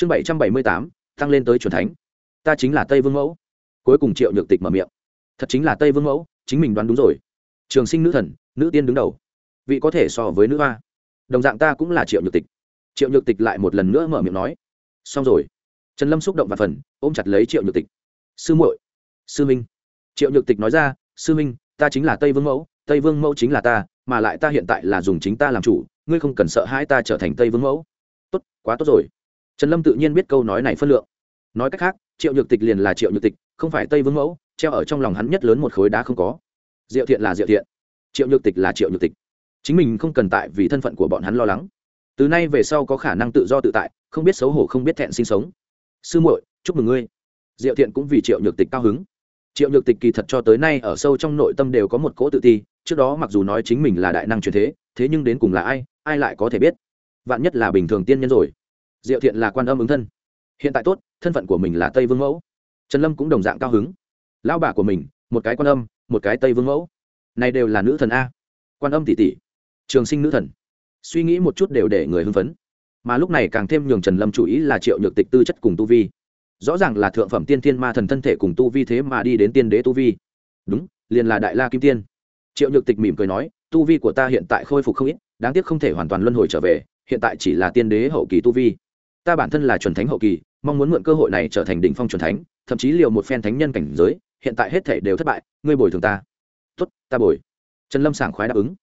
chương bảy trăm bảy mươi tám, tăng lên tới c thánh. Ta chính là tây vương mẫu. Cuối cùng triệu nhược tịch mở miệng. Thật chính là tây vương mẫu, chính mình đoán đúng rồi. Trường sinh nữ thần, nữ tiên đứng đầu. Vị có thể so với nữ hoa. Đồng dạng ta cũng là triệu nhược tịch. Triệu nhược tịch lại một lần nữa mở miệng nói. Xong rồi. Trần lâm xúc động và phần, ôm chặt lấy triệu nhược tịch. Sư muội, sư minh. Triệu nhược tịch nói ra, sư minh, ta chính là tây vương mẫu, tây vương mẫu chính là ta, mà lại ta hiện tại là dùng chính ta làm chủ, ngươi không cần sợ hai ta trở thành tây vương mẫu. Tốt, quá tốt rồi trần lâm tự nhiên biết câu nói này phân lượng. Nói cách khác, triệu nhược tịch liền là triệu nhược tịch, không phải tây vương mẫu, treo ở trong lòng hắn nhất lớn một khối đá không có. Diệu thiện là diệu thiện, triệu nhược tịch là triệu nhược tịch. Chính mình không cần tại vì thân phận của bọn hắn lo lắng. Từ nay về sau có khả năng tự do tự tại, không biết xấu hổ không biết thẹn sinh sống. Sư muội, chúc mừng ngươi. Diệu thiện cũng vì triệu nhược tịch cao hứng. Triệu nhược tịch kỳ thật cho tới nay ở sâu trong nội tâm đều có một cỗ tự ti, trước đó mặc dù nói chính mình là đại năng truyền thế thế nhưng đến cùng là ai ai lại có thể biết. Vạn nhất là bình thường tiên nhân rồi diệu thiện là quan âm ứng thân. Hiện tại tốt, thân phận của mình là tây vương mẫu. Trần lâm cũng đồng dạng cao hứng. Lão bà của mình, một cái quan âm, một cái tây vương mẫu. Này đều là nữ thần a. Quan âm tỷ tỷ. Trường sinh nữ thần. Suy nghĩ một chút đều để người hưng phấn. Mà lúc này càng thêm nhường trần lâm chủ ý là triệu nhược tịch tư chất cùng tu vi. Rõ ràng là thượng phẩm tiên thiên ma thần thân thể cùng tu vi thế mà đi đến tiên đế tu vi. Đúng, liền là đại la kim tiên. Triệu nhược tịch mỉm cười nói, tu vi của ta hiện tại khôi phục không ít, đáng tiếc không thể hoàn toàn luân hồi trở về, hiện tại chỉ là tiên đế hậu kỳ tu vi ta bản thân là chuẩn thánh hậu kỳ, mong muốn mượn cơ hội này trở thành đỉnh phong chuẩn thánh, thậm chí liều một phen thánh nhân cảnh giới, hiện tại hết thể đều thất bại, ngươi bồi thường ta. Tốt, ta bồi. Trần lâm sảng khoái đáp ứng.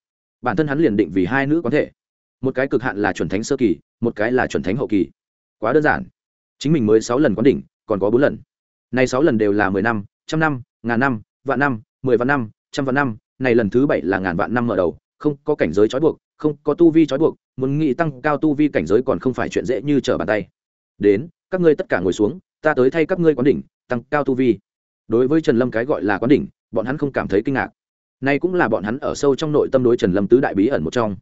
Bản thân hắn liền định vì hai nữ có thể. Một cái cực hạn là chuẩn thánh sơ kỳ, một cái là chuẩn thánh hậu kỳ. Quá đơn giản. Chính mình mới sáu lần quán đỉnh, còn có bốn lần. Này sáu lần đều là mười năm, trăm năm, ngàn năm, vạn năm, mười vạn năm, trăm vạn năm, này lần thứ bảy là ngàn vạn năm mở đầu, không có cảnh giới trói buộc không có tu vi trói buộc, muốn nghĩ tăng cao tu vi cảnh giới còn không phải chuyện dễ như trở bàn tay. Đến, các ngươi tất cả ngồi xuống, ta tới thay các ngươi quán đỉnh, tăng cao tu vi. Đối với trần lâm cái gọi là quán đỉnh, bọn hắn không cảm thấy kinh ngạc. Nay cũng là bọn hắn ở sâu trong nội tâm đối trần lâm tứ đại bí ẩn một trong.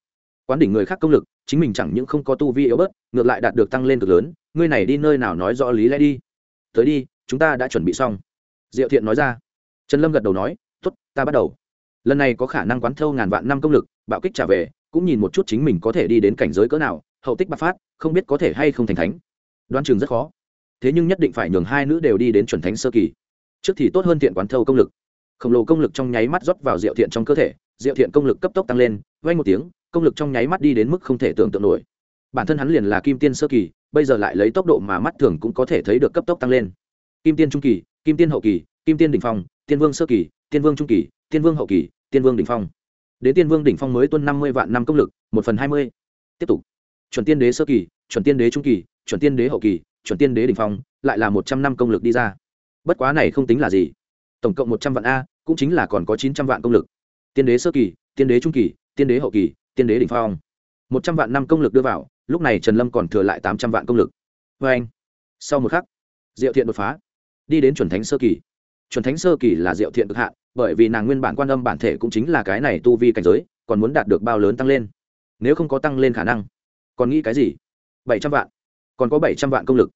Quán đỉnh người khác công lực, chính mình chẳng những không có tu vi yếu bớt, ngược lại đạt được tăng lên cực lớn, ngươi này đi nơi nào nói rõ lý lẽ đi. Tới đi, chúng ta đã chuẩn bị xong. Diệu thiện nói ra. Trần lâm gật đầu nói t ố t ta bắt đầu. Lần này có khả năng quán thâu ngàn vạn năm công lực, bạo kích trả về cũng nhìn một chút chính mình có thể đi đến cảnh giới cỡ nào, hậu tích bạc phát, không biết có thể hay không thành thánh. Đoan trường rất khó. Thế nhưng nhất định phải nhường hai nữ đều đi đến chuẩn thánh sơ kỳ. Trước thì tốt hơn thiện quán thâu công lực. Khổng lồ công lực trong nháy mắt rót vào diệu thiện trong cơ thể, diệu thiện công lực cấp tốc tăng lên vay một tiếng, công lực trong nháy mắt đi đến mức không thể tưởng tượng nổi. Bản thân hắn liền là kim tiên sơ kỳ, bây giờ lại lấy tốc độ mà mắt thường cũng có thể thấy được cấp tốc tăng lên. Kim tiên trung kỳ, kim tiên hậu kỳ, kim tiên đỉnh phong, tiên vương sơ kỳ, tiên vương trung kỳ, tiên vương hậu kỳ, tiên vương đỉnh phong đến tiên vương đỉnh phong mới tuân năm mươi vạn năm công lực, một phần hai mươi. Tiếp tục. Chuẩn tiên đế sơ kỳ, chuẩn tiên đế trung kỳ, chuẩn tiên đế hậu kỳ, chuẩn tiên đế đỉnh phong, lại là một trăm năm công lực đi ra. Bất quá này không tính là gì. Tổng cộng một trăm vạn a, cũng chính là còn có chín trăm vạn công lực. Tiên đế sơ kỳ, tiên đế trung kỳ, tiên đế hậu kỳ, tiên đế đỉnh phong. Một trăm vạn năm công lực đưa vào, lúc này trần lâm còn thừa lại tám trăm vạn công lực. Vê anh. Sau một khắc, diệu thiện đột phá. Đi đến chuẩn thánh sơ kỳ chuẩn thánh sơ kỳ là diệu thiện cực hạn, bởi vì nàng nguyên bản quan âm bản thể cũng chính là cái này tu vi cảnh giới, còn muốn đạt được bao lớn tăng lên. Nếu không có tăng lên khả năng, còn nghĩ cái gì? Bảy trăm vạn. Còn có bảy trăm vạn công lực.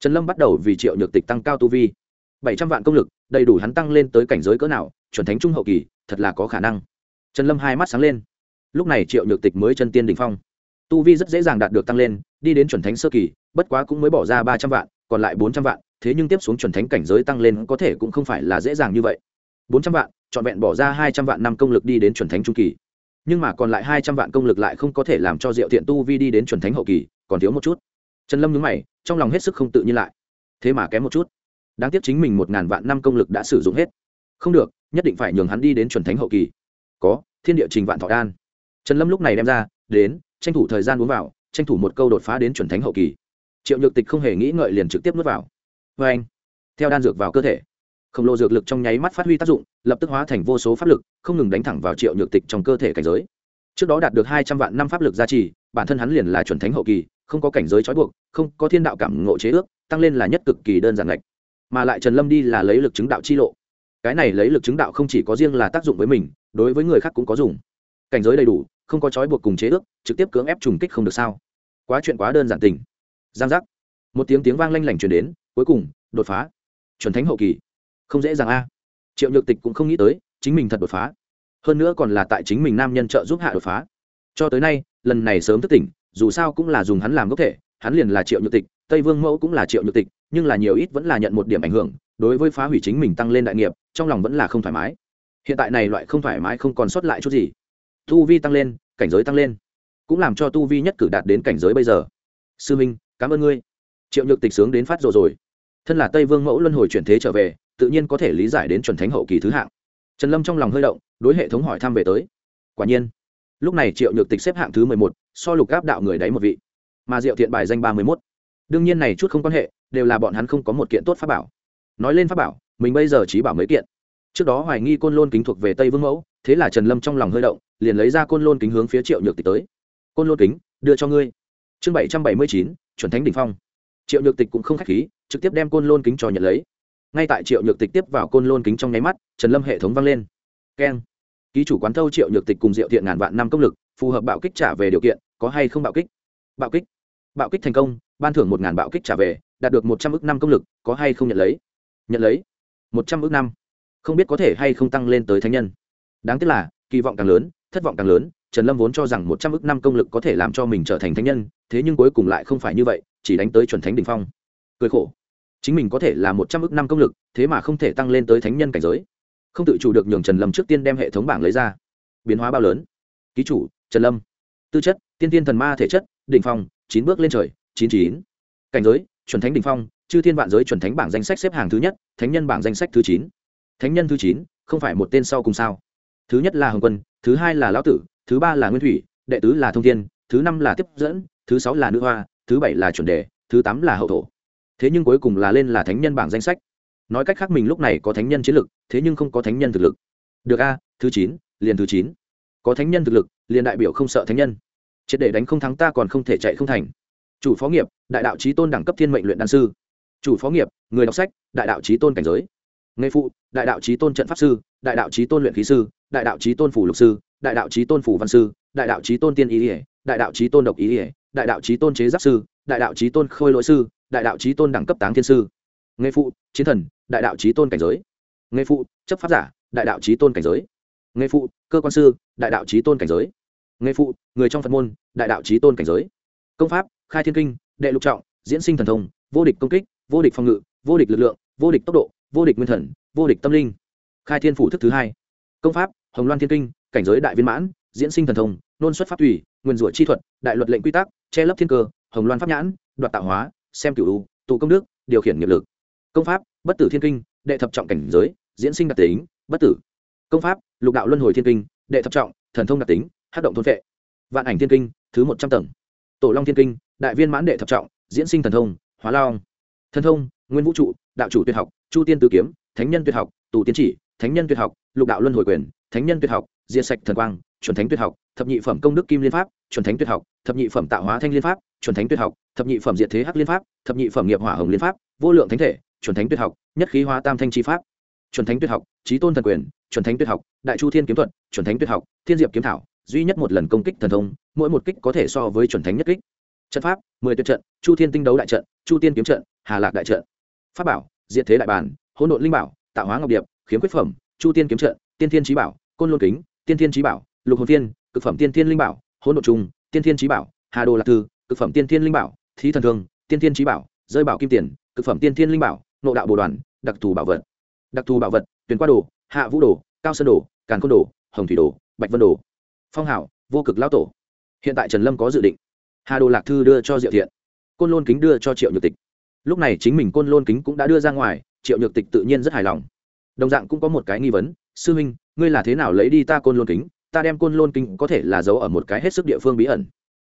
Trần lâm bắt đầu vì triệu nhược tịch tăng cao tu vi. Bảy trăm vạn công lực, đầy đủ hắn tăng lên tới cảnh giới cỡ nào, chuẩn thánh trung hậu kỳ, thật là có khả năng. Trần lâm hai mắt sáng lên. Lúc này triệu nhược tịch mới chân tiên đình phong. Tu vi rất dễ dàng đạt được tăng lên, đi đến chuẩn thánh sơ kỳ, bất quá cũng mới bỏ ra ba trăm vạn, còn lại bốn trăm vạn thế nhưng tiếp xuống chuẩn thánh cảnh giới tăng lên có thể cũng không phải là dễ dàng như vậy. Bốn trăm vạn, trọn vẹn bỏ ra hai trăm vạn năm công lực đi đến chuẩn thánh trung kỳ. Nhưng mà còn lại hai trăm vạn công lực lại không có thể làm cho diệu thiện tu vi đi đến chuẩn thánh hậu kỳ, còn thiếu một chút. Trần lâm nhướng mày, trong lòng hết sức không tự nhiên lại. Thế mà kém một chút. Đáng tiếc chính mình một ngàn vạn năm công lực đã sử dụng hết. Không được, nhất định phải nhường hắn đi đến chuẩn thánh hậu kỳ. Có, thiên địa trình vạn thọ đan. Trần lâm lúc này đem ra, đến, tranh thủ thời gian uống vào, tranh thủ một câu đột phá đến chuẩn thánh hậu kỳ. Triệu nhược tịch không hề nghĩ ngợi liền trực tiếp nuốt vào vê anh, theo đan dược vào cơ thể, khổng lồ dược lực trong nháy mắt phát huy tác dụng, lập tức hóa thành vô số pháp lực, không ngừng đánh thẳng vào triệu nhược tịch trong cơ thể cảnh giới. Trước đó đạt được hai trăm vạn năm pháp lực gia trì, bản thân hắn liền là chuẩn thánh hậu kỳ, không có cảnh giới trói buộc, không có thiên đạo cảm ngộ chế ước, tăng lên là nhất cực kỳ đơn giản lệch. Mà lại trần lâm đi là lấy lực chứng đạo chi lộ. Cái này lấy lực chứng đạo không chỉ có riêng là tác dụng với mình, đối với người khác cũng có dùng. Cảnh giới đầy đủ, không có trói buộc cùng chế ước, trực tiếp cưỡng ép trùng kích không được sao? Quá chuyện quá đơn giản tình. Giang giác. Một tiếng tiếng vang lanh lảnh truyền đến cuối cùng, đột phá. Chuẩn thánh hậu kỳ. Không dễ dàng a. Triệu nhược tịch cũng không nghĩ tới, chính mình thật đột phá. Hơn nữa còn là tại chính mình nam nhân trợ giúp hạ đột phá. Cho tới nay, lần này sớm thức tỉnh, dù sao cũng là dùng hắn làm gốc thể, hắn liền là triệu nhược tịch, tây vương mẫu cũng là triệu nhược tịch, nhưng là nhiều ít vẫn là nhận một điểm ảnh hưởng, đối với phá hủy chính mình tăng lên đại nghiệp, trong lòng vẫn là không thoải mái. Hiện tại này loại không thoải mái không còn sót lại chút gì. Tu vi tăng lên, cảnh giới tăng lên, cũng làm cho tu vi nhất cử đạt đến cảnh giới bây giờ. Sư minh, cảm ơn ngươi triệu nhược tịch sướng đến phát rồi rồi. Thân là tây vương mẫu luân hồi chuyển thế trở về, tự nhiên có thể lý giải đến chuẩn thánh hậu kỳ thứ hạng. Trần lâm trong lòng hơi động, đối hệ thống hỏi thăm về tới. Quả nhiên, lúc này triệu nhược tịch xếp hạng thứ mười một, so lục áp đạo người đáy một vị. Mà diệu thiện bài danh ba mươi mốt. Đương nhiên này chút không quan hệ, đều là bọn hắn không có một kiện tốt pháp bảo. Nói lên pháp bảo, mình bây giờ chỉ bảo mấy kiện. Trước đó hoài nghi côn lôn kính thuộc về tây vương mẫu, thế là trần lâm trong lòng hơi động, liền lấy ra côn lôn kính hướng phía triệu nhược tịch tới. Côn lôn kính, đưa cho ngươi. Chương bảy trăm bảy mươi chín, chuẩn thánh đỉnh phong triệu nhược tịch cũng không k h á c h khí, trực tiếp đem côn lôn kính cho nhận lấy. Ngay tại triệu nhược tịch tiếp vào côn lôn kính trong nháy mắt, trần lâm hệ thống vang lên. Keng. Ký chủ quán thâu triệu nhược tịch cùng diệu thiện ngàn vạn năm công lực, phù hợp bạo kích trả về điều kiện, có hay không bạo kích? Bạo kích. Bạo kích thành công, ban thưởng một ngàn bạo kích trả về, đạt được một trăm ước năm công lực, có hay không nhận lấy? Nhận lấy. Một trăm ước năm. Không biết có thể hay không tăng lên tới thánh nhân. Đáng tiếc là, kỳ vọng càng lớn, thất vọng càng lớn, trần lâm vốn cho rằng một trăm ước năm công lực có thể làm cho mình trở thành thánh nhân, thế nhưng cuối cùng lại không phải như vậy chỉ đánh tới chuẩn thánh đỉnh phong. Cười khổ. Chính mình có thể là một trăm ước năm công lực, thế mà không thể tăng lên tới thánh nhân cảnh giới. Không tự chủ được nhường trần lâm trước tiên đem hệ thống bảng lấy ra. Biến hóa bao lớn? Ký chủ, trần lâm. Tư chất, tiên tiên thần ma thể chất, đỉnh phong, chín bước lên trời, chín chín. Cảnh giới, chuẩn thánh đỉnh phong, chư thiên vạn giới chuẩn thánh bảng danh sách xếp hàng thứ nhất, thánh nhân bảng danh sách thứ chín. Thánh nhân thứ chín, không phải một tên sau cùng sao? Thứ nhất là hồng quân, thứ hai là lão tử, thứ ba là nguyên thủy, đệ tứ là thông thiên, thứ năm là tiếp dẫn, thứ sáu là nữ hoa thứ bảy là chuẩn đề, thứ tám là hậu thổ. Thế nhưng cuối cùng là lên là thánh nhân bảng danh sách. Nói cách khác mình lúc này có thánh nhân chiến lực, thế nhưng không có thánh nhân thực lực. Được a, thứ chín, liền thứ chín. Có thánh nhân thực lực, liền đại biểu không sợ thánh nhân. Triệt để đánh không thắng ta còn không thể chạy không thành. Chủ phó nghiệp, đại đạo trí tôn đẳng cấp thiên mệnh luyện đan sư. Chủ phó nghiệp, người đọc sách, đại đạo trí tôn cảnh giới. Nghề phụ, đại đạo trí tôn trận pháp sư, đại đạo trí tôn luyện khí sư, đại đạo trí tôn phủ lục sư, đại đạo trí tôn phủ văn sư, đại đạo trí tôn tiên ý ỉa đại đạo trí tôn độc ý ỉa đại đạo trí tôn chế giáp sư, đại đạo trí tôn khôi lỗi sư, đại đạo trí tôn đẳng cấp táng thiên sư. Nghề phụ, chiến thần, đại đạo trí tôn cảnh giới. Nghề phụ, chấp pháp giả, đại đạo trí tôn cảnh giới. Nghề phụ, cơ quan sư, đại đạo trí tôn cảnh giới. Nghề phụ, người trong phật môn, đại đạo trí tôn cảnh giới. Công pháp, khai thiên kinh, đệ lục trọng, diễn sinh thần thông, vô địch công kích, vô địch phòng ngự, vô địch lực lượng, vô địch tốc độ, vô địch nguyên thần, vô địch tâm linh. Khai thiên phủ thức thứ hai. Công pháp, hồng loan thiên kinh, cảnh giới đại viên mãn, diễn sinh thần thông nôn xuất pháp thủy nguyên rủa chi thuật, đại luật lệnh quy tắc, che lấp thiên cơ, hồng loan pháp nhãn, đoạt tạo hóa, xem cửu u, tụ công đức, điều khiển nghiệp lực. Công pháp, bất tử thiên kinh, đệ thập trọng cảnh giới, diễn sinh đặc tính, bất tử. Công pháp, lục đạo luân hồi thiên kinh, đệ thập trọng, thần thông đặc tính hát động thôn vệ vạn ảnh thiên kinh, thứ một trăm tầng. Tổ long thiên kinh, đại viên mãn đệ thập trọng, diễn sinh thần thông, hóa lao thần thông, nguyên vũ trụ, đạo chủ tuyệt học, chu tiên tử kiếm, thánh nhân tuyệt học, tù tiến chỉ, thánh nhân tuyệt học, lục đạo luân hồi quyền, thánh nhân tuyệt học, diệt sạch thần quang, chuẩn thánh tuyệt học thập nhị phẩm công đức kim liên pháp, chuẩn thánh tuyệt học, thập nhị phẩm tạo hóa thanh liên pháp, chuẩn thánh tuyệt học, thập nhị phẩm diệt thế hắc liên pháp, thập nhị phẩm nghiệp hỏa hồng liên pháp, vô lượng thánh thể, chuẩn thánh tuyệt học, nhất khí hóa tam thanh chi pháp. Chuẩn thánh tuyệt học trí tôn thần quyền, chuẩn thánh tuyệt học, đại chu thiên kiếm thuật, chuẩn thánh tuyệt học, thiên diệp kiếm thảo, duy nhất một lần công kích thần thông, mỗi một kích có thể so với chuẩn thánh nhất kích. Trận pháp, mười tuyệt trận, chu thiên tinh đấu đại trận, chu tiên kiếm trận, hà lạc đại trận. Pháp bảo, diệt thế đại bản hỗn độn linh bảo, tạo hóa ngọc điệp, khiếm quyết phẩm, chu tiên kiếm trận, tiên thiên trí bảo, côn lôn kính, tiên thiên trí bảo lục hồn Tiên, cực phẩm tiên thiên linh bảo hỗn độn trung tiên thiên trí bảo hà đồ lạc thư cực phẩm tiên thiên linh bảo thí thần thương tiên thiên trí bảo rơi bảo kim tiền cực phẩm tiên thiên linh bảo nộ đạo bồ đoàn đặc thù bảo vật. Đặc thù bảo vật tuyển qua đồ hạ vũ đồ cao sơn đồ càn côn đồ hồng thủy đồ bạch vân đồ. Phong hảo vô cực lao tổ. Hiện tại trần lâm có dự định. Hà đồ lạc thư đưa cho diệu thiện. Côn lôn kính đưa cho triệu nhược tịch. Lúc này chính mình côn lôn kính cũng đã đưa ra ngoài triệu nhược tịch tự nhiên rất hài lòng. Đồng dạng cũng có một cái nghi vấn sư huynh ngươi là thế nào lấy đi ta côn lôn kính? Ta đem côn lôn kính có thể là giấu ở một cái hết sức địa phương bí ẩn.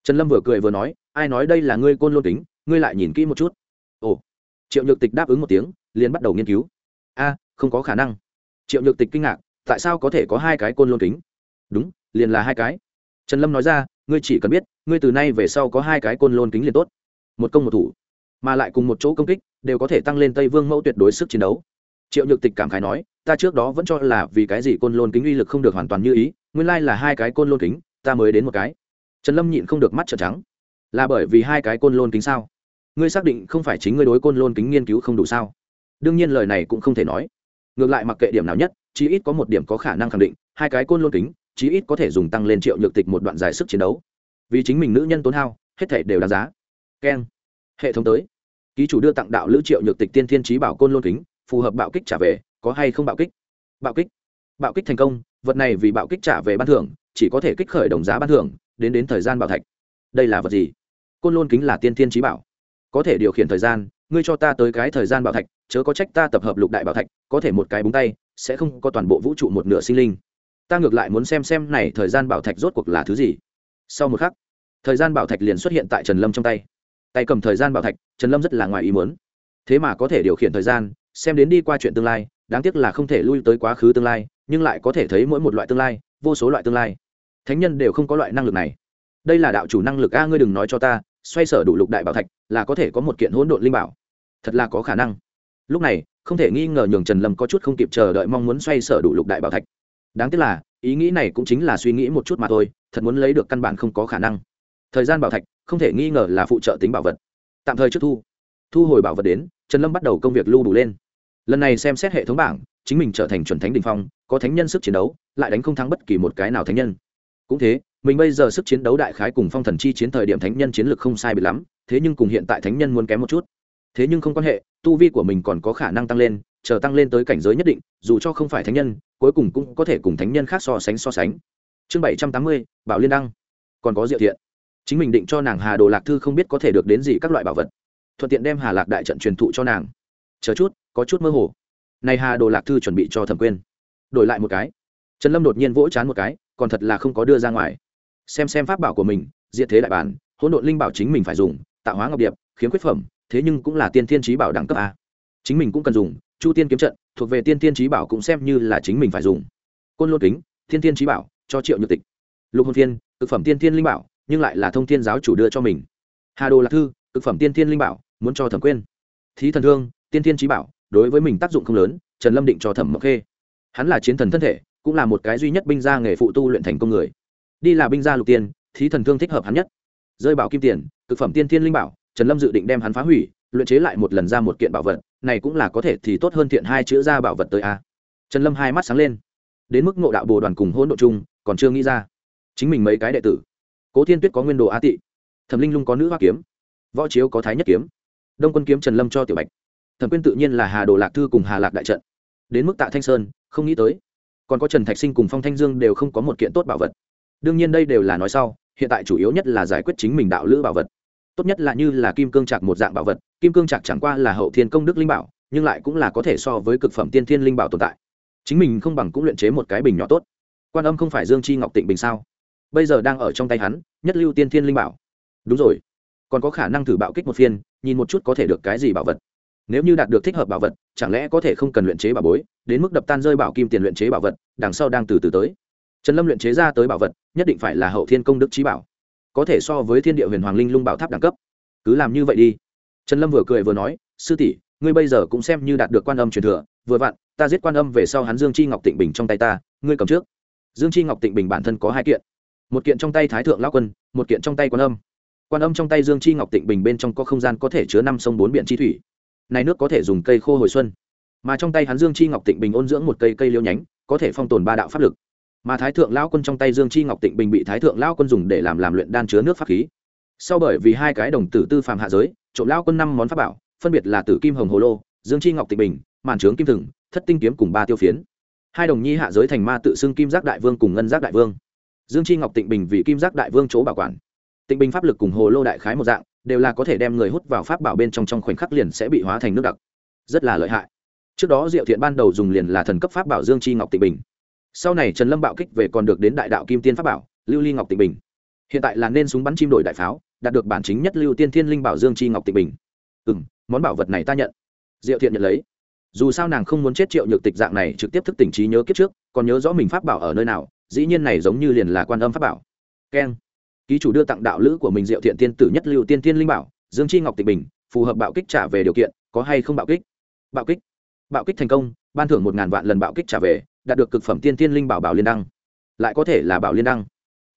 Trần lâm vừa cười vừa nói, ai nói đây là ngươi côn lôn kính, ngươi lại nhìn kỹ một chút. Ồ. Triệu nhược tịch đáp ứng một tiếng, liền bắt đầu nghiên cứu. A, không có khả năng. Triệu nhược tịch kinh ngạc, tại sao có thể có hai cái côn lôn kính? Đúng, liền là hai cái. Trần lâm nói ra, ngươi chỉ cần biết, ngươi từ nay về sau có hai cái côn lôn kính liền tốt. Một công một thủ, mà lại cùng một chỗ công kích, đều có thể tăng lên tây vương mẫu tuyệt đối sức chiến đấu. Triệu nhược tịch cảm khái nói ta trước đó vẫn cho là vì cái gì côn lôn kính uy lực không được hoàn toàn như ý, nguyên lai là hai cái côn lôn kính, ta mới đến một cái. Trần lâm nhịn không được mắt trợn trắng. Là bởi vì hai cái côn lôn kính sao? Ngươi xác định không phải chính ngươi đối côn lôn kính nghiên cứu không đủ sao? Đương nhiên lời này cũng không thể nói. Ngược lại mặc kệ điểm nào nhất, chí ít có một điểm có khả năng khẳng định, hai cái côn lôn kính, chí ít có thể dùng tăng lên triệu nhược tịch một đoạn dài sức chiến đấu. Vì chính mình nữ nhân tốn hao, hết thể đều đáng giá. Keng. Hệ thống tới. Ký chủ đưa tặng đạo lữ triệu nhược tịch tiên thiên trí bảo côn lôn kính, phù hợp bạo kích trả về có hay không bạo kích? Bạo kích? Bạo kích thành công, vật này vì bạo kích trả về ban thưởng, chỉ có thể kích khởi đồng giá ban thưởng, đến đến thời gian bảo thạch. Đây là vật gì? Côn lôn kính là tiên thiên trí bảo. Có thể điều khiển thời gian, ngươi cho ta tới cái thời gian bảo thạch, chớ có trách ta tập hợp lục đại bảo thạch, có thể một cái búng tay, sẽ không có toàn bộ vũ trụ một nửa sinh linh. Ta ngược lại muốn xem xem này thời gian bảo thạch rốt cuộc là thứ gì. Sau một khắc, thời gian bảo thạch liền xuất hiện tại trần lâm trong tay. Tay cầm thời gian bảo thạch, trần lâm rất là ngoài ý muốn. Thế mà có thể điều khiển thời gian, xem đến đi qua chuyện tương lai đáng tiếc là không thể lui tới quá khứ tương lai, nhưng lại có thể thấy mỗi một loại tương lai, vô số loại tương lai. Thánh nhân đều không có loại năng lực này. Đây là đạo chủ năng lực a, ngươi đừng nói cho ta, xoay sở đủ lục đại bảo thạch, là có thể có một kiện hỗn độn linh bảo. Thật là có khả năng. Lúc này, không thể nghi ngờ nhường trần lâm có chút không kịp chờ đợi mong muốn xoay sở đủ lục đại bảo thạch. Đáng tiếc là, ý nghĩ này cũng chính là suy nghĩ một chút mà thôi, thật muốn lấy được căn bản không có khả năng. Thời gian bảo thạch, không thể nghi ngờ là phụ trợ tính bảo vật. Tạm thời trước thu. Thu hồi bảo vật đến, trần lâm bắt đầu công việc lưu đủ lên lần này xem xét hệ thống bảng, chính mình trở thành chuẩn thánh đình phong, có thánh nhân sức chiến đấu, lại đánh không thắng bất kỳ một cái nào thánh nhân. Cũng thế, mình bây giờ sức chiến đấu đại khái cùng phong thần chi chiến thời điểm thánh nhân chiến lược không sai bị lắm, thế nhưng cùng hiện tại thánh nhân muốn kém một chút. Thế nhưng không quan hệ, tu vi của mình còn có khả năng tăng lên, chờ tăng lên tới cảnh giới nhất định, dù cho không phải thánh nhân, cuối cùng cũng có thể cùng thánh nhân khác so sánh so sánh. Chương bảy trăm tám mươi, bảo liên đăng. Còn có diệu thiện. Chính mình định cho nàng hà đồ lạc thư không biết có thể được đến gì các loại bảo vật. Thuận tiện đem hà lạc đại trận truyền thụ cho nàng. Chờ chút có chút mơ hồ. Này hà đồ lạc thư chuẩn bị cho thẩm quyên. Đổi lại một cái. Trần lâm đột nhiên vỗ chán một cái, còn thật là không có đưa ra ngoài. Xem xem pháp bảo của mình diệt thế đại bản, hỗn độn linh bảo chính mình phải dùng, tạo hóa ngọc điệp, khiếm khuyết phẩm, thế nhưng cũng là tiên thiên trí bảo đẳng cấp a. Chính mình cũng cần dùng, chu tiên kiếm trận, thuộc về tiên thiên trí bảo cũng xem như là chính mình phải dùng. Côn lôn kính thiên thiên trí bảo, cho triệu nhược tịch. Lục hồn thiên thực phẩm tiên thiên linh bảo, nhưng lại là thông thiên giáo chủ đưa cho mình. Hà đồ lạc thư thực phẩm tiên thiên linh bảo, muốn cho thẩm quyên. thí thần thương, tiên thiên trí bảo đối với mình tác dụng không lớn, trần lâm định cho thẩm mộc khê. Hắn là chiến thần thân thể, cũng là một cái duy nhất binh gia nghề phụ tu luyện thành công người. Đi là binh gia lục tiên, thí thần thương thích hợp hắn nhất. Rơi bảo kim tiền thực phẩm tiên thiên linh bảo, trần lâm dự định đem hắn phá hủy, luyện chế lại một lần ra một kiện bảo vật, này cũng là có thể thì tốt hơn thiện hai chữ ra bảo vật tới a. Trần lâm hai mắt sáng lên. Đến mức ngộ đạo bồ đoàn cùng hôn độ chung, còn chưa nghĩ ra. Chính mình mấy cái đệ tử. Cố thiên tuyết có nguyên đồ a tị. Thẩm linh lung có nữ hoa kiếm. Võ chiếu có thái nhất kiếm. Đông quân kiếm trần lâm cho tiểu bạch thẩm quyên tự nhiên là hà đồ lạc thư cùng hà lạc đại trận. Đến mức tạ thanh sơn, không nghĩ tới. Còn có trần thạch sinh cùng phong thanh dương đều không có một kiện tốt bảo vật. Đương nhiên đây đều là nói sau, hiện tại chủ yếu nhất là giải quyết chính mình đạo lữ bảo vật. Tốt nhất là như là kim cương trạc một dạng bảo vật, kim cương trạc chẳng qua là hậu thiên công đức linh bảo, nhưng lại cũng là có thể so với cực phẩm tiên thiên linh bảo tồn tại. Chính mình không bằng cũng luyện chế một cái bình nhỏ tốt. Quan âm không phải dương chi ngọc tịnh bình sao? Bây giờ đang ở trong tay hắn, nhất lưu tiên thiên linh bảo. Đúng rồi. Còn có khả năng thử bạo kích một phiên, nhìn một chút có thể được cái gì bảo vật nếu như đạt được thích hợp bảo vật, chẳng lẽ có thể không cần luyện chế bảo bối, đến mức đập tan rơi bảo kim tiền luyện chế bảo vật, đằng sau đang từ từ tới. Trần lâm luyện chế ra tới bảo vật, nhất định phải là hậu thiên công đức trí bảo. Có thể so với thiên địa huyền hoàng linh lung bảo tháp đẳng cấp. Cứ làm như vậy đi. Trần lâm vừa cười vừa nói, sư tỷ, ngươi bây giờ cũng xem như đạt được quan âm truyền thừa, vừa vặn, ta giết quan âm về sau hắn dương chi ngọc tịnh bình trong tay ta, ngươi cầm trước. Dương chi ngọc tịnh bình bản thân có hai kiện. Một kiện trong tay thái thượng lao quân, một kiện trong tay quan âm. Quan âm trong tay dương chi ngọc tịnh bình bên trong có không gian có thể chứa năm sông bốn biển chi thủy này nước có thể dùng cây khô hồi xuân. Mà trong tay hắn dương chi ngọc tịnh bình ôn dưỡng một cây cây liêu nhánh, có thể phong tồn ba đạo pháp lực. Mà thái thượng lao quân trong tay dương chi ngọc tịnh bình bị thái thượng lao quân dùng để làm làm luyện đan chứa nước pháp khí. Sau bởi vì hai cái đồng tử tư phàm hạ giới, trộm lao quân năm món pháp bảo, phân biệt là tử kim hồng hồ lô, dương chi ngọc tịnh bình, màn trướng kim thừng, thất tinh kiếm cùng ba tiêu phiến. Hai đồng nhi hạ giới thành ma tự xưng kim giác đại vương cùng ngân giác đại vương. Dương chi ngọc tịnh bình vì kim giác đại vương chỗ bảo quản tịnh bình pháp lực cùng hồ lô đại khái một dạng, đều là có thể đem người hút vào pháp bảo bên trong trong khoảnh khắc liền sẽ bị hóa thành nước đặc. Rất là lợi hại. Trước đó diệu thiện ban đầu dùng liền là thần cấp pháp bảo dương chi ngọc tịnh bình. Sau này trần lâm bạo kích về còn được đến đại đạo kim tiên pháp bảo, lưu ly ngọc tịnh bình. Hiện tại là nên súng bắn chim đổi đại pháo, đạt được bản chính nhất lưu tiên thiên linh bảo dương chi ngọc tịnh bình. Ừ m món bảo vật này ta nhận. Diệu thiện nhận lấy. Dù sao nàng không muốn chết triệu nhược tịch dạng này trực tiếp thức tỉnh trí nhớ kiếp trước, còn nhớ rõ mình pháp bảo ở nơi nào, dĩ nhiên này giống như liền là quan âm pháp bảo. Keng ký chủ đưa tặng đạo lữ của mình diệu thiện tiên tử nhất lưu tiên tiên linh bảo, dương chi ngọc tịch bình, phù hợp bạo kích trả về điều kiện, có hay không bạo kích? Bạo kích. Bạo kích thành công, ban thưởng một ngàn vạn lần bạo kích trả về, đạt được cực phẩm tiên tiên linh bảo bảo liên đăng. Lại có thể là bảo liên đăng.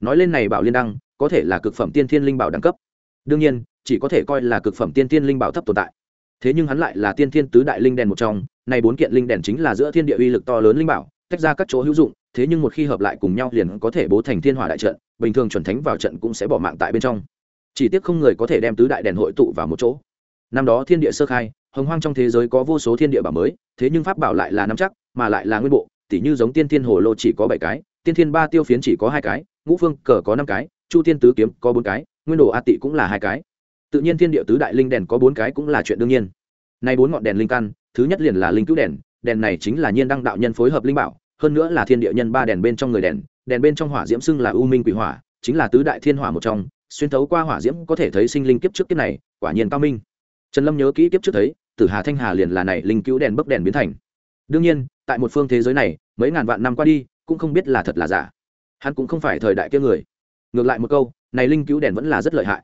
Nói lên này bảo liên đăng, có thể là cực phẩm tiên tiên linh bảo đẳng cấp. Đương nhiên, chỉ có thể coi là cực phẩm tiên tiên linh bảo thấp tồn tại. Thế nhưng hắn lại là tiên thiên tứ đại linh đèn một trong, này bốn kiện linh đèn chính là giữa thiên địa uy lực to lớn linh bảo tách ra các chỗ hữu dụng, thế nhưng một khi hợp lại cùng nhau liền có thể bố thành thiên hỏa đại trận, bình thường chuẩn thánh vào trận cũng sẽ bỏ mạng tại bên trong. Chỉ tiếc không người có thể đem tứ đại đèn hội tụ vào một chỗ. Năm đó thiên địa sơ khai, hồng hoang trong thế giới có vô số thiên địa bảo mới, thế nhưng pháp bảo lại là nắm chắc, mà lại là nguyên bộ, tỉ như giống tiên thiên hồ lô chỉ có bảy cái, tiên thiên ba tiêu phiến chỉ có hai cái, ngũ phương cờ có năm cái, chu tiên tứ kiếm có bốn cái, nguyên đồ a tị cũng là hai cái. Tự nhiên thiên địa tứ đại linh đèn có bốn cái cũng là chuyện đương nhiên. Nay bốn ngọn đèn linh căn, thứ nhất liền là linh cứu đèn đèn này chính là nhiên đăng đạo nhân phối hợp linh bảo hơn nữa là thiên địa nhân ba đèn bên trong người đèn đèn bên trong hỏa diễm xưng là u minh quỷ hỏa, chính là tứ đại thiên hỏa một trong, xuyên thấu qua hỏa diễm có thể thấy sinh linh kiếp trước kiếp này, quả nhiên cao minh. Trần lâm nhớ kỹ kiếp trước thấy, tử hà thanh hà liền là này linh cứu đèn bấc đèn biến thành. Đương nhiên, tại một phương thế giới này, mấy ngàn vạn năm qua đi, cũng không biết là thật là giả. Hắn cũng không phải thời đại kia người. Ngược lại một câu, này linh cứu đèn vẫn là rất lợi hại.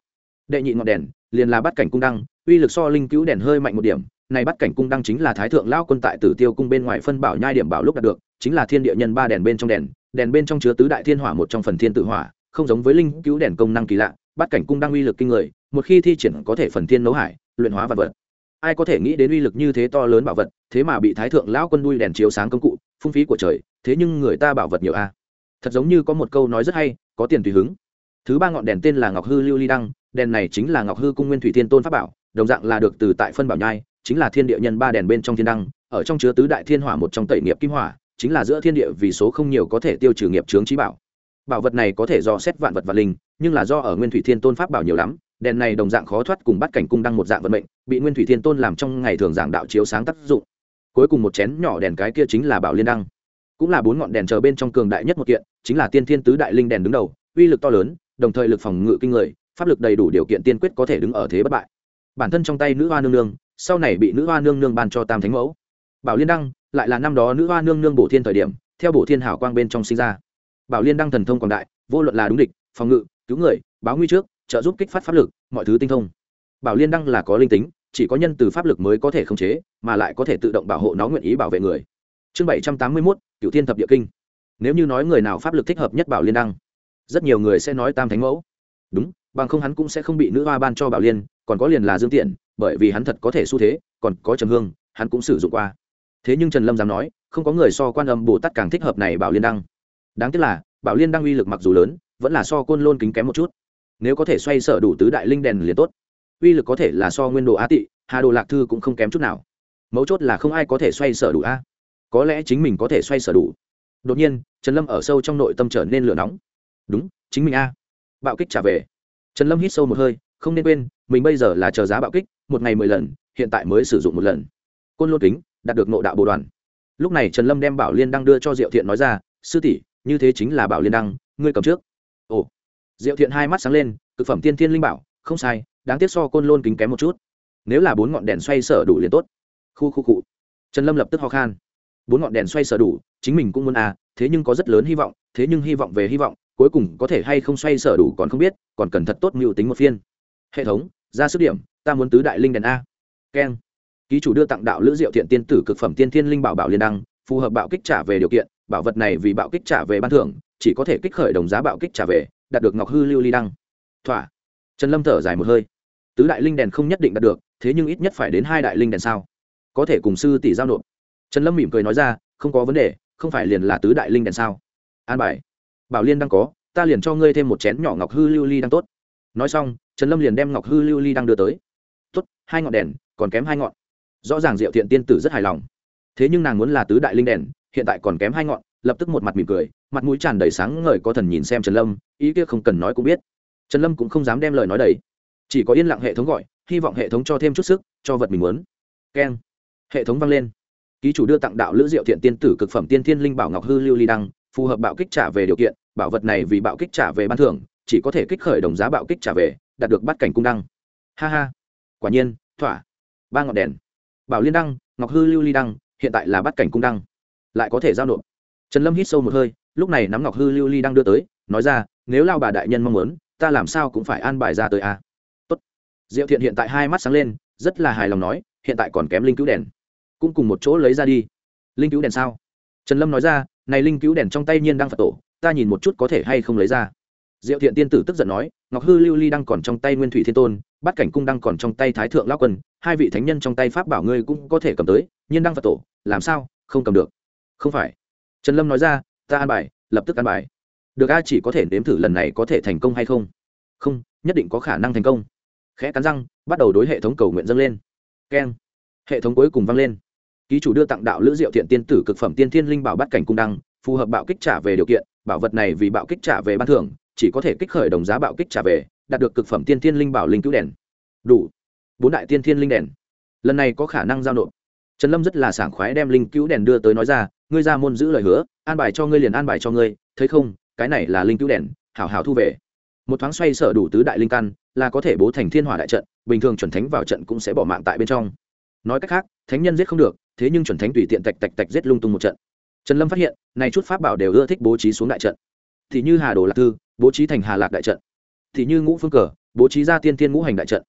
Đệ nhị ngọn đèn, liền là bắt cảnh cung đăng, uy lực so linh cứu đèn hơi mạnh một điểm. Này bắt cảnh cung đăng chính là thái thượng lao quân tại tử tiêu cung bên ngoài phân bảo nhai điểm bảo lúc đạt được chính là thiên địa nhân ba đèn bên trong đèn đèn bên trong chứa tứ đại thiên hỏa một trong phần thiên tự hỏa, không giống với linh cứu đèn công năng kỳ lạ bát cảnh cung đang uy lực kinh người, một khi thi triển có thể phần thiên nấu hải, luyện hóa vật vật. Ai có thể nghĩ đến uy lực như thế to lớn bảo vật, thế mà bị thái thượng lão quân đuôi đèn chiếu sáng công cụ, phung phí của trời, thế nhưng người ta bảo vật nhiều a. Thật giống như có một câu nói rất hay, có tiền tùy hứng. Thứ ba ngọn đèn tên là ngọc hư lưu ly đăng, đèn này chính là ngọc hư cung nguyên thủy thiên tôn pháp bảo, đồng dạng là được từ tại phân bảo nhai, chính là thiên địa nhân ba đèn bên trong thiên đăng, ở trong chứa tứ đại thiên hỏa một trong tẩy nghiệp kim hỏa chính là giữa thiên địa vì số không nhiều có thể tiêu trừ nghiệp chướng trí bảo. Bảo vật này có thể do xét vạn vật và linh, nhưng là do ở nguyên thủy thiên tôn pháp bảo nhiều lắm, đèn này đồng dạng khó thoát cùng bắt cảnh cung đăng một dạng vận mệnh, bị nguyên thủy thiên tôn làm trong ngày thường giảng đạo chiếu sáng tác dụng. Cuối cùng một chén nhỏ đèn cái kia chính là bảo liên đăng. Cũng là bốn ngọn đèn chờ bên trong cường đại nhất một kiện, chính là tiên thiên tứ đại linh đèn đứng đầu, uy lực to lớn, đồng thời lực phòng ngự kinh người, pháp lực đầy đủ điều kiện tiên quyết có thể đứng ở thế bất bại. Bản thân trong tay nữ hoa nương nương, sau này bị nữ hoa nương nương ban cho tam thánh mẫu. Bảo liên đăng lại là năm đó nữ hoa nương nương bổ thiên thời điểm, theo bổ thiên hảo quang bên trong sinh ra. Bảo liên đăng thần thông quảng đại, vô luận là đúng địch, phòng ngự, cứu người, báo nguy trước, trợ giúp kích phát pháp lực, mọi thứ tinh thông. Bảo liên đăng là có linh tính, chỉ có nhân từ pháp lực mới có thể khống chế, mà lại có thể tự động bảo hộ nó nguyện ý bảo vệ người. Chương bảy trăm tám mươi mốt cựu thiên thập địa kinh. Nếu như nói người nào pháp lực thích hợp nhất bảo liên đăng, rất nhiều người sẽ nói tam thánh mẫu. Đúng, bằng không hắn cũng sẽ không bị nữ hoa ban cho bảo liên, còn có liền là dương tiện, bởi vì hắn thật có thể xu thế, còn có trầm hương, hắn cũng sử dụng qua thế nhưng trần lâm dám nói, không có người so quan âm bồ tát càng thích hợp này bảo liên đăng. Đáng tiếc là, bảo liên đăng uy lực mặc dù lớn, vẫn là so côn lôn kính kém một chút. Nếu có thể xoay sở đủ tứ đại linh đèn liền tốt. Uy lực có thể là so nguyên đồ á tị, hà đồ lạc thư cũng không kém chút nào. Mấu chốt là không ai có thể xoay sở đủ a. Có lẽ chính mình có thể xoay sở đủ. Đột nhiên, trần lâm ở sâu trong nội tâm trở nên lửa nóng. Đúng, chính mình a. Bạo kích trả về. Trần lâm hít sâu một hơi, không nên quên, mình bây giờ là chờ giá bạo kích, một ngày mười lần, hiện tại mới sử dụng một lần. Côn lôn kính đạt được nội đạo bồ đoàn. Lúc này trần lâm đem bảo liên đăng đưa cho diệu thiện nói ra, sư tỷ, như thế chính là bảo liên đăng, ngươi cầm trước. Ồ. Diệu thiện hai mắt sáng lên, cực phẩm tiên thiên linh bảo, không sai, đáng tiếc so côn lôn kính kém một chút. Nếu là bốn ngọn đèn xoay sở đủ liền tốt. Khu khu cụ trần lâm lập tức ho khan. Bốn ngọn đèn xoay sở đủ, chính mình cũng muốn à thế nhưng có rất lớn hy vọng, thế nhưng hy vọng về hy vọng, cuối cùng có thể hay không xoay sở đủ còn không biết, còn cần thật tốt mưu tính một phiên. Hệ thống, ra sức điểm, ta muốn tứ đại linh đèn a. Keng ký chủ đưa tặng đạo lữ diệu thiện tiên tử cực phẩm tiên thiên linh bảo bảo liên đăng, phù hợp bạo kích trả về điều kiện, bảo vật này vì bạo kích trả về ban thưởng, chỉ có thể kích khởi đồng giá bạo kích trả về, đạt được ngọc hư lưu ly đăng. Thỏa. Trần lâm thở dài một hơi. Tứ đại linh đèn không nhất định đạt được, thế nhưng ít nhất phải đến hai đại linh đèn sao? Có thể cùng sư tỷ giao nộp. Trần lâm mỉm cười nói ra, không có vấn đề, không phải liền là tứ đại linh đèn sao? An bài. Bảo liên đang có, ta liền cho ngươi thêm một chén nhỏ ngọc hư lưu ly đang tốt. Nói xong, trần lâm liền đem ngọc hư lưu ly đang đưa tới. Tốt, hai ngọn đèn, còn kém hai ngọn rõ ràng diệu thiện tiên tử rất hài lòng. Thế nhưng nàng muốn là tứ đại linh đèn, hiện tại còn kém hai ngọn, lập tức một mặt mỉm cười, mặt mũi tràn đầy sáng ngời có thần nhìn xem trần lâm, ý kia không cần nói cũng biết. Trần lâm cũng không dám đem lời nói đầy. Chỉ có yên lặng hệ thống gọi, hy vọng hệ thống cho thêm chút sức, cho vật mình muốn. Keng. Hệ thống vang lên. Ký chủ đưa tặng đạo lữ diệu thiện tiên tử cực phẩm tiên thiên linh bảo ngọc hư lưu ly đăng, phù hợp bạo kích trả về điều kiện, bảo vật này vì bạo kích trả về ban thưởng, chỉ có thể kích khởi đồng giá bạo kích trả về, đạt được bắt cảnh cung đăng. Ha ha. Quả nhiên, thỏa. Ba ngọn đèn bảo liên đăng, ngọc hư lưu ly đăng, hiện tại là bắt cảnh cung đăng. Lại có thể giao nộp. Trần lâm hít sâu một hơi, lúc này nắm ngọc hư lưu ly đăng đưa tới, nói ra, nếu lao bà đại nhân mong muốn, ta làm sao cũng phải an bài ra tới a. Tốt. Diệu thiện hiện tại hai mắt sáng lên, rất là hài lòng nói, hiện tại còn kém linh cứu đèn. Cũng cùng một chỗ lấy ra đi. Linh cứu đèn sao? Trần lâm nói ra, này linh cứu đèn trong tay nhiên đang phật tổ, ta nhìn một chút có thể hay không lấy ra. Diệu thiện tiên tử tức giận nói, ngọc hư lưu ly đang còn trong tay nguyên thủy thiên tôn bắt cảnh cung đang còn trong tay thái thượng lao quân, hai vị thánh nhân trong tay pháp bảo ngươi cũng có thể cầm tới, nhiên đăng phật tổ, làm sao, không cầm được? Không phải. Trần lâm nói ra, ta an bài, lập tức an bài. Được a, chỉ có thể nếm thử lần này có thể thành công hay không? Không, nhất định có khả năng thành công. Khẽ cắn răng, bắt đầu đối hệ thống cầu nguyện dâng lên. Keng. Hệ thống cuối cùng vang lên. Ký chủ đưa tặng đạo lữ diệu thiện tiên tử cực phẩm tiên thiên linh bảo bắt cảnh cung đăng, phù hợp bạo kích trả về điều kiện, bảo vật này vì bạo kích trả về ban thưởng, chỉ có thể kích khởi đồng giá bạo kích trả về đạt được cực phẩm tiên thiên linh bảo linh cứu đèn. Đủ. Bốn đại tiên thiên linh đèn. Lần này có khả năng giao nộp. Trần lâm rất là sảng khoái đem linh cứu đèn đưa tới nói ra, ngươi ra môn giữ lời hứa, an bài cho ngươi liền an bài cho ngươi, thấy không, cái này là linh cứu đèn, hảo hảo thu về. Một thoáng xoay sở đủ tứ đại linh căn, là có thể bố thành thiên hỏa đại trận, bình thường chuẩn thánh vào trận cũng sẽ bỏ mạng tại bên trong. Nói cách khác, thánh nhân giết không được, thế nhưng chuẩn thánh tùy tiện tạch tạch tạch giết lung tung một trận. Trần lâm phát hiện, này chút pháp bảo đều ưa thích bố trí xuống đại trận. Thì như hà đồ lạc thư, bố trí thành hà lạc đại trận thì như ngũ phương cờ, bố trí ra tiên thiên ngũ hành đại trận.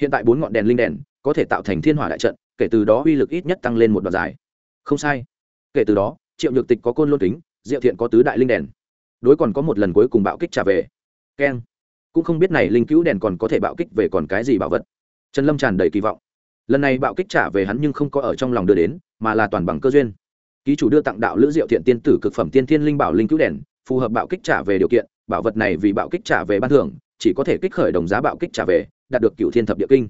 Hiện tại bốn ngọn đèn linh đèn có thể tạo thành thiên hỏa đại trận, kể từ đó uy lực ít nhất tăng lên một đoạn dài. Không sai. Kể từ đó, triệu nhược tịch có côn lôn kính, diệu thiện có tứ đại linh đèn. Đối còn có một lần cuối cùng bạo kích trả về. Keng. Cũng không biết này linh cứu đèn còn có thể bạo kích về còn cái gì bảo vật. Trần lâm tràn đầy kỳ vọng. Lần này bạo kích trả về hắn nhưng không có ở trong lòng đưa đến, mà là toàn bằng cơ duyên. Ký chủ đưa tặng đạo lữ diệu thiện tiên tử cực phẩm tiên thiên linh bảo linh cứu đèn, phù hợp bạo kích trả về điều kiện, bảo vật này vì bạo kích trả về ban thưởng chỉ có thể kích khởi đồng giá bạo kích trả về, đạt được cựu thiên thập địa kinh.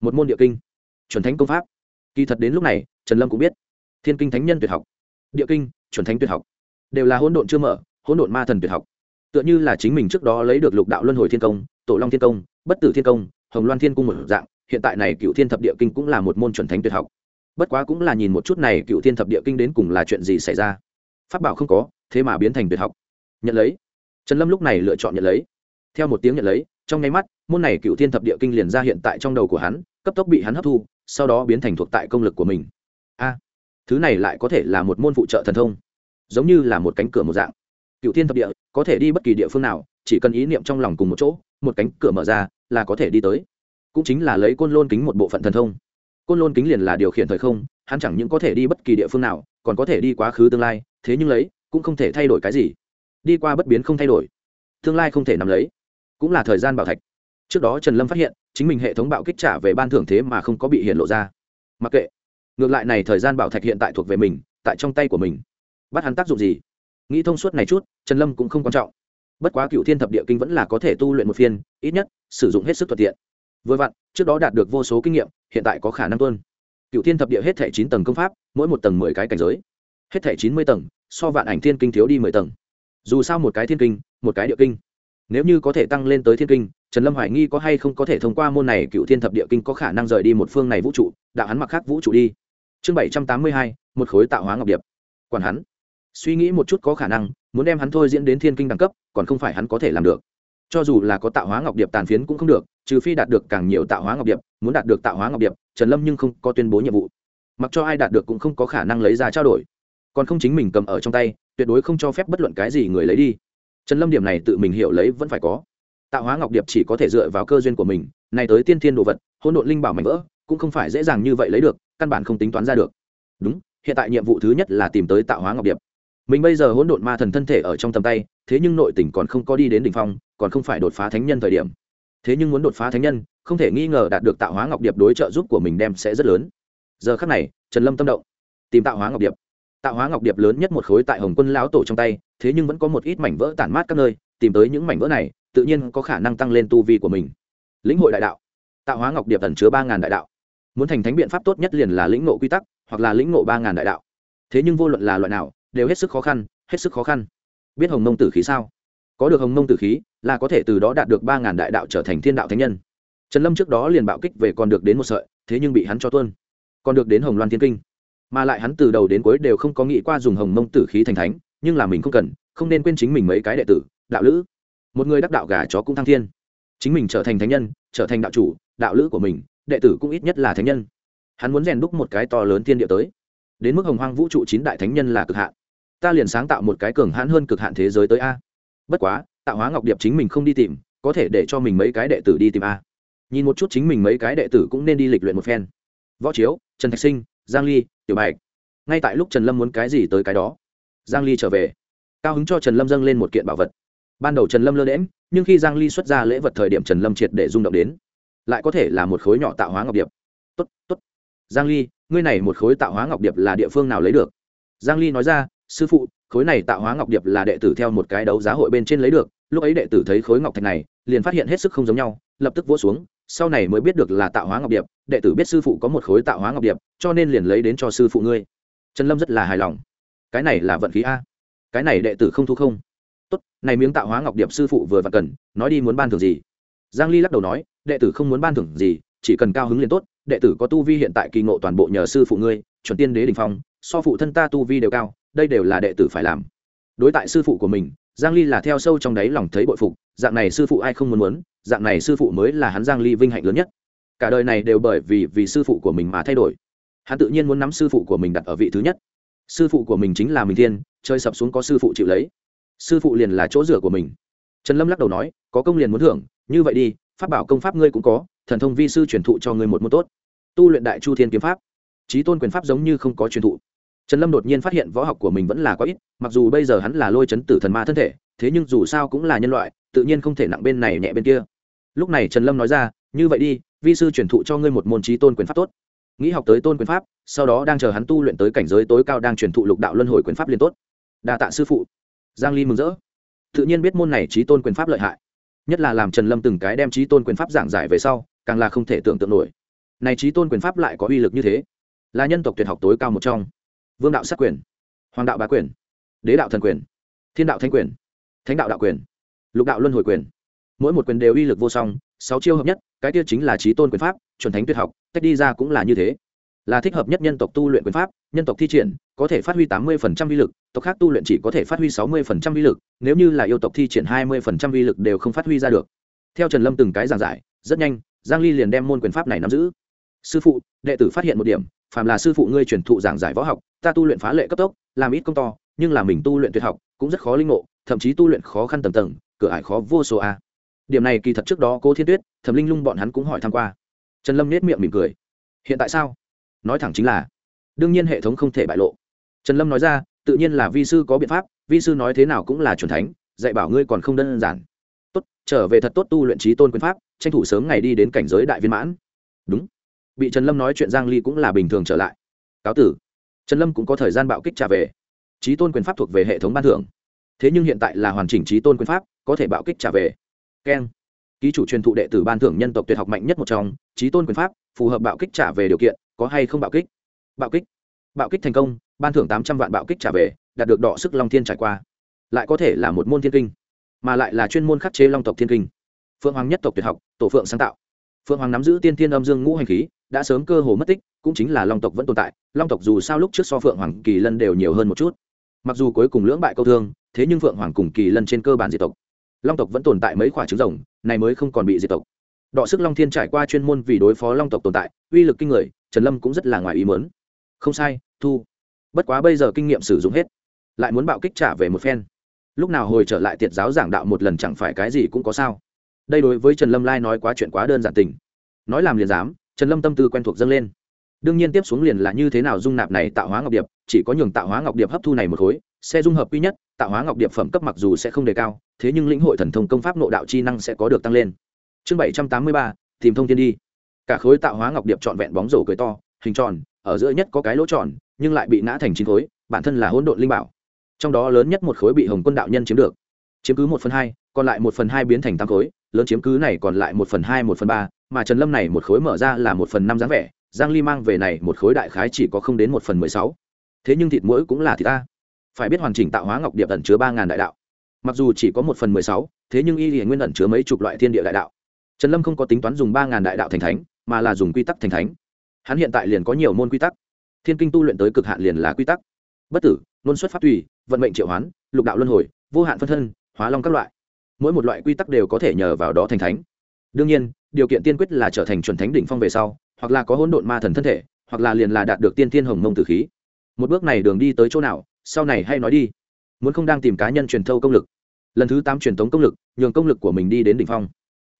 Một môn địa kinh. Chuẩn thánh công pháp. Kỳ thật đến lúc này, trần lâm cũng biết. Thiên kinh thánh nhân tuyệt học. Địa kinh, chuẩn thánh tuyệt học. Đều là hỗn độn chưa mở, hỗn độn ma thần tuyệt học. Tựa như là chính mình trước đó lấy được lục đạo luân hồi thiên công, tổ long thiên công, bất tử thiên công, hồng loan thiên cung một dạng, hiện tại này cựu thiên thập địa kinh cũng là một môn chuẩn thánh tuyệt học. Bất quá cũng là nhìn một chút này cựu thiên thập địa kinh đến cùng là chuyện gì xảy ra. Pháp bảo không có, thế mà biến thành tuyệt học. Nhận lấy. Trần lâm lúc này lựa chọn nhận lấy theo một tiếng nhận lấy, trong nháy mắt, môn này cựu thiên thập địa kinh liền ra hiện tại trong đầu của hắn, cấp tốc bị hắn hấp thu, sau đó biến thành thuộc tại công lực của mình. A, thứ này lại có thể là một môn phụ trợ thần thông, giống như là một cánh cửa một dạng. Cựu thiên thập địa, có thể đi bất kỳ địa phương nào, chỉ cần ý niệm trong lòng cùng một chỗ, một cánh cửa mở ra, là có thể đi tới. Cũng chính là lấy côn lôn kính một bộ phận thần thông. Côn lôn kính liền là điều khiển thời không, hắn chẳng những có thể đi bất kỳ địa phương nào, còn có thể đi quá khứ tương lai, thế nhưng lấy, cũng không thể thay đổi cái gì. Đi qua bất biến không thay đổi, tương lai không thể nắm lấy cũng là thời gian bảo thạch. Trước đó trần lâm phát hiện, chính mình hệ thống bạo kích trả về ban thưởng thế mà không có bị hiện lộ ra. Mặc kệ, ngược lại này thời gian bảo thạch hiện tại thuộc về mình, tại trong tay của mình. Bắt hắn tác dụng gì? Nghĩ thông suốt này chút, trần lâm cũng không quan trọng. Bất quá cựu thiên thập địa kinh vẫn là có thể tu luyện một phiên, ít nhất, sử dụng hết sức thuận tiện. Vừa vặn, trước đó đạt được vô số kinh nghiệm, hiện tại có khả năng tuân. Cựu thiên thập địa hết thẻ chín tầng công pháp, mỗi một tầng mười cái cảnh giới. Hết thẻ chín mươi tầng, so vạn ảnh thiên kinh thiếu đi mười tầng. Dù sao một cái thiên kinh, một cái địa kinh nếu như có thể tăng lên tới thiên kinh, trần lâm hoài nghi có hay không có thể thông qua môn này cựu thiên thập địa kinh có khả năng rời đi một phương này vũ trụ, đạo hắn mặc khác vũ trụ đi. Chương bảy trăm tám mươi hai, một khối tạo hóa ngọc điệp. Quản hắn. Suy nghĩ một chút có khả năng, muốn đem hắn thôi diễn đến thiên kinh đẳng cấp, còn không phải hắn có thể làm được. Cho dù là có tạo hóa ngọc điệp tàn phiến cũng không được, trừ phi đạt được càng nhiều tạo hóa ngọc điệp, muốn đạt được tạo hóa ngọc điệp, trần lâm nhưng không có tuyên bố nhiệm vụ. Mặc cho ai đạt được cũng không có khả năng lấy ra trao đổi. Còn không chính mình cầm ở trong tay, tuyệt đối không cho phép bất luận cái gì người lấy đi trần lâm điểm này tự mình hiểu lấy vẫn phải có. Tạo hóa ngọc điệp chỉ có thể dựa vào cơ duyên của mình, này tới tiên thiên đồ vật, hỗn độn linh bảo mảnh vỡ, cũng không phải dễ dàng như vậy lấy được, căn bản không tính toán ra được. Đúng, hiện tại nhiệm vụ thứ nhất là tìm tới tạo hóa ngọc điệp. Mình bây giờ hỗn độn ma thần thân thể ở trong tầm tay, thế nhưng nội tỉnh còn không có đi đến đỉnh phong, còn không phải đột phá thánh nhân thời điểm. Thế nhưng muốn đột phá thánh nhân, không thể nghi ngờ đạt được tạo hóa ngọc điệp đối trợ giúp của mình đem sẽ rất lớn. Giờ khắc này, trần lâm tâm động. Tìm tạo hóa ngọc điệp. Tạo hóa ngọc điệp lớn nhất một khối tại hồng quân lão tổ trong tay thế nhưng vẫn có một ít mảnh vỡ tản mát các nơi, tìm tới những mảnh vỡ này, tự nhiên có khả năng tăng lên tu vi của mình. Lĩnh hội đại đạo. Tạo hóa ngọc điệp ẩn chứa ba ngàn đại đạo. Muốn thành thánh biện pháp tốt nhất liền là lĩnh ngộ quy tắc, hoặc là lĩnh ngộ ba ngàn đại đạo. Thế nhưng vô luận là loại nào, đều hết sức khó khăn, hết sức khó khăn. Biết hồng mông tử khí sao? Có được hồng mông tử khí, là có thể từ đó đạt được ba ngàn đại đạo trở thành thiên đạo thánh nhân. Trần lâm trước đó liền bạo kích về còn được đến một sợi, thế nhưng bị hắn cho tuân còn được đến hồng loan thiên kinh. Mà lại hắn từ đầu đến cuối đều không có nghĩ qua dùng hồng mông tử khí thành thánh nhưng là mình không cần, không nên quên chính mình mấy cái đệ tử, đạo lữ. Một người đắc đạo gà chó cũng thăng thiên. Chính mình trở thành thánh nhân, trở thành đạo chủ, đạo lữ của mình, đệ tử cũng ít nhất là thánh nhân. Hắn muốn rèn đúc một cái to lớn thiên địa tới. Đến mức hồng hoang vũ trụ chín đại thánh nhân là cực hạn. Ta liền sáng tạo một cái cường hãn hơn cực hạn thế giới tới a. Bất quá, tạo hóa ngọc điệp chính mình không đi tìm, có thể để cho mình mấy cái đệ tử đi tìm a. Nhìn một chút chính mình mấy cái đệ tử cũng nên đi lịch luyện một phen. Võ chiếu, trần thạch sinh, giang ly, tiểu bạch. Ngay tại lúc trần lâm muốn cái gì tới cái đó giang ly trở về. Cao hứng cho trần lâm dâng lên một kiện bảo vật. Ban đầu trần lâm lơ đễm nhưng khi giang ly xuất ra lễ vật thời điểm trần lâm triệt để rung động đến. Lại có thể là một khối nhỏ tạo hóa ngọc điệp. Tốt tốt. Giang ly, ngươi này một khối tạo hóa ngọc điệp là địa phương nào lấy được? Giang ly nói ra, sư phụ, khối này tạo hóa ngọc điệp là đệ tử theo một cái đấu giá hội bên trên lấy được. Lúc ấy đệ tử thấy khối ngọc thạch này, liền phát hiện hết sức không giống nhau, lập tức vỗ xuống, sau này mới biết được là tạo hóa ngọc điệp. Đệ tử biết sư phụ có một khối tạo hóa ngọc điệp, cho nên liền lấy đến cho sư phụ ngươi. Trần lâm rất là hài lòng cái này là vận khí a. Cái này đệ tử không thu không. Tốt, này miếng tạo hóa ngọc điệp sư phụ vừa vặn cần, nói đi muốn ban thưởng gì? Giang ly lắc đầu nói, đệ tử không muốn ban thưởng gì, chỉ cần cao hứng liền tốt, đệ tử có tu vi hiện tại kỳ ngộ toàn bộ nhờ sư phụ ngươi, chuẩn tiên đế đình phong, so phụ thân ta tu vi đều cao, đây đều là đệ tử phải làm. Đối tại sư phụ của mình, giang ly là theo sâu trong đáy lòng thấy bội phục, dạng này sư phụ ai không muốn muốn, dạng này sư phụ mới là hắn giang ly vinh hạnh lớn nhất. Cả đời này đều bởi vì vì sư phụ của mình mà thay đổi. Hắn tự nhiên muốn nắm sư phụ của mình đặt ở vị thứ nhất sư phụ của mình chính là mình thiên, chơi sập xuống có sư phụ chịu lấy. Sư phụ liền là chỗ rửa của mình. Trần lâm lắc đầu nói, có công liền muốn thưởng, như vậy đi, pháp bảo công pháp ngươi cũng có, thần thông vi sư truyền thụ cho ngươi một môn tốt. Tu luyện đại chu thiên kiếm pháp trí tôn quyền pháp giống như không có truyền thụ. Trần lâm đột nhiên phát hiện võ học của mình vẫn là có ít, mặc dù bây giờ hắn là lôi chấn tử thần ma thân thể, thế nhưng dù sao cũng là nhân loại, tự nhiên không thể nặng bên này nhẹ bên kia. Lúc này trần lâm nói ra, như vậy đi, vi sư truyền thụ cho ngươi một môn trí tôn quyền pháp tốt nghĩ học tới tôn quyền pháp, sau đó đang chờ hắn tu luyện tới cảnh giới tối cao đang truyền thụ lục đạo luân hồi quyền pháp liên tốt. Đa tạ sư phụ. Giang ly mừng rỡ. Tự nhiên biết môn này trí tôn quyền pháp lợi hại. Nhất là làm trần lâm từng cái đem trí tôn quyền pháp giảng giải về sau, càng là không thể tưởng tượng nổi. Này trí tôn quyền pháp lại có uy lực như thế. Là nhân tộc tuyệt học tối cao một trong. Vương đạo sát quyền, hoàng đạo bá quyền, đế đạo thần quyền, thiên đạo thánh quyền, thánh đạo đạo quyền, lục đạo luân hồi quyền. Mỗi một quyền đều uy lực vô song sáu chiêu hợp nhất, cái kia chính là trí tôn quyền pháp, chuẩn thánh tuyệt học tách đi ra cũng là như thế. Là thích hợp nhất nhân tộc tu luyện quyền pháp, nhân tộc thi triển, có thể phát huy tám mươi phần trăm vi lực, tộc khác tu luyện chỉ có thể phát huy sáu mươi phần trăm vi lực, nếu như là yêu tộc thi triển hai mươi phần trăm vi lực đều không phát huy ra được. Theo trần lâm từng cái giảng giải, rất nhanh, giang ly liền đem môn quyền pháp này nắm giữ. Sư phụ, đệ tử phát hiện một điểm, phàm là sư phụ ngươi truyền thụ giảng giải võ học, ta tu luyện phá lệ cấp tốc, làm ít công to, nhưng là mình tu luyện tuyệt học, cũng rất khó linh ngộ, thậm chí tu luyện khó khăn tầng tầng, cửa ải khó vô số a điểm này kỳ thật trước đó cố thiên tuyết, thẩm linh lung bọn hắn cũng hỏi tham q u a trần lâm nết miệng mỉm cười. Hiện tại sao? Nói thẳng chính là, đương nhiên hệ thống không thể bại lộ. Trần lâm nói ra, tự nhiên là vi sư có biện pháp, vi sư nói thế nào cũng là c h u ẩ n thánh, dạy bảo ngươi còn không đơn giản. Tốt, trở về thật tốt tu luyện trí tôn quyền pháp, tranh thủ sớm ngày đi đến cảnh giới đại viên mãn. Đúng. Bị trần lâm nói chuyện giang ly cũng là bình thường trở lại. Cáo tử. Trần lâm cũng có thời gian bạo kích trả về. Trí tôn quyền pháp thuộc về hệ thống ban thưởng. Thế nhưng hiện tại là hoàn chỉnh trí tôn quyền pháp, có thể bạo kích trả về keng. Ký chủ truyền thụ đệ tử ban thưởng nhân tộc tuyệt học mạnh nhất một trong trí tôn quyền pháp, phù hợp bạo kích trả về điều kiện, có hay không bạo kích? Bạo kích. Bạo kích thành công, ban thưởng tám trăm vạn bạo kích trả về, đạt được đọ sức long thiên trải qua. Lại có thể là một môn thiên kinh, mà lại là chuyên môn khắc chế long tộc thiên kinh. Phượng hoàng nhất tộc tuyệt học, tổ phượng sáng tạo. Phượng hoàng nắm giữ tiên thiên âm dương ngũ hành khí, đã sớm cơ hồ mất tích, cũng chính là long tộc vẫn tồn tại, long tộc dù sao lúc trước so phượng hoàng, kỳ lân đều nhiều hơn một chút. Mặc dù cuối cùng lưỡng bại câu thương, thế nhưng phượng hoàng cùng kỳ lân trên cơ bản diệt tộc long tộc vẫn tồn tại mấy khoả trứng rồng, này mới không còn bị diệt tộc. Đọ sức long thiên trải qua chuyên môn vì đối phó long tộc tồn tại, uy lực kinh người, trần lâm cũng rất là ngoài ý mớn không sai, thu. Bất quá bây giờ kinh nghiệm sử dụng hết, lại muốn bạo kích trả về một phen. Lúc nào hồi trở lại tiệt giáo giảng đạo một lần chẳng phải cái gì cũng có sao. Đây đối với trần lâm lai nói quá chuyện quá đơn giản tình. Nói làm liền dám, trần lâm tâm tư quen thuộc dâng lên. Đương nhiên tiếp xuống liền là như thế nào dung nạp này tạo hóa ngọc điệp, chỉ có nhường tạo hóa ngọc điệp hấp thu này một khối xe dung hợp quy nhất, tạo hóa ngọc điệp phẩm cấp mặc dù sẽ không đề cao, thế nhưng lĩnh hội thần thông công pháp nộ đạo chi năng sẽ có được tăng lên. Chương bảy trăm tám mươi ba, tìm thông thiên đi. Cả khối tạo hóa ngọc điệp trọn vẹn bóng rổ cười to, hình tròn, ở giữa nhất có cái lỗ tròn, nhưng lại bị nã thành chín khối, bản thân là hỗn độn linh bảo. Trong đó lớn nhất một khối bị hồng quân đạo nhân chiếm được. Chiếm cứ một phần hai, còn lại một phần hai biến thành tám khối, lớn chiếm cứ này còn lại một phần hai, một phần ba, mà trần lâm này một khối mở ra là một phần năm dáng vẻ, giang ly mang về này một khối đại khái chỉ có không đến một phần mười sáu. Thế nhưng thịt mũi cũng là thịt ta phải biết hoàn chỉnh tạo hóa ngọc điệp ẩn chứa ba ngàn đại đạo. Mặc dù chỉ có một phần mười sáu, thế nhưng y hiển nguyên ẩn chứa mấy chục loại thiên địa đại đạo. Trần lâm không có tính toán dùng ba ngàn đại đạo thành thánh, mà là dùng quy tắc thành thánh. Hắn hiện tại liền có nhiều môn quy tắc. Thiên kinh tu luyện tới cực hạn liền là quy tắc. Bất tử luân xuất pháp tùy, vận mệnh triệu hoán, lục đạo luân hồi, vô hạn phân thân, hóa long các loại. Mỗi một loại quy tắc đều có thể nhờ vào đó thành thánh. Đương nhiên, điều kiện tiên quyết là trở thành chuẩn thánh đỉnh phong về sau, hoặc là có hỗn độn ma thần thân thể, hoặc là liền là đạt được tiên thiên hồng mông tử khí. Một bước này đường đi tới chỗ nào sau này hay nói đi. Muốn không đang tìm cá nhân truyền thâu công lực. Lần thứ tám truyền thống công lực, nhường công lực của mình đi đến đỉnh phong.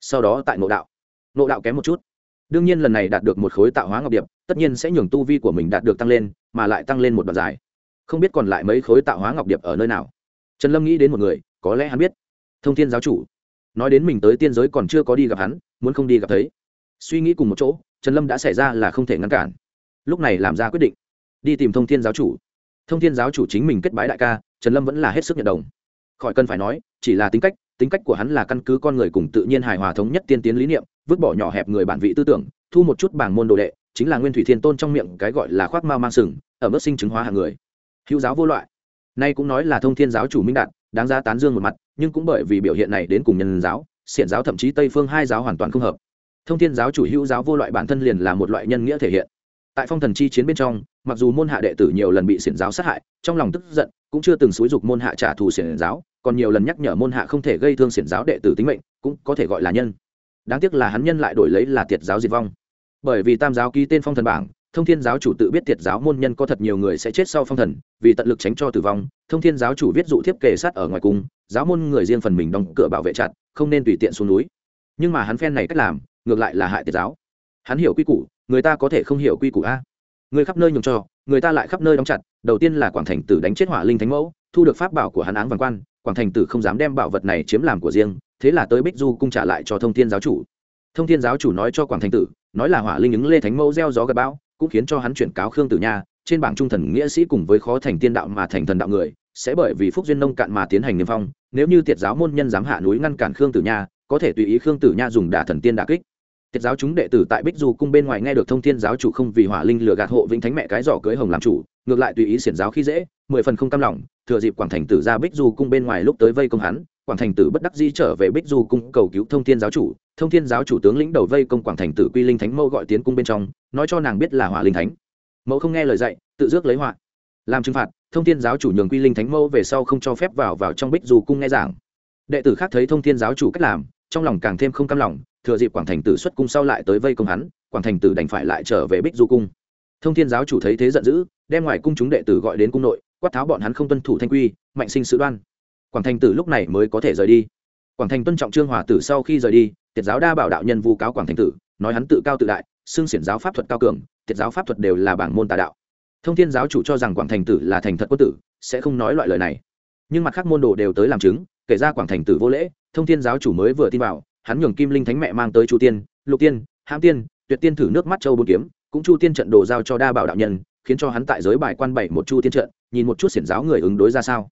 Sau đó tại nộ đạo. Nộ đạo kém một chút. Đương nhiên lần này đạt được một khối tạo hóa ngọc điệp, tất nhiên sẽ nhường tu vi của mình đạt được tăng lên, mà lại tăng lên một đoạn dài. Không biết còn lại mấy khối tạo hóa ngọc điệp ở nơi nào. Trần lâm nghĩ đến một người, có lẽ hắn biết. Thông thiên giáo chủ. Nói đến mình tới tiên giới còn chưa có đi gặp hắn, muốn không đi gặp thấy. Suy nghĩ cùng một chỗ, trần lâm đã xảy ra là không thể ngăn cản. Lúc này làm ra quyết định. Đi tìm thông thiên giáo chủ thông thiên giáo chủ chính mình kết bái đại ca, trần lâm vẫn là hết sức nhận đồng. Khỏi cần phải nói, chỉ là tính cách tính cách của hắn là căn cứ con người cùng tự nhiên hài hòa thống nhất tiên tiến lý niệm, vứt bỏ nhỏ hẹp người bản vị tư tưởng, thu một chút bảng môn đồ đệ, chính là nguyên thủy thiên tôn trong miệng cái gọi là khoác mao mang sừng, ở mức sinh chứng hóa hàng người. Hữu giáo vô loại. Nay cũng nói là thông thiên giáo chủ minh đạt, đáng ra tán dương một mặt, nhưng cũng bởi vì biểu hiện này đến cùng nhân giáo, xiển giáo thậm chí tây phương hai giáo hoàn toàn không hợp. Thông thiên giáo chủ hữu giáo vô loại bản thân liền là một loại nhân nghĩa thể hiện tại phong thần chi chiến bên trong, mặc dù môn hạ đệ tử nhiều lần bị xiển giáo sát hại, trong lòng tức giận, cũng chưa từng xúi dục môn hạ trả thù xiển giáo, còn nhiều lần nhắc nhở môn hạ không thể gây thương xiển giáo đệ tử tính mệnh, cũng có thể gọi là nhân. Đáng tiếc là hắn nhân lại đổi lấy là tiệt giáo diệt vong. Bởi vì tam giáo ký tên phong thần bảng, thông thiên giáo chủ tự biết tiệt giáo môn nhân có thật nhiều người sẽ chết sau phong thần, vì tận lực tránh cho tử vong, thông thiên giáo chủ viết dụ thiếp kề sát ở ngoài cung, giáo môn người riêng phần mình đóng cửa bảo vệ chặt, không nên tùy tiện xuống núi. Nhưng mà hắn phen này cách làm, ngược lại là hại tiệt giáo. Hắn hiểu quy củ người ta có thể không hiểu quy củ a. Người khắp nơi nhường cho, người ta lại khắp nơi đóng chặt, đầu tiên là quảng thành tử đánh chết hỏa linh thánh mẫu, thu được pháp bảo của hắn áng vàng quan, quảng thành tử không dám đem bảo vật này chiếm làm của riêng, thế là tới bích du cung trả lại cho thông thiên giáo chủ. Thông thiên giáo chủ nói cho quảng thành tử, nói là hỏa linh ứng lê thánh mẫu gieo gió gặp bão, cũng khiến cho hắn chuyển cáo khương tử nha, trên bảng trung thần nghĩa sĩ cùng với khó thành tiên đạo mà thành thần đạo người, sẽ bởi vì phúc duyên nông cạn mà tiến hành niêm phong, nếu như tiệt giáo môn nhân dám hạ núi ngăn cản khương tử nha, có thể tùy ý khương tử nha dùng đả thần tiên đả kích tiệt giáo chúng đệ tử tại bích du cung bên ngoài nghe được thông thiên giáo chủ không vì hỏa linh lừa gạt hộ vĩnh thánh mẹ cái giỏ cưới hồng làm chủ, ngược lại tùy ý xiển giáo khi dễ, mười phần không cam lòng, thừa dịp quảng thành tử ra bích du cung bên ngoài lúc tới vây công hắn, quảng thành tử bất đắc di trở về bích du cung cầu cứu thông thiên giáo chủ, thông thiên giáo chủ tướng lĩnh đầu vây công quảng thành tử quy linh thánh mẫu gọi tiến cung bên trong, nói cho nàng biết là hỏa linh thánh. Mẫu không nghe lời dạy, tự dước lấy họa. Làm trừng phạt, thông thiên giáo chủ nhường quy linh thánh mẫu về sau không cho phép vào vào trong bích du cung nghe giảng. Đệ tử khác thấy thông thiên giáo chủ cách làm, trong lòng càng thêm không cam lòng thừa dịp quảng thành tử xuất cung sau lại tới vây công hắn, quảng thành tử đành phải lại trở về bích du cung. Thông thiên giáo chủ thấy thế giận dữ, đem ngoài cung chúng đệ tử gọi đến cung nội, quát tháo bọn hắn không tuân thủ thanh quy, mạnh sinh sự đoan. Quảng thành tử lúc này mới có thể rời đi. Quảng thành tuân trọng trương hòa tử sau khi rời đi, tiệt giáo đa bảo đạo nhân vu cáo quảng thành tử, nói hắn tự cao tự đại, xưng xiển giáo pháp thuật cao cường, tiệt giáo pháp thuật đều là bảng môn tà đạo. Thông thiên giáo chủ cho rằng quảng thành tử là thành thật quân tử, sẽ không nói loại lời này. Nhưng mặt khác môn đồ đều tới làm chứng, kể ra quảng thành tử vô lễ, thông thiên giáo chủ mới vừa tin vào hắn nhường kim linh thánh mẹ mang tới chu tiên, lục tiên, hãm tiên, tuyệt tiên thử nước mắt châu bốn kiếm, cũng chu tiên trận đồ giao cho đa bảo đạo nhân, khiến cho hắn tại giới bài quan bảy một chu tiên trận, nhìn một chút xiển giáo người ứng đối ra sao.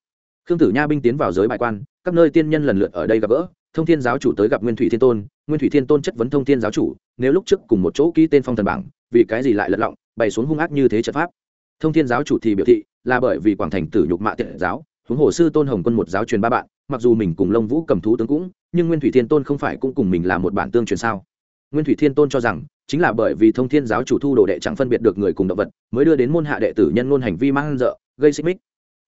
Khương tử nha binh tiến vào giới bài quan, các nơi tiên nhân lần lượt ở đây gặp gỡ, thông thiên giáo chủ tới gặp nguyên thủy thiên tôn, nguyên thủy thiên tôn chất vấn thông thiên giáo chủ, nếu lúc trước cùng một chỗ ký tên phong thần bảng, vì cái gì lại lật lọng, bày xuống hung ác như thế trận pháp. Thông thiên giáo chủ thì biểu thị, là bởi vì quảng thành tử nhục mạ tiện giáo, huống hồ sư tôn hồng quân một giáo truyền ba bạn, mặc dù mình cùng lông vũ cầm thú tướng cũng nhưng nguyên thủy thiên tôn không phải cũng cùng mình là một bản tương truyền sao? Nguyên thủy thiên tôn cho rằng, chính là bởi vì thông thiên giáo chủ thu đồ đệ chẳng phân biệt được người cùng động vật, mới đưa đến môn hạ đệ tử nhân ngôn hành vi mang dợ, gây xích mích.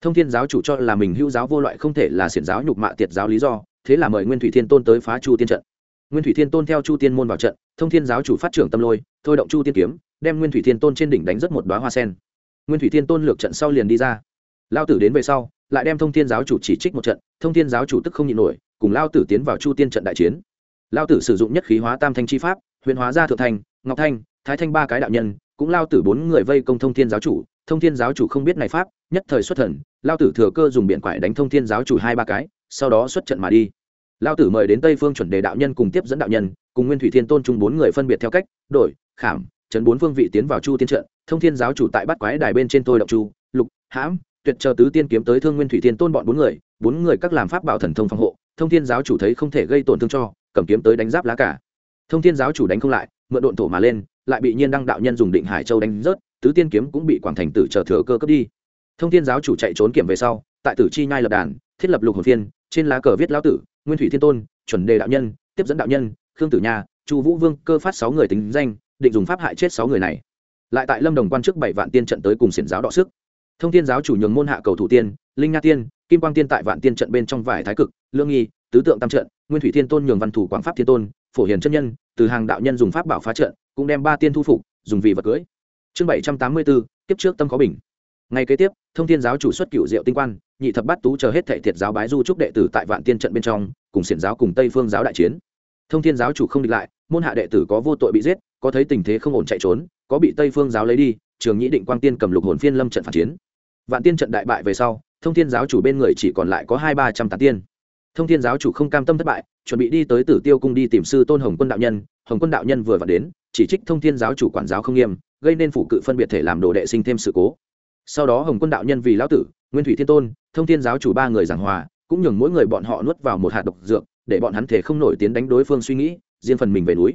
Thông thiên giáo chủ cho là mình hữu giáo vô loại không thể là xiển giáo nhục mạ tiệt giáo lý do, thế là mời nguyên thủy thiên tôn tới phá chu tiên trận. Nguyên thủy thiên tôn theo chu tiên môn vào trận, thông thiên giáo chủ phát trưởng tâm lôi, thôi động chu tiên kiếm, đem nguyên thủy thiên tôn trên đỉnh đánh rất một đoá hoa sen. Nguyên thủy thiên tôn lược trận sau liền đi ra. Lao tử đến về sau, lại đem thông thiên giáo chủ chỉ trích một trận, thông thiên giáo chủ tức không nhịn nổi cùng lao tử tiến vào chu tiên trận đại chiến. Lao tử sử dụng nhất khí hóa tam thanh chi pháp, huyền hóa ra thượng thanh, ngọc thanh, thái thanh ba cái đạo nhân, cũng lao tử bốn người vây công thông thiên giáo chủ. Thông thiên giáo chủ không biết này pháp, nhất thời xuất thần, lao tử thừa cơ dùng biện quải đánh thông thiên giáo chủ hai ba cái, sau đó xuất trận mà đi. Lao tử mời đến tây phương chuẩn đề đạo nhân cùng tiếp dẫn đạo nhân, cùng nguyên thủy thiên tôn chung bốn người phân biệt theo cách, đổi, khảm trấn bốn phương vị tiến vào chu tiên trận. Thông thiên giáo chủ tại bắt quái đài bên trên tôi động chu, lục, hãm, tuyệt chờ tứ tiên kiếm tới thương nguyên thủy thiên tôn bọn bốn người bốn người các làm pháp bảo thần thông phòng hộ thông thiên giáo chủ thấy không thể gây tổn thương cho, cầm kiếm tới đánh giáp lá cả. Thông thiên giáo chủ đánh không lại, mượn độn thổ mà lên, lại bị nhiên đăng đạo nhân dùng định hải châu đánh rớt, tứ tiên kiếm cũng bị quảng thành tử chờ thừa cơ cướp đi. Thông thiên giáo chủ chạy trốn kiểm về sau, tại tử chi nhai lập đàn, thiết lập lục hồn phiên, trên lá cờ viết lão tử, nguyên thủy thiên tôn, chuẩn đề đạo nhân, tiếp dẫn đạo nhân, khương tử nha, chu vũ vương, cơ phát sáu người tính danh, định dùng pháp hại chết sáu người này. Lại tại lâm đồng quan chức bảy vạn tiên trận tới cùng xiển giáo đọ sức thông thiên giáo chủ nhường môn hạ cầu thủ tiên, linh nha tiên, kim quang tiên tại vạn tiên trận bên trong vải thái cực, lương nghi, tứ tượng tam trận, nguyên thủy thiên tôn nhường văn thủ quảng pháp thiên tôn, phổ hiền chân nhân, từ hàng đạo nhân dùng pháp bảo phá trận, cũng đem ba tiên thu phục, dùng vì vật cưới. Chương bảy trăm tám mươi bốn tiếp trước tâm có bình. Ngày kế tiếp, thông thiên giáo chủ xuất cựu diệu tinh quan, nhị thập bát tú chờ hết thệ thiệt giáo bái du trúc đệ tử tại vạn tiên trận bên trong, cùng xiển giáo cùng tây phương giáo đại chiến. Thông thiên giáo chủ không địch lại, môn hạ đệ tử có vô tội bị giết, có thấy tình thế không ổn chạy trốn, có bị tây phương giáo lấy đi, trường nhĩ định quang tiên cầm lục hồn phiên lâm trận phản chiến vạn tiên trận đại bại về sau, thông thiên giáo chủ bên người chỉ còn lại có hai ba trăm tán tiên. Thông thiên giáo chủ không cam tâm thất bại, chuẩn bị đi tới tử tiêu cung đi tìm sư tôn hồng quân đạo nhân. Hồng quân đạo nhân vừa vặn đến, chỉ trích thông thiên giáo chủ quản giáo không nghiêm, gây nên phủ cự phân biệt thể làm đồ đệ sinh thêm sự cố. Sau đó hồng quân đạo nhân vì lão tử, nguyên thủy thiên tôn, thông thiên giáo chủ ba người giảng hòa, cũng nhường mỗi người bọn họ nuốt vào một hạt độc dược, để bọn hắn thể không nổi tiến đánh đối phương suy nghĩ, riêng phần mình về núi.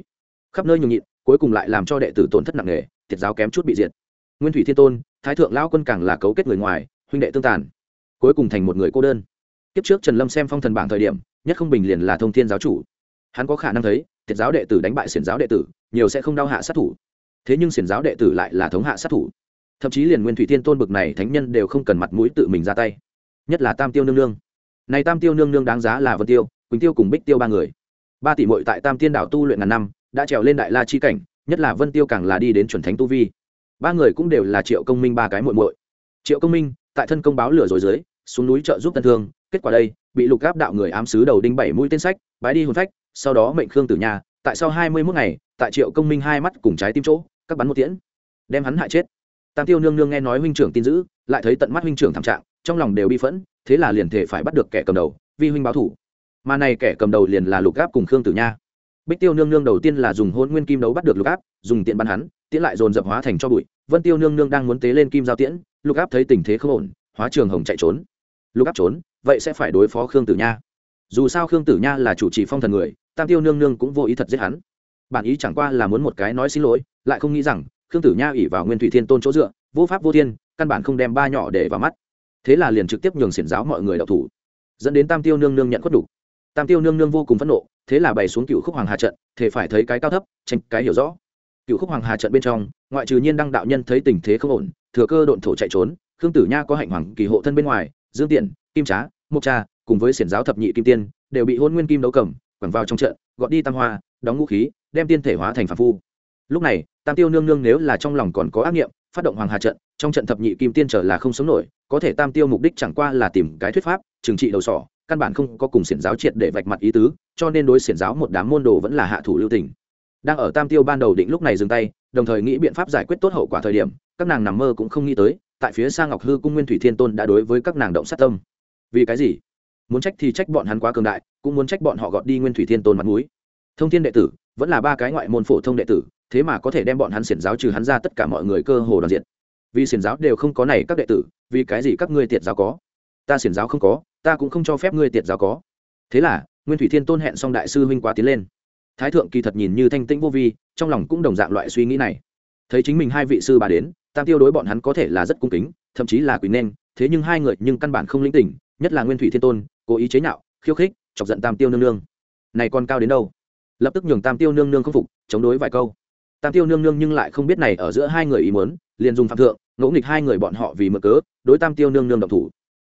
Khắp nơi nhường nhịn, cuối cùng lại làm cho đệ tử tổn thất nặng nề, thiệt giáo kém chút bị diệt. Nguyên thủy thiên tôn thái thượng lao quân càng là cấu kết người ngoài, huynh đệ tương tàn. Cuối cùng thành một người cô đơn. Kiếp trước trần lâm xem phong thần bảng thời điểm, nhất không bình liền là thông thiên giáo chủ. Hắn có khả năng thấy, thiệt giáo đệ tử đánh bại xiển giáo đệ tử, nhiều sẽ không đau hạ sát thủ. Thế nhưng xiển giáo đệ tử lại là thống hạ sát thủ. Thậm chí liền nguyên thủy thiên tôn bực này thánh nhân đều không cần mặt mũi tự mình ra tay. Nhất là tam tiêu nương nương. Này tam tiêu nương nương đáng giá là vân tiêu, quỳnh tiêu cùng bích tiêu ba người. Ba tỷ mội tại tam tiên đảo tu luyện ngàn năm, đã trèo lên đại la chi cảnh, nhất là vân tiêu càng là đi đến chuẩn thánh tu vi ba người cũng đều là triệu công minh ba cái muội muội. Triệu công minh, tại thân công báo lửa rồi dưới, xuống núi trợ giúp tân thương, kết quả đây, bị lục gáp đạo người ám sứ đầu đinh bảy mũi tên sách, bái đi hồn phách, sau đó mệnh khương tử nhà tại sau hai mươi mốt ngày, tại triệu công minh hai mắt cùng trái tim chỗ, các bắn một tiễn, đem hắn hại chết. Tam tiêu nương nương nghe nói huynh trưởng tin dữ lại thấy tận mắt huynh trưởng thảm trạng, trong lòng đều bi phẫn, thế là liền thể phải bắt được kẻ cầm đầu, vi huynh báo thủ. Mà này kẻ cầm đầu liền là lục áp cùng khương tử nha. Bích tiêu nương nương đầu tiên là dùng hôn nguyên kim đấu bắt được lục áp dùng tiện bắn hắn tiễn lại dồn dập hóa thành cho bụi, vân tiêu nương nương đang muốn tế lên kim giao tiễn, lục áp thấy tình thế không ổn, hóa trường hồng chạy trốn. Lục áp trốn, vậy sẽ phải đối phó khương tử nha. Dù sao khương tử nha là chủ trì phong thần người, tam tiêu nương nương cũng vô ý thật giết hắn. Bản ý chẳng qua là muốn một cái nói xin lỗi, lại không nghĩ rằng khương tử nha ỉ vào nguyên thủy thiên tôn chỗ dựa, vô pháp vô thiên, căn bản không đem ba nhỏ để vào mắt. Thế là liền trực tiếp nhường xiển giáo mọi người đậu thủ, dẫn đến tam tiêu nương nương nhận khuất đủ. Tam tiêu nương nương vô cùng phẫn nộ, thế là bày xuống cựu khúc hoàng hà trận, thể phải thấy cái cao thấp, tranh cái hiểu rõ cựu khúc hoàng hà trận bên trong, ngoại trừ nhiên đăng đạo nhân thấy tình thế không ổn, thừa cơ độn thổ chạy trốn, khương tử nha có hạnh hoàng kỳ hộ thân bên ngoài, dương tiện, kim trá, mộc cha cùng với xiển giáo thập nhị kim tiên, đều bị hôn nguyên kim đấu cầm, quẳng vào trong trận, gọt đi tam hoa, đóng ngũ khí, đem tiên thể hóa thành phạm phu. Lúc này, tam tiêu nương nương nếu là trong lòng còn có ác nghiệm, phát động hoàng hà trận, trong trận thập nhị kim tiên trở là không sống nổi, có thể tam tiêu mục đích chẳng qua là tìm cái thuyết pháp, trừng trị đầu sỏ, căn bản không có cùng xiển giáo triệt để vạch mặt ý tứ, cho nên đối xiển giáo một đám môn đồ vẫn là hạ thủ lưu tình đang ở tam tiêu ban đầu định lúc này dừng tay, đồng thời nghĩ biện pháp giải quyết tốt hậu quả thời điểm, các nàng nằm mơ cũng không nghĩ tới, tại phía xa ngọc hư cung nguyên thủy thiên tôn đã đối với các nàng động sát tâm. Vì cái gì? Muốn trách thì trách bọn hắn quá cường đại, cũng muốn trách bọn họ gọt đi nguyên thủy thiên tôn mặt mũi. Thông thiên đệ tử, vẫn là ba cái ngoại môn phổ thông đệ tử, thế mà có thể đem bọn hắn xiển giáo trừ hắn ra tất cả mọi người cơ hồ đoàn diện. Vì xiển giáo đều không có này các đệ tử, vì cái gì các ngươi tiệt giáo có? Ta xiển giáo không có, ta cũng không cho phép ngươi tiệt giáo có. Thế là, nguyên thủy thiên tôn hẹn xong đại sư huynh quá tiến lên thái thượng kỳ thật nhìn như thanh tĩnh vô vi, trong lòng cũng đồng dạng loại suy nghĩ này. Thấy chính mình hai vị sư bà đến, tam tiêu đối bọn hắn có thể là rất cung kính, thậm chí là quý nên, thế nhưng hai người nhưng căn bản không linh tỉnh, nhất là nguyên thủy thiên tôn, cố ý chế nhạo, khiêu khích, chọc giận tam tiêu nương nương. Này còn cao đến đâu? Lập tức nhường tam tiêu nương nương không phục, chống đối vài câu. Tam tiêu nương nương nhưng lại không biết này ở giữa hai người ý muốn, liền dùng phạm thượng, ngỗ nghịch hai người bọn họ vì mượn cớ, đối tam tiêu nương nương độc thủ.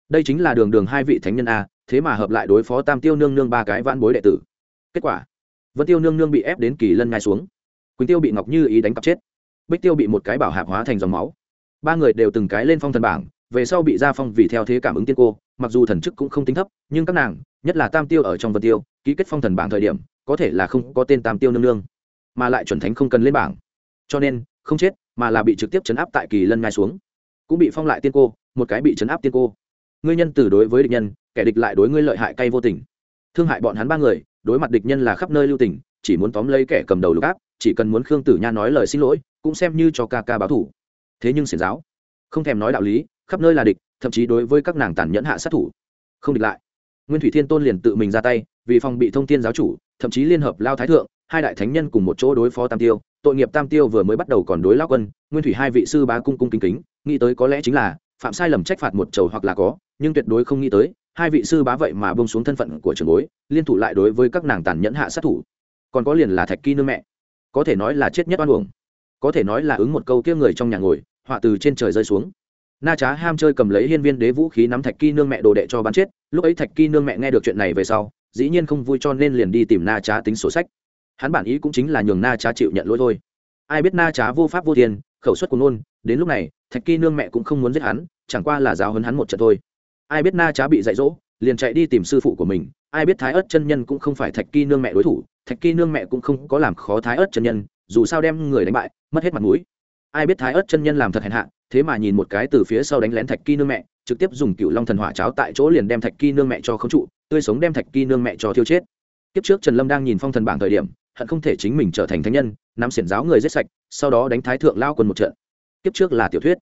Đây chính là đường đường hai vị thánh nhân a, thế mà hợp lại đối phó tam tiêu nương nương ba cái vãn bối đệ tử. Kết quả vân tiêu nương nương bị ép đến kỳ lân ngai xuống. Quỳnh tiêu bị ngọc như ý đánh cặp chết. Bích tiêu bị một cái bảo hạp hóa thành dòng máu. Ba người đều từng cái lên phong thần bảng, về sau bị gia phong vì theo thế cảm ứng tiên cô, mặc dù thần chức cũng không tính thấp, nhưng các nàng, nhất là tam tiêu ở trong vân tiêu, ký kết phong thần bảng thời điểm, có thể là không có tên tam tiêu nương nương, mà lại chuẩn thánh không cần lên bảng. Cho nên, không chết, mà là bị trực tiếp chấn áp tại kỳ lân ngai xuống. Cũng bị phong lại tiên cô, một cái bị chấn áp tiên cô. Ngươi nhân từ đối với địch nhân, kẻ địch lại đối ngươi lợi hại cay vô tình thương hại bọn hắn ba người, đối mặt địch nhân là khắp nơi lưu tình, chỉ muốn tóm lấy kẻ cầm đầu lục áp, chỉ cần muốn khương tử nha nói lời xin lỗi, cũng xem như cho ca ca báo thủ. Thế nhưng xiển giáo, không thèm nói đạo lý, khắp nơi là địch, thậm chí đối với các nàng tàn nhẫn hạ sát thủ, không địch lại. Nguyên thủy thiên tôn liền tự mình ra tay, vì phòng bị thông tin giáo chủ, thậm chí liên hợp lao thái thượng, hai đại thánh nhân cùng một chỗ đối phó tam tiêu, tội nghiệp tam tiêu vừa mới bắt đầu còn đối lao quân, nguyên thủy hai vị sư bá cung cung kính kính, nghĩ tới có lẽ chính là, phạm sai lầm trách phạt một chầu hoặc là có, nhưng tuyệt đối không nghĩ tới hai vị sư bá vậy mà bông xuống thân phận của trường bối, liên thủ lại đối với các nàng tàn nhẫn hạ sát thủ. Còn có liền là thạch kỳ nương mẹ. Có thể nói là chết nhất oan uổng. Có thể nói là ứng một câu kia người trong nhà ngồi, họa từ trên trời rơi xuống. Na trá ham chơi cầm lấy hiên viên đế vũ khí nắm thạch kỳ nương mẹ đồ đệ cho bắn chết, lúc ấy thạch kỳ nương mẹ nghe được chuyện này về sau, dĩ nhiên không vui cho nên liền đi tìm na trá tính sổ sách. Hắn bản ý cũng chính là nhường na trá chịu nhận lỗi thôi. Ai biết na trá vô pháp vô tiền khẩu suất của nôn đến lúc này, thạch kỳ nương mẹ cũng không muốn giết hắn, chẳng qua là giáo hấn hắn một trận thôi ai biết na trá bị dạy dỗ, liền chạy đi tìm sư phụ của mình. Ai biết thái ớt chân nhân cũng không phải thạch kỳ nương mẹ đối thủ. Thạch kỳ nương mẹ cũng không có làm khó thái ớt chân nhân, dù sao đem người đánh bại, mất hết mặt mũi. Ai biết thái ớt chân nhân làm thật hèn hạ, thế mà nhìn một cái từ phía sau đánh lén thạch kỳ nương mẹ, trực tiếp dùng cựu long thần hỏa cháo tại chỗ liền đem thạch kỳ nương mẹ cho không trụ, tươi sống đem thạch kỳ nương mẹ cho thiêu chết. Kiếp trước trần lâm đang nhìn phong thần bảng thời điểm, hận không thể chính mình trở thành thánh nhân, nắm xiển giáo người giết sạch, sau đó đánh thái thượng lao quân một trận. Kiếp trước là tiểu thuyết,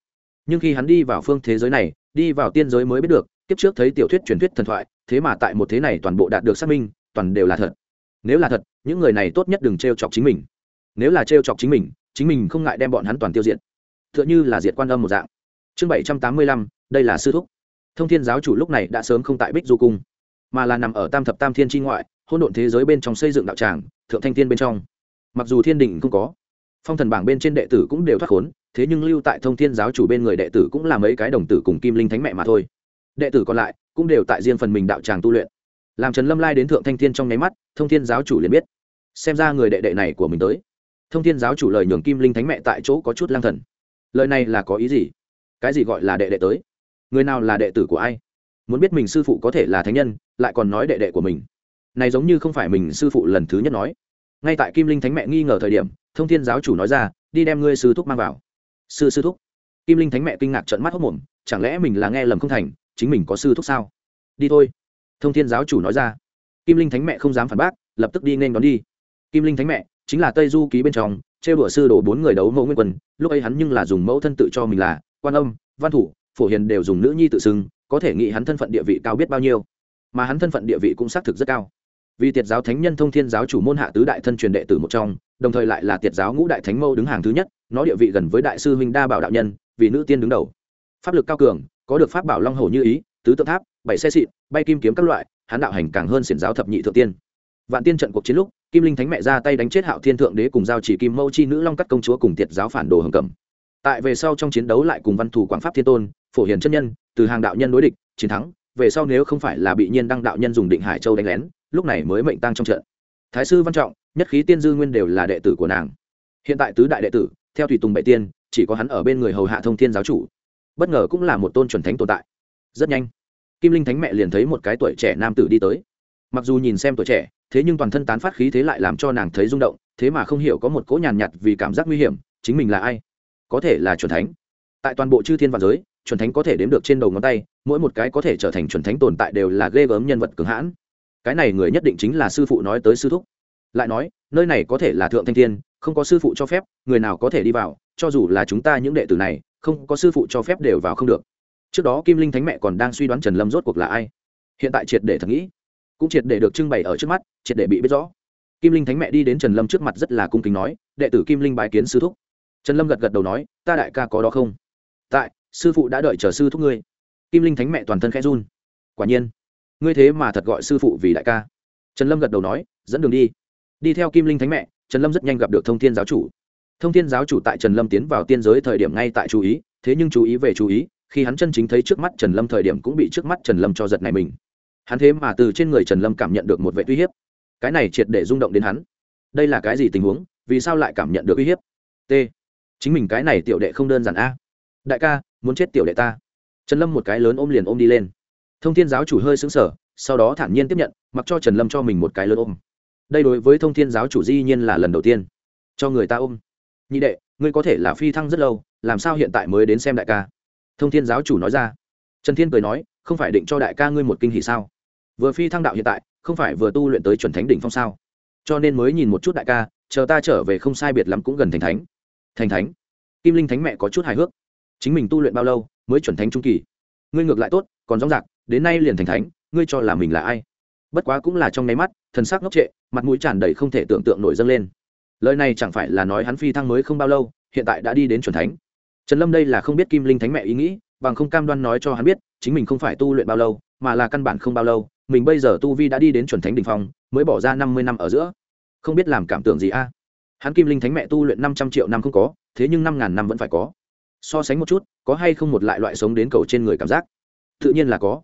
nhưng khi hắn đi vào phương thế giới này, đi vào tiên giới mới biết được kiếp trước thấy tiểu thuyết truyền thuyết thần thoại, thế mà tại một thế này toàn bộ đạt được xác minh, toàn đều là thật. Nếu là thật, những người này tốt nhất đừng t r e o chọc chính mình. Nếu là trêu chọc chính mình chính mình không ngại đem bọn hắn toàn tiêu diệt. T h ư ợ n h ư là diệt quan âm một dạng. Chương bảy trăm tám mươi lăm, đây là sư thúc. Thông thiên giáo chủ lúc này đã sớm không tại bích du cung, mà là nằm ở tam thập tam thiên tri ngoại hôn độn thế giới bên trong xây dựng đạo tràng, thượng thanh thiên bên trong. Mặc dù thiên đình không có, phong thần bảng bên trên đệ tử cũng đều thoát khốn, thế nhưng lưu tại thông thiên giáo chủ bên người đệ tử cũng là mấy cái đồng tử cùng kim linh thánh mẹ mà thôi đệ tử còn lại cũng đều tại riêng phần mình đạo tràng tu luyện. Làm trần lâm lai đến thượng thanh thiên trong nháy mắt, thông thiên giáo chủ liền biết. Xem ra người đệ đệ này của mình tới. Thông thiên giáo chủ lời nhường kim linh thánh mẹ tại chỗ có chút lang thần. Lời này là có ý gì? Cái gì gọi là đệ đệ tới? Người nào là đệ tử của ai? Muốn biết mình sư phụ có thể là thánh nhân, lại còn nói đệ đệ của mình. Này giống như không phải mình sư phụ lần thứ nhất nói. Ngay tại kim linh thánh mẹ nghi ngờ thời điểm, thông thiên giáo chủ nói ra, đi đem ngươi sư thúc mang vào. Sư sư thúc? Kim linh thánh mẹ kinh ngạc trận mắt hốc mồm, chẳng lẽ mình là nghe lầm không thành? Chính mình có sư thúc sao? Đi thôi. Thông thiên giáo chủ nói ra. Kim linh thánh mẹ không dám phản bác, lập tức đi nên đón đi. Kim linh thánh mẹ chính là tây du ký bên trong, trêu đùa sư đổ bốn người đấu mẫu nguyên quân, lúc ấy hắn nhưng là dùng mẫu thân tự cho mình là quan âm, văn thủ, phổ hiền đều dùng nữ nhi tự xưng, có thể nghĩ hắn thân phận địa vị cao biết bao nhiêu. Mà hắn thân phận địa vị cũng xác thực rất cao. Vì tiệt giáo thánh nhân thông thiên giáo chủ môn hạ tứ đại thân truyền đệ tử một trong, đồng thời lại là tiệt giáo ngũ đại thánh mâu đứng hàng thứ nhất, nó địa vị gần với đại sư huynh đa bảo đạo nhân, vì nữ tiên đứng đầu. Pháp lực cao cường có được pháp bảo long hổ như ý, tứ tượng tháp, bảy xe xịn, bay kim kiếm các loại hắn đạo hành càng hơn xiển giáo thập nhị thượng tiên. Vạn tiên trận cuộc chiến lúc, kim linh thánh mẹ ra tay đánh chết hạo thiên thượng đế cùng giao chỉ kim mâu chi nữ long cắt công chúa cùng tiệt giáo phản đồ hồng cẩm tại về sau trong chiến đấu lại cùng văn thủ quảng pháp thiên tôn, phổ hiền chân nhân, từ hàng đạo nhân đối địch, chiến thắng, về sau nếu không phải là bị nhiên đăng đạo nhân dùng định hải châu đánh lén, lúc này mới mệnh tăng trong trận. Thái sư văn trọng, nhất khí tiên dư nguyên đều là đệ tử của nàng. Hiện tại tứ đại đệ tử, theo thủy tùng bệ tiên, chỉ có hắn ở bên người hầu hạ thông thiên giáo chủ bất ngờ cũng là một tôn chuẩn thánh tồn tại. Rất nhanh, kim linh thánh mẹ liền thấy một cái tuổi trẻ nam tử đi tới. Mặc dù nhìn xem tuổi trẻ, thế nhưng toàn thân tán phát khí thế lại làm cho nàng thấy rung động, thế mà không hiểu có một cỗ nhàn nhạt vì cảm giác nguy hiểm, chính mình là ai? Có thể là chuẩn thánh. Tại toàn bộ chư thiên và giới, chuẩn thánh có thể đếm được trên đầu ngón tay, mỗi một cái có thể trở thành chuẩn thánh tồn tại đều là ghê gớm nhân vật cường hãn. Cái này người nhất định chính là sư phụ nói tới sư thúc. Lại nói, nơi này có thể là thượng thanh thiên, không có sư phụ cho phép, người nào có thể đi vào, cho dù là chúng ta những đệ tử này không có sư phụ cho phép đều vào không được. Trước đó kim linh thánh mẹ còn đang suy đoán trần lâm rốt cuộc là ai. Hiện tại triệt để thật nghĩ, cũng triệt để được trưng bày ở trước mắt, triệt để bị biết rõ. Kim linh thánh mẹ đi đến trần lâm trước mặt rất là cung kính nói, đệ tử kim linh bái kiến sư thúc. Trần lâm gật gật đầu nói, ta đại ca có đó không? Tại, sư phụ đã đợi chờ sư thúc ngươi. Kim linh thánh mẹ toàn thân khẽ run. Quả nhiên, ngươi thế mà thật gọi sư phụ vì đại ca. Trần lâm gật đầu nói, dẫn đường đi. Đi theo kim linh thánh mẹ, trần lâm rất nhanh gặp được thông thiên giáo chủ thông thiên giáo chủ tại trần lâm tiến vào tiên giới thời điểm ngay tại chú ý, thế nhưng chú ý về chú ý, khi hắn chân chính thấy trước mắt trần lâm thời điểm cũng bị trước mắt trần lâm cho giật này mình. Hắn thế mà từ trên người trần lâm cảm nhận được một vệ uy hiếp. Cái này triệt để rung động đến hắn. Đây là cái gì tình huống? Vì sao lại cảm nhận được uy hiếp? T. Chính mình cái này tiểu đệ không đơn giản a. Đại ca, muốn chết tiểu đệ ta. Trần lâm một cái lớn ôm liền ôm đi lên. Thông thiên giáo chủ hơi xứng sở sau đó thản nhiên tiếp nhận, mặc cho trần lâm cho mình một cái lớn ôm. Đây đối với thông thiên giáo chủ di nhiên là lần đầu tiên. Cho người ta ôm nhị đệ, ngươi có thể là phi thăng rất lâu, làm sao hiện tại mới đến xem đại ca? Thông thiên giáo chủ nói ra. Trần thiên cười nói, không phải định cho đại ca ngươi một kinh hỷ sao? Vừa phi thăng đạo hiện tại, không phải vừa tu luyện tới chuẩn thánh đỉnh phong sao? Cho nên mới nhìn một chút đại ca, chờ ta trở về không sai biệt lắm cũng gần thành thánh. Thành thánh? Kim linh thánh mẹ có chút hài hước. Chính mình tu luyện bao lâu mới chuẩn thánh trung kỳ? Ngươi ngược lại tốt, còn rõ rạc đến nay liền thành thánh, ngươi cho là mình là ai? Bất quá cũng là trong nháy mắt, thần sắc ngốc trệ, mặt mũi tràn đầy không thể tưởng tượng nổi dâng lên lời này chẳng phải là nói hắn phi thăng mới không bao lâu, hiện tại đã đi đến chuẩn thánh. Trần lâm đây là không biết kim linh thánh mẹ ý nghĩ, bằng không cam đoan nói cho hắn biết, chính mình không phải tu luyện bao lâu, mà là căn bản không bao lâu, mình bây giờ tu vi đã đi đến chuẩn thánh đ ỉ n h phong, mới bỏ ra năm mươi năm ở giữa. Không biết làm cảm tưởng gì a. Hắn kim linh thánh mẹ tu luyện năm trăm triệu năm không có, thế nhưng năm ngàn năm vẫn phải có. So sánh một chút, có hay không một lại loại sống đến cầu trên người cảm giác? Tự nhiên là có.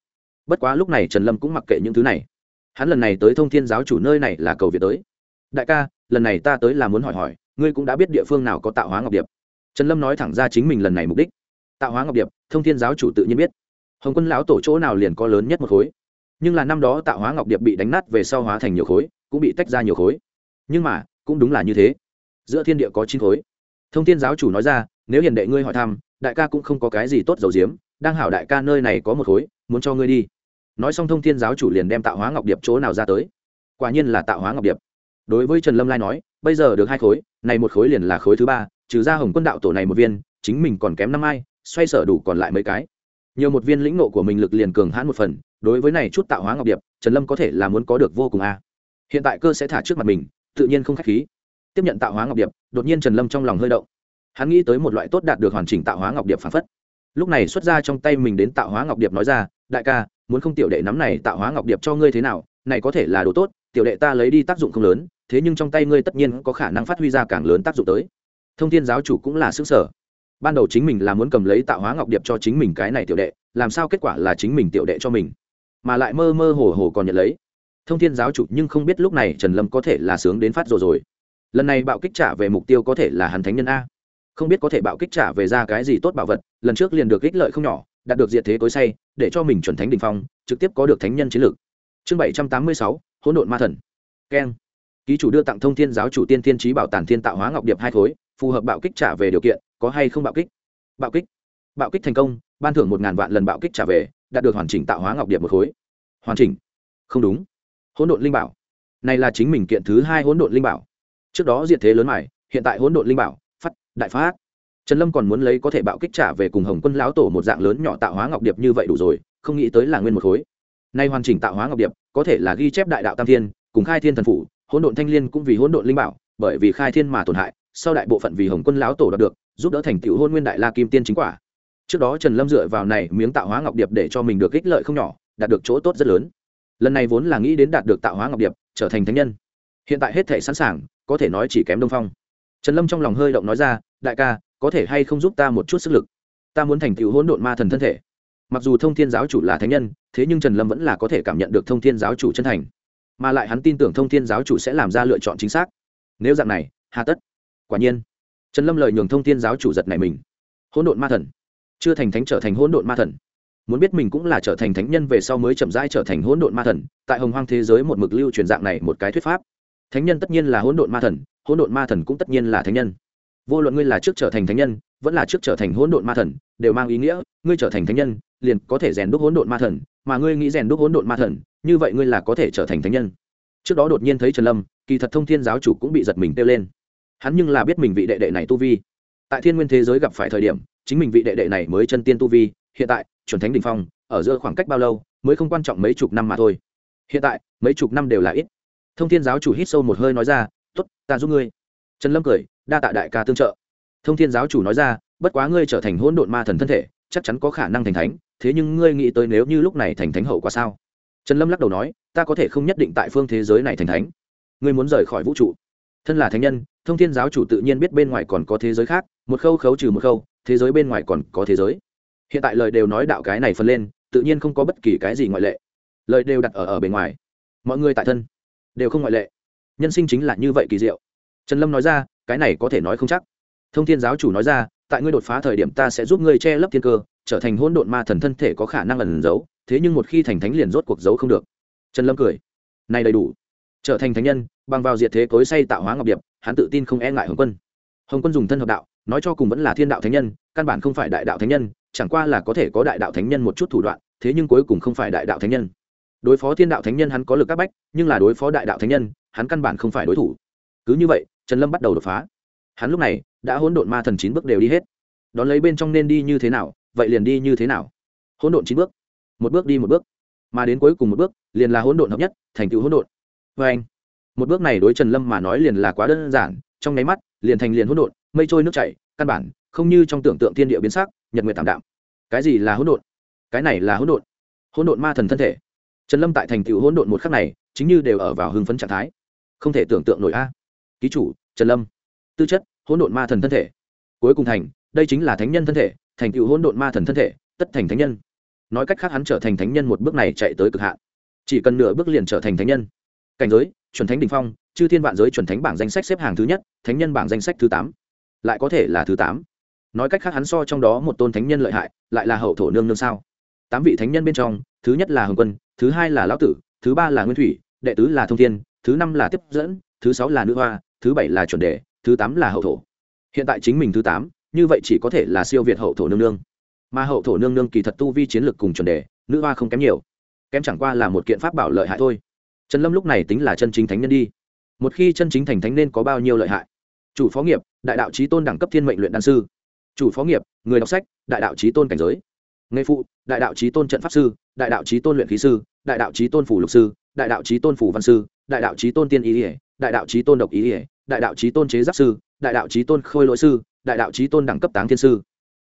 Bất quá lúc này trần lâm cũng mặc kệ những thứ này. Hắn lần này tới thông thiên giáo chủ nơi này là cầu việt tới. Đại ca lần này ta tới là muốn hỏi hỏi, ngươi cũng đã biết địa phương nào có tạo hóa ngọc điệp. Trần lâm nói thẳng ra chính mình lần này mục đích. Tạo hóa ngọc điệp, thông thiên giáo chủ tự nhiên biết. Hồng quân lão tổ chỗ nào liền có lớn nhất một khối. Nhưng là năm đó tạo hóa ngọc điệp bị đánh nát về sau hóa thành nhiều khối, cũng bị tách ra nhiều khối. Nhưng mà, cũng đúng là như thế. Giữa thiên địa có chín khối. Thông thiên giáo chủ nói ra, nếu hiền đệ ngươi hỏi thăm, đại ca cũng không có cái gì tốt dầu diếm, đang hảo đại ca nơi này có một khối, muốn cho ngươi đi. Nói xong thông thiên giáo chủ liền đem tạo hóa ngọc điệp chỗ nào ra tới. Quả nhiên là tạo hóa ngọc điệp đối với trần lâm lai nói, bây giờ được hai khối, này một khối liền là khối thứ ba, trừ ra hồng quân đạo tổ này một viên, chính mình còn kém năm ai, xoay sở đủ còn lại mấy cái. Nhiều một viên lĩnh nộ của mình lực liền cường hãn một phần, đối với này chút tạo hóa ngọc điệp, trần lâm có thể là muốn có được vô cùng a. Hiện tại cơ sẽ thả trước mặt mình, tự nhiên không k h á c h khí. Tiếp nhận tạo hóa ngọc điệp, đột nhiên trần lâm trong lòng hơi động. Hắn nghĩ tới một loại tốt đạt được hoàn chỉnh tạo hóa ngọc điệp phản phất. Lúc này xuất ra trong tay mình đến tạo hóa ngọc điệp nói ra, đại ca, muốn không tiểu đệ nắm này tạo hóa ngọc điệp cho ngươi thế nào, này có thể là đồ tốt, tiểu đệ ta lấy đi tác dụng không lớn thế nhưng trong tay ngươi tất nhiên có khả năng phát huy ra càng lớn tác dụng tới. Thông thiên giáo chủ cũng là xứ sở. Ban đầu chính mình là muốn cầm lấy tạo hóa ngọc điệp cho chính mình cái này tiểu đệ, làm sao kết quả là chính mình tiểu đệ cho mình? Mà lại mơ mơ hồ hồ còn nhận lấy. Thông thiên giáo chủ nhưng không biết lúc này trần lâm có thể là sướng đến phát rồi rồi. Lần này bạo kích trả về mục tiêu có thể là hắn thánh nhân a. Không biết có thể bạo kích trả về ra cái gì tốt bảo vật, lần trước liền được ích lợi không nhỏ, đạt được diệt thế tối say, để cho mình chuẩn thánh đình phong, trực tiếp có được thánh nhân chiến lược. Chương bảy trăm tám mươi sáu, hỗn độn ma thần. Keng ký chủ đưa tặng thông thiên giáo chủ tiên thiên trí bảo tản thiên tạo hóa ngọc điệp hai khối, phù hợp bạo kích trả về điều kiện, có hay không bạo kích? Bạo kích. Bạo kích thành công, ban thưởng một ngàn vạn lần bạo kích trả về, đạt được hoàn chỉnh tạo hóa ngọc điệp một khối. Hoàn chỉnh. Không đúng. Hỗn độn linh bảo. Này là chính mình kiện thứ hai hỗn độn linh bảo. Trước đó diệt thế lớn mải hiện tại hỗn độn linh bảo, phát, đại phát. Trần lâm còn muốn lấy có thể bạo kích trả về cùng hồng quân lão tổ một dạng lớn nhỏ tạo hóa ngọc điệp như vậy đủ rồi, không nghĩ tới là nguyên một khối. Nay hoàn chỉnh tạo hóa ngọc điệp, có thể là ghi chép đại đạo tam thiên, cùng khai thiên thần phủ hỗn độn thanh liên cũng vì hỗn độn linh bảo, bởi vì khai thiên mà tổn hại, sau đại bộ phận vì hồng quân lão tổ đạt được, giúp đỡ thành tựu hôn nguyên đại la kim tiên chính quả. Trước đó trần lâm dựa vào này miếng tạo hóa ngọc điệp để cho mình được ích lợi không nhỏ, đạt được chỗ tốt rất lớn. Lần này vốn là nghĩ đến đạt được tạo hóa ngọc điệp, trở thành thánh nhân. Hiện tại hết thể sẵn sàng, có thể nói chỉ kém đông phong. Trần lâm trong lòng hơi động nói ra, đại ca, có thể hay không giúp ta một chút sức lực? Ta muốn thành tựu hỗn độn ma thần thân thể. Mặc dù thông thiên giáo chủ là thánh nhân, thế nhưng trần lâm vẫn là có thể cảm nhận được thông thiên giáo chủ chân thành mà lại hắn tin tưởng thông thiên giáo chủ sẽ làm ra lựa chọn chính xác. Nếu dạng này, hà tất. Quả nhiên, trần lâm lời nhường thông thiên giáo chủ giật này mình. Hỗn độn ma thần. Chưa thành thánh trở thành hỗn độn ma thần. Muốn biết mình cũng là trở thành thánh nhân về sau mới chậm rãi trở thành hỗn độn ma thần, tại hồng hoang thế giới một mực lưu truyền dạng này một cái thuyết pháp. Thánh nhân tất nhiên là hỗn độn ma thần, hỗn độn ma thần cũng tất nhiên là thánh nhân. Vô luận ngươi là trước trở thành thánh nhân, vẫn là trước trở thành hỗn độn ma thần, đều mang ý nghĩa, ngươi trở thành thánh nhân liền có thể rèn đúc hỗn độn ma thần, mà ngươi nghĩ rèn đúc hỗn độn ma thần, như vậy ngươi là có thể trở thành thánh nhân. Trước đó đột nhiên thấy trần lâm, kỳ thật thông thiên giáo chủ cũng bị giật mình kêu lên. Hắn nhưng là biết mình vị đệ đệ này tu vi. Tại thiên nguyên thế giới gặp phải thời điểm, chính mình vị đệ đệ này mới chân tiên tu vi, hiện tại, chuẩn thánh đỉnh phong, ở giữa khoảng cách bao lâu, mới không quan trọng mấy chục năm mà thôi. Hiện tại, mấy chục năm đều là ít. Thông thiên giáo chủ hít sâu một hơi nói ra t ố t ta giúp ngươi. Trần lâm cười, đa tạ đại ca tương trợ. Thông thiên giáo chủ nói ra, bất quá ngươi trở thành hỗn độn ma thần thân thể, chắc chắn có khả năng thành thánh thế nhưng ngươi nghĩ tới nếu như lúc này thành thánh hậu quả sao? Trần lâm lắc đầu nói, ta có thể không nhất định tại phương thế giới này thành thánh. Ngươi muốn rời khỏi vũ trụ. Thân là thánh nhân, thông thiên giáo chủ tự nhiên biết bên ngoài còn có thế giới khác, một khâu khấu trừ một khâu, thế giới bên ngoài còn có thế giới. Hiện tại lời đều nói đạo cái này phân lên, tự nhiên không có bất kỳ cái gì ngoại lệ. Lời đều đặt ở ở bên ngoài. Mọi người tại thân, đều không ngoại lệ. Nhân sinh chính là như vậy kỳ diệu. Trần lâm nói ra, cái này có thể nói không chắc. Thông thiên giáo chủ nói ra, tại ngươi đột phá thời điểm ta sẽ giúp ngươi che lấp thiên cơ trở thành hỗn độn ma thần thân thể có khả năng ẩn giấu, thế nhưng một khi thành thánh liền rốt cuộc giấu không được. Trần lâm cười. Này đầy đủ. Trở thành thánh nhân, bằng vào diệt thế cối say tạo hóa ngọc điệp, hắn tự tin không e ngại hồng quân. Hồng quân dùng thân hợp đạo, nói cho cùng vẫn là thiên đạo thánh nhân, căn bản không phải đại đạo thánh nhân, chẳng qua là có thể có đại đạo thánh nhân một chút thủ đoạn, thế nhưng cuối cùng không phải đại đạo thánh nhân. Đối phó thiên đạo thánh nhân hắn có lực các bách, nhưng là đối phó đại đạo thánh nhân, hắn căn bản không phải đối thủ. Cứ như vậy, trần lâm bắt đầu đột phá. Hắn lúc này đã hỗn độn ma thần chín bước đều đi hết. Đón lấy bên trong nên đi như thế nào vậy liền đi như thế nào? Hỗn độn chín bước. Một bước đi một bước. Mà đến cuối cùng một bước, liền là hỗn độn hợp nhất, thành tựu hỗn độn. Vê anh, một bước này đối trần lâm mà nói liền là quá đơn giản, trong nháy mắt, liền thành liền hỗn độn, mây trôi nước chảy, căn bản không như trong tưởng tượng thiên địa biến sắc, nhật nguyện tạm đạm. Cái gì là hỗn độn? Cái này là hỗn độn. Hỗn độn ma thần thân thể. Trần lâm tại thành tựu hỗn độn một khắc này, chính như đều ở vào hưng phấn trạng thái. Không thể tưởng tượng nổi a. Ký chủ, trần lâm. Tư chất, hỗn độn ma thần thân thể. Cuối cùng thành, đây chính là thánh nhân thân thể thành tựu hỗn độn ma thần thân thể, tất thành thánh nhân. Nói cách khác hắn trở thành thánh nhân một bước này chạy tới cực hạn. Chỉ cần nửa bước liền trở thành thánh nhân. Cảnh giới, chuẩn thánh đình phong, chư thiên vạn giới chuẩn thánh bảng danh sách xếp hàng thứ nhất, thánh nhân bảng danh sách thứ tám. Lại có thể là thứ tám. Nói cách khác hắn so trong đó một tôn thánh nhân lợi hại, lại là hậu thổ nương nương sao? Tám vị thánh nhân bên trong, thứ nhất là hồng quân, thứ hai là lão tử, thứ ba là nguyên thủy, đệ tứ là thông thiên, thứ năm là tiếp dẫn, thứ sáu là nữ hoa, thứ bảy là chuẩn đề, thứ tám là hậu thổ. Hiện tại chính mình thứ tám như vậy chỉ có thể là siêu việt hậu thổ nương nương mà hậu thổ nương nương kỳ thật tu vi chiến lược cùng chuẩn đề nữ hoa không kém nhiều kém chẳng qua là một kiện pháp bảo lợi hại thôi trần lâm lúc này tính là chân chính thánh nhân đi một khi chân chính thành thánh nên có bao nhiêu lợi hại chủ phó nghiệp đại đạo trí tôn đẳng cấp thiên mệnh luyện đan sư chủ phó nghiệp người đọc sách đại đạo trí tôn cảnh giới nghề phụ đại đạo trí tôn trận pháp sư đại đạo trí tôn luyện khí sư đại đạo trí tôn phủ lục sư đại đạo trí tôn phủ văn sư đại đạo trí tôn tiên ý ỉa đại đạo trí tôn độc ý ỉa đại đạo trí tôn chế giáp sư đại đạo trí tôn khôi lỗi sư đại đạo trí tôn đẳng cấp táng thiên sư.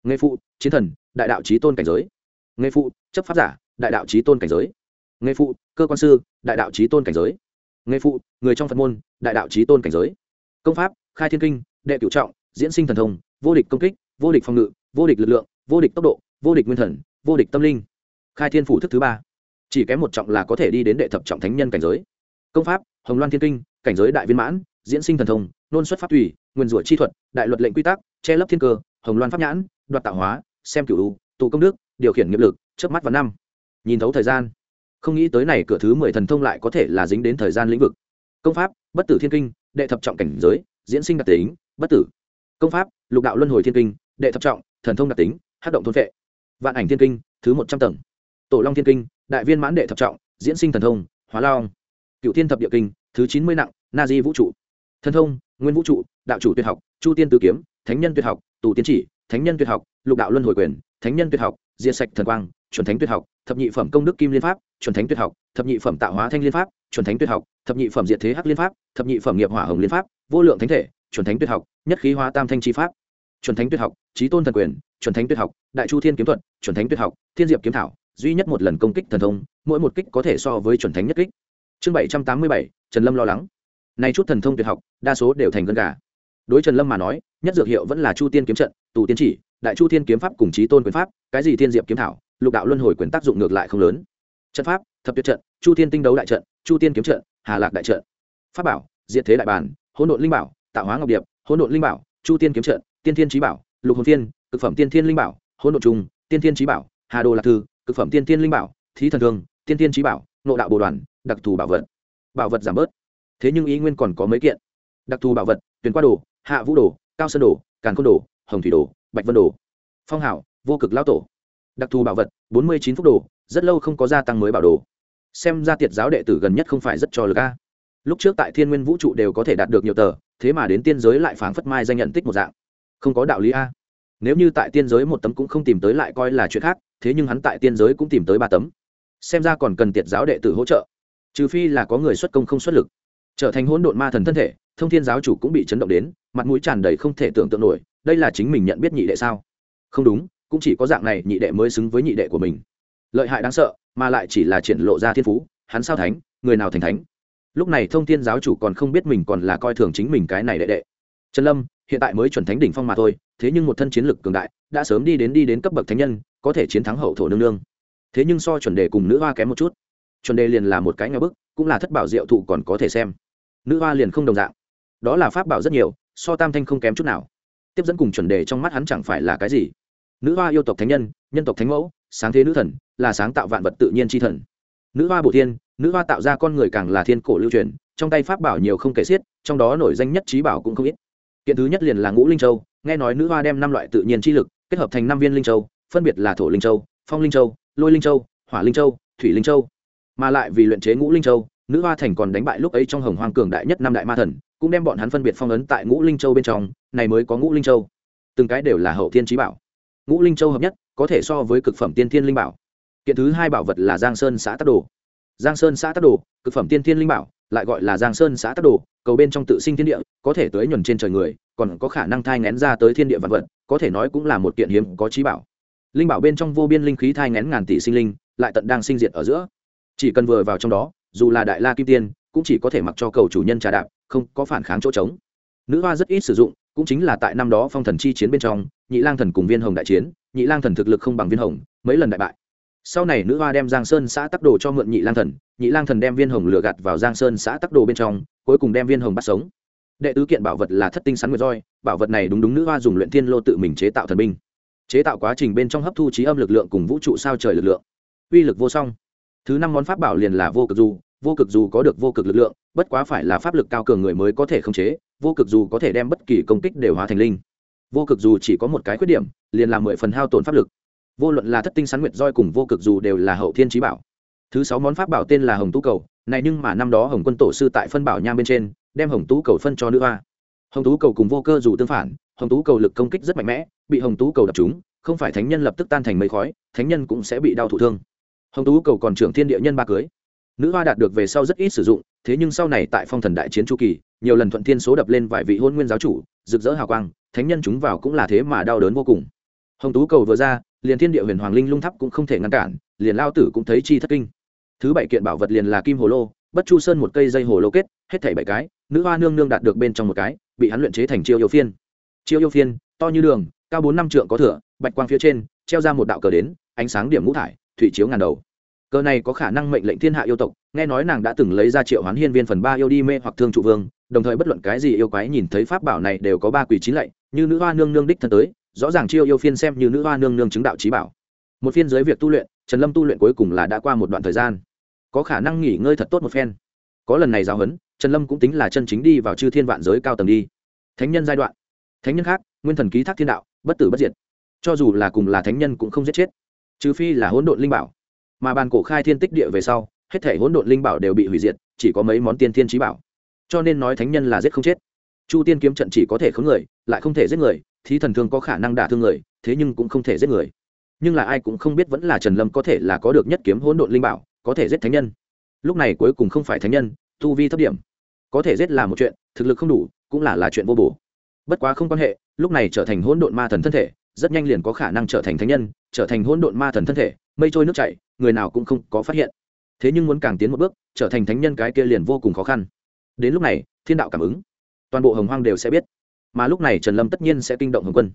Nghề phụ, chiến thần, đại đạo trí tôn cảnh giới. Nghề phụ, chấp pháp giả, đại đạo trí tôn cảnh giới. Nghề phụ, cơ quan sư, đại đạo trí tôn cảnh giới. Nghề phụ, người trong phật môn, đại đạo trí tôn cảnh giới. Công pháp, khai thiên kinh, đệ cửu trọng, diễn sinh thần thông, vô địch công kích, vô địch phòng ngự, vô địch lực lượng, vô địch tốc độ, vô địch nguyên thần, vô địch tâm linh. Khai thiên phủ thức thứ ba. Chỉ kém một trọng là có thể đi đến đệ thập trọng thánh nhân cảnh giới. Công pháp, hồng loan thiên kinh, cảnh giới đại viên mãn, diễn sinh thần thông nôn xuất pháp tùy, nguyên rủa chi thuật, đại luật lệnh quy tắc, che lấp thiên cơ, hồng loan pháp nhãn, đoạt tạo hóa, xem cửu tụ công đức, điều khiển nghiệp lực, chớp mắt và năm. Nhìn thấu thời gian. Không nghĩ tới này cửa thứ mười thần thông lại có thể là dính đến thời gian lĩnh vực. Công pháp, bất tử thiên kinh, đệ thập trọng cảnh giới, diễn sinh đặc tính, bất tử. Công pháp, lục đạo luân hồi thiên kinh, đệ thập trọng, thần thông đặc tính hát động thôn vệ. Vạn ảnh thiên kinh, thứ một trăm tầng. Tổ long thiên kinh, đại viên mãn đệ thập trọng, diễn sinh thần thông, hóa long. Cựu thiên thập địa kinh, thứ chín mươi nặng, na di vũ trụ. Thần thông nguyên vũ trụ đạo chủ tuyệt học chu tiên tử kiếm thánh nhân tuyệt học tù tiến chỉ thánh nhân tuyệt học lục đạo luân hồi quyền thánh nhân tuyệt học diệt sạch thần quang chuẩn thánh tuyệt học thập nhị phẩm công đức kim liên pháp chuẩn thánh tuyệt học thập nhị phẩm tạo hóa thanh liên pháp chuẩn thánh tuyệt học thập nhị phẩm diệt thế hắc liên pháp thập nhị phẩm nghiệp hỏa hồng liên pháp vô lượng thánh thể chuẩn thánh tuyệt học nhất khí hóa tam thanh chi pháp chuẩn thánh tuyệt học trí tôn thần quyền chuẩn thánh tuyệt học đại chu thiên kiếm thuật chuẩn thánh tuyệt học thiên diệp kiếm thảo duy nhất một lần công kích thần thông mỗi một kích có thể so với chuẩn thánh nhất kích chương bảy trăm tám mươi bảy trần lâm lo lắng nay chút thần thông tuyệt học, đa số đều thành gân gà. Đối trần lâm mà nói, nhất dược hiệu vẫn là chu tiên kiếm trận, tù tiên chỉ, đại chu thiên kiếm pháp cùng trí tôn quyền pháp, cái gì thiên diệp kiếm thảo, lục đạo luân hồi quyền tác dụng ngược lại không lớn. Trận pháp, thập tuyệt trận, chu thiên tinh đấu đại trận, chu tiên kiếm trận, hà lạc đại trận. Pháp bảo, diệt thế đại bản, hỗn độn linh bảo, tạo hóa ngọc điệp, hỗn độn linh bảo, chu tiên kiếm trận, tiên thiên trí bảo, lục hồn thiên, cực phẩm tiên thiên linh bảo, hỗn độn trung tiên thiên trí bảo, hà đồ lạc thư, cực phẩm tiên thiên linh bảo, thí thần thương, tiên thiên trí bảo nộ đạo bồ đoàn, đặc thù bảo vật. Bảo vật giảm bớt thế nhưng ý nguyên còn có mấy kiện. Đặc thù bảo vật tuyển qua đồ, hạ vũ đồ, cao sơn đồ, càn côn đồ, hồng thủy đồ, bạch vân đồ. Phong hảo, vô cực lao tổ. Đặc thù bảo vật, bốn mươi chín phút đồ, rất lâu không có gia tăng mới bảo đồ. Xem ra tiệt giáo đệ tử gần nhất không phải rất cho lực a. Lúc trước tại thiên nguyên vũ trụ đều có thể đạt được nhiều tờ, thế mà đến tiên giới lại phảng phất mai danh nhận tích một dạng. Không có đạo lý a. Nếu như tại tiên giới một tấm cũng không tìm tới lại coi là chuyện khác, thế nhưng hắn tại tiên giới cũng tìm tới ba tấm. Xem ra còn cần tiệt giáo đệ tử hỗ trợ. Trừ phi là có người xuất công không xuất lực trở thành hỗn độn ma thần thân thể, thông thiên giáo chủ cũng bị chấn động đến, mặt mũi tràn đầy không thể tưởng tượng nổi, đây là chính mình nhận biết nhị đệ sao? Không đúng, cũng chỉ có dạng này nhị đệ mới xứng với nhị đệ của mình. Lợi hại đáng sợ, mà lại chỉ là triển lộ ra thiên phú, hắn sao thánh, người nào thành thánh? Lúc này thông thiên giáo chủ còn không biết mình còn là coi thường chính mình cái này đệ đệ. Trần lâm, hiện tại mới chuẩn thánh đỉnh phong mà thôi, thế nhưng một thân chiến lực cường đại, đã sớm đi đến đi đến cấp bậc thánh nhân, có thể chiến thắng hậu thổ nương nương. Thế nhưng so chuẩn đề cùng nữ hoa kém một chút. Chuẩn đề liền là một cái ngao bức, cũng là thất bảo diệu thụ còn có thể xem nữ hoa liền không đồng dạng. Đó là pháp bảo rất nhiều, so tam thanh không kém chút nào. Tiếp dẫn cùng chuẩn đề trong mắt hắn chẳng phải là cái gì. Nữ hoa yêu tộc thánh nhân nhân tộc thánh mẫu, sáng thế nữ thần, là sáng tạo vạn vật tự nhiên tri thần. Nữ hoa bổ thiên, nữ hoa tạo ra con người càng là thiên cổ lưu truyền, trong tay pháp bảo nhiều không kể xiết, trong đó nổi danh nhất trí bảo cũng không ít. Kiện thứ nhất liền là ngũ linh châu, nghe nói nữ hoa đem năm loại tự nhiên chi lực kết hợp thành năm viên linh châu, phân biệt là thổ linh châu, phong linh châu, lôi linh châu, hỏa linh châu, thủy linh châu. Mà lại vì luyện chế ngũ linh châu nữ hoa thành còn đánh bại lúc ấy trong hồng hoang cường đại nhất năm đại ma thần, cũng đem bọn hắn phân biệt phong ấn tại ngũ linh châu bên trong, này mới có ngũ linh châu. Từng cái đều là hậu thiên trí bảo. Ngũ linh châu hợp nhất, có thể so với cực phẩm tiên thiên linh bảo. Kiện thứ hai bảo vật là giang sơn xã tắc đồ. Giang sơn xã tắc đồ, cực phẩm tiên thiên linh bảo, lại gọi là giang sơn xã tắc đồ, cầu bên trong tự sinh thiên địa, có thể tới nhuần trên trời người, còn có khả năng thai ngén ra tới thiên địa vật vật, có thể nói cũng là một kiện hiếm có trí bảo. Linh bảo bên trong vô biên linh khí thai ngén ngàn tỷ sinh linh, lại tận đang sinh diệt ở giữa. Chỉ cần vừa vào trong đó dù là đại la kim tiên, cũng chỉ có thể mặc cho cầu chủ nhân trà đạp, không có phản kháng chỗ trống. Nữ hoa rất ít sử dụng, cũng chính là tại năm đó phong thần chi chiến bên trong, nhị lang thần cùng viên hồng đại chiến, nhị lang thần thực lực không bằng viên hồng, mấy lần đại bại. Sau này nữ hoa đem giang sơn xã tắc đồ cho mượn nhị lang thần, nhị lang thần đem viên hồng lừa gạt vào giang sơn xã tắc đồ bên trong, cuối cùng đem viên hồng bắt sống. Đệ tứ kiện bảo vật là thất tinh sắn nguyệt roi, bảo vật này đúng đúng nữ hoa dùng luyện thiên lô tự mình chế tạo thần binh. Chế tạo quá trình bên trong hấp thu trí âm lực lượng cùng vũ trụ sao trời lực lượng. Uy lực vô song thứ năm món pháp bảo liền là vô cực dù, vô cực dù có được vô cực lực lượng, bất quá phải là pháp lực cao cường người mới có thể khống chế, vô cực dù có thể đem bất kỳ công kích đều hóa thành linh. Vô cực dù chỉ có một cái khuyết điểm, liền là mười phần hao tổn pháp lực. Vô luận là thất tinh sán nguyệt roi cùng vô cực dù đều là hậu thiên trí bảo. Thứ sáu món pháp bảo tên là hồng tú cầu, này nhưng mà năm đó hồng quân tổ sư tại phân bảo nham bên trên, đem hồng tú cầu phân cho nữ hoa. Hồng tú cầu cùng vô cơ dù tương phản, hồng tú cầu lực công kích rất mạnh mẽ, bị hồng tú cầu đập chúng không phải thánh nhân lập tức tan thành mây khói, thánh nhân cũng sẽ bị đau thụ thương hồng tú cầu còn trưởng thiên địa nhân ba cưới. Nữ hoa đạt được về sau rất ít sử dụng, thế nhưng sau này tại phong thần đại chiến chu kỳ, nhiều lần thuận thiên số đập lên vài vị hôn nguyên giáo chủ, rực rỡ hào quang, thánh nhân chúng vào cũng là thế mà đau đớn vô cùng. Hồng tú cầu vừa ra, liền thiên địa huyền hoàng linh lung thắp cũng không thể ngăn cản, liền lao tử cũng thấy chi thất kinh. Thứ bảy kiện bảo vật liền là kim hồ lô, bất chu sơn một cây dây hồ lô kết, hết thảy bảy cái, nữ hoa nương nương đạt được bên trong một cái, bị hắn luyện chế thành chiêu yêu phiên. Chiêu yêu phiên, to như đường, cao bốn năm trượng có thửa, bạch quang phía trên, treo ra một đạo cờ đến, ánh sáng điểm ngũ thải thủy chiếu ngàn đầu. Cờ này có khả năng mệnh lệnh thiên hạ yêu tộc, nghe nói nàng đã từng lấy ra triệu hoán hiên viên phần ba yêu đi mê hoặc thương trụ vương, đồng thời bất luận cái gì yêu quái nhìn thấy pháp bảo này đều có ba quỷ chín lạy, như nữ hoa nương nương đích thân tới, rõ ràng chiêu yêu phiên xem như nữ hoa nương nương chứng đạo trí bảo. Một phiên dưới việc tu luyện, trần lâm tu luyện cuối cùng là đã qua một đoạn thời gian. Có khả năng nghỉ ngơi thật tốt một phen. Có lần này giáo huấn, trần lâm cũng tính là chân chính đi vào chư thiên vạn giới cao tầng đi. Thánh nhân giai đoạn. Thánh nhân khác, nguyên thần ký thác thiên đạo, bất tử bất diệt. Cho dù là cùng là thánh nhân cũng không giết chết trừ phi là hỗn độn linh bảo. Mà bàn cổ khai thiên tích địa về sau, hết thể hỗn độn linh bảo đều bị hủy diệt, chỉ có mấy món tiên thiên trí bảo. Cho nên nói thánh nhân là giết không chết. Chu tiên kiếm trận chỉ có thể khống người, lại không thể giết người, thí thần thương có khả năng đả thương người, thế nhưng cũng không thể giết người. Nhưng là ai cũng không biết vẫn là trần lâm có thể là có được nhất kiếm hỗn độn linh bảo, có thể giết thánh nhân. Lúc này cuối cùng không phải thánh nhân, tu vi thấp điểm. Có thể giết là một chuyện, thực lực không đủ, cũng là là chuyện vô bổ. Bất quá không quan hệ, lúc này trở thành hỗn độn ma thần thân thể rất nhanh liền có khả năng trở thành thánh nhân, trở thành hỗn độn ma thần thân thể, mây trôi nước chảy, người nào cũng không có phát hiện. Thế nhưng muốn càng tiến một bước, trở thành thánh nhân cái kia liền vô cùng khó khăn. Đến lúc này, thiên đạo cảm ứng, toàn bộ hồng hoang đều sẽ biết. Mà lúc này trần lâm tất nhiên sẽ kinh động hồng quân.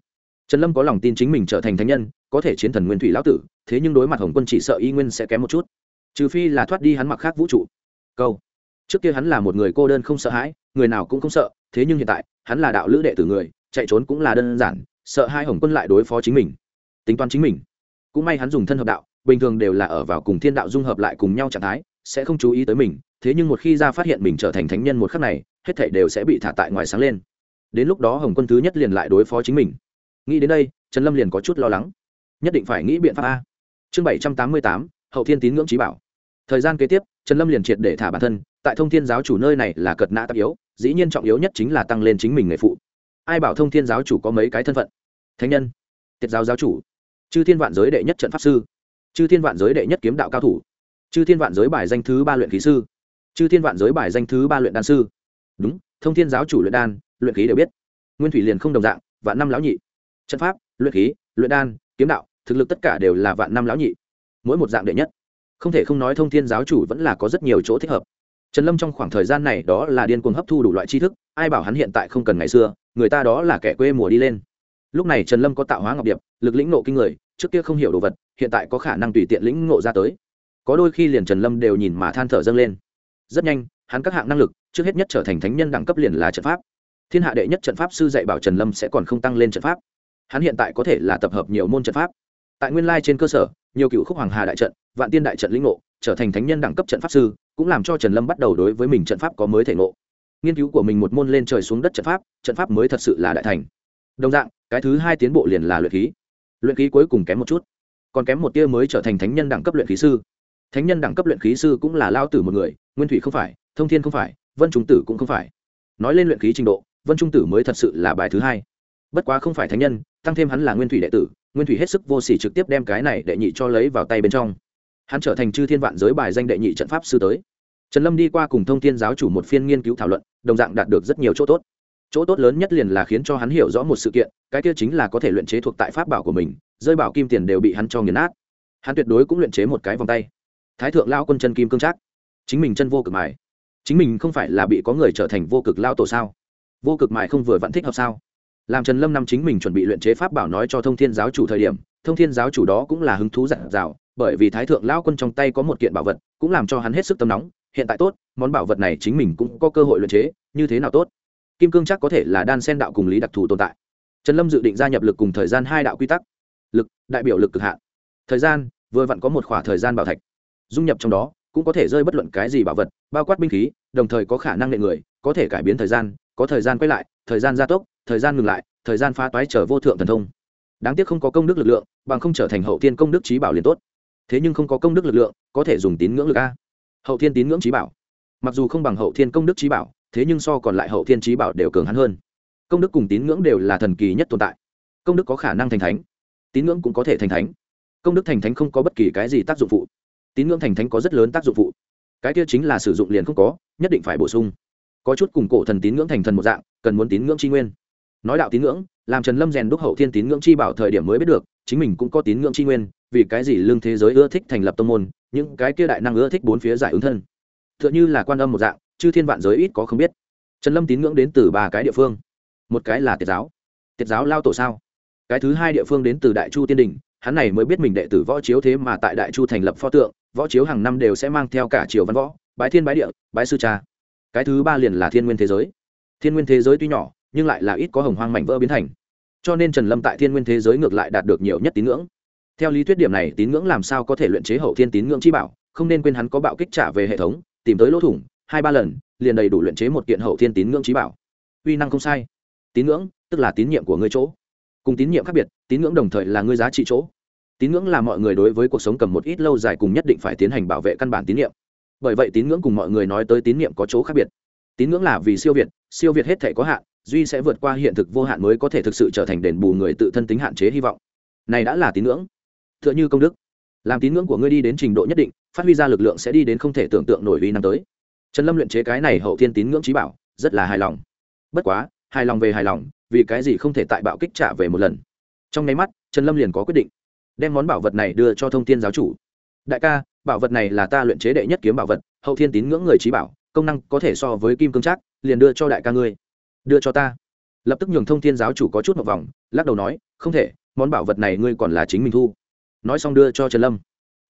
Trần lâm có lòng tin chính mình trở thành thánh nhân, có thể chiến thần nguyên thủy lão tử, thế nhưng đối mặt hồng quân chỉ sợ y nguyên sẽ kém một chút. Trừ phi là thoát đi hắn mặc khác vũ trụ. Câu. Trước kia hắn là một người cô đơn không sợ hãi, người nào cũng không sợ, thế nhưng hiện tại, hắn là đạo lữ đệ tử người, chạy trốn cũng là đơn giản sợ hai hồng quân lại đối phó chính mình. Tính toán chính mình. Cũng may hắn dùng thân hợp đạo, bình thường đều là ở vào cùng thiên đạo dung hợp lại cùng nhau trạng thái, sẽ không chú ý tới mình. Thế nhưng một khi ra phát hiện mình trở thành thánh nhân một khắc này, hết thảy đều sẽ bị thả tại ngoài sáng lên. Đến lúc đó hồng quân thứ nhất liền lại đối phó chính mình. Nghĩ đến đây, trần lâm liền có chút lo lắng. Nhất định phải nghĩ biện pháp a. Chương bảy trăm tám mươi tám, hậu thiên tín ngưỡng trí bảo. Thời gian kế tiếp, trần lâm liền triệt để thả bản thân, tại thông thiên giáo chủ nơi này là cật nã tắc yếu, dĩ nhiên trọng yếu nhất chính là tăng lên chính mình nghề phụ ai bảo thông thiên giáo chủ có mấy cái thân phận? Thánh nhân tiết giáo giáo chủ, chư thiên vạn giới đệ nhất trận pháp sư, chư thiên vạn giới đệ nhất kiếm đạo cao thủ, chư thiên vạn giới bài danh thứ ba luyện khí sư, chư thiên vạn giới bài danh thứ ba luyện đan sư. Đúng, thông thiên giáo chủ luyện đan, luyện khí đều biết. Nguyên thủy liền không đồng dạng, vạn năm lão nhị. Trận pháp, luyện khí, luyện đan, kiếm đạo, thực lực tất cả đều là vạn năm lão nhị. Mỗi một dạng đệ nhất. Không thể không nói thông thiên giáo chủ vẫn là có rất nhiều chỗ thích hợp. Trần lâm trong khoảng thời gian này đó là điên cuồng hấp thu đủ loại tri thức, ai bảo hắn hiện tại không cần ngày xưa người ta đó là kẻ quê mùa đi lên. Lúc này trần lâm có tạo hóa ngọc điệp, lực lĩnh nộ kinh người, trước kia không hiểu đồ vật, hiện tại có khả năng tùy tiện lĩnh ngộ ra tới. Có đôi khi liền trần lâm đều nhìn mà than thở dâng lên. Rất nhanh, hắn các hạng năng lực, trước hết nhất trở thành thánh nhân đẳng cấp liền là trận pháp. Thiên hạ đệ nhất trận pháp sư dạy bảo trần lâm sẽ còn không tăng lên trận pháp. Hắn hiện tại có thể là tập hợp nhiều môn trận pháp. Tại nguyên lai trên cơ sở, nhiều cựu khúc hoàng hà đại trận, vạn tiên đại trận lĩnh ngộ, trở thành thánh nhân đẳng cấp trận pháp sư, cũng làm cho trần lâm bắt đầu đối với mình trận pháp có mới thể ngộ nghiên cứu của mình một môn lên trời xuống đất trận pháp trận pháp mới thật sự là đại thành. Đồng dạng, cái thứ hai tiến bộ liền là luyện khí. Luyện khí cuối cùng kém một chút, còn kém một tia mới trở thành thánh nhân đẳng cấp luyện khí sư. Thánh nhân đẳng cấp luyện khí sư cũng là lao tử một người, nguyên thủy không phải, thông thiên không phải, vân trung tử cũng không phải. Nói lên luyện khí trình độ, vân trung tử mới thật sự là bài thứ hai. Bất quá không phải thánh nhân, tăng thêm hắn là nguyên thủy đệ tử, nguyên thủy hết sức vô s ỉ trực tiếp đem cái này đệ nhị cho lấy vào tay bên trong. Hắn trở thành chư thiên vạn giới bài danh đệ nhị trận pháp sư tới trần lâm đi qua cùng thông thiên giáo chủ một phiên nghiên cứu thảo luận, đồng dạng đạt được rất nhiều chỗ tốt. Chỗ tốt lớn nhất liền là khiến cho hắn hiểu rõ một sự kiện, cái kia chính là có thể luyện chế thuộc tại pháp bảo của mình, rơi bảo kim tiền đều bị hắn cho nghiền nát. Hắn tuyệt đối cũng luyện chế một cái vòng tay. Thái thượng lao quân chân kim cương trác. Chính mình chân vô cực mài. Chính mình không phải là bị có người trở thành vô cực lao tổ sao? Vô cực mài không vừa vẫn thích hợp sao? Làm trần lâm năm chính mình chuẩn bị luyện chế pháp bảo nói cho thông thiên giáo chủ thời điểm, thông thiên giáo chủ đó cũng là hứng thú dặn dào bởi vì thái thượng lao quân trong tay có một kiện bảo vật, cũng làm cho hắn hết sức tâm nóng hiện tại tốt, món bảo vật này chính mình cũng có cơ hội luyện chế, như thế nào tốt? Kim cương chắc có thể là đan sen đạo cùng lý đặc thù tồn tại. Trần lâm dự định gia nhập lực cùng thời gian hai đạo quy tắc. Lực, đại biểu lực cực hạn. Thời gian, vừa vặn có một khoảng thời gian bảo thạch. Dung nhập trong đó, cũng có thể rơi bất luận cái gì bảo vật, bao quát binh khí, đồng thời có khả năng nghệ người, có thể cải biến thời gian, có thời gian quay lại, thời gian gia tốc, thời gian ngừng lại, thời gian phá toái trở vô thượng thần thông. Đáng tiếc không có công đức lực lượng, bằng không trở thành hậu tiên công đức trí bảo liền tốt. Thế nhưng không có công đức lực lượng, có thể dùng tín ngưỡng lực a hậu thiên tín ngưỡng trí bảo. Mặc dù không bằng hậu thiên công đức trí bảo, thế nhưng so còn lại hậu thiên trí bảo đều cường hắn hơn. Công đức cùng tín ngưỡng đều là thần kỳ nhất tồn tại. Công đức có khả năng thành thánh, tín ngưỡng cũng có thể thành thánh. Công đức thành thánh không có bất kỳ cái gì tác dụng phụ. Tín ngưỡng thành thánh có rất lớn tác dụng phụ. Cái kia chính là sử dụng liền không có, nhất định phải bổ sung. Có chút cùng cổ thần tín ngưỡng thành thần một dạng, cần muốn tín ngưỡng tri nguyên. Nói đạo tín ngưỡng, làm trần lâm rèn đúc hậu thiên tín ngưỡng chi bảo thời điểm mới biết được, chính mình cũng có tín ngưỡng tri nguyên, vì cái gì lương thế giới ưa thích thành lập tông môn những cái kia đại năng ưa thích bốn phía giải ứng thân. T h ư ợ n h ư là quan âm một dạng, chư thiên vạn giới ít có không biết. Trần lâm tín ngưỡng đến từ ba cái địa phương. Một cái là tiết giáo. Tiết giáo lao tổ sao? Cái thứ hai địa phương đến từ đại chu tiên đình, hắn này mới biết mình đệ tử võ chiếu thế mà tại đại chu thành lập pho tượng, võ chiếu hàng năm đều sẽ mang theo cả triều văn võ, bái thiên bái địa, bái sư cha. Cái thứ ba liền là thiên nguyên thế giới. Thiên nguyên thế giới tuy nhỏ, nhưng lại là ít có hồng hoang mảnh vỡ biến thành. Cho nên trần lâm tại thiên nguyên thế giới ngược lại đạt được nhiều nhất tín ngưỡng theo lý thuyết điểm này, tín ngưỡng làm sao có thể luyện chế hậu thiên tín ngưỡng chi bảo, không nên quên hắn có bạo kích trả về hệ thống, tìm tới lỗ thủng, hai ba lần, liền đầy đủ luyện chế một kiện hậu thiên tín ngưỡng trí bảo. Uy năng không sai. Tín ngưỡng, tức là tín nhiệm của ngươi chỗ. Cùng tín nhiệm khác biệt, tín ngưỡng đồng thời là ngươi giá trị chỗ. Tín ngưỡng là mọi người đối với cuộc sống cầm một ít lâu dài cùng nhất định phải tiến hành bảo vệ căn bản tín nhiệm. Bởi vậy tín ngưỡng cùng mọi người nói tới tín nhiệm có chỗ khác biệt. Tín ngưỡng là vì siêu việt siêu việt hết thể có hạn, duy sẽ vượt qua hiện thực vô hạn mới có thể thực sự trở thành đền bù người tự thân tính hạn chế hy vọng. Này đã là tín ngưỡng tựa như công đức. Làm tín ngưỡng của ngươi đi đến trình độ nhất định, phát huy ra lực lượng sẽ đi đến không thể tưởng tượng nổi uy năm tới. Trần lâm luyện chế cái này hậu thiên tín ngưỡng trí bảo, rất là hài lòng. Bất quá, hài lòng về hài lòng, vì cái gì không thể tại bạo kích trả về một lần? Trong nháy mắt, trần lâm liền có quyết định, đem món bảo vật này đưa cho thông tin giáo chủ. Đại ca, bảo vật này là ta luyện chế đệ nhất kiếm bảo vật, hậu thiên tín ngưỡng người trí bảo, công năng có thể so với kim cương trác, liền đưa cho đại ca ngươi. Đưa cho ta? Lập tức nhường thông thiên giáo chủ có chút một vòng, lắc đầu nói, không thể, món bảo vật này ngươi còn là chính mình thu nói xong đưa cho trần lâm.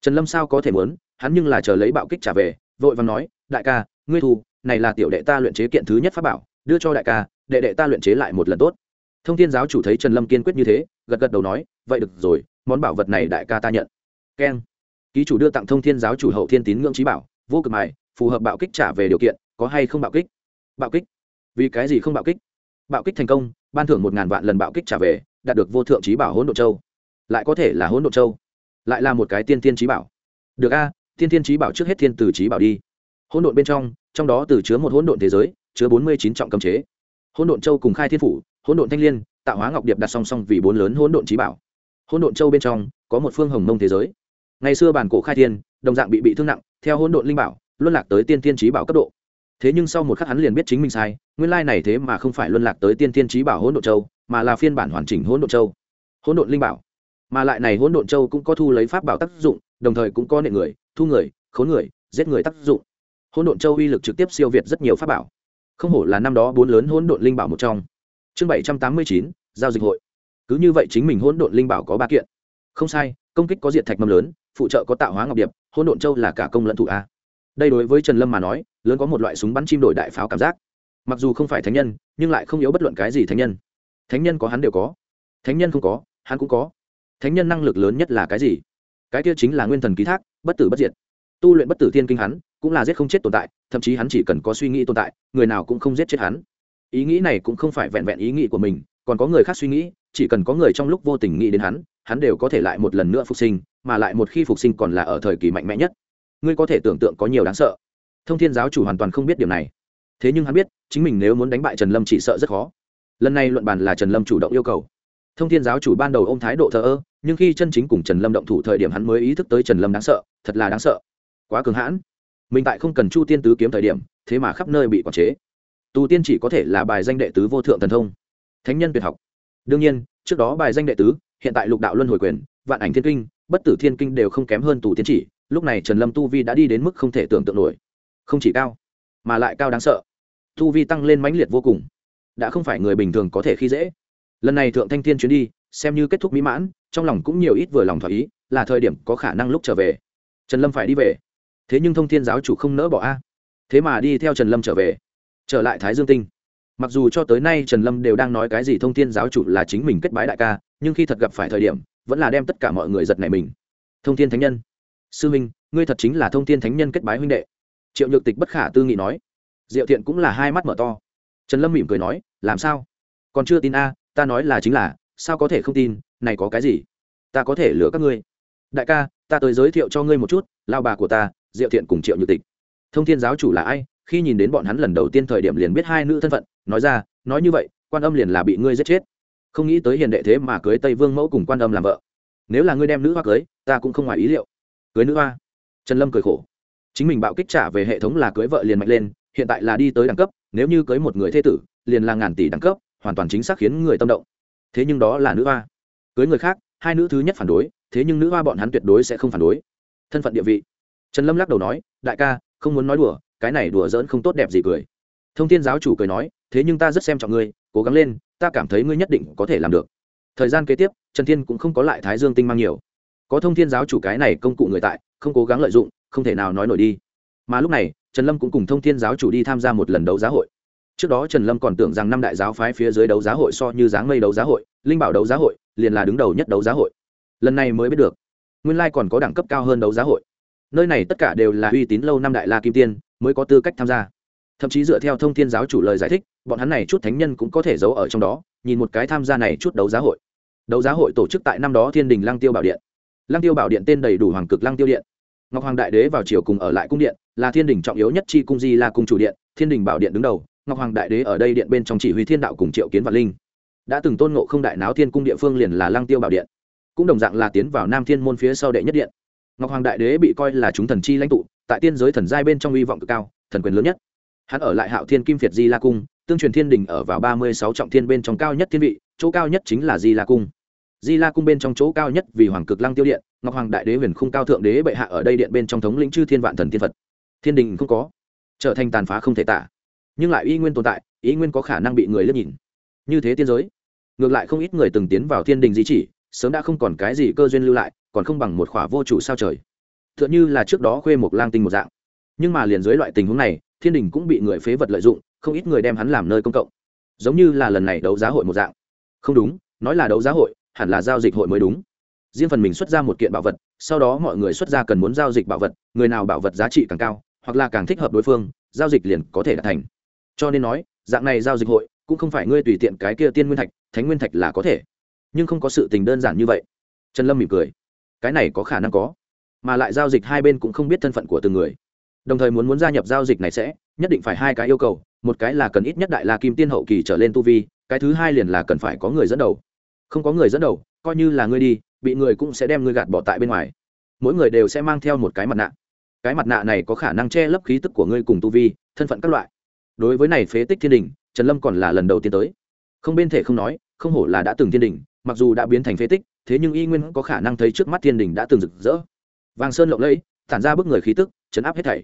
Trần lâm sao có thể muốn hắn nhưng là chờ lấy bạo kích trả về vội và nói đại ca ngươi thù, này là tiểu đệ ta luyện chế kiện thứ nhất pháp bảo đưa cho đại ca đệ đệ ta luyện chế lại một lần tốt. Thông thiên giáo chủ thấy trần lâm kiên quyết như thế gật gật đầu nói vậy được rồi món bảo vật này đại ca ta nhận. Keng. Ký chủ đưa tặng thông thiên giáo chủ hậu thiên tín ngưỡng trí bảo vô cực mài phù hợp bạo kích trả về điều kiện có hay không bạo kích? Bạo kích? Vì cái gì không bạo kích? Bạo kích thành công ban thưởng một ngàn vạn lần bạo kích trả về đạt được vô thượng trí bảo hỗn độ châu. Lại có thể là hỗn độ châu lại là một cái tiên tiên trí bảo. Được a, tiên tiên trí bảo trước hết thiên từ trí bảo đi. Hỗn độn bên trong trong đó từ chứa một hỗn độn thế giới, chứa bốn mươi chín trọng cấm chế. Hỗn độn châu cùng khai thiên phủ, hỗn độn thanh liên, tạo hóa ngọc điệp đặt song song vì bốn lớn hỗn độn trí bảo. Hỗn độn châu bên trong, có một phương hồng mông thế giới. Ngày xưa bản cổ khai thiên, đồng dạng bị bị thương nặng, theo hỗn độn linh bảo, luân lạc tới tiên tiên trí bảo cấp độ. Thế nhưng sau một khắc hắn liền biết chính mình sai, nguyên lai này thế mà không phải luân lạc tới tiên tiên trí bảo hỗn độn châu, mà là phiên bản hoàn chỉnh hỗn độn châu. Hỗn độn linh bảo mà lại này hỗn độn châu cũng có thu lấy pháp bảo tác dụng, đồng thời cũng có nệ người, thu người, khốn người, giết người tác dụng. Hỗn độn châu uy lực trực tiếp siêu việt rất nhiều pháp bảo. Không hổ là năm đó bốn lớn hỗn độn linh bảo một trong. Chương bảy trăm tám mươi chín, giao dịch hội. Cứ như vậy chính mình hỗn độn linh bảo có ba kiện. Không sai, công kích có diện thạch mâm lớn, phụ trợ có tạo hóa ngọc điệp, hỗn độn châu là cả công lẫn thủ a. Đây đối với trần lâm mà nói, lớn có một loại súng bắn chim đổi đại pháo cảm giác. Mặc dù không phải thánh nhân, nhưng lại không yếu bất luận cái gì thánh nhân. Thánh nhân có hắn đều có. Thánh nhân không có, hắn cũng có thánh nhân năng lực lớn nhất là cái gì? Cái kia chính là nguyên thần ký thác, bất tử bất diệt. Tu luyện bất tử thiên kinh hắn, cũng là giết không chết tồn tại, thậm chí hắn chỉ cần có suy nghĩ tồn tại, người nào cũng không giết chết hắn. Ý nghĩ này cũng không phải vẹn vẹn ý nghĩ của mình, còn có người khác suy nghĩ, chỉ cần có người trong lúc vô tình nghĩ đến hắn hắn đều có thể lại một lần nữa phục sinh, mà lại một khi phục sinh còn là ở thời kỳ mạnh mẽ nhất. Ngươi có thể tưởng tượng có nhiều đáng sợ. Thông thiên giáo chủ hoàn toàn không biết điều này. Thế nhưng hắn biết, chính mình nếu muốn đánh bại trần lâm chỉ sợ rất khó. Lần này luận bàn là trần lâm chủ động yêu cầu thông thiên giáo chủ ban đầu ô m thái độ thờ ơ, nhưng khi chân chính cùng trần lâm động thủ thời điểm hắn mới ý thức tới trần lâm đáng sợ, thật là đáng sợ. Quá cường hãn. Mình tại không cần chu tiên tứ kiếm thời điểm, thế mà khắp nơi bị quản chế. Tù tiên chỉ có thể là bài danh đệ tứ vô thượng thần thông. Thánh nhân tuyệt học. Đương nhiên, trước đó bài danh đệ tứ, hiện tại lục đạo luân hồi quyền, vạn ảnh thiên kinh, bất tử thiên kinh đều không kém hơn tù tiên chỉ, lúc này trần lâm tu vi đã đi đến mức không thể tưởng tượng nổi. Không chỉ cao, mà lại cao đáng sợ. Tu vi tăng lên mãnh liệt vô cùng. Đã không phải người bình thường có thể khi dễ lần này thượng thanh thiên chuyến đi, xem như kết thúc mỹ mãn, trong lòng cũng nhiều ít vừa lòng thỏa ý, là thời điểm có khả năng lúc trở về. Trần lâm phải đi về. Thế nhưng thông thiên giáo chủ không nỡ bỏ a. Thế mà đi theo trần lâm trở về. Trở lại thái dương tinh. Mặc dù cho tới nay trần lâm đều đang nói cái gì thông thiên giáo chủ là chính mình kết bái đại ca, nhưng khi thật gặp phải thời điểm, vẫn là đem tất cả mọi người giật này mình. Thông thiên thánh nhân. Sư huynh ngươi thật chính là thông thiên thánh nhân kết bái huynh đệ. Triệu nhược tịch bất khả tư nghị nói. Diệu thiện cũng là hai mắt mở to. Trần lâm mỉm cười nói, làm sao? Còn chưa tin a ta nói là chính là, sao có thể không tin, này có cái gì? Ta có thể lừa các ngươi. Đại ca, ta tới giới thiệu cho ngươi một chút, lao bà của ta, diệu thiện cùng triệu nhược tịch. Thông thiên giáo chủ là ai? Khi nhìn đến bọn hắn lần đầu tiên thời điểm liền biết hai nữ thân phận, nói ra, nói như vậy, quan âm liền là bị ngươi giết chết. Không nghĩ tới hiền đệ thế mà cưới tây vương mẫu cùng quan âm làm vợ. Nếu là ngươi đem nữ hoa cưới, ta cũng không ngoài ý liệu. Cưới nữ hoa? Trần lâm cười khổ. Chính mình bạo kích trả về hệ thống là cưới vợ liền mạnh lên, hiện tại là đi tới đẳng cấp, nếu như cưới một người thê tử, liền là ngàn tỷ đẳng cấp hoàn toàn chính xác khiến người tâm động. Thế nhưng đó là nữ hoa. Cưới người khác, hai nữ thứ nhất phản đối, thế nhưng nữ hoa bọn hắn tuyệt đối sẽ không phản đối. Thân phận địa vị. Trần lâm lắc đầu nói, đại ca, không muốn nói đùa, cái này đùa giỡn không tốt đẹp gì cười. Thông thiên giáo chủ cười nói, thế nhưng ta rất xem trọng ngươi, cố gắng lên, ta cảm thấy ngươi nhất định có thể làm được. Thời gian kế tiếp, trần thiên cũng không có lại thái dương tinh mang nhiều. Có thông thiên giáo chủ cái này công cụ người tại, không cố gắng lợi dụng, không thể nào nói nổi đi. Mà lúc này, trần lâm cũng cùng thông thiên giáo chủ đi tham gia một lần đấu giá hội trước đó trần lâm còn tưởng rằng năm đại giáo phái phía dưới đấu giá hội so như dáng mây đấu giá hội, linh bảo đấu giá hội, liền là đứng đầu nhất đấu giá hội. Lần này mới biết được, nguyên lai còn có đẳng cấp cao hơn đấu giá hội. Nơi này tất cả đều là uy tín lâu năm đại la kim tiên, mới có tư cách tham gia. Thậm chí dựa theo thông thiên giáo chủ lời giải thích, bọn hắn này chút thánh nhân cũng có thể giấu ở trong đó, nhìn một cái tham gia này chút đấu giá hội. Đấu giá hội tổ chức tại năm đó thiên đình lăng tiêu bảo điện. Lăng tiêu bảo điện tên đầy đủ hoàng cực lăng tiêu điện. Ngọc hoàng đại đế vào chiều cùng ở lại cung điện, là thiên đình trọng yếu nhất chi cung di là cung chủ điện, thiên đình bảo điện đứng đầu ngọc hoàng đại đế ở đây điện bên trong chỉ huy thiên đạo cùng triệu kiến vạn linh. Đã từng tôn ngộ không đại náo thiên cung địa phương liền là lăng tiêu bảo điện. Cũng đồng dạng là tiến vào nam thiên môn phía sau đệ nhất điện. Ngọc hoàng đại đế bị coi là chúng thần chi lãnh tụ, tại tiên giới thần giai bên trong hy vọng cực cao, thần quyền lớn nhất. Hắn ở lại hạo thiên kim phiệt di la cung, tương truyền thiên đình ở vào ba mươi sáu trọng thiên bên trong cao nhất thiên vị, chỗ cao nhất chính là di la cung. Di la cung bên trong chỗ cao nhất vì hoàng cực lăng tiêu điện, ngọc hoàng đại đế huyền khung cao thượng đế bệ hạ ở đây điện bên trong thống lĩnh chư thiên vạn thần tiên phật. Thiên đình không có, trở thành tàn phá không thể tả nhưng lại y nguyên tồn tại, y nguyên có khả năng bị người liếc nhìn. Như thế tiên giới, ngược lại không ít người từng tiến vào thiên đình di chỉ, sớm đã không còn cái gì cơ duyên lưu lại, còn không bằng một khỏa vô chủ sao trời. T h ư ợ n như là trước đó khuê một lang tinh một dạng. Nhưng mà liền dưới loại tình huống này, thiên đình cũng bị người phế vật lợi dụng, không ít người đem hắn làm nơi công cộng. Giống như là lần này đấu giá hội một dạng. Không đúng, nói là đấu giá hội, hẳn là giao dịch hội mới đúng. Riêng phần mình xuất ra một kiện bảo vật, sau đó mọi người xuất ra cần muốn giao dịch bảo vật, người nào bảo vật giá trị càng cao, hoặc là càng thích hợp đối phương, giao dịch liền có thể đạt thành cho nên nói, dạng này giao dịch hội cũng không phải ngươi tùy tiện cái kia tiên nguyên thạch, thánh nguyên thạch là có thể. Nhưng không có sự tình đơn giản như vậy. Trần lâm mỉm cười. Cái này có khả năng có, mà lại giao dịch hai bên cũng không biết thân phận của từng người. Đồng thời muốn muốn gia nhập giao dịch này sẽ, nhất định phải hai cái yêu cầu, một cái là cần ít nhất đại la kim tiên hậu kỳ trở lên tu vi, cái thứ hai liền là cần phải có người dẫn đầu. Không có người dẫn đầu, coi như là ngươi đi, bị người cũng sẽ đem ngươi gạt bỏ tại bên ngoài. Mỗi người đều sẽ mang theo một cái mặt nạ. Cái mặt nạ này có khả năng che lấp khí tức của ngươi cùng tu vi, thân phận các loại đối với này phế tích thiên đình trần lâm còn là lần đầu tiên tới. Không bên thể không nói, không hổ là đã từng thiên đình mặc dù đã biến thành phế tích, thế nhưng y nguyên có khả năng thấy trước mắt thiên đình đã từng rực rỡ. Vàng sơn lộng lẫy, tản ra bức người khí tức, chấn áp hết thảy.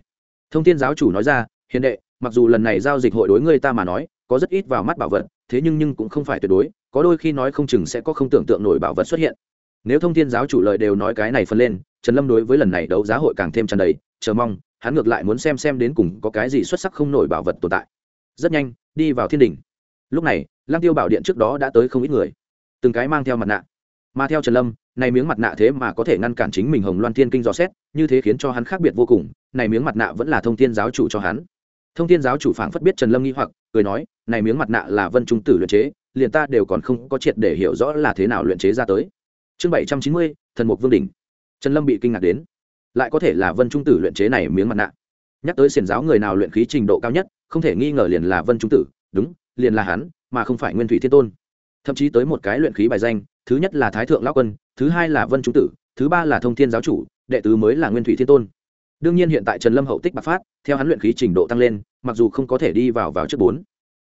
Thông thiên giáo chủ nói ra, hiền đệ, mặc dù lần này giao dịch hội đối người ta mà nói, có rất ít vào mắt bảo vật, thế nhưng nhưng cũng không phải tuyệt đối, có đôi khi nói không chừng sẽ có không tưởng tượng nổi bảo vật xuất hiện. Nếu thông thiên giáo chủ lời đều nói cái này phân lên, trần lâm đối với lần này đấu giá hội càng thêm tràn đầy, chờ mong hắn ngược lại muốn xem xem đến cùng có cái gì xuất sắc không nổi bảo vật tồn tại. Rất nhanh, đi vào thiên đình lúc này, lăng tiêu bảo điện trước đó đã tới không ít người. Từng cái mang theo mặt nạ. Mà theo trần lâm, này miếng mặt nạ thế mà có thể ngăn cản chính mình hồng loan thiên kinh dò xét, như thế khiến cho hắn khác biệt vô cùng, này miếng mặt nạ vẫn là thông thiên giáo chủ cho hắn. Thông thiên giáo chủ phảng phất biết trần lâm nghi hoặc, cười nói, này miếng mặt nạ là vân trung tử luyện chế, liền ta đều còn không có triệt để hiểu rõ là thế nào luyện chế ra tới. Chương bảy trăm chín mươi, thần mục vương đỉnh. Trần lâm bị kinh ngạc đến lại có thể là vân trung tử luyện chế này miếng mặt nạ. Nhắc tới xiển giáo người nào luyện khí trình độ cao nhất, không thể nghi ngờ liền là vân trung tử, đúng, liền là hắn, mà không phải nguyên thủy thiên tôn. Thậm chí tới một cái luyện khí bài danh, thứ nhất là thái thượng lao quân, thứ hai là vân trung tử, thứ ba là thông thiên giáo chủ, đệ tứ mới là nguyên thủy thiên tôn. Đương nhiên hiện tại trần lâm hậu tích bạc phát, theo hắn luyện khí trình độ tăng lên, mặc dù không có thể đi vào vào trước bốn.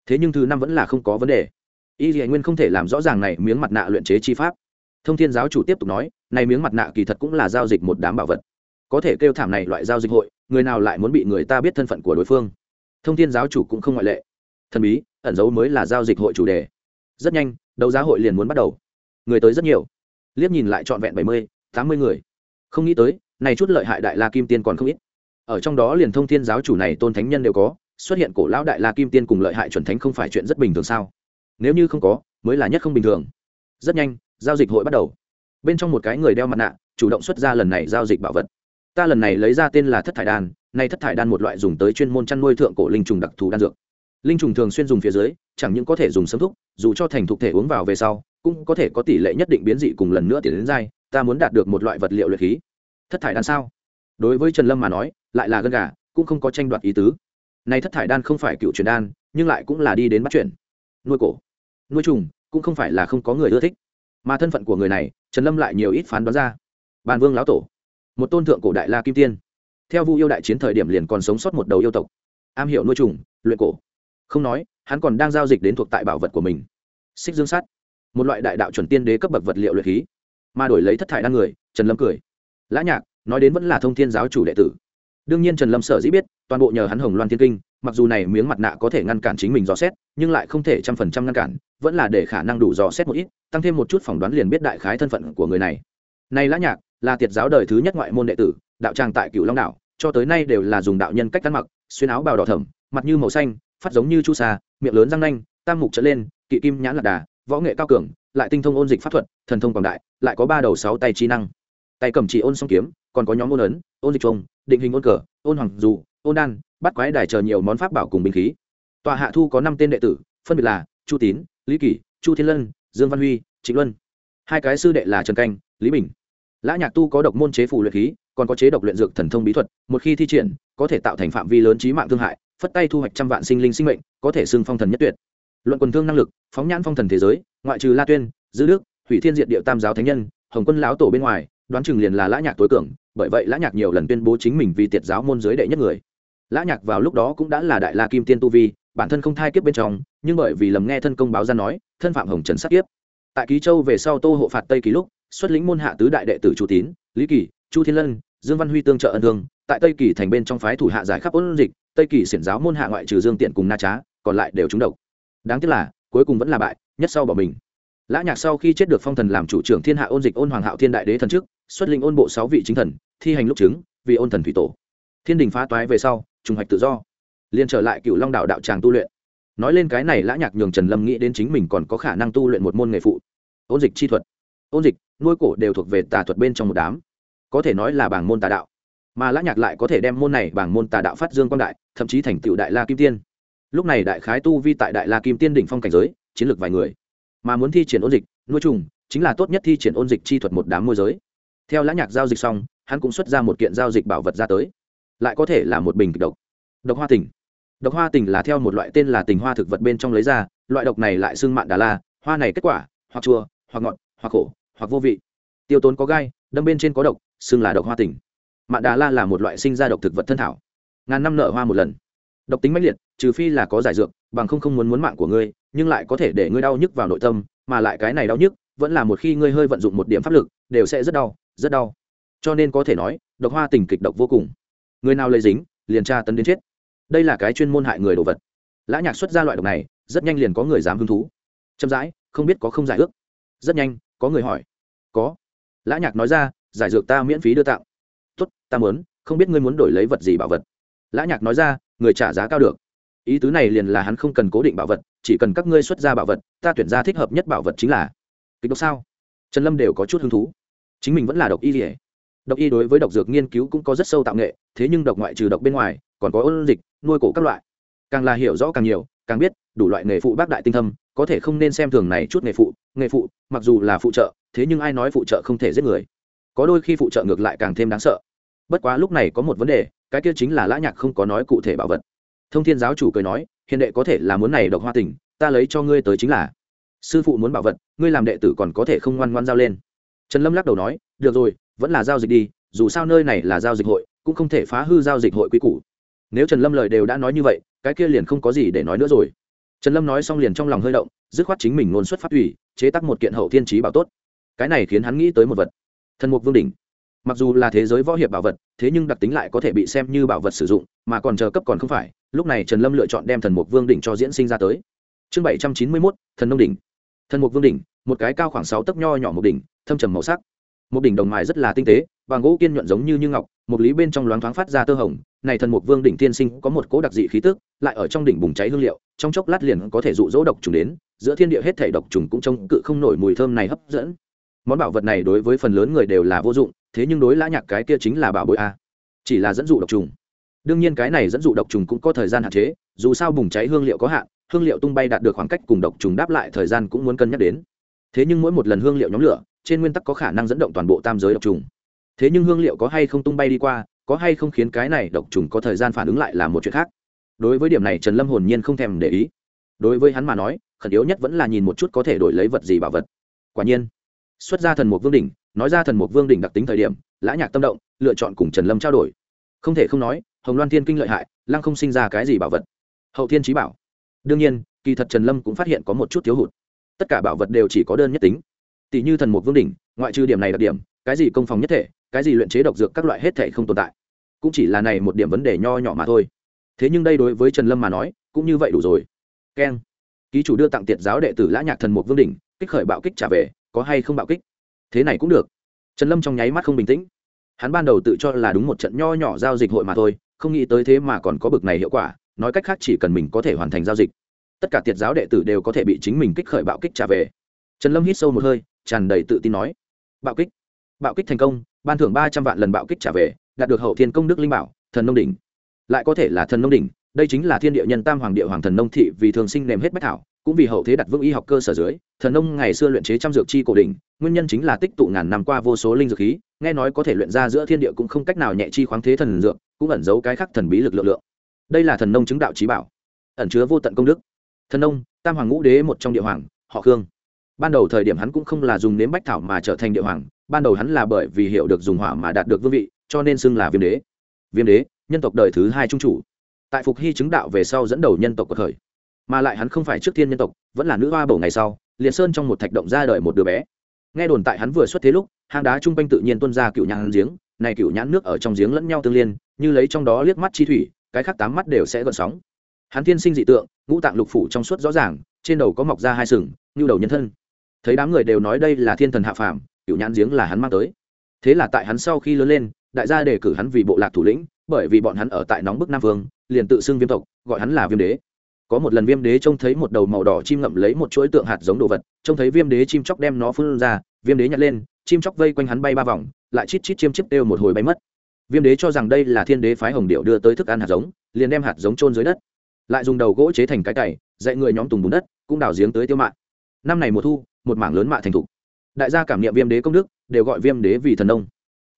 Thế nhưng thứ năm vẫn là không có vấn đề. Y dì nguyên không thể làm rõ ràng này miếng mặt nạ luyện chế chi pháp. Thông thiên giáo chủ tiếp tục nói, này miếng mặt nạ kỳ thật cũng là giao dịch một đám bảo vật có thể kêu thảm này loại giao dịch hội, người nào lại muốn bị người ta biết thân phận của đối phương? Thông thiên giáo chủ cũng không ngoại lệ. Thần bí, ẩn dấu mới là giao dịch hội chủ đề. Rất nhanh, đấu giá hội liền muốn bắt đầu. Người tới rất nhiều. Liếc nhìn lại trọn vẹn bảy mươi, tám mươi người. Không nghĩ tới, này chút lợi hại đại la kim tiên còn không ít. Ở trong đó liền thông thiên giáo chủ này tôn thánh nhân đều có, xuất hiện cổ lão đại la kim tiên cùng lợi hại chuẩn thánh không phải chuyện rất bình thường sao? Nếu như không có, mới là nhất không bình thường. Rất nhanh, giao dịch hội bắt đầu. Bên trong một cái người đeo mặt nạ, chủ động xuất ra lần này giao dịch bảo vật ta lần này lấy ra tên là thất thải đan, nay thất thải đan một loại dùng tới chuyên môn chăn nuôi thượng cổ linh trùng đặc thù đan dược. Linh trùng thường xuyên dùng phía dưới, chẳng những có thể dùng sấm thúc dù cho thành thục thể uống vào về sau, cũng có thể có tỷ lệ nhất định biến dị cùng lần nữa tiến đến dai, ta muốn đạt được một loại vật liệu luyện khí. Thất thải đan sao? Đối với trần lâm mà nói, lại là gân gà, cũng không có tranh đoạt ý tứ. Nay thất thải đan không phải cựu truyền đan, nhưng lại cũng là đi đến bắt chuyển nuôi cổ, nuôi trùng, cũng không phải là không có người ưa thích. Mà thân phận của người này, trần lâm lại nhiều ít phán đoán ra. Bàn vương lão tổ một tôn thượng cổ đại la kim tiên. Theo vu yêu đại chiến thời điểm liền còn sống sót một đầu yêu tộc. Am hiểu nuôi trùng, luyện cổ. Không nói, hắn còn đang giao dịch đến thuộc tại bảo vật của mình. Xích dương sắt một loại đại đạo chuẩn tiên đế cấp bậc vật liệu luyện khí. Mà đổi lấy thất thải đan người, trần lâm cười. Lã nhạc, nói đến vẫn là thông thiên giáo chủ đệ tử. Đương nhiên trần lâm sở dĩ biết, toàn bộ nhờ hắn hồng loan thiên kinh, mặc dù này miếng mặt nạ có thể ngăn cản chính mình dò xét, nhưng lại không thể trăm phần trăm ngăn cản, vẫn là để khả năng đủ dò xét một ít, tăng thêm một chút phỏng đoán liền biết đại khái thân phận của người này. Này lã nhạc là tiệt giáo đời thứ nhất ngoại môn đệ tử, đạo tràng tại cựu long đảo, cho tới nay đều là dùng đạo nhân cách ăn mặc, xuyên áo bào đỏ thẩm mặt như màu xanh, phát giống như chu sa, miệng lớn răng nanh, tam mục trở lên, kỵ kim nhãn lạc đà, võ nghệ cao cường, lại tinh thông ôn dịch pháp thuật, thần thông quảng đại, lại có ba đầu sáu tay trí năng. Tay cầm chỉ ôn song kiếm, còn có nhóm ôn ấn, ôn dịch trông định hình ôn cờ, ôn hoàng dù, ôn đan, bắt quái đài chờ nhiều món pháp bảo cùng binh khí. Tòa hạ thu có năm tên đệ tử, phân biệt là chu tín, lý kỷ, chu thiên lân, dương văn huy, trịnh luân. Hai cái sư đệ là trần canh, lý bình lã nhạc tu có độc môn chế phù luyện khí, còn có chế độc luyện dược thần thông bí thuật, một khi thi triển, có thể tạo thành phạm vi lớn trí mạng thương hại, phất tay thu hoạch trăm vạn sinh linh sinh mệnh, có thể xưng phong thần nhất tuyệt. Luận quần thương năng lực, phóng nhãn phong thần thế giới, ngoại trừ la tuyên, dư đức, hủy thiên diện địa tam giáo thánh nhân, hồng quân lão tổ bên ngoài, đoán chừng liền là lã nhạc tối cường, bởi vậy lã nhạc nhiều lần tuyên bố chính mình vì tiệt giáo môn giới đệ nhất người. Lã nhạc vào lúc đó cũng đã là đại la kim tiên tu vi, bản thân không thai kiếp bên trong, nhưng bởi vì lầm nghe thân công báo ra nói, thân phạm hồng trần sát kiếp. Tại ký châu về sau tô hộ phạt tây ký lúc xuất lĩnh môn hạ tứ đại đệ tử chu tín, lý kỳ, chu thiên lân, dương văn huy tương trợ ân thương. Tại tây kỳ thành bên trong phái thủ hạ giải khắp ôn dịch, tây kỳ xiển giáo môn hạ ngoại trừ dương tiện cùng na trá, còn lại đều trúng độc. Đáng tiếc là, cuối cùng vẫn là bại, nhất sau bỏ mình. Lã nhạc sau khi chết được phong thần làm chủ trưởng thiên hạ ôn dịch ôn hoàng hạo thiên đại đế thần trước, xuất linh ôn bộ sáu vị chính thần, thi hành lúc chứng, vì ôn thần thủy tổ. Thiên đình phá toái về sau, trùng hoạch tự do. Liền trở lại cựu long đạo đạo tràng tu luyện. Nói lên cái này, lã nhạc nhường trần lâm nghĩ đến chính mình còn có khả năng tu luyện một môn nghề phụ. Ôn dịch chi thuật ôn dịch, nuôi cổ đều thuộc về tà thuật bên trong một đám. Có thể nói là bảng môn tà đạo. Mà lã nhạc lại có thể đem môn này bảng môn tà đạo phát dương quang đại, thậm chí thành tựu đại la kim tiên. Lúc này đại khái tu vi tại đại la kim tiên đỉnh phong cảnh giới, chiến lược vài người. Mà muốn thi triển ôn dịch, nuôi trùng, chính là tốt nhất thi triển ôn dịch chi thuật một đám môi giới. Theo lã nhạc giao dịch xong, hắn cũng xuất ra một kiện giao dịch bảo vật ra tới. Lại có thể là một bình kịch độc. Độc hoa tình. Độc hoa tình là theo một loại tên là tình hoa thực vật bên trong lấy ra, loại độc này lại xưng mạn đà la, hoa này kết quả, hoặc chua, hoặc ngọt, hoặc khổ hoặc vô vị. Tiêu tốn có gai, đâm bên trên có độc, xưng là độc hoa tình mạn đà la là một loại sinh ra độc thực vật thân thảo. Ngàn năm nở hoa một lần. Độc tính mãnh liệt, trừ phi là có giải dược, bằng không không muốn muốn mạng của ngươi, nhưng lại có thể để ngươi đau nhức vào nội tâm, mà lại cái này đau nhức, vẫn là một khi ngươi hơi vận dụng một điểm pháp lực, đều sẽ rất đau rất đau. Cho nên có thể nói, độc hoa tình kịch độc vô cùng. Người nào lấy dính, liền tra tấn đến chết. Đây là cái chuyên môn hại người đồ vật. Lã nhạc xuất ra loại độc này, rất nhanh liền có người dám hứng thú. Chậm rãi, không biết có không giải ước rất nhanh, có người hỏi. Có. Lã nhạc nói ra, giải dược ta miễn phí đưa tặng. Tốt, ta muốn, không biết ngươi muốn đổi lấy vật gì bảo vật. Lã nhạc nói ra, người trả giá cao được. Ý tứ này liền là hắn không cần cố định bảo vật, chỉ cần các ngươi xuất ra bảo vật, ta tuyển ra thích hợp nhất bảo vật chính là kịch độc sao? Trần lâm đều có chút hứng thú. Chính mình vẫn là độc y gì độc y đối với độc dược nghiên cứu cũng có rất sâu tạo nghệ, thế nhưng độc ngoại trừ độc bên ngoài, còn có ôn dịch, nuôi cổ các loại. Càng là hiểu rõ càng nhiều, càng biết, đủ loại nghề phụ bác đại tinh thâm có thể không nên xem thường này chút nghề phụ nghề phụ, mặc dù là phụ trợ, thế nhưng ai nói phụ trợ không thể giết người. Có đôi khi phụ trợ ngược lại càng thêm đáng sợ. Bất quá lúc này có một vấn đề, cái kia chính là lã nhạc không có nói cụ thể bảo vật. Thông thiên giáo chủ cười nói, hiền đệ có thể là muốn này độc hoa tình, ta lấy cho ngươi tới chính là. Sư phụ muốn bảo vật, ngươi làm đệ tử còn có thể không ngoan ngoan giao lên. Trần lâm lắc đầu nói, được rồi, vẫn là giao dịch đi, dù sao nơi này là giao dịch hội, cũng không thể phá hư giao dịch hội quy củ. Nếu trần lâm lời đều đã nói như vậy, cái kia liền không có gì để nói nữa rồi trần lâm nói xong liền trong lòng hơi động, dứt khoát chính mình ngôn xuất phát ủy chế tắc một kiện hậu thiên trí bảo tốt. Cái này khiến hắn nghĩ tới một vật. Thần mục vương đỉnh. Mặc dù là thế giới võ hiệp bảo vật, thế nhưng đặc tính lại có thể bị xem như bảo vật sử dụng, mà còn chờ cấp còn không phải, lúc này trần lâm lựa chọn đem thần mục vương đỉnh cho diễn sinh ra tới. Chương bảy trăm chín mươi mốt, thần nông đỉnh. Thần mục vương đỉnh, một cái cao khoảng sáu tấc nho nhỏ một đỉnh, thâm trầm màu sắc. Một đỉnh đồng mài rất là tinh tế và gỗ kiên nhuận giống như như ngọc một lý bên trong loáng thoáng phát ra tơ hồng này thần mục vương đỉnh tiên sinh có một cố đặc dị khí tức, lại ở trong đỉnh bùng cháy hương liệu, trong chốc lát liền có thể dụ dỗ độc trùng đến, giữa thiên địa hết thể độc trùng cũng trông cự không nổi mùi thơm này hấp dẫn. Món bảo vật này đối với phần lớn người đều là vô dụng, thế nhưng đối lã nhạc cái kia chính là bảo bối a. À. Chỉ là dẫn dụ độc trùng. Đương nhiên cái này dẫn dụ độc trùng cũng có thời gian hạn chế, dù sao bùng cháy hương liệu có hạn, hương liệu tung bay đạt được khoảng cách cùng độc trùng đáp lại thời gian cũng muốn cân nhắc đến. Thế nhưng mỗi một lần hương liệu nhóm lửa, trên nguyên tắc có khả năng dẫn động toàn bộ tam giới độc trùng. Thế nhưng hương liệu có hay không tung bay đi qua có hay không khiến cái này độc trùng có thời gian phản ứng lại là một chuyện khác. Đối với điểm này trần lâm hồn nhiên không thèm để ý. Đối với hắn mà nói, khẩn yếu nhất vẫn là nhìn một chút có thể đổi lấy vật gì bảo vật. Quả nhiên, xuất ra thần mục vương đỉnh, nói ra thần mục vương đỉnh đặc tính thời điểm, lã nhạc tâm động, lựa chọn cùng trần lâm trao đổi. Không thể không nói, hồng loan thiên kinh lợi hại, lăng không sinh ra cái gì bảo vật? Hậu thiên trí bảo. Đương nhiên, kỳ thật trần lâm cũng phát hiện có một chút thiếu hụt. Tất cả bảo vật đều chỉ có đơn nhất tính. Tỷ như thần mục vương đỉnh, ngoại trừ điểm này đặc điểm, cái gì công phòng nhất thể, cái gì luyện chế độc dược các loại hết thể không tồn tại cũng chỉ là này một điểm vấn đề nho nhỏ mà thôi. Thế nhưng đây đối với trần lâm mà nói, cũng như vậy đủ rồi. Keng. Ký chủ đưa tặng tiệt giáo đệ tử lã nhạc thần mục vương đỉnh, kích khởi bạo kích trả về, có hay không bạo kích? Thế này cũng được. Trần lâm trong nháy mắt không bình tĩnh. Hắn ban đầu tự cho là đúng một trận nho nhỏ giao dịch hội mà thôi, không nghĩ tới thế mà còn có bực này hiệu quả, nói cách khác chỉ cần mình có thể hoàn thành giao dịch, tất cả tiệt giáo đệ tử đều có thể bị chính mình kích khởi bạo kích trả về. Trần lâm hít sâu một hơi, tràn đầy tự tin nói, bạo kích. Bạo kích thành công, ban thưởng ba trăm vạn lần bạo kích trả về đạt được hậu thiên công đức linh bảo, thần nông đỉnh. Lại có thể là thần nông đỉnh, đây chính là thiên địa nhân tam hoàng địa hoàng thần nông thị vì thường sinh nềm hết bách thảo, cũng vì hậu thế đặt vững y học cơ sở dưới, thần nông ngày xưa luyện chế trăm dược chi cổ đỉnh, nguyên nhân chính là tích tụ ngàn năm qua vô số linh dược khí, nghe nói có thể luyện ra giữa thiên địa cũng không cách nào nhẹ chi khoáng thế thần dược, cũng ẩn giấu cái khác thần bí lực lượng lượng. Đây là thần nông chứng đạo trí bảo, ẩn chứa vô tận công đức. Thần nông, tam hoàng ngũ đế một trong địa hoàng, họ khương. Ban đầu thời điểm hắn cũng không là dùng nếm bách thảo mà trở thành địa hoàng, ban đầu hắn là bởi vì hiểu được dùng hỏa mà đạt được vương vị cho nên xưng là viêm đế. Viêm đế, nhân tộc đời thứ hai trung chủ. Tại phục hy chứng đạo về sau dẫn đầu nhân tộc cuộc khởi mà lại hắn không phải trước thiên nhân tộc, vẫn là nữ hoa bầu ngày sau, liền sơn trong một thạch động ra đời một đứa bé. Nghe đồn tại hắn vừa xuất thế lúc, hang đá chung quanh tự nhiên tuân ra cựu nhãn giếng, này cựu nhãn nước ở trong giếng lẫn nhau tương liên, như lấy trong đó liếc mắt chi thủy, cái khác tám mắt đều sẽ gợn sóng. Hắn thiên sinh dị tượng, ngũ tạng lục phủ trong suốt rõ ràng, trên đầu có mọc ra hai sừng, như đầu nhân thân. Thấy đám người đều nói đây là thiên thần hạ phàm, cựu nhãn giếng là hắn mang tới. Thế là tại hắn sau khi lớn lên đại gia đề cử hắn vì bộ lạc thủ lĩnh, bởi vì bọn hắn ở tại nóng bức nam vương, liền tự xưng viêm tộc, gọi hắn là viêm đế. Có một lần viêm đế trông thấy một đầu màu đỏ chim ngậm lấy một chuỗi tượng hạt giống đồ vật, trông thấy viêm đế chim chóc đem nó phun ra, viêm đế nhặt lên, chim chóc vây quanh hắn bay ba vòng, lại chít chít chiêm chiếc đều một hồi bay mất. Viêm đế cho rằng đây là thiên đế phái hồng điệu đưa tới thức ăn hạt giống, liền đem hạt giống trôn dưới đất. Lại dùng đầu gỗ chế thành cái cày, dạy người nhóm tùng bùn đất, cũng đào giếng tới tiêu mạng năm này mùa thu, một mảng lớn mạ thành thục. Đại gia cảm nghiệm viêm đế công đức, đều gọi viêm đế vì thần nông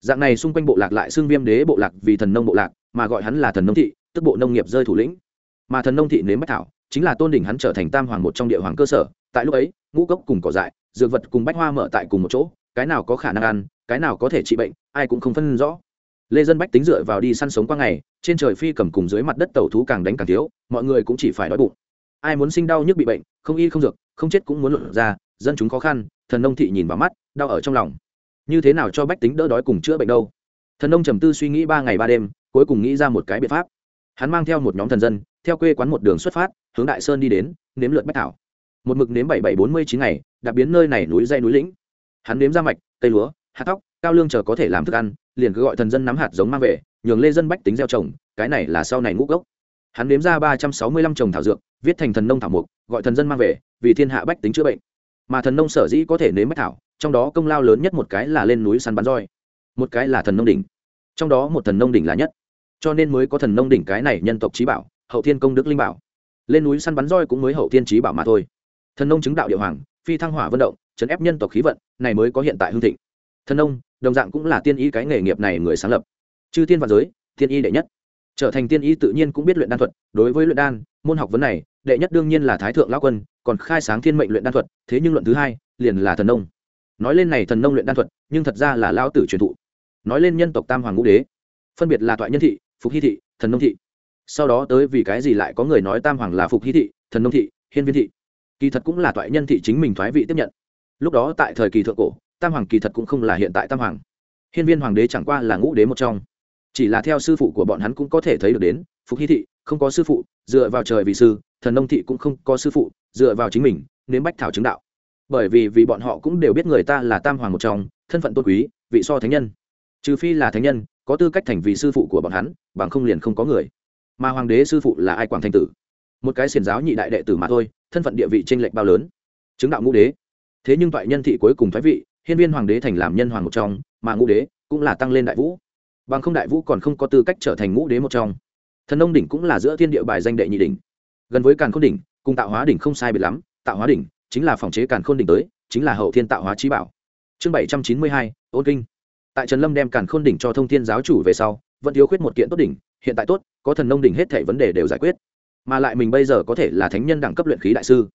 dạng này xung quanh bộ lạc lại xưng viêm đế bộ lạc vì thần nông bộ lạc, mà gọi hắn là thần nông thị, tức bộ nông nghiệp rơi thủ lĩnh. Mà thần nông thị nếm bách thảo, chính là tôn đỉnh hắn trở thành tam hoàng một trong địa hoàng cơ sở, tại lúc ấy, ngũ cốc cùng cỏ dại, dược vật cùng bách hoa mở tại cùng một chỗ, cái nào có khả năng ăn, cái nào có thể trị bệnh, ai cũng không phân rõ. Lê dân bách tính dựa vào đi săn sống qua ngày, trên trời phi cầm cùng dưới mặt đất tàu thú càng đánh càng thiếu, mọi người cũng chỉ phải đói bụng. Ai muốn sinh đau nhức bị bệnh, không y không dược, không chết cũng muốn luận ra dân chúng khó khăn, thần nông thị nhìn vào mắt, đau ở trong lòng như thế nào cho bách tính đỡ đói cùng chữa bệnh đâu? Thần nông trầm tư suy nghĩ ba ngày ba đêm, cuối cùng nghĩ ra một cái biện pháp. Hắn mang theo một nhóm thần dân, theo quê quán một đường xuất phát, hướng đại sơn đi đến, nếm lượt bách thảo. Một mực nếm bảy bảy bốn mươi chín ngày, đặc biến nơi này núi dây núi lĩnh. Hắn nếm ra mạch, cây lúa, hạt tóc cao lương chờ có thể làm thức ăn, liền cứ gọi thần dân nắm hạt giống mang về, nhường lê dân bách tính gieo trồng, cái này là sau này ngũ gốc. Hắn nếm ra ba trăm sáu mươi lăm trồng thảo dược, viết thành thần nông thảo mục, gọi thần dân mang về, vì thiên hạ bách tính chữa bệnh. Mà thần nông sở dĩ có thể nếm bách thảo trong đó công lao lớn nhất một cái là lên núi săn bắn roi, một cái là thần nông đỉnh. Trong đó một thần nông đỉnh là nhất. Cho nên mới có thần nông đỉnh cái này nhân tộc trí bảo, hậu thiên công đức linh bảo. Lên núi săn bắn roi cũng mới hậu thiên trí bảo mà thôi. Thần nông chứng đạo địa hoàng, phi thăng hỏa vận động, chấn ép nhân tộc khí vận, này mới có hiện tại hương thịnh. Thần nông, đồng dạng cũng là tiên y cái nghề nghiệp này người sáng lập. Chư tiên và giới, tiên y đệ nhất. Trở thành tiên y tự nhiên cũng biết luyện đan thuật, đối với luyện đan, môn học vấn này, đệ nhất đương nhiên là thái thượng lão quân, còn khai sáng thiên mệnh luyện đan thuật, thế nhưng luận thứ hai, liền là thần nông nói lên này thần nông luyện đan thuật, nhưng thật ra là lao tử truyền thụ. Nói lên nhân tộc tam hoàng ngũ đế, phân biệt là toại nhân thị, phục hy thị, thần nông thị. Sau đó tới vì cái gì lại có người nói tam hoàng là phục hy thị, thần nông thị, hiên viên thị. Kỳ thật cũng là toại nhân thị chính mình thoái vị tiếp nhận. Lúc đó tại thời kỳ thượng cổ, tam hoàng kỳ thật cũng không là hiện tại tam hoàng. Hiên viên hoàng đế chẳng qua là ngũ đế một trong. Chỉ là theo sư phụ của bọn hắn cũng có thể thấy được đến, phục hy thị không có sư phụ, dựa vào trời vì sư, thần nông thị cũng không có sư phụ, dựa vào chính mình, nếm bách thảo chứng đạo bởi vì vì bọn họ cũng đều biết người ta là tam hoàng một trong, thân phận tôn quý, vị so thánh nhân. Trừ phi là thánh nhân, có tư cách thành vị sư phụ của bọn hắn, bằng không liền không có người. Mà hoàng đế sư phụ là ai quảng thanh tử? Một cái xiền giáo nhị đại đệ tử mà thôi, thân phận địa vị t r ê n lệch bao lớn. Chứng đạo ngũ đế. Thế nhưng toại nhân thị cuối cùng thái vị, hiên viên hoàng đế thành làm nhân hoàng một trong, mà ngũ đế cũng là tăng lên đại vũ. Bằng không đại vũ còn không có tư cách trở thành ngũ đế một trong. Thần ông đỉnh cũng là giữa thiên địa bài danh đệ nhị đỉnh. Gần với càn khôn đỉnh, cùng tạo hóa đỉnh không sai biệt lắm, tạo hóa đỉnh chính là phòng chế càn khôn đỉnh tới, chính là hậu thiên tạo hóa trí bảo. Chương bảy trăm chín mươi hai, ôn kinh. Tại trần lâm đem càn khôn đỉnh cho thông thiên giáo chủ về sau, vẫn thiếu khuyết một kiện tốt đỉnh, hiện tại tốt, có thần nông đỉnh hết thể vấn đề đều giải quyết. Mà lại mình bây giờ có thể là thánh nhân đẳng cấp luyện khí đại sư.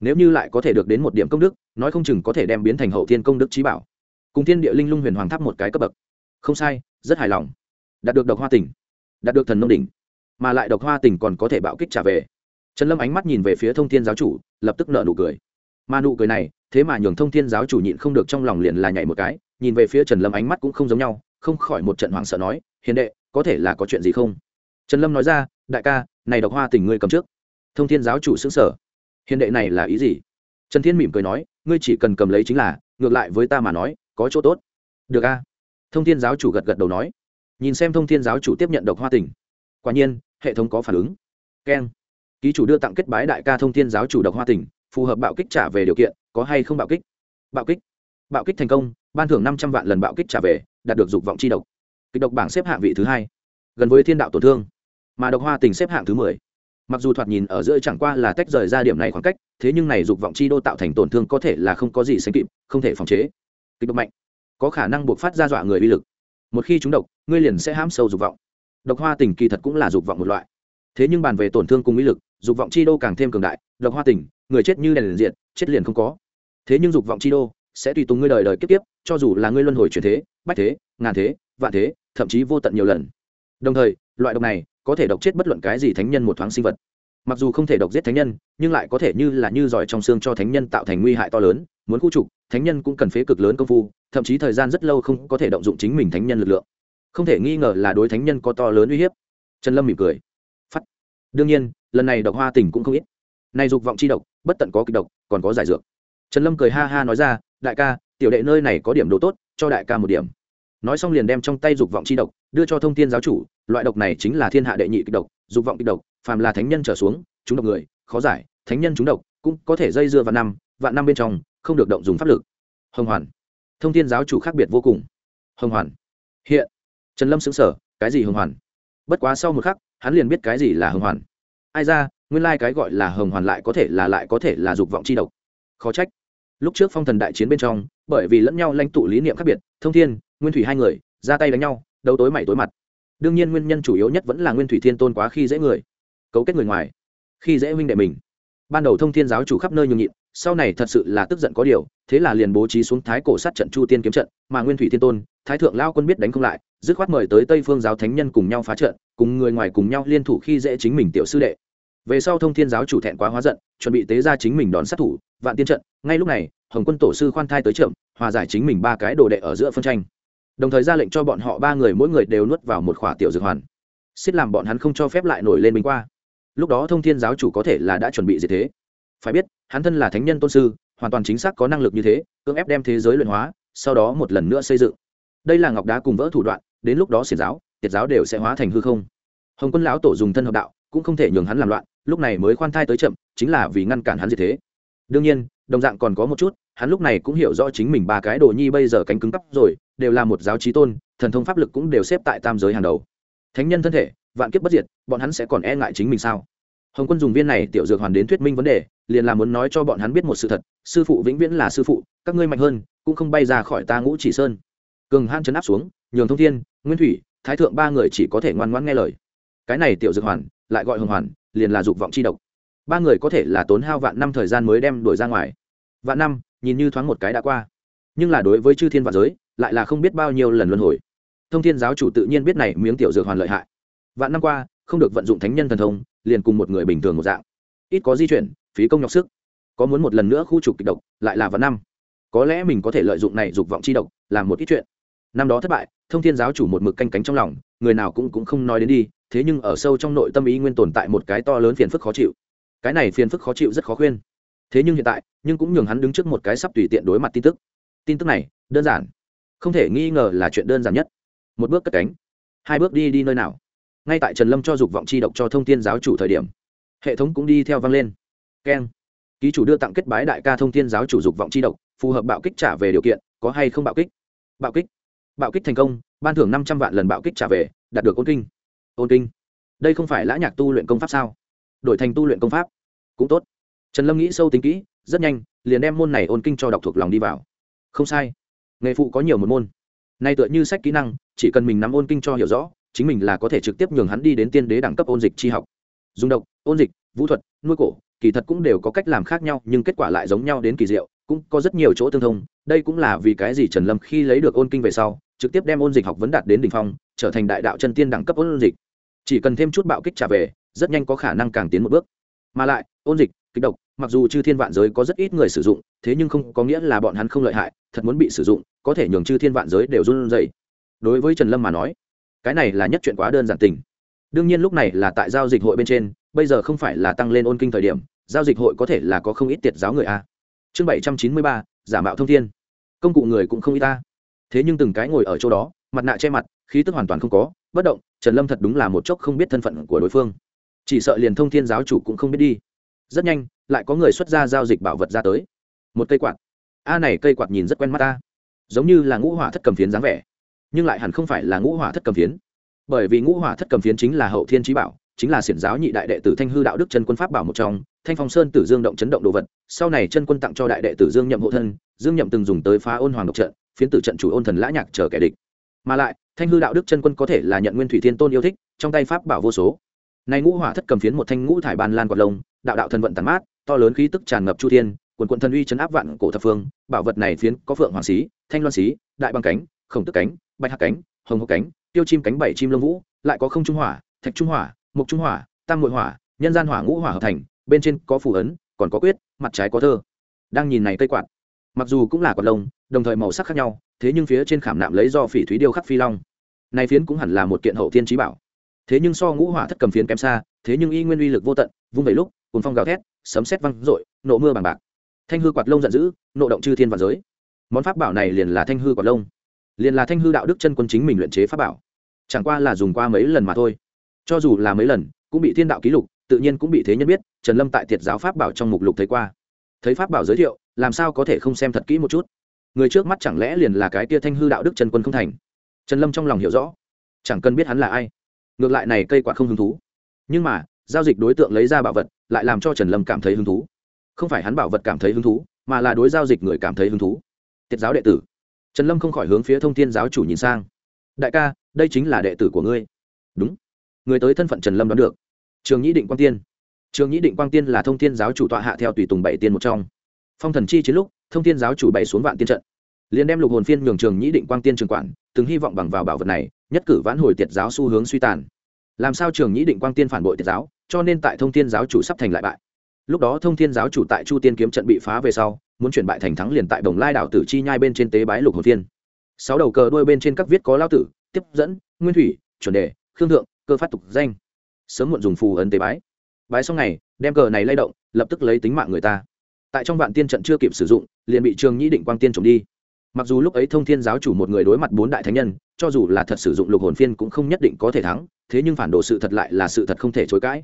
Nếu như lại có thể được đến một điểm công đức, nói không chừng có thể đem biến thành hậu thiên công đức trí bảo. Cùng thiên địa linh lung huyền hoàng tháp một cái cấp bậc. Không sai, rất hài lòng. Đạt được độc hoa tỉnh. Đạt được thần nông đỉnh. Mà lại độc hoa tỉnh còn có thể bạo kích trả về. Trần lâm ánh mắt nhìn về phía thông thiên giáo chủ, lập tức nợ nụ cười mà nụ cười này, thế mà nhường thông thiên giáo chủ nhịn không được trong lòng liền là nhảy một cái, nhìn về phía trần lâm ánh mắt cũng không giống nhau, không khỏi một trận hoảng sợ nói, hiền đệ, có thể là có chuyện gì không? Trần lâm nói ra, đại ca, này độc hoa tình ngươi cầm trước. Thông thiên giáo chủ xứng sở hiền đệ này là ý gì? Trần thiên mỉm cười nói, ngươi chỉ cần cầm lấy chính là, ngược lại với ta mà nói, có chỗ tốt. Được a. Thông thiên giáo chủ gật gật đầu nói. Nhìn xem thông thiên giáo chủ tiếp nhận độc hoa tình. Quả nhiên, hệ thống có phản ứng. Keng. Ký chủ đưa tặng kết bái đại ca thông thiên giáo chủ độc hoa tình phù hợp bạo kích trả về điều kiện, có hay không bạo kích? Bạo kích. Bạo kích thành công, ban thưởng năm trăm vạn lần bạo kích trả về, đạt được dục vọng chi độc. Kịch độc bảng xếp hạng vị thứ hai, gần với thiên đạo tổn thương. Mà độc hoa tình xếp hạng thứ mười. Mặc dù thoạt nhìn ở giữa chẳng qua là tách rời ra điểm này khoảng cách, thế nhưng này dục vọng chi đô tạo thành tổn thương có thể là không có gì sánh kịp, không thể phòng chế. Kịch độc mạnh. Có khả năng buộc phát ra dọa người uy lực. Một khi chúng độc, ngươi liền sẽ hãm sâu dục vọng. Độc hoa tình kỳ thật cũng là dục vọng một loại thế nhưng bàn về tổn thương cùng uy lực dục vọng chi đô càng thêm cường đại độc hoa tỉnh, người chết như đèn liền diện chết liền không có. Thế nhưng dục vọng chi đô sẽ tùy tùng ngươi đời đời kiếp tiếp cho dù là ngươi luân hồi chuyển thế bách thế ngàn thế vạn thế thậm chí vô tận nhiều lần. Đồng thời loại độc này có thể độc chết bất luận cái gì thánh nhân một thoáng sinh vật. Mặc dù không thể độc giết thánh nhân nhưng lại có thể như là như giỏi trong xương cho thánh nhân tạo thành nguy hại to lớn muốn khu trục thánh nhân cũng cần phế cực lớn công phu thậm chí thời gian rất lâu không có thể động dụng chính mình thánh nhân lực lượng. Không thể nghi ngờ là đối thánh nhân có to lớn uy hiếp. Trần lâm mỉm cười đương nhiên, lần này độc hoa tình cũng không ít. Này dục vọng chi độc, bất tận có kịch độc, còn có giải dược. Trần lâm cười ha ha nói ra, đại ca, tiểu đệ nơi này có điểm đồ tốt, cho đại ca một điểm. Nói xong liền đem trong tay dục vọng chi độc đưa cho thông thiên giáo chủ, loại độc này chính là thiên hạ đệ nhị kịch độc, dục vọng kịch độc, phàm là thánh nhân trở xuống, chúng độc người, khó giải, thánh nhân chúng độc cũng có thể dây dưa vạn năm vạn năm bên trong, không được động dùng pháp lực. Hồng hoàn. Thông thiên giáo chủ khác biệt vô cùng. Hồng hoàn. Hiện. Trần lâm xứng sở cái gì hồng hoàn? Bất quá sau một khắc hắn liền biết cái gì là hồng hoàn. Ai ra, nguyên lai、like、cái gọi là hồng hoàn lại có thể là lại có thể là dục vọng c h i độc. Khó trách. Lúc trước phong thần đại chiến bên trong, bởi vì lẫn nhau lãnh tụ lý niệm khác biệt, thông thiên, nguyên thủy hai người, ra tay đánh nhau, đấu tối mày tối mặt. Đương nhiên nguyên nhân chủ yếu nhất vẫn là nguyên thủy thiên tôn quá khi dễ người, cấu kết người ngoài, khi dễ huynh đệ mình. Ban đầu thông thiên giáo chủ khắp nơi nhường nhịn, sau này thật sự là tức giận có điều, thế là liền bố trí xuống thái cổ sát trận chu tiên kiếm trận, mà nguyên thủy thiên tôn, thái thượng lao quân biết đánh không lại, dứt khoát mời tới tây phương giáo thánh nhân cùng nhau phá trận cùng người ngoài cùng nhau liên thủ khi dễ chính mình tiểu sư đệ. Về sau thông thiên giáo chủ thẹn quá hóa giận, chuẩn bị tế ra chính mình đón sát thủ, vạn tiên trận. Ngay lúc này, hồng quân tổ sư khoan thai tới trượm hòa giải chính mình ba cái đồ đệ ở giữa phân tranh. Đồng thời ra lệnh cho bọn họ ba người mỗi người đều nuốt vào một khỏa tiểu dược hoàn. Xiết làm bọn hắn không cho phép lại nổi lên bình qua. Lúc đó thông thiên giáo chủ có thể là đã chuẩn bị gì thế? Phải biết, hắn thân là thánh nhân tôn sư, hoàn toàn chính xác có năng lực như thế, cưỡng ép đem thế giới luyện hóa, sau đó một lần nữa xây dựng. Đây là ngọc đá cùng vỡ thủ đoạn, đến lúc đó xiển giáo tiệt giáo đều sẽ hóa thành hư không. Hồng quân lão tổ dùng thân hợp đạo, cũng không thể nhường hắn làm loạn, lúc này mới khoan thai tới chậm, chính là vì ngăn cản hắn gì thế. Đương nhiên, đồng dạng còn có một chút, hắn lúc này cũng hiểu rõ chính mình ba cái đồ nhi bây giờ cánh cứng cắp rồi, đều là một giáo trí tôn, thần thông pháp lực cũng đều xếp tại tam giới hàng đầu. Thánh nhân thân thể, vạn kiếp bất diệt, bọn hắn sẽ còn e ngại chính mình sao? Hồng quân dùng viên này tiểu dược hoàn đến thuyết minh vấn đề, liền là muốn nói cho bọn hắn biết một sự thật, sư phụ vĩnh viễn là sư phụ, các ngươi mạnh hơn, cũng không bay ra khỏi ta ngũ chỉ sơn. Cường han chấn áp xuống, nhường thông thiên, nguyên thủy thái thượng ba người chỉ có thể ngoan ngoãn nghe lời. Cái này tiểu dược hoàn, lại gọi hồng hoàn, liền là dục vọng chi độc. Ba người có thể là tốn hao vạn năm thời gian mới đem đuổi ra ngoài. Vạn năm, nhìn như thoáng một cái đã qua. Nhưng là đối với chư thiên và giới, lại là không biết bao nhiêu lần luân hồi. Thông thiên giáo chủ tự nhiên biết này miếng tiểu dược hoàn lợi hại. Vạn năm qua, không được vận dụng thánh nhân thần thông, liền cùng một người bình thường một dạng. Ít có di chuyển, phí công nhọc sức. Có muốn một lần nữa khu trục kịch độc, lại là vạn năm. Có lẽ mình có thể lợi dụng này dục vọng chi độc, làm một ít chuyện năm đó thất bại, thông thiên giáo chủ một mực canh cánh trong lòng, người nào cũng cũng không nói đến đi, thế nhưng ở sâu trong nội tâm ý nguyên tồn tại một cái to lớn phiền phức khó chịu. Cái này phiền phức khó chịu rất khó khuyên. Thế nhưng hiện tại, nhưng cũng nhường hắn đứng trước một cái sắp tùy tiện đối mặt tin tức. Tin tức này, đơn giản. Không thể nghi ngờ là chuyện đơn giản nhất. Một bước cất cánh. Hai bước đi đi nơi nào. Ngay tại trần lâm cho dục vọng chi độc cho thông tin giáo chủ thời điểm, hệ thống cũng đi theo vang lên. Keng. Ký chủ đưa tặng kết bái đại ca thông tin giáo chủ dục vọng chi độc, phù hợp bạo kích trả về điều kiện, có hay không bạo kích? Bạo kích bạo kích thành công, ban thưởng năm trăm vạn lần bạo kích trả về, đạt được ôn kinh. Ôn kinh. Đây không phải lã nhạc tu luyện công pháp sao? Đổi thành tu luyện công pháp, cũng tốt. Trần lâm nghĩ sâu tính kỹ, rất nhanh, liền đem môn này ôn kinh cho đọc thuộc lòng đi vào. Không sai. Nghề phụ có nhiều một môn. Nay tựa như sách kỹ năng, chỉ cần mình nắm ôn kinh cho hiểu rõ, chính mình là có thể trực tiếp nhường hắn đi đến tiên đế đẳng cấp ôn dịch tri học. Dùng độc, ôn dịch, vũ thuật, nuôi cổ, kỳ thật cũng đều có cách làm khác nhau, nhưng kết quả lại giống nhau đến kỳ diệu, cũng có rất nhiều chỗ tương thông. Đây cũng là vì cái gì trần lâm khi lấy được ôn kinh về sau trực tiếp đem ôn dịch học vấn đạt đến đ ỉ n h phong, trở thành đại đạo chân tiên đẳng cấp ôn dịch. Chỉ cần thêm chút bạo kích trả về, rất nhanh có khả năng càng tiến một bước. Mà lại, ôn dịch kịch độc, mặc dù chư thiên vạn giới có rất ít người sử dụng, thế nhưng không có nghĩa là bọn hắn không lợi hại, thật muốn bị sử dụng, có thể nhường chư thiên vạn giới đều run rẩy. Đối với trần lâm mà nói, cái này là nhất chuyện quá đơn giản tình. Đương nhiên lúc này là tại giao dịch hội bên trên, bây giờ không phải là tăng lên ôn kinh thời điểm, giao dịch hội có thể là có không ít tiệt giáo người a. Chương bảy trăm chín mươi ba, giả mạo thông thiên. Công cụ người cũng không ít ta thế nhưng từng cái ngồi ở chỗ đó, mặt nạ che mặt, khí tức hoàn toàn không có, bất động, trần lâm thật đúng là một chốc không biết thân phận của đối phương. Chỉ sợ liền thông thiên giáo chủ cũng không biết đi. Rất nhanh, lại có người xuất ra giao dịch bảo vật ra tới. Một cây quạt. A này cây quạt nhìn rất quen mắt ta. Giống như là ngũ hỏa thất cầm phiến dáng vẻ, nhưng lại hẳn không phải là ngũ hỏa thất cầm phiến. Bởi vì ngũ hỏa thất cầm phiến chính là hậu thiên trí bảo, chính là xiển giáo nhị đại đệ tử thanh hư đạo đức chân quân pháp bảo một trong, thanh phong sơn tử dương động chấn động đồ vật, sau này chân quân tặng cho đại đệ tử dương nhậm hộ thân, dương nhậm từng dùng tới phá ôn hoàng độc trận phiến tử trận chủ ôn thần lã nhạc chờ kẻ địch. Mà lại, thanh hư đạo đức chân quân có thể là nhận nguyên thủy thiên tôn yêu thích, trong tay pháp bảo vô số. Nay ngũ hỏa thất cầm phiến một thanh ngũ thải ban lan quạt lông, đạo đạo thần vận tàn mát, to lớn khí tức tràn ngập chu thiên, quần quận thần uy chấn áp vạn cổ thập phương, bảo vật này phiến có phượng hoàng xí, thanh loan xí, đại băng cánh, khổng tức cánh, bạch hạc cánh, hồng hộc cánh, tiêu chim cánh bảy chim lông vũ, lại có không trung hỏa, thạch trung hỏa mục trung hỏa, tam mội hỏa, nhân gian hỏa ngũ hỏa hợp thành, bên trên có phù ấn, còn có quyết, mặt trái có thơ. Đang nhìn này cây quạt. Mặc dù cũng là quạt lông đồng thời màu sắc khác nhau, thế nhưng phía trên khảm nạm lấy do phỉ thúy điêu khắc phi long. Nay phiến cũng hẳn là một kiện hậu thiên trí bảo. Thế nhưng so ngũ hỏa thất cầm phiến kém xa, thế nhưng y nguyên uy lực vô tận, vung vẩy lúc cùng phong gào thét, sấm sét văng rội nộ mưa bằng bạc. Thanh hư quạt lông giận dữ, nộ động chư thiên và giới. Món pháp bảo này liền là thanh hư quạt lông, liền là thanh hư đạo đức chân quân chính mình luyện chế pháp bảo. Chẳng qua là dùng qua mấy lần mà thôi. Cho dù là mấy lần, cũng bị thiên đạo ký lục, tự nhiên cũng bị thế nhân biết, trần lâm tại thiệt giáo pháp bảo trong mục lục thấy qua. Thấy pháp bảo giới thiệu, làm sao có thể không xem thật kỹ một chút? Người trước mắt chẳng lẽ liền là cái tia thanh hư đạo đức trần quân không thành? Trần lâm trong lòng hiểu rõ. Chẳng cần biết hắn là ai. Ngược lại này cây quả không hứng thú. Nhưng mà, giao dịch đối tượng lấy ra bảo vật, lại làm cho trần lâm cảm thấy hứng thú. Không phải hắn bảo vật cảm thấy hứng thú, mà là đối giao dịch người cảm thấy hứng thú. Tiết giáo đệ tử. Trần lâm không khỏi hướng phía thông tin giáo chủ nhìn sang. Đại ca, đây chính là đệ tử của ngươi. Đúng. Người tới thân phận trần lâm đoán được. Trường nhĩ định quang tiên. Trường nhĩ định quang tiên là thông thiên giáo chủ tọa hạ theo tùy tùng bảy tiên một trong. Phong thần chi chiến lúc thông thiên giáo chủ bày xuống vạn tiên trận. Liền đem lục hồn phiên nhường trường nhĩ định quang tiên trường quản, từng hy vọng bằng vào bảo vật này, nhất cử vãn hồi tiệt giáo xu hướng suy tàn. Làm sao trường nhĩ định quang tiên phản bội tiệt giáo, cho nên tại thông thiên giáo chủ sắp thành lại bại. Lúc đó thông thiên giáo chủ tại chu tiên kiếm trận bị phá về sau, muốn chuyển bại thành thắng liền tại đồng lai đảo tử chi nhai bên trên tế bái lục hồn phiên. Sáu đầu cờ đuôi bên trên các viết có lao tử, tiếp dẫn, nguyên thủy, chuẩn đề, khương thượng, cơ phát tục danh. Sớm muộn dùng phù ấn tế bái. Bái xong ngày, đem cờ này lay động, lập tức lấy tính mạng người ta tại trong vạn tiên trận chưa kịp sử dụng, liền bị trường nhĩ định quang tiên trộm đi. Mặc dù lúc ấy thông thiên giáo chủ một người đối mặt bốn đại thánh nhân, cho dù là thật sử dụng lục hồn phiên cũng không nhất định có thể thắng, thế nhưng phản đồ sự thật lại là sự thật không thể chối cãi.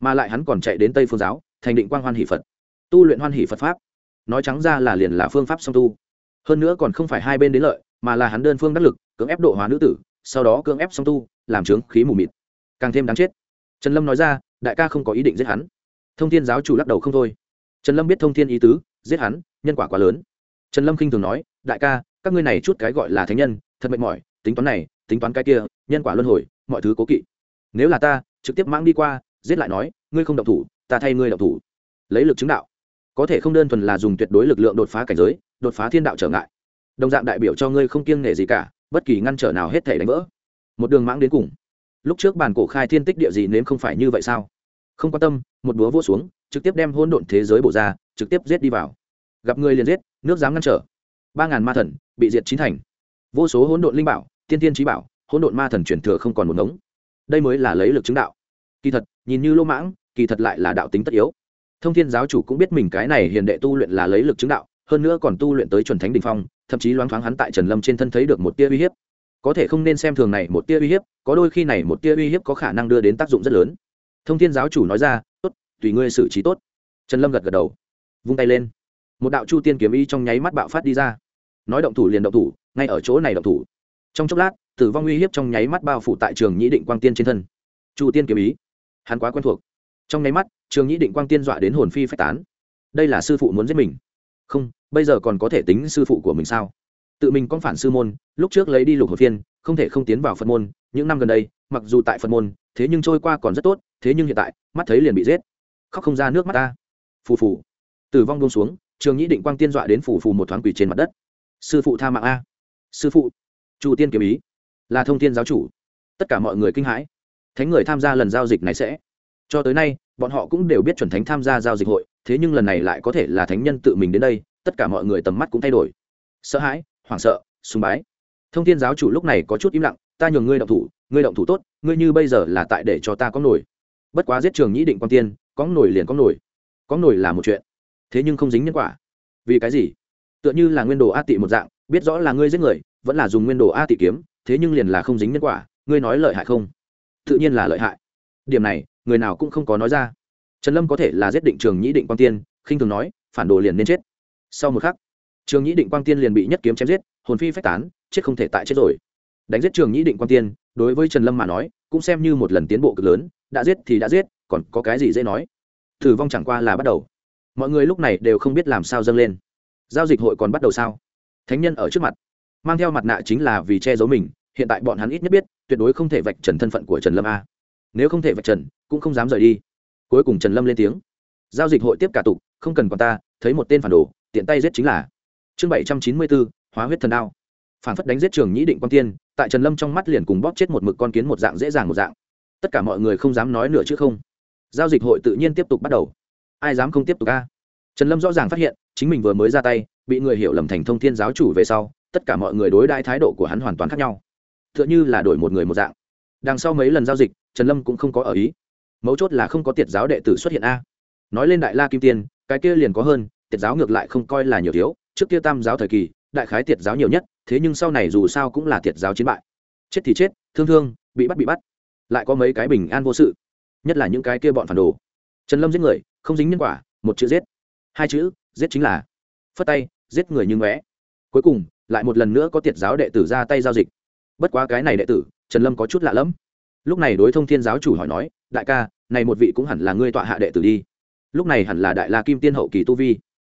Mà lại hắn còn chạy đến tây phương giáo, thành định quang hoan hỷ phật. Tu luyện hoan hỷ phật pháp. Nói trắng ra là liền là phương pháp song tu. Hơn nữa còn không phải hai bên đến lợi, mà là hắn đơn phương đắc lực, cưỡng ép độ hóa nữ tử, sau đó cưỡng ép song tu, làm trướng khí mù mịt. Càng thêm đáng chết. Trần lâm nói ra, đại ca không có ý định giết hắn. Thông thiên giáo chủ lắc đầu không thôi trần lâm biết thông thiên ý tứ, giết hắn, nhân quả quá lớn. Trần lâm khinh thường nói, đại ca, các ngươi này chút cái gọi là thánh nhân, thật mệt mỏi, tính toán này, tính toán cái kia, nhân quả luân hồi, mọi thứ cố kỵ. Nếu là ta, trực tiếp mang đi qua, giết lại nói, ngươi không động thủ, ta thay ngươi động thủ. Lấy lực chứng đạo. Có thể không đơn thuần là dùng tuyệt đối lực lượng đột phá cảnh giới, đột phá thiên đạo trở ngại. Đồng dạng đại biểu cho ngươi không kiêng nể gì cả, bất kỳ ngăn trở nào hết thể đánh vỡ. Một đường mãng đến cùng. Lúc trước bàn cổ khai thiên tích địa gì nếm không phải như vậy sao? Không quan tâm, một búa vô xuống, trực tiếp đem hỗn độn thế giới bổ ra, trực tiếp giết đi vào. Gặp người liền giết, nước dám ngăn trở. Ba ngàn ma thần, bị diệt chín thành. Vô số hỗn độn linh bảo, tiên tiên trí bảo, hỗn độn ma thần chuyển thừa không còn một ngống. Đây mới là lấy lực chứng đạo. Kỳ thật, nhìn như lô mãng, kỳ thật lại là đạo tính tất yếu. Thông thiên giáo chủ cũng biết mình cái này hiền đệ tu luyện là lấy lực chứng đạo, hơn nữa còn tu luyện tới chuẩn thánh đình phong, thậm chí loáng thoáng hắn tại trần lâm trên thân thấy được một tia uy hiếp. Có thể không nên xem thường này một tia uy hiếp, có đôi khi này một tia uy hiếp có khả năng đưa đến tác dụng rất lớn thông thiên giáo chủ nói ra, tốt, tùy ngươi xử trí tốt. Trần lâm gật gật đầu, vung tay lên. Một đạo chu tiên kiếm y trong nháy mắt bạo phát đi ra. Nói động thủ liền động thủ, ngay ở chỗ này động thủ. Trong chốc lát, tử vong uy hiếp trong nháy mắt bao phủ tại trường nhĩ định quang tiên trên thân. Chu tiên kiếm ý, hắn quá quen thuộc. Trong nháy mắt, trường nhĩ định quang tiên dọa đến hồn phi phách tán. Đây là sư phụ muốn giết mình. Không, bây giờ còn có thể tính sư phụ của mình sao? Tự mình con phản sư môn, lúc trước lấy đi lục hồi phiên, không thể không tiến vào phật môn. Những năm gần đây, mặc dù tại phật môn thế nhưng trôi qua còn rất tốt, thế nhưng hiện tại, mắt thấy liền bị giết. Khóc không ra nước mắt ta. Phù phù. Tử vong buông xuống, trường nhĩ định quang tiên dọa đến phù phù một thoáng quỷ trên mặt đất. Sư phụ tha mạng a. Sư phụ. Chủ tiên kiếm ý. Là thông tiên giáo chủ. Tất cả mọi người kinh hãi. Thánh người tham gia lần giao dịch này sẽ. Cho tới nay, bọn họ cũng đều biết chuẩn thánh tham gia giao dịch hội, thế nhưng lần này lại có thể là thánh nhân tự mình đến đây, tất cả mọi người tầm mắt cũng thay đổi. Sợ hãi, hoảng sợ, sùng bái. Thông thiên giáo chủ lúc này có chút im lặng, ta nhường ngươi động thủ, ngươi động thủ tốt ngươi như bây giờ là tại để cho ta có nổi. Bất quá giết trường nhĩ định quan tiên, có nổi liền có nổi. Có nổi là một chuyện. Thế nhưng không dính nhân quả. Vì cái gì? Tựa như là nguyên đồ a tị một dạng, biết rõ là ngươi giết người, vẫn là dùng nguyên đồ a tị kiếm, thế nhưng liền là không dính nhân quả, ngươi nói lợi hại không? Tự nhiên là lợi hại. Điểm này, người nào cũng không có nói ra. Trần lâm có thể là giết định trường nhĩ định quang tiên, khinh thường nói, phản đồ liền nên chết. Sau một khắc, trường nhĩ định quang tiên liền bị nhất kiếm chém giết, hồn phi phách tán, chết không thể tại chết rồi. Đánh giết trường nhĩ định quang tiên đối với trần lâm mà nói, cũng xem như một lần tiến bộ cực lớn, đã giết thì đã giết, còn có cái gì dễ nói? Thử vong chẳng qua là bắt đầu. Mọi người lúc này đều không biết làm sao dâng lên. Giao dịch hội còn bắt đầu sao? Thánh nhân ở trước mặt. Mang theo mặt nạ chính là vì che giấu mình, hiện tại bọn hắn ít nhất biết, tuyệt đối không thể vạch trần thân phận của trần lâm a. Nếu không thể vạch trần, cũng không dám rời đi. Cuối cùng trần lâm lên tiếng. Giao dịch hội tiếp cả tục, không cần còn ta, thấy một tên phản đồ, tiện tay giết chính là. Chương bảy trăm chín mươi bốn, hóa huyết thần đao phản phất đánh giết trường nhĩ định quan tiên, tại trần lâm trong mắt liền cùng bóp chết một mực con kiến một dạng dễ dàng một dạng. Tất cả mọi người không dám nói nữa chứ không. Giao dịch hội tự nhiên tiếp tục bắt đầu. Ai dám không tiếp tục a? Trần lâm rõ ràng phát hiện, chính mình vừa mới ra tay, bị người hiểu lầm thành thông thiên giáo chủ về sau, tất cả mọi người đối đãi thái độ của hắn hoàn toàn khác nhau. T h ư ợ n h ư là đổi một người một dạng. Đằng sau mấy lần giao dịch, trần lâm cũng không có ở ý. Mấu chốt là không có tiệt giáo đệ tử xuất hiện a. Nói lên đại la kim tiên, cái kia liền có hơn, tiệt giáo ngược lại không coi là nhiều thiếu. Trước kia tam giáo thời kỳ, đại khái tiệt giáo nhiều nhất thế nhưng sau này dù sao cũng là thiệt giáo chiến bại. Chết thì chết, thương thương, bị bắt bị bắt. Lại có mấy cái bình an vô sự. Nhất là những cái kia bọn phản đồ. Trần lâm giết người, không dính nhân quả, một chữ giết. Hai chữ, giết chính là phất tay, giết người như ngóe. Cuối cùng, lại một lần nữa có tiệt giáo đệ tử ra tay giao dịch. Bất quá cái này đệ tử, trần lâm có chút lạ lẫm. Lúc này đối thông thiên giáo chủ hỏi nói, đại ca, này một vị cũng hẳn là ngươi tọa hạ đệ tử đi. Lúc này hẳn là đại la kim tiên hậu kỳ tu vi.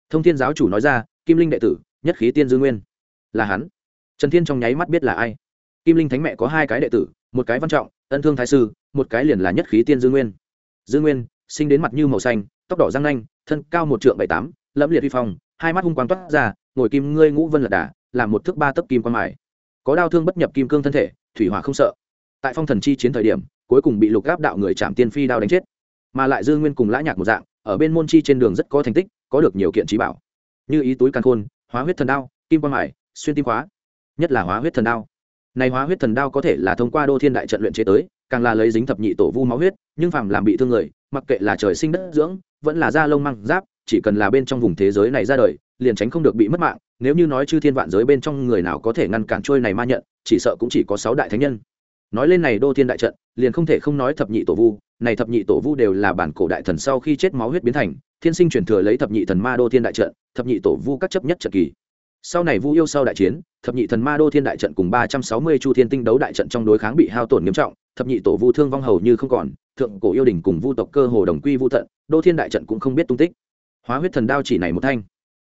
Thông thiên giáo chủ nói ra, kim linh đệ tử, nhất khí tiên dư nguyên. Là hắn trần thiên trong nháy mắt biết là ai. Kim linh thánh mẹ có hai cái đệ tử, một cái văn trọng, ân thương thái sư, một cái liền là nhất khí tiên dư nguyên. Dư nguyên, sinh đến mặt như màu xanh, tóc đỏ răng nanh, thân cao một trượng bảy tám, lẫm liệt vi phong, hai mắt hung quang toát ra, ngồi kim ngươi ngũ vân lật đà làm một thước ba tấc kim quan mải có đau thương bất nhập kim cương thân thể, thủy hỏa không sợ. Tại phong thần chi chiến thời điểm, cuối cùng bị lục gáp đạo người chạm tiên phi đao đánh chết. Mà lại dư nguyên cùng lã nhạc một dạng, ở bên môn chi trên đường rất có thành tích, có được nhiều kiện trí bảo. Như ý túi căn khôn, hóa huyết thần đao, kim quan mải xuyên tim khóa nhất là hóa huyết thần đao. Này hóa huyết thần đao có thể là thông qua đô thiên đại trận luyện chế tới, càng là lấy dính thập nhị tổ vu máu huyết, nhưng phàm làm bị thương người, mặc kệ là trời sinh đất dưỡng, vẫn là da lông măng giáp, chỉ cần là bên trong vùng thế giới này ra đời, liền tránh không được bị mất mạng, nếu như nói chư thiên vạn giới bên trong người nào có thể ngăn cản trôi này ma nhận, chỉ sợ cũng chỉ có sáu đại thánh nhân. Nói lên này đô thiên đại trận, liền không thể không nói thập nhị tổ vu, này thập nhị tổ vu đều là bản cổ đại thần sau khi chết máu huyết biến thành, thiên sinh truyền thừa lấy thập nhị thần ma đô thiên đại trận, thập nhị tổ vu các chấp nhất trận kỳ sau này vu yêu sau đại chiến, thập nhị thần ma đô thiên đại trận cùng ba trăm sáu mươi chu thiên tinh đấu đại trận trong đối kháng bị hao tổn nghiêm trọng, thập nhị tổ vu thương vong hầu như không còn, thượng cổ yêu đình cùng vu tộc cơ hồ đồng quy vu thận đô thiên đại trận cũng không biết tung tích. Hóa huyết thần đao chỉ này một thanh.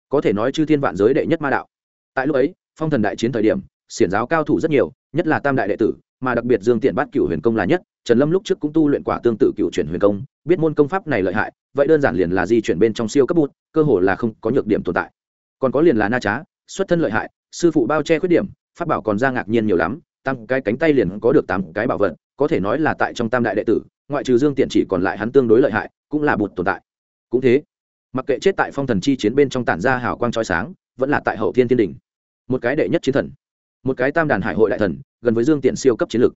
Có thể nói chư thiên vạn giới đệ nhất ma đạo. Tại lúc ấy, phong thần đại chiến thời điểm, xiển giáo cao thủ rất nhiều, nhất là tam đại đệ tử, mà đặc biệt dương tiện bát cửu huyền công là nhất, trần lâm lúc trước cũng tu luyện quả tương tự cửu chuyển huyền công, biết môn công pháp này lợi hại, vậy đơn giản liền là di chuyển bên trong siêu cấp bút cơ hồ là không có nhược điểm tồn tại. Còn có liền là na trá xuất thân lợi hại, sư phụ bao che khuyết điểm, pháp bảo còn ra ngạc nhiên nhiều lắm tăng cái cánh tay liền có được tám cái bảo vật, có thể nói là tại trong tam đại đệ tử, ngoại trừ dương tiện chỉ còn lại hắn tương đối lợi hại, cũng là bụt tồn tại. Cũng thế, mặc kệ chết tại phong thần chi chiến bên trong tản ra hào quang trói sáng, vẫn là tại hậu thiên thiên đình một cái đệ nhất chiến thần, một cái tam đàn hải hội đại thần, gần với dương tiện siêu cấp chiến lược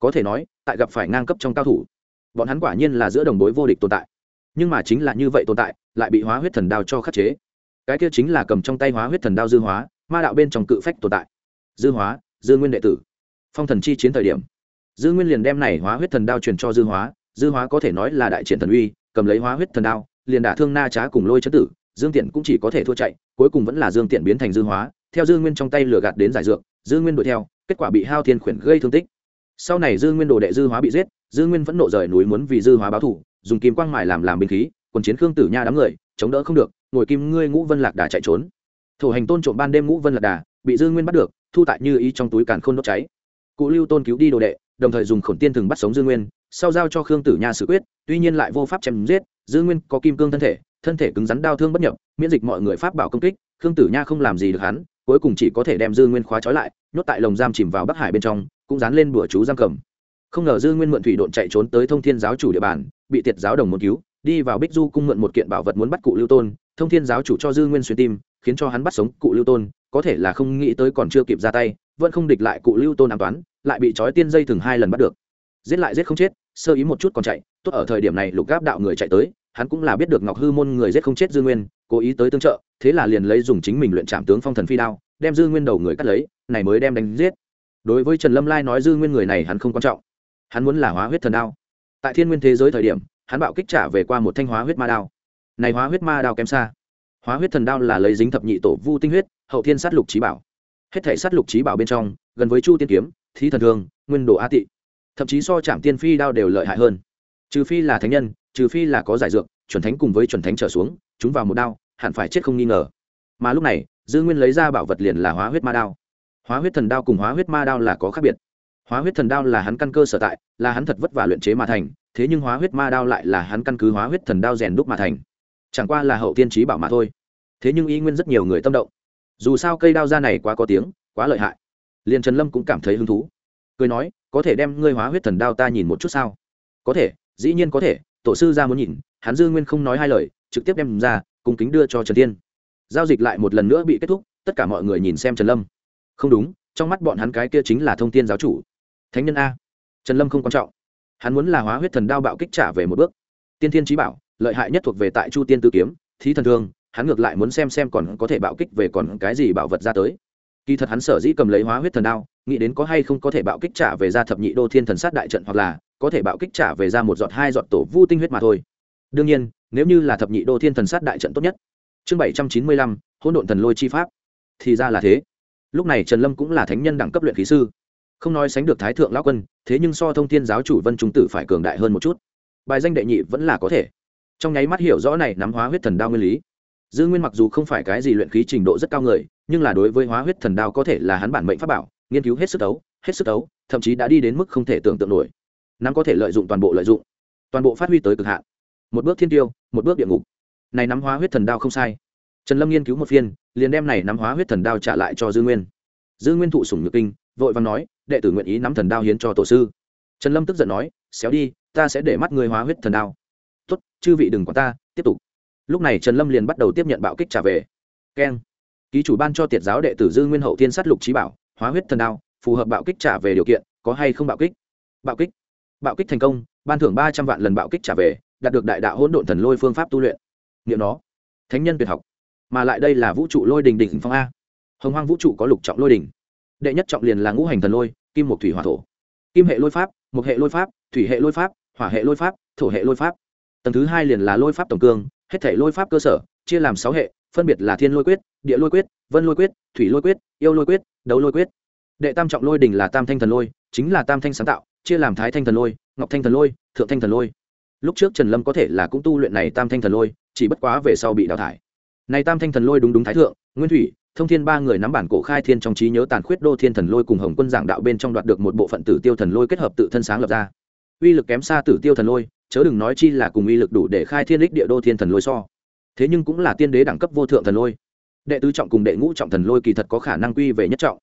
có thể nói, tại gặp phải ngang cấp trong cao thủ, bọn hắn quả nhiên là giữa đồng bối vô địch tồn tại. Nhưng mà chính là như vậy tồn tại, lại bị hóa huyết thần đao cho khắc chế cái kia chính là cầm trong tay hóa huyết thần đao dư hóa, ma đạo bên trong cự phách tồn tại. Dư hóa, dư nguyên đệ tử. Phong thần chi chiến thời điểm, dư nguyên liền đem này hóa huyết thần đao truyền cho dư hóa dư hóa có thể nói là đại triển thần uy, cầm lấy hóa huyết thần đao, liền đả thương na trá cùng lôi chấn tử, dương tiện cũng chỉ có thể thua chạy, cuối cùng vẫn là dương tiện biến thành dư hóa, theo dư nguyên trong tay lửa gạt đến giải dược, dư nguyên đuổi theo, kết quả bị hao thiên khuyển gây thương tích. Sau này dư nguyên đồ đệ dư hóa bị giết, dư nguyên vẫn nộ rời núi muốn vì dư hóa báo thủ dùng kim quang mải làm làm binh khí, quần chiến khương tử nha đám người, chống đỡ không được ngồi kim ngươi ngũ vân lạc đà chạy trốn. Thủ hành tôn trộm ban đêm ngũ vân lạc đà, bị dư nguyên bắt được, thu tại như ý trong túi càn khôn đốt cháy. Cụ lưu tôn cứu đi đồ đệ, đồng thời dùng khổn tiên thường bắt sống dư nguyên, sau giao cho khương tử nha xử quyết, tuy nhiên lại vô pháp chém giết dư nguyên có kim cương thân thể thân thể cứng rắn đau thương bất nhập, miễn dịch mọi người pháp bảo công kích, khương tử nha không làm gì được hắn, cuối cùng chỉ có thể đem dư nguyên khóa trói lại, nhốt tại lồng giam chìm vào bắc hải bên trong, cũng dán lên bữa chú giam cầm. Không ngờ dư nguyên mượn thủy độn chạy trốn tới thông thiên giáo chủ địa bàn, bị tiệt giáo đồng muốn cứu, đi vào bích du cung mượn một kiện bảo vật muốn bắt cụ lưu tôn thông thiên giáo chủ cho dư nguyên xuyên tim, khiến cho hắn bắt sống cụ lưu tôn, có thể là không nghĩ tới còn chưa kịp ra tay, vẫn không địch lại cụ lưu tôn an toán, lại bị trói tiên dây thừng hai lần bắt được. Giết lại giết không chết, sơ ý một chút còn chạy, tốt ở thời điểm này lục gáp đạo người chạy tới, hắn cũng là biết được ngọc hư môn người giết không chết dư nguyên, cố ý tới tương trợ, thế là liền lấy dùng chính mình luyện trạm tướng phong thần phi đao, đem dư nguyên đầu người cắt lấy, này mới đem đánh giết. Đối với trần lâm lai nói dư nguyên người này hắn không quan trọng, hắn muốn là hóa huyết thần đao. Tại thiên nguyên thế giới thời điểm, hắn bạo kích trả về qua một thanh hóa huyết ma đao này hóa huyết ma đao kém xa. Hóa huyết thần đao là lấy dính thập nhị tổ vu tinh huyết, hậu thiên sát lục trí bảo. Hết thể sát lục trí bảo bên trong, gần với chu tiên kiếm, thí thần thương, nguyên đồ a tị. Thậm chí so chạm tiên phi đao đều lợi hại hơn. Trừ phi là thánh nhân, trừ phi là có giải dược, chuẩn thánh cùng với chuẩn thánh trở xuống, chúng vào một đao, hẳn phải chết không nghi ngờ. Mà lúc này, dư nguyên lấy ra bảo vật liền là hóa huyết ma đao. Hóa huyết thần đao cùng hóa huyết ma đao là có khác biệt. Hóa huyết thần đao là hắn căn cơ sở tại, là hắn thật vất vả luyện chế mà thành, thế nhưng hóa huyết ma đao lại là hắn căn cứ hóa huyết thần đao rèn đúc mà thành chẳng qua là hậu tiên trí bảo mà thôi. Thế nhưng y nguyên rất nhiều người tâm động. Dù sao cây đao da này quá có tiếng, quá lợi hại. Liền trần lâm cũng cảm thấy hứng thú. Cười nói, có thể đem ngươi hóa huyết thần đao ta nhìn một chút sao? Có thể, dĩ nhiên có thể. Tổ sư ra muốn nhìn, hắn dư nguyên không nói hai lời, trực tiếp đem ra cùng kính đưa cho trần tiên giao dịch lại một lần nữa bị kết thúc, tất cả mọi người nhìn xem trần lâm. Không đúng, trong mắt bọn hắn cái kia chính là thông tin giáo chủ. Thánh nhân a. Trần lâm không quan trọng. Hắn muốn là hóa huyết thần đao bạo kích trả về một bước. Tiên thiên trí bảo lợi hại nhất thuộc về tại chu tiên Tư kiếm, thí thần thương, hắn ngược lại muốn xem xem còn có thể bạo kích về còn cái gì bảo vật ra tới. Kỳ thật hắn sở dĩ cầm lấy hóa huyết thần đao, nghĩ đến có hay không có thể bạo kích trả về ra thập nhị đô thiên thần sát đại trận hoặc là có thể bạo kích trả về ra một giọt, hai giọt tổ vu tinh huyết mà thôi. Đương nhiên, nếu như là thập nhị đô thiên thần sát đại trận tốt nhất. Chương bảy trăm chín mươi lăm, hỗn độn thần lôi chi pháp. Thì ra là thế. Lúc này trần lâm cũng là thánh nhân đẳng cấp luyện khí sư. Không nói sánh được thái thượng lão quân, thế nhưng so thông thiên giáo chủ vân trung tử phải cường đại hơn một chút. Bài danh đệ nhị vẫn là có thể trong nháy mắt hiểu rõ này nắm hóa huyết thần đao nguyên lý. Dư nguyên mặc dù không phải cái gì luyện khí trình độ rất cao người, nhưng là đối với hóa huyết thần đao có thể là hắn bản mệnh pháp bảo, nghiên cứu hết sức tấu hết sức tấu thậm chí đã đi đến mức không thể tưởng tượng nổi. Nắm có thể lợi dụng toàn bộ lợi dụng, toàn bộ phát huy tới cực hạn. Một bước thiên tiêu, một bước địa ngục. Này nắm hóa huyết thần đao không sai. Trần lâm nghiên cứu một phiên, liền đem này nắm hóa huyết thần đao trả lại cho dư nguyên. Dư nguyên thụ sủng nhược kinh, vội vàng nói, đệ tử nguyện ý nắm thần đao hiến cho tổ sư. Trần lâm tức giận nói, xéo đi, ta sẽ để mắt người hóa huyết thần đao tốt, chư vị đừng quản ta, tiếp tục. Lúc này trần lâm liền bắt đầu tiếp nhận bạo kích trả về. Keng. Ký chủ ban cho tiệt giáo đệ tử dư nguyên hậu thiên sát lục trí bảo, hóa huyết thần đao, phù hợp bạo kích trả về điều kiện, có hay không bạo kích? Bạo kích. Bạo kích thành công, ban thưởng ba trăm vạn lần bạo kích trả về, đạt được đại đạo hỗn độn thần lôi phương pháp tu luyện. Nghiệm nó. Thánh nhân tuyệt học. Mà lại đây là vũ trụ lôi đình đỉnh phong a. Hồng hoang vũ trụ có lục trọng lôi đình. Đệ nhất trọng liền là ngũ hành thần lôi, kim một thủy hỏa thổ. Kim hệ lôi pháp một hệ lôi pháp, thủy hệ lôi pháp, hỏa hệ lôi pháp, thổ hệ lôi pháp tầng thứ hai liền là lôi pháp tổng cương, hết thể lôi pháp cơ sở, chia làm sáu hệ, phân biệt là thiên lôi quyết, địa lôi quyết, vân lôi quyết, thủy lôi quyết, yêu lôi quyết, đấu lôi quyết. Đệ tam trọng lôi đình là tam thanh thần lôi, chính là tam thanh sáng tạo, chia làm thái thanh thần lôi, ngọc thanh thần lôi, thượng thanh thần lôi. Lúc trước trần lâm có thể là cũng tu luyện này tam thanh thần lôi, chỉ bất quá về sau bị đào thải. Này tam thanh thần lôi đúng đúng thái thượng, nguyên thủy, thông thiên ba người nắm bản cổ khai thiên trong trí nhớ tàn khuyết đô thiên thần lôi cùng hồng quân giảng đạo bên trong đoạt được một bộ phận tử tiêu thần lôi kết hợp tự thân sáng lập ra. Uy lực kém xa tử tiêu thần lôi chớ đừng nói chi là cùng uy lực đủ để khai thiên lích địa đô thiên thần lôi so. Thế nhưng cũng là tiên đế đẳng cấp vô thượng thần lôi. Đệ tứ trọng cùng đệ ngũ trọng thần lôi kỳ thật có khả năng quy về nhất trọng.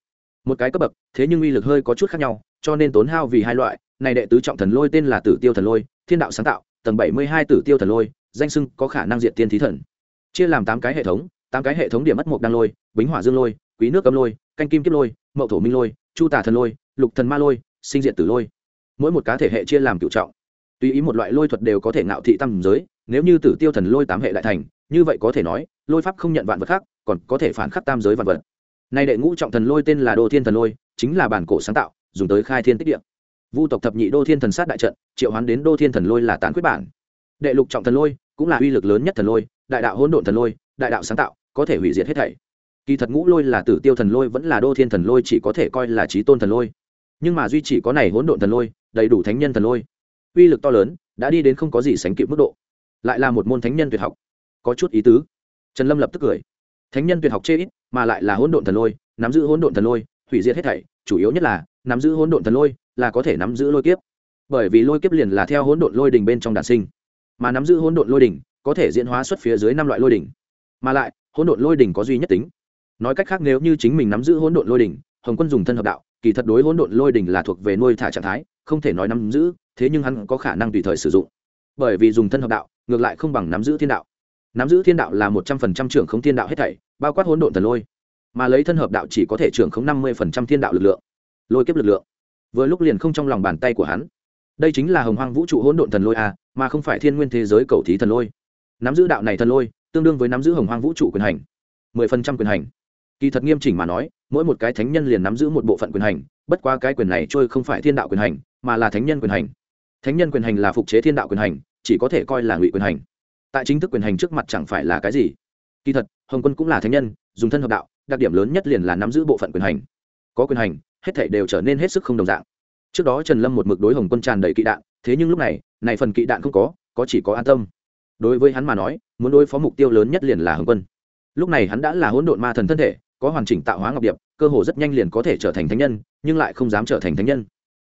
Một cái cấp bậc, thế nhưng uy lực hơi có chút khác nhau, cho nên tốn hao vì hai loại, này đệ tứ trọng thần lôi tên là tử tiêu thần lôi, thiên đạo sáng tạo, tầng bảy mươi hai tử tiêu thần lôi, danh sưng có khả năng diện tiên thí thần. Chia làm tám cái hệ thống, tám cái hệ thống điểm mất mục đăng lôi, bính hỏa dương lôi, quý nước cấm lôi, canh kim kiếp lôi, mậu thổ minh lôi, chu tả thần lôi, lục thần ma lôi, sinh diện tử lôi. Mỗi một cá thể hệ chia làm cựu trọng tùy ý một loại lôi thuật đều có thể ngạo thị tam giới, nếu như tử tiêu thần lôi tám hệ đại thành, như vậy có thể nói, lôi pháp không nhận vạn vật khác, còn có thể phản khắc tam giới vạn vật. Nay đệ ngũ trọng thần lôi tên là đô thiên thần lôi, chính là bản cổ sáng tạo, dùng tới khai thiên tích địa. Vu tộc thập nhị đô thiên thần sát đại trận, triệu hoán đến đô thiên thần lôi là tán quyết bản. Đệ lục trọng thần lôi, cũng là uy lực lớn nhất thần lôi, đại đạo hỗn độn thần lôi, đại đạo sáng tạo, có thể hủy diệt hết thảy. Kỳ thật ngũ lôi là tử tiêu thần lôi vẫn là đô thiên thần lôi chỉ có thể coi là trí tôn thần lôi. Nhưng mà duy chỉ có này hỗn độn thần lôi, đầy đủ thánh nhân thần lôi uy lực to lớn, đã đi đến không có gì sánh kịp mức độ. Lại là một môn thánh nhân tuyệt học. Có chút ý tứ. Trần lâm lập tức cười. Thánh nhân tuyệt học chê ít, mà lại là hỗn độn thần lôi, nắm giữ hỗn độn thần lôi, hủy diệt hết thảy, chủ yếu nhất là, nắm giữ hỗn độn thần lôi, là có thể nắm giữ lôi kiếp. Bởi vì lôi kiếp liền là theo hỗn độn lôi đình bên trong đàn sinh. Mà nắm giữ hỗn độn lôi đình có thể diễn hóa xuất phía dưới năm loại lôi đỉnh. Mà lại, hỗn độn lôi đỉnh có duy nhất tính. Nói cách khác, nếu như chính mình nắm giữ hỗn độn lôi đỉnh, hồng quân dùng thân hợp đạo, kỳ thật đối hỗn độn lôi đỉnh là thuộc về nuôi thả trạng thái không thể nói nắm giữ, thế nhưng hắn có khả năng tùy thời sử dụng. Bởi vì dùng thân hợp đạo, ngược lại không bằng nắm giữ thiên đạo. Nắm giữ thiên đạo là một trăm phần trăm trưởng không thiên đạo hết thảy, bao quát hỗn độn thần lôi. Mà lấy thân hợp đạo chỉ có thể trưởng không năm mươi phần trăm thiên đạo lực lượng. Lôi kiếp lực lượng. Vừa lúc liền không trong lòng bàn tay của hắn. Đây chính là hồng hoang vũ trụ hỗn độn thần lôi a mà không phải thiên nguyên thế giới cầu thí thần lôi. Nắm giữ đạo này thần lôi, tương đương với nắm giữ hồng hoang vũ trụ quyền hành. mười phần trăm quyền hành. Kỳ thật nghiêm chỉnh mà nói, mỗi một cái thánh nhân liền nắm giữ một bộ phận quyền hành, bất qua cái quyền này trôi không phải thiên đạo quyền hành mà là thánh nhân quyền hành. Thánh nhân quyền hành là phục chế thiên đạo quyền hành, chỉ có thể coi là ngụy quyền hành. Tại chính thức quyền hành trước mặt chẳng phải là cái gì. Kỳ thật, hồng quân cũng là thánh nhân, dùng thân hợp đạo, đặc điểm lớn nhất liền là nắm giữ bộ phận quyền hành. Có quyền hành, hết thể đều trở nên hết sức không đồng dạng. Trước đó trần lâm một mực đối hồng quân tràn đầy kỵ đạn, thế nhưng lúc này này phần kỵ đạn không có có chỉ có an tâm. Đối với hắn mà nói, muốn đối phó mục tiêu lớn nhất liền là hồng quân. Lúc này hắn đã là hỗn độn ma thần thân thể, có hoàn chỉnh tạo hóa ngọc điệp, cơ hồ rất nhanh liền có thể trở thành thánh nhân, nhưng lại không dám trở thành thánh nhân.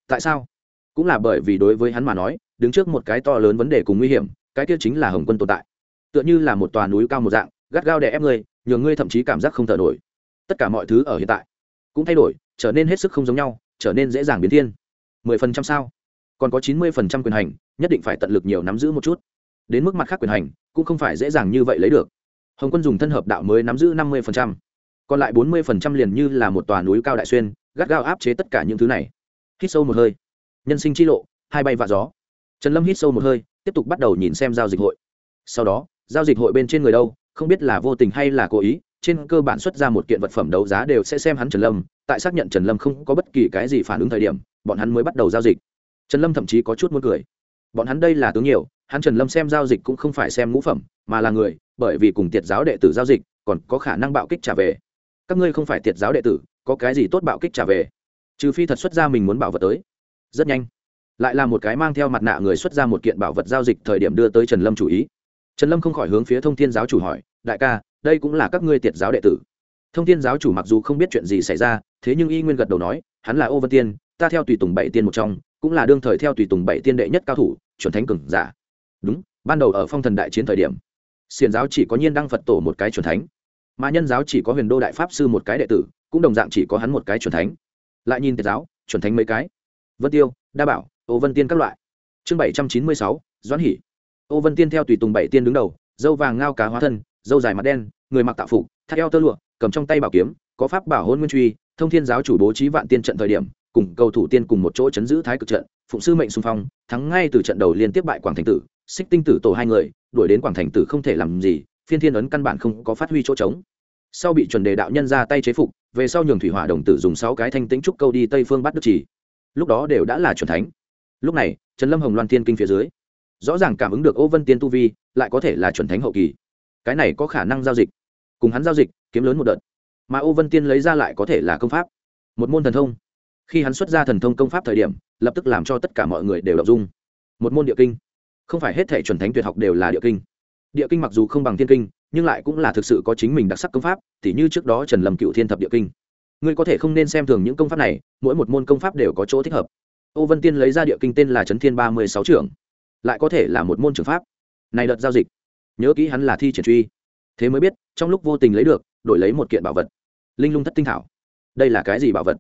Tại sao? Cũng là bởi vì đối với hắn mà nói, đứng trước một cái to lớn vấn đề cùng nguy hiểm, cái kia chính là hồng quân tồn tại. Tựa như là một tòa núi cao một dạng, gắt gao đè ép ngươi, nhường ngươi thậm chí cảm giác không thở nổi. Tất cả mọi thứ ở hiện tại cũng thay đổi, trở nên hết sức không giống nhau, trở nên dễ dàng biến thiên. Mười phần trăm sao? Còn có chín mươi phần trăm quyền hành, nhất định phải tận lực nhiều nắm giữ một chút. Đến mức mặt khác quyền hành, cũng không phải dễ dàng như vậy lấy được. Hồng quân dùng thân hợp đạo mới nắm giữ năm mươi phần trăm. Còn lại bốn mươi phần trăm liền như là một tòa núi cao đại xuyên, gắt gao áp chế tất cả những thứ này. Hít sâu một hơi nhân sinh chi lộ, hai bay vạ gió. Trần lâm hít sâu một hơi, tiếp tục bắt đầu nhìn xem giao dịch hội. Sau đó, giao dịch hội bên trên người đâu, không biết là vô tình hay là cố ý, trên cơ bản xuất ra một kiện vật phẩm đấu giá đều sẽ xem hắn trần lâm, tại xác nhận trần lâm không có bất kỳ cái gì phản ứng thời điểm, bọn hắn mới bắt đầu giao dịch. Trần lâm thậm chí có chút muốn cười. Bọn hắn đây là tướng nhiều, hắn trần lâm xem giao dịch cũng không phải xem ngũ phẩm, mà là người, bởi vì cùng tiệt giáo đệ tử giao dịch, còn có khả năng bạo kích trả về. Các ngươi không phải tiệt giáo đệ tử, có cái gì tốt bạo kích trả về? Trừ phi thật xuất ra mình muốn bảo vật tới rất nhanh. Lại là một cái mang theo mặt nạ người xuất ra một kiện bảo vật giao dịch thời điểm đưa tới trần lâm chủ ý. Trần lâm không khỏi hướng phía thông thiên giáo chủ hỏi, đại ca, đây cũng là các ngươi tiệt giáo đệ tử. Thông thiên giáo chủ mặc dù không biết chuyện gì xảy ra, thế nhưng y nguyên gật đầu nói, hắn là ô vân tiên, ta theo tùy tùng bảy tiên một trong, cũng là đương thời theo tùy tùng bảy tiên đệ nhất cao thủ, chuẩn thánh cường giả. Đúng, ban đầu ở phong thần đại chiến thời điểm xiền giáo chỉ có nhiên đăng phật tổ một cái chuẩn thánh, mà nhân giáo chỉ có huyền đô đại pháp sư một cái đệ tử, cũng đồng dạng chỉ có hắn một cái chuẩn thánh. Lại nhìn tiệt giáo, chuẩn thánh mấy cái vân tiêu, đa bảo, ô vân tiên các loại. Chương bảy trăm chín mươi sáu, doãn hỷ. Ô vân tiên theo tùy tùng bảy tiên đứng đầu, dâu vàng ngao cá hóa thân, dâu dài mặt đen, người mặc tạo phục, thắt eo tơ lụa, cầm trong tay bảo kiếm, có pháp bảo hôn nguyên truy, thông thiên giáo chủ bố trí vạn tiên trận thời điểm, cùng cầu thủ tiên cùng một chỗ chấn giữ thái cực trận, phụng sư mệnh xung phong, thắng ngay từ trận đầu liên tiếp bại quảng thành tử, xích tinh tử tổ hai người, đuổi đến quảng thành tử không thể làm gì, phiên thiên ấn căn bản không có phát huy chỗ trống. Sau bị chuẩn đề đạo nhân ra tay chế phục, về sau nhường thủy hỏa đồng tử dùng sáu cái thanh tĩnh trúc câu đi tây phương bắt đức chỉ lúc đó đều đã là chuẩn thánh. Lúc này, trần lâm hồng loan tiên kinh phía dưới, rõ ràng cảm ứng được ô vân tiên tu vi, lại có thể là chuẩn thánh hậu kỳ. Cái này có khả năng giao dịch. Cùng hắn giao dịch, kiếm lớn một đợt. Mà ô vân tiên lấy ra lại có thể là công pháp. Một môn thần thông. Khi hắn xuất ra thần thông công pháp thời điểm, lập tức làm cho tất cả mọi người đều đọc dung. Một môn địa kinh. Không phải hết thể chuẩn thánh tuyệt học đều là địa kinh. Địa kinh mặc dù không bằng thiên kinh, nhưng lại cũng là thực sự có chính mình đặc sắc công pháp t h như trước đó trần lâm cựu thiên thập địa kinh ngươi có thể không nên xem thường những công pháp này, mỗi một môn công pháp đều có chỗ thích hợp. Ô vân tiên lấy ra địa kinh tên là trấn thiên ba mươi sáu trưởng, lại có thể là một môn trường pháp. Này đợt giao dịch, nhớ kỹ hắn là thi triển truy. Thế mới biết, trong lúc vô tình lấy được, đổi lấy một kiện bảo vật. Linh lung thất tinh thảo. Đây là cái gì bảo vật?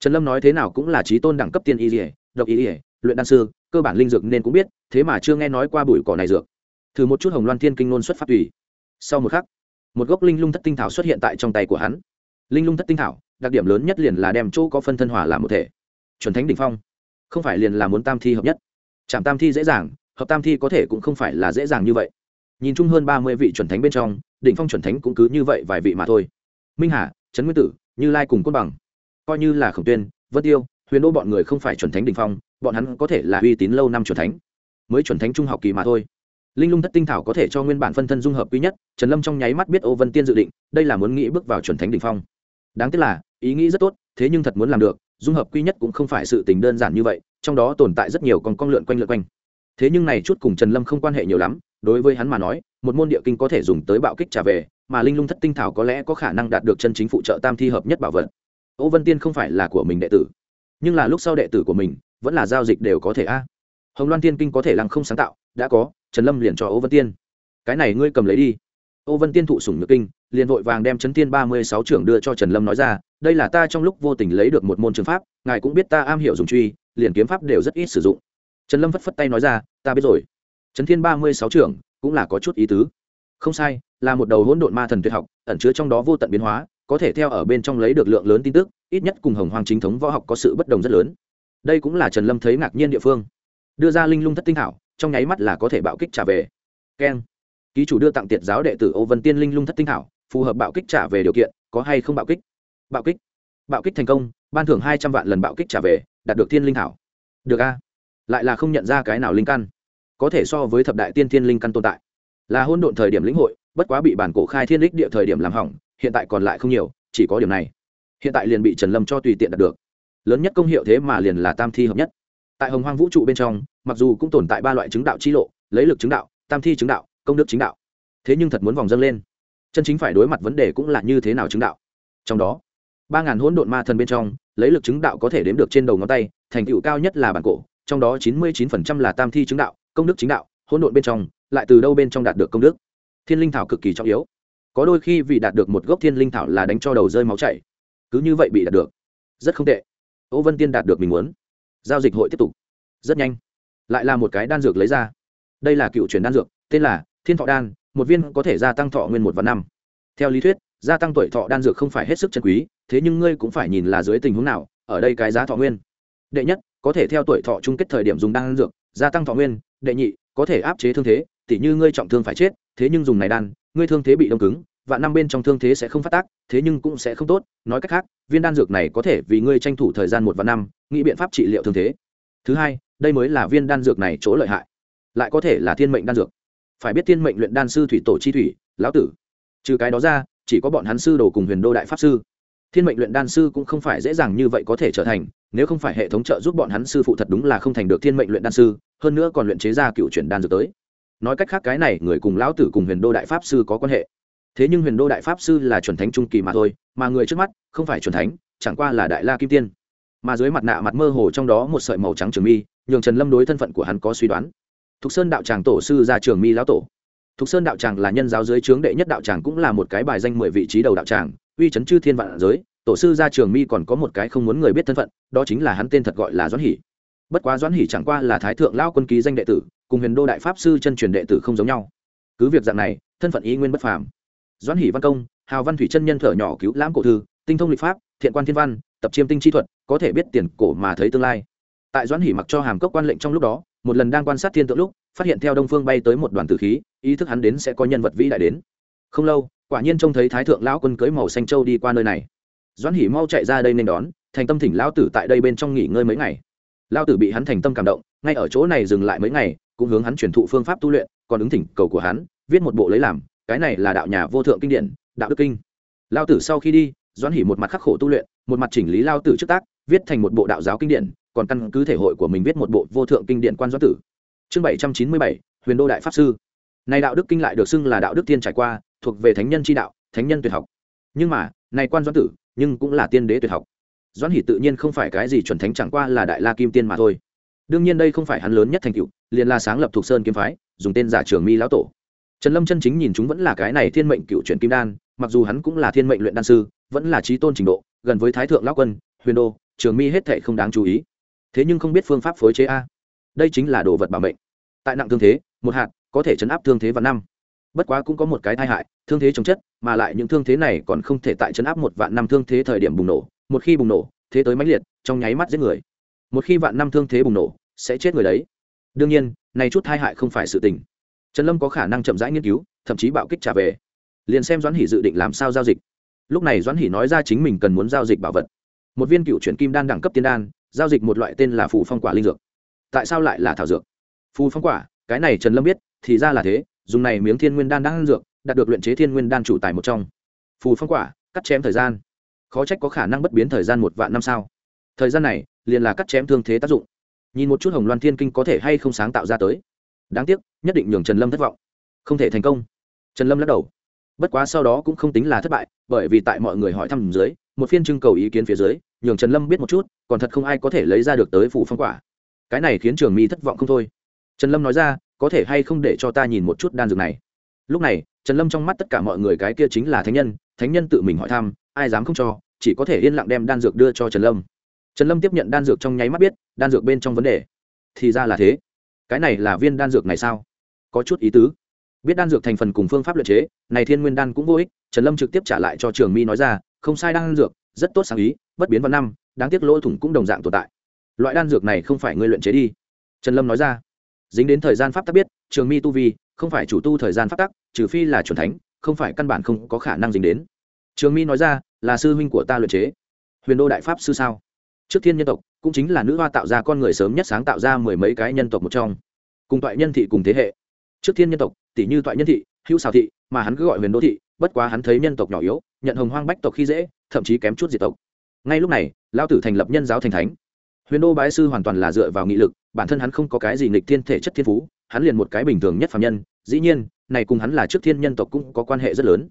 Trần lâm nói thế nào cũng là trí tôn đẳng cấp tiên y dỉa độc y dỉa luyện đan sư, cơ bản linh dược nên cũng biết, thế mà chưa nghe nói qua bụi cỏ này dược. Thử một chút hồng loan thiên kinh nôn xuất phát tùy. Sau một khắc, một gốc linh lung thất tinh thảo xuất hiện tại trong tay của hắn. Linh lung thất tinh thảo đặc điểm lớn nhất liền là đem chỗ có phân thân hỏa làm một thể. Chuẩn thánh đỉnh phong, không phải liền là muốn tam thi hợp nhất. Chạm tam thi dễ dàng, hợp tam thi có thể cũng không phải là dễ dàng như vậy. Nhìn chung hơn ba mươi vị chuẩn thánh bên trong, đỉnh phong chuẩn thánh cũng cứ như vậy vài vị mà thôi. Minh hà, trấn nguyên tử, như lai cùng cốt bằng, coi như là khổng tuyên, vân tiêu, huyền đô bọn người không phải chuẩn thánh đỉnh n phong, bọn hắn có thể là uy tín lâu năm chuẩn thánh. Mới chuẩn thánh trung học kỳ mà thôi. Linh lung thất tinh thảo có thể cho nguyên bản phân thân dung hợp quý nhất, trần lâm trong nháy mắt biết ô vân tiên dự định, đây là muốn nghĩ bước vào chuẩn thánh đ ỉ n h phong. Đáng tiếc là ý nghĩ rất tốt, thế nhưng thật muốn làm được, dung hợp quy nhất cũng không phải sự tình đơn giản như vậy, trong đó tồn tại rất nhiều con con lượn quanh lượn quanh. Thế nhưng này chút cùng trần lâm không quan hệ nhiều lắm, đối với hắn mà nói, một môn địa kinh có thể dùng tới bạo kích trả về, mà linh lung thất tinh thảo có lẽ có khả năng đạt được chân chính phụ trợ tam thi hợp nhất bảo vật. Ô vân tiên không phải là của mình đệ tử, nhưng là lúc sau đệ tử của mình, vẫn là giao dịch đều có thể a. Hồng loan tiên kinh có thể lăng không sáng tạo, đã có, trần lâm liền cho ô vân tiên. Cái này ngươi cầm lấy đi. Ô vân tiên thụ sủng nhược kinh, liền vội vàng đem chấn tiên ba mươi sáu trưởng đưa cho trần lâm nói ra đây là ta trong lúc vô tình lấy được một môn trường pháp, ngài cũng biết ta am hiểu dùng truy, liền kiếm pháp đều rất ít sử dụng. Trần lâm phất phất tay nói ra, ta biết rồi. Trấn thiên ba mươi sáu trưởng, cũng là có chút ý tứ. Không sai, là một đầu hỗn độn ma thần tuyệt học, ẩn chứa trong đó vô tận biến hóa, có thể theo ở bên trong lấy được lượng lớn tin tức, ít nhất cùng hồng hoàng chính thống võ học có sự bất đồng rất lớn. Đây cũng là trần lâm thấy ngạc nhiên địa phương. Đưa ra linh lung thất tinh thảo trong nháy mắt là có thể bạo kích trả về. Keng. Ký chủ đưa tặng tiệt giáo đệ tử ô vân tiên linh lung thất tinh thảo phù hợp bạo kích trả về điều kiện, có hay không bạo kích? Bạo kích. Bạo kích thành công, ban thưởng hai trăm vạn lần bạo kích trả về, đạt được thiên linh thảo. Được a. Lại là không nhận ra cái nào linh căn. Có thể so với thập đại tiên thiên linh căn tồn tại. Là hôn độn thời điểm lĩnh hội, bất quá bị bản cổ khai thiên lích địa thời điểm làm hỏng, hiện tại còn lại không nhiều, chỉ có điểm này. Hiện tại liền bị trần lâm cho tùy tiện đạt được. Lớn nhất công hiệu thế mà liền là tam thi hợp nhất. Tại hồng hoang vũ trụ bên trong, mặc dù cũng tồn tại ba loại chứng đạo chi lộ, lấy lực chứng đạo, tam thi chứng đạo, công đức chính đạo. Thế nhưng thật muốn vòng dâng lên. Chân chính phải đối mặt vấn đề cũng là như thế nào chứng đạo? Trong đó ba ngàn hỗn độn ma thần bên trong, lấy lực chứng đạo có thể đếm được trên đầu ngón tay, thành tựu cao nhất là bản cổ, trong đó chín mươi chín phần trăm là tam thi chứng đạo, công đức chính đạo, hỗn độn bên trong, lại từ đâu bên trong đạt được công đức? Thiên linh thảo cực kỳ trọng yếu. Có đôi khi vì đạt được một gốc thiên linh thảo là đánh cho đầu rơi máu chảy. Cứ như vậy bị đạt được. Rất không tệ. Ô vân tiên đạt được mình muốn. Giao dịch hội tiếp tục. Rất nhanh. Lại là một cái đan dược lấy ra. Đây là cựu truyền đan dược, tên là thiên thọ đan, một viên có thể gia tăng thọ nguyên một và năm. Theo lý thuyết, gia tăng tuổi thọ đan dược không phải hết sức chân quý thế nhưng ngươi cũng phải nhìn là dưới tình huống nào, ở đây cái giá thọ nguyên. Đệ nhất, có thể theo tuổi thọ chung kết thời điểm dùng đan dược, gia tăng thọ nguyên. Đệ nhị, có thể áp chế thương thế, tỉ như ngươi trọng thương phải chết, thế nhưng dùng này đan, ngươi thương thế bị đông cứng và năm bên trong thương thế sẽ không phát tác, thế nhưng cũng sẽ không tốt. Nói cách khác, viên đan dược này có thể vì ngươi tranh thủ thời gian một và năm, nghĩ biện pháp trị liệu thương thế. Thứ hai, đây mới là viên đan dược này chỗ lợi hại. Lại có thể là thiên mệnh đan dược. Phải biết thiên mệnh luyện đan sư thủy tổ chi thủy, lão tử. Trừ cái đó ra, chỉ có bọn hắn sư đồ cùng huyền đô đại pháp sư thiên mệnh luyện đan sư cũng không phải dễ dàng như vậy có thể trở thành, nếu không phải hệ thống trợ giúp bọn hắn sư phụ thật đúng là không thành được thiên mệnh luyện đan sư, hơn nữa còn luyện chế ra cựu chuyển đan dược tới. Nói cách khác cái này, người cùng lão tử cùng huyền đô đại pháp sư có quan hệ. Thế nhưng huyền đô đại pháp sư là chuẩn thánh trung kỳ mà thôi, mà người trước mắt, không phải chuẩn thánh, chẳng qua là đại la kim tiên. Mà dưới mặt nạ mặt mơ hồ trong đó một sợi màu trắng trường mi, nhường trần lâm đối thân phận của hắn có suy đoán. Thục sơn đạo tràng tổ sư ra trường mi lão tổ. Thục sơn đạo tràng là nhân giáo dưới trướng đệ nhất đạo tràng cũng là một cái bài danh mười vị trí đầu đạo tràng uy chấn chư thiên vạn giới, tổ sư ra trường mi còn có một cái không muốn người biết thân phận, đó chính là hắn tên thật gọi là doãn hỷ. Bất quá doãn hỷ chẳng qua là thái thượng lao quân ký danh đệ tử, cùng huyền đô đại pháp sư chân truyền đệ tử không giống nhau. Cứ việc dạng này, thân phận ý nguyên bất phàm. Doãn hỷ văn công, hào văn thủy chân nhân thở nhỏ cứu lãm cổ thư, tinh thông lịch pháp, thiện quan thiên văn, tập chiêm tinh chi thuật, có thể biết tiền cổ mà thấy tương lai. Tại doãn hỷ mặc cho hàm cốc quan lệnh trong lúc đó, một lần đang quan sát thiên tượng lúc, phát hiện theo đông phương bay tới một đoàn tử khí, ý thức hắn đến sẽ có nhân vật vĩ đại đến. Không lâu quả nhiên trông thấy thái thượng lão quân cưới màu xanh châu đi qua nơi này. Doãn hỷ mau chạy ra đây nên đón, thành tâm thỉnh lão tử tại đây bên trong nghỉ ngơi mấy ngày. Lão tử bị hắn thành tâm cảm động, ngay ở chỗ này dừng lại mấy ngày, cũng hướng hắn truyền thụ phương pháp tu luyện, còn ứng thỉnh cầu của hắn, viết một bộ lấy làm, cái này là đạo nhà vô thượng kinh điển, đạo đức kinh. Lão tử sau khi đi, doãn hỷ một mặt khắc khổ tu luyện, một mặt chỉnh lý lão tử trước tác, viết thành một bộ đạo giáo kinh điển, còn căn cứ thể hội của mình viết một bộ vô thượng kinh điển quan doãn tử. Chương bảy trăm chín mươi bảy, huyền đô đại pháp sư. Này đạo đức kinh lại được xưng là đạo đức tiên trải qua thuộc về thánh nhân chi đạo, thánh nhân tuyệt học. Nhưng mà, này quan doãn tử, nhưng cũng là tiên đế tuyệt học. Doãn hỷ tự nhiên không phải cái gì chuẩn thánh, chẳng qua là đại la kim tiên mà thôi. Đương nhiên đây không phải hắn lớn nhất thành tựu, liền là sáng lập thuộc sơn kiếm phái, dùng tên giả trường mi lão tổ. Trần lâm chân chính nhìn chúng vẫn là cái này thiên mệnh cựu truyền kim đan, mặc dù hắn cũng là thiên mệnh luyện đan sư, vẫn là trí tôn trình độ, gần với thái thượng lão quân, huyền đô trường mi hết thệ không đáng chú ý. Thế nhưng không biết phương pháp phối chế a. Đây chính là đồ vật bảo mệnh. Tại nặng thương thế, một hạt, có thể chấn áp thương thế và năm bất quá cũng có một cái tai hại, thương thế chống chất, mà lại những thương thế này còn không thể tại chấn áp một vạn năm thương thế thời điểm bùng nổ. Một khi bùng nổ, thế tới mãnh liệt, trong nháy mắt giết người. Một khi vạn năm thương thế bùng nổ, sẽ chết người đấy. Đương nhiên, này chút tai hại không phải sự tình. Trần lâm có khả năng chậm rãi nghiên cứu, thậm chí bạo kích trả về. Liền xem doãn hỷ dự định làm sao giao dịch. Lúc này doãn hỷ nói ra chính mình cần muốn giao dịch bảo vật. Một viên cựu chuyển kim đan đẳng cấp tiên đan, giao dịch một loại tên là phù phong quả linh dược. Tại sao lại là thảo dược? Phù phong quả, cái này trần lâm biết, thì ra là thế dùng này miếng thiên nguyên đan đang dược, đạt được luyện chế thiên nguyên đan chủ tài một trong. Phù phong quả, cắt chém thời gian. Khó trách có khả năng bất biến thời gian một vạn năm sao. Thời gian này, liền là cắt chém thương thế tác dụng. Nhìn một chút hồng loan thiên kinh có thể hay không sáng tạo ra tới. Đáng tiếc, nhất định nhường trần lâm thất vọng. Không thể thành công. Trần lâm lắc đầu. Bất quá sau đó cũng không tính là thất bại, bởi vì tại mọi người hỏi thăm dưới, một phiên trưng cầu ý kiến phía dưới, nhường trần lâm biết một chút, còn thật không ai có thể lấy ra được tới phụ phong quả. Cái này khiến trường mi thất vọng không thôi. Trần lâm nói ra có thể hay không để cho ta nhìn một chút đan dược này? Lúc này, trần lâm trong mắt tất cả mọi người cái kia chính là thánh nhân thánh nhân tự mình hỏi thăm, ai dám không cho, chỉ có thể yên lặng đem đan dược đưa cho trần lâm. Trần lâm tiếp nhận đan dược trong nháy mắt biết, đan dược bên trong vấn đề. Thì ra là thế. Cái này là viên đan dược này sao? Có chút ý tứ. Biết đan dược thành phần cùng phương pháp luyện chế, này thiên nguyên đan cũng vô ích, trần lâm trực tiếp trả lại cho trường mi nói ra, không sai đan dược, rất tốt sáng ý, bất biến vào năm, đáng tiếc lỗ thủng cũng đồng dạng tồn tại. Loại đan dược này không phải ngươi luyện chế đi. Trần lâm nói ra dính đến thời gian pháp tắc biết, trường mi tu vi, không phải chủ tu thời gian pháp tắc, trừ phi là chuẩn thánh, không phải căn bản không có khả năng dính đến. Trường mi nói ra, là sư huynh của ta luyện chế. Huyền đô đại pháp sư sao? Trước thiên nhân tộc, cũng chính là nữ hoa tạo ra con người sớm nhất sáng tạo ra mười mấy cái nhân tộc một trong. Cùng toại nhân thị cùng thế hệ. Trước thiên nhân tộc tỷ như toại nhân thị, hữu xào thị, mà hắn cứ gọi huyền đô thị, bất quá hắn thấy nhân tộc nhỏ yếu, nhận hồng hoang bách tộc khi dễ, thậm chí kém chút diệt tộc. Ngay lúc này lao tử thành lập nhân giáo thành thánh huyền đô bái sư hoàn toàn là dựa vào nghị lực, bản thân hắn không có cái gì nghịch thiên thể chất thiên phú, hắn liền một cái bình thường nhất phạm nhân, dĩ nhiên, này cùng hắn là trước thiên nhân tộc cũng có quan hệ rất lớn.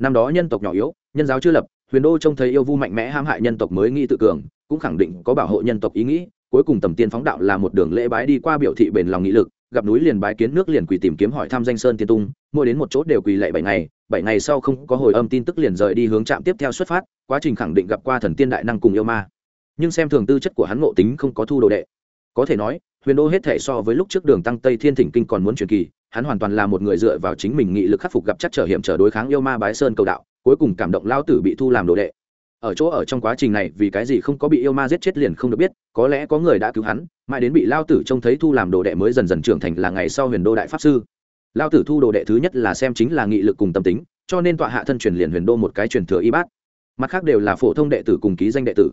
Năm đó nhân tộc nhỏ yếu, nhân giáo chưa lập, huyền đô trông thấy yêu vu mạnh mẽ ham hại nhân tộc mới nghĩ tự cường, cũng khẳng định có bảo hộ nhân tộc ý nghĩ, cuối cùng tầm tiên phóng đạo là một đường lễ bái đi qua biểu thị bền lòng nghị lực, gặp núi liền bái kiến nước liền quỳ tìm kiếm hỏi thăm danh sơn tiên tung, mỗi đến một chỗ đều quỳ lệ bảy ngày bảy ngày sau không có hồi âm tin tức liền rời đi hướng trạm tiếp theo xuất phát, quá trình khẳng định gặp qua thần tiên đại năng cùng yêu ma nhưng xem thường tư chất của hắn ngộ tính không có thu đồ đệ. Có thể nói, huyền đô hết thể so với lúc trước đường tăng tây thiên thỉnh kinh còn muốn truyền kỳ, hắn hoàn toàn là một người dựa vào chính mình nghị lực khắc phục gặp chắc trở hiểm trở đối kháng yêu ma bái sơn cầu đạo, cuối cùng cảm động lao tử bị thu làm đồ đệ. Ở chỗ ở trong quá trình này, vì cái gì không có bị yêu ma giết chết liền không được biết, có lẽ có người đã cứu hắn, mãi đến bị lao tử trông thấy thu làm đồ đệ mới dần dần trưởng thành là ngày sau huyền đô đại pháp sư. Lao tử thu đồ đệ thứ nhất là xem chính là nghị lực cùng tâm tính, cho nên tọa hạ thân truyền liền huyền đô một cái truyền thừa y bát. Mặt khác đều là phổ thông đệ tử cùng ký danh đệ tử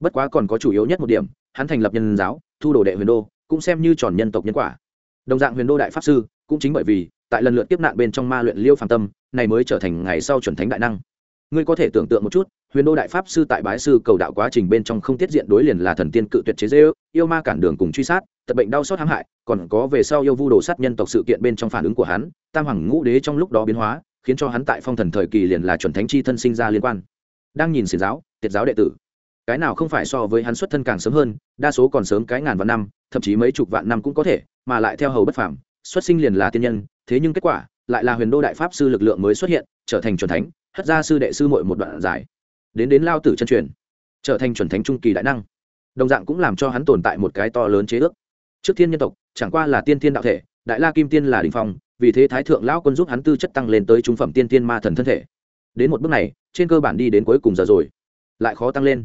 bất quá còn có chủ yếu nhất một điểm, hắn thành lập nhân giáo, thu đồ đệ huyền đô, cũng xem như tròn nhân tộc nhân quả. Đồng dạng huyền đô đại pháp sư, cũng chính bởi vì, tại lần lượt tiếp nạn bên trong ma luyện liêu phàm tâm, này mới trở thành ngày sau chuẩn thánh đại năng. Ngươi có thể tưởng tượng một chút, huyền đô đại pháp sư tại bái sư cầu đạo quá trình bên trong không tiết diện đối liền là thần tiên cự tuyệt chế dê yêu ma cản đường cùng truy sát, tật bệnh đau xót hãm hại, còn có về sau yêu vu đồ sát nhân tộc sự kiện bên trong phản ứng của hắn, tam hoàng ngũ đế trong lúc đó biến hóa, khiến cho hắn tại phong thần thời kỳ liền là chuẩn thánh chi thân sinh ra liên quan. Đang nhìn xiển giáo, tiệt giáo đệ tử cái nào không phải so với hắn xuất thân càng sớm hơn, đa số còn sớm cái ngàn vạn năm, thậm chí mấy chục vạn năm cũng có thể, mà lại theo hầu bất phàm, xuất sinh liền là tiên nhân, thế nhưng kết quả lại là huyền đô đại pháp sư lực lượng mới xuất hiện, trở thành chuẩn thánh, hất ra sư đệ sư muội một đoạn giải. Đến đến lao tử chân truyền, trở thành chuẩn thánh trung kỳ đại năng. Đồng dạng cũng làm cho hắn tồn tại một cái to lớn chế ước. Trước thiên nhân tộc, chẳng qua là tiên thiên đạo thể, đại la kim tiên là đình phong, vì thế thái thượng lão quân giúp hắn tư chất tăng lên tới trung phẩm tiên tiên ma thần thân thể. Đến một bước này, trên cơ bản đi đến cuối cùng giờ rồi, lại khó tăng lên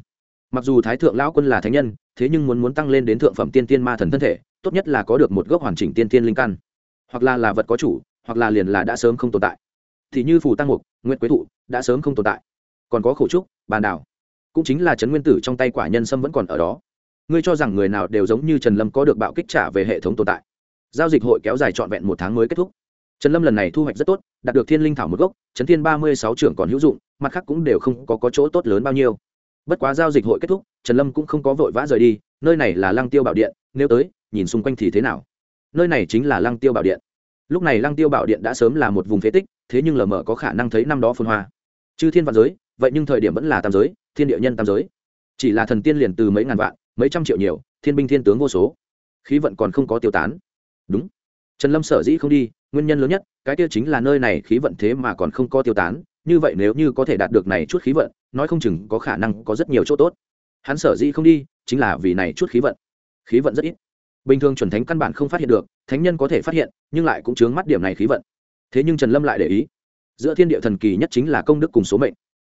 mặc dù thái thượng lão quân là thánh nhân thế nhưng muốn muốn tăng lên đến thượng phẩm tiên tiên ma thần thân thể tốt nhất là có được một gốc hoàn chỉnh tiên tiên linh căn. Hoặc là là vật có chủ hoặc là liền là đã sớm không tồn tại. Thì như phù tăng mục nguyễn quế thụ đã sớm không tồn tại. Còn có khổ trúc bàn đảo. Cũng chính là trấn nguyên tử trong tay quả nhân sâm vẫn còn ở đó. Ngươi cho rằng người nào đều giống như trần lâm có được bạo kích trả về hệ thống tồn tại. Giao dịch hội kéo dài trọn vẹn một tháng mới kết thúc. Trần lâm lần này thu hoạch rất tốt đạt được thiên linh thảo một gốc trấn thiên ba mươi sáu trưởng còn hữu dụng mặt khác cũng đều không có, có chỗ tốt lớn bao nhiêu bất quá giao dịch hội kết thúc, trần lâm cũng không có vội vã rời đi, nơi này là lăng tiêu bảo điện, nếu tới, nhìn xung quanh thì thế nào? Nơi này chính là lăng tiêu bảo điện. Lúc này lăng tiêu bảo điện đã sớm là một vùng phế tích, thế nhưng lờ mờ có khả năng thấy năm đó phun hoa. Chư thiên vạn giới, vậy nhưng thời điểm vẫn là tam giới, thiên địa nhân tam giới. Chỉ là thần tiên liền từ mấy ngàn vạn, mấy trăm triệu nhiều, thiên binh thiên tướng vô số. Khí vận còn không có tiêu tán. Đúng. Trần lâm sở dĩ không đi, nguyên nhân lớn nhất, cái tiêu chính là nơi này khí vận thế mà còn không có tiêu tán, như vậy nếu như có thể đạt được này chút khí vận nói không chừng có khả năng có rất nhiều chỗ tốt. Hắn sở dĩ không đi, chính là vì này chút khí vận. Khí vận rất ít. Bình thường chuẩn thánh căn bản không phát hiện được, thánh nhân có thể phát hiện, nhưng lại cũng chướng mắt điểm này khí vận. Thế nhưng trần lâm lại để ý. Giữa thiên địa thần kỳ nhất chính là công đức cùng số mệnh.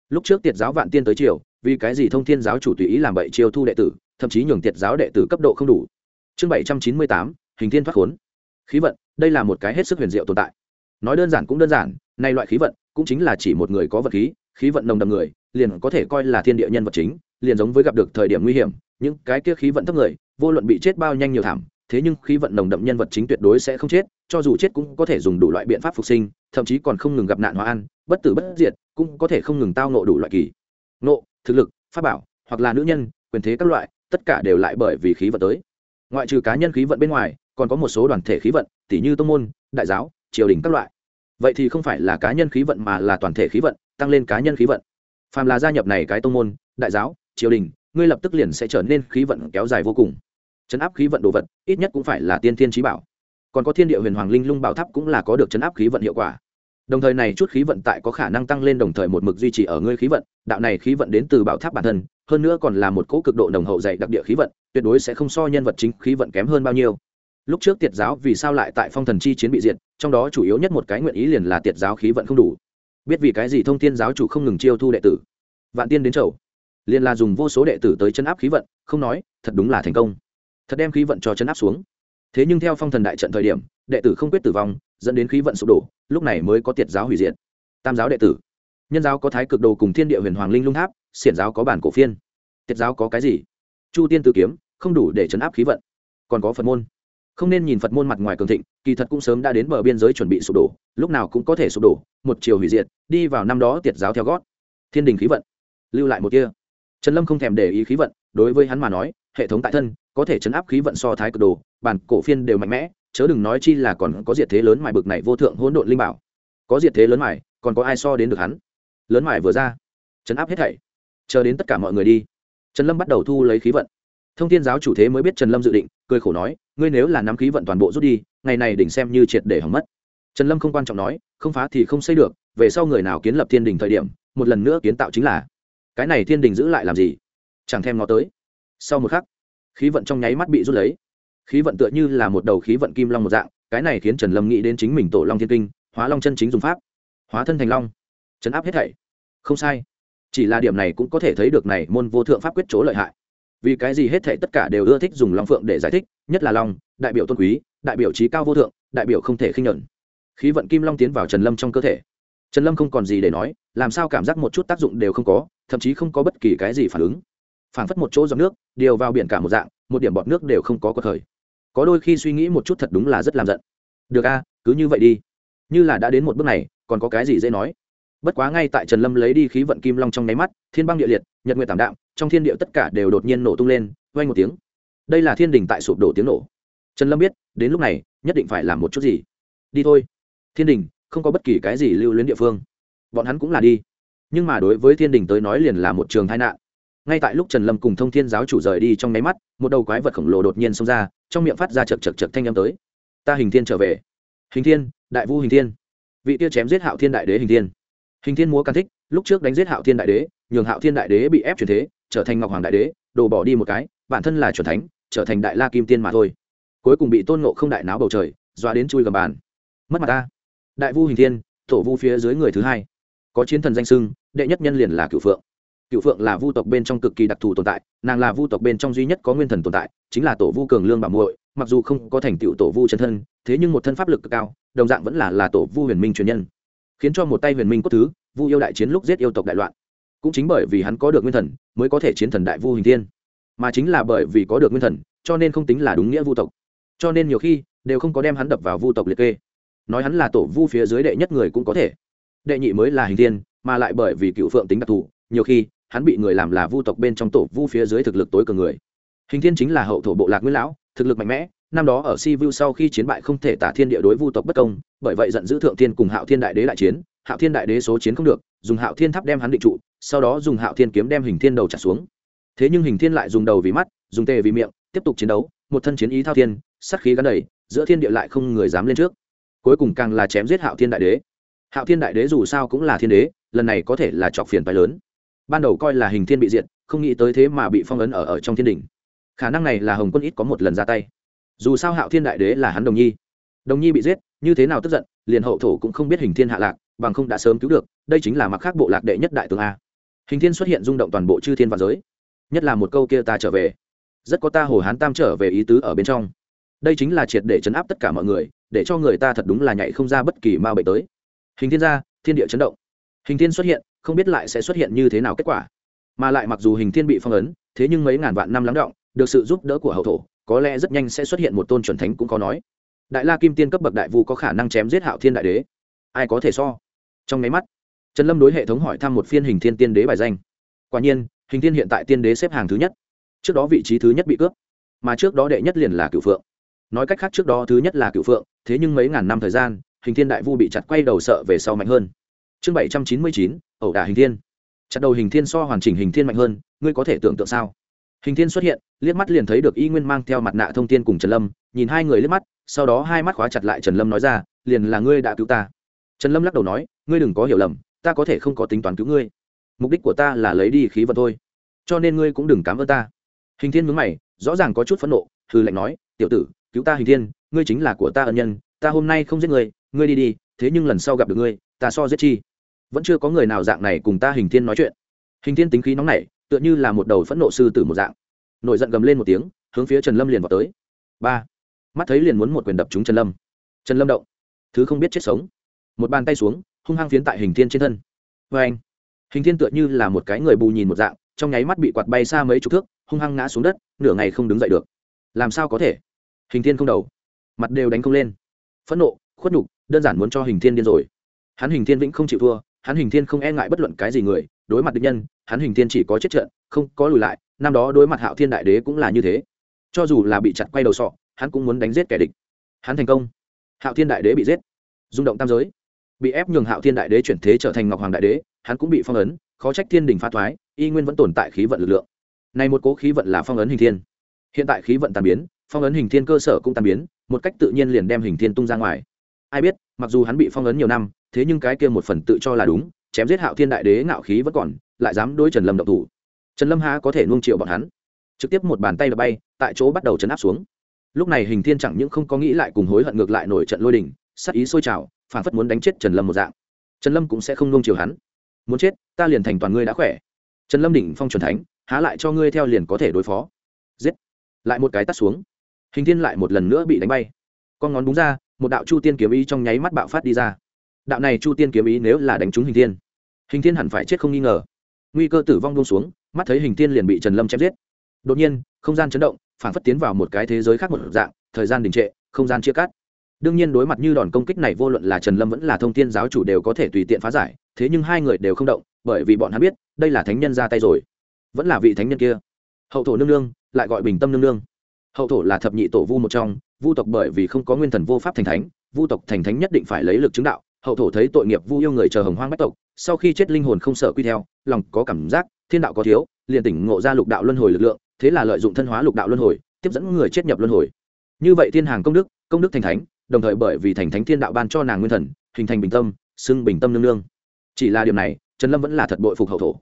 Lúc trước tiệt giáo vạn tiên tới triều, vì cái gì thông thiên giáo chủ tùy ý làm bậy chiêu thu đệ tử, thậm chí nhường tiệt giáo đệ tử cấp độ không đủ. Chương bảy trăm chín mươi tám, hình thiên thoát khốn. Khí vận, đây là một cái hết sức huyền diệu tồn tại. Nói đơn giản cũng đơn giản nay loại khí vận cũng chính là chỉ một người có vật khí khí vận nồng đậm người, liền có thể coi là thiên địa nhân vật chính, liền giống với gặp được thời điểm nguy hiểm, những cái kia khí vận thấp người, vô luận bị chết bao nhanh nhiều thảm, thế nhưng khí vận nồng đậm nhân vật chính tuyệt đối sẽ không chết, cho dù chết cũng có thể dùng đủ loại biện pháp phục sinh, thậm chí còn không ngừng gặp nạn hóa ăn, bất tử bất diệt, cũng có thể không ngừng tao nộ đủ loại kỳ. Nộ thực lực, pháp bảo, hoặc là nữ nhân, quyền thế các loại, tất cả đều lại bởi vì khí vận tới. Ngoại trừ cá nhân khí vận bên ngoài, còn có một số đoàn thể khí vận tỷ như tô môn, đại giáo, triều đình các loại. Vậy thì không phải là cá nhân khí vận mà là toàn thể khí vận tăng lên cá nhân khí vận. Phàm là gia nhập này cái tông môn, đại giáo, triều đình, ngươi lập tức liền sẽ trở nên khí vận kéo dài vô cùng. Chấn áp khí vận đồ vật, ít nhất cũng phải là tiên thiên trí bảo. Còn có thiên địa huyền hoàng linh lung bảo tháp cũng là có được chấn áp khí vận hiệu quả. Đồng thời này chút khí vận tại có khả năng tăng lên đồng thời một mực duy trì ở ngươi khí vận, đạo này khí vận đến từ bảo tháp bản thân, hơn nữa còn là một cỗ cực độ nồng hậu dày đặc địa khí vận, tuyệt đối sẽ không so nhân vật chính khí vận kém hơn bao nhiêu. Lúc trước tiệt giáo vì sao lại tại phong thần chi chiến bị diệt, trong đó chủ yếu nhất một cái nguyện ý liền là tiệt giáo khí vận không đủ biết vì cái gì thông thiên giáo chủ không ngừng chiêu thu đệ tử. Vạn tiên đến chầu. Liền là dùng vô số đệ tử tới chân áp khí vận, không nói, thật đúng là thành công. Thật đem khí vận cho chân áp xuống. Thế nhưng theo phong thần đại trận thời điểm, đệ tử không quyết tử vong, dẫn đến khí vận sụp đổ, lúc này mới có tiệt giáo hủy diệt. Tam giáo đệ tử. Nhân giáo có thái cực đồ cùng thiên địa huyền hoàng linh lung tháp, xiển giáo có bản cổ phiên. Tiệt giáo có cái gì? Chu tiên tự kiếm, không đủ để chấn áp khí vận. Còn có phật môn. Không nên nhìn phật môn mặt ngoài cường thịnh kỳ thật cũng sớm đã đến bờ biên giới chuẩn bị sụp đổ, lúc nào cũng có thể sụp đổ, một chiều hủy diệt, đi vào năm đó tiệt giáo theo gót. Thiên đình khí vận. Lưu lại một kia trần lâm không thèm để ý khí vận, đối với hắn mà nói, hệ thống tại thân, có thể chấn áp khí vận so thái cực đồ, bản cổ phiên đều mạnh mẽ, chớ đừng nói chi là còn có diệt thế lớn mài bực này vô thượng hỗn độn linh bảo. Có diệt thế lớn mài, còn có ai so đến được hắn? Lớn mài vừa ra, chấn áp hết thảy. Chờ đến tất cả mọi người đi, trần lâm bắt đầu thu lấy khí vận thông tin giáo chủ thế mới biết trần lâm dự định, cười khổ nói, ngươi nếu là nắm khí vận toàn bộ rút đi, ngày này đỉnh xem như triệt để hỏng mất. Trần lâm không quan trọng nói, không phá thì không xây được, về sau người nào kiến lập thiên đình thời điểm, một lần nữa kiến tạo chính là. Cái này thiên đình giữ lại làm gì? Chẳng thèm ngó tới. Sau một khắc, khí vận trong nháy mắt bị rút lấy. Khí vận tựa như là một đầu khí vận kim long một dạng, cái này khiến trần lâm nghĩ đến chính mình tổ long thiên kinh, hóa long chân chính dùng pháp, hóa thân thành long. Chấn áp hết thảy. Không sai. Chỉ là điểm này cũng có thể thấy được này môn vô thượng pháp quyết chỗ lợi hại vì cái gì hết thảy tất cả đều ưa thích dùng long phượng để giải thích, nhất là long, đại biểu tôn quý, đại biểu trí cao vô thượng, đại biểu không thể khinh nhẫn. Khí vận kim long tiến vào trần lâm trong cơ thể. Trần lâm không còn gì để nói, làm sao cảm giác một chút tác dụng đều không có, thậm chí không có bất kỳ cái gì phản ứng. Phản phất một chỗ giọt nước, điều vào biển cả một dạng, một điểm bọt nước đều không có có thời có đôi khi suy nghĩ một chút thật đúng là rất làm giận. Được a, cứ như vậy đi. Như là đã đến một bước này, còn có cái gì dễ nói? Bất quá ngay tại trần lâm lấy đi khí vận kim long trong nháy mắt, thiên băng địa liệt, nhật nguyện tảm đạm trong thiên địa tất cả đều đột nhiên nổ tung lên, vang một tiếng. Đây là thiên đình tại sụp đổ tiếng nổ. Trần lâm biết, đến lúc này, nhất định phải làm một chút gì. Đi thôi. Thiên đình, không có bất kỳ cái gì lưu luyến địa phương. Bọn hắn cũng là đi. Nhưng mà đối với thiên đình tới nói liền là một trường tai nạn. Ngay tại lúc trần lâm cùng thông thiên giáo chủ rời đi trong nháy mắt, một đầu quái vật khổng lồ đột nhiên xông ra, trong miệng phát ra chật chật chật thanh â m tới. Ta hình thiên trở về. Hình thiên, đại vu hình thiên. Vị tiêu chém giết hạo thiên đại đế hình thiên. Hình thiên múa can thích, lúc trước đánh giết hạo thiên đại đế, nhường hạo thiên đại đế bị ép chuyển thế trở thành ngọc hoàng đại đế đồ bỏ đi một cái, bản thân là c thánh, trở thành đại la kim tiên mà thôi. Cuối cùng bị tôn ngộ không đại náo bầu trời, dọa đến chui gầm bàn. Mất mặt ta. Đại vu hình thiên, tổ vu phía dưới người thứ hai. Có chiến thần danh sưng đệ nhất nhân liền là cựu phượng. Cựu phượng là vu tộc bên trong cực kỳ đặc thù tồn tại, nàng là vu tộc bên trong duy nhất có nguyên thần tồn tại, chính là tổ vu cường lương bảo muội, mặc dù không có thành tựu tổ vu chân thân, thế nhưng một thân pháp lực cực cao, đồng dạng vẫn là là tổ vu huyền minh truyền nhân. Khiến cho một tay huyền minh cốt thứ, vu yêu đại chiến lúc giết yêu tộc đại loạn cũng chính bởi vì hắn có được nguyên thần, mới có thể chiến thần đại vu hình thiên. Mà chính là bởi vì có được nguyên thần, cho nên không tính là đúng nghĩa vu tộc. Cho nên nhiều khi, đều không có đem hắn đập vào vu tộc liệt kê. Nói hắn là tổ vu phía dưới đệ nhất người cũng có thể. Đệ nhị mới là hình thiên, mà lại bởi vì cựu phượng tính đặc thù, nhiều khi, hắn bị người làm là vu tộc bên trong tổ vu phía dưới thực lực tối cường người. Hình thiên chính là hậu thổ bộ lạc nguyên lão, thực lực mạnh mẽ, năm đó ở si vu sau khi chiến bại không thể tả thiên địa đối vu tộc bất công, bởi vậy giận dữ thượng thiên cùng hạo thiên đại đế đại chiến hạo thiên đại đế số chiến không được, dùng hạo thiên tháp đem hắn định trụ, sau đó dùng hạo thiên kiếm đem hình thiên đầu trả xuống. Thế nhưng hình thiên lại dùng đầu vì mắt, dùng tê vì miệng, tiếp tục chiến đấu, một thân chiến ý thao thiên sắc khí gắn đầy, giữa thiên địa lại không người dám lên trước. Cuối cùng càng là chém giết hạo thiên đại đế. Hạo thiên đại đế dù sao cũng là thiên đế, lần này có thể là chọc phiền phái lớn. Ban đầu coi là hình thiên bị diệt, không nghĩ tới thế mà bị phong ấn ở ở trong thiên đình khả năng này là hồng quân ít có một lần ra tay. Dù sao hạo thiên đại đế là hắn đồng nhi. Đồng nhi bị giết, như thế nào tức giận, liền hậu thổ cũng không biết hình thiên hạ lạc bằng không đã sớm cứu được, đây chính là mặc khác bộ lạc đệ nhất đại tướng a. Hình thiên xuất hiện rung động toàn bộ chư thiên và giới. Nhất là một câu kia ta trở về. Rất có ta hồ hán tam trở về ý tứ ở bên trong. Đây chính là triệt để chấn áp tất cả mọi người, để cho người ta thật đúng là nhảy không ra bất kỳ ma bệnh tới. Hình thiên gia thiên địa chấn động. Hình thiên xuất hiện, không biết lại sẽ xuất hiện như thế nào kết quả. Mà lại mặc dù hình thiên bị phong ấn, thế nhưng mấy ngàn vạn năm lắng động, được sự giúp đỡ của hậu thổ, có lẽ rất nhanh sẽ xuất hiện một tôn chuẩn thánh cũng có nói. Đại la kim tiên cấp bậc đại vu có khả năng chém giết hạo thiên đại đế. Ai có thể so? Trong máy mắt, trần lâm đối hệ thống hỏi thăm một phiên hình thiên tiên đế bài danh. Quả nhiên, hình thiên hiện tại tiên đế xếp hàng thứ nhất. Trước đó vị trí thứ nhất bị cướp, mà trước đó đệ nhất liền là cựu phượng. Nói cách khác trước đó thứ nhất là cựu phượng, thế nhưng mấy ngàn năm thời gian, hình thiên đại vu bị chặt quay đầu sợ về sau mạnh hơn. Chương bảy trăm chín mươi chín, ẩu đả hình thiên. Chặt đầu hình thiên so hoàn chỉnh hình thiên mạnh hơn, ngươi có thể tưởng tượng sao? Hình thiên xuất hiện, liếc mắt liền thấy được y nguyên mang theo mặt nạ thông tin cùng trần lâm, nhìn hai người liếc mắt, sau đó hai mắt khóa chặt lại trần lâm nói ra, liền là ngươi đã cứu ta trần lâm lắc đầu nói, ngươi đừng có hiểu lầm, ta có thể không có tính toán cứu ngươi. Mục đích của ta là lấy đi khí vật thôi, cho nên ngươi cũng đừng cám ơn ta. Hình thiên mướn mày, rõ ràng có chút phẫn nộ hư lệnh nói, tiểu tử, cứu ta hình thiên, ngươi chính là của ta ân nhân, ta hôm nay không giết ngươi ngươi đi đi, thế nhưng lần sau gặp được ngươi, ta so giết chi. Vẫn chưa có người nào dạng này cùng ta hình thiên nói chuyện. Hình thiên tính khí nóng nảy, tựa như là một đầu phẫn nộ sư tử một dạng. Nổi giận gầm lên một tiếng, hướng phía trần lâm liền vào tới. Ba. Mắt thấy liền muốn một quyền đập trúng trần lâm. Trần lâm động. Thứ không biết chết sống một bàn tay xuống, hung hăng phiến tại hình thiên trên thân. Vê anh, hình thiên tựa như là một cái người bù nhìn một dạng, trong nháy mắt bị quạt bay xa mấy chục thước, hung hăng ngã xuống đất, nửa ngày không đứng dậy được. Làm sao có thể? Hình thiên không đầu. Mặt đều đánh không lên. Phẫn nộ, khuất nhục, đơn giản muốn cho hình thiên điên rồi. Hắn hình thiên vĩnh không chịu thua, hắn hình thiên không e ngại bất luận cái gì người, đối mặt địch nhân, hắn hình thiên chỉ có chết trận, không có lùi lại, năm đó đối mặt hạo thiên đại đế cũng là như thế. Cho dù là bị chặt quay đầu sọ, hắn cũng muốn đánh giết kẻ địch. Hắn thành công. Hạo thiên đại đế bị giết. Rung động tam giới bị ép nhường hạo thiên đại đế chuyển thế trở thành ngọc hoàng đại đế, hắn cũng bị phong ấn, khó trách thiên đình pha thoái, y nguyên vẫn tồn tại khí vận lực lượng. Này một cố khí vận là phong ấn hình thiên. Hiện tại khí vận tàn biến, phong ấn hình thiên cơ sở cũng tàn biến, một cách tự nhiên liền đem hình thiên tung ra ngoài. Ai biết, mặc dù hắn bị phong ấn nhiều năm, thế nhưng cái kia một phần tự cho là đúng, chém giết hạo thiên đại đế ngạo khí vẫn còn, lại dám đối trần lâm động thủ. Trần lâm há có thể nuông triệu bọn hắn. Trực tiếp một bàn tay là bay, tại chỗ bắt đầu chấn áp xuống. Lúc này hình thiên chẳng những không có nghĩ lại cùng hối hận ngược lại nổi trận lôi đình sắc ý sôi trào phản phất muốn đánh chết trần lâm một dạng. Trần lâm cũng sẽ không nuông chiều hắn. Muốn chết, ta liền thành toàn ngươi đã khỏe. Trần lâm đỉnh phong c thánh, há lại cho ngươi theo liền có thể đối phó. Giết. Lại một cái tắt xuống. Hình thiên lại một lần nữa bị đánh bay. Con ngón đúng ra, một đạo chu tiên kiếm ý trong nháy mắt bạo phát đi ra. Đạo này chu tiên kiếm ý nếu là đánh trúng hình thiên hình thiên hẳn phải chết không nghi ngờ. Nguy cơ tử vong buông xuống, mắt thấy hình thiên liền bị trần lâm chém giết. Đột nhiên, không gian chấn động phản phất tiến vào một cái thế giới khác một dạng, thời gian đình trệ, không gian chia cắt đương nhiên đối mặt như đòn công kích này vô luận là trần lâm vẫn là thông tin giáo chủ đều có thể tùy tiện phá giải, thế nhưng hai người đều không động, bởi vì bọn hắn biết, đây là thánh nhân ra tay rồi. Vẫn là vị thánh nhân kia. Hậu thổ nương nương, lại gọi bình tâm nương nương. Hậu thổ là thập nhị tổ vu một trong, vu tộc bởi vì không có nguyên thần vô pháp thành thánh, vu tộc thành thánh nhất định phải lấy lực chứng đạo, hậu thổ thấy tội nghiệp vu yêu người chờ hồng hoang bách tộc, sau khi chết linh hồn không sợ quy theo, lòng có cảm giác, thiên đạo có thiếu, liền tỉnh ngộ ra lục đạo luân hồi lực lượng, thế là lợi dụng thân hóa lục đạo luân hồi, tiếp dẫn người chết nhập luân hồi. Như vậy thiên hàng công đức công đức thành thánh đồng thời bởi vì thành thánh thiên đạo ban cho nàng nguyên thần, hình thành bình tâm, xưng bình tâm nương nương. Chỉ là điểm này, trần lâm vẫn là thật bội phục hậu thổ.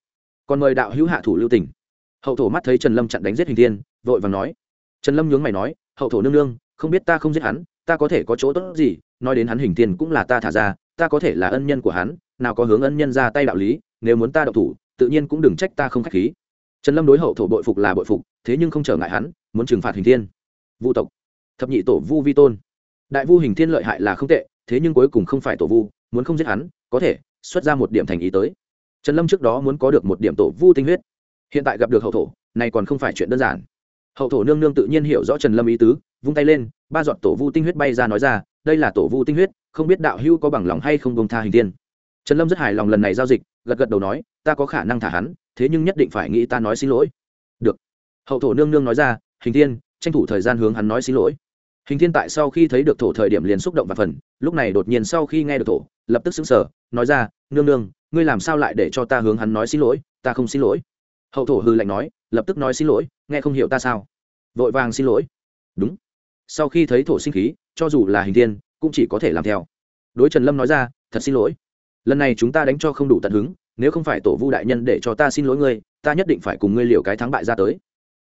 Còn mời đạo hữu hạ thủ lưu tỉnh hậu thổ mắt thấy trần lâm chặn đánh giết hình thiên, vội và nói. Trần lâm nhướng mày nói, hậu thổ nương nương, không biết ta không giết hắn, ta có thể có chỗ tốt gì? Nói đến hắn hình thiên cũng là ta thả ra, ta có thể là ân nhân của hắn, nào có hướng ân nhân ra tay đạo lý, nếu muốn ta đậu thủ, tự nhiên cũng đừng trách ta không k h á c h khí. Trần lâm đối hậu thổ bội phục là bội phục, thế nhưng không trở ngại hắn, muốn trừng phạt hình thiên. Vu tộc, thập nhị tổ vu vi tôn đại vu hình thiên lợi hại là không tệ, thế nhưng cuối cùng không phải tổ vu, muốn không giết hắn, có thể xuất ra một điểm thành ý tới. Trần lâm trước đó muốn có được một điểm tổ vu tinh huyết. Hiện tại gặp được hậu thổ, này còn không phải chuyện đơn giản. Hậu thổ nương nương tự nhiên hiểu rõ trần lâm ý tứ, vung tay lên, ba dọn tổ vu tinh huyết bay ra nói ra, đây là tổ vu tinh huyết, không biết đạo hưu có bằng lòng hay không bông tha hình tiên trần lâm rất hài lòng lần này giao dịch, gật gật đầu nói, ta có khả năng thả hắn, thế nhưng nhất định phải nghĩ ta nói xin lỗi. Được. Hậu thổ nương nương nói ra, hình thiên, tranh thủ thời gian hướng hắn nói xin lỗi hình thiên tại sau khi thấy được thổ thời điểm liền xúc động và phần, lúc này đột nhiên sau khi nghe được thổ, lập tức xứng sở nói ra, nương nương, ngươi làm sao lại để cho ta hướng hắn nói xin lỗi, ta không xin lỗi? Hậu thổ hư lạnh nói, lập tức nói xin lỗi, nghe không hiểu ta sao? Vội vàng xin lỗi. Đúng. Sau khi thấy thổ sinh khí, cho dù là hình thiên, cũng chỉ có thể làm theo. Đối trần lâm nói ra, thật xin lỗi. Lần này chúng ta đánh cho không đủ tận hứng, nếu không phải tổ vu đại nhân để cho ta xin lỗi ngươi, ta nhất định phải cùng ngươi liều cái thắng bại ra tới.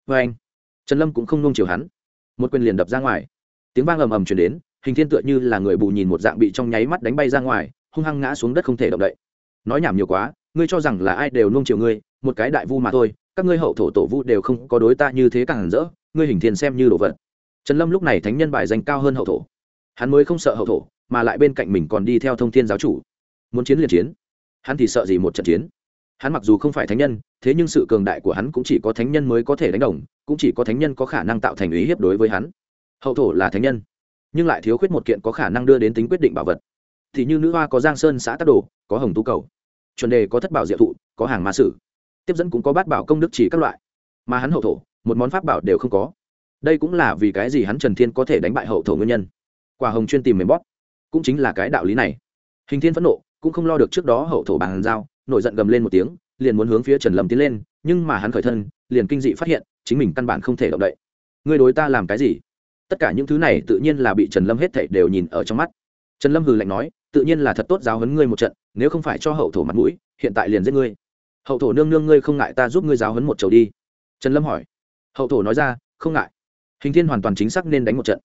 Vê anh trần lâm cũng không nung chiều hắn. Một quyền liền đập ra ngoài tiếng vang ầm ầm chuyển đến, hình thiên tựa như là người bù nhìn một dạng bị trong nháy mắt đánh bay ra ngoài, hung hăng ngã xuống đất không thể động đậy. Nói nhảm nhiều quá, ngươi cho rằng là ai đều nung chiều ngươi, một cái đại vu mà thôi, các ngươi hậu thổ tổ vu đều không có đối ta như thế càng rỡ, ngươi hình thiên xem như đồ vật. Trần lâm lúc này thánh nhân bài danh cao hơn hậu thổ. Hắn mới không sợ hậu thổ, mà lại bên cạnh mình còn đi theo thông thiên giáo chủ. Muốn chiến liền chiến. Hắn thì sợ gì một trận chiến. Hắn mặc dù không phải thánh nhân, thế nhưng sự cường đại của hắn cũng chỉ có thánh nhân mới có thể đánh đồng, cũng chỉ có thánh nhân có khả năng tạo thành ý hiếp đối với hắn hậu thổ là thánh nhân, nhưng lại thiếu khuyết một kiện có khả năng đưa đến tính quyết định bảo vật. Thì như nữ hoa có giang sơn xã tắc đồ, có hồng tu cầu, chuẩn đề có thất bảo diệu thụ, có hàng ma sử, tiếp dẫn cũng có bát bảo công đức chỉ các loại. Mà hắn hậu thổ, một món pháp bảo đều không có. Đây cũng là vì cái gì hắn trần thiên có thể đánh bại hậu thổ nguyên nhân. Quả hồng chuyên tìm mềm bóp, cũng chính là cái đạo lý này. Hình thiên phẫn nộ, cũng không lo được trước đó hậu thổ bàn giao, nổi giận gầm lên một tiếng, liền muốn hướng phía trần lâm tiến lên, nhưng mà hắn khởi thân, liền kinh dị phát hiện, chính mình căn bản không thể động đậy. Ngươi đối ta làm cái gì? Tất cả những thứ này tự nhiên là bị trần lâm hết thảy đều nhìn ở trong mắt. Trần lâm hừ lạnh nói, tự nhiên là thật tốt giáo huấn ngươi một trận, nếu không phải cho hậu thổ mặt mũi, hiện tại liền giết ngươi. Hậu thổ nương nương ngươi không ngại ta giúp ngươi giáo huấn một chầu đi. Trần lâm hỏi. Hậu thổ nói ra, không ngại. Hình thiên hoàn toàn chính xác nên đánh một trận.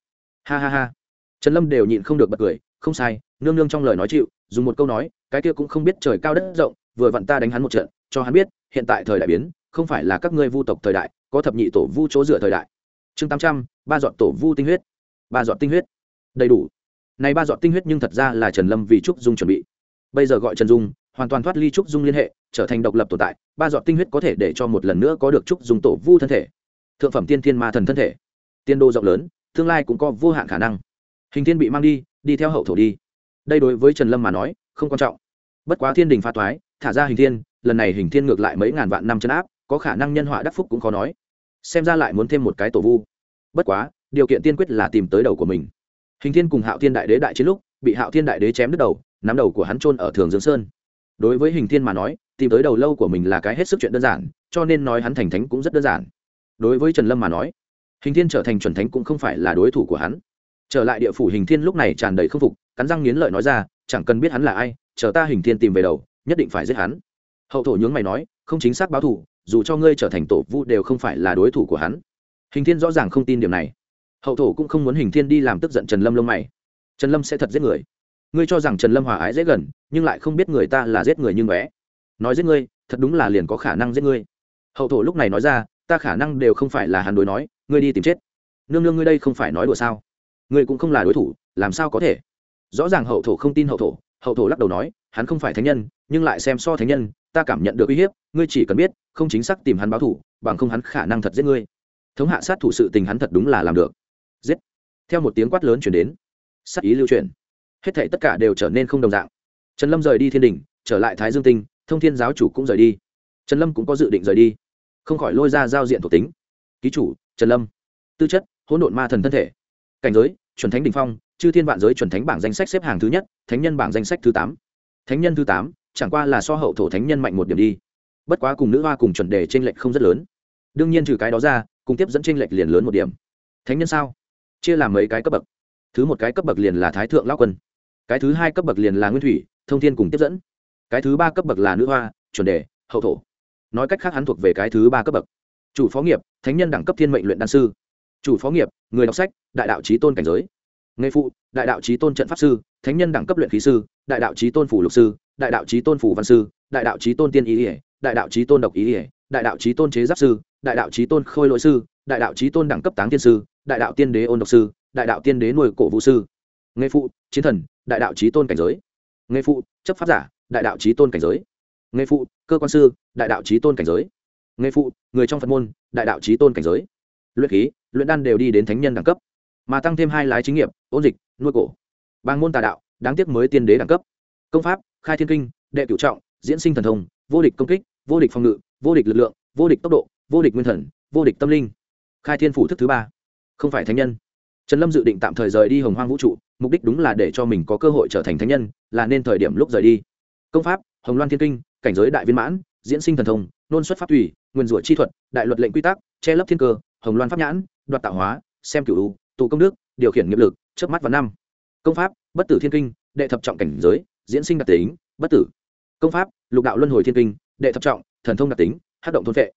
Ha ha ha. Trần lâm đều nhịn không được bật cười, không sai, nương nương trong lời nói chịu, dùng một câu nói, cái kia cũng không biết trời cao đất rộng, vừa vặn ta đánh hắn một trận, cho hắn biết, hiện tại thời đại biến, không phải là các ngươi vu tộc thời đại, có thập nhị tổ vu chỗ dựa thời đại chương tám trăm, ba dọn tổ vu tinh huyết. Ba dọn tinh huyết. Đầy đủ. Này ba dọn tinh huyết nhưng thật ra là trần lâm vì trúc dung chuẩn bị. Bây giờ gọi trần dung, hoàn toàn thoát ly trúc dung liên hệ, trở thành độc lập tồn tại, ba dọn tinh huyết có thể để cho một lần nữa có được trúc dung tổ vu thân thể. Thượng phẩm tiên thiên ma thần thân thể. Tiên đô rộng lớn, tương lai cũng có vô hạn khả năng. Hình thiên bị mang đi đi theo hậu thổ đi. Đây đối với trần lâm mà nói, không quan trọng. Bất quá thiên đình pha toái thả ra hình thiên, lần này hình thiên ngược lại mấy ngàn vạn năm chấn áp, có khả năng nhân họa đắc phúc cũng khó nói xem ra lại muốn thêm một cái tổ vu. Bất quá, điều kiện tiên quyết là tìm tới đầu của mình. Hình thiên cùng hạo thiên đại đế đại chiến lúc, bị hạo thiên đại đế chém đứt đầu, nắm đầu của hắn trôn ở thường dương sơn. Đối với hình thiên mà nói, tìm tới đầu lâu của mình là cái hết sức chuyện đơn giản, cho nên nói hắn thành thánh cũng rất đơn giản. Đối với trần lâm mà nói, hình thiên trở thành chuẩn thánh cũng không phải là đối thủ của hắn. Trở lại địa phủ hình thiên lúc này tràn đầy k phục, cắn răng nghiến lợi nói ra, chẳng cần biết hắn là ai, chờ ta hình thiên tìm về đầu, nhất định phải giết hắn. Hậu thổ nhướng mày nói, không chính xác báo thủ dù cho ngươi trở thành tổ vu đều không phải là đối thủ của hắn. Hình thiên rõ ràng không tin điểm này. Hậu thổ cũng không muốn hình thiên đi làm tức giận trần lâm lông mày. Trần lâm sẽ thật giết người. Ngươi cho rằng trần lâm hòa ái dễ gần, nhưng lại không biết người ta là giết người như bé nói giết ngươi, thật đúng là liền có khả năng giết ngươi. Hậu thổ lúc này nói ra, ta khả năng đều không phải là hắn đối nói, ngươi đi tìm chết. Nương nương ngươi đây không phải nói đùa sao? Ngươi cũng không là đối thủ, làm sao có thể? Rõ ràng hậu thổ không tin hậu thổ hậu thổ lắc đầu nói, hắn không phải thánh nhân, nhưng lại xem so thánh nhân, ta cảm nhận được uy hiếp, ngươi chỉ cần biết, không chính xác tìm hắn báo thủ bằng không hắn khả năng thật giết ngươi. Thống hạ sát thủ sự tình hắn thật đúng là làm được. Giết. Theo một tiếng quát lớn chuyển đến, sát ý lưu truyền hết thể tất cả đều trở nên không đồng dạng. Trần lâm rời đi thiên đình, trở lại thái dương tinh, thông thiên giáo chủ cũng rời đi. Trần lâm cũng có dự định rời đi. Không khỏi lôi ra giao diện thuộc tính. Ký chủ, trần lâm. Tư chất, hỗn độn ma thần thân thể. Cảnh giới, chuẩn thánh đình phong chư thiên vạn giới chuẩn thánh bảng danh sách xếp hàng thứ nhất, thánh nhân bảng danh sách thứ tám. Thánh nhân thứ tám, chẳng qua là so hậu thổ thánh nhân mạnh một điểm đi. Bất quá cùng nữ hoa cùng chuẩn đề t r ê n lệch không rất lớn. Đương nhiên trừ cái đó ra, cùng tiếp dẫn t r ê n lệch liền lớn một điểm. Thánh nhân sao? Chia làm mấy cái cấp bậc. Thứ một cái cấp bậc liền là thái thượng lao quân. Cái thứ hai cấp bậc liền là nguyên thủy, thông thiên cùng tiếp dẫn. Cái thứ ba cấp bậc là nữ hoa, chuẩn đề, hậu thổ. Nói cách khác hắn thuộc về cái thứ ba cấp bậc. Chủ phó nghiệp, thánh nhân đẳng cấp thiên mệnh luyện đan sư. Chủ phó nghiệp, người đọc sách, đại đạo trí tôn cảnh giới nghề phụ đại đạo trí tôn trận pháp sư thánh nhân đẳng cấp luyện khí sư đại đạo trí tôn phủ lục sư đại đạo trí tôn phủ văn sư đại đạo trí tôn tiên ý ỉa đại đạo trí tôn độc ý ỉa đại đạo trí tôn chế giáp sư đại đạo trí tôn khôi lỗi sư đại đạo trí tôn đẳng cấp táng tiên sư đại đạo tiên đế ôn độc sư đại đạo tiên đế nuôi cổ vũ sư nghề phụ chiến thần đại đạo trí tôn cảnh giới nghề phụ chấp pháp giả đại đạo trí tôn cảnh giới nghề phụ cơ quan sư đại đạo trí tôn cảnh giới nghề phụ người trong phật môn đại đạo trí tôn cảnh giới luyện khí luyện đan đều đi đến thánh nhân đẳng cấp mà tăng thêm hai lái chính nghiệp, ôn dịch, nuôi cổ. Bang môn tà đạo, đáng tiếc mới tiên đế đẳng cấp. Công pháp, khai thiên kinh, đệ cửu trọng, diễn sinh thần thông, vô địch công kích, vô địch phòng ngự, vô địch lực lượng, vô địch tốc độ, vô địch nguyên thần, vô địch tâm linh. Khai thiên phủ thức thứ ba. Không phải thánh nhân. Trần lâm dự định tạm thời rời đi hồng hoang vũ trụ, mục đích đúng là để cho mình có cơ hội trở thành thánh nhân, là nên thời điểm lúc rời đi. Công pháp, hồng loan thiên kinh, cảnh giới đại viên mãn, diễn sinh thần thông, nôn xuất pháp thủy nguyên rủa chi thuật, đại luật lệnh quy tắc, che lấp thiên cơ, hồng loan pháp nhãn, đoạt tạo hóa, xem cửu tụ công đức, điều khiển nghiệp lực trước mắt và năm. Công pháp, bất tử thiên kinh, đệ thập trọng cảnh giới, diễn sinh đặc tính, bất tử. Công pháp, lục đạo luân hồi thiên kinh, đệ thập trọng, thần thông đặc tính hát động thôn vệ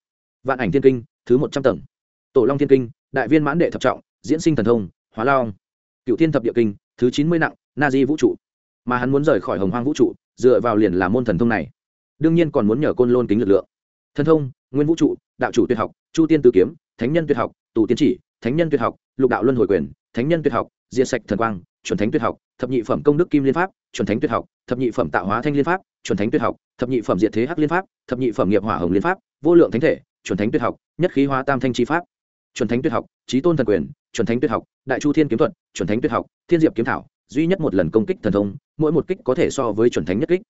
vạn ảnh thiên kinh, thứ một trăm tầng. Tổ long thiên kinh, đại viên mãn đệ thập trọng, diễn sinh thần thông, hóa long. Cựu thiên thập địa kinh, thứ chín mươi nặng, na di vũ trụ. Mà hắn muốn rời khỏi hồng hoang vũ trụ, dựa vào liền là môn thần thông này. Đương nhiên còn muốn nhờ côn lôn kính lực lượng. Thần thông, nguyên vũ trụ, đạo chủ tuyệt học, chu tiên tử kiếm, thánh nhân tuyệt học, tù tiến chỉ thánh nhân tuyệt học, lục đạo luân hồi quyền, thánh nhân tuyệt học, diệt sạch thần quang, chuẩn thánh tuyệt học, thập nhị phẩm công đức kim liên pháp, chuẩn thánh tuyệt học, thập nhị phẩm tạo hóa thanh liên pháp, chuẩn thánh tuyệt học, thập nhị phẩm diệt thế hắc liên pháp, thập nhị phẩm nghiệp hỏa hồng liên pháp, vô lượng thánh thể, chuẩn thánh tuyệt học, nhất khí hóa tam thanh chi pháp. Chuẩn thánh tuyệt học trí tôn thần quyền, chuẩn thánh tuyệt học, đại chu thiên kiếm thuật, chuẩn thánh tuyệt học, thiên diệp kiếm thảo, duy nhất một lần công kích thần thông, mỗi một kích có thể so với chuẩn thánh nhất kích.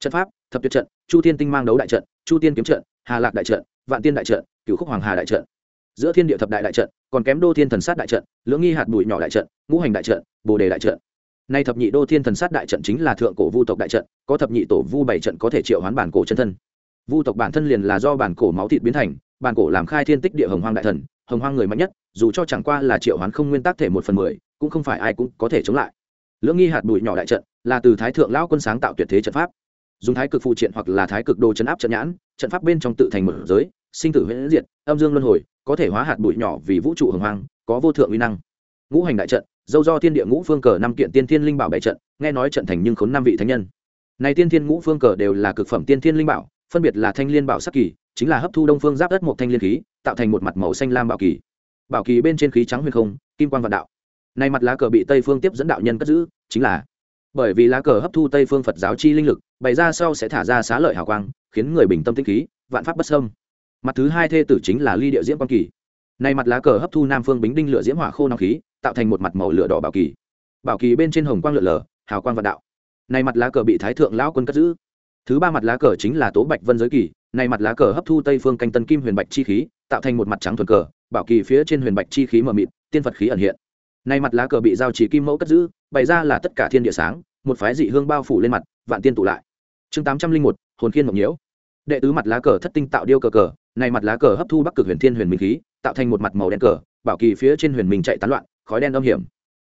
Trận pháp, thập tuyệt trận, chu thiên tinh mang đấu đại trận, chu tiên kiếm trận, hà lạc đại trận, vạn tiên đại trận, cửu khúc hoàng hà đại trận giữa thiên địa thập đại đại trận, còn kém đô thiên thần sát đại trận, lưỡng nghi hạt bụi nhỏ đại trận, ngũ hành đại trận, bồ đề đại trận. Nay thập nhị đô thiên thần sát đại trận chính là thượng cổ vu tộc đại trận, có thập nhị tổ vu bảy trận có thể triệu hoán bản cổ chân thân. Vu tộc bản thân liền là do bản cổ máu thịt biến thành, bản cổ làm khai thiên tích địa hồng hoang đại thần, hồng hoang người mạnh nhất, dù cho chẳng qua là triệu hoán không nguyên tắc thể một phần mười, cũng không phải ai cũng có thể chống lại. Lưỡng nghi hạt bụi nhỏ đại trận là từ thái thượng lão quân sáng tạo tuyệt thế trận pháp. Dùng thái cực phụ triện hoặc là thái cực đồ chấn áp trận nhãn, trận pháp bên trong tự thành một giới sinh tử huyễn diệt, âm dương luân hồi, có thể hóa hạt bụi nhỏ vì vũ trụ hồng hoang, có vô thượng uy năng. Ngũ hành đại trận, dâu do thiên địa ngũ phương cờ năm kiện tiên thiên linh bảo bảy trận, nghe nói trận thành nhưng khốn năm vị thánh nhân. Này tiên thiên ngũ phương cờ đều là cực phẩm tiên thiên linh bảo, phân biệt là thanh liên bảo sắc kỳ, chính là hấp thu đông phương giáp đất một thanh liên khí, tạo thành một mặt màu xanh lam bảo kỳ. Bảo kỳ bên trên khí trắng huyền không, kim quan vạn đạo. Này mặt lá cờ bị tây phương tiếp dẫn đạo nhân cất giữ, chính là bởi vì lá cờ hấp thu tây phương phật giáo chi linh lực, bày ra sau sẽ thả ra xá lợi hào quang, khiến người bình tâm tĩnh khí, vạn pháp bất sâm mặt thứ hai thê tử chính là ly địa diễm quan kỳ. Này mặt lá cờ hấp thu nam phương bính đinh lửa diễm hỏa khô nóng khí, tạo thành một mặt màu lửa đỏ bảo kỳ. Bảo kỳ bên trên hồng quang lượn lờ, hào quang vạn đạo. Này mặt lá cờ bị thái thượng lão quân cất giữ. Thứ ba mặt lá cờ chính là tố bạch vân giới kỳ. Này mặt lá cờ hấp thu tây phương canh tân kim huyền bạch chi khí, tạo thành một mặt trắng thuần cờ, bảo kỳ phía trên huyền bạch chi khí mờ mịt, tiên phật khí ẩn hiện. Này mặt lá cờ bị giao chỉ kim mẫu cất giữ, bày ra là tất cả thiên địa sáng, một phái dị hương bao phủ lên mặt, vạn tiên tụ lại. Chương tám trăm linh một, hồn khiên mộng nhiễu. Đệ tứ mặt lá cờ thất tinh tạo điêu cờ cờ này mặt lá cờ hấp thu bắc cực huyền thiên huyền minh khí, tạo thành một mặt màu đen cờ, bảo kỳ phía trên huyền minh chạy tán loạn, khói đen âm hiểm.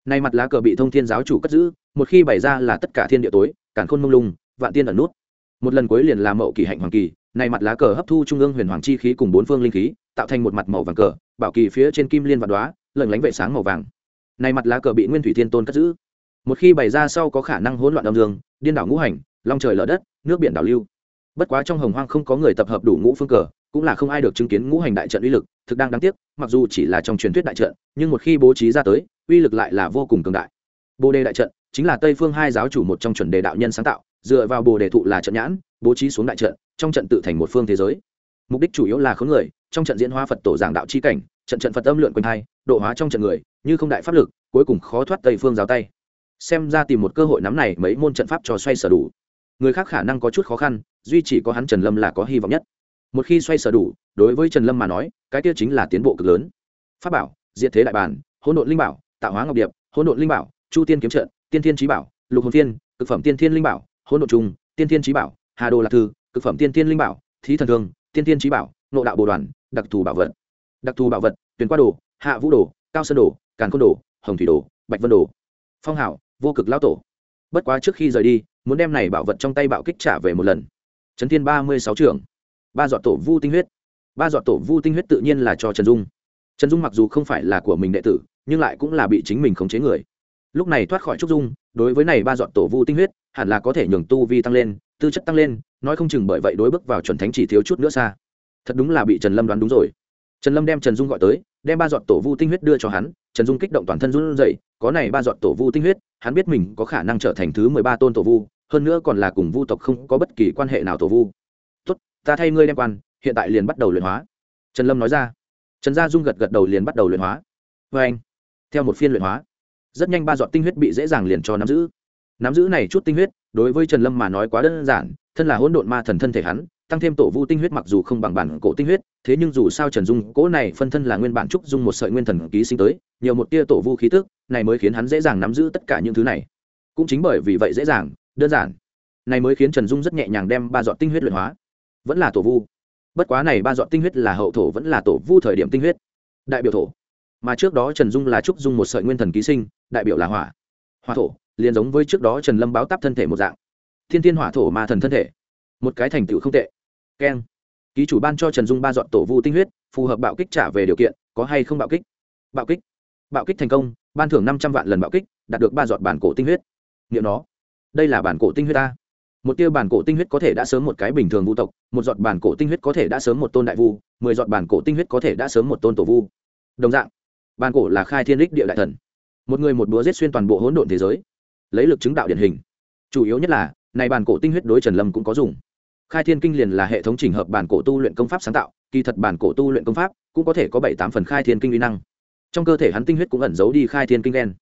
Này mặt lá cờ bị thông thiên giáo chủ cất giữ, một khi bày ra là tất cả thiên địa tối cản khôn mông lung, vạn tiên ẩn nút. Một lần cuối liền là mậu kỳ hạnh hoàng kỳ, này mặt lá cờ hấp thu trung ương huyền hoàng chi khí cùng bốn phương linh khí, tạo thành một mặt màu vàng cờ, bảo kỳ phía trên kim liên vạn đoá lẩn lánh vệ sáng màu vàng. Này mặt lá cờ bị nguyên thủy thiên tôn cất giữ. Một khi bày ra sau có khả năng hỗn loạn âm dương, điên đảo ngũ hành, long trời lở đất, nước biển đảo lưu. Bất quá trong hồng hoang không có người tập hợp đủ ngũ phương cờ cũng là không ai được chứng kiến ngũ hành đại trận uy lực, thực đang đáng tiếc, mặc dù chỉ là trong truyền thuyết đại trận, nhưng một khi bố trí ra tới, uy lực lại là vô cùng cường đại. Bồ đề đại trận chính là tây phương hai giáo chủ một trong chuẩn đề đạo nhân sáng tạo, dựa vào bồ đề thụ là trận nhãn, bố trí xuống đại trận, trong trận tự thành một phương thế giới. Mục đích chủ yếu là khốn người, trong trận diễn hóa phật tổ giảng đạo chi cảnh, trận trận phật âm lượn quanh thai độ hóa trong trận người, như không đại pháp lực, cuối cùng khó thoát tây phương giáo tay. Xem ra tìm một cơ hội nắm này mấy môn trận pháp cho xoay sở đủ. Người khác khả năng có chút khó khăn, duy chỉ có hắn trần lâm là có hy vọng nhất một khi xoay sở đủ đối với trần lâm mà nói cái tiêu chính là tiến bộ cực lớn. Pháp bảo diệt thế đại bản hỗn độn linh bảo tạo hóa ngọc điệp hỗn độn linh bảo chu tiên kiếm trận tiên thiên trí bảo lục hồn Tiên, cực phẩm tiên thiên linh bảo hỗn độn trung tiên thiên trí bảo hà đồ lạc thư cực phẩm tiên thiên linh bảo thí thần thương tiên thiên trí bảo nộ đạo bồ đoàn đặc thù bảo vật. Đặc thù bảo vật tuyển qua đồ hạ vũ đồ cao sơn đồ càn côn đồ hồng thủy đồ bạch vân đồ. Phong hảo vô cực lao tổ. Bất quá trước khi rời đi muốn đem này bảo vật trong tay bạo kích trả về một lần. Trấn thiên ba mươi sáu trưởng ba giọt tổ vu tinh huyết. Ba giọt tổ vu tinh huyết tự nhiên là cho trần dung. Trần dung mặc dù không phải là của mình đệ tử, nhưng lại cũng là bị chính mình khống chế người. Lúc này thoát khỏi trúc dung, đối với này ba giọt tổ vu tinh huyết, hẳn là có thể nhường tu vi tăng lên, tư chất tăng lên, nói không chừng bởi vậy đối bước vào chuẩn thánh chỉ thiếu chút nữa xa. Thật đúng là bị trần lâm đoán đúng rồi. Trần lâm đem trần dung gọi tới, đem ba giọt tổ vu tinh huyết đưa cho hắn, trần dung kích động toàn thân run dậy có này ba giọt tổ vu tinh huyết, hắn biết mình có khả năng trở thành thứ mười ba tôn tổ vu, hơn nữa còn là cùng vu tộc không có bất kỳ quan hệ nào tổ vu ta thay ngươi đem quan, hiện tại liền bắt đầu luyện hóa. Trần lâm nói ra. Trần gia dung gật gật đầu liền bắt đầu luyện hóa. Vê anh, theo một phiên luyện hóa, rất nhanh ba giọt tinh huyết bị dễ dàng liền cho nắm giữ. Nắm giữ này chút tinh huyết, đối với trần lâm mà nói quá đơn giản, thân là hỗn độn ma thần thân thể hắn, tăng thêm tổ vu tinh huyết mặc dù không bằng bản cổ tinh huyết, thế nhưng dù sao trần dung cỗ này phân thân là nguyên bản trúc dung một sợi nguyên thần ký sinh tới, nhiều một tia tổ vu khí tức, này mới khiến hắn dễ dàng nắm giữ tất cả những thứ này. Cũng chính bởi vì vậy dễ dàng, đơn giản. Này mới khiến trần dung rất nhẹ nhàng đem ba dọn tinh huyết luyện hóa vẫn là tổ vu. Bất quá này ba dọn tinh huyết là hậu thổ vẫn là tổ vu thời điểm tinh huyết. Đại biểu thổ. Mà trước đó trần dung là trúc dung một sợi nguyên thần ký sinh, đại biểu là hỏa. Hỏa thổ, liền giống với trước đó trần lâm báo táp thân thể một dạng. Thiên thiên hỏa thổ ma thần thân thể. Một cái thành tựu không tệ. Keng. Ký chủ ban cho trần dung ba dọn tổ vu tinh huyết, phù hợp bạo kích trả về điều kiện, có hay không bạo kích? Bạo kích. Bạo kích thành công, ban thưởng năm trăm vạn lần bạo kích, đạt được ba dọn bản cổ tinh huyết. Nghiệm nó. Đây là bản cổ tinh huyết ta một tiêu bản cổ tinh huyết có thể đã sớm một cái bình thường vu tộc, một giọt bản cổ tinh huyết có thể đã sớm một tôn đại vu, mười giọt bản cổ tinh huyết có thể đã sớm một tôn tổ vu. Đồng dạng, bản cổ là khai thiên đích địa đại thần. Một người một búa giết xuyên toàn bộ hỗn độn thế giới. Lấy lực chứng đạo điển hình. Chủ yếu nhất là, này bản cổ tinh huyết đối trần lâm cũng có dùng. Khai thiên kinh liền là hệ thống trình hợp bản cổ tu luyện công pháp sáng tạo, kỳ thật bản cổ tu luyện công pháp cũng có thể có bảy tám phần khai thiên kinh uy năng. Trong cơ thể hắn tinh huyết cũng ẩn giấu đi khai thiên kinh đen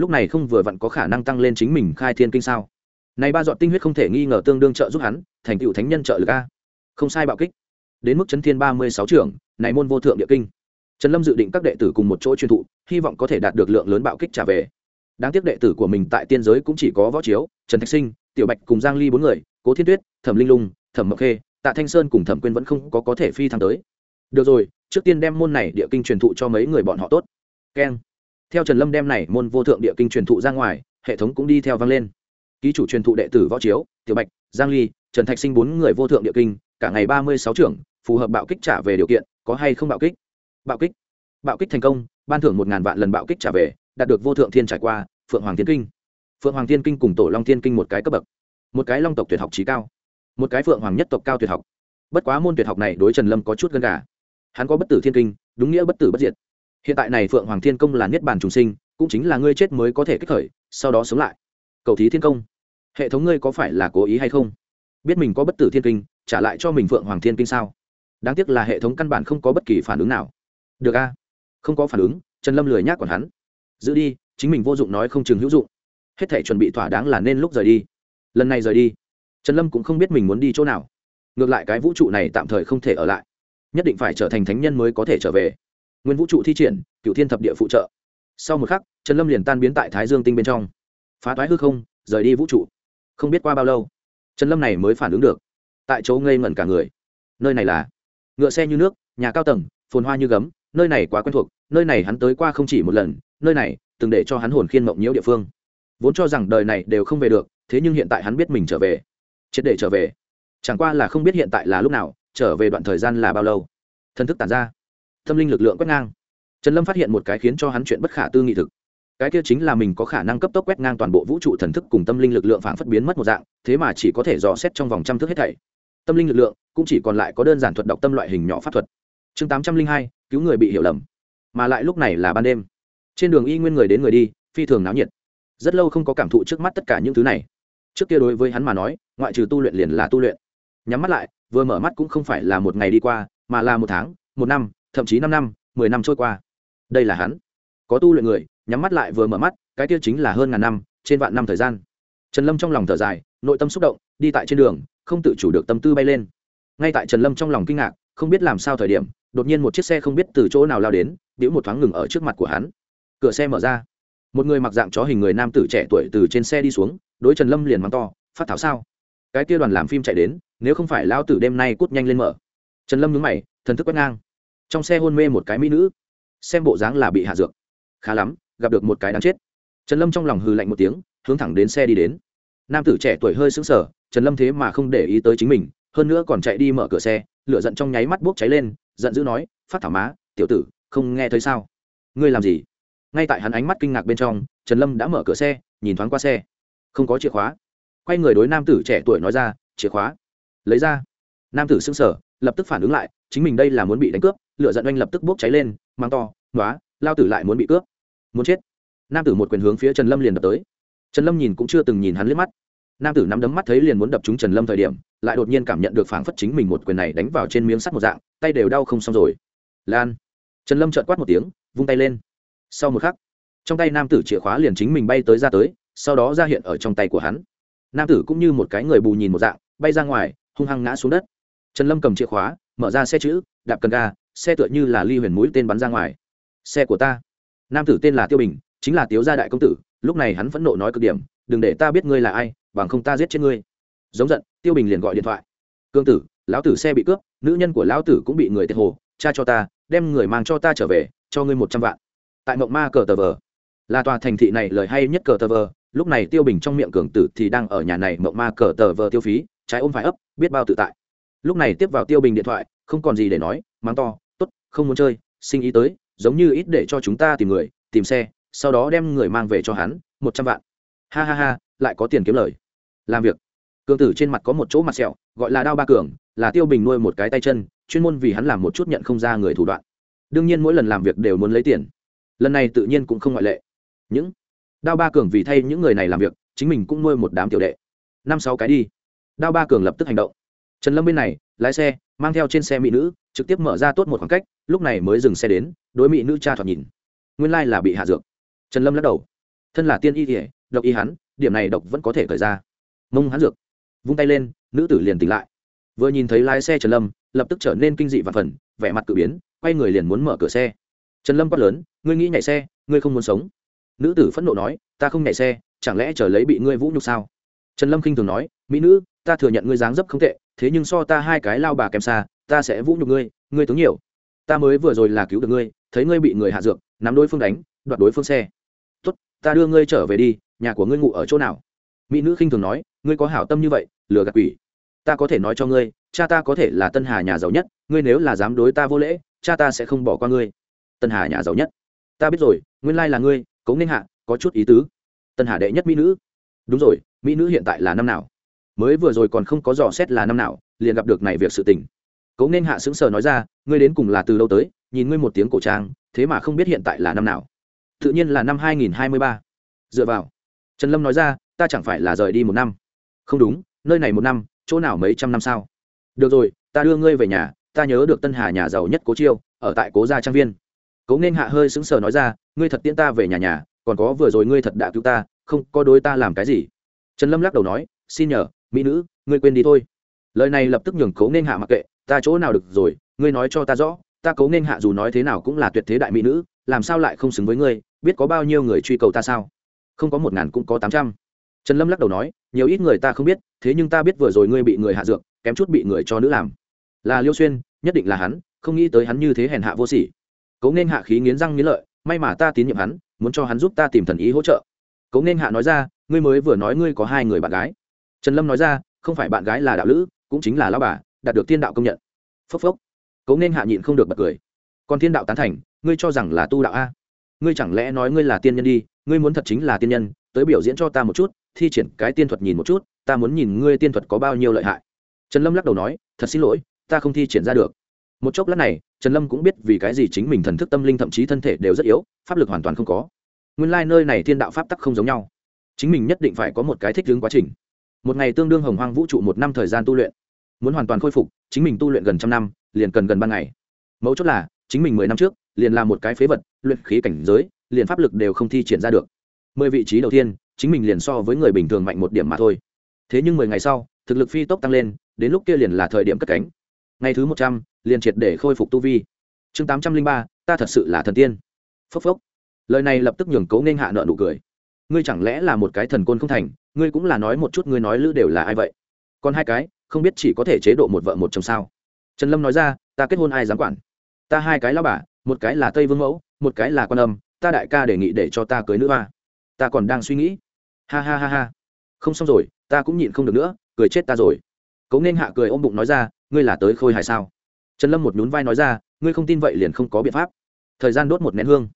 lúc này không vừa vặn có khả năng tăng lên chính mình khai thiên kinh sao? Này ba dọn tinh huyết không thể nghi ngờ tương đương trợ giúp hắn, thành tựu thánh nhân trợ lực a. Không sai bạo kích. Đến mức chấn thiên ba mươi sáu trưởng, này môn vô thượng địa kinh. Trần lâm dự định các đệ tử cùng một chỗ truyền thụ, hy vọng có thể đạt được lượng lớn bạo kích trả về. Đáng tiếc đệ tử của mình tại tiên giới cũng chỉ có võ chiếu, trần thạch sinh, tiểu bạch cùng giang ly bốn người, cố thiên tuyết, thẩm linh lung, thẩm mộc khê, tạ thanh sơn cùng thẩm quyên vẫn không có có thể phi thăng tới. Được rồi, trước tiên đem môn này địa kinh truyền thụ cho mấy người bọn họ tốt. Keng. Theo trần lâm đem này môn vô thượng địa kinh truyền thụ ra ngoài, hệ thống cũng đi theo vang lên ký chủ truyền thụ đệ tử võ chiếu, tiểu bạch, giang ly, trần thạch sinh bốn người vô thượng địa kinh, cả ngày ba mươi sáu trưởng, phù hợp bạo kích trả về điều kiện, có hay không bạo kích? Bạo kích? Bạo kích thành công, ban thưởng một ngàn vạn lần bạo kích trả về, đạt được vô thượng thiên trải qua, phượng hoàng thiên kinh. Phượng hoàng thiên kinh cùng tổ long thiên kinh một cái cấp bậc. Một cái long tộc tuyệt học trí cao. Một cái phượng hoàng nhất tộc cao tuyệt học. Bất quá môn tuyệt học này đối trần lâm có chút gần cả hắn có bất tử thiên kinh, đúng nghĩa bất tử bất diệt. Hiện tại này phượng hoàng thiên công là niết bàn trùng sinh, cũng chính là ngươi chết mới có thể kích khởi, sau đó sống lại cầu thí thiên công. Hệ thống ngươi có phải là cố ý hay không? Biết mình có bất tử thiên kinh, trả lại cho mình phượng hoàng thiên kinh sao? Đáng tiếc là hệ thống căn bản không có bất kỳ phản ứng nào. Được a. Không có phản ứng, trần lâm lười nhác còn hắn. Giữ đi, chính mình vô dụng nói không chừng hữu dụng. Hết thể chuẩn bị thỏa đáng là nên lúc rời đi. Lần này rời đi, trần lâm cũng không biết mình muốn đi chỗ nào. Ngược lại cái vũ trụ này tạm thời không thể ở lại. Nhất định phải trở thành thánh nhân mới có thể trở về. Nguyên vũ trụ thi triển cựu thiên thập địa phụ trợ. Sau một khắc, trần lâm liền tan biến tại thái dương tinh bên trong phá toái hư không, rời đi vũ trụ. Không biết qua bao lâu, trần lâm này mới phản ứng được. Tại chỗ ngây ngẩn cả người. Nơi này là ngựa xe như nước, nhà cao tầng, phồn hoa như gấm, nơi này quá quen thuộc, nơi này hắn tới qua không chỉ một lần, nơi này từng để cho hắn hồn khiên mộng nhiễu địa phương. Vốn cho rằng đời này đều không về được, thế nhưng hiện tại hắn biết mình trở về. Triệt để trở về. Chẳng qua là không biết hiện tại là lúc nào, trở về đoạn thời gian là bao lâu. Thân thức tàn ra. Tâm linh lực lượng quét ngang. Trần lâm phát hiện một cái khiến cho hắn chuyện bất khả tư nghị thực cái kia chính là mình có khả năng cấp tốc quét ngang toàn bộ vũ trụ thần thức cùng tâm linh lực lượng phản phất biến mất một dạng, thế mà chỉ có thể dò xét trong vòng trăm thước hết thảy. Tâm linh lực lượng cũng chỉ còn lại có đơn giản thuật đọc tâm loại hình nhỏ pháp thuật. Chương tám trăm linh hai, cứu người bị hiểu lầm. Mà lại lúc này là ban đêm. Trên đường y nguyên người đến người đi, phi thường náo nhiệt. Rất lâu không có cảm thụ trước mắt tất cả những thứ này. Trước kia đối với hắn mà nói, ngoại trừ tu luyện liền là tu luyện. Nhắm mắt lại, vừa mở mắt cũng không phải là một ngày đi qua, mà là một tháng, một năm, thậm chí năm năm, mười năm trôi qua. Đây là hắn. Có tu luyện người nhắm mắt lại vừa mở mắt, cái kia chính là hơn ngàn năm, trên vạn năm thời gian. Trần lâm trong lòng thở dài, nội tâm xúc động, đi tại trên đường, không tự chủ được tâm tư bay lên. Ngay tại trần lâm trong lòng kinh ngạc, không biết làm sao thời điểm, đột nhiên một chiếc xe không biết từ chỗ nào lao đến đĩu một thoáng ngừng ở trước mặt của hắn. Cửa xe mở ra. Một người mặc dạng chó hình người nam tử trẻ tuổi từ trên xe đi xuống, đối trần lâm liền mắng to, phát thảo sao? Cái kia đoàn làm phim chạy đến, nếu không phải lao tử đêm nay cút nhanh lên mở. Trần lâm nhướng mày, thần thức quét ngang. Trong xe hôn mê một cái mỹ nữ. Xem bộ dáng là bị hạ dược. Khá lắm gặp được một cái đáng chết. Trần lâm trong lòng hư lạnh một tiếng, hướng thẳng đến xe đi đến. Nam tử trẻ tuổi hơi sững sờ, trần lâm thế mà không để ý tới chính mình, hơn nữa còn chạy đi mở cửa xe, lửa giận trong nháy mắt bốc cháy lên, giận dữ nói, phát thảo má, tiểu tử, không nghe thấy sao? Ngươi làm gì? Ngay tại hắn ánh mắt kinh ngạc bên trong, trần lâm đã mở cửa xe, nhìn thoáng qua xe. Không có chìa khóa. Quay người đối nam tử trẻ tuổi nói ra, chìa khóa. Lấy ra. Nam tử xưng sở lập tức phản ứng lại, chính mình đây là muốn bị đánh cướp lựa giận anh lập tức bốc cháy lên mang to nói lao tử lại muốn bị cướp muốn chết. Nam tử một quyền hướng phía trần lâm liền đập tới. Trần lâm nhìn cũng chưa từng nhìn hắn liếc mắt. Nam tử nắm đấm mắt thấy liền muốn đập trúng trần lâm thời điểm, lại đột nhiên cảm nhận được phảng phất chính mình một quyền này đánh vào trên miếng sắt một dạng, tay đều đau không xong rồi. Lan. Trần lâm trợt quát một tiếng, vung tay lên. Sau một khắc, trong tay nam tử chìa khóa liền chính mình bay tới ra tới, sau đó ra hiện ở trong tay của hắn. Nam tử cũng như một cái người bù nhìn một dạng, bay ra ngoài, hung hăng ngã xuống đất. Trần lâm cầm chìa khóa, mở ra xe chữ, đạp cần ga, xe tựa như là ly huyền mũi tên bắn ra ngoài. Xe của ta nam tử tên là tiêu bình, chính là tiếu gia đại công tử, lúc này hắn phẫn nộ nói cực điểm, đừng để ta biết ngươi là ai, bằng không ta giết chết ngươi. Giống giận, tiêu bình liền gọi điện thoại. Cương tử, lão tử xe bị cướp, nữ nhân của lão tử cũng bị người tiệt hồ, cha cho ta, đem người mang cho ta trở về, cho ngươi một trăm vạn. Tại mộng ma cờ tờ vờ. Là tòa thành thị này lời hay nhất cờ tờ vờ, lúc này tiêu bình trong miệng cường tử thì đang ở nhà này mộng ma cờ tờ vờ tiêu phí, trái ôm phải ấp, biết bao tự tại. Lúc này tiếp vào tiêu bình điện thoại, không còn gì để nói, mắng to t ố t không muốn chơi, sinh ý tới giống như ít để cho chúng ta tìm người, tìm xe, sau đó đem người mang về cho hắn, một trăm vạn. Ha ha ha, lại có tiền kiếm lời. Làm việc. Cường tử trên mặt có một chỗ mặt sẹo, gọi là đao ba cường, là tiêu bình nuôi một cái tay chân, chuyên môn vì hắn làm một chút nhận không ra người thủ đoạn. Đương nhiên mỗi lần làm việc đều muốn lấy tiền. Lần này tự nhiên cũng không ngoại lệ. Những đao ba cường vì thay những người này làm việc, chính mình cũng nuôi một đám tiểu đệ. Năm sáu cái đi. Đao ba cường lập tức hành động. Trần lâm bên này, lái xe, mang theo trên xe mỹ nữ, trực tiếp mở ra tốt một khoảng cách lúc này mới dừng xe đến, đối mỹ nữ cha thoạt nhìn. Nguyên lai là bị hạ dược. Trần lâm lắc đầu. Thân là tiên y thể độc y hắn, điểm này độc vẫn có thể khởi ra. Mông hắn dược. Vung tay lên, nữ tử liền tỉnh lại. Vừa nhìn thấy lái xe trần lâm, lập tức trở nên kinh dị và phần, vẻ mặt cự biến, quay người liền muốn mở cửa xe. Trần lâm quát lớn, ngươi nghĩ nhảy xe, ngươi không muốn sống? Nữ tử phẫn nộ nói, ta không nhảy xe, chẳng lẽ chờ lấy bị ngươi vũ nhục sao? Trần lâm k i n h thường nói, mỹ nữ, ta thừa nhận ngươi dáng dấp không tệ, thế nhưng so ta hai cái lao bà kèm xa, ta sẽ vũ nhục ngươi ngươi tướng nhiều ta mới vừa rồi là cứu được ngươi, thấy ngươi bị người hạ dược, nắm đối phương đánh, đoạt đối phương xe. Tốt, ta đưa ngươi trở về đi, nhà của ngươi ngủ ở chỗ nào? Mỹ nữ khinh thường nói, ngươi có hảo tâm như vậy, lừa gạt quỷ. Ta có thể nói cho ngươi, cha ta có thể là tân hà nhà giàu nhất, ngươi nếu là dám đối ta vô lễ, cha ta sẽ không bỏ qua ngươi. Tân hà nhà giàu nhất. Ta biết rồi, nguyên lai là ngươi cống ninh hạ, có chút ý tứ. Tân hà đệ nhất mỹ nữ. Đúng rồi, mỹ nữ hiện tại là năm nào? Mới vừa rồi còn không có dò xét là năm nào, liền gặp được này việc sự tình cấu nên hạ sững sờ nói ra, ngươi đến cùng là từ lâu tới, nhìn ngươi một tiếng cổ trang, thế mà không biết hiện tại là năm nào? Tự nhiên là năm hai nghìn hai mươi ba. Dựa vào. Trần lâm nói ra, ta chẳng phải là rời đi một năm. Không đúng, nơi này một năm, chỗ nào mấy trăm năm sao? Được rồi, ta đưa ngươi về nhà, ta nhớ được tân hà nhà giàu nhất cố chiêu, ở tại cố gia trang viên. Cố nên hạ hơi sững sờ nói ra, ngươi thật tiễn ta về nhà nhà, còn có vừa rồi ngươi thật đã cứu ta, không có đối ta làm cái gì. Trần lâm lắc đầu nói, xin nhờ, mỹ nữ, ngươi quên đi thôi. Lời này lập tức nhường cố nên hạ mặc kệ ta chỗ nào được rồi, ngươi nói cho ta rõ, ta cố nên hạ dù nói thế nào cũng là tuyệt thế đại mỹ nữ, làm sao lại không xứng với ngươi, biết có bao nhiêu người truy cầu ta sao? Không có một ngàn cũng có tám trăm. Trần lâm lắc đầu nói, nhiều ít người ta không biết, thế nhưng ta biết vừa rồi ngươi bị người hạ dược, kém chút bị người cho nữ làm. Là liêu xuyên, nhất định là hắn, không nghĩ tới hắn như thế hèn hạ vô sỉ. Cố nên hạ khí nghiến răng nghiến lợi, may mà ta tín nhiệm hắn, muốn cho hắn giúp ta tìm thần ý hỗ trợ. Cố nên hạ nói ra, ngươi mới vừa nói ngươi có hai người bạn gái. Trần lâm nói ra, không phải bạn gái là đạo lữ, cũng chính là lao bà đạt được thiên đạo công nhận. Phốc phốc. Cấu nên hạ nhịn không được bật cười. Còn thiên đạo tán thành, ngươi cho rằng là tu đạo a? Ngươi chẳng lẽ nói ngươi là tiên nhân đi, ngươi muốn thật chính là tiên nhân, tới biểu diễn cho ta một chút, thi triển cái tiên thuật nhìn một chút, ta muốn nhìn ngươi tiên thuật có bao nhiêu lợi hại. Trần lâm lắc đầu nói, thật xin lỗi, ta không thi triển ra được. Một chốc lát này, trần lâm cũng biết vì cái gì chính mình thần thức tâm linh thậm chí thân thể đều rất yếu, pháp lực hoàn toàn không có. Nguyên lai、like、nơi này thiên đạo pháp tắc không giống nhau. Chính mình nhất định phải có một cái thích ứng quá trình. Một ngày tương đương hồng hoang vũ trụ một năm thời gian tu luyện muốn hoàn toàn khôi phục, chính mình tu luyện gần trăm năm, liền cần gần ban ngày. Mấu chốt là, chính mình mười năm trước, liền là một cái phế vật, luyện khí cảnh giới, liền pháp lực đều không thi triển ra được. Mười vị trí đầu tiên, chính mình liền so với người bình thường mạnh một điểm mà thôi. Thế nhưng mười ngày sau, thực lực phi tốc tăng lên, đến lúc kia liền là thời điểm cất cánh. Ngày thứ một trăm, liền triệt để khôi phục tu vi. Chương tám trăm linh ba, ta thật sự là thần tiên. Phốc phốc. Lời này lập tức nhường cấu nghênh hạ nợ nụ cười. Ngươi chẳng lẽ là một cái thần côn không thành, ngươi cũng là nói một chút, ngươi nói lữ đều là ai vậy? Còn hai cái không biết chỉ có thể chế độ một vợ một chồng sao? Trần lâm nói ra, ta kết hôn ai dám quản? Ta hai cái lao bà, một cái là tây vương mẫu, một cái là quan âm, ta đại ca đề nghị để cho ta cưới nữ hoa. Ta còn đang suy nghĩ. Ha ha ha ha. Không xong rồi, ta cũng nhịn không được nữa, cười chết ta rồi. Cấu nên hạ cười ôm bụng nói ra, ngươi là tới khôi hài sao? Trần lâm một nhún vai nói ra, ngươi không tin vậy liền không có biện pháp. Thời gian đốt một nén hương.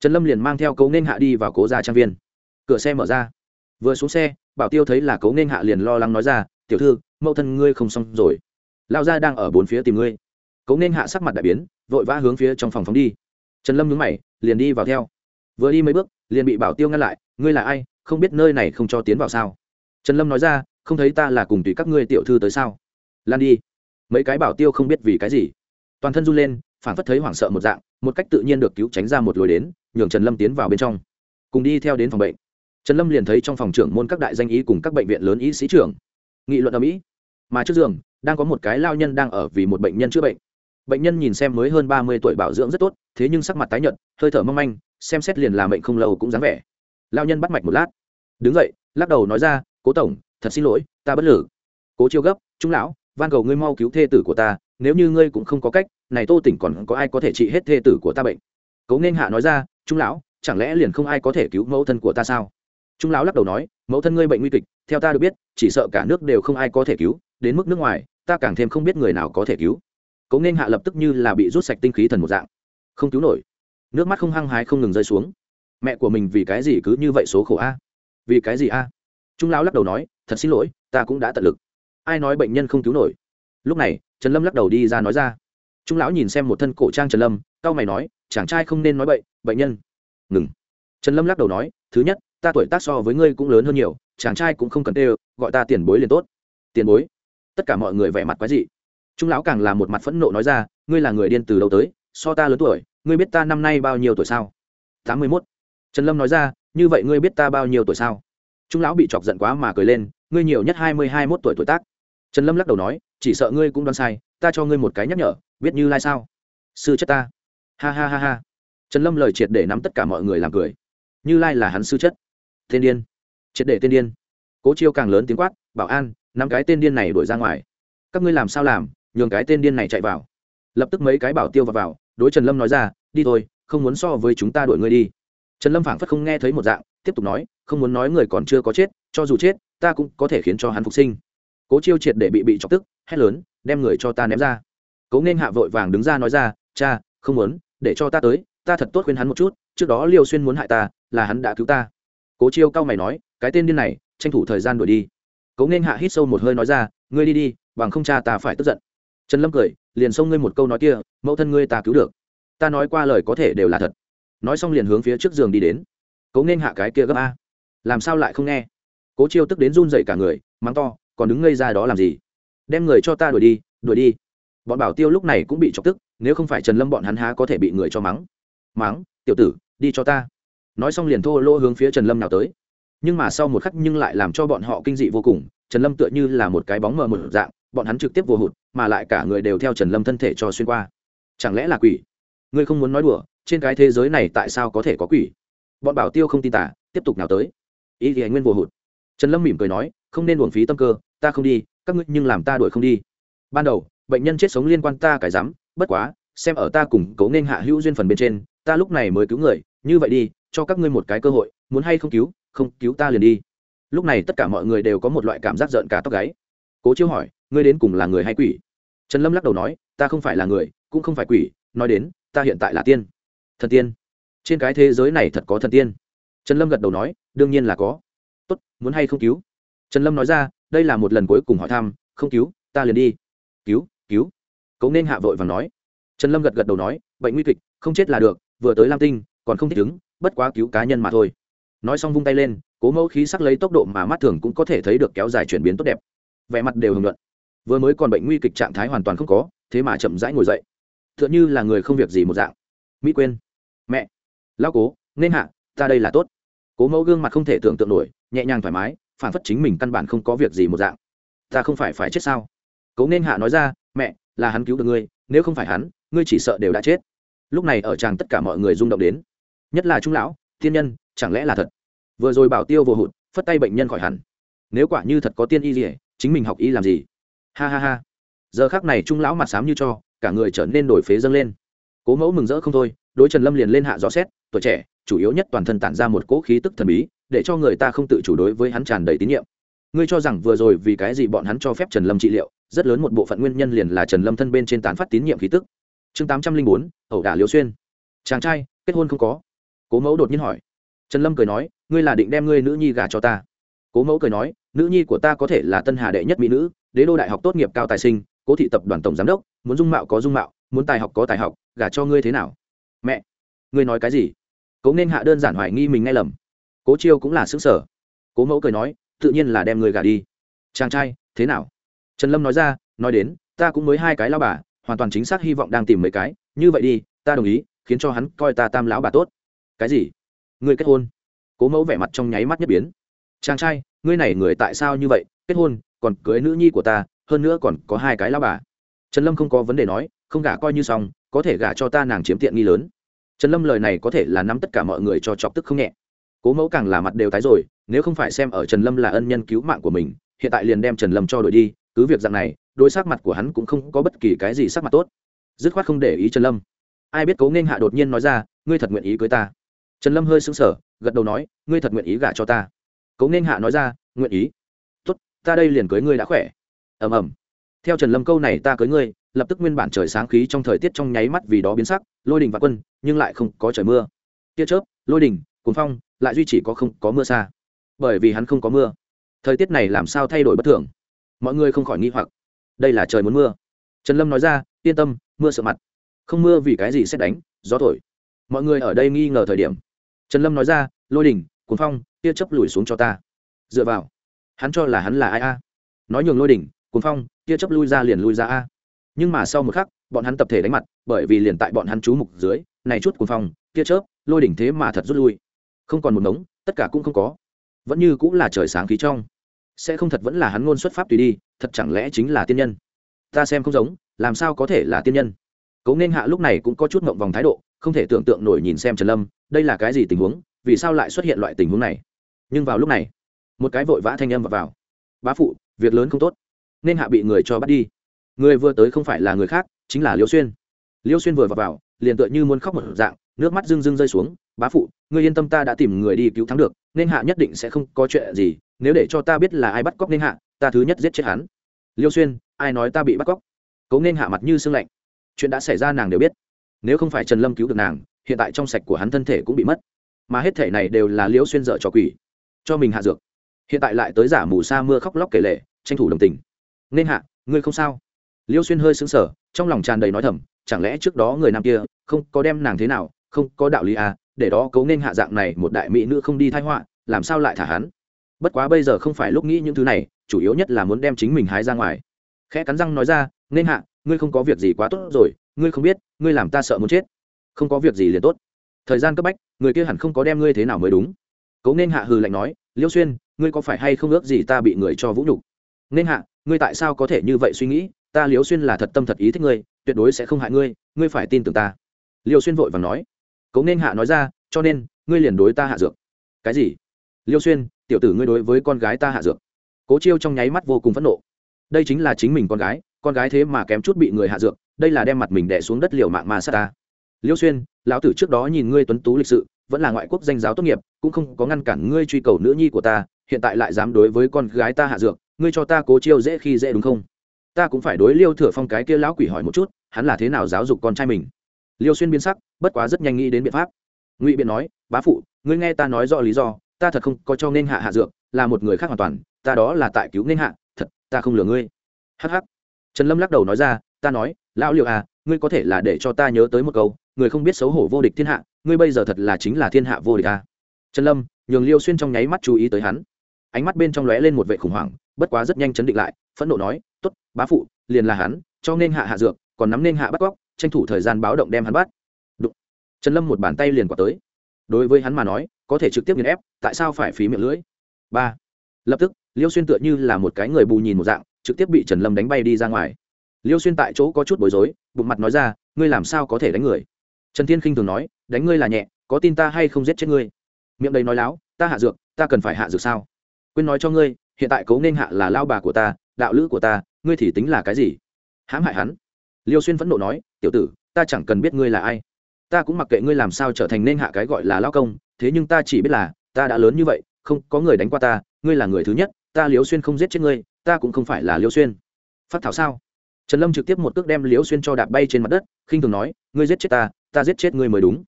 Trần lâm liền mang theo cấu nên hạ đi vào cố gia trang viên. Cửa xe mở ra. Vừa xuống xe, bảo tiêu thấy là cấu nên hạ liền lo lắng nói ra, tiểu thư mẫu thân ngươi không xong rồi. Lao gia đang ở bốn phía tìm ngươi. Cấu nên hạ sắc mặt đại biến, vội vã hướng phía trong phòng phóng đi. Trần lâm nhúng mày, liền đi vào theo. Vừa đi mấy bước, liền bị bảo tiêu ngăn lại, ngươi là ai? Không biết nơi này không cho tiến vào sao? Trần lâm nói ra, không thấy ta là cùng tùy các ngươi tiểu thư tới sao? Lan đi. Mấy cái bảo tiêu không biết vì cái gì. Toàn thân run lên, phản phất thấy hoảng sợ một dạng, một cách tự nhiên được cứu tránh ra một lối đến, nhường trần lâm tiến vào bên trong. Cùng đi theo đến phòng bệnh. Trần lâm liền thấy trong phòng trưởng môn các đại danh ý cùng các bệnh viện lớn y sĩ trưởng. Nghị luận ở mỹ mà trước giường, đang có một cái lao nhân đang ở vì một bệnh nhân chữa bệnh. Bệnh nhân nhìn xem mới hơn ba mươi tuổi bảo dưỡng rất tốt, thế nhưng sắc mặt tái nhợt, hơi thở mong manh, xem xét liền làm mệnh không lâu cũng dáng vẻ. Lao nhân bắt mạch một lát. Đứng dậy, lắc đầu nói ra, cố tổng, thật xin lỗi, ta bất lử. Cố chiêu gấp, trung lão, van cầu ngươi mau cứu thê tử của ta, nếu như ngươi cũng không có cách, này tô tỉnh còn có ai có thể trị hết thê tử của ta bệnh? Cố nên hạ nói ra, trung lão, chẳng lẽ liền không ai có thể cứu mẫu thân của ta sao? Trung lão lắc đầu nói, mẫu thân ngươi bệnh nguy kịch, theo ta được biết, chỉ sợ cả nước đều không ai có thể cứu đến mức nước ngoài, ta càng thêm không biết người nào có thể cứu. Cố nên hạ lập tức như là bị rút sạch tinh khí thần một dạng. Không cứu nổi. Nước mắt không hăng hái không ngừng rơi xuống. Mẹ của mình vì cái gì cứ như vậy số khổ a? Vì cái gì a? Trung lão lắc đầu nói, thật xin lỗi, ta cũng đã tận lực. Ai nói bệnh nhân không cứu nổi? Lúc này, trần lâm lắc đầu đi ra nói ra. Trung lão nhìn xem một thân cổ trang trần lâm cao mày nói, chàng trai không nên nói bậy, bệnh nhân. Ngừng. Trần lâm lắc đầu nói, thứ nhất, ta tuổi tác so với ngươi cũng lớn hơn nhiều, chàng trai cũng không cần tê gọi ta tiền bối liền tốt. Tiền bối? Tất cả mọi người vẻ mặt quái dị. Trung lão càng là một mặt phẫn nộ nói ra, ngươi là người điên từ đâu tới? So ta lớn tuổi, ngươi biết ta năm nay bao nhiêu tuổi sao? Tám mươi mốt. Trần lâm nói ra, như vậy ngươi biết ta bao nhiêu tuổi sao? Trung lão bị chọc giận quá mà cười lên, ngươi nhiều nhất hai mươi hai mốt tuổi tuổi tác. Trần lâm lắc đầu nói, chỉ sợ ngươi cũng đoán sai, ta cho ngươi một cái nhắc nhở, biết như lai sao? Sư chất ta. Ha ha ha ha. Trần lâm lời triệt để nắm tất cả mọi người làm cười. Như lai là hắn sư chất. Thiên điên. Triệt để tiên điên. Cố chiêu càng lớn tiếng quát, bảo an năm cái tên điên này đuổi ra ngoài. Các ngươi làm sao làm nhường cái tên điên này chạy vào? Lập tức mấy cái bảo tiêu vào, vào đối trần lâm nói ra đi thôi không muốn so với chúng ta đuổi ngươi đi. Trần lâm phảng phất không nghe thấy một dạng tiếp tục nói không muốn nói người còn chưa có chết cho dù chết ta cũng có thể khiến cho hắn phục sinh. Cố chiêu triệt để bị bị chọc tức hét lớn đem người cho ta ném ra. Cố nên hạ vội vàng đứng ra nói ra cha không muốn để cho ta tới ta thật tốt khuyên hắn một chút trước đó liêu xuyên muốn hại ta là hắn đã cứu ta. Cố chiêu cao mày nói cái tên điên này tranh thủ thời gian đuổi đi cố nên hạ hít sâu một hơi nói ra, ngươi đi đi, bằng không cha ta phải tức giận. Trần lâm cười, liền xông ngươi một câu nói kia, mẫu thân ngươi ta cứu được. Ta nói qua lời có thể đều là thật. Nói xong liền hướng phía trước giường đi đến. Cố nên hạ cái kia gấp a. Làm sao lại không nghe? Cố chiêu tức đến run dậy cả người, mắng to, còn đứng ngây ra đó làm gì? Đem người cho ta đuổi đi đuổi đi. Bọn bảo tiêu lúc này cũng bị chọc tức, nếu không phải trần lâm bọn hắn há có thể bị người cho mắng. Mắng, tiểu tử, đi cho ta. Nói xong liền thô lỗ hướng phía trần lâm nào tới nhưng mà sau một khắc nhưng lại làm cho bọn họ kinh dị vô cùng, trần lâm tựa như là một cái bóng mờ một dạng, bọn hắn trực tiếp vô hụt, mà lại cả người đều theo trần lâm thân thể cho xuyên qua. Chẳng lẽ là quỷ? Ngươi không muốn nói đùa, trên cái thế giới này tại sao có thể có quỷ? Bọn bảo tiêu không tin tả, tiếp tục nào tới. Ý thì anh nguyên vô hụt. Trần lâm mỉm cười nói, không nên uổng phí tâm cơ, ta không đi, các ngươi nhưng làm ta đuổi không đi. Ban đầu, bệnh nhân chết sống liên quan ta cái dám bất quá, xem ở ta cùng cấu nên hạ hữu duyên phần bên trên, ta lúc này mới cứu người, như vậy đi, cho các ngươi một cái cơ hội, muốn hay không cứu không, cứu ta liền đi. Lúc này tất cả mọi người đều có một loại cảm giác giận cả tóc gáy. Cố chiêu hỏi, ngươi đến cùng là người hay quỷ? Trần lâm lắc đầu nói, ta không phải là người, cũng không phải quỷ, nói đến, ta hiện tại là tiên. Thần tiên. Trên cái thế giới này thật có thần tiên. Trần lâm gật đầu nói, đương nhiên là có. Tốt, muốn hay không cứu? Trần lâm nói ra, đây là một lần cuối cùng hỏi thăm, không cứu, ta liền đi. Cứu cứu. Cấu nên hạ vội và nói. Trần lâm gật gật đầu nói, bệnh nguy kịch, không chết là được, vừa tới lam tinh, còn không thích ứng, bất quá cứu cá nhân mà thôi nói xong vung tay lên, cố mẫu khí sắc lấy tốc độ mà mắt thường cũng có thể thấy được kéo dài chuyển biến tốt đẹp. Vẻ mặt đều hưởng luận vừa mới còn bệnh nguy kịch trạng thái hoàn toàn không có, thế mà chậm rãi ngồi dậy. T h ư ợ n h ư là người không việc gì một dạng. Mỹ quên mẹ. Lao cố, nên hạ, ta đây là tốt. Cố mẫu gương mặt không thể tưởng tượng nổi, nhẹ nhàng thoải mái, phản phất chính mình căn bản không có việc gì một dạng. Ta không phải phải chết sao? Cố nên hạ nói ra, mẹ, là hắn cứu được ngươi, nếu không phải hắn, ngươi chỉ sợ đều đã chết. Lúc này ở chàng tất cả mọi người rung động đến. Nhất là trung lão tiên nhân, chẳng lẽ là thật? Vừa rồi bảo tiêu vô hụt, phất tay bệnh nhân khỏi hẳn. Nếu quả như thật có tiên y gì chính mình học y làm gì? Ha ha ha. Giờ khác này trung lão mặt sám như cho, cả người trở nên đổi phế dâng lên. Cố mẫu mừng rỡ không thôi, đối trần lâm liền lên hạ rõ xét tuổi trẻ, chủ yếu nhất toàn thân tản ra một cỗ khí tức thần bí, để cho người ta không tự chủ đối với hắn tràn đầy tín nhiệm. Ngươi cho rằng vừa rồi vì cái gì bọn hắn cho phép trần lâm trị liệu, rất lớn một bộ phận nguyên nhân liền là trần lâm thân bên trên tán phát tín nhiệm khí tức. Chương tám trăm linh bốn, ẩu đả liều xuyên. Chàng trai, kết hôn không có cố mẫu đột nhiên hỏi. Trần lâm cười nói, ngươi là định đem ngươi nữ nhi gả cho ta? Cố mẫu cười nói, nữ nhi của ta có thể là tân hà đệ nhất mỹ nữ, đế đô đại học tốt nghiệp cao tài sinh, cố thị tập đoàn tổng giám đốc, muốn dung mạo có dung mạo, muốn tài học có tài học, gả cho ngươi thế nào? Mẹ, ngươi nói cái gì? Cố nên hạ đơn giản hoài nghi mình nghe lầm. Cố chiêu cũng là xứng sở cố mẫu cười nói, tự nhiên là đem người gả đi. Chàng trai, thế nào? Trần lâm nói ra, nói đến, ta cũng mới hai cái lao bà, hoàn toàn chính xác hy vọng đang tìm mấy cái, như vậy đi, ta đồng ý, khiến cho hắn coi ta tam lão bà tốt cái gì? Ngươi kết hôn? Cố mẫu vẻ mặt trong nháy mắt nhất biến. Chàng trai, ngươi này người tại sao như vậy? Kết hôn, còn cưới nữ nhi của ta, hơn nữa còn có hai cái lao bà. Trần lâm không có vấn đề nói, không gả coi như xong, có thể gả cho ta nàng chiếm tiện nghi lớn. Trần lâm lời này có thể là nắm tất cả mọi người cho chọc tức không nhẹ. Cố mẫu càng là mặt đều tái rồi, nếu không phải xem ở trần lâm là ân nhân cứu mạng của mình, hiện tại liền đem trần lâm cho đổi đi, cứ việc dạng này đôi sắc mặt của hắn cũng không có bất kỳ cái gì sắc mặt tốt. Dứt khoát không để ý trần lâm. Ai biết cố nghênh hạ đột nhiên nói ra, ngươi thật nguyện ý cưới ta? Trần lâm hơi sững sờ, gật đầu nói, ngươi thật nguyện ý gả cho ta? Cấu nên hạ nói ra, nguyện ý. Tốt, ta đây liền cưới ngươi đã khỏe. Ầm ầm. Theo trần lâm câu này ta cưới ngươi, lập tức nguyên bản trời sáng khí trong thời tiết trong nháy mắt vì đó biến sắc, lôi đình và quân, nhưng lại không có trời mưa. Tia chớp, lôi đình cuốn phong, lại duy chỉ có không có mưa xa. Bởi vì hắn không có mưa. Thời tiết này làm sao thay đổi bất thường? Mọi người không khỏi nghi hoặc. Đây là trời muốn mưa. Trần lâm nói ra, yên tâm, mưa sợ mặt. Không mưa vì cái gì xét đánh, gió thổi. Mọi người ở đây nghi ngờ thời điểm trần lâm nói ra, lôi đình cuốn phong, tia chấp lùi xuống cho ta. Dựa vào, hắn cho là hắn là ai a? Nói nhường lôi đỉnh cuốn phong, tia chấp lui ra liền lui ra a. Nhưng mà sau một khắc, bọn hắn tập thể đánh mặt, bởi vì liền tại bọn hắn chú mục dưới, này chút cuốn phong, tia chớp, lôi đỉnh thế mà thật rút lui. Không còn một mống tất cả cũng không có. Vẫn như cũng là trời sáng khí trong. Sẽ không thật vẫn là hắn ngôn xuất pháp tùy đi, thật chẳng lẽ chính là tiên nhân? Ta xem không giống, làm sao có thể là tiên nhân? Cấu nên hạ lúc này cũng có chút mộng vòng thái độ không thể tưởng tượng nổi nhìn xem trần lâm đây là cái gì tình huống vì sao lại xuất hiện loại tình huống này? Nhưng vào lúc này một cái vội vã thanh âm vào, vào. bá phụ việc lớn không tốt nên hạ bị người cho bắt đi. Người vừa tới không phải là người khác chính là liêu xuyên. Liêu xuyên vừa vào, vào liền tựa như muốn khóc một dạng nước mắt rưng rưng rơi xuống bá phụ người yên tâm ta đã tìm người đi cứu thắng được nên hạ nhất định sẽ không có chuyện gì nếu để cho ta biết là ai bắt cóc nên hạ ta thứ nhất giết chết hắn. Liêu xuyên ai nói ta bị bắt cóc? Cấu nên hạ mặt như sương lạnh chuyện đã xảy ra nàng đều biết. Nếu không phải trần lâm cứu được nàng, hiện tại trong sạch của hắn thân thể cũng bị mất. Mà hết thể này đều là Liễu xuyên dợ cho quỷ, cho mình hạ dược. Hiện tại lại tới giả mù sa mưa khóc lóc kể lệ tranh thủ đồng tình. Nên hạ, ngươi không sao? Liễu xuyên hơi xứng sở trong lòng tràn đầy nói thầm, chẳng lẽ trước đó người nam kia không có đem nàng thế nào, không có đạo lý à để đó cấu nên hạ dạng này một đại mỹ nữ không đi thai họa, làm sao lại thả hắn? Bất quá bây giờ không phải lúc nghĩ những thứ này, chủ yếu nhất là muốn đem chính mình hái ra ngoài. Khẽ cắn răng nói ra, nên hạ ngươi không có việc gì quá tốt rồi, ngươi không biết, ngươi làm ta sợ muốn chết. Không có việc gì liền tốt. Thời gian cấp bách, người kia hẳn không có đem ngươi thế nào mới đúng. Cấu nên hạ hừ lạnh nói, liêu xuyên, ngươi có phải hay không ước gì ta bị người cho vũ nhục? Nên hạ, ngươi tại sao có thể như vậy suy nghĩ? Ta liêu xuyên là thật tâm thật ý thích ngươi, tuyệt đối sẽ không hại ngươi ngươi phải tin tưởng ta. Liêu xuyên vội và nói. Cấu nên hạ nói ra, cho nên, ngươi liền đối ta hạ dược. Cái gì? Liêu xuyên, tiểu tử ngươi đối với con gái ta hạ dược. Cố chiêu trong nháy mắt vô cùng phẫn nộ. Đây chính là chính mình con gái con gái thế mà kém chút bị người hạ dược, đây là đem mặt mình đẻ xuống đất liều mạng mà sát ta. Liêu xuyên, lão tử trước đó nhìn ngươi tuấn tú lịch sự, vẫn là ngoại quốc danh giáo tốt nghiệp, cũng không có ngăn cản ngươi truy cầu nữ nhi của ta, hiện tại lại dám đối với con gái ta hạ dược, ngươi cho ta cố chiêu dễ khi dễ đúng không? Ta cũng phải đối liêu thừa phong cái kia lão quỷ hỏi một chút, hắn là thế nào giáo dục con trai mình? Liêu xuyên biến sắc, bất quá rất nhanh nghĩ đến biện pháp. Ngụy biện nói, bá phụ, ngươi nghe ta nói rõ lý do, ta thật không có cho nên hạ hạ dược, là một người khác hoàn toàn, ta đó là tại cứu nên hạ, thật, ta không lừa ngươi. Hh trần lâm lắc đầu nói ra, ta nói, lão liệu à ngươi có thể là để cho ta nhớ tới một câu, người không biết xấu hổ vô địch thiên hạ, ngươi bây giờ thật là chính là thiên hạ vô địch à. trần lâm nhường liêu xuyên trong nháy mắt chú ý tới hắn. Ánh mắt bên trong lóe lên một vệ khủng hoảng, bất quá rất nhanh chấn định lại, phẫn nộ nói t ố t bá phụ, liền là hắn, cho nên hạ hạ dược, còn nắm nên hạ bắt cóc tranh thủ thời gian báo động đem hắn bắt. Đụng. trần lâm một bàn tay liền quả tới. Đối với hắn mà nói, có thể trực tiếp nghiền ép, tại sao phải phí miệng lưỡi? Ba. Lập tức, liêu xuyên tựa như là một cái người bù nhìn một dạng trực tiếp bị trần lâm đánh bay đi ra ngoài. Liêu xuyên tại chỗ có chút bối rối, bụng mặt nói ra, ngươi làm sao có thể đánh người? Trần thiên khinh thường nói, đánh ngươi là nhẹ, có tin ta hay không giết chết ngươi? Miệng đầy nói láo, ta hạ dược, ta cần phải hạ dược sao? Quên nói cho ngươi, hiện tại cấu nên hạ là lao bà của ta, đạo lữ của ta, ngươi thì tính là cái gì? Hãm hại hắn. Liêu xuyên phẫn nộ nói, tiểu tử, ta chẳng cần biết ngươi là ai. Ta cũng mặc kệ ngươi làm sao trở thành nên hạ cái gọi là lao công, thế nhưng ta chỉ biết là, ta đã lớn như vậy, không có người đánh qua ta, ngươi là người thứ nhất, ta liêu xuyên không giết chết ngươi ta cũng không phải là liêu xuyên. Phát thảo sao? Trần lâm trực tiếp một cước đem liêu xuyên cho đạp bay trên mặt đất, khinh thường nói, ngươi giết chết ta ta giết chết ngươi mới đúng.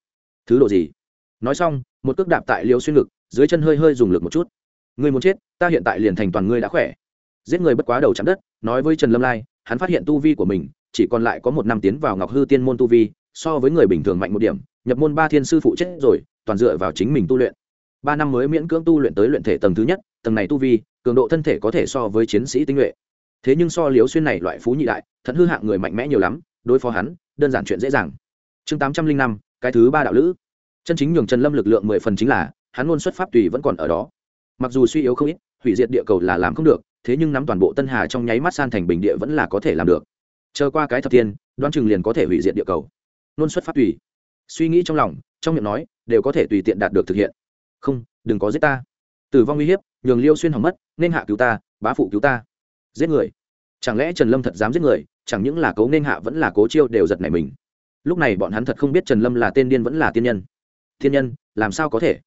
Thứ độ gì? Nói xong, một cước đạp tại liêu xuyên ngực, dưới chân hơi hơi dùng lực một chút. Ngươi muốn chết, ta hiện tại liền thành toàn ngươi đã khỏe. Giết người bất quá đầu chạm đất, nói với trần lâm lai, hắn phát hiện tu vi của mình, chỉ còn lại có một năm tiến vào ngọc hư tiên môn tu vi, so với người bình thường mạnh một điểm, nhập môn ba thiên sư phụ chết rồi, toàn dựa vào chính mình tu luyện. Ba năm mới miễn cưỡng tu luyện tới luyện thể tầng thứ nhất, tầng này tu vi cường độ thân thể có thể so với chiến sĩ tinh nhuệ. Thế nhưng so liếu xuyên này loại phú nhị đại, thận hư hạng người mạnh mẽ nhiều lắm, đối phó hắn, đơn giản chuyện dễ dàng. Chương tám trăm linh năm, cái thứ ba đạo lữ. Chân chính nhường trần lâm lực lượng mười phần chính là, hắn luôn xuất pháp tùy vẫn còn ở đó. Mặc dù suy yếu không ít, hủy diệt địa cầu là làm không được, thế nhưng nắm toàn bộ tân hà trong nháy mắt san thành bình địa vẫn là có thể làm được. Chờ qua cái thập tiên đoan chừng liền có thể hủy diệt địa cầu. Luôn xuất pháp tùy. Suy nghĩ trong lòng, trong miệng nói, đều có thể tùy tiện đạt được thực hiện. Không, đừng có giết ta tử vong uy hiếp, nhường liêu xuyên hỏng mất, nên hạ cứu ta, bá phụ cứu ta. Giết người. Chẳng lẽ trần lâm thật dám giết người, chẳng những là cố nên hạ vẫn là cố chiêu đều giật nảy mình. Lúc này bọn hắn thật không biết trần lâm là tên điên vẫn là tiên nhân. Thiên nhân, làm sao có thể?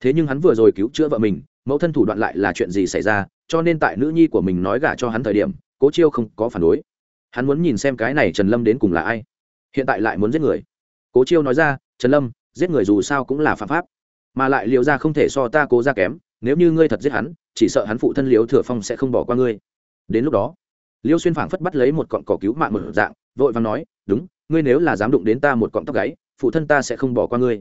Thế nhưng hắn vừa rồi cứu chữa vợ mình, mẫu thân thủ đoạn lại là chuyện gì xảy ra, cho nên tại nữ nhi của mình nói gả cho hắn thời điểm, cố chiêu không có phản đối. Hắn muốn nhìn xem cái này trần lâm đến cùng là ai. Hiện tại lại muốn giết người. Cố chiêu nói ra, trần lâm, giết người dù sao cũng là phạm pháp. Mà lại liệu ra không thể so ta cố ra kém nếu như ngươi thật giết hắn, chỉ sợ hắn phụ thân liễu thừa phong sẽ không bỏ qua ngươi. Đến lúc đó liêu xuyên phảng phất bắt lấy một cọn cỏ cứu mạng một dạng, vội và nói, đúng, ngươi nếu là dám đụng đến ta một cọng tóc gáy, phụ thân ta sẽ không bỏ qua ngươi.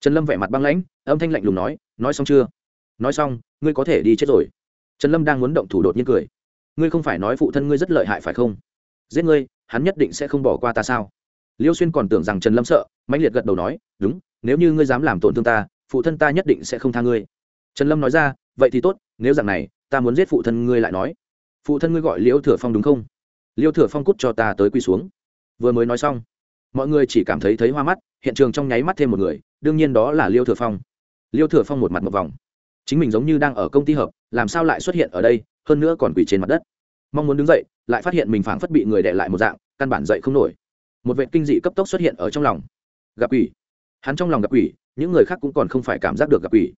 Trần lâm vẻ mặt băng lãnh, âm thanh lạnh lùng nói nói xong chưa? Nói xong, ngươi có thể đi chết rồi. Trần lâm đang muốn động thủ đột nhiên cười, ngươi không phải nói phụ thân ngươi rất lợi hại phải không? Giết ngươi, hắn nhất định sẽ không bỏ qua ta sao? Liêu xuyên còn tưởng rằng trần lâm sợ, mãnh liệt gật đầu nói, đúng, nếu như ngươi dám làm tổn thương ta, phụ thân ta nhất định sẽ không tha ngươi trần lâm nói ra, vậy thì tốt, nếu dạng này, ta muốn giết phụ thân ngươi lại nói. Phụ thân ngươi gọi liêu thừa phong đúng không? Liêu thừa phong cút cho ta tới quy xuống. Vừa mới nói xong, mọi người chỉ cảm thấy thấy hoa mắt, hiện trường trong nháy mắt thêm một người, đương nhiên đó là liêu thừa phong. Liêu thừa phong một mặt một vòng. Chính mình giống như đang ở công ty hợp, làm sao lại xuất hiện ở đây, hơn nữa còn quỳ trên mặt đất. Mong muốn đứng dậy, lại phát hiện mình phảng phất bị người đệ lại một dạng, căn bản dậy không nổi. Một vệ kinh dị cấp tốc xuất hiện ở trong lòng. Gặp quỷ. Hắn trong lòng gặp quỷ, những người khác cũng còn không phải cảm giác được gặp quỷ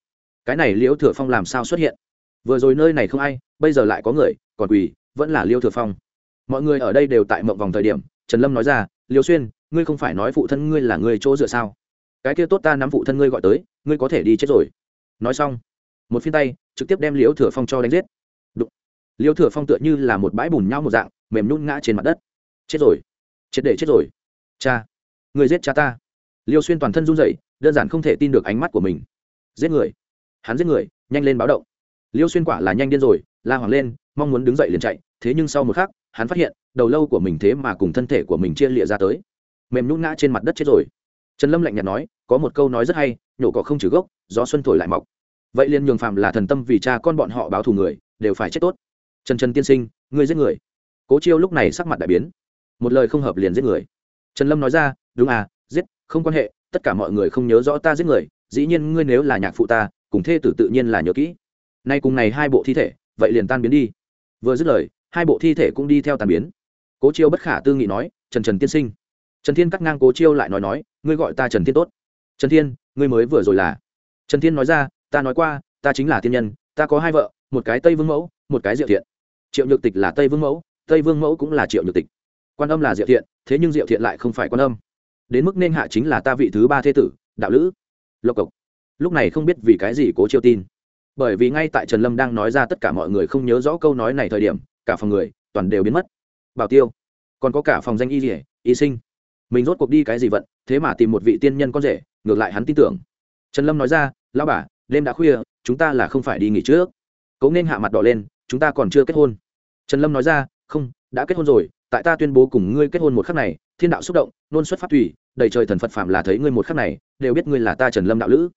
cái này liêu thừa phong làm sao xuất hiện? Vừa rồi nơi này không ai, bây giờ lại có người, còn quỷ vẫn là liêu thừa phong. Mọi người ở đây đều tại mộng vòng thời điểm, trần lâm nói ra, liêu xuyên, ngươi không phải nói phụ thân ngươi là người chỗ dựa sao? Cái kia tốt ta nắm phụ thân ngươi gọi tới, ngươi có thể đi chết rồi. Nói xong, một phiên tay trực tiếp đem liễu thừa phong cho đánh giết. Đụng. liễu thừa phong tựa như là một bãi bùn nhau một dạng, mềm nhún ngã trên mặt đất. Chết rồi, chết để chết rồi. Cha người giết cha ta. Liêu xuyên toàn thân run rẩy, đơn giản không thể tin được ánh mắt của mình. Giết người hắn giết người, nhanh lên báo động. Liêu xuyên quả là nhanh điên rồi, la hoàng lên, mong muốn đứng dậy liền chạy, thế nhưng sau một khắc, hắn phát hiện, đầu lâu của mình thế mà cùng thân thể của mình chia lịa ra tới. Mềm nhũn ngã trên mặt đất chết rồi. Trần lâm lạnh nhạt nói, có một câu nói rất hay, nhổ cỏ không trừ gốc, gió xuân thổi lại mọc. Vậy liền nhường phạm là thần tâm vì cha con bọn họ báo thù người, đều phải chết tốt. Trần trần tiên sinh, ngươi giết người. Cố chiêu lúc này sắc mặt đại biến. Một lời không hợp liền giết người. Trần lâm nói ra, đúng à giết, không quan hệ, tất cả mọi người không nhớ rõ ta giết người, dĩ nhiên ngươi nếu là nhạc phụ ta cùng thê tử tự nhiên là nhớ kỹ. Nay cùng này hai bộ thi thể, vậy liền tan biến đi. Vừa dứt lời, hai bộ thi thể cũng đi theo tan biến. Cố chiêu bất khả tư nghị nói, trần trần tiên sinh. Trần thiên cắt ngang cố chiêu lại nói nói, ngươi gọi ta trần thiên tốt. Trần thiên, ngươi mới vừa rồi là? Trần thiên nói ra, ta nói qua, ta chính là tiên nhân, ta có hai vợ, một cái tây vương mẫu, một cái diệu thiện. Triệu nhược tịch là tây vương mẫu, tây vương mẫu cũng là triệu nhược tịch. Quan âm là diệu thiện, thế nhưng diệu thiện lại không phải quan âm. Đến mức nên hạ chính là ta vị thứ ba thế tử, đạo lữ. Lộc cộc lúc này không biết vì cái gì cố chiêu tin. Bởi vì ngay tại trần lâm đang nói ra tất cả mọi người không nhớ rõ câu nói này thời điểm, cả phòng người, toàn đều biến mất. Bảo tiêu, còn có cả phòng danh y rỉa y sinh. Mình rốt cuộc đi cái gì vận, thế mà tìm một vị tiên nhân con rể, ngược lại hắn tin tưởng. Trần lâm nói ra lao bà, đêm đã khuya, chúng ta là không phải đi nghỉ trước. Cấu nên hạ mặt đỏ lên, chúng ta còn chưa kết hôn. Trần lâm nói ra, không, đã kết hôn rồi, tại ta tuyên bố cùng ngươi kết hôn một khắc này, thiên đạo xúc động, nôn xuất phát thủy, đầy trời thần phật phạm là thấy ngươi một khắc này, đều biết ngươi là ta trần lâm đạo lữ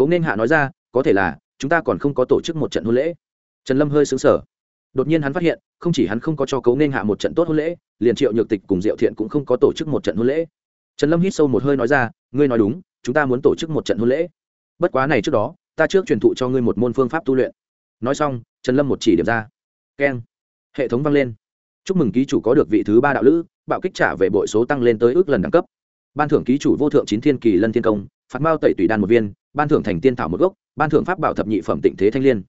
cấu nên hạ nói ra, có thể là, chúng ta còn không có tổ chức một trận hôn lễ. Trần lâm hơi xứng sở đột nhiên hắn phát hiện, không chỉ hắn không có cho cấu nên hạ một trận tốt hôn lễ, liền triệu nhược tịch cùng diệu thiện cũng không có tổ chức một trận hôn lễ. Trần lâm hít sâu một hơi nói ra, ngươi nói đúng, chúng ta muốn tổ chức một trận hôn lễ. Bất quá này trước đó, ta trước truyền thụ cho ngươi một môn phương pháp tu luyện. Nói xong, trần lâm một chỉ điểm ra. Keng. Hệ thống vang lên. Chúc mừng ký chủ có được vị thứ ba đạo lữ, bạo kích trả về bội số tăng lên tới ước lần đẳng cấp. Ban thưởng ký chủ vô thượng chín thiên kỳ lân thiên công, phạt mao tẩy tùy đan một viên ban thưởng thành tiên thảo một gốc, ban thưởng pháp bảo thập nhị phẩm tịnh thế thanh liên.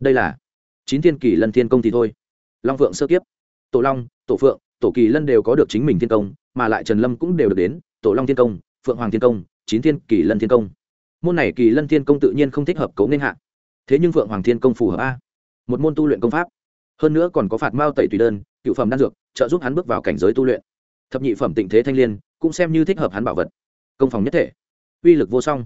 Đây là chín thiên kỳ lân thiên công thì thôi. Long phượng sơ kiếp. Tổ long, tổ phượng, tổ kỳ lân đều có được chính mình thiên công, mà lại trần lâm cũng đều được đến, tổ long thiên công, phượng hoàng thiên công, chín thiên kỳ lân thiên công. Môn này kỳ lân thiên công tự nhiên không thích hợp cấu nên hạ. Thế nhưng phượng hoàng thiên công phù hợp a. Một môn tu luyện công pháp. Hơn nữa còn có phạt mao tẩy tùy đơn, cựu phẩm đan dược, trợ giúp hắn bước vào cảnh giới tu luyện. Thập nhị phẩm tịnh thế thanh l i ê n cũng xem như thích hợp hắn bảo vật. Công phòng nhất thể. Uy lực vô song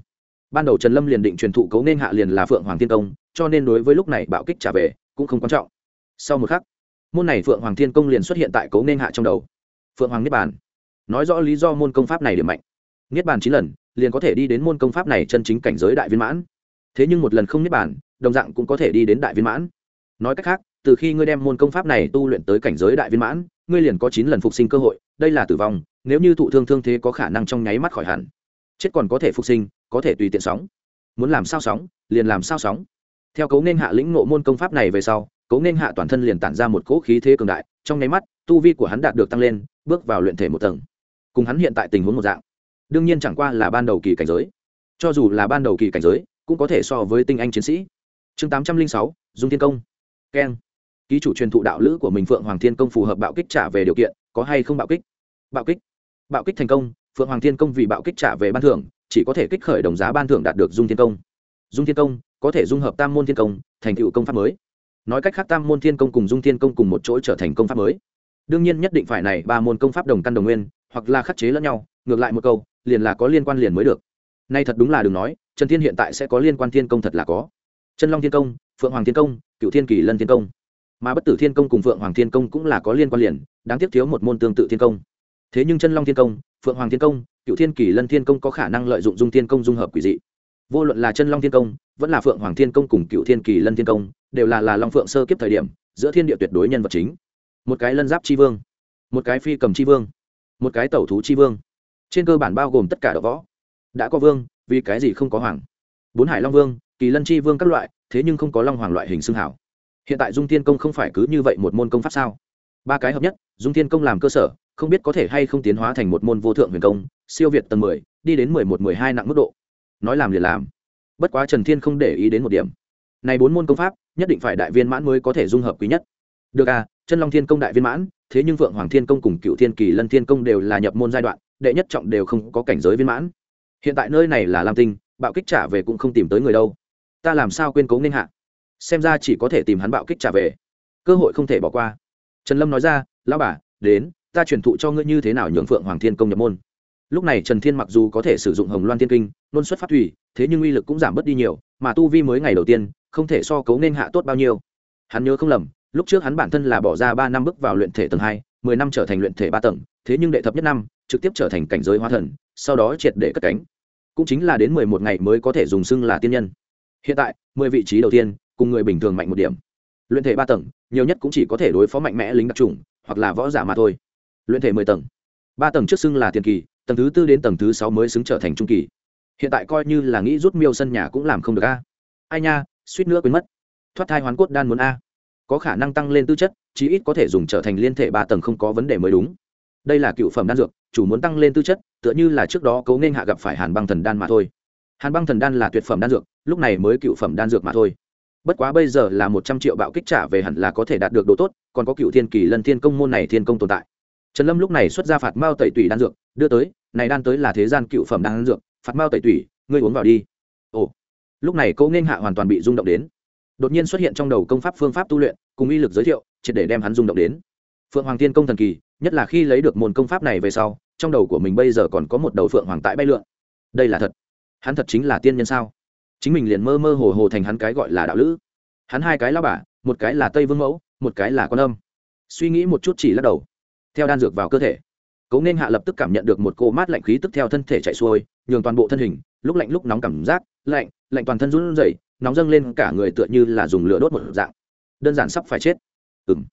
ban đầu trần lâm liền định truyền thụ cấu nên hạ liền là phượng hoàng thiên công, cho nên đối với lúc này bạo kích trả về cũng không quan trọng. Sau một khắc, môn này phượng hoàng thiên công liền xuất hiện tại cấu nên hạ trong đầu. Phượng hoàng niết bàn. Nói rõ lý do môn công pháp này điểm mạnh. Niết bàn chín lần, liền có thể đi đến môn công pháp này chân chính cảnh giới đại viên mãn. Thế nhưng một lần không niết bàn, đồng dạng cũng có thể đi đến đại viên mãn. Nói cách khác, từ khi ngươi đem môn công pháp này tu luyện tới cảnh giới đại viên mãn, ngươi liền có chín lần phục sinh cơ hội, đây là tử vong, nếu như thụ thương thương thế có khả năng trong nháy mắt khỏi hẳn chết còn có thể phục sinh, có thể tùy tiện sóng. Muốn làm sao sóng, liền làm sao sóng. Theo cấu nên hạ lĩnh ngộ môn công pháp này về sau, cấu nên hạ toàn thân liền tản ra một cỗ khí thế cường đại, trong nháy mắt, tu vi của hắn đạt được tăng lên, bước vào luyện thể một tầng. Cùng hắn hiện tại tình huống một dạng. Đương nhiên chẳng qua là ban đầu kỳ cảnh giới. Cho dù là ban đầu kỳ cảnh giới, cũng có thể so với tinh anh chiến sĩ. Chương tám trăm linh sáu, dung thiên công. Keng. Ký chủ truyền thụ đạo lữ của mình phượng hoàng thiên công phù hợp bạo kích trả về điều kiện, có hay không bạo kích? Bạo kích. Bạo kích thành công phượng hoàng thiên công vì bạo kích trả về ban thưởng, chỉ có thể kích khởi đồng giá ban thưởng đạt được dung thiên công. Dung thiên công, có thể dung hợp tam môn thiên công, thành tựu công pháp mới. Nói cách khác, tam môn thiên công cùng dung thiên công cùng một chỗ trở thành công pháp mới. Đương nhiên nhất định phải này, ba môn công pháp đồng căn đồng nguyên, hoặc là khắc chế lẫn nhau, ngược lại một câu, liền là có liên quan liền mới được. Nay thật đúng là đừng nói, trần thiên hiện tại sẽ có liên quan thiên công thật là có. Chân long thiên công, phượng hoàng thiên công cựu thiên kỳ lân thiên công. Mà bất tử thiên công cùng phượng hoàng thiên công cũng là có liên quan liền, đáng tiếc thiếu một môn tương tự thiên công. Thế nhưng chân long thiên công phượng hoàng thiên công, cựu thiên kỳ lân thiên công có khả năng lợi dụng dung thiên công dung hợp quỷ dị. Vô luận là chân long thiên công, vẫn là phượng hoàng thiên công cùng cựu thiên kỳ lân thiên công, đều là là long phượng sơ kiếp thời điểm, giữa thiên địa tuyệt đối nhân vật chính. Một cái lân giáp tri vương, một cái phi cầm tri vương, một cái tẩu thú tri vương. Trên cơ bản bao gồm tất cả đ võ. Đã có vương, vì cái gì không có hoàng? Bốn hải long vương, kỳ lân tri vương các loại, thế nhưng không có long hoàng loại hình xương hảo. Hiện tại dung thiên công không phải cứ như vậy một môn công pháp sao? Ba cái hợp nhất, dung thiên công làm cơ sở, không biết có thể hay không tiến hóa thành một môn vô thượng huyền công, siêu việt tầng mười, đi đến mười một, mười hai nặng mức độ. Nói làm liền làm. Bất quá trần thiên không để ý đến một điểm. Này bốn môn công pháp, nhất định phải đại viên mãn mới có thể dung hợp quý nhất. Được à chân long thiên công đại viên mãn, thế nhưng vượng hoàng thiên công cùng cựu thiên kỳ lân thiên công đều là nhập môn giai đoạn, đệ nhất trọng đều không có cảnh giới viên mãn. Hiện tại nơi này là lam tinh, bạo kích trả về cũng không tìm tới người đâu. Ta làm sao quên cố nghênh hạ? Xem ra chỉ có thể tìm hắn bạo kích trả về. Cơ hội không thể bỏ qua trần lâm nói ra, lão bà, đến, ta truyền thụ cho ngươi như thế nào nhường phượng hoàng thiên công nhập môn? Lúc này trần thiên mặc dù có thể sử dụng hồng loan thiên kinh, nôn xuất phát thủy, thế nhưng uy lực cũng giảm bớt đi nhiều, mà tu vi mới ngày đầu tiên, không thể so cấu nên hạ tốt bao nhiêu. Hắn nhớ không lầm, lúc trước hắn bản thân là bỏ ra ba năm bước vào luyện thể tầng hai, mười năm trở thành luyện thể ba tầng, thế nhưng đệ thập nhất năm, trực tiếp trở thành cảnh giới hóa thần, sau đó triệt để cất cánh. Cũng chính là đến mười một ngày mới có thể dùng xưng là tiên nhân. Hiện tại, mười vị trí đầu tiên, cùng người bình thường mạnh một điểm. Luyện thể ba tầng nhiều nhất cũng chỉ có thể đối phó mạnh mẽ lính đặc trùng, hoặc là võ giả mà thôi. Luyện thể mười tầng. Ba tầng trước xưng là tiền kỳ, tầng thứ tư đến tầng thứ sáu mới xứng trở thành trung kỳ. Hiện tại coi như là nghĩ rút miêu sân nhà cũng làm không được a. Ai nha, suýt nữa quên mất. Thoát thai hoán cốt đan muốn a. Có khả năng tăng lên tư chất, chí ít có thể dùng trở thành liên thể ba tầng không có vấn đề mới đúng. Đây là cựu phẩm đan dược, chủ muốn tăng lên tư chất, tựa như là trước đó cấu nên hạ gặp phải hàn băng thần đan mà thôi. Hàn băng thần đan là tuyệt phẩm đan dược, lúc này mới cựu phẩm đan dược mà thôi bất quá bây giờ là một trăm triệu bạo kích trả về hẳn là có thể đạt được độ tốt, còn có cựu thiên kỳ lân thiên công môn này thiên công tồn tại. Trần lâm lúc này xuất ra phạt mao tẩy tủy đan dược, đưa tới, này đan tới là thế gian cựu phẩm đan dược, phạt mao tẩy tủy, ngươi uống vào đi. Ồ. Lúc này cô nên hạ hoàn toàn bị rung động đến. Đột nhiên xuất hiện trong đầu công pháp phương pháp tu luyện, cùng uy lực giới thiệu, triệt để đem hắn rung động đến. Phượng hoàng thiên công thần kỳ, nhất là khi lấy được môn công pháp này về sau, trong đầu của mình bây giờ còn có một đầu phượng hoàng tại bay lượn. Đây là thật. Hắn thật chính là tiên nhân sao? Chính mình liền mơ mơ hồ hồ thành hắn cái gọi là đạo lữ. Hắn hai cái lao bà, một cái là tây vương mẫu, một cái là con âm. Suy nghĩ một chút chỉ lắc đầu. Theo đan dược vào cơ thể cấu nên hạ lập tức cảm nhận được một cô mát lạnh khí tức theo thân thể chạy xuôi, nhường toàn bộ thân hình, lúc lạnh lúc nóng cảm giác, lạnh lạnh toàn thân run rẩy, nóng dâng lên cả người tựa như là dùng lửa đốt một dạng. Đơn giản sắp phải chết. Ừng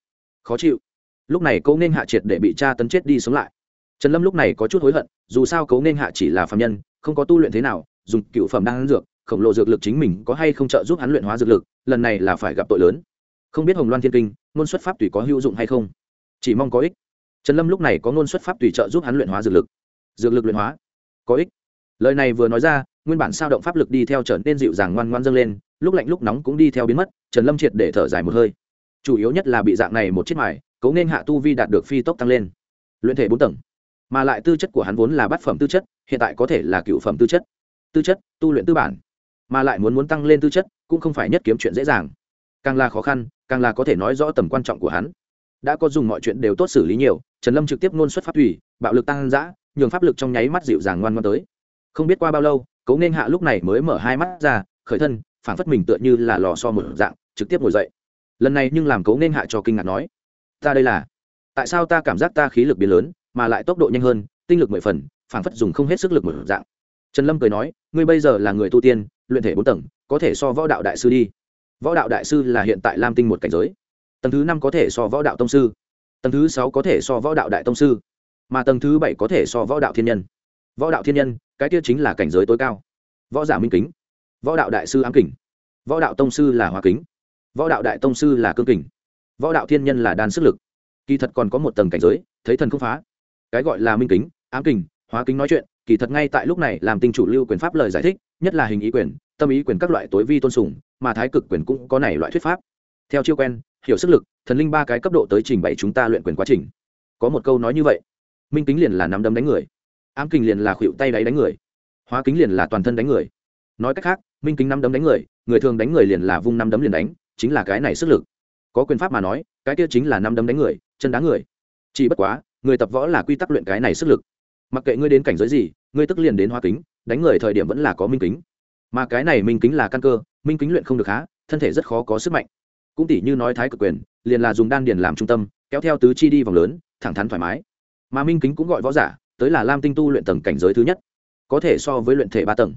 khó chịu. Lúc này cấu nên hạ triệt để bị cha tấn chết đi sống lại. Trần lâm lúc này có chút hối hận, dù sao cấu nên hạ chỉ là phạm nhân, không có tu luyện thế nào, dùng cựu phẩm đang dược khổng lồ dược lực chính mình có hay không trợ giúp hắn luyện hóa dược lực, lần này là phải gặp tội lớn. Không biết hồng loan thiên kinh, ngôn xuất pháp tùy có hữu dụng hay không? Chỉ mong có ích. Trần lâm lúc này có ngôn xuất pháp tùy trợ giúp hắn luyện hóa dược lực. Dược lực luyện hóa? Có ích. Lời này vừa nói ra, nguyên bản sao động pháp lực đi theo trở nên dịu dàng ngoan ngoan dâng lên, lúc lạnh lúc nóng cũng đi theo biến mất, trần lâm triệt để thở dài một hơi. Chủ yếu nhất là bị dạng này một chiếc mải cấu nên hạ tu vi đạt được phi tốc tăng lên. Luyện thể bốn tầng, mà lại tư chất của hắn vốn là bát phẩm tư chất, hiện tại có thể là cựu phẩm tư chất. Tư chất, tu luyện tư bản mà lại muốn muốn tăng lên tư chất, cũng không phải nhất kiếm chuyện dễ dàng. Càng là khó khăn, càng là có thể nói rõ tầm quan trọng của hắn. Đã có dùng mọi chuyện đều tốt xử lý nhiều, trần lâm trực tiếp ngôn xuất pháp thủy, bạo lực tăng giã nhường pháp lực trong nháy mắt dịu dàng ngoan ngoan tới. Không biết qua bao lâu cấu nên hạ lúc này mới mở hai mắt ra, khởi thân phản phất mình tựa như là lò so một dạng, trực tiếp ngồi dậy. Lần này nhưng làm cấu nên hạ cho kinh ngạc nói, ta đây là, tại sao ta cảm giác ta khí lực biến lớn, mà lại tốc độ nhanh hơn, tinh lực mười phần phản phất dùng không hết sức lực một dạng. Trần lâm cười nói, ngươi bây giờ là người tu tiên luyện thể bốn tầng, có thể so võ đạo đại sư đi. Võ đạo đại sư là hiện tại lam tinh một cảnh giới. Tầng thứ năm có thể so võ đạo tông sư. Tầng thứ sáu có thể so võ đạo đại tông sư. Mà tầng thứ bảy có thể so võ đạo thiên nhân. Võ đạo thiên nhân, cái kia chính là cảnh giới tối cao. Võ giả minh kính. Võ đạo đại sư ám kình. Võ đạo tông sư là hoa kính. Võ đạo đại tông sư là cương kình. Võ đạo thiên nhân là đan sức lực. Kỳ thật còn có một tầng cảnh giới, thấy thần không phá. Cái gọi là minh kính, ám kình, hóa kính nói chuyện, kỳ thật ngay tại lúc này làm tinh chủ lưu quyền pháp lời giải thích nhất là hình ý quyền, tâm ý quyền các loại tối vi tôn sùng, mà thái cực quyền cũng có này loại thuyết pháp. Theo chiêu quen, hiểu sức lực, thần linh ba cái cấp độ tới trình bày chúng ta luyện quyền quá trình. Có một câu nói như vậy, minh kính liền là nắm đấm đánh người, ám kình liền là khuỵu tay đáy đánh người, hóa kính liền là toàn thân đánh người. Nói cách khác, minh kính năm đấm đánh người người thường đánh người liền là vung năm đấm liền đánh, chính là cái này sức lực. Có quyền pháp mà nói, cái kia chính là năm đấm đánh người, chân đá người. Chỉ bất quá, người tập võ là quy tắc luyện cái này sức lực. Mặc kệ ngươi đến cảnh giới gì, ngươi tức liền đến hóa kính đánh người thời điểm vẫn là có minh kính. Mà cái này minh kính là căn cơ, minh kính luyện không được há thân thể rất khó có sức mạnh. Cũng tỷ như nói thái cực quyền, liền là dùng đan điền làm trung tâm, kéo theo tứ chi đi vòng lớn, thẳng thắn thoải mái. Mà minh kính cũng gọi võ giả, tới là lam tinh tu luyện tầng cảnh giới thứ nhất, có thể so với luyện thể ba tầng.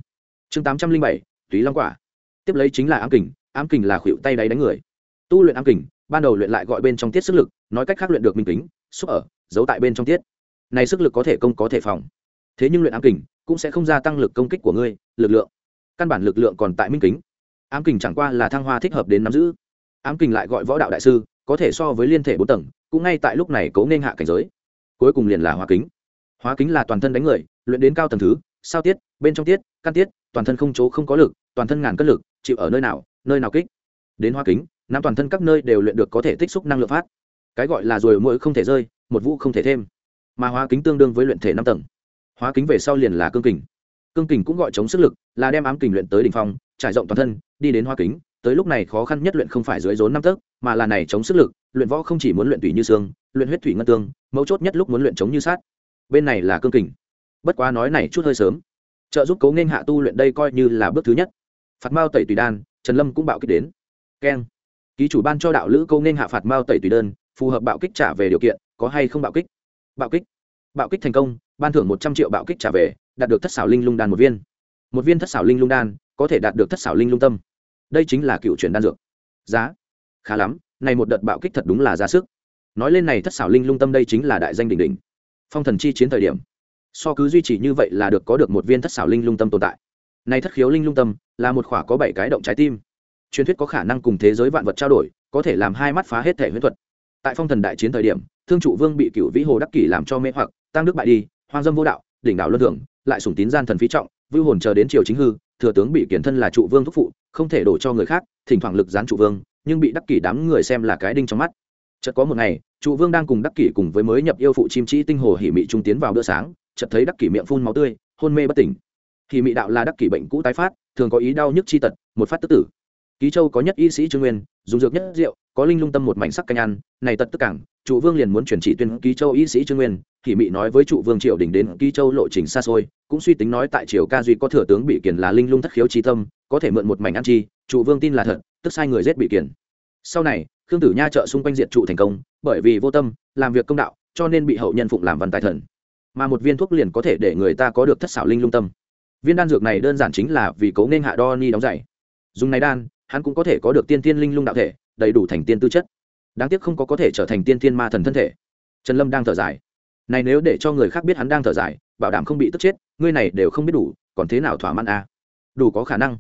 Chương tám trăm linh bảy, túy long quả. Tiếp lấy chính là ám kình ám kình là khuỵu tay đáy đánh người. Tu luyện ám kình, ban đầu luyện lại gọi bên trong tiết sức lực, nói cách khác luyện được minh kính, xúc ở, giấu tại bên trong tiết. Này sức lực có thể công có thể phòng thế nhưng luyện ám kình cũng sẽ không gia tăng lực công kích của ngươi, lực lượng. Căn bản lực lượng còn tại minh kính. Ám kình chẳng qua là thăng hoa thích hợp đến nắm giữ. Ám kình lại gọi võ đạo đại sư, có thể so với liên thể bốn tầng, cũng ngay tại lúc này cố nên hạ cảnh giới. Cuối cùng liền là hóa kính. Hóa kính là toàn thân đánh người, luyện đến cao tầng thứ, sao tiết, bên trong tiết, căn tiết, toàn thân không chỗ không có lực, toàn thân ngàn cân lực, chịu ở nơi nào nơi nào kích. Đến hoa kính nam toàn thân các nơi đều luyện được có thể tích xúc năng lượng phát. Cái gọi là rồi mỗi không thể rơi, một vũ không thể thêm. Mà hóa kính tương đương với luyện thể năm tầng hóa kính về sau liền là cương kình. Cương kình cũng gọi chống sức lực, là đem ám kình luyện tới đ ỉ n h phong, trải rộng toàn thân, đi đến hoa kính, tới lúc này khó khăn nhất luyện không phải dưới rốn năm tấc, mà là này chống sức lực, luyện võ không chỉ muốn luyện tùy như xương, luyện huyết thủy ngân tương, mấu chốt nhất lúc muốn luyện chống như sát. Bên này là cương kình. Bất quá nói này chút hơi sớm. Trợ giúp cấu nên hạ tu luyện đây coi như là bước thứ nhất. Phạt mao tẩy tùy đan, trần lâm cũng bạo kích đến. Keng. Ký chủ ban cho đạo lữ câu nên hạ phạt mao tẩy tùy đơn, phù hợp bạo kích trả về điều kiện, có hay không bạo kích? Bạo kích. Bạo kích thành công ban thưởng một trăm triệu bạo kích trả về, đạt được thất xảo linh lung đan một viên. Một viên thất xảo linh lung đan, có thể đạt được thất xảo linh lung tâm. Đây chính là cựu chuyển đan dược. Giá? Khá lắm, này một đợt bạo kích thật đúng là ra sức. Nói lên này thất xảo linh lung tâm đây chính là đại danh đỉnh đỉnh. Phong thần chi chiến thời điểm. So cứ duy trì như vậy là được có được một viên thất xảo linh lung tâm tồn tại. Này thất khiếu linh lung tâm, là một khỏa có bảy cái động trái tim. Truyền thuyết có khả năng cùng thế giới vạn vật trao đổi, có thể làm hai mắt phá hết thể huyễn thuật. Tại phong thần đại chiến thời điểm, thương trụ vương bị cựu vĩ hồ đắc kỷ làm cho mê hoặc, tăng đức bại đi hoang dâm vô đạo, đỉnh đạo luân thường, lại sùng tín gian thần phí trọng, vưu hồn chờ đến triều chính hư, thừa tướng bị kiển thân là trụ vương thúc phụ, không thể đổ cho người khác, thỉnh thoảng lực gián trụ vương, nhưng bị đắc kỷ đám người xem là cái đinh trong mắt. Chợt có một ngày, trụ vương đang cùng đắc kỷ cùng với mới nhập yêu phụ chim trĩ tinh hồ hỉ mị trung tiến vào bữa sáng, chợt thấy đắc kỷ miệng phun máu tươi, hôn mê bất tỉnh. Hỉ mị đạo là đắc kỷ bệnh cũ tái phát, thường có ý đau nhức chi tật, một phát tức tử. Ký châu có nhất y sĩ trương nguyên, dùng dược nhất rượu, có linh lung tâm một mảnh sắc canh ăn, này tật tức cảng trụ vương liền muốn chuyển chỉ tuyên ký châu y sĩ trương nguyên thì mị nói với trụ vương triệu đình đến ký châu lộ trình xa xôi, cũng suy tính nói tại triều ca duy có thừa tướng bị kiển là linh lung thất khiếu trí tâm, có thể mượn một mảnh ăn chi, trụ vương tin là thật, tức sai người giết bị kiển sau này, khương tử nha trợ xung quanh diện trụ thành công, bởi vì vô tâm, làm việc công đạo, cho nên bị hậu nhân phụng làm văn tài thần. Mà một viên thuốc liền có thể để người ta có được thất xảo linh lung tâm. Viên đan dược này đơn giản chính là vì cấu nên hạ đo ni đóng dày. Dùng này đan, hắn cũng có thể có được tiên tiên linh lung đạo thể, đầy đủ thành tiên tư chất đáng tiếc không có có thể trở thành tiên thiên ma thần thân thể. Trần lâm đang thở dài. Này nếu để cho người khác biết hắn đang thở dài, bảo đảm không bị tức chết, ngươi này đều không biết đủ, còn thế nào thỏa mãn à? đủ có khả năng.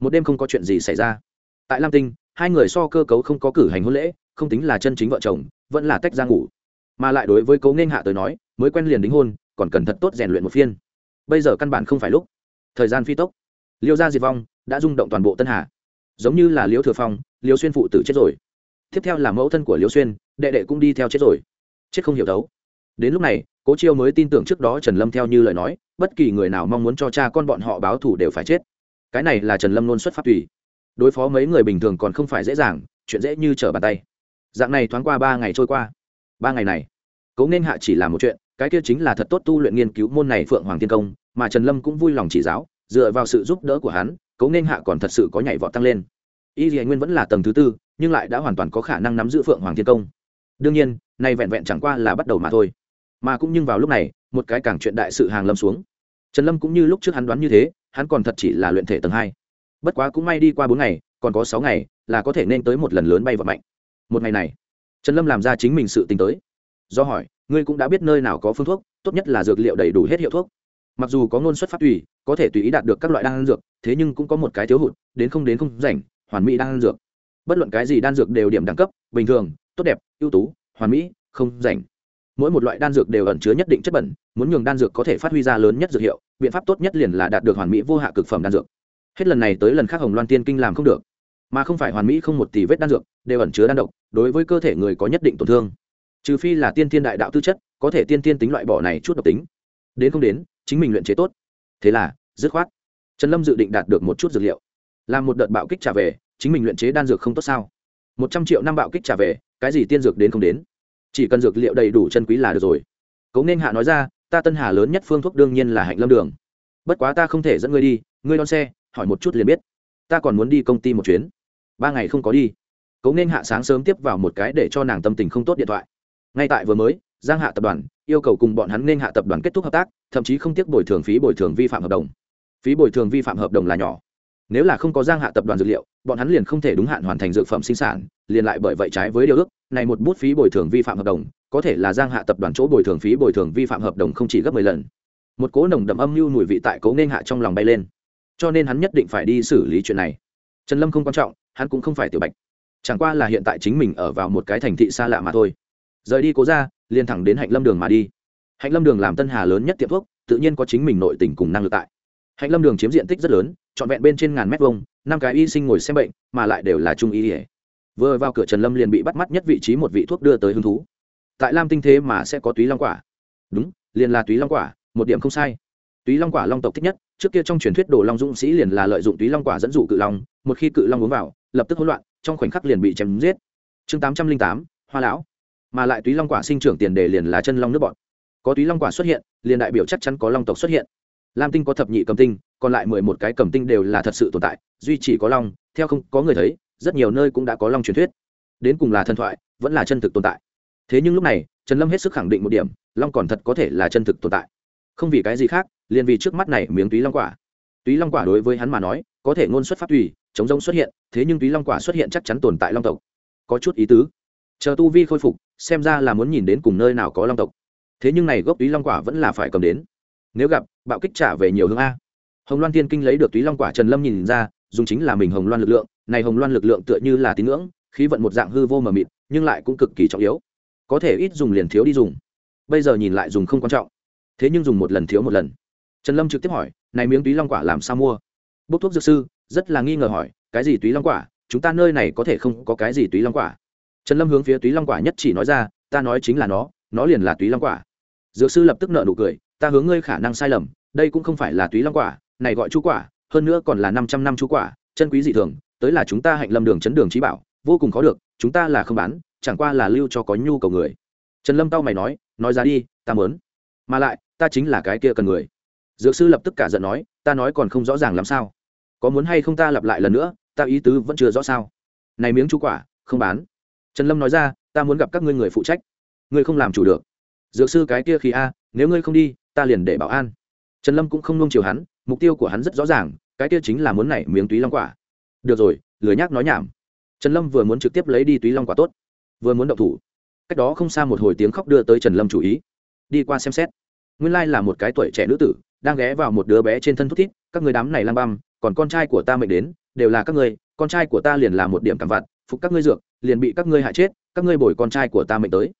Một đêm không có chuyện gì xảy ra. Tại lam tinh, hai người so cơ cấu không có cử hành hôn lễ, không tính là chân chính vợ chồng, vẫn là tách ra ngủ. Mà lại đối với cấu nên hạ tới nói, mới quen liền đính hôn, còn cần thật tốt rèn luyện một phiên. Bây giờ căn bản không phải lúc. Thời gian phi tốc. Liêu gia diệt vong đã rung động toàn bộ tân hà. Giống như là Liêu thừa phong, Liêu xuyên phụ tử chết rồi tiếp theo là mẫu thân của liễu xuyên, đệ đệ cũng đi theo chết rồi. Chết không hiểu đấu đến lúc này, cố chiêu mới tin tưởng trước đó trần lâm theo như lời nói, bất kỳ người nào mong muốn cho cha con bọn họ báo thù đều phải chết. Cái này là trần lâm nôn xuất phát tùy. Đối phó mấy người bình thường còn không phải dễ dàng, chuyện dễ như trở bàn tay. Dạng này thoáng qua ba ngày trôi qua. Ba ngày này, cố nên hạ chỉ là một chuyện, cái kia chính là thật tốt tu luyện nghiên cứu môn này phượng hoàng thiên công, mà trần lâm cũng vui lòng chỉ giáo, dựa vào sự giúp đỡ của hắn, cố nên hạ còn thật sự có nhảy vọt tăng lên y dì nguyên vẫn là tầng thứ tư, nhưng lại đã hoàn toàn có khả năng nắm giữ phượng hoàng thiên công. Đương nhiên nay vẹn vẹn chẳng qua là bắt đầu mà thôi. Mà cũng nhưng vào lúc này, một cái càng chuyện đại sự hàng lâm xuống. Trần lâm cũng như lúc trước hắn đoán như thế, hắn còn thật chỉ là luyện thể tầng hai. Bất quá cũng may đi qua bốn ngày, còn có sáu ngày, là có thể nên tới một lần lớn bay vận mạnh một ngày này, trần lâm làm ra chính mình sự tính tới. Do hỏi, ngươi cũng đã biết nơi nào có phương thuốc, tốt nhất là dược liệu đầy đủ hết hiệu thuốc. Mặc dù có ngôn xuất phát tùy, có thể tùy ý đạt được các loại đan dược, thế nhưng cũng có một cái thiếu hụt, đến không đến không rảnh hoàn mỹ đan dược. Bất luận cái gì đan dược đều điểm đẳng cấp, bình thường, tốt đẹp, ưu tú, hoàn mỹ, không rảnh. Mỗi một loại đan dược đều ẩn chứa nhất định chất bẩn, muốn nhường đan dược có thể phát huy ra lớn nhất dược hiệu, biện pháp tốt nhất liền là đạt được hoàn mỹ vô hạ cực phẩm đan dược. Hết lần này tới lần khác hồng loan tiên kinh làm không được. Mà không phải hoàn mỹ không một tỷ vết đan dược, đều ẩn chứa đan độc, đối với cơ thể người có nhất định tổn thương. Trừ phi là tiên thiên đại đạo tư chất, có thể tiên tiên tính loại bỏ này chút độc tính. Đến không đến, chính mình luyện chế tốt. Thế là, dứt khoát. Trần lâm dự định đạt được một chút dược liệu làm một đợt bạo kích trả về, chính mình luyện chế đan dược không tốt sao? Một trăm triệu năm bạo kích trả về, cái gì tiên dược đến không đến? Chỉ cần dược liệu đầy đủ chân quý là được rồi. Cống nên hạ nói ra, ta tân hà lớn nhất phương thuốc đương nhiên là hạnh lâm đường. Bất quá ta không thể dẫn ngươi đi, ngươi đón xe, hỏi một chút liền biết. Ta còn muốn đi công ty một chuyến. Ba ngày không có đi. Cống nên hạ sáng sớm tiếp vào một cái để cho nàng tâm tình không tốt điện thoại. Ngay tại vừa mới, giang hạ tập đoàn yêu cầu cùng bọn hắn nên hạ tập đoàn kết thúc hợp tác, thậm chí không tiếc bồi thường phí bồi thường vi phạm hợp đồng. Phí bồi thường vi phạm hợp đồng là nhỏ nếu là không có giang hạ tập đoàn dược liệu, bọn hắn liền không thể đúng hạn hoàn thành dược phẩm sinh sản, liền lại bởi vậy trái với điều ước, này một bút phí bồi thường vi phạm hợp đồng, có thể là giang hạ tập đoàn chỗ bồi thường phí bồi thường vi phạm hợp đồng không chỉ gấp mười lần. Một cố nồng đậm âm mưu mùi vị tại cố nên hạ trong lòng bay lên. Cho nên hắn nhất định phải đi xử lý chuyện này. Trần lâm không quan trọng, hắn cũng không phải tiểu bạch. Chẳng qua là hiện tại chính mình ở vào một cái thành thị xa lạ mà thôi. Rời đi cố ra, liền thẳng đến hạnh lâm đường mà đi. Hạnh lâm đường làm tân hà lớn nhất tiệm thuốc, tự nhiên có chính mình nội tình cùng năng lực tại hạnh lâm đường chiếm diện tích rất lớn, trọn vẹn bên trên ngàn mét vuông, năm cái y sinh ngồi xem bệnh, mà lại đều là trung y ỉa vừa vào cửa trần lâm liền bị bắt mắt nhất vị trí một vị thuốc đưa tới hứng thú. Tại lam tinh thế mà sẽ có túy long quả. Đúng, liền là túy long quả, một điểm không sai. Túy long quả long tộc thích nhất, trước kia trong truyền thuyết đồ long dũng sĩ liền là lợi dụng túy long quả dẫn dụ cự long, một khi cự long uống vào, lập tức hỗn loạn, trong khoảnh khắc liền bị chém giết. Chương tám trăm linh tám, hoa lão. Mà lại túy long quả sinh trưởng tiền đề liền là chân long nước bọn có túy long quả xuất hiện, liền đại biểu chắc chắn có long tộc xuất hiện lam tinh có thập nhị cầm tinh, còn lại mười một cái cầm tinh đều là thật sự tồn tại, duy chỉ có long, theo không, có người thấy, rất nhiều nơi cũng đã có long truyền thuyết. Đến cùng là thần thoại, vẫn là chân thực tồn tại. Thế nhưng lúc này, trần lâm hết sức khẳng định một điểm, long còn thật có thể là chân thực tồn tại. Không vì cái gì khác, liền vì trước mắt này miếng túy long quả. Túy long quả đối với hắn mà nói, có thể ngôn xuất phát tùy, chống rông xuất hiện, thế nhưng túy long quả xuất hiện chắc chắn tồn tại long tộc. Có chút ý tứ. Chờ tu vi khôi phục, xem ra là muốn nhìn đến cùng nơi nào có long tộc. Thế nhưng này gốc túy long quả vẫn là phải cầm đến. Nếu gặp bạo kích trả về nhiều hướng a. Hồng loan tiên kinh lấy được túy long quả trần lâm nhìn ra, dùng chính là mình hồng loan lực lượng, này hồng loan lực lượng tựa như là tín ngưỡng, khí vận một dạng hư vô mờ mịt, nhưng lại cũng cực kỳ trọng yếu. Có thể ít dùng liền thiếu đi dùng. Bây giờ nhìn lại dùng không quan trọng. Thế nhưng dùng một lần thiếu một lần. Trần lâm trực tiếp hỏi, này miếng túy long quả làm sao mua? Bốc thuốc dược sư, rất là nghi ngờ hỏi, cái gì túy long quả? Chúng ta nơi này có thể không có cái gì túy long quả? Trần lâm hướng phía túy long quả nhất chỉ nói ra, ta nói chính là nó nó liền là túy long quả. Dược sư lập tức nợ nụ cười ta hướng ngươi khả năng sai lầm, đây cũng không phải là túy long quả, này gọi chú quả, hơn nữa còn là năm trăm năm chú quả, chân quý dị thường, tới là chúng ta hạnh lâm đường chấn đường trí bảo, vô cùng khó được, chúng ta là không bán, chẳng qua là lưu cho có nhu cầu người. Trần lâm tao mày nói nói ra đi, ta mớn mà lại, ta chính là cái kia cần người. Dược sư lập tức cả giận nói, ta nói còn không rõ ràng làm sao. Có muốn hay không ta lặp lại lần nữa, ta ý tứ vẫn chưa rõ sao. Này miếng chú quả, không bán. Trần lâm nói ra, ta muốn gặp các ngươi người phụ trách. Ngươi không làm chủ được. Dược sư cái kia khi a, nếu ngươi không đi ta liền để bảo an. Trần lâm cũng không nung chiều hắn, mục tiêu của hắn rất rõ ràng, cái kia chính là muốn nảy miếng túy long quả. Được rồi, lười nhác nói nhảm. Trần lâm vừa muốn trực tiếp lấy đi túy long quả tốt, vừa muốn động thủ. Cách đó không xa một hồi tiếng khóc đưa tới trần lâm chủ ý. Đi qua xem xét. Nguyên lai là một cái tuổi trẻ nữ tử, đang ghé vào một đứa bé trên thân thút thít, các người đám này lang băm, còn con trai của ta mệnh đến, đều là các ngươi con trai của ta liền là một điểm cảm vặt, phục các ngươi dược, liền bị các ngươi hại chết, các ngươi bồi con trai của ta mệnh tới.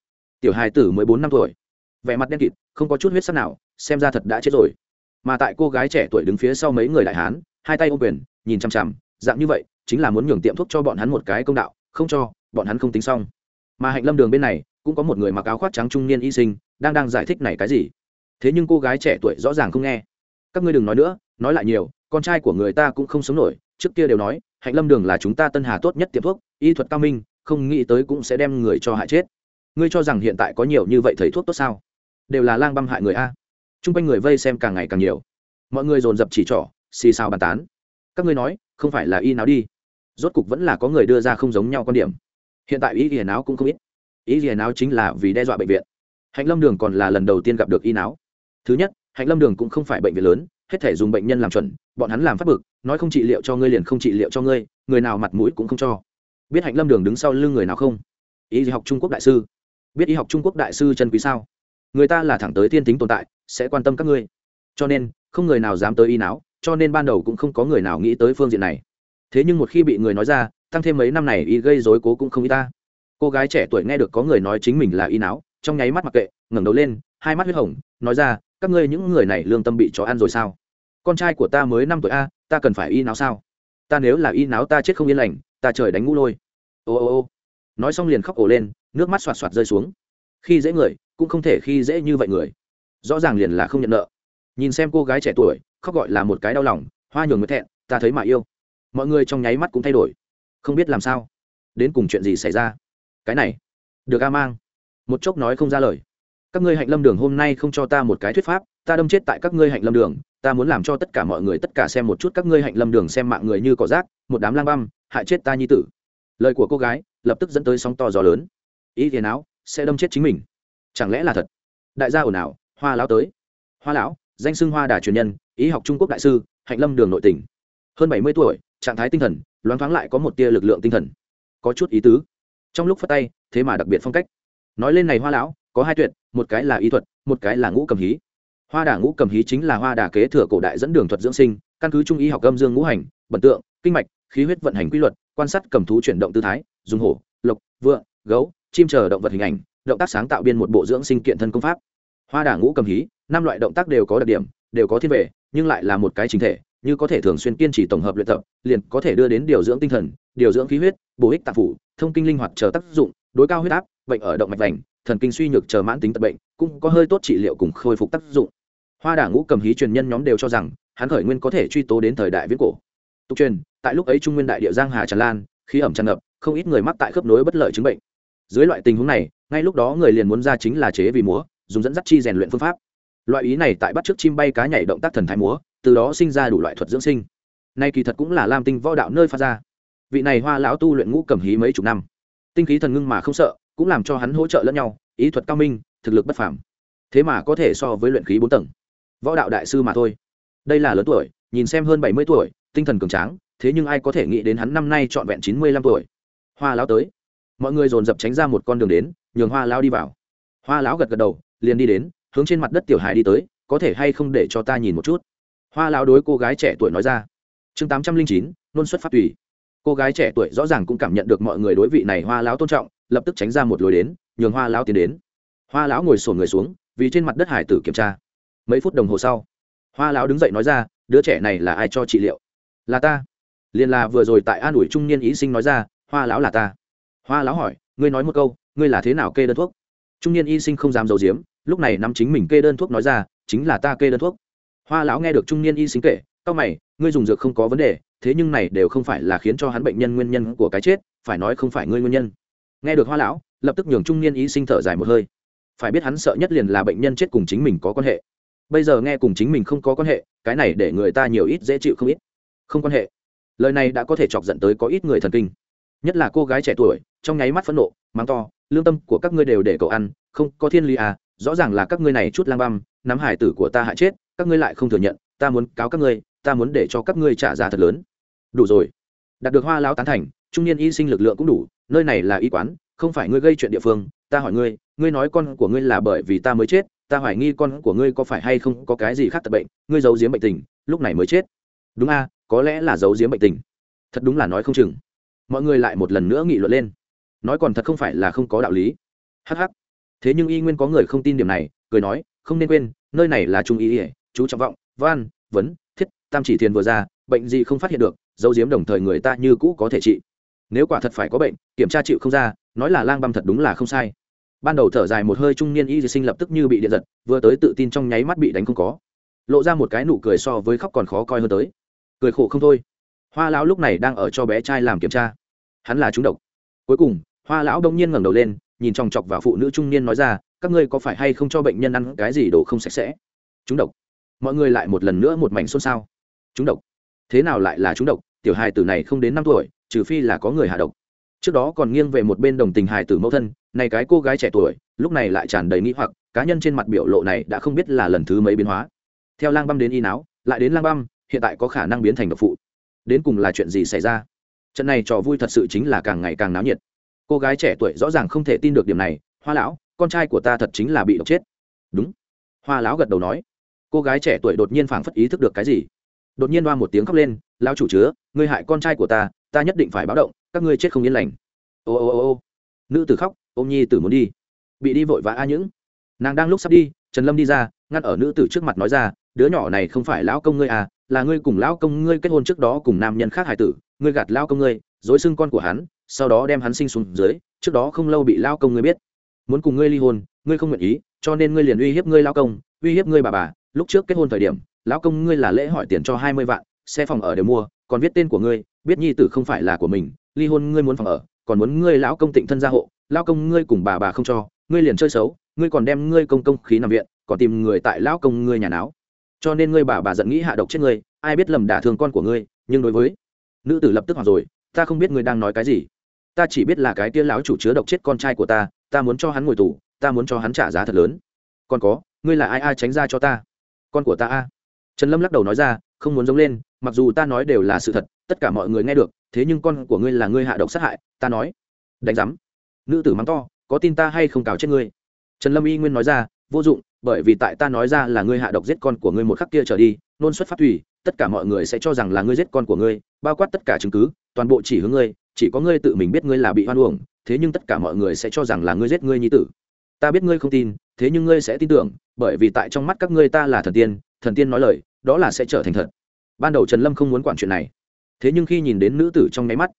Tiểu hài tử mới bốn năm tuổi, vẻ mặt đen kịt, không có chút huyết sắc nào xem ra thật đã chết rồi. Mà tại cô gái trẻ tuổi đứng phía sau mấy người đại hán, hai tay ôm quyền, nhìn chằm chằm, dạng như vậy, chính là muốn nhường tiệm thuốc cho bọn hắn một cái công đạo, không cho, bọn hắn không tính xong. Mà hạnh lâm đường bên này, cũng có một người mặc áo khoác trắng trung niên y sinh, đang đang giải thích này cái gì. Thế nhưng cô gái trẻ tuổi rõ ràng không nghe. Các ngươi đừng nói nữa, nói lại nhiều, con trai của người ta cũng không sống nổi, trước kia đều nói, hạnh lâm đường là chúng ta tân hà tốt nhất tiệm thuốc, y thuật cao minh, không nghĩ tới cũng sẽ đem người cho hại chết. Ngươi cho rằng hiện tại có nhiều như vậy thầy thuốc tốt sao? Đều là lang băm hại người a t r u n g quanh người vây xem càng ngày càng nhiều. Mọi người dồn dập chỉ trỏ, xì xào bàn tán. Các ngươi nói, không phải là y nào đi. Rốt cục vẫn là có người đưa ra không giống nhau quan điểm. Hiện tại y hiền nào cũng không ít. Y hiền nào chính là vì đe dọa bệnh viện. Hạnh lâm đường còn là lần đầu tiên gặp được y nào. thứ nhất, hạnh lâm đường cũng không phải bệnh viện lớn, hết thể dùng bệnh nhân làm chuẩn, bọn hắn làm phát bực, nói không trị liệu cho ngươi liền không trị liệu cho ngươi, người nào mặt mũi cũng không cho. Biết hạnh lâm đường đứng sau lưng người nào không? Y học trung quốc đại sư. Biết y học trung quốc đại sư chân quý sao? Người ta là thẳng tới thiên tính tồn tại sẽ quan tâm các ngươi. Cho nên, không người nào dám tới y não cho nên ban đầu cũng không có người nào nghĩ tới phương diện này. Thế nhưng một khi bị người nói ra, tăng thêm mấy năm này y gây dối cố cũng không y ta. Cô gái trẻ tuổi nghe được có người nói chính mình là y não trong nháy mắt mặc kệ, ngẩng đầu lên, hai mắt huyết hồng, nói ra, các ngươi những người này lương tâm bị chó ăn rồi sao? Con trai của ta mới năm tuổi a, ta cần phải y não sao? Ta nếu là y não ta chết không yên lành, ta trời đánh ngũ lôi. Ô ô ô. Nói xong liền khóc ổ lên, nước mắt xoạt xoạt rơi xuống. Khi dễ người, cũng không thể khi dễ như vậy người rõ ràng liền là không nhận nợ. Nhìn xem cô gái trẻ tuổi, khóc gọi là một cái đau lòng, hoa nhường mới thẹn, ta thấy mà yêu. Mọi người trong nháy mắt cũng thay đổi. Không biết làm sao, đến cùng chuyện gì xảy ra? Cái này, được a mang. Một chốc nói không ra lời. Các ngươi hạnh lâm đường hôm nay không cho ta một cái thuyết pháp, ta đâm chết tại các ngươi hạnh lâm đường, ta muốn làm cho tất cả mọi người tất cả xem một chút các ngươi hạnh lâm đường xem mạng người như cỏ rác, một đám lang băm, hại chết ta nhi tử. Lời của cô gái lập tức dẫn tới sóng to gió lớn. Ý thế nào sẽ đâm chết chính mình. Chẳng lẽ là thật? Đại gia ồn ào hoa lão tới. Hoa lão, danh xưng hoa đà truyền nhân, ý học trung quốc đại sư, hạnh lâm đường nội tỉnh. Hơn bảy mươi tuổi, trạng thái tinh thần, loáng thoáng lại có một tia lực lượng tinh thần. Có chút ý tứ. Trong lúc phát tay, thế mà đặc biệt phong cách. Nói lên này hoa lão, có hai tuyệt, một cái là ý thuật, một cái là ngũ cầm hí. Hoa đà ngũ cầm hí chính là hoa đà kế thừa cổ đại dẫn đường thuật dưỡng sinh, căn cứ trung y học âm dương ngũ hành, bẩn tượng, kinh mạch, khí huyết vận hành quy luật, quan sát cầm thú chuyển động tư thái, dùng hổ, lộc vựa gấu, chim chờ động vật hình ảnh, động tác sáng tạo biên một bộ dưỡng sinh kiện thân công pháp hoa đà ngũ cầm hí, năm loại động tác đều có đặc điểm, đều có thiên vệ nhưng lại là một cái chính thể, như có thể thường xuyên kiên trì tổng hợp luyện tập, liền có thể đưa đến điều dưỡng tinh thần, điều dưỡng khí huyết, bổ ích tạp phủ, thông kinh linh hoạt chờ tác dụng, đối cao huyết áp, bệnh ở động mạch vành, thần kinh suy nhược chờ mãn tính tật bệnh, cũng có hơi tốt trị liệu cùng khôi phục tác dụng. Hoa đà ngũ cầm hí truyền nhân nhóm đều cho rằng, hắn khởi nguyên có thể truy tố đến thời đại viễn cổ. Tục truyền, tại lúc ấy trung nguyên đại địa giang hà tràn lan, khí ẩm tràn ngập, không ít người mắc tại khớp nối bất lợi chứng bệnh. Dưới loại tình huống này, ngay lúc đó người liền muốn ra chính là chế vì múa dùng dẫn dắt chi rèn luyện phương pháp. Loại ý này tại bắt trước chim bay cá nhảy động tác thần thái múa, từ đó sinh ra đủ loại thuật dưỡng sinh. Nay kỳ thật cũng là lam tinh võ đạo nơi phát ra. Vị này hoa lão tu luyện ngũ cầm hí mấy chục năm. Tinh khí thần ngưng mà không sợ, cũng làm cho hắn hỗ trợ lẫn nhau, ý thuật cao minh, thực lực bất phảm thế mà có thể so với luyện khí bốn tầng. Võ đạo đại sư mà thôi. Đây là lớn tuổi, nhìn xem hơn bảy mươi tuổi, tinh thần cường tráng, thế nhưng ai có thể nghĩ đến hắn năm nay trọn vẹn chín mươi lăm tuổi. Hoa lão tới. Mọi người dồn dập tránh ra một con đường đến, nhường hoa lão đi vào. Hoa lão gật gật đầu liền đi đến, hướng trên mặt đất tiểu hải đi tới, có thể hay không để cho ta nhìn một chút? Hoa lão đối cô gái trẻ tuổi nói ra. Chương tám trăm linh chín, nôn xuất phát tùy. Cô gái trẻ tuổi rõ ràng cũng cảm nhận được mọi người đối vị này hoa lão tôn trọng, lập tức tránh ra một lối đến, nhường hoa lão tiến đến. Hoa lão ngồi sổn người xuống, vì trên mặt đất hải tử kiểm tra. Mấy phút đồng hồ sau, hoa lão đứng dậy nói ra, đứa trẻ này là ai cho trị liệu? Là ta. Liền là vừa rồi tại an ủi trung niên ý sinh nói ra, hoa lão là ta. Hoa lão hỏi, ngươi nói một câu, ngươi là thế nào kê đơn thuốc? Trung niên y sinh không dám giấu giếm, lúc này nắm chính mình kê đơn thuốc nói ra, chính là ta kê đơn thuốc. Hoa lão nghe được trung niên y sinh kể c mày, ngươi dùng dược không có vấn đề, thế nhưng này đều không phải là khiến cho hắn bệnh nhân nguyên nhân của cái chết, phải nói không phải ngươi nguyên nhân. Nghe được hoa lão, lập tức nhường trung niên y sinh thở dài một hơi. Phải biết hắn sợ nhất liền là bệnh nhân chết cùng chính mình có quan hệ. Bây giờ nghe cùng chính mình không có quan hệ, cái này để người ta nhiều ít dễ chịu không ít. Không quan hệ. Lời này đã có thể chọc dẫn tới có ít người thần kinh. Nhất là cô gái trẻ tuổi, trong nháy mắt phẫn nộ, mắng to lương tâm của các ngươi đều để cậu ăn, không, có thiên lý à rõ ràng là các ngươi này chút lang băm, nắm hải tử của ta hại chết, các ngươi lại không thừa nhận, ta muốn cáo các ngươi, ta muốn để cho các ngươi trả giá thật lớn. Đủ rồi. Đạt được hoa lão tán thành, trung niên y sinh lực lượng cũng đủ, nơi này là y quán, không phải ngươi gây chuyện địa phương, ta hỏi ngươi ngươi nói con của ngươi là bởi vì ta mới chết, ta hoài nghi con của ngươi có phải hay không có cái gì khác tật bệnh, ngươi giấu giếm bệnh tình, lúc này mới chết. Đúng a có lẽ là giấu giếm bệnh tình. Thật đúng là nói không chừng. Mọi người lại một lần nữa nghị luận lên nói còn thật không phải là không có đạo lý. Hh thế nhưng y nguyên có người không tin điểm này, cười nói, không nên quên, nơi này là trung y ỉa chú trọng vọng van vấn, thiết, tam chỉ thiền vừa ra, bệnh gì không phát hiện được, dấu diếm đồng thời người ta như cũ có thể trị. Nếu quả thật phải có bệnh, kiểm tra chịu không ra, nói là lang băm thật đúng là không sai. Ban đầu thở dài một hơi trung niên y sinh lập tức như bị điện giật, vừa tới tự tin trong nháy mắt bị đánh không có. Lộ ra một cái nụ cười so với khóc còn khó coi hơn tới. Cười khổ không thôi. Hoa lão lúc này đang ở cho bé trai làm kiểm tra. Hắn là trúng độc. Cuối cùng hoa lão đông nhiên ngẩng đầu lên, nhìn chòng chọc vào phụ nữ trung niên nói ra, các ngươi có phải hay không cho bệnh nhân ăn cái gì đồ không sạch sẽ? Chúng độc. Mọi người lại một lần nữa một mảnh xôn xao. Chúng độc. Thế nào lại là chúng độc? Tiểu hài tử này không đến năm tuổi, trừ phi là có người hạ độc. Trước đó còn nghiêng về một bên đồng tình hài tử mẫu thân này cái cô gái trẻ tuổi, lúc này lại tràn đầy nghĩ hoặc, cá nhân trên mặt biểu lộ này đã không biết là lần thứ mấy biến hóa. Theo lang băm đến y não, lại đến lang băm, hiện tại có khả năng biến thành độc phụ. Đến cùng là chuyện gì xảy ra? Trận này trò vui thật sự chính là càng ngày càng náo nhiệt cô gái trẻ tuổi rõ ràng không thể tin được điểm này, hoa lão, con trai của ta thật chính là bị độc chết. Đúng. Hoa lão gật đầu nói. Cô gái trẻ tuổi đột nhiên phảng phất ý thức được cái gì. Đột nhiên đoa một tiếng khóc lên, Lão chủ chứa, ngươi hại con trai của ta ta nhất định phải báo động, các ngươi chết không yên lành. Ô ô ô ô. Nữ tử khóc, ôm nhi tử muốn đi. Bị đi vội vã a những. Nàng đang lúc sắp đi, trần lâm đi ra, ngăn ở nữ tử trước mặt nói ra, đứa nhỏ này không phải lão công ngươi à là ngươi cùng lão công ngươi kết hôn trước đó cùng nam nhân khác hải tử, ngươi gạt lão công ngươi dối xưng con của hắn, sau đó đem hắn sinh xuống dưới, trước đó không lâu bị lão công ngươi biết. Muốn cùng ngươi ly hôn, ngươi không nguyện ý, cho nên ngươi liền uy hiếp ngươi lão công, uy hiếp ngươi bà bà. Lúc trước kết hôn thời điểm lão công ngươi là lễ hỏi tiền cho hai mươi vạn, xe phòng ở đều mua, còn viết tên của ngươi, biết nhi tử không phải là của mình, ly hôn ngươi muốn phòng ở, còn muốn ngươi lão công tịnh thân gia hộ lão công ngươi cùng bà bà không cho, ngươi liền chơi xấu, ngươi còn đem ngươi công công khí nằm viện, còn tìm người tại lão công ngươi nhà náo. Cho nên ngươi bà bà giận nghĩ hạ độc chết ngươi, ai biết lầm đả thương con của ngươi, nhưng đối với nữ tử lập tức hỏi rồi ta không biết ngươi đang nói cái gì. Ta chỉ biết là cái tia lão chủ chứa độc chết con trai của ta ta muốn cho hắn ngồi tù, ta muốn cho hắn trả giá thật lớn. Còn có, ngươi là ai ai tránh ra cho ta? Con của ta a. Trần lâm lắc đầu nói ra, không muốn giống lên, mặc dù ta nói đều là sự thật, tất cả mọi người nghe được, thế nhưng con của ngươi là ngươi hạ độc sát hại, ta nói. Đánh giám. Nữ tử mắng to, có tin ta hay không cào chết ngươi? Trần lâm y nguyên nói ra, vô dụng, bởi vì tại ta nói ra là ngươi hạ độc giết con của ngươi một khắc kia trở đi, nôn xuất phát thủy tất cả mọi người sẽ cho rằng là ngươi giết con của ngươi, bao quát tất cả chứng cứ, toàn bộ chỉ hướng ngươi, chỉ có ngươi tự mình biết ngươi là bị hoan uổng, thế nhưng tất cả mọi người sẽ cho rằng là ngươi giết ngươi nhi tử. Ta biết ngươi không tin, thế nhưng ngươi sẽ tin tưởng, bởi vì tại trong mắt các ngươi ta là thần tiên thần tiên nói lời, đó là sẽ trở thành thật. Ban đầu trần lâm không muốn quản chuyện này. Thế nhưng khi nhìn đến nữ tử trong nháy mắt,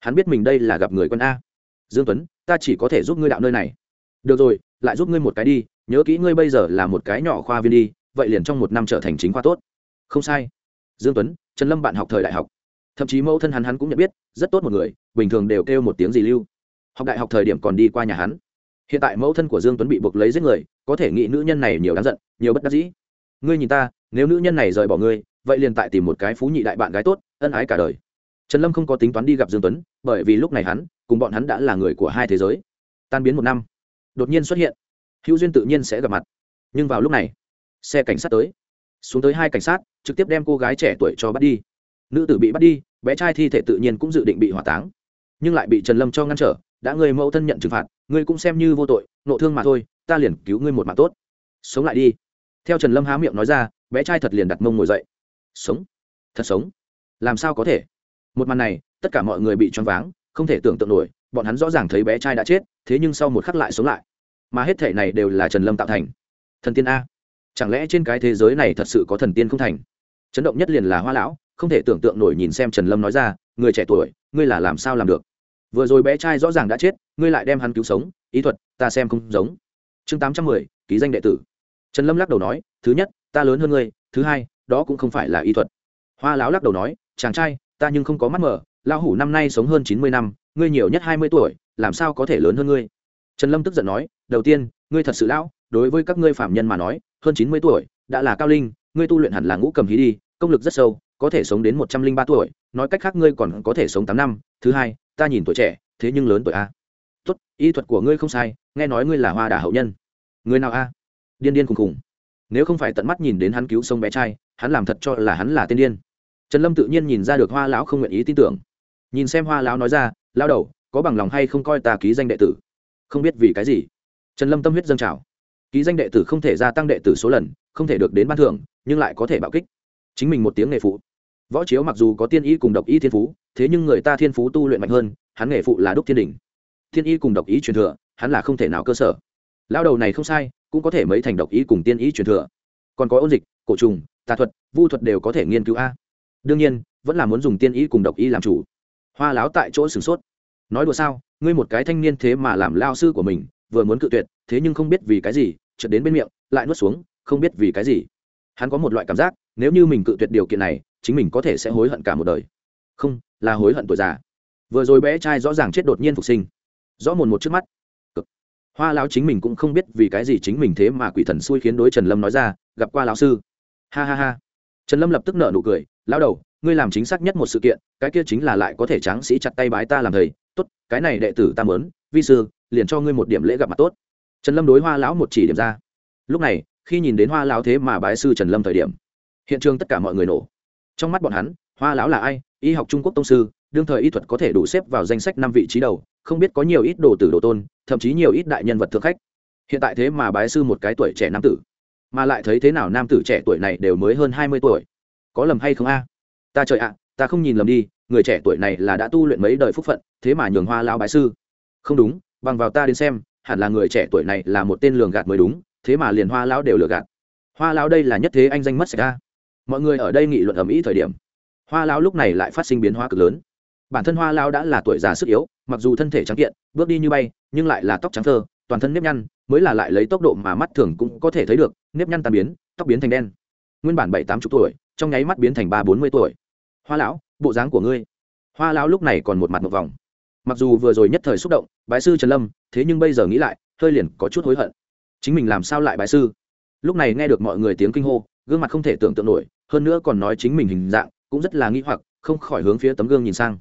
hắn biết mình đây là gặp người quân a. Dương tuấn, ta chỉ có thể giúp ngươi đạo nơi này. Được rồi, lại giúp ngươi một cái đi, nhớ kỹ ngươi bây giờ là một cái nhỏ khoa viên đi, vậy liền trong một năm trở thành chính khoa tốt. Không sai dương tuấn, trần lâm bạn học thời đại học. Thậm chí mẫu thân hắn hắn cũng nhận biết, rất tốt một người, bình thường đều kêu một tiếng gì lưu. Học đại học thời điểm còn đi qua nhà hắn. Hiện tại mẫu thân của dương tuấn bị buộc lấy giết người, có thể nghĩ nữ nhân này nhiều đáng giận, nhiều bất đắc dĩ. Ngươi nhìn ta, nếu nữ nhân này rời bỏ ngươi, vậy liền tại tìm một cái phú nhị đại bạn gái tốt, ân ái cả đời. Trần lâm không có tính toán đi gặp dương tuấn, bởi vì lúc này hắn, cùng bọn hắn đã là người của hai thế giới. Tan biến một năm, đột nhiên xuất hiện. Hữu duyên tự nhiên sẽ gặp mặt. Nhưng vào lúc này, xe cảnh sát tới xuống tới hai cảnh sát, trực tiếp đem cô gái trẻ tuổi cho bắt đi. Nữ tử bị bắt đi, bé trai thi thể tự nhiên cũng dự định bị hỏa táng. Nhưng lại bị trần lâm cho ngăn trở, đã người mẫu thân nhận trừng phạt, ngươi cũng xem như vô tội, nộ thương mà thôi, ta liền cứu ngươi một mạng tốt. Sống lại đi. Theo trần lâm há miệng nói ra, bé trai thật liền đặt mông ngồi dậy. Sống. Thật sống. Làm sao có thể? Một màn này, tất cả mọi người bị choáng váng, không thể tưởng tượng nổi, bọn hắn rõ ràng thấy bé trai đã chết, thế nhưng sau một khắc lại sống lại. Mà hết thể này đều là trần lâm tạo thành. Thần tiên a chẳng lẽ trên cái thế giới này thật sự có thần tiên không thành? Chấn động nhất liền là hoa lão, không thể tưởng tượng nổi nhìn xem trần lâm nói ra, người trẻ tuổi, ngươi là làm sao làm được? Vừa rồi bé trai rõ ràng đã chết, ngươi lại đem hắn cứu sống, ý thuật, ta xem không giống. Chương tám trăm mười, ký danh đệ tử. Trần lâm lắc đầu nói, thứ nhất, ta lớn hơn ngươi, thứ hai, đó cũng không phải là y thuật. Hoa lão lắc đầu nói, chàng trai, ta nhưng không có mắt mở lão hủ năm nay sống hơn chín mươi năm, ngươi nhiều nhất hai mươi tuổi, làm sao có thể lớn hơn ngươi? Trần lâm tức giận nói, đầu tiên, ngươi thật sự lão đối với các ngươi phạm nhân mà nói, hơn chín mươi tuổi, đã là cao linh, ngươi tu luyện hẳn là ngũ cầm hí đi, công lực rất sâu, có thể sống đến một trăm linh ba tuổi. Nói cách khác ngươi còn có thể sống tám năm. Thứ hai, ta nhìn tuổi trẻ, thế nhưng lớn tuổi a. Tốt, y thuật của ngươi không sai, nghe nói ngươi là hoa đà hậu nhân. Người nào a? Điên điên khùng khùng. Nếu không phải tận mắt nhìn đến hắn cứu sông bé trai, hắn làm thật cho là hắn là tiên điên. Trần lâm tự nhiên nhìn ra được hoa lão không nguyện ý tin tưởng. Nhìn xem hoa lão nói ra lao đầu, có bằng lòng hay không coi ta ký danh đệ tử? Không biết vì cái gì. Trần lâm tâm huyết dâng trào ký danh đệ tử không thể gia tăng đệ tử số lần, không thể được đến ban thưởng, nhưng lại có thể bạo kích. Chính mình một tiếng nghề phụ. Võ chiếu mặc dù có tiên y cùng độc y thiên phú, thế nhưng người ta thiên phú tu luyện mạnh hơn, hắn nghề phụ là đúc thiên đình thiên y cùng độc y truyền thừa, hắn là không thể nào cơ sở. Lao đầu này không sai, cũng có thể mấy thành độc y cùng tiên y truyền thừa. Còn có ôn dịch, cổ trùng, tà thuật, vu thuật đều có thể nghiên cứu a. Đương nhiên, vẫn là muốn dùng tiên y cùng độc y làm chủ. Hoa láo tại chỗ sửng sốt. Nói đùa sao, ngươi một cái thanh niên thế mà làm lao sư của mình, vừa muốn cự tuyệt thế nhưng không biết vì cái gì, chợt đến bên miệng, lại nuốt xuống, không biết vì cái gì. Hắn có một loại cảm giác, nếu như mình cự tuyệt điều kiện này, chính mình có thể sẽ hối hận cả một đời. Không, là hối hận tuổi già. Vừa rồi bé trai rõ ràng chết đột nhiên phục sinh. Rõ mồn một trước mắt. Cực. hoa lão chính mình cũng không biết vì cái gì chính mình thế mà quỷ thần xui khiến đối trần lâm nói ra, gặp qua lão sư. Ha ha ha. Trần lâm lập tức nợ nụ cười, lão đầu, ngươi làm chính xác nhất một sự kiện, cái kia chính là lại có thể tráng sĩ chặt tay bái ta làm thầy. Tốt, cái này đệ tử ta mớn vi sư, liền cho ngươi một điểm lễ gặp mặt tốt trần lâm đối hoa lão một chỉ điểm ra. Lúc này, khi nhìn đến hoa lão thế mà bái sư trần lâm thời điểm, hiện trường tất cả mọi người nổ. Trong mắt bọn hắn, hoa lão là ai? Y học trung quốc tông sư, đương thời y thuật có thể đủ xếp vào danh sách năm vị trí đầu, không biết có nhiều ít đồ tử đồ tôn, thậm chí nhiều ít đại nhân vật thượng khách. Hiện tại thế mà bái sư một cái tuổi trẻ nam tử, mà lại thấy thế nào nam tử trẻ tuổi này đều mới hơn hai mươi tuổi. Có lầm hay không a? Ta trời ạ, ta không nhìn lầm đi, người trẻ tuổi này là đã tu luyện mấy đời phúc phận, thế mà nhường hoa lão bái sư. Không đúng, bằng vào ta đến xem hẳn là người trẻ tuổi này là một tên lường gạt mới đúng, thế mà liền hoa lão đều lừa gạt. Hoa lão đây là nhất thế anh danh mất sạch ra. Mọi người ở đây nghị luận ầm ĩ thời điểm, hoa lão lúc này lại phát sinh biến hóa cực lớn. Bản thân hoa lão đã là tuổi già sức yếu, mặc dù thân thể trắng kiện, bước đi như bay, nhưng lại là tóc trắng thơ, toàn thân nếp nhăn, mới là lại lấy tốc độ mà mắt thường cũng có thể thấy được, nếp nhăn tàn biến, tóc biến thành đen. Nguyên bản bảy tám chục tuổi, trong nháy mắt biến thành ba bốn mươi tuổi. Hoa lão, bộ dáng của ngươi. Hoa lão lúc này còn một mặt một vòng mặc dù vừa rồi nhất thời xúc động, bái sư trần lâm, thế nhưng bây giờ nghĩ lại, hơi liền có chút hối hận. Chính mình làm sao lại bái sư? Lúc này nghe được mọi người tiếng kinh hô, gương mặt không thể tưởng tượng nổi, hơn nữa còn nói chính mình hình dạng, cũng rất là nghĩ hoặc, không khỏi hướng phía tấm gương nhìn sang.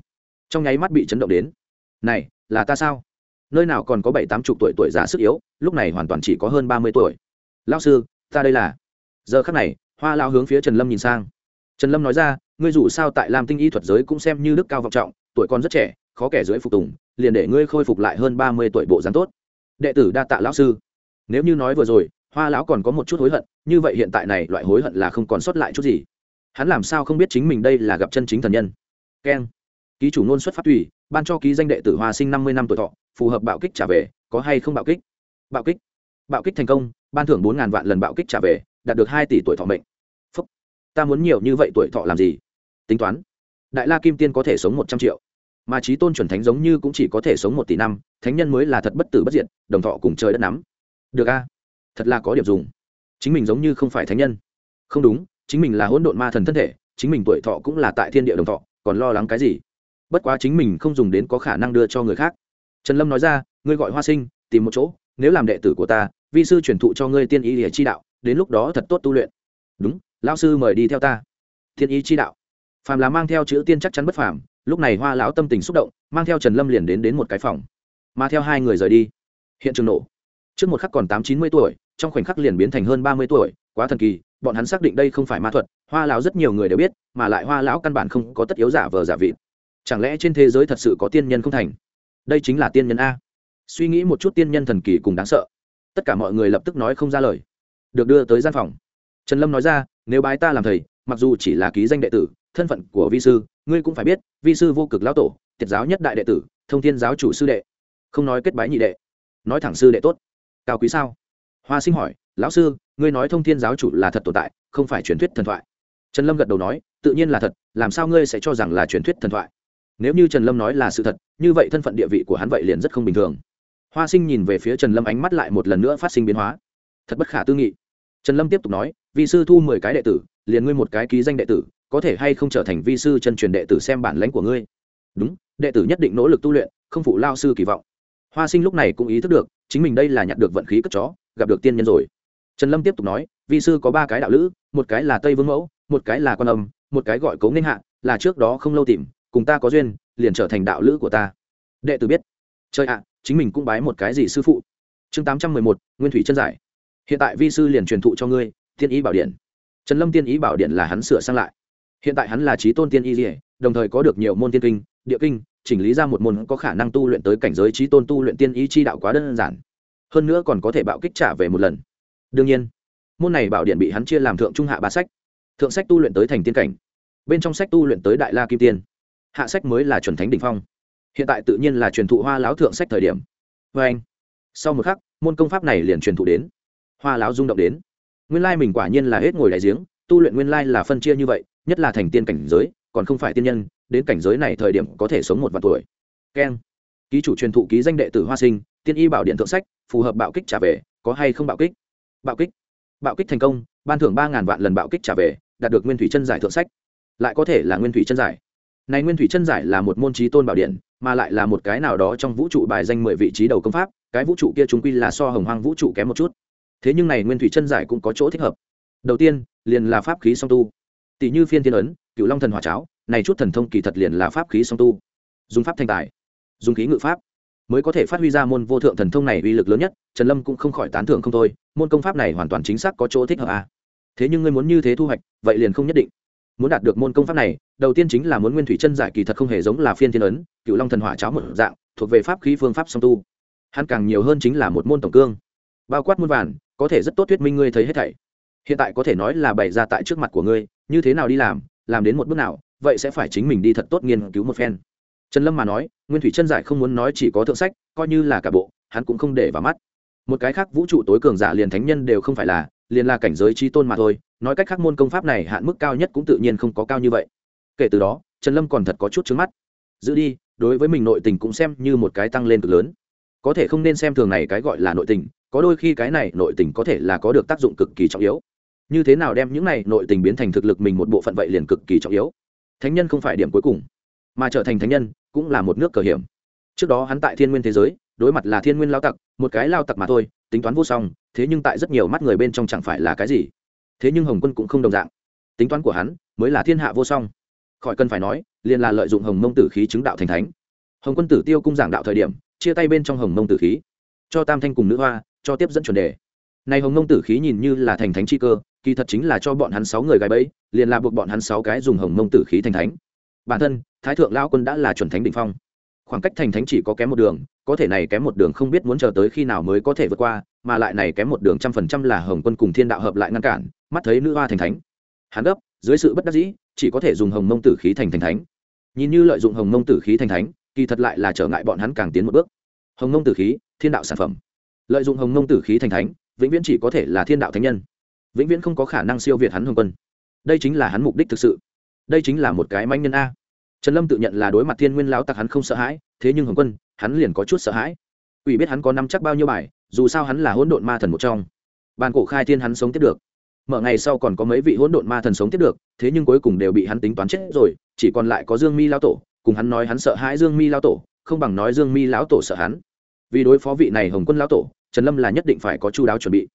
Trong nháy mắt bị chấn động đến. Này, là ta sao? Nơi nào còn có bảy tám chục tuổi tuổi già sức yếu, lúc này hoàn toàn chỉ có hơn ba mươi tuổi. Lao sư, ta đây là. Giờ khắc này, hoa lao hướng phía trần lâm nhìn sang. Trần lâm nói ra, ngươi dù sao tại làm tinh y thuật giới cũng xem như đức cao vọng trọng, tuổi con rất trẻ khó kẻ dưới phục tùng, liền để ngươi khôi phục lại hơn ba mươi tuổi bộ dáng tốt. Đệ tử đa tạ lão sư. Nếu như nói vừa rồi, hoa lão còn có một chút hối hận, như vậy hiện tại này loại hối hận là không còn sót lại chút gì. Hắn làm sao không biết chính mình đây là gặp chân chính thần nhân. Keng. Ký chủ ngôn xuất phát tùy, ban cho ký danh đệ tử hoa sinh năm mươi năm tuổi thọ, phù hợp bạo kích trả về, có hay không bạo kích? Bạo kích. Bạo kích thành công, ban thưởng bốn ngàn vạn lần bạo kích trả về, đạt được hai tỷ tuổi thọ mệnh. Phúc. Ta muốn nhiều như vậy tuổi thọ làm gì? Tính toán. Đại la kim tiên có thể sống một trăm triệu mà trí tôn chuẩn thánh giống như cũng chỉ có thể sống một tỷ năm, thánh nhân mới là thật bất tử bất diệt, đồng thọ cùng trời đất nắm. Được a, thật là có điểm dùng. Chính mình giống như không phải thánh nhân. Không đúng, chính mình là hỗn độn ma thần thân thể, chính mình tuổi thọ cũng là tại thiên địa đồng thọ, còn lo lắng cái gì? Bất quá chính mình không dùng đến có khả năng đưa cho người khác. Trần lâm nói ra, ngươi gọi hoa sinh, tìm một chỗ, nếu làm đệ tử của ta, vi sư truyền thụ cho ngươi tiên ý địa chi đạo, đến lúc đó thật tốt tu luyện. Đúng, lão sư mời đi theo ta. Thiên ý chi đạo. Phàm là mang theo chữ tiên chắc chắn bất phàm lúc này hoa lão tâm tình xúc động, mang theo trần lâm liền đến đến một cái phòng. Mà theo hai người rời đi, hiện trường nổ. Trước một khắc còn tám chín mươi tuổi, trong khoảnh khắc liền biến thành hơn ba mươi tuổi, quá thần kỳ, bọn hắn xác định đây không phải ma thuật, hoa lão rất nhiều người đều biết, mà lại hoa lão căn bản không có tất yếu giả vờ giả vị chẳng lẽ trên thế giới thật sự có tiên nhân không thành? Đây chính là tiên nhân a. Suy nghĩ một chút tiên nhân thần kỳ cùng đáng sợ. Tất cả mọi người lập tức nói không ra lời. Được đưa tới gian phòng. Trần lâm nói ra, nếu bái ta làm thầy, mặc dù chỉ là ký danh đệ tử thân phận của vi sư, ngươi cũng phải biết, vi sư vô cực lão tổ, tiệt giáo nhất đại đệ tử, thông thiên giáo chủ sư đệ. Không nói kết bái nhị đệ, nói thẳng sư đệ tốt. Cao quý sao? Hoa sinh hỏi, lão sư, ngươi nói thông thiên giáo chủ là thật tồn tại, không phải truyền thuyết thần thoại. Trần lâm gật đầu nói, tự nhiên là thật, làm sao ngươi sẽ cho rằng là truyền thuyết thần thoại? Nếu như trần lâm nói là sự thật, như vậy thân phận địa vị của hắn vậy liền rất không bình thường. Hoa sinh nhìn về phía trần lâm ánh mắt lại một lần nữa phát sinh biến hóa. Thật bất khả tư nghị. Trần lâm tiếp tục nói vị sư thu mười cái đệ tử, liền ngươi một cái ký danh đệ tử có thể hay không trở thành vi sư chân truyền đệ tử xem bản lãnh của ngươi? Đúng, đệ tử nhất định nỗ lực tu luyện, không phụ lao sư kỳ vọng. Hoa sinh lúc này cũng ý thức được, chính mình đây là nhặt được vận khí cất chó, gặp được tiên nhân rồi. Trần lâm tiếp tục nói, vi sư có ba cái đạo lữ, một cái là tây vương mẫu, một cái là quan âm, một cái gọi cấu nghênh hạ, là trước đó không lâu tìm, cùng ta có duyên, liền trở thành đạo lữ của ta. Đệ tử biết. Chơi ạ, chính mình cũng bái một cái gì sư phụ. Chương tám trăm mười một, nguyên thủy chân giải. Hiện tại vi sư liền truyền thụ cho ngươi, thiên ý bảo điện. Trần lâm tiên ý bảo điện là hắn sửa sang lại hiện tại hắn là trí tôn tiên y dỉa đồng thời có được nhiều môn tiên kinh, địa kinh, chỉnh lý ra một môn có khả năng tu luyện tới cảnh giới trí tôn tu luyện tiên ý chi đạo quá đơn giản. Hơn nữa còn có thể bạo kích trả về một lần. Đương nhiên, môn này bảo điện bị hắn chia làm thượng trung hạ ba sách. Thượng sách tu luyện tới thành tiên cảnh, bên trong sách tu luyện tới đại la kim tiên. Hạ sách mới là chuẩn thánh đ ỉ n h phong. Hiện tại tự nhiên là truyền thụ hoa láo thượng sách thời điểm. Vê anh, sau một khắc, môn công pháp này liền truyền thụ đến. Hoa láo rung động đến. Nguyên lai mình quả nhiên là hết ngồi đại giếng, tu luyện nguyên lai là phân chia như vậy nhất là thành tiên cảnh giới, còn không phải tiên nhân, đến cảnh giới này thời điểm có thể sống một vạn tuổi. Keng. Ký chủ truyền thụ ký danh đệ tử hoa sinh, tiên y bảo điện thượng sách, phù hợp bạo kích trả về, có hay không bạo kích? Bạo kích. Bạo kích thành công, ban thưởng ba ngàn vạn lần bạo kích trả về, đạt được nguyên thủy chân giải thượng sách. Lại có thể là nguyên thủy chân giải. Này nguyên thủy chân giải là một môn trí tôn bảo điện, mà lại là một cái nào đó trong vũ trụ bài danh mười vị trí đầu công pháp, cái vũ trụ kia chúng quy là so hồng hoang vũ trụ kém một chút. Thế nhưng này nguyên thủy chân giải cũng có chỗ thích hợp. Đầu tiên, liền là pháp khí song tu tỷ như phiên thiên ấn cựu long thần hỏa cháo, này chút thần thông kỳ thật liền là pháp khí song tu. Dùng pháp thanh tài, dùng khí ngự pháp, mới có thể phát huy ra môn vô thượng thần thông này uy lực lớn nhất, trần lâm cũng không khỏi tán thưởng không thôi, môn công pháp này hoàn toàn chính xác có chỗ thích hợp à. thế nhưng ngươi muốn như thế thu hoạch, vậy liền không nhất định. Muốn đạt được môn công pháp này, đầu tiên chính là muốn nguyên thủy chân giải kỳ thật không hề giống là phiên thiên ấn cựu long thần hỏa cháo một dạng, thuộc về pháp khí phương pháp song tu. Hắn càng nhiều hơn chính là một môn tổng cương. Bao quát muôn vàn, có thể rất tốt thuyết minh ngươi thấy hết thảy. Hiện tại có thể nói là bày ra tại trước mặt của ngươi như thế nào đi làm làm đến một bước nào, vậy sẽ phải chính mình đi thật tốt nghiên cứu một phen. Trần lâm mà nói, nguyên thủy chân giải không muốn nói chỉ có thượng sách, coi như là cả bộ, hắn cũng không để vào mắt. Một cái khác vũ trụ tối cường giả liền thánh nhân đều không phải là, liền là cảnh giới trí tôn mà thôi, nói cách khác môn công pháp này hạn mức cao nhất cũng tự nhiên không có cao như vậy. Kể từ đó, trần lâm còn thật có chút trứng mắt. Giữ đi, đối với mình nội tình cũng xem như một cái tăng lên cực lớn. Có thể không nên xem thường này cái gọi là nội tình, có đôi khi cái này nội tình có thể là có được tác dụng cực kỳ trọng yếu như thế nào đem những này nội tình biến thành thực lực mình một bộ phận vậy liền cực kỳ trọng yếu. Thánh nhân không phải điểm cuối cùng, mà trở thành thánh nhân cũng là một nước cờ hiểm. Trước đó hắn tại thiên nguyên thế giới, đối mặt là thiên nguyên lao tặc, một cái lao tặc mà thôi, tính toán vô song, thế nhưng tại rất nhiều mắt người bên trong chẳng phải là cái gì. Thế nhưng hồng quân cũng không đồng dạng. Tính toán của hắn mới là thiên hạ vô song. Khỏi cần phải nói, liền là lợi dụng hồng mông tử khí chứng đạo thành thánh. Hồng quân tử tiêu cung giảng đạo thời điểm, chia tay bên trong hồng mông tử khí, cho tam thanh cùng nữ hoa, cho tiếp dẫn chuẩn đề. Này hồng mông tử khí nhìn như là thành thánh chi cơ kỳ thật chính là cho bọn hắn sáu người gái bẫy, liền là buộc bọn hắn sáu cái dùng hồng mông tử khí thành thánh. Bản thân, thái thượng lao quân đã là chuẩn thánh đ ỉ n h phong. Khoảng cách thành thánh chỉ có kém một đường, có thể này kém một đường không biết muốn chờ tới khi nào mới có thể vượt qua, mà lại này kém một đường trăm phần trăm là hồng quân cùng thiên đạo hợp lại ngăn cản, mắt thấy nữ hoa thành thánh. Hắn gấp, dưới sự bất đắc dĩ, chỉ có thể dùng hồng mông tử khí thành thành thánh. Nhìn như lợi dụng hồng mông tử khí thành thánh, kỳ thật lại là trở ngại bọn hắn càng tiến một bước. Hồng mông tử khí, thiên đạo sản phẩm. Lợi dụng hồng mông tử khí thành thánh, vĩnh viễn chỉ có thể là thiên đạo thánh nhân vĩnh viễn không có khả năng siêu việt hắn hồng quân. Đây chính là hắn mục đích thực sự. Đây chính là một cái manh nhân a. Trần lâm tự nhận là đối mặt thiên nguyên lão tặc hắn không sợ hãi, thế nhưng hồng quân, hắn liền có chút sợ hãi. Ủy biết hắn có năm chắc bao nhiêu bài, dù sao hắn là hỗn độn ma thần một trong. Bàn cổ khai thiên hắn sống tiếp được. Mở ngày sau còn có mấy vị hỗn độn ma thần sống tiếp được, thế nhưng cuối cùng đều bị hắn tính toán chết rồi, chỉ còn lại có dương mi lão tổ, cùng hắn nói hắn sợ hãi dương mi lão tổ, không bằng nói dương mi lão tổ sợ hắn. Vì đối phó vị này hồng quân lão tổ, trần lâm là nhất định phải có chu đáo chuẩn bị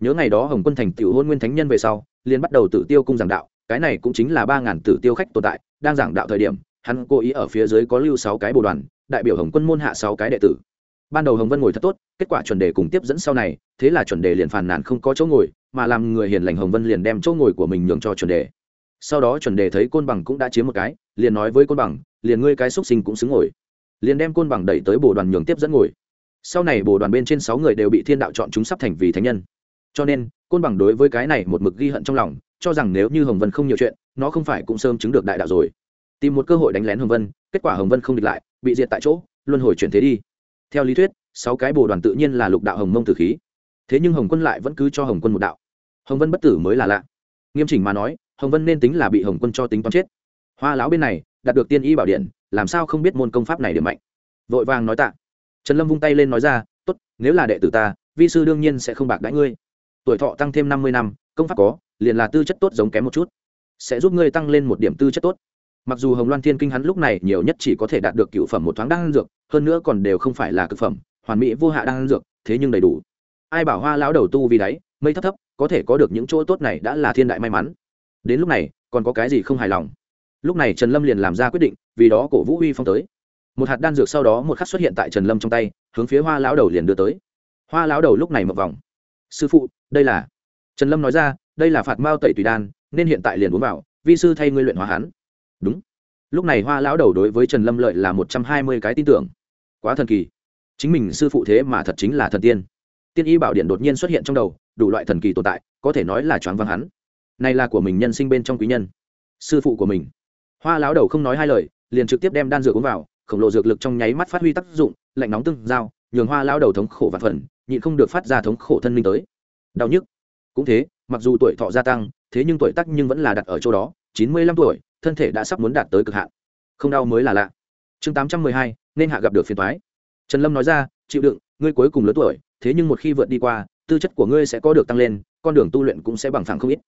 nhớ ngày đó hồng quân thành tiểu hôn nguyên thánh nhân về sau, liền bắt đầu tử tiêu cung giảng đạo, cái này cũng chính là ba ngàn tử tiêu khách tồn tại, đang giảng đạo thời điểm, hắn cố ý ở phía dưới có lưu sáu cái bồ đoàn, đại biểu hồng quân môn hạ sáu cái đệ tử. Ban đầu hồng vân ngồi thật tốt, kết quả chuẩn đề cùng tiếp dẫn sau này, thế là chuẩn đề liền phàn nàn không có chỗ ngồi, mà làm người hiền lành hồng vân liền đem chỗ ngồi của mình nhường cho chuẩn đề. Sau đó chuẩn đề thấy côn bằng cũng đã chiếm một cái, liền nói với côn bằng, liền ngươi cái xúc sinh cũng xứng ngồi. Liền đem côn bằng đẩy tới bồ đoàn nhường tiếp dẫn ngồi. Sau này bồ đoàn bên trên sáu người đều bị thiên đạo chọn chúng sắp thành vì thánh nhân cho nên, côn bằng đối với cái này một mực ghi hận trong lòng, cho rằng nếu như hồng vân không nhiều chuyện, nó không phải cũng sớm chứng được đại đạo rồi. Tìm một cơ hội đánh lén hồng vân, kết quả hồng vân không địch lại, bị diệt tại chỗ, luân hồi chuyển thế đi. Theo lý thuyết, sáu cái bồ đoàn tự nhiên là lục đạo hồng mông tử khí. Thế nhưng hồng quân lại vẫn cứ cho hồng quân một đạo. Hồng vân bất tử mới là lạ. Nghiêm chỉnh mà nói, hồng vân nên tính là bị hồng quân cho tính toán chết. Hoa lão bên này, đạt được tiên y bảo điện, làm sao không biết môn công pháp này điểm mạnh? Vội vàng nói tạ. Trần lâm vung tay lên nói ra, tốt, nếu là đệ tử ta, vi sư đương nhiên sẽ không bạc đãi ngươi tuổi thọ tăng thêm năm mươi năm, công pháp có, liền là tư chất tốt giống kém một chút. Sẽ giúp ngươi tăng lên một điểm tư chất tốt. Mặc dù hồng loan thiên kinh hắn lúc này nhiều nhất chỉ có thể đạt được cựu phẩm một thoáng đan dược, hơn nữa còn đều không phải là cực phẩm, hoàn mỹ vô hạ đan dược, thế nhưng đầy đủ. Ai bảo hoa lão đầu tu vì đáy mây thấp thấp, có thể có được những chỗ tốt này đã là thiên đại may mắn. Đến lúc này, còn có cái gì không hài lòng? Lúc này trần lâm liền làm ra quyết định, vì đó cổ vũ uy phong tới. Một hạt đan dược sau đó một khắc xuất hiện tại trần lâm trong tay, hướng phía hoa lão đầu liền đưa tới. Hoa lão đầu lúc này một vòng sư phụ, đây là trần lâm nói ra, đây là phạt mao tẩy tùy đan, nên hiện tại liền uống vào, vi sư thay ngươi luyện hóa hắn. Đúng. Lúc này hoa lão đầu đối với trần lâm lợi là một trăm hai mươi cái tin tưởng. Quá thần kỳ. Chính mình sư phụ thế mà thật chính là thần tiên. Tiên y bảo điện đột nhiên xuất hiện trong đầu, đủ loại thần kỳ tồn tại, có thể nói là choáng văng hắn. Này là của mình nhân sinh bên trong quý nhân. Sư phụ của mình. Hoa lão đầu không nói hai lời, liền trực tiếp đem đan dược uống vào, khổng lồ dược lực trong nháy mắt phát huy tác dụng, lạnh nóng tương giao, nhường hoa lão đầu thống khổ và phần nhịn không được phát ra thống khổ thân linh tới. Đau nhức. Cũng thế, mặc dù tuổi thọ gia tăng, thế nhưng tuổi tác nhưng vẫn là đặt ở chỗ đó, chín mươi lăm tuổi, thân thể đã sắp muốn đạt tới cực hạn. Không đau mới là lạ. Chương tám trăm mười hai, nên hạ gặp được phiền thoái trần lâm nói ra, chịu đựng, ngươi cuối cùng lớn tuổi, thế nhưng một khi vượt đi qua, tư chất của ngươi sẽ có được tăng lên, con đường tu luyện cũng sẽ bằng phẳng không ít.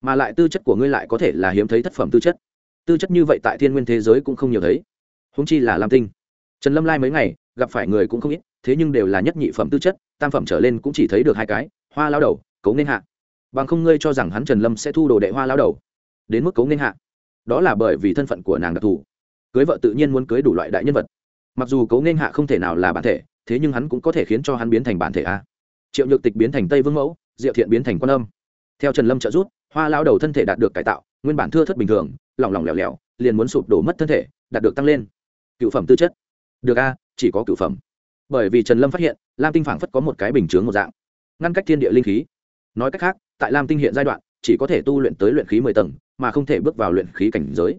Mà lại tư chất của ngươi lại có thể là hiếm thấy thất phẩm tư chất. Tư chất như vậy tại thiên nguyên thế giới cũng không nhiều thấy. Húng chi là lam tinh. Trần lâm lai mấy ngày, gặp phải người cũng không ít thế nhưng đều là nhất nhị phẩm tư chất, tam phẩm trở lên cũng chỉ thấy được hai cái, hoa lao đầu, cấu nên hạ. Bằng không ngươi cho rằng hắn trần lâm sẽ thu đồ đệ hoa lao đầu, đến mức cấu nên hạ. Đó là bởi vì thân phận của nàng đặc thù. Cưới vợ tự nhiên muốn cưới đủ loại đại nhân vật. Mặc dù cấu nên hạ không thể nào là bản thể, thế nhưng hắn cũng có thể khiến cho hắn biến thành bản thể a. Triệu nhược tịch biến thành tây vương mẫu, diệu thiện biến thành quan âm. Theo trần lâm trợ rút hoa lao đầu thân thể đạt được cải tạo, nguyên bản thưa thất bình thường, lỏng lỏng lẻo lẻo, liền muốn sụp đổ mất thân thể, đạt được tăng lên. Cựu phẩm tư chất. Được a, chỉ có cựu phẩm bởi vì trần lâm phát hiện, lam tinh phảng phất có một cái bình chướng một dạng. Ngăn cách thiên địa linh khí. Nói cách khác, tại lam tinh hiện giai đoạn, chỉ có thể tu luyện tới luyện khí mười tầng, mà không thể bước vào luyện khí cảnh giới.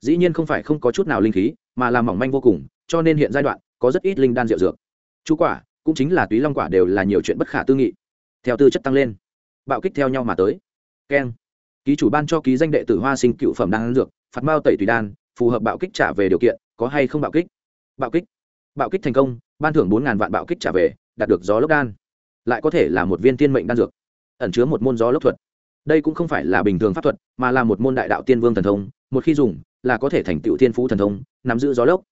Dĩ nhiên không phải không có chút nào linh khí, mà là mỏng manh vô cùng, cho nên hiện giai đoạn, có rất ít linh đan rượu dược. Chú quả, cũng chính là túy long quả đều là nhiều chuyện bất khả tư nghị. Theo tư chất tăng lên, bạo kích theo nhau mà tới. Keng. Ký chủ ban cho ký danh đệ tử hoa sinh cựu phẩm đan dược phạt mao tẩy tùy đan, phù hợp bạo kích trả về điều kiện, có hay không bạo kích? Bạo kích. Bạo kích thành công ban thưởng bốn ngàn vạn bạo kích trả về, đạt được gió lốc đan. Lại có thể là một viên tiên mệnh đan dược, ẩn chứa một môn gió lốc thuật. Đây cũng không phải là bình thường pháp thuật, mà là một môn đại đạo tiên vương thần thông, một khi dùng, là có thể thành tựu thiên phú thần thông, nắm giữ gió lốc.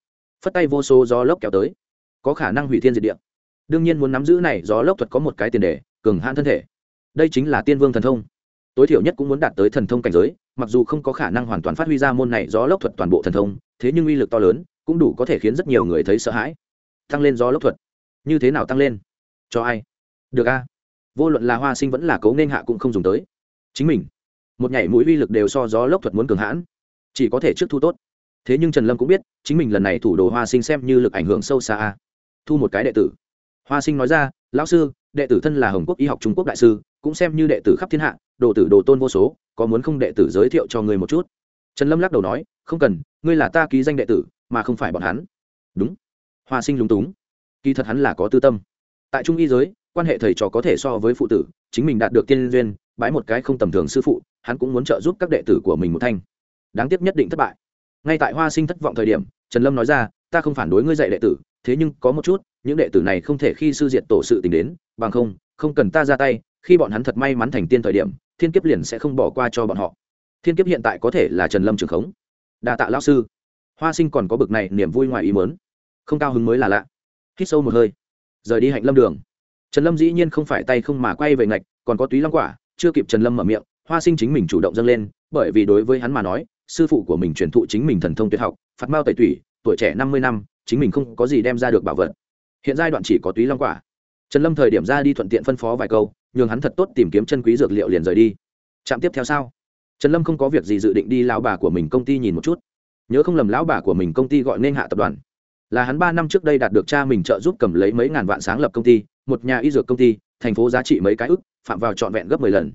Phất tay vô số gió lốc kéo tới, có khả năng hủy thiên diệt địa. Đương nhiên muốn nắm giữ này gió lốc thuật có một cái tiền đề, cường hãn thân thể. Đây chính là tiên vương thần thông. Tối thiểu nhất cũng muốn đạt tới thần thông cảnh giới, mặc dù không có khả năng hoàn toàn phát huy ra môn này gió lốc thuật toàn bộ thần thông, thế nhưng uy lực to lớn, cũng đủ có thể khiến rất nhiều người thấy sợ hãi tăng lên gió lốc thuật. Như thế nào tăng lên? Cho ai? Được a. Vô luận là hoa sinh vẫn là cấu nên hạ cũng không dùng tới. Chính mình. Một nhảy mũi uy lực đều so gió lốc thuật muốn cường hãn. Chỉ có thể trước thu tốt. Thế nhưng trần lâm cũng biết, chính mình lần này thủ đồ hoa sinh xem như lực ảnh hưởng sâu xa a. Thu một cái đệ tử. Hoa sinh nói ra, lão sư, đệ tử thân là hồng quốc y học trung quốc đại sư, cũng xem như đệ tử khắp thiên hạ, đồ tử đồ tôn vô số, có muốn không đệ tử giới thiệu cho người một chút? Trần lâm lắc đầu nói, không cần, ngươi là ta ký danh đệ tử, mà không phải bọn hắn. Đúng hoa sinh lúng túng. Kỳ thật hắn là có tư tâm. Tại trung y giới, quan hệ thầy trò có thể so với phụ tử, chính mình đạt được tiên duyên bãi một cái không tầm thường sư phụ, hắn cũng muốn trợ giúp các đệ tử của mình một thanh. Đáng tiếc nhất định thất bại. Ngay tại hoa sinh thất vọng thời điểm, trần lâm nói ra, ta không phản đối ngươi dạy đệ tử, thế nhưng có một chút, những đệ tử này không thể khi sư diệt tổ sự tình đến, bằng không không cần ta ra tay, khi bọn hắn thật may mắn thành tiên thời điểm, thiên kiếp liền sẽ không bỏ qua cho bọn họ. Thiên kiếp hiện tại có thể là trần lâm trường khống. Đa tạ lão sư. Hoa sinh còn có bực này niềm vui ngoài ý mớn không cao hứng mới là lạ. Hít sâu một hơi, rời đi hạnh lâm đường. Trần lâm dĩ nhiên không phải tay không mà quay về ngạch, còn có túy long quả, chưa kịp trần lâm mở miệng, hoa sinh chính mình chủ động dâng lên, bởi vì đối với hắn mà nói, sư phụ của mình truyền thụ chính mình thần thông tuyệt học phạt mao tẩy tủy, tuổi trẻ năm mươi năm, chính mình không có gì đem ra được bảo vật. Hiện giai đoạn chỉ có túy long quả. Trần lâm thời điểm ra đi thuận tiện phân phó vài câu, nhường hắn thật tốt tìm kiếm chân quý dược liệu liền rời đi. Trạm tiếp theo sao? Trần lâm không có việc gì dự định đi lão bà của mình công ty nhìn một chút. Nhớ không lầm lão bà của mình công ty gọi nên hạ tập đoàn là hắn ba năm trước đây đạt được cha mình trợ giúp cầm lấy mấy ngàn vạn sáng lập công ty, một nhà y dược công ty, thành phố giá trị mấy cái ức, phạm vào trọn vẹn gấp mười lần.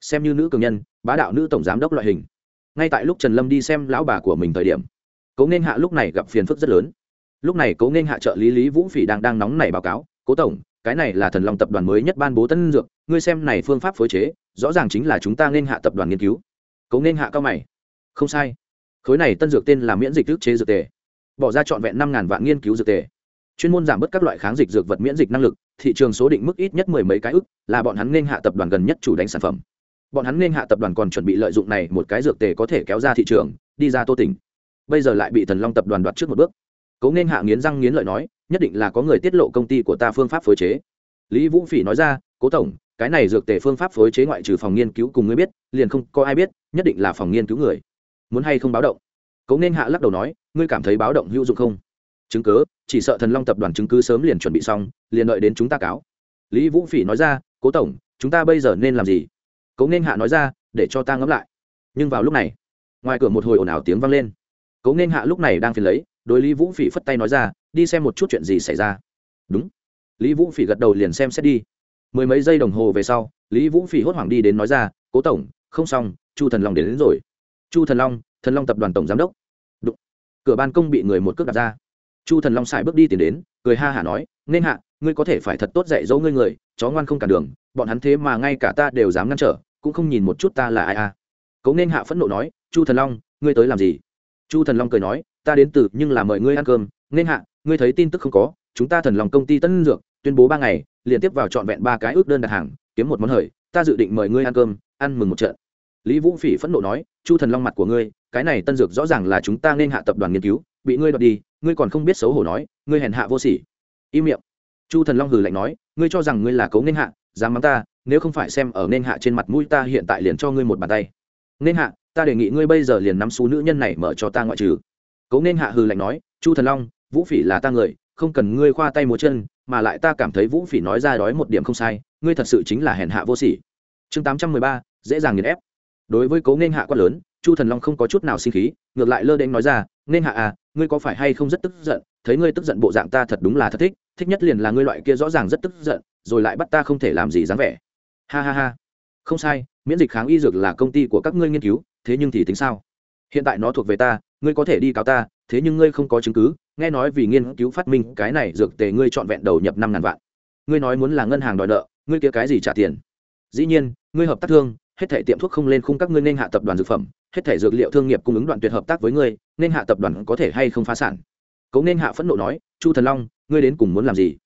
Xem như nữ cường nhân, bá đạo nữ tổng giám đốc loại hình. Ngay tại lúc trần lâm đi xem lão bà của mình thời điểm, cố nên hạ lúc này gặp phiền phức rất lớn. Lúc này cố nên hạ trợ lý lý vũ phỉ đang đang nóng nảy báo cáo, cố tổng, cái này là thần long tập đoàn mới nhất ban bố tân dược, ngươi xem này phương pháp phối chế, rõ ràng chính là chúng ta nên hạ tập đoàn nghiên cứu. Cố nên hạ cao mày, không sai. Khối này tân dược tên là miễn dịch ức chế dược tề bỏ ra trọn vẹn năm ngàn vạn nghiên cứu dược tề. Chuyên môn giảm bớt các loại kháng dịch dược vật miễn dịch năng lực, thị trường số định mức ít nhất mười mấy cái ức, là bọn hắn nên hạ tập đoàn gần nhất chủ đánh sản phẩm. Bọn hắn nên hạ tập đoàn còn chuẩn bị lợi dụng này một cái dược tề có thể kéo ra thị trường, đi ra tô tỉnh. Bây giờ lại bị thần long tập đoàn đoạt trước một bước. Cố nên hạ nghiến răng nghiến lợi nói, nhất định là có người tiết lộ công ty của ta phương pháp phối chế. Lý vũ phỉ nói ra, cố tổng, cái này dược tề phương pháp phối chế ngoại trừ phòng nghiên cứu cùng ngươi biết, liền không có ai biết, nhất định là phòng nghiên cứu người. Muốn hay không báo động? Cố nên hạ lắc đầu nói ngươi cảm thấy báo động hữu dụng không? Chứng cứ chỉ sợ thần long tập đoàn chứng cứ sớm liền chuẩn bị xong liền đợi đến chúng ta cáo. Lý vũ phỉ nói ra cố tổng chúng ta bây giờ nên làm gì? Cố nên hạ nói ra để cho ta ngẫm lại. Nhưng vào lúc này ngoài cửa một hồi ồn ào tiếng vang lên. Cố nên hạ lúc này đang phiền lấy đối lý vũ phỉ phất tay nói ra đi xem một chút chuyện gì xảy ra. Đúng. Lý vũ phỉ gật đầu liền xem xét đi. Mười mấy giây đồng hồ về sau lý vũ phỉ hốt hoảng đi đến nói ra cố tổng không xong chu thần long đến, đến rồi. Chu thần long thần long tập đoàn tổng giám đốc cửa ban công bị người một cước đặt ra. Chu thần long xài bước đi tìm đến, cười ha hả nói, nên hạ, ngươi có thể phải thật tốt dạy dỗ ngươi người, chó ngoan không cản đường, bọn hắn thế mà ngay cả ta đều dám ngăn trở, cũng không nhìn một chút ta là ai à. Cấu nên hạ phẫn nộ nói, chu thần long, ngươi tới làm gì? Chu thần long cười nói, ta đến từ, nhưng là mời ngươi ăn cơm. Nên hạ, ngươi thấy tin tức không có, chúng ta thần lòng công ty tân dược tuyên bố ba ngày liên tiếp vào trọn vẹn ba cái ước đơn đặt hàng, kiếm một món hời, ta dự định mời ngươi ăn cơm, ăn mừng một trận. Lý vũ phỉ phẫn nộ nói chu thần long mặt của ngươi, cái này tân dược rõ ràng là chúng ta nên hạ tập đoàn nghiên cứu, bị ngươi đoạt đi, ngươi còn không biết xấu hổ nói, ngươi hèn hạ vô sỉ. Im miệng. Chu thần long hừ lạnh nói, ngươi cho rằng ngươi là cấu nên hạ, dám mắng ta, nếu không phải xem ở nên hạ trên mặt mũi ta hiện tại liền cho ngươi một bàn tay. Nên hạ, ta đề nghị ngươi bây giờ liền nắm xú nữ nhân này mở cho ta ngoại trừ. Cấu nên hạ hừ lạnh nói, chu thần long, vũ phỉ là ta người, không cần ngươi khoa tay múa chân, mà lại ta cảm thấy vũ phỉ nói ra đói một điểm không sai, ngươi thật sự chính là hèn hạ vô sỉ. Chương tám trăm mười ba, dễ dàng nghiền ép đối với cố nghênh hạ quát lớn, chu thần long không có chút nào sinh khí, ngược lại lơ đễnh nói ra, nghênh hạ à ngươi có phải hay không rất tức giận? Thấy ngươi tức giận bộ dạng ta thật đúng là thất thích thích nhất liền là ngươi loại kia rõ ràng rất tức giận, rồi lại bắt ta không thể làm gì dáng vẻ. Ha ha ha. Không sai, miễn dịch kháng y dược là công ty của các ngươi nghiên cứu, thế nhưng thì tính sao? Hiện tại nó thuộc về ta, ngươi có thể đi cáo ta, thế nhưng ngươi không có chứng cứ, nghe nói vì nghiên cứu phát minh cái này dược tề ngươi chọn vẹn đầu nhập năm ngàn vạn. Ngươi nói muốn là ngân hàng đòi nợ, ngươi kia cái gì trả tiền? Dĩ nhiên, ngươi hợp tác thương hết thể tiệm thuốc không lên khung các ngươi nên hạ tập đoàn dược phẩm, hết thể dược liệu thương nghiệp cung ứng đoạn tuyệt hợp tác với ngươi, nên hạ tập đoàn có thể hay không phá sản. Cấu nên hạ phẫn nộ nói, chu thần long, ngươi đến cùng muốn làm gì?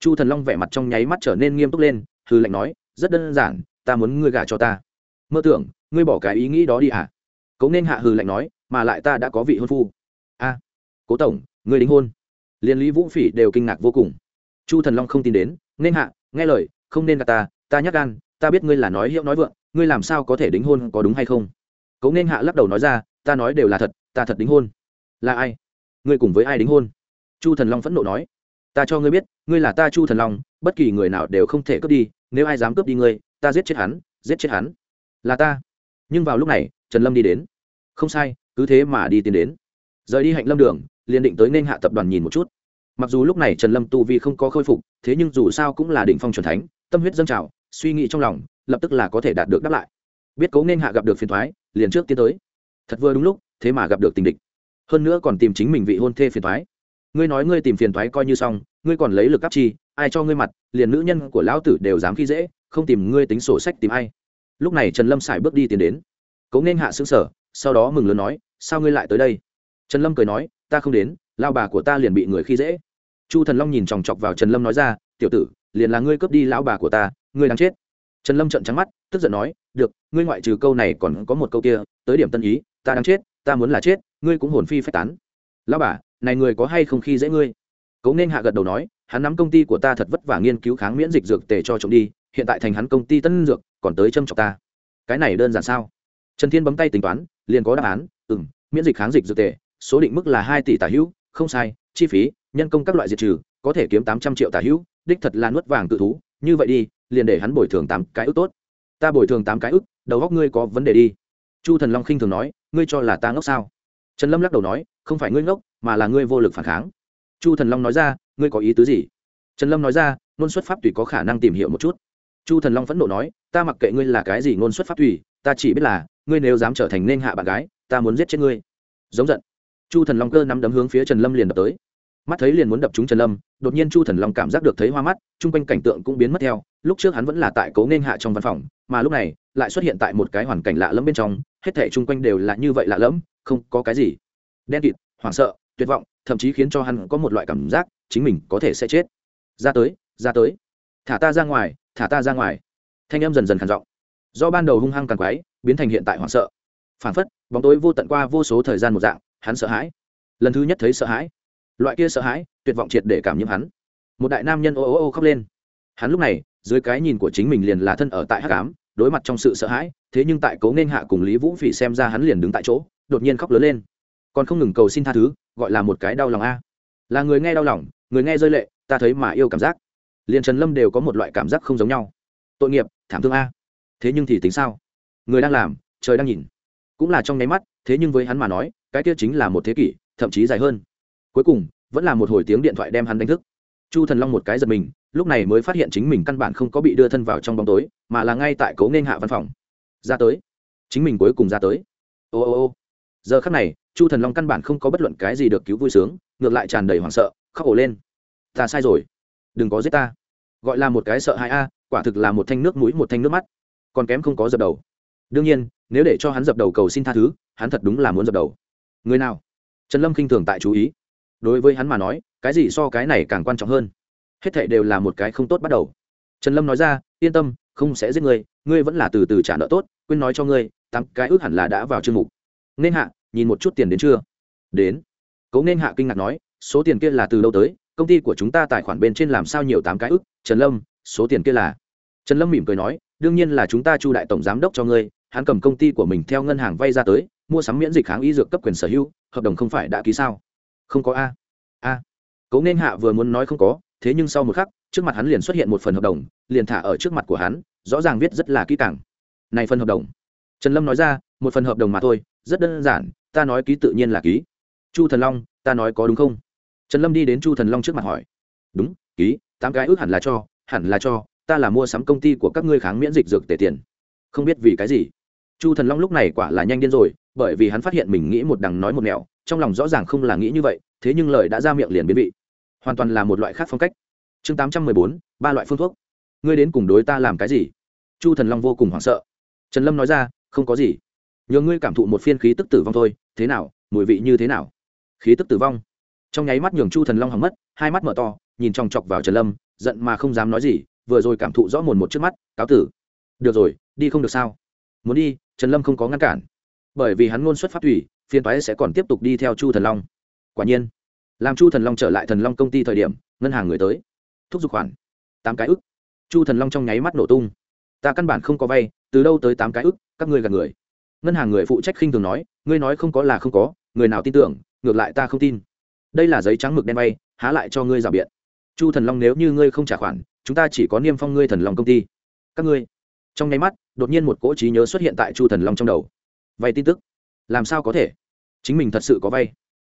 Chu thần long vẻ mặt trong nháy mắt trở nên nghiêm túc lên hư lệnh nói, rất đơn giản, ta muốn ngươi gả cho ta. Mơ tưởng, ngươi bỏ cái ý nghĩ đó đi à? Cấu nên hạ hư lệnh nói, mà lại ta đã có vị hôn phu. A, cố tổng, ngươi đính hôn. Liên lý vũ phỉ đều kinh ngạc vô cùng. Chu thần long không tin đến, nên hạ, nghe lời, không nên gạt ta ta nhắc gan ta biết ngươi là nói hiệu nói vượng, ngươi làm sao có thể đính hôn, có đúng hay không? Cố nên hạ lắc đầu nói ra, ta nói đều là thật, ta thật đính hôn. Là ai? Ngươi cùng với ai đính hôn? Chu thần long phẫn nộ nói. Ta cho ngươi biết, ngươi là ta chu thần long, bất kỳ người nào đều không thể cướp đi, nếu ai dám cướp đi ngươi, ta giết chết hắn, giết chết hắn. Là ta. Nhưng vào lúc này, trần lâm đi đến. Không sai, cứ thế mà đi tiến đến. Rời đi hạnh lâm đường, liền định tới nên hạ tập đoàn nhìn một chút. Mặc dù lúc này trần lâm tu vi không có khôi phục, thế nhưng dù sao cũng là đỉnh phong c thánh, tâm huyết dâng trào suy nghĩ trong lòng, lập tức là có thể đạt được đáp lại. Biết cố nên hạ gặp được phiền thoái, liền trước tiến tới. Thật vừa đúng lúc, thế mà gặp được tình địch. Hơn nữa còn tìm chính mình vị hôn thê phiền thoái. Ngươi nói ngươi tìm phiền thoái coi như xong, ngươi còn lấy lực áp chi, ai cho ngươi mặt, liền nữ nhân của lão tử đều dám khi dễ, không tìm ngươi tính sổ sách tìm ai. Lúc này trần lâm xài bước đi tiến đến. Cố nên hạ xứng sở sau đó mừng lớn nói, sao ngươi lại tới đây? Trần lâm cười nói, ta không đến lao bà của ta liền bị người khi dễ. Chu thần long nhìn chòng chọc vào trần lâm nói ra, tiểu tử liền là ngươi cướp đi lão bà của ta, ngươi đang chết. Trần lâm trợn trắng mắt, tức giận nói, được, ngươi ngoại trừ câu này còn có một câu kia, tới điểm tân ý, ta đang chết, ta muốn là chết, ngươi cũng hồn phi phách tán. Lão bà, này người có hay không khi dễ ngươi? Cấu nên hạ gật đầu nói, hắn nắm công ty của ta thật vất vả nghiên cứu kháng miễn dịch dược tề cho chúng đi, hiện tại thành hắn công ty tân dược, còn tới châm chọc ta. Cái này đơn giản sao? Trần thiên bấm tay tính toán, liền có đáp án ừ m miễn dịch kháng dịch dược tề, số định mức là hai tỷ tả hữu, không sai, chi phí, nhân công các loại diệt trừ, có thể kiếm tám trăm triệu tả hữu đích thật là nuốt vàng tự thú, như vậy đi, liền để hắn bồi thường tám cái ức tốt. Ta bồi thường tám cái ức, đầu góc ngươi có vấn đề đi. Chu thần long khinh thường nói, ngươi cho là ta ngốc sao? Trần lâm lắc đầu nói, không phải ngươi ngốc, mà là ngươi vô lực phản kháng. Chu thần long nói ra, ngươi có ý tứ gì? Trần lâm nói ra, ngôn xuất pháp tùy có khả năng tìm hiểu một chút. Chu thần long phẫn nộ nói, ta mặc kệ ngươi là cái gì ngôn xuất pháp tùy, ta chỉ biết là, ngươi nếu dám trở thành nên hạ bạn gái, ta muốn giết chết ngươi. Giống giận. Chu thần long cơ nắm đấm hướng phía trần lâm liền đập tới. Mắt thấy liền muốn đập trúng trần lâm đột nhiên chu thần long cảm giác được thấy hoa mắt, chung quanh cảnh tượng cũng biến mất theo, lúc trước hắn vẫn là tại cố nên hạ trong văn phòng, mà lúc này, lại xuất hiện tại một cái hoàn cảnh lạ lẫm bên trong, hết thể chung quanh đều là như vậy lạ lẫm, không có cái gì. Đen kịt, hoảng sợ, tuyệt vọng, thậm chí khiến cho hắn có một loại cảm giác chính mình có thể sẽ chết. Ra tới ra tới. Thả ta ra ngoài, thả ta ra ngoài. Thanh em dần dần khản giọng. Do ban đầu hung hăng càng quái, biến thành hiện tại hoảng sợ. Phản phất, bóng tối vô tận qua vô số thời gian một dạng, hắn sợ hãi. Lần thứ nhất thấy sợ hãi. Loại kia sợ hãi tuyệt vọng triệt để cảm nhiễm hắn. Một đại nam nhân ô ô ô khóc lên. Hắn lúc này, dưới cái nhìn của chính mình liền là thân ở tại hắc ám, đối mặt trong sự sợ hãi, thế nhưng tại cố nên hạ cùng lý vũ phỉ xem ra hắn liền đứng tại chỗ, đột nhiên khóc lớn lên. Còn không ngừng cầu xin tha thứ, gọi là một cái đau lòng a. Là người nghe đau lòng, người nghe rơi lệ, ta thấy mà yêu cảm giác. Liền trần lâm đều có một loại cảm giác không giống nhau. Tội nghiệp, thảm thương a. Thế nhưng thì tính sao? Người đang làm, trời đang nhìn. Cũng là trong nháy mắt, thế nhưng với hắn mà nói, cái kia chính là một thế kỷ, thậm chí dài hơn. Cuối cùng vẫn là một hồi tiếng điện thoại đem hắn đánh thức. Chu thần long một cái giật mình, lúc này mới phát hiện chính mình căn bản không có bị đưa thân vào trong bóng tối, mà là ngay tại cấu nên hạ văn phòng. Ra tới. Chính mình cuối cùng ra tới. Ô ô ô. Giờ khắc này, chu thần long căn bản không có bất luận cái gì được cứu vui sướng, ngược lại tràn đầy hoảng sợ, khóc ổ lên. Ta sai rồi. Đừng có giết ta. Gọi là một cái sợ hãi a, quả thực là một thanh nước mũi, một thanh nước mắt. Còn kém không có dập đầu. Đương nhiên, nếu để cho hắn dập đầu cầu xin tha thứ, hắn thật đúng là muốn dập đầu. Người nào? Trần lâm k i n h thường tại chú ý đối với hắn mà nói, cái gì so cái này càng quan trọng hơn. Hết thệ đều là một cái không tốt bắt đầu. Trần lâm nói ra, yên tâm, không sẽ giết ngươi ngươi vẫn là từ từ trả nợ tốt, quên nói cho ngươi, tám cái ước hẳn là đã vào chương mục. Nên hạ, nhìn một chút tiền đến chưa? Đến. Cấu nên hạ kinh ngạc nói, số tiền kia là từ đâu tới, công ty của chúng ta tài khoản bên trên làm sao nhiều tám cái ước? Trần lâm, số tiền kia là? Trần lâm mỉm cười nói, đương nhiên là chúng ta chu đại tổng giám đốc cho ngươi, hắn cầm công ty của mình theo ngân hàng vay ra tới, mua sắm miễn dịch kháng y dược cấp quyền sở hữu, hợp đồng không phải đã ký sao? Không có a. A. Cố nên hạ vừa muốn nói không có, thế nhưng sau một khắc, trước mặt hắn liền xuất hiện một phần hợp đồng, liền thả ở trước mặt của hắn, rõ ràng viết rất là kỹ càng. Này phần hợp đồng. Trần lâm nói ra, một phần hợp đồng mà thôi, rất đơn giản, ta nói ký tự nhiên là ký. Chu thần long, ta nói có đúng không? Trần lâm đi đến chu thần long trước mặt hỏi. Đúng, ký, tám cái ước hẳn là cho, hẳn là cho, ta là mua sắm công ty của các ngươi kháng miễn dịch dược tể tiền. Không biết vì cái gì. Chu thần long lúc này quả là nhanh điên rồi, bởi vì hắn phát hiện mình nghĩ một đằng nói một mẹo trong lòng rõ ràng không là nghĩ như vậy, thế nhưng lời đã ra miệng liền biến vị. Hoàn toàn là một loại khác phong cách. Chương tám trăm mười bốn, ba loại phương thuốc. Ngươi đến cùng đối ta làm cái gì? Chu thần long vô cùng hoảng sợ. Trần lâm nói ra, không có gì. Nhờ ngươi cảm thụ một phiên khí tức tử vong thôi, thế nào, mùi vị như thế nào? Khí tức tử vong. Trong nháy mắt nhường chu thần long hằng mất, hai mắt mở to, nhìn chòng chọc vào trần lâm, giận mà không dám nói gì, vừa rồi cảm thụ rõ mồn một trước mắt, cáo tử. Được rồi, đi không được sao? Muốn đi, trần lâm không có ngăn cản. Bởi vì hắn ngôn xuất phát thủy phiền toái sẽ còn tiếp tục đi theo chu thần long. Quả nhiên, làm chu thần long trở lại thần long công ty thời điểm, ngân hàng người tới. Thúc giục khoản. Tám cái ức. Chu thần long trong nháy mắt nổ tung. Ta căn bản không có vay, từ đâu tới tám cái ức, các ngươi gạt người. Ngân hàng người phụ trách khinh thường nói, ngươi nói không có là không có, người nào tin tưởng, ngược lại ta không tin. Đây là giấy trắng mực đen vay, há lại cho ngươi rào biện. Chu thần long nếu như ngươi không trả khoản, chúng ta chỉ có niêm phong ngươi thần long công ty. Các ngươi. Trong nháy mắt, đột nhiên một cỗ trí nhớ xuất hiện tại chu thần long trong đầu. Vay tin tức. Làm sao có thể? Chính mình thật sự có vay.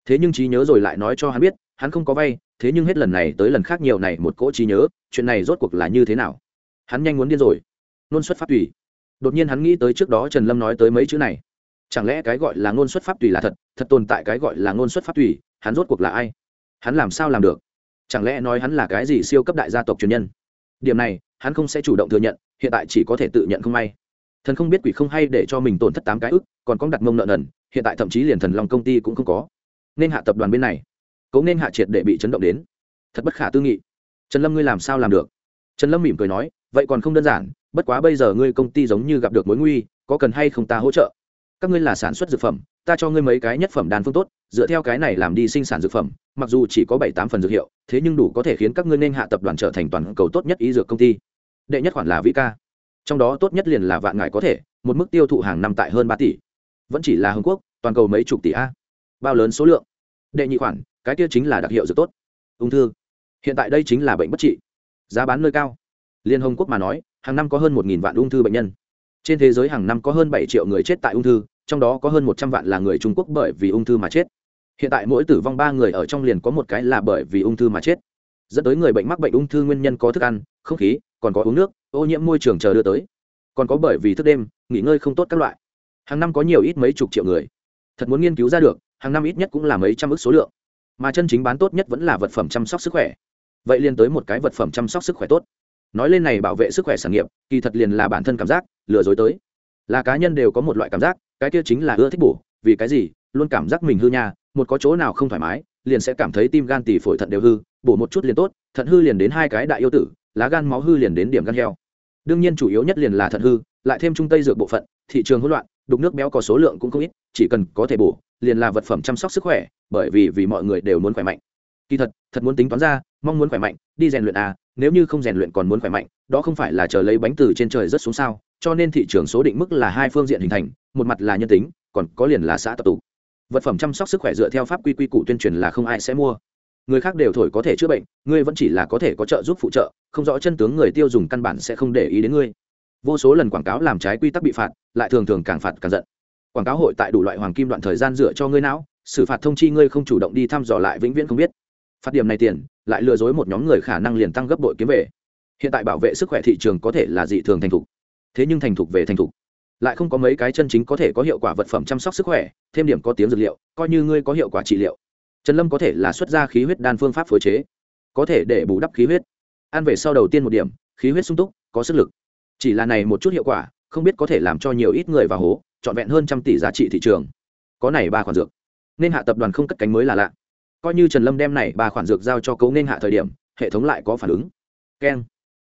Thế nhưng trí nhớ rồi lại nói cho hắn biết, hắn không có vay, thế nhưng hết lần này tới lần khác nhiều này một cỗ trí nhớ, chuyện này rốt cuộc là như thế nào? Hắn nhanh muốn điên rồi. Nôn xuất pháp tùy. Đột nhiên hắn nghĩ tới trước đó trần lâm nói tới mấy chữ này. Chẳng lẽ cái gọi là ngôn xuất pháp tùy là thật thật tồn tại cái gọi là ngôn xuất pháp tùy, hắn rốt cuộc là ai? Hắn làm sao làm được? Chẳng lẽ nói hắn là cái gì siêu cấp đại gia tộc truyền nhân? Điểm này, hắn không sẽ chủ động thừa nhận, hiện tại chỉ có thể tự nhận không may thần không biết quỷ không hay để cho mình tổn thất tám cái ức, còn có đặt mông nợ nần, hiện tại thậm chí liền thần lòng công ty cũng không có. Nên hạ tập đoàn bên này cũng nên hạ triệt để bị chấn động đến. Thật bất khả tư nghị. Trần lâm ngươi làm sao làm được? Trần lâm mỉm cười nói, vậy còn không đơn giản, bất quá bây giờ ngươi công ty giống như gặp được mối nguy, có cần hay không ta hỗ trợ? Các ngươi là sản xuất dược phẩm, ta cho ngươi mấy cái nhất phẩm đan phương tốt, dựa theo cái này làm đi sinh sản dược phẩm, mặc dù chỉ có bảy tám phần dược hiệu, thế nhưng đủ có thể khiến các ngươi nên hạ tập đoàn trở thành toàn cầu tốt nhất y dược công ty. Đệ nhất khoản là vĩ ca trong đó tốt nhất liền là vạn ngải có thể, một mức tiêu thụ hàng năm tại hơn ba tỷ. Vẫn chỉ là hồng quốc, toàn cầu mấy chục tỷ a. Bao lớn số lượng? Đệ nhị khoản, cái kia chính là đặc hiệu dược tốt. Ung thư. Hiện tại đây chính là bệnh bất trị. Giá bán nơi cao. Liên hồng quốc mà nói, hàng năm có hơn một vạn ung thư bệnh nhân. Trên thế giới hàng năm có hơn bảy triệu người chết tại ung thư, trong đó có hơn một trăm vạn là người trung quốc bởi vì ung thư mà chết. Hiện tại mỗi tử vong ba người ở trong liền có một cái là bởi vì ung thư mà chết. Dẫn tới người bệnh mắc bệnh ung thư nguyên nhân có thức ăn, không khí, còn có uống nước ô nhiễm môi trường chờ đưa tới. Còn có bởi vì thức đêm, nghỉ ngơi không tốt các loại. Hàng năm có nhiều ít mấy chục triệu người. Thật muốn nghiên cứu ra được, hàng năm ít nhất cũng là mấy trăm ước số lượng. Mà chân chính bán tốt nhất vẫn là vật phẩm chăm sóc sức khỏe. Vậy liền tới một cái vật phẩm chăm sóc sức khỏe tốt. Nói lên này bảo vệ sức khỏe sản nghiệp, kỳ thật liền là bản thân cảm giác, lừa dối tới. Là cá nhân đều có một loại cảm giác, cái kia chính là ưa thích bổ, vì cái gì, luôn cảm giác mình hư nha, một có chỗ nào không thoải mái, liền sẽ cảm thấy tim gan tỳ phổi thận đều hư, bổ một chút liền tốt, thận hư liền đến hai cái đại yêu tử, lá gan máu hư liền đến điểm gan heo đương nhiên chủ yếu nhất liền là thận hư, lại thêm trung tây dược bộ phận, thị trường hỗn loạn, đục nước béo có số lượng cũng không ít, chỉ cần có thể bổ, liền là vật phẩm chăm sóc sức khỏe, bởi vì vì mọi người đều muốn khỏe mạnh. Kỳ thật thật muốn tính toán ra, mong muốn khỏe mạnh, đi rèn luyện à nếu như không rèn luyện còn muốn khỏe mạnh, đó không phải là chờ lấy bánh từ trên trời rất xuống sao, cho nên thị trường số định mức là hai phương diện hình thành, một mặt là nhân tính, còn có liền là xã tập tụ. Vật phẩm chăm sóc sức khỏe dựa theo pháp quy quy củ tuyên truyền là không ai sẽ mua người khác đều thổi có thể chữa bệnh, ngươi vẫn chỉ là có thể có trợ giúp phụ trợ, không rõ chân tướng người tiêu dùng căn bản sẽ không để ý đến ngươi. Vô số lần quảng cáo làm trái quy tắc bị phạt, lại thường thường càng phạt càng giận. Quảng cáo hội tại đủ loại hoàng kim đoạn thời gian dựa cho ngươi não, xử phạt thông chi ngươi không chủ động đi thăm dò lại vĩnh viễn không biết. Phát điểm này tiền, lại lừa dối một nhóm người khả năng liền tăng gấp bội kiếm về. Hiện tại bảo vệ sức khỏe thị trường có thể là dị thường thành thục. Thế nhưng thành thục về thành thục. Lại không có mấy cái chân chính có thể có hiệu quả vật phẩm chăm sóc sức khỏe, thêm điểm có tiếng dược liệu, coi như ngươi có hiệu quả trị liệu trần lâm có thể là xuất ra khí huyết đan phương pháp phối chế, có thể để bù đắp khí huyết. Ăn về sau đầu tiên một điểm, khí huyết sung túc, có sức lực. Chỉ là này một chút hiệu quả, không biết có thể làm cho nhiều ít người vào hố, trọn vẹn hơn trăm tỷ giá trị thị trường. Có này ba khoản dược. Nên hạ tập đoàn không cất cánh mới là lạ. Coi như trần lâm đem này ba khoản dược giao cho cấu nên hạ thời điểm, hệ thống lại có phản ứng. Keng.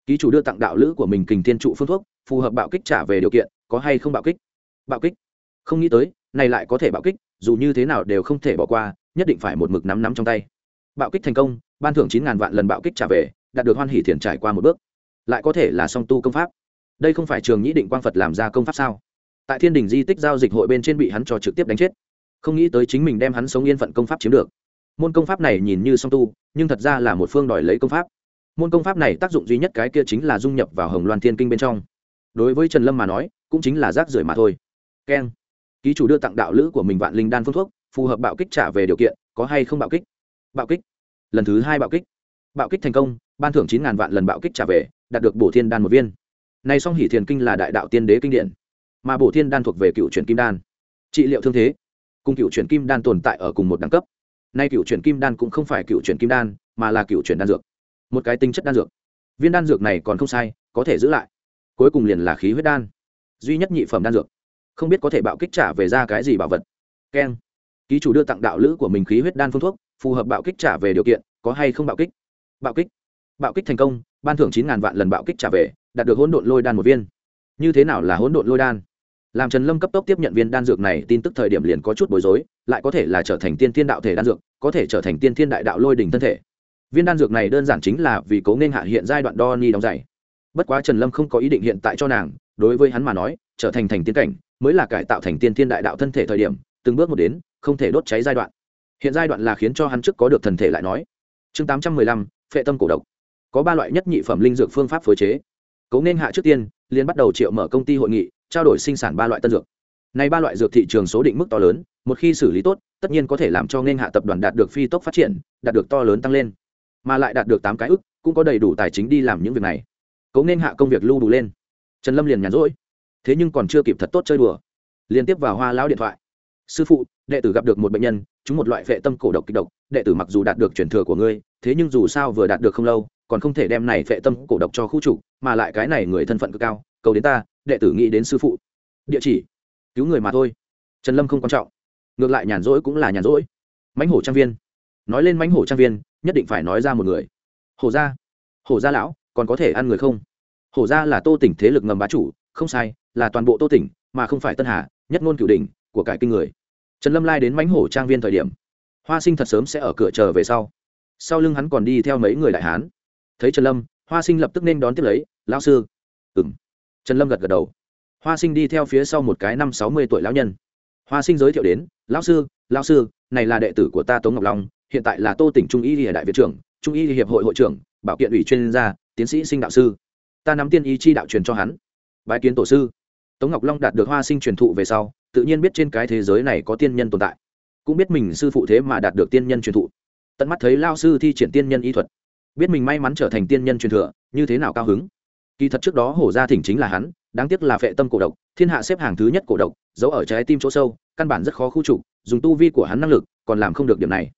Ký chủ đưa tặng đạo lữ của mình kình thiên trụ phương thuốc, phù hợp bạo kích trả về điều kiện, có hay không bạo kích? Bạo kích. Không nghĩ tới, này lại có thể bạo kích, dù như thế nào đều không thể bỏ qua nhất định phải một mực nắm nắm trong tay. Bạo kích thành công, ban thưởng chín ngàn vạn lần bạo kích trả về, đạt được hoan hỷ thiền trải qua một bước. Lại có thể là song tu công pháp. Đây không phải trường nhĩ định quang phật làm ra công pháp sao? Tại thiên đình di tích giao dịch hội bên trên bị hắn cho trực tiếp đánh chết. Không nghĩ tới chính mình đem hắn sống yên phận công pháp chiếm được. Môn công pháp này nhìn như song tu, nhưng thật ra là một phương đòi lấy công pháp. Môn công pháp này tác dụng duy nhất cái kia chính là dung nhập vào hồng loan thiên kinh bên trong. Đối với trần lâm mà nói, cũng chính là rác rưởi mà thôi. Keng. Ký chủ đưa tặng đạo lữ của mình vạn linh đan phương thuốc phù hợp bạo kích trả về điều kiện, có hay không bạo kích? Bạo kích. Lần thứ hai bạo kích. Bạo kích thành công, ban thưởng chín ngàn vạn lần bạo kích trả về, đạt được bổ thiên đan một viên. Này song hỷ thiền kinh là đại đạo tiên đế kinh điển. Mà bổ thiên đan thuộc về cựu truyền kim đan. Trị liệu thương thế. Cùng cựu truyền kim đan tồn tại ở cùng một đẳng cấp. Nay cựu truyền kim đan cũng không phải cựu truyền kim đan, mà là cựu truyền đan dược. Một cái tinh chất đan dược. Viên đan dược này còn không sai, có thể giữ lại. Cuối cùng liền là khí huyết đan. Duy nhất nhị phẩm đan dược. Không biết có thể bạo kích trả về ra cái gì bảo vật. Keng ký chủ đưa tặng đạo lữ của mình khí huyết đan phương thuốc, phù hợp bạo kích trả về điều kiện, có hay không bạo kích? Bạo kích. Bạo kích thành công, ban thưởng chín ngàn vạn lần bạo kích trả về, đạt được hỗn độn lôi đan một viên. Như thế nào là hỗn độn lôi đan? Làm trần lâm cấp tốc tiếp nhận viên đan dược này, tin tức thời điểm liền có chút bối rối, lại có thể là trở thành tiên thiên đạo thể đan dược, có thể trở thành tiên thiên đại đạo lôi đỉnh thân thể. Viên đan dược này đơn giản chính là vì cố nên hạ hiện giai đoạn đo ni đóng dày bất quá trần lâm không có ý định hiện tại cho nàng, đối với hắn mà nói, trở thành thành tiên cảnh, mới là cải tạo thành tiên thiên đại đạo thân thể thời điểm, từng bước một đến không thể đốt cháy giai đoạn. Hiện giai đoạn là khiến cho hắn trước có được thần thể lại nói. Chương tám trăm mười lăm, phệ tâm cổ độc. Có ba loại nhất nhị phẩm linh dược phương pháp phối chế. Cố nên hạ trước tiên liên bắt đầu triệu mở công ty hội nghị, trao đổi sinh sản ba loại tân dược. Này ba loại dược thị trường số định mức to lớn, một khi xử lý tốt, tất nhiên có thể làm cho nên hạ tập đoàn đạt được phi tốc phát triển, đạt được to lớn tăng lên. Mà lại đạt được tám cái ức, cũng có đầy đủ tài chính đi làm những việc này. Cố nên hạ công việc lưu đủ lên. Trần lâm liền nhàn rỗi. Thế nhưng còn chưa kịp thật tốt chơi đùa. Liên tiếp vào hoa lão điện thoại sư phụ đệ tử gặp được một bệnh nhân chúng một loại vệ tâm cổ độc kịch độc đệ tử mặc dù đạt được truyền thừa của ngươi thế nhưng dù sao vừa đạt được không lâu còn không thể đem này vệ tâm cổ độc cho khu chủ, mà lại cái này người thân phận cực cao cầu đến ta đệ tử nghĩ đến sư phụ. Địa chỉ cứu người mà thôi. Trần lâm không quan trọng. Ngược lại nhàn rỗi cũng là nhàn rỗi. Mãnh hổ trang viên. Nói lên mãnh hổ trang viên nhất định phải nói ra một người. Hổ gia. Hổ gia lão còn có thể ăn người không? Hổ gia là tô tỉnh thế lực ngầm bá chủ không sai là toàn bộ tô tỉnh mà không phải tân hà nhất ngôn cửu đỉnh của cải kinh người. Trần lâm lai đến mánh hổ trang viên thời điểm, hoa sinh thật sớm sẽ ở cửa chờ về sau. Sau lưng hắn còn đi theo mấy người đại hán. Thấy trần lâm, hoa sinh lập tức nên đón tiếp lấy, lão sư. Ừng trần lâm gật gật đầu. Hoa sinh đi theo phía sau một cái năm sáu mươi tuổi lão nhân. Hoa sinh giới thiệu đến, lão sư lão sư, này là đệ tử của ta tống ngọc long, hiện tại là tô tỉnh trung y đại viện trưởng, trung y hiệp hội hội trưởng, bảo kiện ủy chuyên gia, tiến sĩ sinh đạo sư. Ta nắm tiên ý chi đạo truyền cho hắn. Bài kiến tổ sư tống ngọc long đạt được hoa sinh truyền thụ về sau, tự nhiên biết trên cái thế giới này có tiên nhân tồn tại. Cũng biết mình sư phụ thế mà đạt được tiên nhân truyền thụ. Tận mắt thấy lao sư thi triển tiên nhân y thuật. Biết mình may mắn trở thành tiên nhân truyền thừa, như thế nào cao hứng? Kỳ thật trước đó hổ gia thỉnh chính là hắn, đáng tiếc là phệ tâm cổ độc, thiên hạ xếp hàng thứ nhất cổ độc, giấu ở trái tim chỗ sâu, căn bản rất khó khu trục, dùng tu vi của hắn năng lực, còn làm không được điểm này.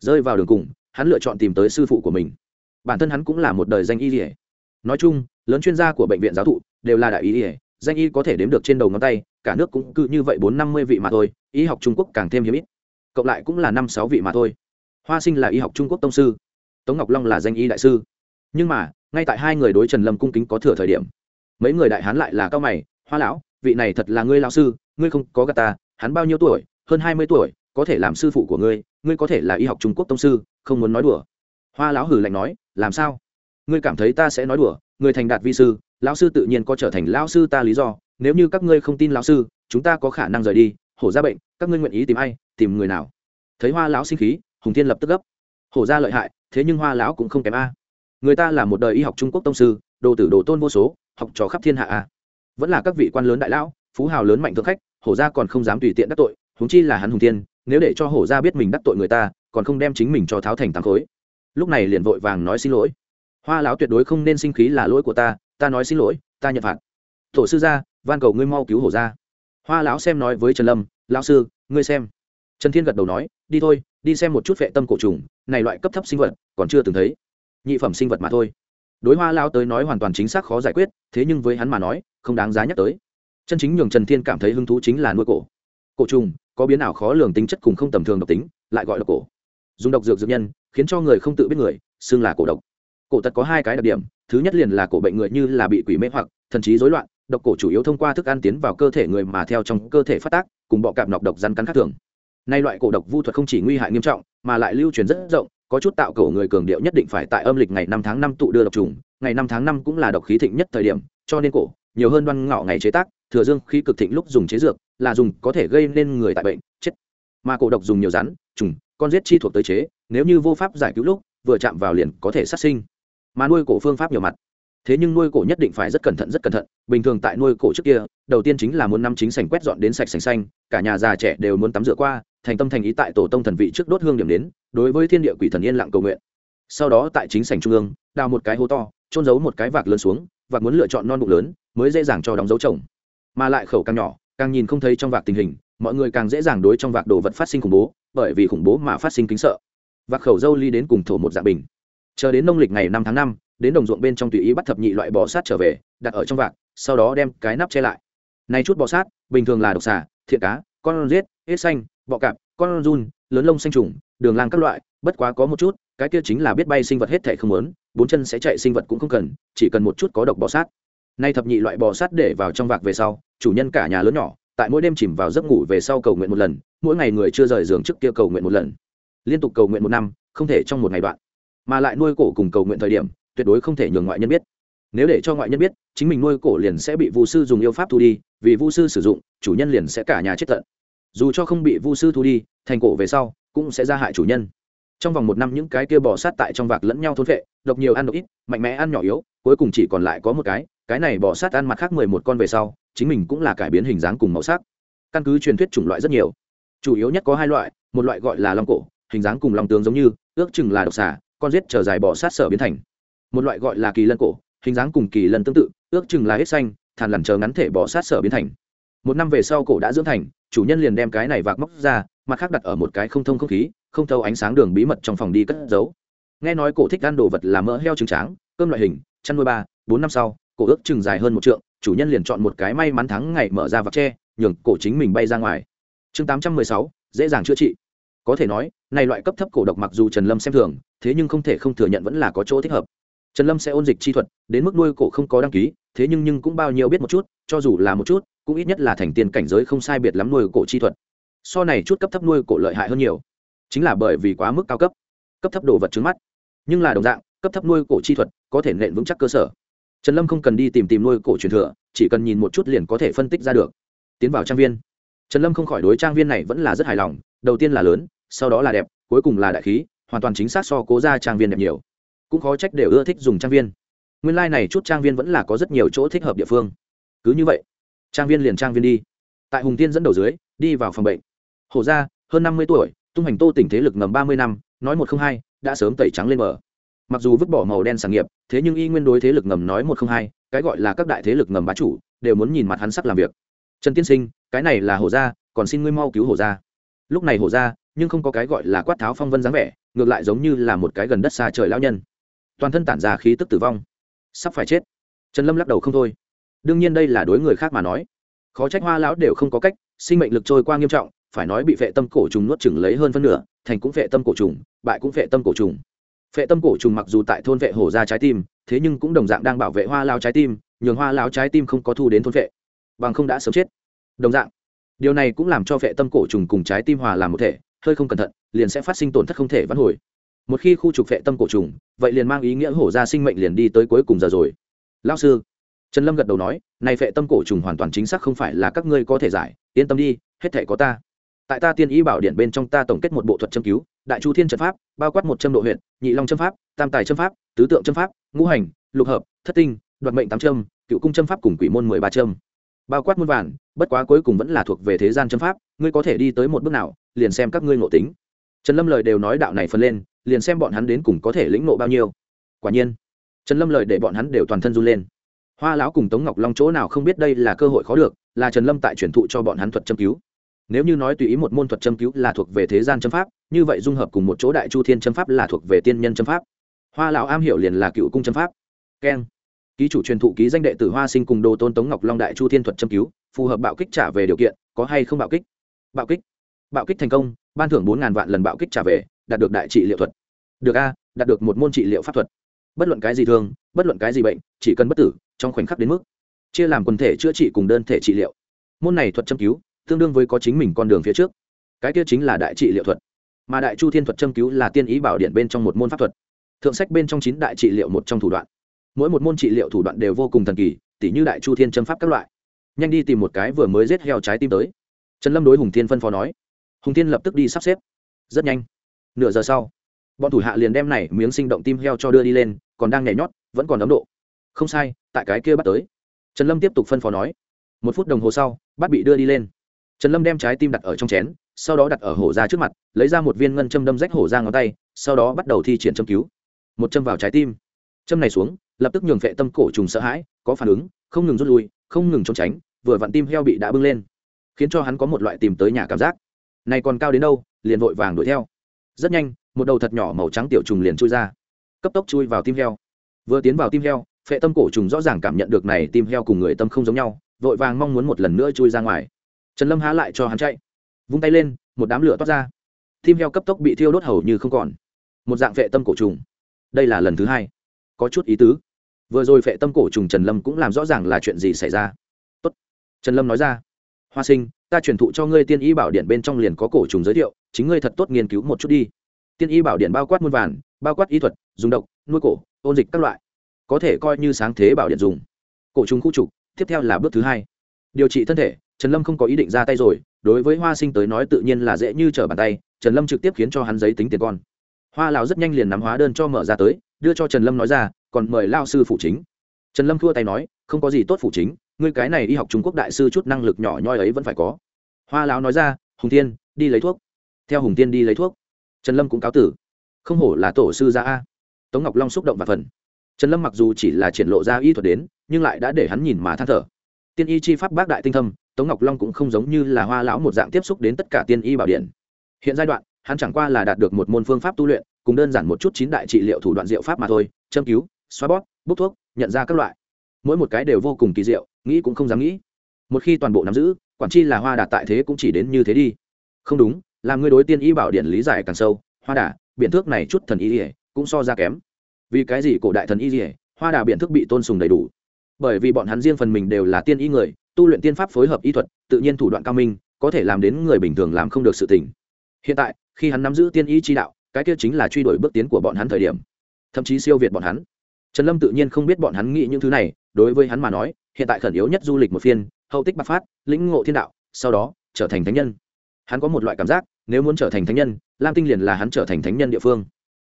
Rơi vào đường cùng, hắn lựa chọn tìm tới sư phụ của mình. Bản thân hắn cũng là một đời danh y ỉa nói chung, lớn chuyên gia của bệnh viện giáo thụ đều là đại y ỉa danh y có thể đếm được trên đầu ngón tay, cả nước cũng cứ như vậy bốn năm mươi vị mà thôi, y học trung quốc càng thêm hiếm ít. Cộng lại cũng là năm sáu vị mà thôi. Hoa sinh là y học trung quốc tông sư, tống ngọc long là danh y đại sư. Nhưng mà, ngay tại hai người đối trần lâm cung kính có thừa thời điểm, mấy người đại hán lại là cao mày, hoa lão, vị này thật là ngươi lao sư, ngươi không có gà ta, hắn bao nhiêu tuổi, hơn hai mươi tuổi, có thể làm sư phụ của ngươi ngươi có thể là y học trung quốc tông sư, không muốn nói đùa. Hoa lão hử lạnh nói, làm sao? Ngươi cảm thấy ta sẽ nói đùa người thành đạt vi sư, lão sư tự nhiên có trở thành lão sư ta lý do, nếu như các ngươi không tin lão sư, chúng ta có khả năng rời đi, hổ ra bệnh, các ngươi nguyện ý tìm ai, tìm người nào? Thấy hoa lão sinh khí, hùng thiên lập tức gấp. Hổ ra lợi hại, thế nhưng hoa lão cũng không kém a. Người ta là một đời y học trung quốc tông sư, đồ tử đồ tôn vô số, học trò khắp thiên hạ a. Vẫn là các vị quan lớn đại lão, phú hào lớn mạnh thượng khách, hổ ra còn không dám tùy tiện đắc tội húng chi là hắn hùng thiên, nếu để cho hổ ra biết mình đắc tội người ta, còn không đem chính mình cho tháo thành tám khối. Lúc này liền vội vàng nói xin lỗi hoa lão tuyệt đối không nên sinh khí là lỗi của ta ta nói xin lỗi, ta nhận phạt. Tổ sư gia, van cầu ngươi mau cứu hổ ra hoa lão xem nói với trần lâm, lão sư, ngươi xem. Trần thiên gật đầu nói, đi thôi, đi xem một chút vệ tâm cổ trùng, này loại cấp thấp sinh vật, còn chưa từng thấy. Nhị phẩm sinh vật mà thôi. Đối hoa Lão tới nói hoàn toàn chính xác khó giải quyết, thế nhưng với hắn mà nói, không đáng giá nhắc tới. Chân chính nhường trần thiên cảm thấy hứng thú chính là nuôi cổ. Cổ trùng, có biến ảo khó lường tính chất cùng không tầm thường độc tính, lại gọi là cổ. Dùng độc dược dược nhân, khiến cho người không tự biết người, xưng là cổ độc cổ tật có hai cái đặc điểm, thứ nhất liền là cổ bệnh người như là bị quỷ mê hoặc, thần trí rối loạn, độc cổ chủ yếu thông qua thức ăn tiến vào cơ thể người mà theo trong cơ thể phát tác, cùng bọ cạp nọc độc răn cắn khác thường. Nay loại cổ độc vu thuật không chỉ nguy hại nghiêm trọng, mà lại lưu truyền rất rộng, có chút tạo cổ người cường điệu nhất định phải tại âm lịch ngày năm tháng năm tụ đưa độc trùng, ngày năm tháng năm cũng là độc khí thịnh nhất thời điểm, cho nên cổ, nhiều hơn đoan ngọ ngày chế tác, thừa dương khí cực thịnh lúc dùng chế dược, là dùng có thể gây nên người tại bệnh, chết. Mà cổ độc dùng nhiều rắn, trùng, con giết chi thuộc tới chế, nếu như vô pháp giải cứu lúc, vừa chạm vào liền có thể sát sinh mà nuôi cổ phương pháp nhiều mặt. Thế nhưng nuôi cổ nhất định phải rất cẩn thận, rất cẩn thận. Bình thường tại nuôi cổ trước kia, đầu tiên chính là muốn năm chính sành quét dọn đến sạch sành xanh, cả nhà già trẻ đều muốn tắm rửa qua, thành tâm thành ý tại tổ tông thần vị trước đốt hương điểm đến, đối với thiên địa quỷ thần yên lặng cầu nguyện. Sau đó tại chính sành trung ương, đào một cái hố to trôn giấu một cái vạc lớn xuống và muốn lựa chọn non bụng lớn, mới dễ dàng cho đóng dấu trồng mà lại khẩu càng nhỏ, càng nhìn không thấy trong vạc tình hình, mọi người càng dễ dàng đối trong vạc đồ vật phát sinh khủng bố, bởi vì khủng bố mà phát sinh kính sợ. Vạc khẩu dâu ly đến cùng thổ một dạng bình chờ đến nông lịch ngày năm tháng năm, đến đồng ruộng bên trong tùy ý bắt thập nhị loại bò sát trở về, đặt ở trong vạc, sau đó đem cái nắp che lại. Nay chút bò sát, bình thường là độc xà thiện cá, con riết hết xanh, bọ cạp, con run, lớn lông xanh trùng, đường lang các loại, bất quá có một chút, cái kia chính là biết bay sinh vật hết thể không lớn bốn chân sẽ chạy sinh vật cũng không cần, chỉ cần một chút có độc bò sát. Nay thập nhị loại bò sát để vào trong vạc về sau, chủ nhân cả nhà lớn nhỏ, tại mỗi đêm chìm vào giấc ngủ về sau cầu nguyện một lần, mỗi ngày người chưa rời giường trước kia cầu nguyện một lần. Liên tục cầu nguyện một năm, không thể trong một ngày đoạn mà lại nuôi cổ cùng cầu nguyện thời điểm, tuyệt đối không thể nhường ngoại nhân biết. Nếu để cho ngoại nhân biết, chính mình nuôi cổ liền sẽ bị vu sư dùng yêu pháp thu đi, vì vu sư sử dụng, chủ nhân liền sẽ cả nhà chết tận. Dù cho không bị vu sư thu đi, thành cổ về sau, cũng sẽ ra hại chủ nhân. Trong vòng một năm những cái kia bò sát tại trong vạc lẫn nhau thôn vệ độc nhiều ăn độc ít, mạnh mẽ ăn nhỏ yếu, cuối cùng chỉ còn lại có một cái cái này bò sát ăn mặt khác mười một con về sau, chính mình cũng là cải biến hình dáng cùng màu sắc. Căn cứ truyền thuyết chủng loại rất nhiều. Chủ yếu nhất có hai loại, một loại gọi là long cổ, hình dáng cùng long tướng giống như, ước chừng là độc xà con giết trở dài bò sát sở biến thành. Một loại gọi là kỳ lân cổ, hình dáng cùng kỳ lân tương tự, ước chừng là hết xanh, thàn lằn chờ ngắn thể bò sát sở biến thành. Một năm về sau cổ đã dưỡng thành, chủ nhân liền đem cái này vạc móc ra, mặt khác đặt ở một cái không thông không khí, không thâu ánh sáng đường bí mật trong phòng đi cất giấu. Nghe nói cổ thích ăn đồ vật là mỡ heo trứng tráng, cơm loại hình, chăn nuôi ba, bốn năm sau, cổ ước chừng dài hơn một trượng, chủ nhân liền chọn một cái may mắn thắng ngày mở ra vạc tre, nhường cổ chính mình bay ra ngoài. Chương tám trăm mười sáu, dễ dàng chữa trị có thể nói, này loại cấp thấp cổ độc mặc dù trần lâm xem thường, thế nhưng không thể không thừa nhận vẫn là có chỗ thích hợp. Trần lâm sẽ ôn dịch chi thuật, đến mức nuôi cổ không có đăng ký, thế nhưng nhưng cũng bao nhiêu biết một chút, cho dù là một chút, cũng ít nhất là thành tiền cảnh giới không sai biệt lắm nuôi cổ chi thuật. So này chút cấp thấp nuôi cổ lợi hại hơn nhiều. Chính là bởi vì quá mức cao cấp cấp thấp đồ vật trứng mắt. Nhưng là đồng dạng, cấp thấp nuôi cổ chi thuật có thể nện vững chắc cơ sở. Trần lâm không cần đi tìm tìm nuôi cổ truyền thừa, chỉ cần nhìn một chút liền có thể phân tích ra được. Tiến vào trang viên trần lâm không khỏi đối trang viên này vẫn là rất hài lòng, đầu tiên là lớn, sau đó là đẹp, cuối cùng là đại khí, hoàn toàn chính xác so cố ra trang viên đẹp nhiều. Cũng khó trách đều ưa thích dùng trang viên. Nguyên lai、like、này chút trang viên vẫn là có rất nhiều chỗ thích hợp địa phương. Cứ như vậy, trang viên liền trang viên đi. Tại hùng tiên dẫn đầu dưới, đi vào phòng bệnh. Hổ ra hơn năm mươi tuổi, tung hành tô tỉnh thế lực ngầm ba mươi năm, nói một không hai, đã sớm tẩy trắng lên bờ. Mặc dù vứt bỏ màu đen sản nghiệp, thế nhưng y nguyên đối thế lực ngầm nói một không hai, cái gọi là các đại thế lực ngầm bá chủ, đều muốn nhìn mặt hắn sắc làm việc. Trần tiên sinh cái này là hổ gia, còn xin ngươi mau cứu hổ gia. Lúc này hổ gia, nhưng không có cái gọi là quát tháo phong vân dáng vẻ, ngược lại giống như là một cái gần đất xa trời lão nhân. Toàn thân tản ra khí tức tử vong. Sắp phải chết. Trần lâm lắc đầu không thôi. Đương nhiên đây là đối người khác mà nói. Khó trách hoa lão đều không có cách, sinh mệnh lực trôi qua nghiêm trọng, phải nói bị vệ tâm cổ trùng nuốt chừng lấy hơn phân nửa, thành cũng vệ tâm cổ trùng, bại cũng vệ tâm cổ trùng. Vệ tâm cổ trùng mặc dù tại thôn vệ hổ ra trái tim, thế nhưng cũng đồng dạng đang bảo vệ hoa lao trái tim, nhường hoa lao trái tim không có thu đến thôn vệ. Bằng không đã sớm chết đồng dạng, điều này cũng làm cho vệ tâm cổ trùng cùng trái tim hòa làm một thể, hơi không cẩn thận, liền sẽ phát sinh tổn thất không thể vãn hồi. Một khi khu trục vệ tâm cổ trùng, vậy liền mang ý nghĩa hổ ra sinh mệnh liền đi tới cuối cùng giờ rồi. Lao sư, trần lâm gật đầu nói, này vệ tâm cổ trùng hoàn toàn chính xác không phải là các ngươi có thể giải, yên tâm đi, hết thể có ta. Tại ta tiên ý bảo điện bên trong ta tổng kết một bộ thuật châm cứu, đại chu thiên trận pháp, bao quát một châm độ huyện nhị long châm pháp, tam tài châm pháp, tứ tượng châm pháp, ngũ hành, lục hợp, thất tinh, đoạt mệnh tám châm, cựu cung châm pháp cùng quỷ môn mười ba châm bao quát muôn vàn, bất quá cuối cùng vẫn là thuộc về thế gian chấm pháp, ngươi có thể đi tới một bước nào, liền xem các ngươi ngộ tính. Trần lâm lời đều nói đạo này phân lên, liền xem bọn hắn đến cùng có thể lĩnh ngộ bao nhiêu. Quả nhiên, trần lâm lời để bọn hắn đều toàn thân run lên. Hoa lão cùng tống ngọc long chỗ nào không biết đây là cơ hội khó được, là trần lâm tại truyền thụ cho bọn hắn thuật châm cứu. Nếu như nói tùy ý một môn thuật châm cứu là thuộc về thế gian châm pháp, như vậy dung hợp cùng một chỗ đại chu thiên châm pháp là thuộc về tiên nhân châm pháp. Hoa lão am hiểu liền là cựu cung châm pháp. Keng ký chủ truyền thụ ký danh đệ tử hoa sinh cùng đồ tôn tống ngọc long đại chu thiên thuật châm cứu, phù hợp bạo kích trả về điều kiện, có hay không bạo kích? Bạo kích. Bạo kích thành công, ban thưởng bốn ngàn vạn lần bạo kích trả về, đạt được đại trị liệu thuật. Được a, đạt được một môn trị liệu pháp thuật. Bất luận cái gì thương, bất luận cái gì bệnh, chỉ cần bất tử, trong khoảnh khắc đến mức chia làm quần thể chữa trị cùng đơn thể trị liệu. Môn này thuật châm cứu, tương đương với có chính mình con đường phía trước. Cái kia chính là đại trị liệu thuật. Mà đại chu thiên thuật châm cứu là tiên ý bảo điện bên trong một môn pháp thuật. Thượng sách bên trong chín đại trị liệu một trong thủ đoạn mỗi một môn trị liệu thủ đoạn đều vô cùng thần kỳ, tỉ như đại chu thiên châm pháp các loại. Nhanh đi tìm một cái vừa mới giết heo trái tim tới. Trần lâm đối hùng thiên phân phó nói. Hùng thiên lập tức đi sắp xếp. Rất nhanh. Nửa giờ sau, bọn thủ hạ liền đem này miếng sinh động tim heo cho đưa đi lên, còn đang nhảy nhót, vẫn còn ấm độ. Không sai, tại cái kia bắt tới. Trần lâm tiếp tục phân phó nói. Một phút đồng hồ sau, bắt bị đưa đi lên. Trần lâm đem trái tim đặt ở trong chén, sau đó đặt ở hổ ra trước mặt, lấy ra một viên ngân châm đâm rách hổ ra ngón tay, sau đó bắt đầu thi triển châm cứu. Một châm vào trái tim. Châm này xuống lập tức nhường vệ tâm cổ trùng sợ hãi, có phản ứng, không ngừng rút lui, không ngừng trốn tránh, vừa vặn tim heo bị đã bưng lên, khiến cho hắn có một loại tìm tới nhà cảm giác. Này còn cao đến đâu, liền vội vàng đuổi theo. Rất nhanh, một đầu thật nhỏ màu trắng tiểu trùng liền chui ra, cấp tốc chui vào tim heo. Vừa tiến vào tim heo phệ tâm cổ trùng rõ ràng cảm nhận được này tim heo cùng người tâm không giống nhau, vội vàng mong muốn một lần nữa chui ra ngoài. Trần lâm há lại cho hắn chạy, vung tay lên, một đám lửa toát ra. Tim heo cấp tốc bị thiêu đốt hầu như không còn. Một dạng phệ tâm cổ trùng. Đây là lần thứ hai có chút ý tứ. Vừa rồi phệ tâm cổ trùng trần lâm cũng làm rõ ràng là chuyện gì xảy ra. Tốt. trần lâm nói ra. Hoa sinh, ta truyền thụ cho ngươi tiên y bảo điện bên trong liền có cổ trùng giới thiệu, chính ngươi thật tốt nghiên cứu một chút đi. Tiên y bảo điện bao quát muôn vàn, bao quát y thuật, dùng độc, nuôi cổ, ôn dịch các loại. Có thể coi như sáng thế bảo điện dùng. Cổ trùng khu trục, tiếp theo là bước thứ hai. Điều trị thân thể, trần lâm không có ý định ra tay rồi, đối với hoa sinh tới nói tự nhiên là dễ như trở bàn tay, trần lâm trực tiếp khiến cho hắn giấy tính tiền con. Hoa lão rất nhanh liền nắm hóa đơn cho mở ra tới đưa cho trần lâm nói ra, còn mời lao sư phụ chính. Trần lâm thua tay nói, không có gì tốt phụ chính, ngươi cái này đi học trung quốc đại sư chút năng lực nhỏ nhoi ấy vẫn phải có. Hoa lão nói ra, hùng tiên đi lấy thuốc. Theo hùng tiên đi lấy thuốc. Trần lâm cũng cáo tử. Không hổ là tổ sư gia a. Tống ngọc long xúc động và phần. Trần lâm mặc dù chỉ là triển lộ ra y thuật đến, nhưng lại đã để hắn nhìn mà than thở. Tiên y chi pháp bác đại tinh thâm, tống ngọc long cũng không giống như là hoa lão một dạng tiếp xúc đến tất cả tiên y bảo điện. Hiện giai đoạn, hắn chẳng qua là đạt được một môn phương pháp tu luyện cùng đơn giản một chút chín đại trị liệu thủ đoạn diệu pháp mà thôi, châm cứu, xoa bóp bút thuốc, nhận ra các loại. Mỗi một cái đều vô cùng kỳ diệu, nghĩ cũng không dám nghĩ. Một khi toàn bộ nắm giữ, quản chi là hoa đà tại thế cũng chỉ đến như thế đi. Không đúng, làm ngươi đối tiên y bảo điện lý giải càng sâu, hoa đà, biện thước này chút thần y ỉa cũng so ra kém. Vì cái gì cổ đại thần y ỉa hoa đà biện thước bị tôn sùng đầy đủ? Bởi vì bọn hắn riêng phần mình đều là tiên y người, tu luyện tiên pháp phối hợp y thuật, tự nhiên thủ đoạn cao minh, có thể làm đến người bình thường làm không được sự tình. Hiện tại, khi hắn nắm giữ tiên y chi đạo cái kia chính là truy đuổi bước tiến của bọn hắn thời điểm. Thậm chí siêu việt bọn hắn. Trần lâm tự nhiên không biết bọn hắn nghĩ những thứ này, đối với hắn mà nói, hiện tại khẩn yếu nhất du lịch một phiên, hậu tích bạc phát, lĩnh ngộ thiên đạo, sau đó, trở thành thánh nhân. Hắn có một loại cảm giác, nếu muốn trở thành thánh nhân, lam tinh liền là hắn trở thành thánh nhân địa phương.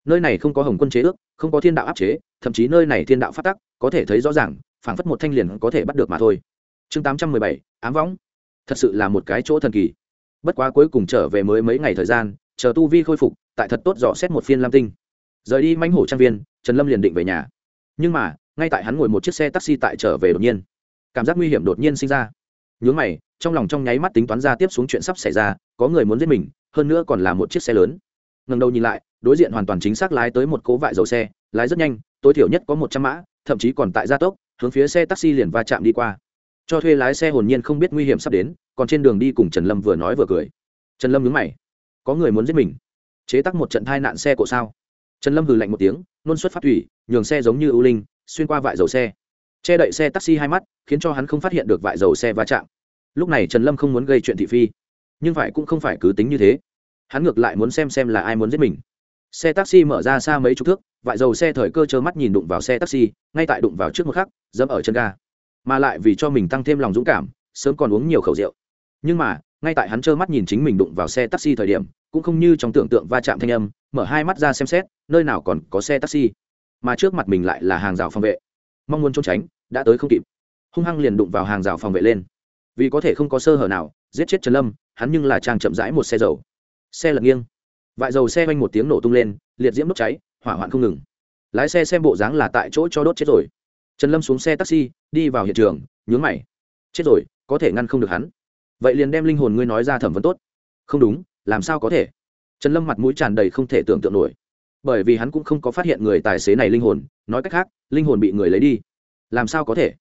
Nơi này không có hồng quân chế ước, không có thiên đạo áp chế, thậm chí nơi này thiên đạo phát tắc, có thể thấy rõ ràng, phảng phất một thanh liền có thể bắt được mà thôi. Chương tám trăm mười bảy, ám võng. Thật sự là một cái chỗ thần kỳ. Bất quá cuối cùng trở về mới mấy ngày thời gian, chờ tu vi khôi phục tại thật tốt dò xét một phiên lam tinh. Rời đi manh hổ trang viên, trần lâm liền định về nhà. Nhưng mà, ngay tại hắn ngồi một chiếc xe taxi tại trở về đột nhiên, cảm giác nguy hiểm đột nhiên sinh ra. Nhướng mày, trong lòng trong nháy mắt tính toán ra tiếp xuống chuyện sắp xảy ra, có người muốn giết mình, hơn nữa còn là một chiếc xe lớn. Ngần đầu nhìn lại, đối diện hoàn toàn chính xác lái tới một cố vại dầu xe, lái rất nhanh, tối thiểu nhất có một trăm mã, thậm chí còn tại gia tốc, hướng phía xe taxi liền va chạm đi qua. Cho thuê lái xe hồn nhiên không biết nguy hiểm sắp đến, còn trên đường đi cùng trần lâm vừa nói vừa cười. Trần lâm nhướng mày, có người muốn giết mình chế tắc một trận thai nạn xe cộ sao? Trần lâm hừ lạnh một tiếng, nôn xuất phát thủy, nhường xe giống như ưu linh, xuyên qua vại dầu xe. Che đậy xe taxi hai mắt, khiến cho hắn không phát hiện được vại dầu xe va chạm. Lúc này trần lâm không muốn gây chuyện thị phi, nhưng phải cũng không phải cứ tính như thế. Hắn ngược lại muốn xem xem là ai muốn giết mình. Xe taxi mở ra xa mấy chục thước, vại dầu xe thời cơ trơ mắt nhìn đụng vào xe taxi, ngay tại đụng vào trước một khắc, dẫm ở chân ga. Mà lại vì cho mình tăng thêm lòng dũng cảm, sớm còn uống nhiều khẩu rượu. Nhưng mà, ngay tại hắn trơ mắt nhìn chính mình đụng vào xe taxi thời điểm cũng không như trong tưởng tượng va chạm thanh âm, mở hai mắt ra xem xét, nơi nào còn có xe taxi. Mà trước mặt mình lại là hàng rào phòng vệ. Mong muốn trốn tránh, đã tới không kịp. Hung hăng liền đụng vào hàng rào phòng vệ lên. Vì có thể không có sơ hở nào, giết chết trần lâm, hắn nhưng là trang chậm rãi một xe dầu. Xe lật nghiêng. Vại dầu xe vanh một tiếng nổ tung lên, liệt diễm đốt cháy, hỏa hoạn không ngừng. Lái xe xem bộ dáng là tại chỗ cho đốt chết rồi. Trần lâm xuống xe taxi, đi vào hiện trường, nhướng mày. Chết rồi, có thể ngăn không được hắn. Vậy liền đem linh hồn ngươi nói ra thẩm vấn tốt. Không đúng làm sao có thể? Trần lâm mặt mũi tràn đầy không thể tưởng tượng nổi. Bởi vì hắn cũng không có phát hiện người tài xế này linh hồn, nói cách khác, linh hồn bị người lấy đi. Làm sao có thể?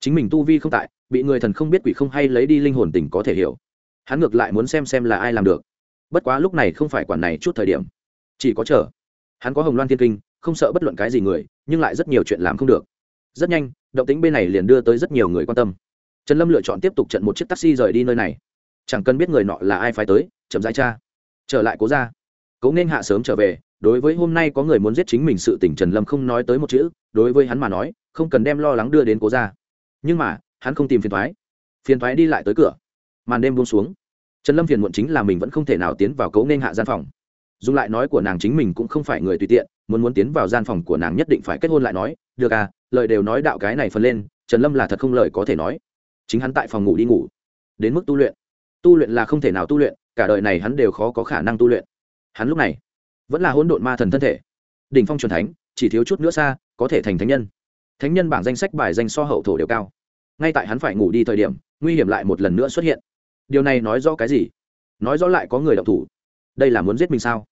Chính mình tu vi không tại, bị người thần không biết quỷ không hay lấy đi linh hồn tình có thể hiểu. Hắn ngược lại muốn xem xem là ai làm được. Bất quá lúc này không phải quản này chút thời điểm. Chỉ có chờ. Hắn có hồng loan thiên kinh, không sợ bất luận cái gì người, nhưng lại rất nhiều chuyện làm không được. Rất nhanh, động tính bên này liền đưa tới rất nhiều người quan tâm. Trần lâm lựa chọn tiếp tục trận một chiếc taxi rời đi nơi này. Chẳng cần biết người nọ là ai phải tới chậm rãi cha trở lại cố ra cố nên hạ sớm trở về, đối với hôm nay có người muốn giết chính mình sự tỉnh trần lâm không nói tới một chữ, đối với hắn mà nói, không cần đem lo lắng đưa đến cố ra nhưng mà, hắn không tìm phiền thoái phiền thoái đi lại tới cửa. Màn đêm buông xuống. Trần lâm phiền muộn chính là mình vẫn không thể nào tiến vào cấu nên hạ gian phòng. Dùng lại nói của nàng chính mình cũng không phải người tùy tiện, muốn muốn tiến vào gian phòng của nàng nhất định phải kết hôn lại nói, được à lời đều nói đạo cái này phần lên, trần lâm là thật không lời có thể nói. Chính hắn tại phòng ngủ đi ngủ. Đến mức tu luyện. Tu luyện là không thể nào tu luyện cả đời này hắn đều khó có khả năng tu luyện. Hắn lúc này vẫn là hỗn độn ma thần thân thể. Đỉnh phong truyền thánh, chỉ thiếu chút nữa xa, có thể thành thánh nhân. Thánh nhân bảng danh sách bài danh so hậu thổ đều cao. Ngay tại hắn phải ngủ đi thời điểm, nguy hiểm lại một lần nữa xuất hiện. Điều này nói rõ cái gì? Nói rõ lại có người đọc thủ. Đây là muốn giết mình sao?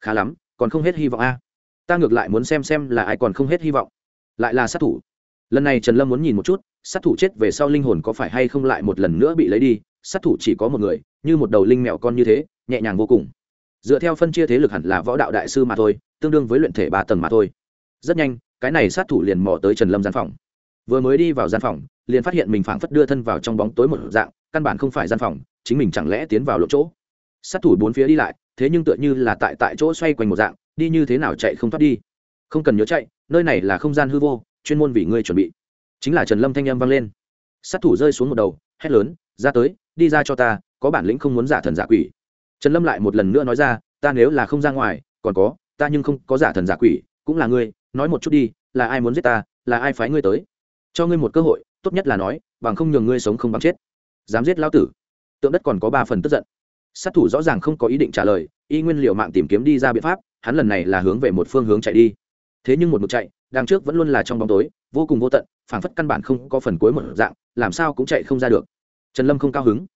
Khá lắm, còn không hết hy vọng a. Ta ngược lại muốn xem xem là ai còn không hết hy vọng. Lại là sát thủ. Lần này trần lâm muốn nhìn một chút, sát thủ chết về sau linh hồn có phải hay không lại một lần nữa bị lấy đi? Sát thủ chỉ có một người như một đầu linh mèo con như thế, nhẹ nhàng vô cùng. Dựa theo phân chia thế lực hẳn là võ đạo đại sư mà thôi, tương đương với luyện thể ba tầng mà thôi. Rất nhanh, cái này sát thủ liền mò tới trần lâm gian phòng. Vừa mới đi vào gian phòng, liền phát hiện mình phảng phất đưa thân vào trong bóng tối một dạng, căn bản không phải gian phòng, chính mình chẳng lẽ tiến vào lộ chỗ. Sát thủ bốn phía đi lại, thế nhưng tựa như là tại tại chỗ xoay quanh một dạng, đi như thế nào chạy không thoát đi. Không cần nhớ chạy, nơi này là không gian hư vô, chuyên môn vì ngươi chuẩn bị. Chính là trần lâm thanh âm vang lên. Sát thủ rơi xuống một đầu, hét lớn, ra tới, đi ra cho ta có bản lĩnh không muốn giả thần giả quỷ. Trần lâm lại một lần nữa nói ra, ta nếu là không ra ngoài, còn có, ta nhưng không có giả thần giả quỷ, cũng là ngươi, nói một chút đi, là ai muốn giết ta, là ai phái ngươi tới? Cho ngươi một cơ hội, tốt nhất là nói, bằng không nhường ngươi sống không bằng chết. Dám giết lão tử? Tượng đất còn có ba phần tức giận. Sát thủ rõ ràng không có ý định trả lời, y nguyên liệu mạng tìm kiếm đi ra biện pháp, hắn lần này là hướng về một phương hướng chạy đi. Thế nhưng một mực chạy đằng trước vẫn luôn là trong bóng tối, vô cùng vô tận, phảng phất căn bản không có phần cuối một dạng, làm sao cũng chạy không ra được. Trần lâm không cao hứng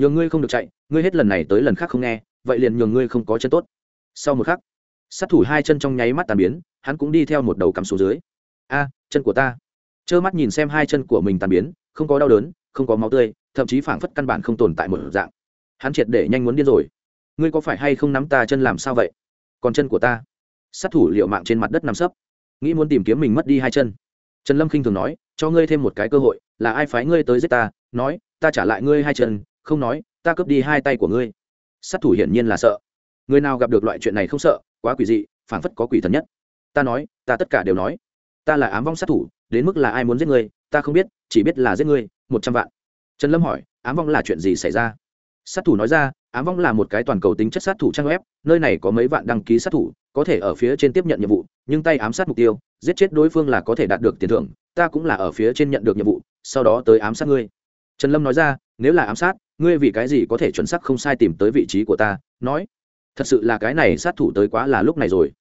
nhường ngươi không được chạy, ngươi hết lần này tới lần khác không nghe, vậy liền nhường ngươi không có chân tốt. Sau một khắc, sát thủ hai chân trong nháy mắt tàn biến, hắn cũng đi theo một đầu cắm xuống dưới. A, chân của ta. Trơ mắt nhìn xem hai chân của mình tàn biến, không có đau đớn, không có máu tươi, thậm chí phảng phất căn bản không tồn tại một dạng. Hắn triệt để nhanh muốn điên rồi. Ngươi có phải hay không nắm ta chân làm sao vậy? Còn chân của ta. Sát thủ liệu mạng trên mặt đất nằm sấp. Nghĩ muốn tìm kiếm mình mất đi hai chân. Trần lâm khinh thường nói, cho ngươi thêm một cái cơ hội, là ai phái ngươi tới giết ta? Nói, ta trả lại ngươi hai chân không nói, ta cướp đi hai tay của ngươi. Sát thủ hiển nhiên là sợ. Người nào gặp được loại chuyện này không sợ, quá quỷ dị, phảng phất có quỷ thần nhất. Ta nói, ta tất cả đều nói. Ta là ám vong sát thủ, đến mức là ai muốn giết ngươi, ta không biết, chỉ biết là giết ngươi, một trăm vạn. Trần lâm hỏi, ám vong là chuyện gì xảy ra? Sát thủ nói ra, ám vong là một cái toàn cầu tính chất sát thủ trang web, nơi này có mấy vạn đăng ký sát thủ, có thể ở phía trên tiếp nhận nhiệm vụ, nhưng tay ám sát mục tiêu, giết chết đối phương là có thể đạt được tiền thưởng, ta cũng là ở phía trên nhận được nhiệm vụ, sau đó tới ám sát ngươi. Trần lâm nói ra, nếu là ám sát ngươi vì cái gì có thể chuẩn xác không sai tìm tới vị trí của ta, nói. Thật sự là cái này sát thủ tới quá là lúc này rồi.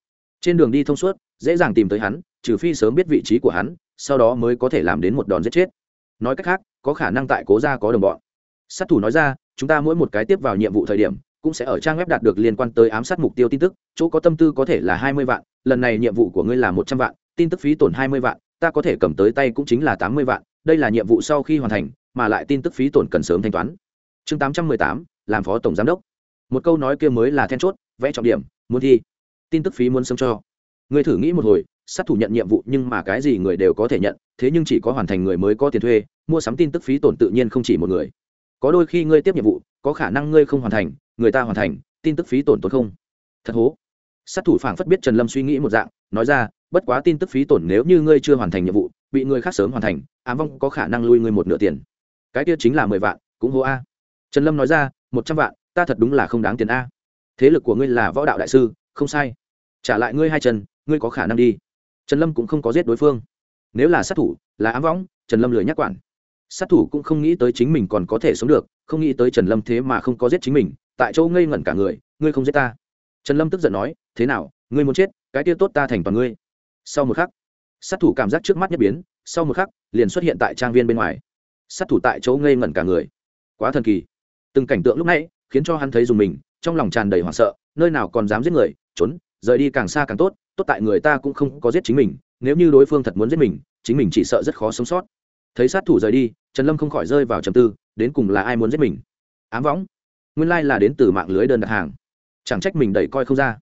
Trên đường đi thông suốt, dễ dàng tìm tới hắn, trừ phi sớm biết vị trí của hắn, sau đó mới có thể làm đến một đòn giết chết. Nói cách khác, có khả năng tại cố gia có đồng bọn. Sát thủ nói ra, chúng ta mỗi một cái tiếp vào nhiệm vụ thời điểm, cũng sẽ ở trang web đạt được liên quan tới ám sát mục tiêu tin tức, chỗ có tâm tư có thể là hai mươi vạn, lần này nhiệm vụ của ngươi là một trăm vạn, tin tức phí tổn hai mươi vạn, ta có thể cầm tới tay cũng chính là tám mươi vạn, đây là nhiệm vụ sau khi hoàn thành, mà lại tin tức phí tổn cần sớm thanh toán chương tám trăm mười tám, làm phó tổng giám đốc. Một câu nói kia mới là then chốt, vẽ trọng điểm, muốn thi. Tin tức phí muốn sớm cho. Người thử nghĩ một hồi, sát thủ nhận nhiệm vụ nhưng mà cái gì người đều có thể nhận, thế nhưng chỉ có hoàn thành người mới có tiền thuê, mua sắm tin tức phí tổn tự nhiên không chỉ một người. Có đôi khi ngươi tiếp nhiệm vụ, có khả năng ngươi không hoàn thành, người ta hoàn thành, tin tức phí tổn tốt không. Thật hố. Sát thủ phảng phất biết trần lâm suy nghĩ một dạng, nói ra, bất quá tin tức phí tổn nếu như ngươi chưa hoàn thành nhiệm vụ, bị người khác sớm hoàn thành, ám vong có khả năng lui ngươi một nửa tiền. Cái kia chính là mười vạn, cũng hô a trần lâm nói ra, một trăm vạn, ta thật đúng là không đáng tiền a. Thế lực của ngươi là võ đạo đại sư, không sai. Trả lại ngươi hai chân, ngươi có khả năng đi. Trần lâm cũng không có giết đối phương. Nếu là sát thủ, là ám võng, trần lâm lười nhắc quản. Sát thủ cũng không nghĩ tới chính mình còn có thể sống được, không nghĩ tới trần lâm thế mà không có giết chính mình, tại chỗ ngây ngẩn cả người, ngươi không giết ta. Trần lâm tức giận nói, thế nào, ngươi muốn chết, cái tia tốt ta thành toàn ngươi. Sau một khắc, sát thủ cảm giác trước mắt nhất biến, sau một khắc, liền xuất hiện tại trang viên bên ngoài. Sát thủ tại chỗ ngây ngẩn cả người. Quá thần kỳ từng cảnh tượng lúc nãy khiến cho hắn thấy dùng mình, trong lòng tràn đầy hoảng sợ, nơi nào còn dám giết người, trốn, rời đi càng xa càng tốt tốt tại người ta cũng không có giết chính mình, nếu như đối phương thật muốn giết mình, chính mình chỉ sợ rất khó sống sót. Thấy sát thủ rời đi, trần lâm không khỏi rơi vào trầm tư, đến cùng là ai muốn giết mình? Ám võng. Nguyên lai là đến từ mạng lưới đơn đặt hàng. Chẳng trách mình đẩy coi không ra.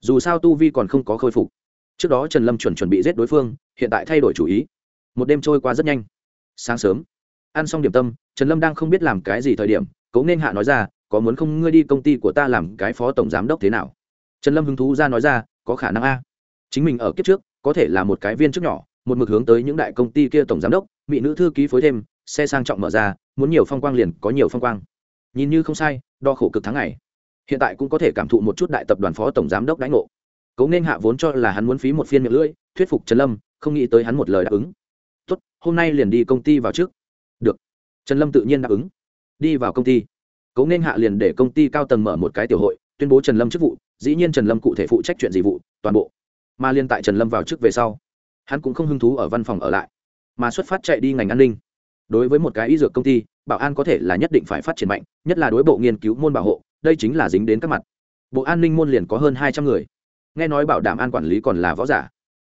Dù sao tu vi còn không có khôi phục. Trước đó trần lâm chuẩn chuẩn bị giết đối phương, hiện tại thay đổi chủ ý. Một đêm trôi qua rất nhanh. Sáng sớm. Ăn xong điểm tâm, trần lâm đang không biết làm cái gì thời điểm cố nên hạ nói ra, có muốn không ngươi đi công ty của ta làm cái phó tổng giám đốc thế nào? Trần lâm hứng thú ra nói ra, có khả năng a. Chính mình ở kiếp trước, có thể là một cái viên chức nhỏ, một mực hướng tới những đại công ty kia tổng giám đốc, mỹ nữ thư ký phối thêm, xe sang trọng mở ra, muốn nhiều phong quang liền có nhiều phong quang. Nhìn như không sai, đo khổ cực tháng ngày. Hiện tại cũng có thể cảm thụ một chút đại tập đoàn phó tổng giám đốc đãi ngộ. Cấu nên hạ vốn cho là hắn muốn phí một phiên miệng lưỡi, thuyết phục trần lâm, không nghĩ tới hắn một lời đáp ứng. Tốt, hôm nay liền đi công ty vào trước. Được. Trần lâm tự nhiên đáp ứng đi vào công ty. Cấu nên hạ liền để công ty cao tầng mở một cái tiểu hội, tuyên bố trần lâm chức vụ, dĩ nhiên trần lâm cụ thể phụ trách chuyện gì vụ, toàn bộ. Mà liên tại trần lâm vào trước về sau, hắn cũng không hứng thú ở văn phòng ở lại, mà xuất phát chạy đi ngành an ninh. Đối với một cái y dược công ty, bảo an có thể là nhất định phải phát triển mạnh, nhất là đối bộ nghiên cứu môn bảo hộ, đây chính là dính đến các mặt. Bộ an ninh môn liền có hơn hai trăm người. Nghe nói bảo đảm an quản lý còn là võ giả.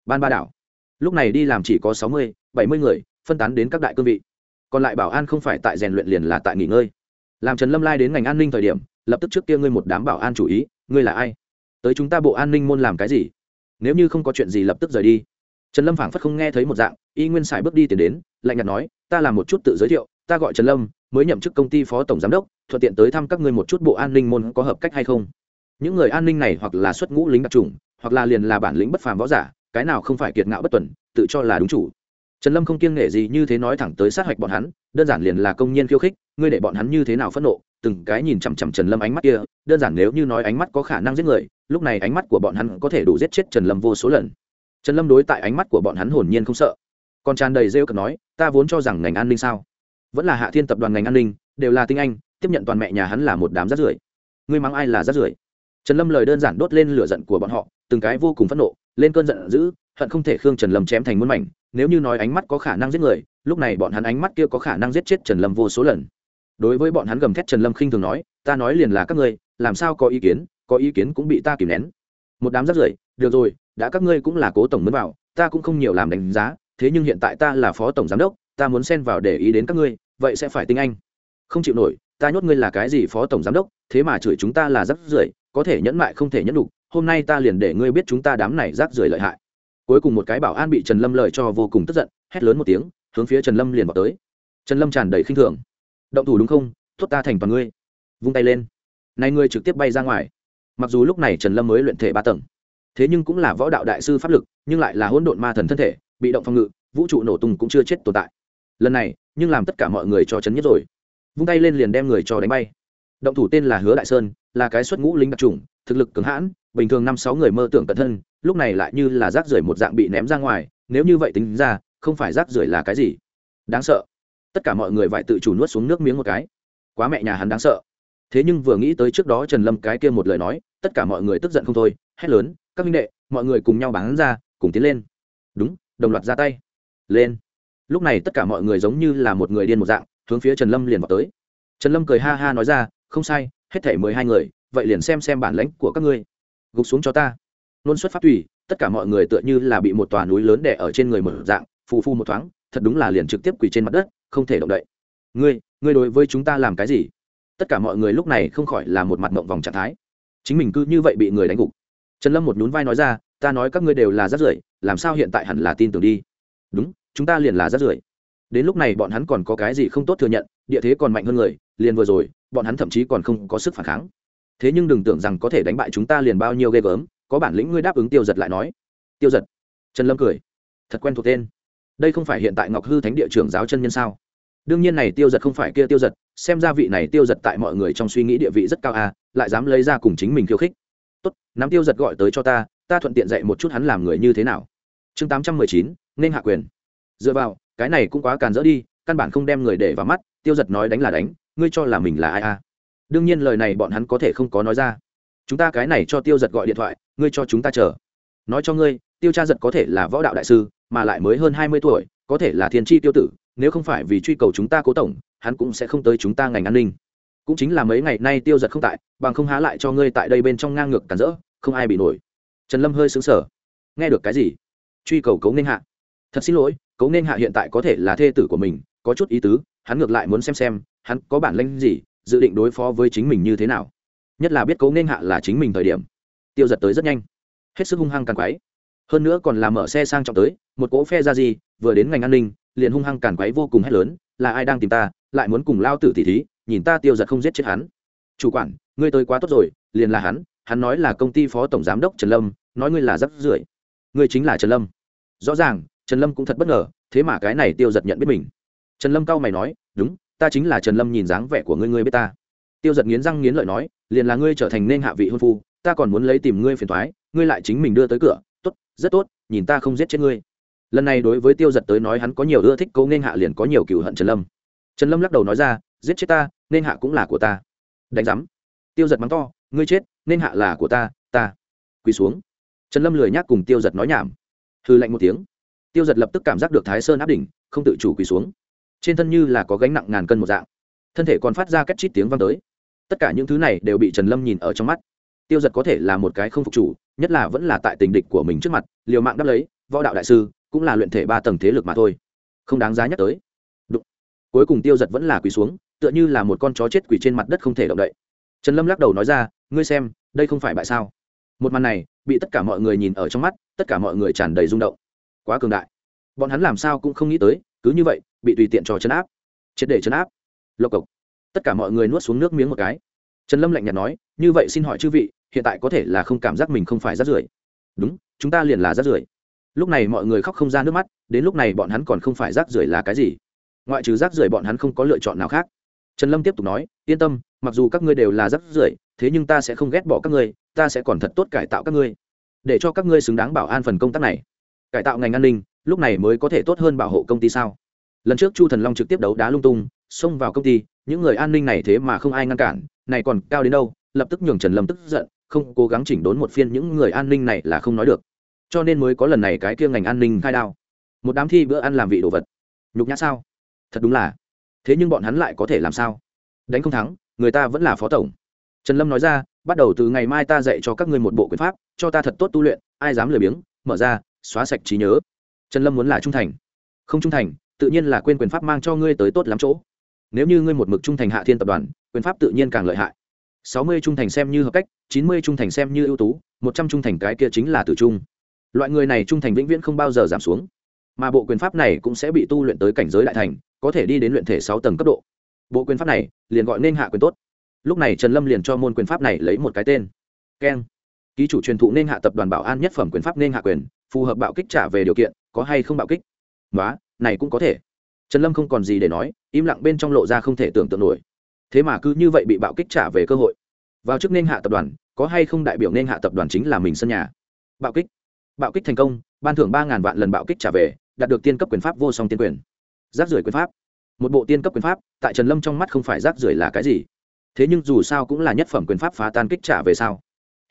Ban ba đảo. Lúc này đi làm chỉ có sáu mươi, bảy mươi người, phân tán đến các đại cương vị còn lại bảo an không phải tại rèn luyện liền là tại nghỉ ngơi. Làm trần lâm lai đến ngành an ninh thời điểm, lập tức trước kia ngươi một đám bảo an chủ ý, ngươi là ai? Tới chúng ta bộ an ninh môn làm cái gì? Nếu như không có chuyện gì lập tức rời đi. Trần lâm phảng phất không nghe thấy một dạng, y nguyên sải bước đi tiến đến, lạnh nhạt nói, ta làm một chút tự giới thiệu, ta gọi trần lâm, mới nhậm chức công ty phó tổng giám đốc, thuận tiện tới thăm các ngươi một chút bộ an ninh môn có hợp cách hay không? Những người an ninh này hoặc là xuất ngũ lính đặc trùng hoặc là liền là bản lĩnh bất phàm võ giả, cái nào không phải kiệt ngạo bất tuần, tự cho là đúng chủ trần lâm không kiêng nghệ gì như thế nói thẳng tới sát hạch bọn hắn, đơn giản liền là công nhân khiêu khích, ngươi để bọn hắn như thế nào phẫn nộ, từng cái nhìn chằm chằm trần lâm ánh mắt kia, đơn giản nếu như nói ánh mắt có khả năng giết người, lúc này ánh mắt của bọn hắn có thể đủ giết chết trần lâm vô số lần. Trần lâm đối tại ánh mắt của bọn hắn hồn nhiên không sợ. Còn tràn đầy rêu cực nói, ta vốn cho rằng ngành an ninh sao? Vẫn là hạ thiên tập đoàn ngành an ninh, đều là tinh anh, tiếp nhận toàn mẹ nhà hắn là một đám rát rưởi. Ngươi mắng ai là rát rưởi? Trần lâm lời đơn giản đốt lên lửa giận của bọn họ, từng cái vô cùng phẫn nộ, lên cơn giận dữ, hận không thể khương trần lâm chém thành muôn mảnh nếu như nói ánh mắt có khả năng giết người, lúc này bọn hắn ánh mắt kia có khả năng giết chết trần lâm vô số lần. Đối với bọn hắn gầm thét trần lâm khinh thường nói, ta nói liền là các ngươi, làm sao có ý kiến, có ý kiến cũng bị ta kìm nén. Một đám rắt rưởi, được rồi, đã các ngươi cũng là cố tổng mới vào, ta cũng không nhiều làm đánh giá, thế nhưng hiện tại ta là phó tổng giám đốc, ta muốn xen vào để ý đến các ngươi, vậy sẽ phải tinh anh. Không chịu nổi, ta nhốt ngươi là cái gì phó tổng giám đốc, thế mà chửi chúng ta là rác rưởi, có thể nhẫn mại không thể nhẫn đục hôm nay ta liền để ngươi biết chúng ta đám này rác rưởi lợi hại cuối cùng một cái bảo an bị trần lâm lời cho vô cùng tức giận, hét lớn một tiếng, hướng phía trần lâm liền vào tới. Trần lâm tràn đầy khinh thường. Động thủ đúng không? Thốt ta thành toàn ngươi. Vung tay lên. Nay ngươi trực tiếp bay ra ngoài. Mặc dù lúc này trần lâm mới luyện thể ba tầng, thế nhưng cũng là võ đạo đại sư pháp lực, nhưng lại là hỗn độn ma thần thân thể, bị động phòng ngự, vũ trụ nổ tung cũng chưa chết tồn tại. Lần này, nhưng làm tất cả mọi người cho chấn nhất rồi. Vung tay lên liền đem người cho đánh bay. Động thủ tên là hứa đại sơn, là cái xuất ngũ lính đặc trùng thực lực cứng hãn bình thường năm sáu người mơ tưởng cẩn thân, lúc này lại như là rác rưởi một dạng bị ném ra ngoài, nếu như vậy tính ra, không phải rác rưởi là cái gì? Đáng sợ. Tất cả mọi người vải tự chủ nuốt xuống nước miếng một cái. Quá mẹ nhà hắn đáng sợ. Thế nhưng vừa nghĩ tới trước đó trần lâm cái kia một lời nói, tất cả mọi người tức giận không thôi, hét lớn, các minh đệ, mọi người cùng nhau bán ra, cùng tiến lên. Đúng, đồng loạt ra tay. Lên. Lúc này tất cả mọi người giống như là một người điên một dạng, hướng phía trần lâm liền vào tới. Trần lâm cười ha ha nói ra, không sai, hết thể mười hai người, vậy liền xem xem bản lãnh của các ngươi gục xuống cho ta. Nôn xuất phát tùy, tất cả mọi người tựa như là bị một tòa núi lớn đẻ ở trên người mở dạng, phù phu một thoáng, thật đúng là liền trực tiếp quỳ trên mặt đất, không thể động đậy. Ngươi ngươi đối với chúng ta làm cái gì? Tất cả mọi người lúc này không khỏi là một mặt mộng vòng trạng thái. Chính mình cứ như vậy bị người đánh gục. Trần lâm một nhún vai nói ra, ta nói các ngươi đều là rát rưởi, làm sao hiện tại hẳn là tin tưởng đi? Đúng, chúng ta liền là rát rưởi. Đến lúc này bọn hắn còn có cái gì không tốt thừa nhận, địa thế còn mạnh hơn người, liền vừa rồi, bọn hắn thậm chí còn không có sức phản kháng thế nhưng đừng tưởng rằng có thể đánh bại chúng ta liền bao nhiêu ghê gớm, có bản lĩnh ngươi đáp ứng tiêu giật lại nói. Tiêu giật. Trần lâm cười. Thật quen thuộc tên. Đây không phải hiện tại ngọc hư thánh địa trưởng giáo chân nhân sao? Đương nhiên này tiêu giật không phải kia tiêu giật, xem ra vị này tiêu giật tại mọi người trong suy nghĩ địa vị rất cao à lại dám lấy ra cùng chính mình khiêu khích. Tốt, nắm tiêu giật gọi tới cho ta ta thuận tiện dạy một chút hắn làm người như thế nào. Chương tám trăm mười chín, nên hạ quyền. Dựa vào, cái này cũng quá càn dỡ đi, căn bản không đem người để vào mắt, tiêu giật nói đánh là đánh, ngươi cho là mình là ai à? Đương nhiên lời này bọn hắn có thể không có nói ra. Chúng ta cái này cho tiêu giật gọi điện thoại, ngươi cho chúng ta chờ. Nói cho ngươi, tiêu cha giật có thể là võ đạo đại sư, mà lại mới hơn hai mươi tuổi, có thể là thiên tri tiêu tử, nếu không phải vì truy cầu chúng ta cố tổng, hắn cũng sẽ không tới chúng ta ngành an ninh. Cũng chính là mấy ngày nay tiêu giật không tại, bằng không há lại cho ngươi tại đây bên trong ngang ngược cản rỡ, không ai bị nổi. Trần lâm hơi xứng sở nghe được cái gì? Truy cầu cấu nên hạ. Thật xin lỗi, cấu nên hạ hiện tại có thể là thê tử của mình, có chút ý tứ, hắn ngược lại muốn xem xem, hắn có bản lanh gì dự định đối phó với chính mình như thế nào? Nhất là biết cấu nên hạ là chính mình thời điểm. Tiêu giật tới rất nhanh. Hết sức hung hăng càng quáy hơn nữa còn là mở xe sang trọng tới, một cỗ phe ra gì, vừa đến ngành an ninh, liền hung hăng càn quấy vô cùng hét lớn, là ai đang tìm ta, lại muốn cùng lao tử tỉ thí, nhìn ta tiêu giật không giết chết hắn. Chủ quản, ngươi tới quá tốt rồi, liền là hắn hắn nói là công ty phó tổng giám đốc trần lâm, nói ngươi là rắc rưởi. Ngươi chính là trần lâm. Rõ ràng, trần lâm cũng thật bất ngờ, thế mà cái này tiêu giật nhận biết mình. Trần lâm cao mày nói, đúng ta chính là trần lâm nhìn dáng vẻ của ngươi ngươi biết ta. Tiêu giật nghiến răng nghiến lợi nói, liền là ngươi trở thành nên hạ vị hôn phu, ta còn muốn lấy tìm ngươi phiền thoái ngươi lại chính mình đưa tới cửa. Tốt, rất tốt, nhìn ta không giết chết ngươi. Lần này đối với tiêu giật tới nói hắn có nhiều ưa thích, cố nên hạ liền có nhiều cựu hận trần lâm. Trần lâm lắc đầu nói ra, giết chết ta, nên hạ cũng là của ta. Đánh giám. Tiêu giật mắng to, ngươi chết, nên hạ là của ta ta. Quỳ xuống. Trần lâm lười nhác cùng tiêu giật nói nhảm. Hư lạnh một tiếng. Tiêu giật lập tức cảm giác được thái sơn áp đỉnh, không tự chủ quỳ xuống trên thân như là có gánh nặng ngàn cân một dạng. Thân thể còn phát ra cách chít tiếng vang tới. Tất cả những thứ này đều bị trần lâm nhìn ở trong mắt. Tiêu giật có thể là một cái không phục chủ, nhất là vẫn là tại tình địch của mình trước mặt, liều mạng đáp lấy, võ đạo đại sư, cũng là luyện thể ba tầng thế lực mà thôi. Không đáng giá nhắc tới. Đụng. cuối cùng tiêu giật vẫn là quỳ xuống, tựa như là một con chó chết quỳ trên mặt đất không thể động đậy. Trần lâm lắc đầu nói ra, ngươi xem, đây không phải bại sao? Một màn này, bị tất cả mọi người nhìn ở trong mắt, tất cả mọi người tràn đầy rung động. Quá cường đại. Bọn hắn làm sao cũng không nghĩ tới cứ như vậy, bị tùy tiện trò chấn áp. Triệt để chấn áp. Lộc cộc. Tất cả mọi người nuốt xuống nước miếng một cái. Trần lâm lạnh nhạt nói, như vậy xin hỏi chư vị, hiện tại có thể là không cảm giác mình không phải rát rưởi? Đúng, chúng ta liền là rát rưởi. Lúc này mọi người khóc không ra nước mắt, đến lúc này bọn hắn còn không phải rác rưởi là cái gì? Ngoại trừ rác rưởi bọn hắn không có lựa chọn nào khác. Trần lâm tiếp tục nói, yên tâm, mặc dù các ngươi đều là rác rưởi, thế nhưng ta sẽ không ghét bỏ các ngươi, ta sẽ còn thật tốt cải tạo các ngươi, để cho các ngươi xứng đáng bảo an phần công tác này cải tạo ngành an ninh, lúc này mới có thể tốt hơn bảo hộ công ty sao? Lần trước chu thần long trực tiếp đấu đá lung tung, xông vào công ty, những người an ninh này thế mà không ai ngăn cản, này còn cao đến đâu? Lập tức nhường trần lâm tức giận, không cố gắng chỉnh đốn một phiên những người an ninh này là không nói được. Cho nên mới có lần này cái kia ngành an ninh khai đao. Một đám thi bữa ăn làm vị đồ vật. Nhục nhã sao? Thật đúng là. Thế nhưng bọn hắn lại có thể làm sao? Đánh không thắng, người ta vẫn là phó tổng. Trần lâm nói ra, bắt đầu từ ngày mai ta dạy cho các ngươi một bộ quyền pháp, cho ta thật tốt tu luyện, ai dám lười biếng, mở ra xóa sạch trí nhớ. Trần lâm muốn là trung thành. Không trung thành, tự nhiên là quên quyền pháp mang cho ngươi tới tốt lắm chỗ. Nếu như ngươi một mực trung thành hạ thiên tập đoàn, quyền pháp tự nhiên càng lợi hại. Sáu mươi trung thành xem như hợp cách, chín mươi trung thành xem như ưu tú, một trăm trung thành cái kia chính là tử trung. Loại người này trung thành vĩnh viễn không bao giờ giảm xuống. Mà bộ quyền pháp này cũng sẽ bị tu luyện tới cảnh giới đại thành, có thể đi đến luyện thể sáu tầng cấp độ. Bộ quyền pháp này, liền gọi nên hạ quyền tốt. Lúc này trần lâm liền cho môn quyền pháp này lấy một cái tên. Keng. Ký chủ truyền thụ nên hạ tập đoàn bảo an nhất phẩm quyền pháp nên hạ quyền phù hợp bạo kích trả về điều kiện, có hay không bạo kích? Nói này cũng có thể. Trần lâm không còn gì để nói, im lặng bên trong lộ ra không thể tưởng tượng nổi. Thế mà cứ như vậy bị bạo kích trả về cơ hội. Vào chức nên hạ tập đoàn, có hay không đại biểu nên hạ tập đoàn chính là mình sân nhà? Bạo kích. Bạo kích thành công, ban thưởng ba ngàn vạn lần bạo kích trả về, đạt được tiên cấp quyền pháp vô song tiên quyền. Giáp rưởi quyền pháp. Một bộ tiên cấp quyền pháp, tại trần lâm trong mắt không phải rác rưởi là cái gì. Thế nhưng dù sao cũng là nhất phẩm quyền pháp phá tan kích trả về sao?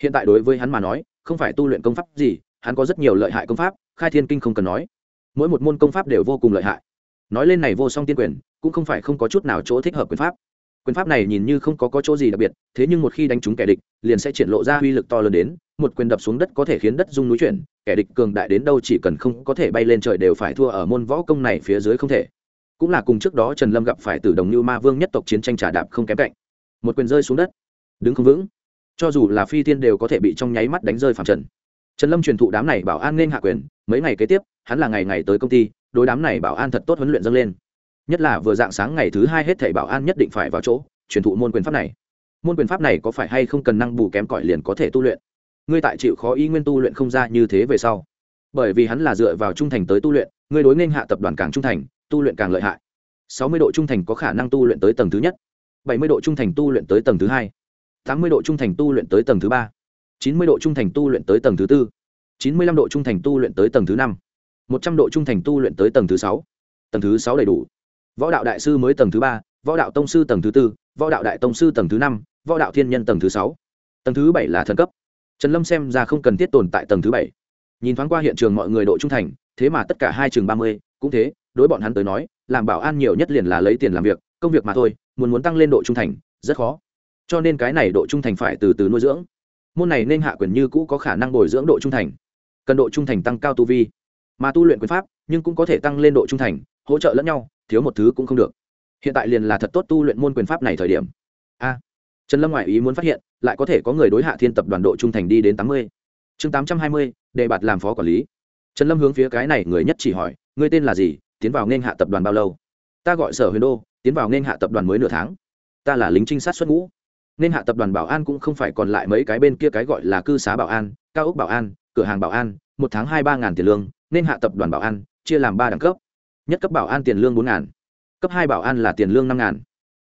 Hiện tại đối với hắn mà nói, không phải tu luyện công pháp gì hắn có rất nhiều lợi hại công pháp khai thiên kinh không cần nói. Mỗi một môn công pháp đều vô cùng lợi hại. Nói lên này vô song tiên quyền cũng không phải không có chút nào chỗ thích hợp quyền pháp. Quyền pháp này nhìn như không có, có chỗ gì đặc biệt thế nhưng một khi đánh trúng kẻ địch liền sẽ triển lộ ra uy lực to lớn đến một quyền đập xuống đất có thể khiến đất rung núi chuyển kẻ địch cường đại đến đâu chỉ cần không có thể bay lên trời đều phải thua ở môn võ công này phía dưới không thể. Cũng là cùng trước đó trần lâm gặp phải từ đồng như ma vương nhất tộc chiến tranh trà đạp không kém cạnh. Một quyền rơi xuống đất. Đứng không vững. Cho dù là phi thiên đều có thể bị trong nháy mắt đánh rơi phạm trần trần lâm truyền thụ đám này bảo an nên hạ quyền, mấy ngày kế tiếp, hắn là ngày ngày tới công ty, đối đám này bảo an thật tốt huấn luyện dâng lên. Nhất là vừa dạng sáng ngày thứ hai hết thảy bảo an nhất định phải vào chỗ, truyền thụ môn quyền pháp này. Môn quyền pháp này có phải hay không cần năng bù kém cỏi liền có thể tu luyện? Ngươi tại chịu khó ý nguyên tu luyện không ra như thế về sau. Bởi vì hắn là dựa vào trung thành tới tu luyện, ngươi đối nghênh hạ tập đoàn càng trung thành, tu luyện càng lợi hại. Sáu mươi độ trung thành có khả năng tu luyện tới tầng thứ nhất. Bảy mươi độ trung thành tu luyện tới tầng thứ hai. Tám mươi độ trung thành tu luyện tới tầng thứ ba chín mươi độ trung thành tu luyện tới tầng thứ tư. Chín mươi lăm độ trung thành tu luyện tới tầng thứ năm. Một trăm độ trung thành tu luyện tới tầng thứ sáu. Tầng thứ sáu đầy đủ. Võ đạo đại sư mới tầng thứ ba, võ đạo tông sư tầng thứ tư, võ đạo đại tông sư tầng thứ năm, võ đạo thiên nhân tầng thứ sáu. Tầng thứ bảy là thần cấp. Trần lâm xem ra không cần thiết tồn tại tầng thứ bảy. Nhìn thoáng qua hiện trường mọi người độ trung thành, thế mà tất cả hai trường ba mươi, cũng thế, đối bọn hắn tới nói, làm bảo an nhiều nhất liền là lấy tiền làm việc, công việc mà thôi, muốn muốn tăng lên độ trung thành, rất khó. Cho nên cái này độ trung thành phải từ từ nuôi dưỡng môn này nên hạ quyền như cũ có khả năng bồi dưỡng độ trung thành, cần độ trung thành tăng cao tu vi. Mà tu luyện quyền pháp, nhưng cũng có thể tăng lên độ trung thành, hỗ trợ lẫn nhau, thiếu một thứ cũng không được. Hiện tại liền là thật tốt tu luyện môn quyền pháp này thời điểm. A, trần lâm ngoại ý muốn phát hiện, lại có thể có người đối hạ thiên tập đoàn độ trung thành đi đến tám mươi. Chương tám trăm hai mươi, đề bạt làm phó quản lý. Trần lâm hướng phía cái này người nhất chỉ hỏi, ngươi tên là gì? Tiến vào nên hạ tập đoàn bao lâu? Ta gọi sở huyền đô, tiến vào nên hạ tập đoàn mới nửa tháng. Ta là lính trinh sát xuất ngũ nên hạ tập đoàn bảo an cũng không phải còn lại mấy cái bên kia cái gọi là cư xá bảo an, cao ốc bảo an, cửa hàng bảo an, một tháng hai ba ngàn tiền lương, nên hạ tập đoàn bảo an, chia làm ba đẳng cấp. Nhất cấp bảo an tiền lương bốn ngàn, cấp hai bảo an là tiền lương năm ngàn,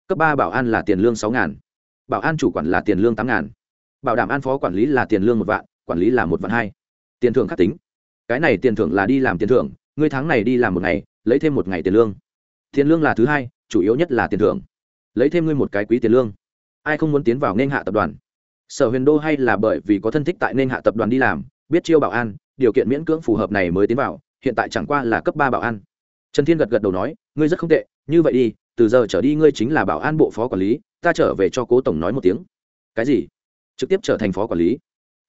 cấp ba bảo an là tiền lương sáu ngàn, bảo an chủ quản là tiền lương tám ngàn. Bảo đảm an phó quản lý là tiền lương một vạn, quản lý là một vạn hai. Tiền thưởng khắc tính. Cái này tiền thưởng là đi làm tiền thưởng, ngươi tháng này đi làm một ngày, lấy thêm một ngày tiền lương. Tiền lương là thứ hai, chủ yếu nhất là tiền thưởng. Lấy thêm ngươi một cái quý tiền lương ai không muốn tiến vào nên hạ tập đoàn? Sở huyền đô hay là bởi vì có thân thích tại nên hạ tập đoàn đi làm, biết chiêu bảo an, điều kiện miễn cưỡng phù hợp này mới tiến vào, hiện tại chẳng qua là cấp ba bảo an. Trần thiên gật gật đầu nói, ngươi rất không tệ, như vậy đi, từ giờ trở đi ngươi chính là bảo an bộ phó quản lý, ta trở về cho cố tổng nói một tiếng. Cái gì? Trực tiếp trở thành phó quản lý.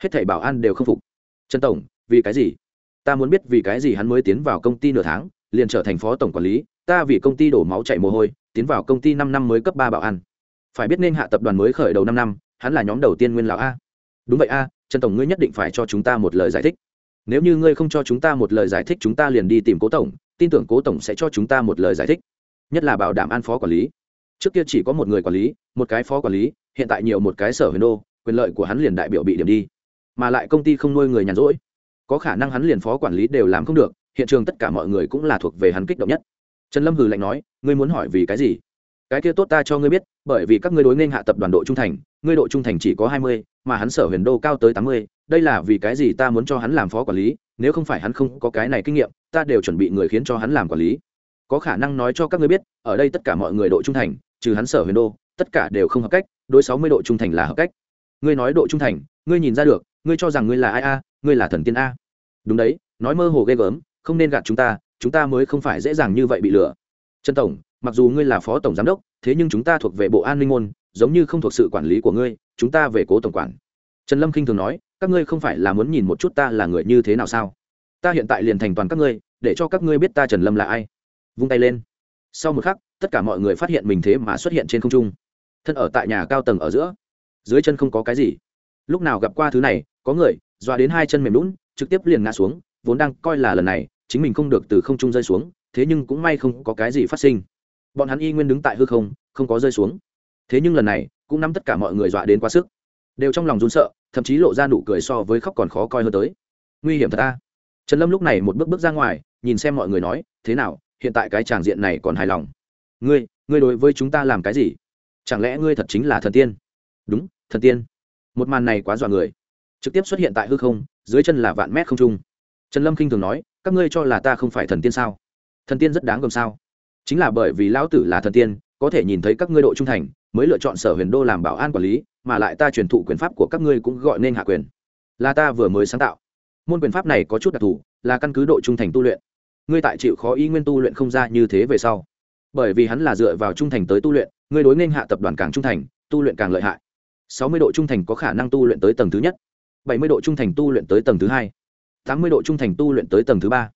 Hết thảy bảo an đều không phục. Trần tổng, vì cái gì? Ta muốn biết vì cái gì hắn mới tiến vào công ty nửa tháng, liền trở thành phó tổng quản lý, ta vì công ty đổ máu chạy mồ hôi, tiến vào công ty năm năm mới cấp ba bảo an phải biết nên hạ tập đoàn mới khởi đầu năm năm, hắn là nhóm đầu tiên nguyên lão a. Đúng vậy a, trần tổng ngươi nhất định phải cho chúng ta một lời giải thích. Nếu như ngươi không cho chúng ta một lời giải thích, chúng ta liền đi tìm cố tổng, tin tưởng cố tổng sẽ cho chúng ta một lời giải thích. Nhất là bảo đảm an phó quản lý. Trước kia chỉ có một người quản lý, một cái phó quản lý, hiện tại nhiều một cái sở huyền đô, quyền lợi của hắn liền đại biểu bị điểm đi. Mà lại công ty không nuôi người nhàn rỗi. Có khả năng hắn liền phó quản lý đều làm không được, hiện trường tất cả mọi người cũng là thuộc về hắn kích động nhất. Trần lâm hừ lạnh nói, ngươi muốn hỏi vì cái gì? Cái kia tốt ta cho ngươi biết, bởi vì các ngươi đối nên hạ tập đoàn độ trung thành, ngươi độ trung thành chỉ có hai mươi, mà hắn sở huyền đô cao tới tám mươi, đây là vì cái gì ta muốn cho hắn làm phó quản lý, nếu không phải hắn không có cái này kinh nghiệm, ta đều chuẩn bị người khiến cho hắn làm quản lý. Có khả năng nói cho các ngươi biết, ở đây tất cả mọi người độ trung thành, trừ hắn sở huyền đô, tất cả đều không hợp cách, đối sáu mươi độ trung thành là hợp cách. Ngươi nói độ trung thành, ngươi nhìn ra được, ngươi cho rằng ngươi là ai a, ngươi là thần tiên a. Đúng đấy, nói mơ hồ ghê gớm, không nên gạt chúng ta chúng ta mới không phải dễ dàng như vậy bị lừa. Trần tổng mặc dù ngươi là phó tổng giám đốc, thế nhưng chúng ta thuộc về bộ an ninh môn, giống như không thuộc sự quản lý của ngươi, chúng ta về cố tổng quản. Trần lâm k i n h thường nói, các ngươi không phải là muốn nhìn một chút ta là người như thế nào sao? Ta hiện tại liền thành toàn các ngươi, để cho các ngươi biết ta trần lâm là ai. Vung tay lên. Sau một khắc, tất cả mọi người phát hiện mình thế mà xuất hiện trên không trung. Thân ở tại nhà cao tầng ở giữa, dưới chân không có cái gì. Lúc nào gặp qua thứ này, có người, dọa đến hai chân mềm lún, trực tiếp liền ngã xuống, vốn đang coi là lần này, chính mình không được từ không trung rơi xuống, thế nhưng cũng may không có cái gì phát sinh bọn hắn y nguyên đứng tại hư không không có rơi xuống. Thế nhưng lần này, cũng nắm tất cả mọi người dọa đến quá sức. Đều trong lòng run sợ, thậm chí lộ ra nụ cười so với khóc còn khó coi hơn tới. Nguy hiểm thật ta trần lâm lúc này một bước bước ra ngoài, nhìn xem mọi người nói, thế nào, hiện tại cái tràng diện này còn hài lòng? Ngươi ngươi đối với chúng ta làm cái gì? Chẳng lẽ ngươi thật chính là thần tiên? Đúng, thần tiên. Một màn này quá dọa người. Trực tiếp xuất hiện tại hư không, dưới chân là vạn mét không trung. Trần lâm k i n h thường nói, các ngươi cho là ta không phải thần tiên sao? Thần tiên rất đáng gồm sao? Chính là bởi vì lão tử là thần tiên, có thể nhìn thấy các ngươi độ trung thành, mới lựa chọn sở huyền đô làm bảo an quản lý, mà lại ta truyền thụ quyền pháp của các ngươi cũng gọi nên hạ quyền. Là ta vừa mới sáng tạo. Môn quyền pháp này có chút đặc thù, là căn cứ độ trung thành tu luyện. Ngươi tại chịu khó ý nguyên tu luyện không ra như thế về sau. Bởi vì hắn là dựa vào trung thành tới tu luyện, ngươi đối nên hạ tập đoàn càng trung thành, tu luyện càng lợi hại. Sáu mươi độ trung thành có khả năng tu luyện tới tầng thứ nhất. Bảy mươi độ trung thành tu luyện tới tầng thứ hai. Tám mươi độ trung thành tu luyện tới tầng thứ ba.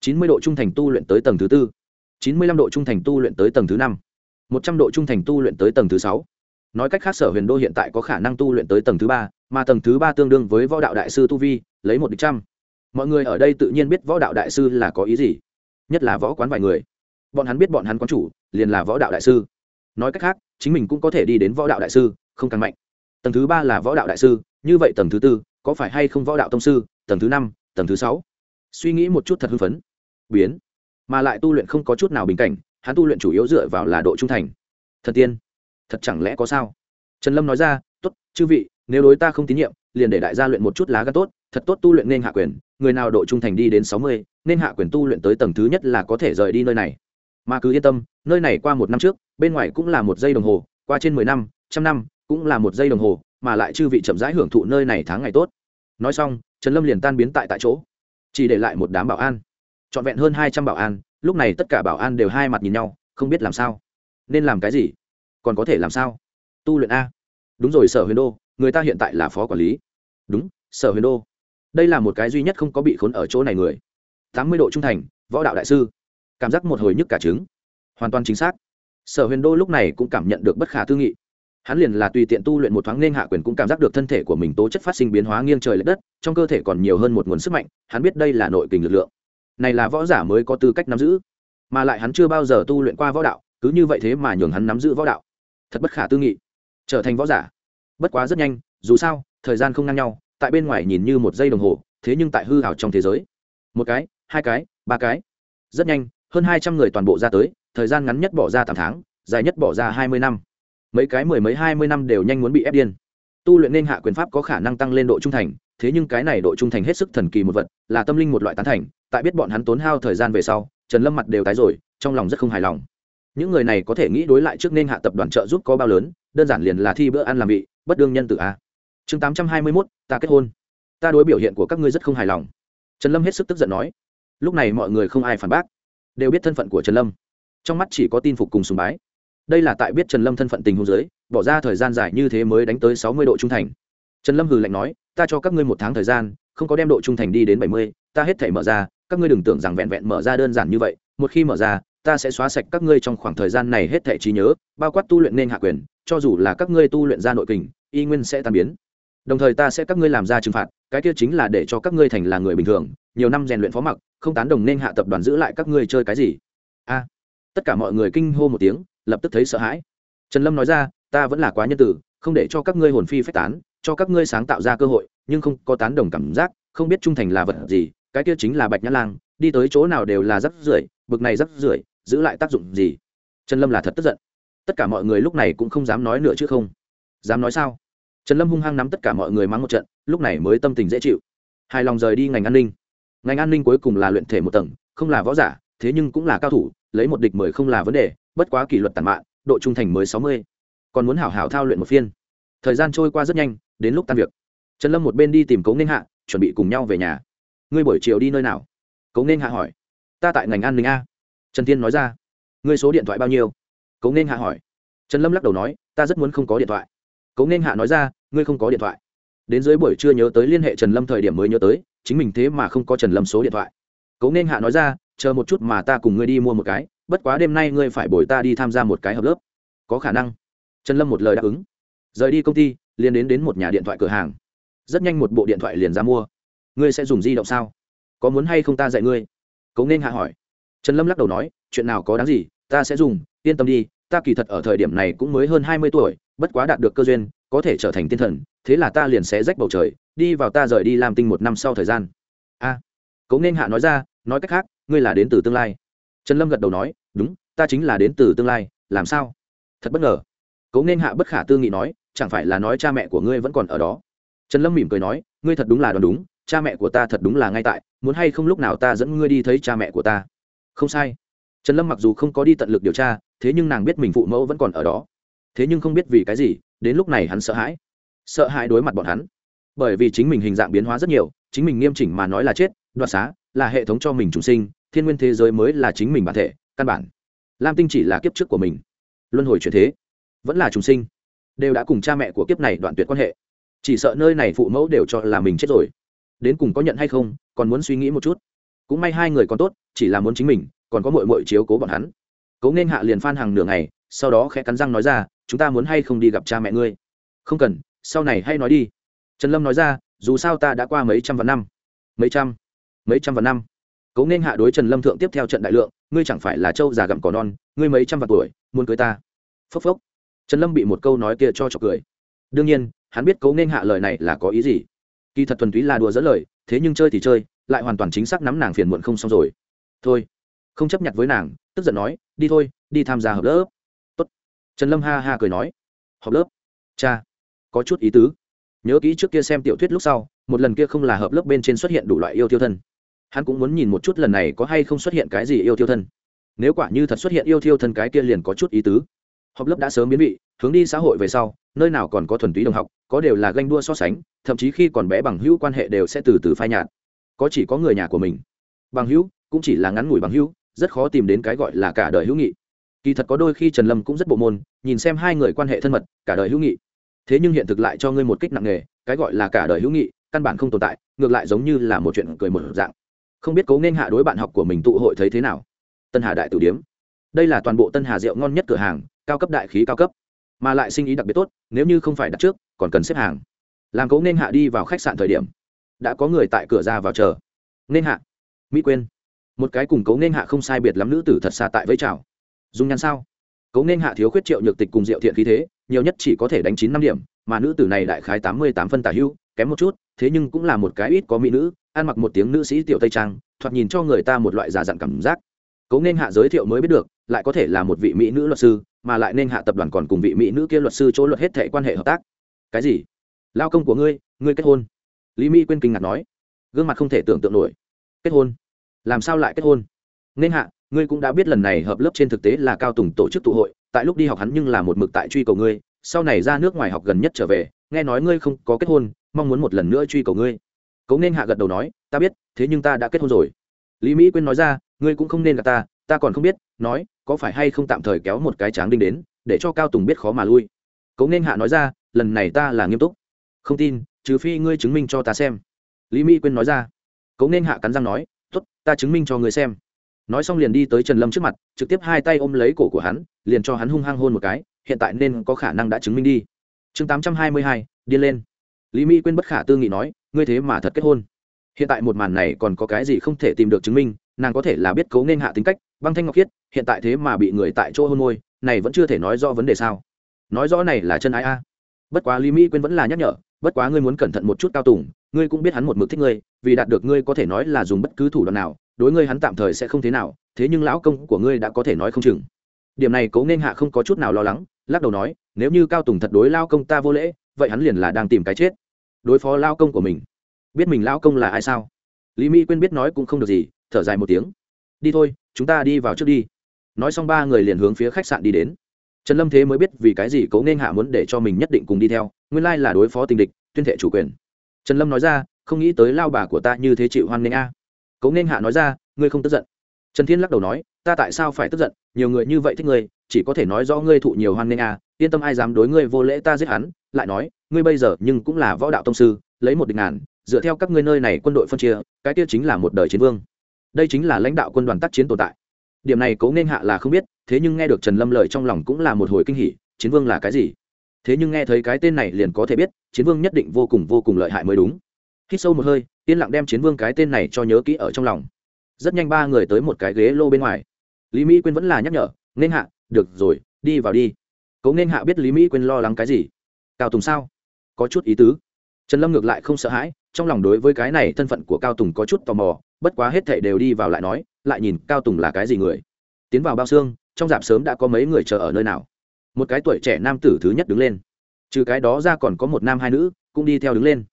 Chín mươi độ trung thành tu luyện tới tầng thứ tư chín mươi lăm độ trung thành tu luyện tới tầng thứ năm. Một trăm độ trung thành tu luyện tới tầng thứ sáu. Nói cách khác, sở huyền đô hiện tại có khả năng tu luyện tới tầng thứ ba, mà tầng thứ ba tương đương với võ đạo đại sư tu vi, lấy một địch trăm. Mọi người ở đây tự nhiên biết võ đạo đại sư là có ý gì, nhất là võ quán vài người. Bọn hắn biết bọn hắn quán chủ liền là võ đạo đại sư. Nói cách khác, chính mình cũng có thể đi đến võ đạo đại sư, không càng mạnh. Tầng thứ ba là võ đạo đại sư, như vậy tầng thứ tư, có phải hay không võ đạo tông sư? Tầng thứ năm, tầng thứ sáu. Suy nghĩ một chút thật hưng phấn. Biến mà lại tu luyện không có chút nào bình cảnh, hắn tu luyện chủ yếu dựa vào là độ trung thành. Thần tiên, thật chẳng lẽ có sao? Trần lâm nói ra t ố t chư vị, nếu đối ta không tín nhiệm, liền để đại gia luyện một chút lá gan tốt, thật tốt tu luyện nên hạ quyền, người nào độ trung thành đi đến sáu mươi, nên hạ quyền tu luyện tới tầng thứ nhất là có thể rời đi nơi này. Mà cứ yên tâm, nơi này qua một năm trước, bên ngoài cũng là một giây đồng hồ, qua trên mười năm, trăm năm, cũng là một giây đồng hồ, mà lại chư vị chậm rãi hưởng thụ nơi này tháng ngày tốt. Nói xong, trần lâm liền tan biến tại tại chỗ, chỉ để lại một đám bảo an trọn vẹn hơn hai trăm bảo an, lúc này tất cả bảo an đều hai mặt nhìn nhau, không biết làm sao. Nên làm cái gì? Còn có thể làm sao? Tu luyện a. Đúng rồi, sở huyền đô, người ta hiện tại là phó quản lý. Đúng, sở huyền đô. Đây là một cái duy nhất không có bị khốn ở chỗ này người. Tám mươi độ trung thành, võ đạo đại sư. Cảm giác một hồi nhức cả trứng. Hoàn toàn chính xác. Sở huyền đô lúc này cũng cảm nhận được bất khả tư nghị. Hắn liền là tùy tiện tu luyện một thoáng nên hạ quyền cũng cảm giác được thân thể của mình tố chất phát sinh biến hóa nghiêng trời l ệ đất, trong cơ thể còn nhiều hơn một nguồn sức mạnh, hắn biết đây là nội kình lực lượng này là võ giả mới có tư cách nắm giữ. Mà lại hắn chưa bao giờ tu luyện qua võ đạo, cứ như vậy thế mà nhường hắn nắm giữ võ đạo. Thật bất khả tư nghị. Trở thành võ giả. Bất quá rất nhanh, dù sao, thời gian không ngang nhau, tại bên ngoài nhìn như một giây đồng hồ, thế nhưng tại hư hảo trong thế giới. Một cái, hai cái, ba cái. Rất nhanh, hơn hai trăm người toàn bộ ra tới, thời gian ngắn nhất bỏ ra tám tháng, dài nhất bỏ ra hai mươi năm. Mấy cái mười mấy hai mươi năm đều nhanh muốn bị ép điên. Tu luyện nên hạ quyền pháp có khả năng tăng lên độ trung thành, thế nhưng cái này độ trung thành hết sức thần kỳ một vật, là tâm linh một loại tán thành tại biết bọn hắn tốn hao thời gian về sau, trần lâm mặt đều tái rồi, trong lòng rất không hài lòng. Những người này có thể nghĩ đối lại trước nên hạ tập đoàn trợ giúp có bao lớn, đơn giản liền là thi bữa ăn làm vị, bất đương nhân tự a. Chương tám trăm hai mươi mốt, ta kết hôn. Ta đối biểu hiện của các ngươi rất không hài lòng. Trần lâm hết sức tức giận nói. Lúc này mọi người không ai phản bác, đều biết thân phận của trần lâm. Trong mắt chỉ có tin phục cùng sùng bái. Đây là tại biết trần lâm thân phận tình hôn giới bỏ ra thời gian dài như thế mới đánh tới sáu mươi độ trung thành. Trần lâm hừ lạnh nói, ta cho các ngươi một tháng thời gian, không có đem độ trung thành đi đến bảy mươi, ta hết thể mở ra các ngươi đừng tưởng rằng vẹn vẹn mở ra đơn giản như vậy, một khi mở ra, ta sẽ xóa sạch các ngươi trong khoảng thời gian này hết thể trí nhớ, bao quát tu luyện nên hạ quyền, cho dù là các ngươi tu luyện ra nội kình, y nguyên sẽ tan biến. Đồng thời ta sẽ các ngươi làm ra trừng phạt, cái kia chính là để cho các ngươi thành là người bình thường, nhiều năm rèn luyện phó mặc, không tán đồng nên hạ tập đoàn giữ lại các ngươi chơi cái gì. A. À, tất cả mọi người kinh hô một tiếng, lập tức thấy sợ hãi. Trần lâm nói ra, ta vẫn là quá nhân tử không để cho các ngươi hồn phi phách tán, cho các ngươi sáng tạo ra cơ hội, nhưng không có tán đồng cảm giác, không biết trung thành là vật gì cái kia chính là bạch nhã lang, đi tới chỗ nào đều là rắc rưởi, bực này rắc rưởi, giữ lại tác dụng gì? Trần lâm là thật tức giận. Tất cả mọi người lúc này cũng không dám nói nữa chứ không. Dám nói sao? Trần lâm hung hăng nắm tất cả mọi người mắng một trận, lúc này mới tâm tình dễ chịu. Hài lòng rời đi ngành an ninh. Ngành an ninh cuối cùng là luyện thể một tầng, không là võ giả, thế nhưng cũng là cao thủ, lấy một địch mười không là vấn đề, bất quá kỷ luật tàn mạn, độ trung thành mới sáu mươi. Còn muốn hảo hảo thao luyện một phiên. Thời gian trôi qua rất nhanh, đến lúc tan việc. Trần lâm một bên đi tìm cấu ninh hạ, chuẩn bị cùng nhau về nhà ngươi buổi chiều đi nơi nào? Cấu nên hạ hỏi. Ta tại ngành an ninh a. Trần Thiên nói ra. Ngươi số điện thoại bao nhiêu? Cấu nên hạ hỏi. Trần lâm lắc đầu nói, ta rất muốn không có điện thoại. Cấu nên hạ nói ra, ngươi không có điện thoại. Đến dưới buổi trưa nhớ tới liên hệ trần lâm thời điểm mới nhớ tới, chính mình thế mà không có trần lâm số điện thoại. Cấu nên hạ nói ra, chờ một chút mà ta cùng ngươi đi mua một cái, bất quá đêm nay ngươi phải bồi ta đi tham gia một cái hợp lớp. Có khả năng. Trần lâm một lời đáp ứng. Rời đi công ty, liền đến đến một nhà điện thoại cửa hàng. Rất nhanh một bộ điện thoại liền ra mua ngươi sẽ dùng di động sao? Có muốn hay không ta dạy ngươi? Cấu nên hạ hỏi. Trần lâm lắc đầu nói chuyện nào có đáng gì ta sẽ dùng yên tâm đi ta kỳ thật ở thời điểm này cũng mới hơn hai mươi tuổi bất quá đạt được cơ duyên có thể trở thành tiên thần thế là ta liền sẽ rách bầu trời đi vào ta rời đi làm tinh một năm sau thời gian. A. À, cấu nên hạ nói ra nói cách khác ngươi là đến từ tương lai. Trần lâm gật đầu nói đúng ta chính là đến từ tương lai làm sao? Thật bất ngờ. Cấu nên hạ bất khả tư nghị nói chẳng phải là nói cha mẹ của ngươi vẫn còn ở đó? Trần lâm mỉm cười nói ngươi thật đúng là đoán đúng cha mẹ của ta thật đúng là ngay tại, muốn hay không lúc nào ta dẫn ngươi đi thấy cha mẹ của ta? Không sai. Trần lâm mặc dù không có đi tận lực điều tra, thế nhưng nàng biết mình phụ mẫu vẫn còn ở đó. Thế nhưng không biết vì cái gì, đến lúc này hắn sợ hãi. Sợ hãi đối mặt bọn hắn. Bởi vì chính mình hình dạng biến hóa rất nhiều, chính mình nghiêm chỉnh mà nói là chết, đoạt xá, là hệ thống cho mình trùng sinh, thiên nguyên thế giới mới là chính mình bản thể, căn bản. Lam tinh chỉ là kiếp trước của mình. Luân hồi chuyển thế, vẫn là trùng sinh. Đều đã cùng cha mẹ của kiếp này đoạn tuyệt quan hệ. Chỉ sợ nơi này phụ mẫu đều cho là mình chết rồi đến cùng có nhận hay không, còn muốn suy nghĩ một chút. Cũng may hai người còn tốt, chỉ là muốn chính mình, còn có mội mội chiếu cố bọn hắn. Cấu nên hạ liền phan hàng nửa ngày, sau đó khẽ cắn răng nói ra, chúng ta muốn hay không đi gặp cha mẹ ngươi? Không cần, sau này hay nói đi. Trần lâm nói ra, dù sao ta đã qua mấy trăm vạn năm. Mấy trăm? Mấy trăm vạn năm? Cấu nên hạ đối trần lâm thượng tiếp theo trận đại lượng, ngươi chẳng phải là châu già gặm cỏ non, ngươi mấy trăm vạn tuổi, muốn cưới ta? Phốc phốc. Trần lâm bị một câu nói kia cho trọc cười. Đương nhiên, hắn biết cấu nên hạ lời này là có ý gì kỳ thật thuần túy là đùa dỡ lời, thế nhưng chơi thì chơi, lại hoàn toàn chính xác nắm nàng phiền muộn không xong rồi. Thôi, không chấp nhận với nàng, tức giận nói, đi thôi, đi tham gia hợp lớp. Tốt. trần lâm ha ha cười nói học lớp? Cha, có chút ý tứ. Nhớ kỹ trước kia xem tiểu thuyết lúc sau, một lần kia không là hợp lớp bên trên xuất hiện đủ loại yêu tiêu thân. Hắn cũng muốn nhìn một chút lần này có hay không xuất hiện cái gì yêu tiêu thân. Nếu quả như thật xuất hiện yêu tiêu thân cái kia liền có chút ý tứ. Học lớp đã sớm biến vị, hướng đi xã hội về sau nơi nào còn có thuần túy đồng học, có đều là ganh đua so sánh, thậm chí khi còn bé bằng hữu quan hệ đều sẽ từ từ phai nhạt. Có chỉ có người nhà của mình. Bằng hữu cũng chỉ là ngắn ngủi bằng hữu, rất khó tìm đến cái gọi là cả đời hữu nghị. Kỳ thật có đôi khi trần lâm cũng rất bộ môn, nhìn xem hai người quan hệ thân mật, cả đời hữu nghị. Thế nhưng hiện thực lại cho ngươi một kích nặng nề, cái gọi là cả đời hữu nghị, căn bản không tồn tại, ngược lại giống như là một chuyện cười một dạng. Không biết cố nên hạ đối bạn học của mình tụ hội thấy thế nào? Tân hà đại tử điếm. Đây là toàn bộ tân hà rượu ngon nhất cửa hàng, cao cấp đại khí cao cấp mà lại sinh ý đặc biệt tốt, nếu như không phải đặt trước, còn cần xếp hàng. Làm cố nên hạ đi vào khách sạn thời điểm. Đã có người tại cửa ra vào chờ. Nên hạ. Mỹ quên một cái cùng cố nên hạ không sai biệt lắm nữ tử thật xa tại với chào. Dung nhan sao? Cố nên hạ thiếu khuyết triệu nhược tịch cùng diệu thiện khí thế, nhiều nhất chỉ có thể đánh chín năm điểm, mà nữ tử này đại khái tám mươi tám phân tả hưu kém một chút, thế nhưng cũng là một cái ít có mỹ nữ, ăn mặc một tiếng nữ sĩ tiểu tây trang, thoạt nhìn cho người ta một loại già dặn cảm giác. Cố nên hạ giới thiệu mới biết được, lại có thể là một vị mỹ nữ luật sư mà lại nên hạ tập đoàn còn cùng vị mỹ nữ kia luật sư chỗ luật hết thệ quan hệ hợp tác. Cái gì? Lao công của ngươi ngươi kết hôn? Lý mỹ quên kinh ngạc nói. Gương mặt không thể tưởng tượng nổi. Kết hôn? Làm sao lại kết hôn? Nên hạ, ngươi cũng đã biết lần này hợp lớp trên thực tế là cao tùng tổ chức tụ hội, tại lúc đi học hắn nhưng là một mực tại truy cầu ngươi, sau này ra nước ngoài học gần nhất trở về, nghe nói ngươi không có kết hôn, mong muốn một lần nữa truy cầu ngươi. Cấu nên hạ gật đầu nói, ta biết, thế nhưng ta đã kết hôn rồi. Lý mỹ quyên nói ra, ngươi cũng không nên gặp ta ta còn không biết, nói, có phải hay không tạm thời kéo một cái tráng đinh đến, để cho cao tùng biết khó mà lui. Cấu nên hạ nói ra, lần này ta là nghiêm túc. Không tin, trừ phi ngươi chứng minh cho ta xem. Lý mỹ quyên nói ra. Cấu nên hạ cắn răng nói t ố t ta chứng minh cho ngươi xem. Nói xong liền đi tới trần lâm trước mặt, trực tiếp hai tay ôm lấy cổ của hắn, liền cho hắn hung hăng hôn một cái, hiện tại nên có khả năng đã chứng minh đi. Chương tám trăm hai mươi hai, điên lên. Lý mỹ quyên bất khả tư nghị nói, ngươi thế mà thật kết hôn. Hiện tại một màn này còn có cái gì không thể tìm được chứng minh nàng có thể là biết cấu nên hạ tính cách, băng thanh ngọc khiết, hiện tại thế mà bị người tại chỗ hôn môi, này vẫn chưa thể nói rõ vấn đề sao? Nói rõ này là chân ái a. Bất quá lý mỹ quyên vẫn là nhắc nhở, bất quá ngươi muốn cẩn thận một chút cao tùng, ngươi cũng biết hắn một mực thích ngươi, vì đạt được ngươi có thể nói là dùng bất cứ thủ đoạn nào, đối ngươi hắn tạm thời sẽ không thế nào, thế nhưng lão công của ngươi đã có thể nói không chừng. Điểm này cố nên hạ không có chút nào lo lắng, lắc đầu nói, nếu như cao tùng thật đối lao công ta vô lễ, vậy hắn liền là đang tìm cái chết. Đối phó lao công của mình. Biết mình lao công là ai sao? Lý mỹ quên biết nói cũng không được gì thở dài một tiếng. Đi thôi, chúng ta đi vào trước đi. Nói xong ba người liền hướng phía khách sạn đi đến. Trần lâm thế mới biết vì cái gì cố nên hạ muốn để cho mình nhất định cùng đi theo, nguyên lai là đối phó tình địch, tuyên thệ chủ quyền. Trần lâm nói ra, không nghĩ tới lao bà của ta như thế chịu hoan nghênh a. À. cố nên hạ nói ra, ngươi không tức giận. Trần thiên lắc đầu nói, ta tại sao phải tức giận, nhiều người như vậy thích ngươi, chỉ có thể nói rõ ngươi thụ nhiều hoan nghênh a, yên tâm ai dám đối ngươi vô lễ ta giết hắn, lại nói, ngươi bây giờ nhưng cũng là võ đạo tông sư, lấy một địch ngàn, dựa theo các ngươi nơi này quân đội phân chia, cái kia chính là một đời chiến vương đây chính là lãnh đạo quân đoàn tác chiến tồn tại. Điểm này cố nên hạ là không biết, thế nhưng nghe được trần lâm lời trong lòng cũng là một hồi kinh hỉ, chiến vương là cái gì? Thế nhưng nghe thấy cái tên này liền có thể biết, chiến vương nhất định vô cùng vô cùng lợi hại mới đúng. Hít sâu một hơi, yên lặng đem chiến vương cái tên này cho nhớ kỹ ở trong lòng. Rất nhanh ba người tới một cái ghế lô bên ngoài. Lý mỹ quyên vẫn là nhắc nhở, nên hạ, được rồi, đi vào đi. Cấu nên hạ biết lý mỹ quyên lo lắng cái gì. Cao tùng sao? Có chút ý tứ. Trần lâm ngược lại không sợ hãi, trong lòng đối với cái này thân phận của cao tùng có chút tò mò bất quá hết thảy đều đi vào lại nói, lại nhìn cao tùng là cái gì người? Tiến vào bao xương, trong dạp sớm đã có mấy người chờ ở nơi nào? Một cái tuổi trẻ nam tử thứ nhất đứng lên. Trừ cái đó ra còn có một nam hai nữ, cũng đi theo đứng lên.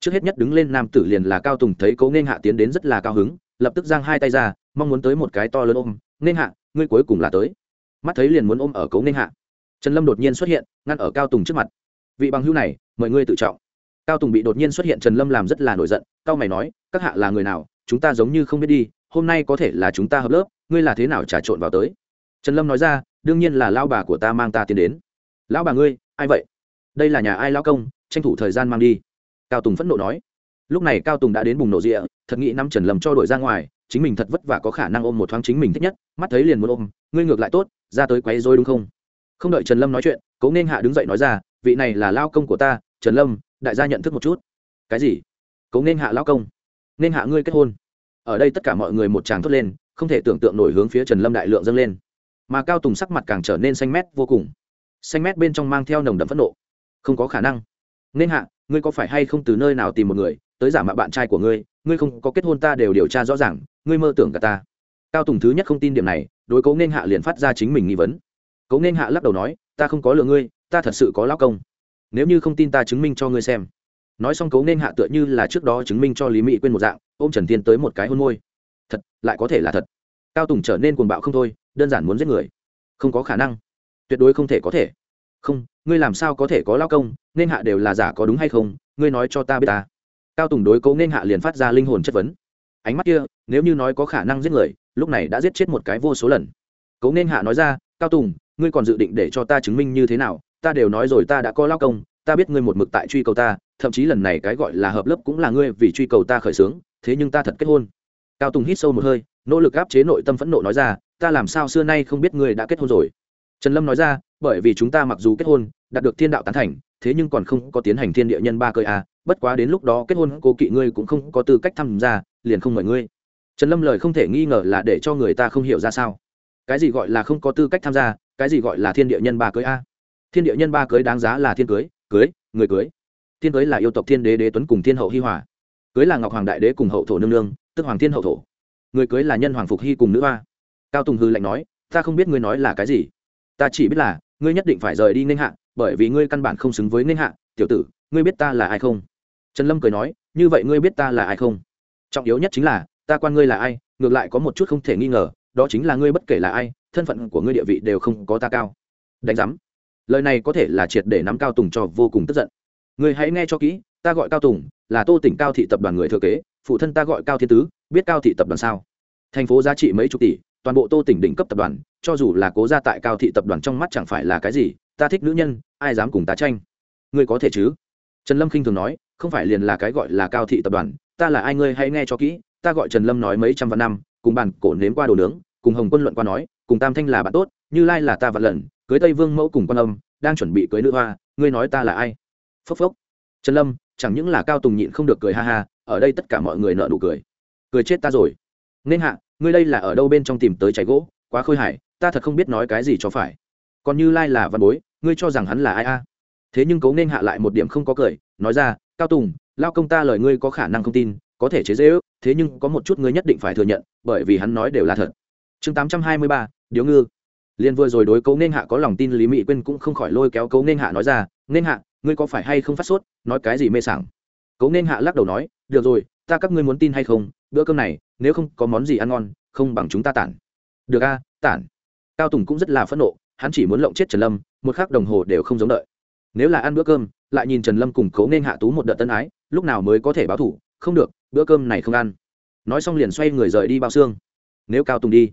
Trước hết nhất đứng lên nam tử liền là cao tùng thấy cố nên hạ tiến đến rất là cao hứng, lập tức giang hai tay ra, mong muốn tới một cái to lớn ôm nên hạ, ngươi cuối cùng là tới. Mắt thấy liền muốn ôm ở cố nên hạ. Trần lâm đột nhiên xuất hiện, ngăn ở cao tùng trước mặt. Vị bằng hữu này, mời ngươi tự trọng. Cao tùng bị đột nhiên xuất hiện, trần lâm làm rất là nổi giận, cao mày nói, các hạ là người nào chúng ta giống như không biết đi, hôm nay có thể là chúng ta hợp lớp, ngươi là thế nào trà trộn vào tới? Trần lâm nói ra, đương nhiên là lao bà của ta mang ta tiến đến. Lão bà ngươi, ai vậy? Đây là nhà ai lao công, tranh thủ thời gian mang đi. Cao tùng phẫn nộ nói. Lúc này cao tùng đã đến bùng nổ rịa, thật nghĩ năm trần lâm cho đổi ra ngoài, chính mình thật vất vả có khả năng ôm một thoáng chính mình thích nhất, mắt thấy liền muốn ôm, ngươi ngược lại tốt, ra tới quấy rồi đúng không? Không đợi trần lâm nói chuyện, cố nên hạ đứng dậy nói ra, vị này là lao công của ta, trần lâm, đại gia nhận thức một chút. Cái gì? Cố nên hạ lao công. Nên hạ ngươi kết hôn ở đây tất cả mọi người một tràng thốt lên, không thể tưởng tượng nổi hướng phía trần lâm đại lượng dâng lên. Mà cao tùng sắc mặt càng trở nên xanh mét vô cùng. Xanh mét bên trong mang theo nồng đậm phẫn nộ. Không có khả năng. Nên hạ, ngươi có phải hay không từ nơi nào tìm một người, tới giả mạo bạn trai của ngươi ngươi không có kết hôn ta đều điều tra rõ ràng, ngươi mơ tưởng cả ta. Cao tùng thứ nhất không tin điểm này, đối cố nên hạ liền phát ra chính mình nghi vấn. Cố nên hạ lắc đầu nói, ta không có lừa ngươi, ta thật sự có lao công. Nếu như không tin ta chứng minh cho ngươi xem nói xong cố nên hạ tựa như là trước đó chứng minh cho lý mỹ quên một dạng ôm trần thiên tới một cái hôn môi thật lại có thể là thật cao tùng trở nên cuồng bạo không thôi đơn giản muốn giết người không có khả năng tuyệt đối không thể có thể không ngươi làm sao có thể có lao công nên hạ đều là giả có đúng hay không ngươi nói cho ta biết ta cao tùng đối cố nên hạ liền phát ra linh hồn chất vấn ánh mắt kia nếu như nói có khả năng giết người lúc này đã giết chết một cái vô số lần cố nên hạ nói ra cao tùng ngươi còn dự định để cho ta chứng minh như thế nào ta đều nói rồi ta đã có lao công ta biết ngươi một mực tại truy cầu ta thậm chí lần này cái gọi là hợp lớp cũng là ngươi vì truy cầu ta khởi xướng, thế nhưng ta thật kết hôn. Cao tùng hít sâu một hơi, nỗ lực áp chế nội tâm phẫn nộ nói ra, ta làm sao xưa nay không biết ngươi đã kết hôn rồi? Trần lâm nói ra, bởi vì chúng ta mặc dù kết hôn, đạt được thiên đạo tán thành, thế nhưng còn không có tiến hành thiên địa nhân ba cơ à bất quá đến lúc đó kết hôn cô kỵ ngươi cũng không có tư cách tham gia, liền không mời ngươi. Trần lâm lời không thể nghi ngờ là để cho người ta không hiểu ra sao. Cái gì gọi là không có tư cách tham gia, cái gì gọi là thiên địa nhân ba cưới a? Thiên địa nhân ba cưới đáng giá là thiên cưới cưới, người cưới thiên cưới là yêu tộc thiên đế đế tuấn cùng thiên hậu hi hòa. Cưới là ngọc hoàng đại đế cùng hậu thổ nương nương, tức hoàng thiên hậu thổ. Người cưới là nhân hoàng phục hy cùng nữ hoa. Cao tùng hư lạnh nói, ta không biết ngươi nói là cái gì. Ta chỉ biết là, ngươi nhất định phải rời đi ninh hạ, bởi vì ngươi căn bản không xứng với ninh hạ. Tiểu tử, ngươi biết ta là ai không? Trần lâm cười nói, như vậy ngươi biết ta là ai không? Trọng yếu nhất chính là, ta quan ngươi là ai, ngược lại có một chút không thể nghi ngờ, đó chính là ngươi bất kể là ai, thân phận của ngươi địa vị đều không có ta cao. Đánh giám. Lời này có thể là triệt để nắm cao tùng cho vô cùng tức giận người hãy nghe cho kỹ, ta gọi cao tùng, là tô tỉnh cao thị tập đoàn người thừa kế, phụ thân ta gọi cao thiên tứ, biết cao thị tập đoàn sao? Thành phố giá trị mấy chục tỷ, toàn bộ tô tỉnh đỉnh cấp tập đoàn, cho dù là cố gia tại cao thị tập đoàn trong mắt chẳng phải là cái gì, ta thích nữ nhân, ai dám cùng ta tranh? Ngươi có thể chứ? Trần lâm k i n h thường nói, không phải liền là cái gọi là cao thị tập đoàn, ta là ai ngươi hãy nghe cho kỹ, ta gọi trần lâm nói mấy trăm vạn năm, cùng bàn cổ nếm qua đồ nướng, cùng hồng quân luận qua nói, cùng tam thanh là bạn tốt, như lai là ta vạn lần, cưới tây vương mẫu cùng quan âm, đang chuẩn bị cưới nữ hoa, ngươi nói ta là ai? Phốc phốc. Trần lâm, chẳng những là cao tùng nhịn không được cười ha ha, ở đây tất cả mọi người nợ nụ cười. Cười chết ta rồi. Nên hạ, ngươi đây là ở đâu bên trong tìm tới cháy gỗ? Quá khôi hài, ta thật không biết nói cái gì cho phải. Còn như lai là văn bối, ngươi cho rằng hắn là ai a? Thế nhưng cấu nên hạ lại một điểm không có cười, nói ra, cao tùng, lao công ta lời ngươi có khả năng không tin, có thể chế dễ ước, thế nhưng có một chút ngươi nhất định phải thừa nhận, bởi vì hắn nói đều là thật. Chương tám trăm hai mươi ba, điếu ngư. Liên vừa rồi đối cấu nên hạ có lòng tin lý mỹ quên cũng không khỏi lôi kéo cấu nên hạ nói ra, nên hạ ngươi có phải hay không phát sốt, nói cái gì mê sảng? Cấu nên hạ lắc đầu nói, được rồi, ta các ngươi muốn tin hay không, bữa cơm này, nếu không có món gì ăn ngon, không bằng chúng ta tản. Được a, tản. Cao tùng cũng rất là phẫn nộ, hắn chỉ muốn lộng chết trần lâm, một khắc đồng hồ đều không giống đợi. Nếu là ăn bữa cơm, lại nhìn trần lâm cùng cố nên hạ tú một đợt tân ái, lúc nào mới có thể báo thủ, không được, bữa cơm này không ăn. Nói xong liền xoay người rời đi bao xương. Nếu cao tùng đi,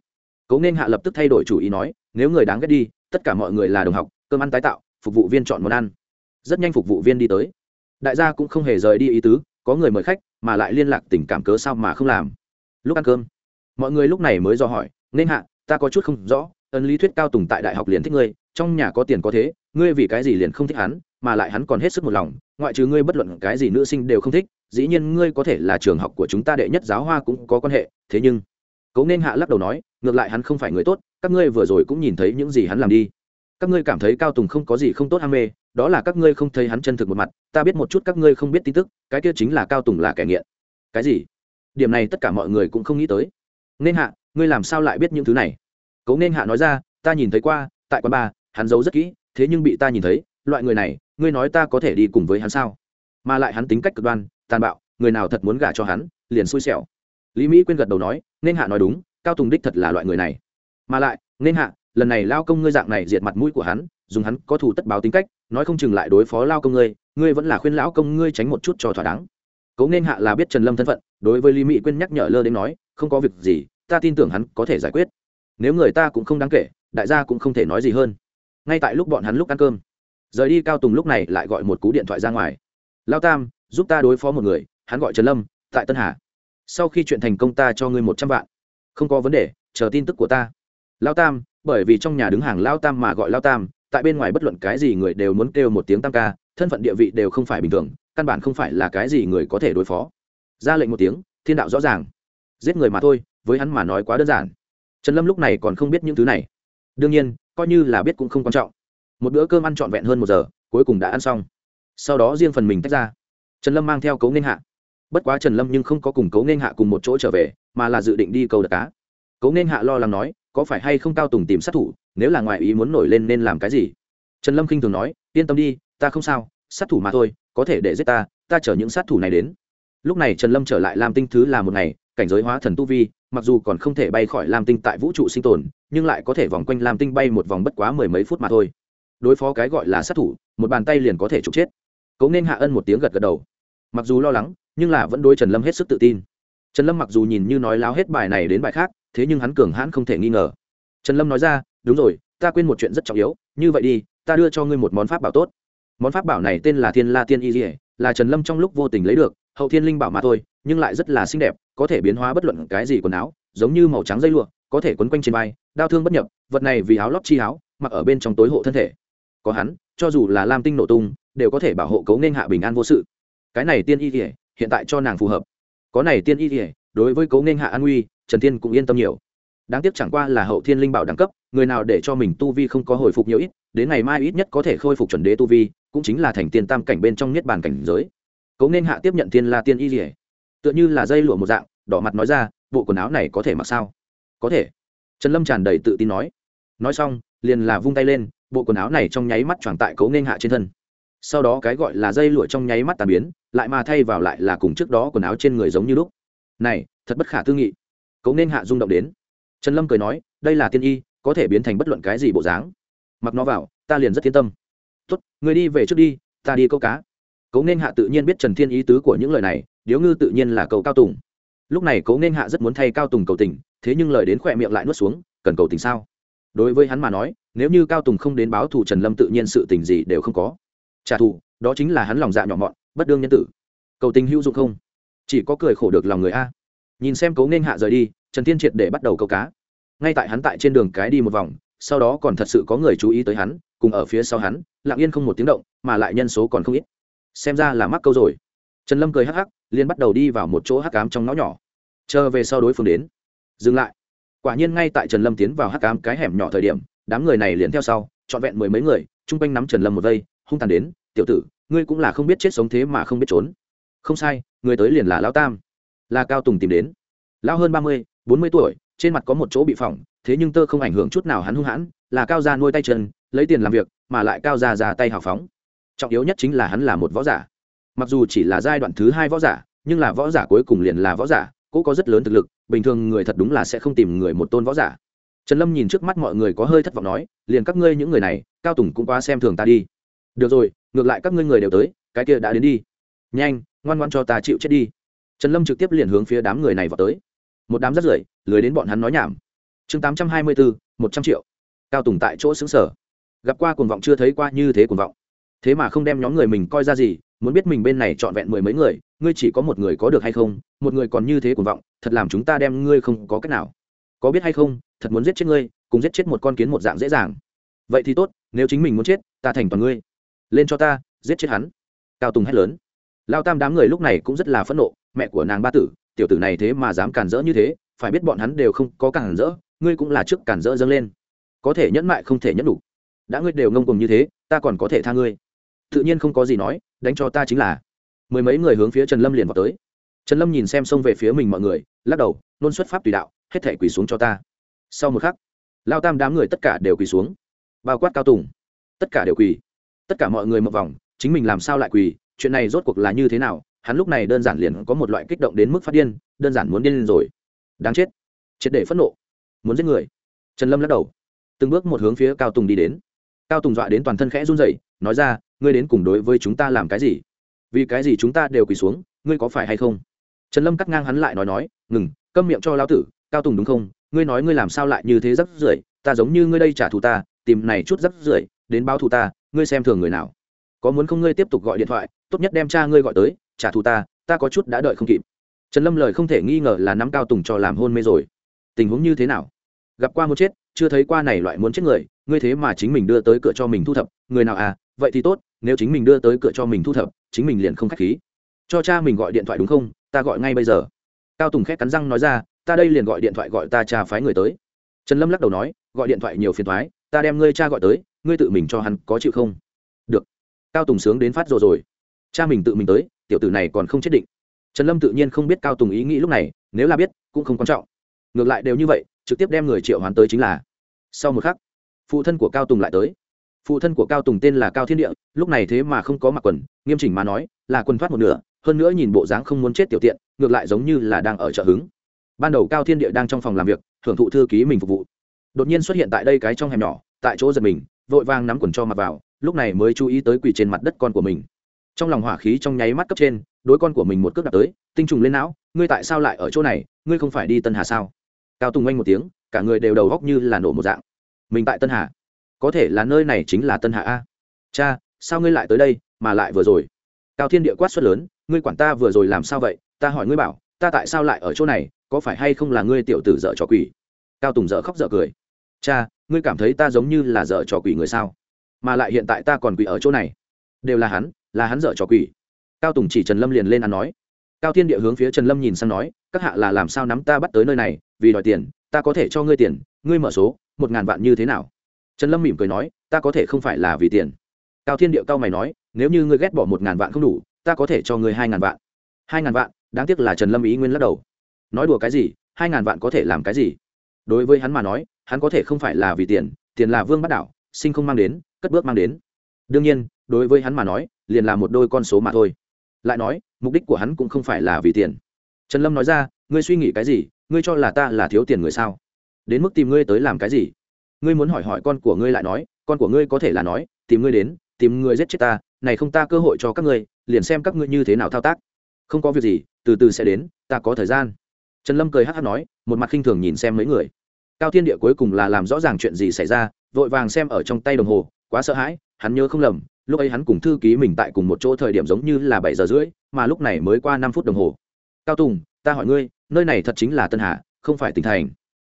cố nên hạ lập tức thay đổi chủ ý nói, nếu người đáng ghét đi, tất cả mọi người là đồng học, cơm ăn tái tạo, phục vụ viên chọn món ăn rất nhanh phục vụ viên đi tới. Đại gia cũng không hề rời đi ý tứ, có người mời khách, mà lại liên lạc tình cảm cớ sao mà không làm. Lúc ăn cơm, mọi người lúc này mới do hỏi, nên hạ, ta có chút không rõ ấn lý thuyết cao tùng tại đại học liền thích ngươi, trong nhà có tiền có thế, ngươi vì cái gì liền không thích hắn, mà lại hắn còn hết sức một lòng, ngoại trừ ngươi bất luận cái gì nữ sinh đều không thích, dĩ nhiên ngươi có thể là trường học của chúng ta đệ nhất giáo hoa cũng có quan hệ, thế nhưng cấu nên hạ lắc đầu nói, ngược lại hắn không phải người tốt, các ngươi vừa rồi cũng nhìn thấy những gì hắn làm đi. Các ngươi cảm thấy cao tùng không có gì không tốt ham mê đó là các ngươi không thấy hắn chân thực một mặt, ta biết một chút các ngươi không biết tin tức, cái kia chính là cao tùng là kẻ nghiện. Cái gì? Điểm này tất cả mọi người cũng không nghĩ tới. Nên hạ, ngươi làm sao lại biết những thứ này? Cấu nên hạ nói ra, ta nhìn thấy qua, tại quán bar, hắn giấu rất kỹ, thế nhưng bị ta nhìn thấy, loại người này, ngươi nói ta có thể đi cùng với hắn sao? Mà lại hắn tính cách cực đoan, tàn bạo, người nào thật muốn gả cho hắn, liền xui xẻo. Lý mỹ quên gật đầu nói, nên hạ nói đúng, cao tùng đích thật là loại người này. Mà lại, nên hạ, lần này lao công ngươi dạng này diệt mặt mũi của hắn, dùng hắn có thủ tất báo tính cách nói không chừng lại đối phó lao công ngươi ngươi vẫn là khuyên lão công ngươi tránh một chút cho thỏa đáng. Cố nên hạ là biết trần lâm thân phận, đối với lý mỹ quyên nhắc nhở lơ đến nói, không có việc gì, ta tin tưởng hắn có thể giải quyết. Nếu người ta cũng không đáng kể, đại gia cũng không thể nói gì hơn. Ngay tại lúc bọn hắn lúc ăn cơm, rời đi cao tùng lúc này lại gọi một cú điện thoại ra ngoài. Lao tam, giúp ta đối phó một người, hắn gọi trần lâm, tại tân hà. Sau khi chuyện thành công ta cho ngươi một trăm vạn. Không có vấn đề, chờ tin tức của ta. Lao tam, bởi vì trong nhà đứng hàng lao tam mà gọi lao tam tại bên ngoài bất luận cái gì người đều muốn kêu một tiếng tam ca, thân phận địa vị đều không phải bình thường, căn bản không phải là cái gì người có thể đối phó. Ra lệnh một tiếng, thiên đạo rõ ràng. Giết người mà thôi, với hắn mà nói quá đơn giản. Trần lâm lúc này còn không biết những thứ này. Đương nhiên, coi như là biết cũng không quan trọng. Một bữa cơm ăn trọn vẹn hơn một giờ, cuối cùng đã ăn xong. Sau đó riêng phần mình tách ra. Trần lâm mang theo cấu nghênh hạ. Bất quá trần lâm nhưng không có cùng cấu nghênh hạ cùng một chỗ trở về, mà là dự định đi câu đợt cá. Cấu nghênh hạ lo lắng nói có phải hay không cao tùng tìm sát thủ, nếu là ngoại ý muốn nổi lên nên làm cái gì? Trần lâm k i n h thường nói, yên tâm đi, ta không sao, sát thủ mà thôi, có thể để giết ta ta chở những sát thủ này đến. Lúc này trần lâm trở lại làm tinh thứ là một ngày, cảnh giới hóa thần tu vi, mặc dù còn không thể bay khỏi lam tinh tại vũ trụ sinh tồn, nhưng lại có thể vòng quanh lam tinh bay một vòng bất quá mười mấy phút mà thôi. Đối phó cái gọi là sát thủ, một bàn tay liền có thể trục chết. Cấu nên hạ ân một tiếng gật gật đầu. Mặc dù lo lắng, nhưng là vẫn đối trần lâm hết sức tự tin. Trần lâm mặc dù nhìn như nói láo hết bài này đến bài khác thế nhưng hắn cường hãn không thể nghi ngờ. Trần lâm nói ra, đúng rồi, ta quên một chuyện rất trọng yếu, như vậy đi, ta đưa cho ngươi một món pháp bảo tốt. Món pháp bảo này tên là thiên la tiên y dỉa là trần lâm trong lúc vô tình lấy được, hậu thiên linh bảo mà thôi, nhưng lại rất là xinh đẹp, có thể biến hóa bất luận cái gì quần áo, giống như màu trắng dây lụa, có thể quấn quanh trên vai, đau thương bất nhập, vật này vì áo lót chi áo, mặc ở bên trong tối hộ thân thể. Có hắn, cho dù là lam tinh nổ tung, đều có thể bảo hộ cấu nên hạ bình an vô sự. Cái này tiên y dỉa hiện tại cho nàng phù hợp. Có này tiên y dỉa đối với cấu nên hạ an nguy trần thiên cũng yên tâm nhiều. Đáng tiếc chẳng qua là hậu thiên linh bảo đẳng cấp, người nào để cho mình tu vi không có hồi phục nhiều ít, đến ngày mai ít nhất có thể khôi phục chuẩn đế tu vi, cũng chính là thành tiên tam cảnh bên trong niết bàn cảnh giới. Cấu nên hạ tiếp nhận tiên la tiên y rỉa tựa như là dây lụa một dạng, đỏ mặt nói ra, bộ quần áo này có thể mặc sao? Có thể. Trần lâm tràn đầy tự tin nói. Nói xong, liền là vung tay lên, bộ quần áo này trong nháy mắt choàng tại cấu nên hạ trên thân. Sau đó cái gọi là dây lụa trong nháy mắt tàn biến, lại mà thay vào lại là cùng trước đó quần áo trên người giống như lúc. Này, thật bất khả tư nghị cấu nên hạ rung động đến. Trần lâm cười nói, đây là tiên y, có thể biến thành bất luận cái gì bộ dáng. Mặc nó vào, ta liền rất yên tâm. Tốt, người đi về trước đi, ta đi câu cá. Cấu nên hạ tự nhiên biết trần thiên ý tứ của những lời này, điếu ngư tự nhiên là cầu cao tùng. Lúc này cấu nên hạ rất muốn thay cao tùng cầu tình, thế nhưng lời đến khỏe miệng lại nuốt xuống, cần cầu tình sao? Đối với hắn mà nói, nếu như cao tùng không đến báo thù trần lâm tự nhiên sự tình gì đều không có. Trả thù, đó chính là hắn lòng dạ nhỏ mọn, bất đương nhân tử. Cầu tình hữu dụng không? Chỉ có cười khổ được lòng người a nhìn xem cấu nên hạ rời đi, trần thiên triệt để bắt đầu câu cá. Ngay tại hắn tại trên đường cái đi một vòng, sau đó còn thật sự có người chú ý tới hắn, cùng ở phía sau hắn, lặng yên không một tiếng động, mà lại nhân số còn không ít. Xem ra là mắc câu rồi. Trần lâm cười hắc hắc liên bắt đầu đi vào một chỗ hắc cám trong ngõ nhỏ. Chờ về sau đối phương đến. Dừng lại. Quả nhiên ngay tại trần lâm tiến vào hắc cám cái hẻm nhỏ thời điểm, đám người này liền theo sau, trọn vẹn mười mấy người, chung quanh nắm trần lâm một vây, hung tàn đến, tiểu tử, ngươi cũng là không biết chết sống thế mà không biết trốn. Không sai, người tới liền là lão tam là cao tùng tìm đến. Lão hơn ba mươi, bốn mươi tuổi, trên mặt có một chỗ bị phỏng, thế nhưng tơ không ảnh hưởng chút nào hắn hung hãn, là cao gia nuôi tay chân, lấy tiền làm việc, mà lại cao gia già tay hào phóng. Trọng yếu nhất chính là hắn là một võ giả. Mặc dù chỉ là giai đoạn thứ hai võ giả, nhưng là võ giả cuối cùng liền là võ giả, cũng có rất lớn thực lực, bình thường người thật đúng là sẽ không tìm người một tôn võ giả. Trần lâm nhìn trước mắt mọi người có hơi thất vọng nói, liền các ngươi những người này, cao tùng cũng qua xem thường ta đi. Được rồi, ngược lại các ngươi người đều tới, cái kia đã đến đi. Nhanh, ngoan ngoan cho ta chịu chết đi trần lâm trực tiếp liền hướng phía đám người này vào tới. Một đám rất rưởi, lười đến bọn hắn nói nhảm. Chương tám trăm hai mươi bốn một trăm triệu. Cao tùng tại chỗ xứng sở gặp qua cuồng vọng chưa thấy qua như thế cuồng vọng. Thế mà không đem nhóm người mình coi ra gì, muốn biết mình bên này trọn vẹn mười mấy người, ngươi chỉ có một người có được hay không, một người còn như thế cuồng vọng, thật làm chúng ta đem ngươi không có cách nào. Có biết hay không, thật muốn giết chết ngươi, cùng giết chết một con kiến một dạng dễ dàng. Vậy thì tốt, nếu chính mình muốn chết, ta thành toàn ngươi. Lên cho ta, giết chết hắn. Cao tùng hét lớn. Lao tam đám người lúc này cũng rất là phẫn nộ mẹ của nàng ba tử, tiểu tử này thế mà dám cản rỡ như thế, phải biết bọn hắn đều không có cản rỡ, ngươi cũng là trước cản rỡ dâng lên. Có thể nhẫn mại không thể nhẫn đủ. Đã ngươi đều ngông cùng như thế, ta còn có thể tha ngươi. Tự nhiên không có gì nói, đánh cho ta chính là. Mười mấy người hướng phía trần lâm liền vào tới. Trần lâm nhìn xem xông về phía mình mọi người, lắc đầu, nôn xuất pháp tùy đạo, hết thể quỳ xuống cho ta. Sau một khắc, lao tam đám người tất cả đều quỳ xuống. Bao quát cao tùng, tất cả đều quỳ. Tất cả mọi người một vòng, chính mình làm sao lại quỳ, chuyện này rốt cuộc là như thế nào hắn lúc này đơn giản liền có một loại kích động đến mức phát điên, đơn giản muốn điên lên rồi. Đáng chết. Triệt để phẫn nộ. Muốn giết người. Trần lâm lắc đầu. Từng bước một hướng phía cao tùng đi đến. Cao tùng dọa đến toàn thân khẽ run rẩy, nói ra, ngươi đến cùng đối với chúng ta làm cái gì? Vì cái gì chúng ta đều quỳ xuống, ngươi có phải hay không? Trần lâm cắt ngang hắn lại nói nói, ngừng, câm miệng cho lão tử, cao tùng đúng không? Ngươi nói ngươi làm sao lại như thế rắc rưởi? Ta giống như ngươi đây trả thù ta, tìm này chút rắc rưởi, đến báo thù ta, ngươi xem thường người nào. Có muốn không ngươi tiếp tục gọi điện thoại, tốt nhất đem cha ngươi gọi tới trả thù ta ta có chút đã đợi không kịp. Trần lâm lời không thể nghi ngờ là nắm cao tùng cho làm hôn mê rồi. Tình huống như thế nào? Gặp qua muốn chết, chưa thấy qua này loại muốn chết người, ngươi thế mà chính mình đưa tới cửa cho mình thu thập, người nào à? Vậy thì tốt, nếu chính mình đưa tới cửa cho mình thu thập, chính mình liền không k h á c h khí. Cho cha mình gọi điện thoại đúng không? Ta gọi ngay bây giờ. Cao tùng khét cắn răng nói ra, ta đây liền gọi điện thoại gọi ta cha phái người tới. Trần lâm lắc đầu nói, gọi điện thoại nhiều phiền thoái ta đem ngươi cha gọi tới, ngươi tự mình cho hắn, có chịu không? Được. Cao tùng sướng đến phát rồi rồi. Cha mình tự mình tới tiểu tử này còn không chết định. Trần lâm tự nhiên không biết cao tùng ý nghĩ lúc này, nếu là biết, cũng không quan trọng. Ngược lại đều như vậy, trực tiếp đem người triệu hoán tới chính là. Sau một khắc, phụ thân của cao tùng lại tới. Phụ thân của cao tùng tên là cao thiên địa, lúc này thế mà không có mặc quần, nghiêm chỉnh mà nói, là quần thoát một nửa, hơn nữa nhìn bộ dáng không muốn chết tiểu tiện, ngược lại giống như là đang ở chợ hứng. Ban đầu cao thiên địa đang trong phòng làm việc, hưởng thụ thư ký mình phục vụ. Đột nhiên xuất hiện tại đây cái trong hẻm nhỏ, tại chỗ giật mình, vội vàng nắm quần cho mặc vào, lúc này mới chú ý tới quỳ trên mặt đất con của mình trong lòng hỏa khí trong nháy mắt cấp trên, đối con của mình một cước đạp tới, tinh trùng lên não, ngươi tại sao lại ở chỗ này? Ngươi không phải đi tân hà sao? Cao tùng oanh một tiếng, cả người đều đầu góc như là nổ một dạng. Mình tại tân hà? Có thể là nơi này chính là tân hà a? Cha, sao ngươi lại tới đây, mà lại vừa rồi? Cao thiên địa quát suất lớn, ngươi quản ta vừa rồi làm sao vậy? Ta hỏi ngươi bảo, ta tại sao lại ở chỗ này? Có phải hay không là ngươi tiểu tử dợ trò quỷ? Cao tùng dợ khóc dợ cười. Cha, ngươi cảm thấy ta giống như là dợ trò quỷ người sao? Mà lại hiện tại ta còn quỷ ở chỗ này đều là hắn là hắn dở trò quỷ. Cao tùng chỉ trần lâm liền lên ăn nói. Cao thiên địa hướng phía trần lâm nhìn sang nói, các hạ là làm sao nắm ta bắt tới nơi này, vì đòi tiền, ta có thể cho ngươi tiền, ngươi mở số, một ngàn vạn như thế nào? Trần lâm mỉm cười nói, ta có thể không phải là vì tiền. Cao thiên địa cao mày nói, nếu như ngươi ghét bỏ một ngàn vạn không đủ, ta có thể cho ngươi hai ngàn vạn. Hai ngàn vạn, đáng tiếc là trần lâm ý nguyên lắc đầu. Nói đùa cái gì, hai ngàn vạn có thể làm cái gì? Đối với hắn mà nói, hắn có thể không phải là vì tiền tiền là vương bắt đảo, sinh không mang đến, cất bước mang đến. Đương nhiên đối với hắn mà nói, liền là một đôi con số mà thôi. Lại nói, mục đích của hắn cũng không phải là vì tiền. Trần lâm nói ra, ngươi suy nghĩ cái gì? Ngươi cho là ta là thiếu tiền người sao? Đến mức tìm ngươi tới làm cái gì? Ngươi muốn hỏi hỏi con của ngươi lại nói, con của ngươi có thể là nói, tìm ngươi đến, tìm ngươi giết chết ta, này không ta cơ hội cho các ngươi, liền xem các ngươi như thế nào thao tác. Không có việc gì, từ từ sẽ đến, ta có thời gian. Trần lâm cười hát hát nói, một mặt khinh thường nhìn xem mấy người. Cao thiên địa cuối cùng là làm rõ ràng chuyện gì xảy ra, vội vàng xem ở trong tay đồng hồ, quá sợ hãi, hắn nhớ không lầm lúc ấy hắn cùng thư ký mình tại cùng một chỗ thời điểm giống như là bảy giờ rưỡi, mà lúc này mới qua năm phút đồng hồ. Cao tùng, ta hỏi ngươi, nơi này thật chính là tân hà, không phải tỉnh thành.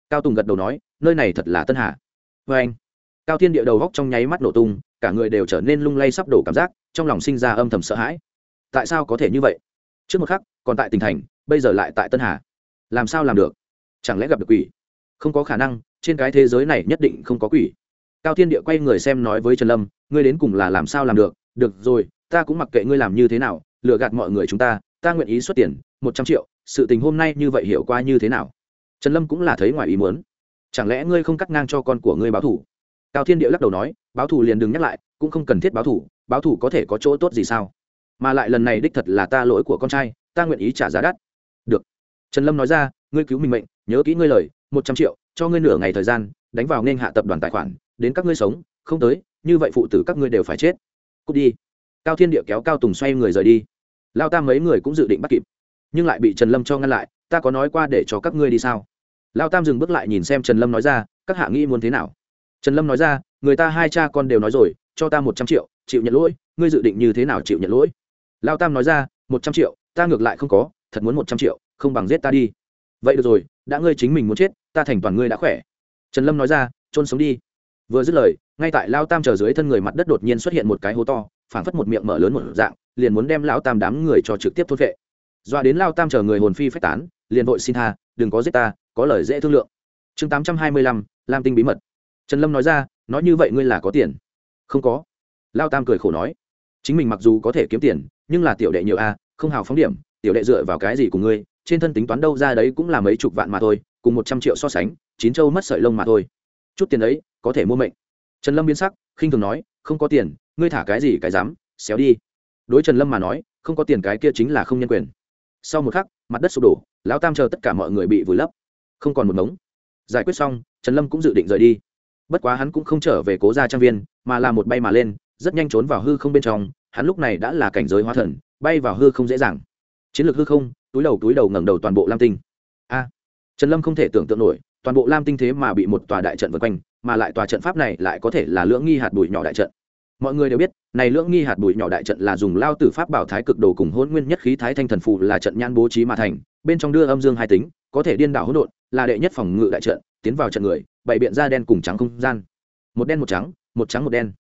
Cao tùng gật đầu nói, nơi này thật là tân hà. Vê anh, cao thiên địa đầu góc trong nháy mắt nổ tung, cả người đều trở nên lung lay sắp đổ cảm giác, trong lòng sinh ra âm thầm sợ hãi. Tại sao có thể như vậy? Trước một khắc, còn tại tỉnh thành, bây giờ lại tại tân hà. Làm sao làm được? Chẳng lẽ gặp được quỷ? Không có khả năng, trên cái thế giới này nhất định không có quỷ cao thiên địa quay người xem nói với trần lâm, ngươi đến cùng là làm sao làm được? Được rồi, ta cũng mặc kệ ngươi làm như thế nào, lừa gạt mọi người chúng ta ta nguyện ý xuất tiền, một trăm triệu, sự tình hôm nay như vậy hiểu qua như thế nào? Trần lâm cũng là thấy ngoài ý muốn. Chẳng lẽ ngươi không cắt ngang cho con của ngươi báo thủ cao thiên địa lắc đầu nói, báo thủ liền đừng nhắc lại, cũng không cần thiết báo thủ báo thủ có thể có chỗ tốt gì sao? Mà lại lần này đích thật là ta lỗi của con trai, ta nguyện ý trả giá đắt. Được. Trần lâm nói ra, ngươi cứu mình mệnh, nhớ kỹ ngươi lời, một trăm triệu, cho ngươi nửa ngày thời gian, đánh vào nên hạ tập đoàn tài khoản đến các ngươi sống, không tới, như vậy phụ tử các ngươi đều phải chết. Cút đi. Cao thiên địa kéo cao tùng xoay người rời đi. Lao tam mấy người cũng dự định bắt kịp, nhưng lại bị trần lâm cho ngăn lại, ta có nói qua để cho các ngươi đi sao? Lao tam dừng bước lại nhìn xem trần lâm nói ra, các hạ nghĩ muốn thế nào? Trần lâm nói ra, người ta hai cha con đều nói rồi, cho ta một trăm triệu, chịu nhận lỗi, ngươi dự định như thế nào chịu nhận lỗi? Lao tam nói ra, một trăm triệu, ta ngược lại không có, thật muốn một trăm triệu, không bằng giết ta đi. Vậy được rồi, đã ngươi chính mình muốn chết, ta thành toàn ngươi đã khỏe. Trần lâm nói ra trôn sống đi vừa dứt lời, ngay tại lao tam chờ dưới thân người mặt đất đột nhiên xuất hiện một cái hố to, phảng phất một miệng mở lớn một dạng, liền muốn đem lao tam đám người cho trực tiếp thốt vệ doa đến lao tam chờ người hồn phi phách tán, liền vội xin tha, đừng có giết ta, có lời dễ thương lượng. Chương tám trăm hai mươi lăm, lam tinh bí mật. Trần lâm nói ra, nói như vậy ngươi là có tiền? Không có. Lao tam cười khổ nói, chính mình mặc dù có thể kiếm tiền, nhưng là tiểu đệ nhiều a, không hào phóng điểm, tiểu đệ dựa vào cái gì của ngươi, trên thân tính toán đâu ra đấy cũng là mấy chục vạn mà thôi, cùng một trăm triệu so sánh, chín châu mất sợi lông mà thôi chút tiền đấy có thể mua mệnh. Trần lâm biến sắc, khinh thường nói, không có tiền, ngươi thả cái gì cái dám, xéo đi. Đối trần lâm mà nói, không có tiền cái kia chính là không nhân quyền. Sau một khắc, mặt đất sụp đổ, lão tam chờ tất cả mọi người bị vùi lấp. Không còn một mống giải quyết xong, trần lâm cũng dự định rời đi. Bất quá hắn cũng không trở về cố gia trang viên, mà là một bay mà lên, rất nhanh trốn vào hư không bên trong, hắn lúc này đã là cảnh giới hóa thần, bay vào hư không dễ dàng. Chiến lược hư không, túi đầu túi đầu ngẩng đầu toàn bộ lam tinh. A! Trần lâm không thể tưởng tượng nổi toàn bộ lam tinh thế mà bị một tòa đại trận vượt quanh, mà lại tòa trận pháp này lại có thể là lưỡng nghi hạt bụi nhỏ đại trận. Mọi người đều biết, này lưỡng nghi hạt bụi nhỏ đại trận là dùng lao tử pháp bảo thái cực đồ cùng hôn nguyên nhất khí thái thanh thần phụ là trận nhan bố trí mà thành, bên trong đưa âm dương hai tính, có thể điên đảo hỗn độn, là đệ nhất phòng ngự đại trận, tiến vào trận người, bày biện ra đen cùng trắng không gian. Một đen một trắng một trắng một đen.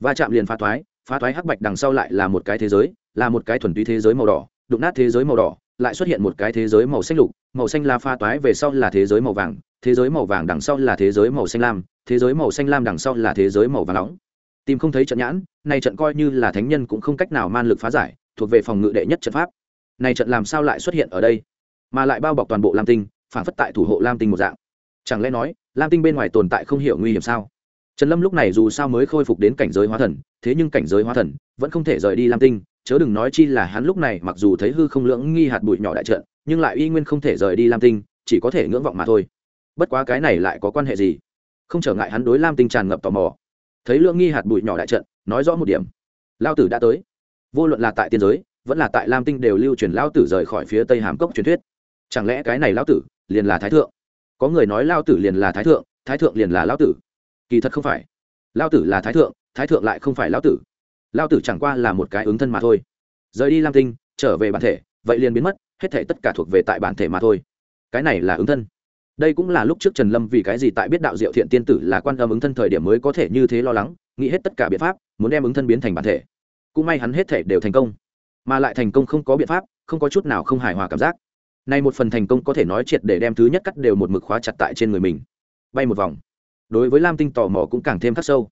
Va chạm liền phá thoái phá thoái hắc bạch đằng sau lại là một cái thế giới, là một cái thuần túy thế giới màu đỏ, đụng nát thế giới màu đỏ, lại xuất hiện một cái thế giới màu xanh lục, màu xanh là pha toái về sau là thế giới màu vàng thế giới màu vàng đằng sau là thế giới màu xanh lam, thế giới màu xanh lam đằng sau là thế giới màu vàng nóng. Tìm không thấy trận nhãn này trận coi như là thánh nhân cũng không cách nào man lực phá giải, thuộc về phòng ngự đệ nhất trận pháp. Này trận làm sao lại xuất hiện ở đây? Mà lại bao bọc toàn bộ lam tinh, phản phất tại thủ hộ lam tinh một dạng. Chẳng lẽ nói, lam tinh bên ngoài tồn tại không hiểu nguy hiểm sao? Trần lâm lúc này dù sao mới khôi phục đến cảnh giới hóa thần, thế nhưng cảnh giới hóa thần vẫn không thể rời đi lam tinh, chớ đừng nói chi là hắn lúc này mặc dù thấy hư không lưỡng nghi hạt bụi nhỏ đại trận, nhưng lại y nguyên không thể rời đi lam tinh, chỉ có thể ngưỡng vọng mà thôi bất quá cái này lại có quan hệ gì? Không trở ngại hắn đối lam tinh tràn ngập tò mò. Thấy lưỡng nghi hạt bụi nhỏ đại trận, nói rõ một điểm. Lao tử đã tới. Vô luận là tại tiên giới, vẫn là tại lam tinh đều lưu truyền lao tử rời khỏi phía tây hàm cốc truyền thuyết. Chẳng lẽ cái này lao tử liền là thái thượng? Có người nói lao tử liền là thái thượng thái thượng liền là lao tử. Kỳ thật không phải. Lao tử là thái thượng thái thượng lại không phải lao tử. Lao tử chẳng qua là một cái ứng thân mà thôi. Rời đi lam tinh, trở về bản thể, vậy liền biến mất, hết thể tất cả thuộc về tại bản thể mà thôi. Cái này là ứng thân đây cũng là lúc trước trần lâm vì cái gì tại biết đạo diệu thiện tiên tử là quan âm ứng thân thời điểm mới có thể như thế lo lắng, nghĩ hết tất cả biện pháp, muốn đem ứng thân biến thành bản thể. Cũng may hắn hết thể đều thành công, mà lại thành công không có biện pháp, không có chút nào không hài hòa cảm giác. Nay một phần thành công có thể nói triệt để đem thứ nhất cắt đều một mực khóa chặt tại trên người mình. Bay một vòng. Đối với lam tinh tò mò cũng càng thêm khắc sâu.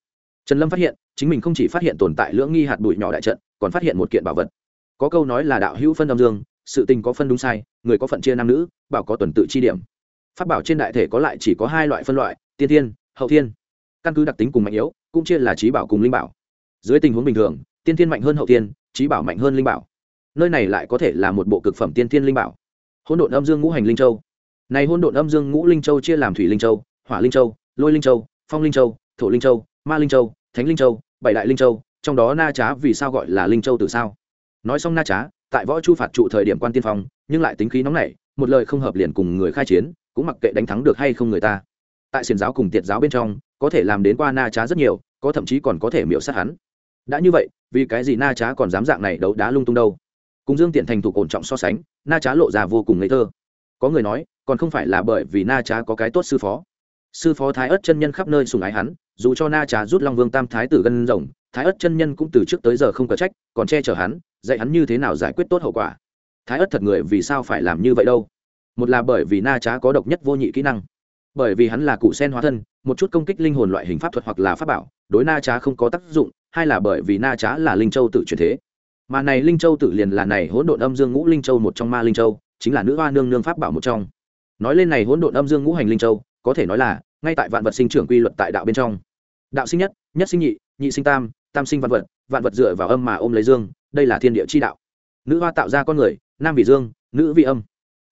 Trần lâm phát hiện, chính mình không chỉ phát hiện tồn tại lưỡng nghi hạt bụi nhỏ đại trận, còn phát hiện một kiện bảo vật. Có câu nói là đạo hữu phân âm dương, sự tình có phân đúng sai, người có phận chia nam nữ, bảo có tuần tự chi điểm phát bảo trên đại thể có lại chỉ có hai loại phân loại, tiên thiên, hậu thiên. Căn cứ đặc tính cùng mạnh yếu, cũng chia là trí bảo cùng linh bảo. Dưới tình huống bình thường, tiên thiên mạnh hơn hậu thiên, trí bảo mạnh hơn linh bảo. Nơi này lại có thể là một bộ cực phẩm tiên thiên linh bảo. Hôn độn âm dương ngũ hành linh châu. Này hôn độn âm dương ngũ linh châu chia làm thủy linh châu, hỏa linh châu, lôi linh châu, phong linh châu, thổ linh châu, ma linh châu, thánh linh châu, bảy đại linh châu, trong đó na trá vì sao gọi là linh châu từ sao? Nói xong na trá, tại võ chu phạt trụ thời điểm quan tiên phong, nhưng lại tính khí nóng nảy, một lời không hợp liền cùng người khai chiến cũng mặc kệ đánh thắng được hay không người ta. Tại xiền giáo cùng tiệt giáo bên trong, có thể làm đến qua na trá rất nhiều, có thậm chí còn có thể miễu sát hắn. Đã như vậy, vì cái gì na trá còn dám dạng này đấu đá lung tung đâu? Cùng dương tiện thành thủ ổn trọng so sánh, na trá lộ ra vô cùng ngây thơ. Có người nói, còn không phải là bởi vì na trá có cái tốt sư phó. Sư phó thái ớt chân nhân khắp nơi sùng ái hắn, dù cho na trá rút long vương tam thái tử gân rồng, thái ớt chân nhân cũng từ trước tới giờ không có trách, còn che chở hắn, dạy hắn như thế nào giải quyết tốt hậu quả. Thái ớt thật người vì sao phải làm như vậy đâu? Một là bởi vì na trá có độc nhất vô nhị kỹ năng. Bởi vì hắn là cụ sen hóa thân, một chút công kích linh hồn loại hình pháp thuật hoặc là pháp bảo, đối na trá không có tác dụng, hai là bởi vì na trá là linh châu tự truyền thế. Mà này linh châu tự liền là này hỗn độn âm dương ngũ linh châu một trong ma linh châu, chính là nữ hoa nương nương pháp bảo một trong. Nói lên này hỗn độn âm dương ngũ hành linh châu, có thể nói là ngay tại vạn vật sinh trưởng quy luật tại đạo bên trong. Đạo sinh nhất nhất sinh nhị nhị sinh tam tam sinh vạn vật vạn vật dựa vào âm mà ôm lấy dương, đây là thiên địa chi đạo. Nữ hoa tạo ra con người, nam vì dương, nữ vì âm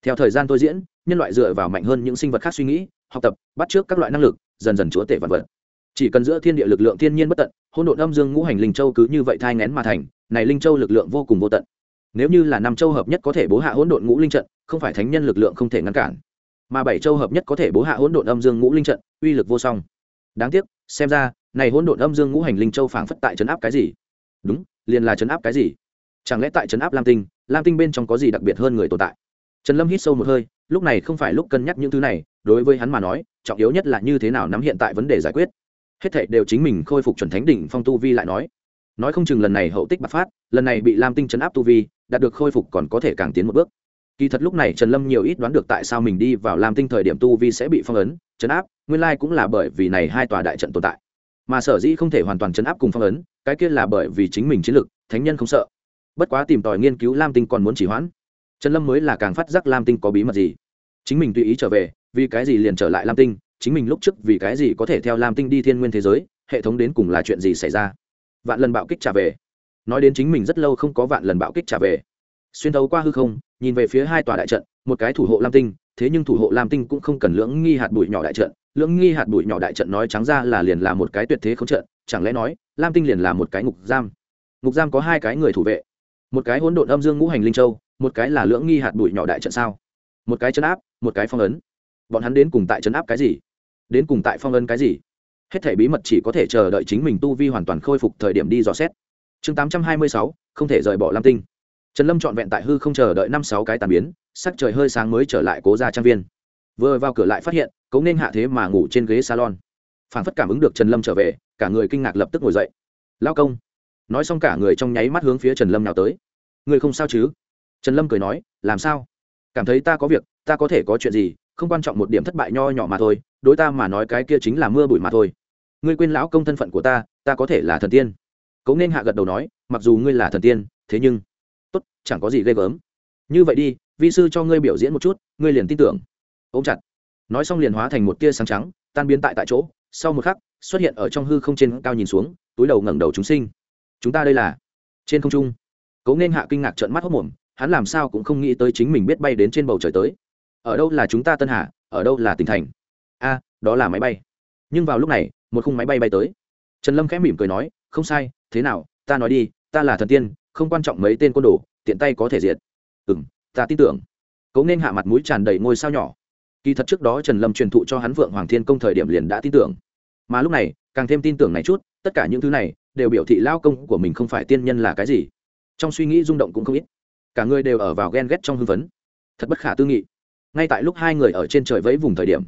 theo thời gian tôi diễn, nhân loại dựa vào mạnh hơn những sinh vật khác suy nghĩ, học tập, bắt trước các loại năng lực, dần dần chúa tể vạn vật. Chỉ cần giữa thiên địa lực lượng thiên nhiên bất tận hôn độn âm dương ngũ hành linh châu cứ như vậy thai ngén mà thành, này linh châu lực lượng vô cùng vô tận. Nếu như là năm châu hợp nhất có thể bố hạ hỗn độn ngũ linh trận, không phải thánh nhân lực lượng không thể ngăn cản, mà bảy châu hợp nhất có thể bố hạ hỗn độn âm dương ngũ linh trận, uy lực vô song. Đáng tiếc, xem ra, này hỗn độn âm dương ngũ hành linh châu phảng phất tại trấn áp cái gì? Đúng, liền là trấn áp cái gì? Chẳng lẽ tại trấn áp lam tinh lam tinh bên trong có gì đặc biệt hơn người tồn tại? Trần lâm hít sâu một hơi, lúc này không phải lúc cân nhắc những thứ này, đối với hắn mà nói, trọng yếu nhất là như thế nào nắm hiện tại vấn đề giải quyết. Hết thảy đều chính mình khôi phục chuẩn thánh đỉnh phong tu vi lại nói. Nói không chừng lần này hậu tích bạc phát, lần này bị lam tinh chấn áp tu vi, đạt được khôi phục còn có thể càng tiến một bước. Kỳ thật lúc này trần lâm nhiều ít đoán được tại sao mình đi vào lam tinh thời điểm tu vi sẽ bị phong ấn, chấn áp, nguyên lai cũng là bởi vì này hai tòa đại trận tồn tại. Mà sở dĩ không thể hoàn toàn chấn áp cùng phong ấn, cái kia là bởi vì chính mình chiến lực, thánh nhân không sợ. Bất quá tìm tòi nghiên cứu lam tinh còn muốn chỉ hoãn trần lâm mới là càng phát giác lam tinh có bí mật gì. Chính mình tùy ý trở về, vì cái gì liền trở lại lam tinh, chính mình lúc trước vì cái gì có thể theo lam tinh đi thiên nguyên thế giới, hệ thống đến cùng là chuyện gì xảy ra? Vạn lần bạo kích trả về. Nói đến chính mình rất lâu không có vạn lần bạo kích trả về. Xuyên thấu qua hư không, nhìn về phía hai tòa đại trận, một cái thủ hộ lam tinh, thế nhưng thủ hộ lam tinh cũng không cần lưỡng nghi hạt bụi nhỏ đại trận. Lưỡng nghi hạt bụi nhỏ đại trận nói trắng ra là liền là một cái tuyệt thế không trận, chẳng lẽ nói, lam tinh liền là một cái ngục giam? Ngục giam có hai cái người thủ vệ. Một cái hỗn độn âm dương ngũ hành linh châu một cái là lưỡng nghi hạt bụi nhỏ đại trận sao? Một cái chấn áp, một cái phong ấn. Bọn hắn đến cùng tại chấn áp cái gì? Đến cùng tại phong ấn cái gì? Hết thể bí mật chỉ có thể chờ đợi chính mình tu vi hoàn toàn khôi phục thời điểm đi dò xét. Chương tám trăm hai mươi sáu, không thể rời bỏ lam tinh. Trần lâm trọn vẹn tại hư không chờ đợi năm sáu cái tàn biến, sắc trời hơi sáng mới trở lại cố ra trang viên. Vừa vào cửa lại phát hiện, cấu nên hạ thế mà ngủ trên ghế salon. Phản phất cảm ứng được trần lâm trở về, cả người kinh ngạc lập tức ngồi dậy. Lao công. Nói xong cả người trong nháy mắt hướng phía trần lâm nào tới. Người không sao chứ? Trần lâm cười nói, làm sao? Cảm thấy ta có việc, ta có thể có chuyện gì, không quan trọng một điểm thất bại nho nhỏ mà thôi, đối ta mà nói cái kia chính là mưa bụi mà thôi. Ngươi quên lão công thân phận của ta ta có thể là thần tiên. Cấu nên hạ gật đầu nói, mặc dù ngươi là thần tiên, thế nhưng, tốt, chẳng có gì ghê gớm. Như vậy đi, vi sư cho ngươi biểu diễn một chút, ngươi liền tin tưởng. Ôm chặt. Nói xong liền hóa thành một tia sáng trắng, tan biến tại tại chỗ. Sau một khắc, xuất hiện ở trong hư không trên cao nhìn xuống, túi đầu ngẩng đầu chúng sinh. Chúng ta đây là? Trên không trung, cố nên hạ kinh ngạc trợn mắt hốc mồm hắn làm sao cũng không nghĩ tới chính mình biết bay đến trên bầu trời tới. Ở đâu là chúng ta tân hạ ở đâu là tỉnh thành? A, đó là máy bay. Nhưng vào lúc này, một khung máy bay bay tới. Trần lâm khẽ mỉm cười nói, không sai, thế nào, ta nói đi, ta là thần tiên, không quan trọng mấy tên côn đồ, tiện tay có thể diệt. Ừ m ta tin tưởng. Cố nên hạ mặt mũi tràn đầy ngôi sao nhỏ. Kỳ thật trước đó trần lâm truyền thụ cho hắn vượng hoàng thiên công thời điểm liền đã tin tưởng. Mà lúc này, càng thêm tin tưởng này chút, tất cả những thứ này đều biểu thị lao công của mình không phải tiên nhân là cái gì. Trong suy nghĩ rung động cũng không ít cả người đều ở vào ghen ghét trong hưng phấn. Thật bất khả tư nghị. Ngay tại lúc hai người ở trên trời vẫy vùng thời điểm,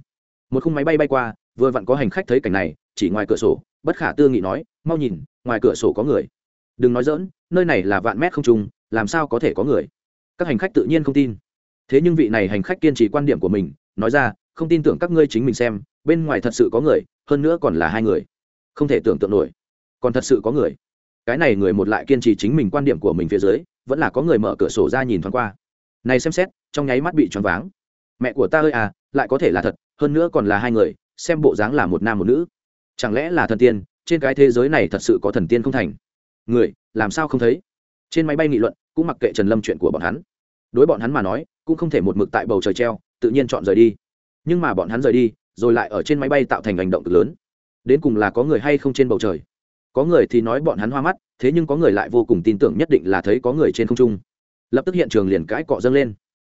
một khung máy bay bay qua, vừa vặn có hành khách thấy cảnh này, chỉ ngoài cửa sổ, bất khả tư nghị nói, mau nhìn, ngoài cửa sổ có người. Đừng nói dỡn nơi này là vạn mét không trung làm sao có thể có người? Các hành khách tự nhiên không tin. Thế nhưng vị này hành khách kiên trì quan điểm của mình, nói ra, không tin tưởng các ngươi chính mình xem, bên ngoài thật sự có người, hơn nữa còn là hai người. Không thể tưởng tượng nổi. Còn thật sự có người. Cái này người một lại kiên trì chính mình quan điểm của mình phía dưới vẫn là có người mở cửa sổ ra nhìn thoáng qua. Này xem xét, trong nháy mắt bị choáng váng. Mẹ của ta ơi à lại có thể là thật, hơn nữa còn là hai người, xem bộ dáng là một nam một nữ. Chẳng lẽ là thần tiên, trên cái thế giới này thật sự có thần tiên không thành? Người, làm sao không thấy? Trên máy bay nghị luận, cũng mặc kệ trần lâm chuyện của bọn hắn. Đối bọn hắn mà nói, cũng không thể một mực tại bầu trời treo, tự nhiên chọn rời đi. Nhưng mà bọn hắn rời đi, rồi lại ở trên máy bay tạo thành hành động cực lớn. Đến cùng là có người hay không trên bầu trời? Có người thì nói bọn hắn hoa mắt, thế nhưng có người lại vô cùng tin tưởng nhất định là thấy có người trên không trung. Lập tức hiện trường liền cãi cọ dâng lên.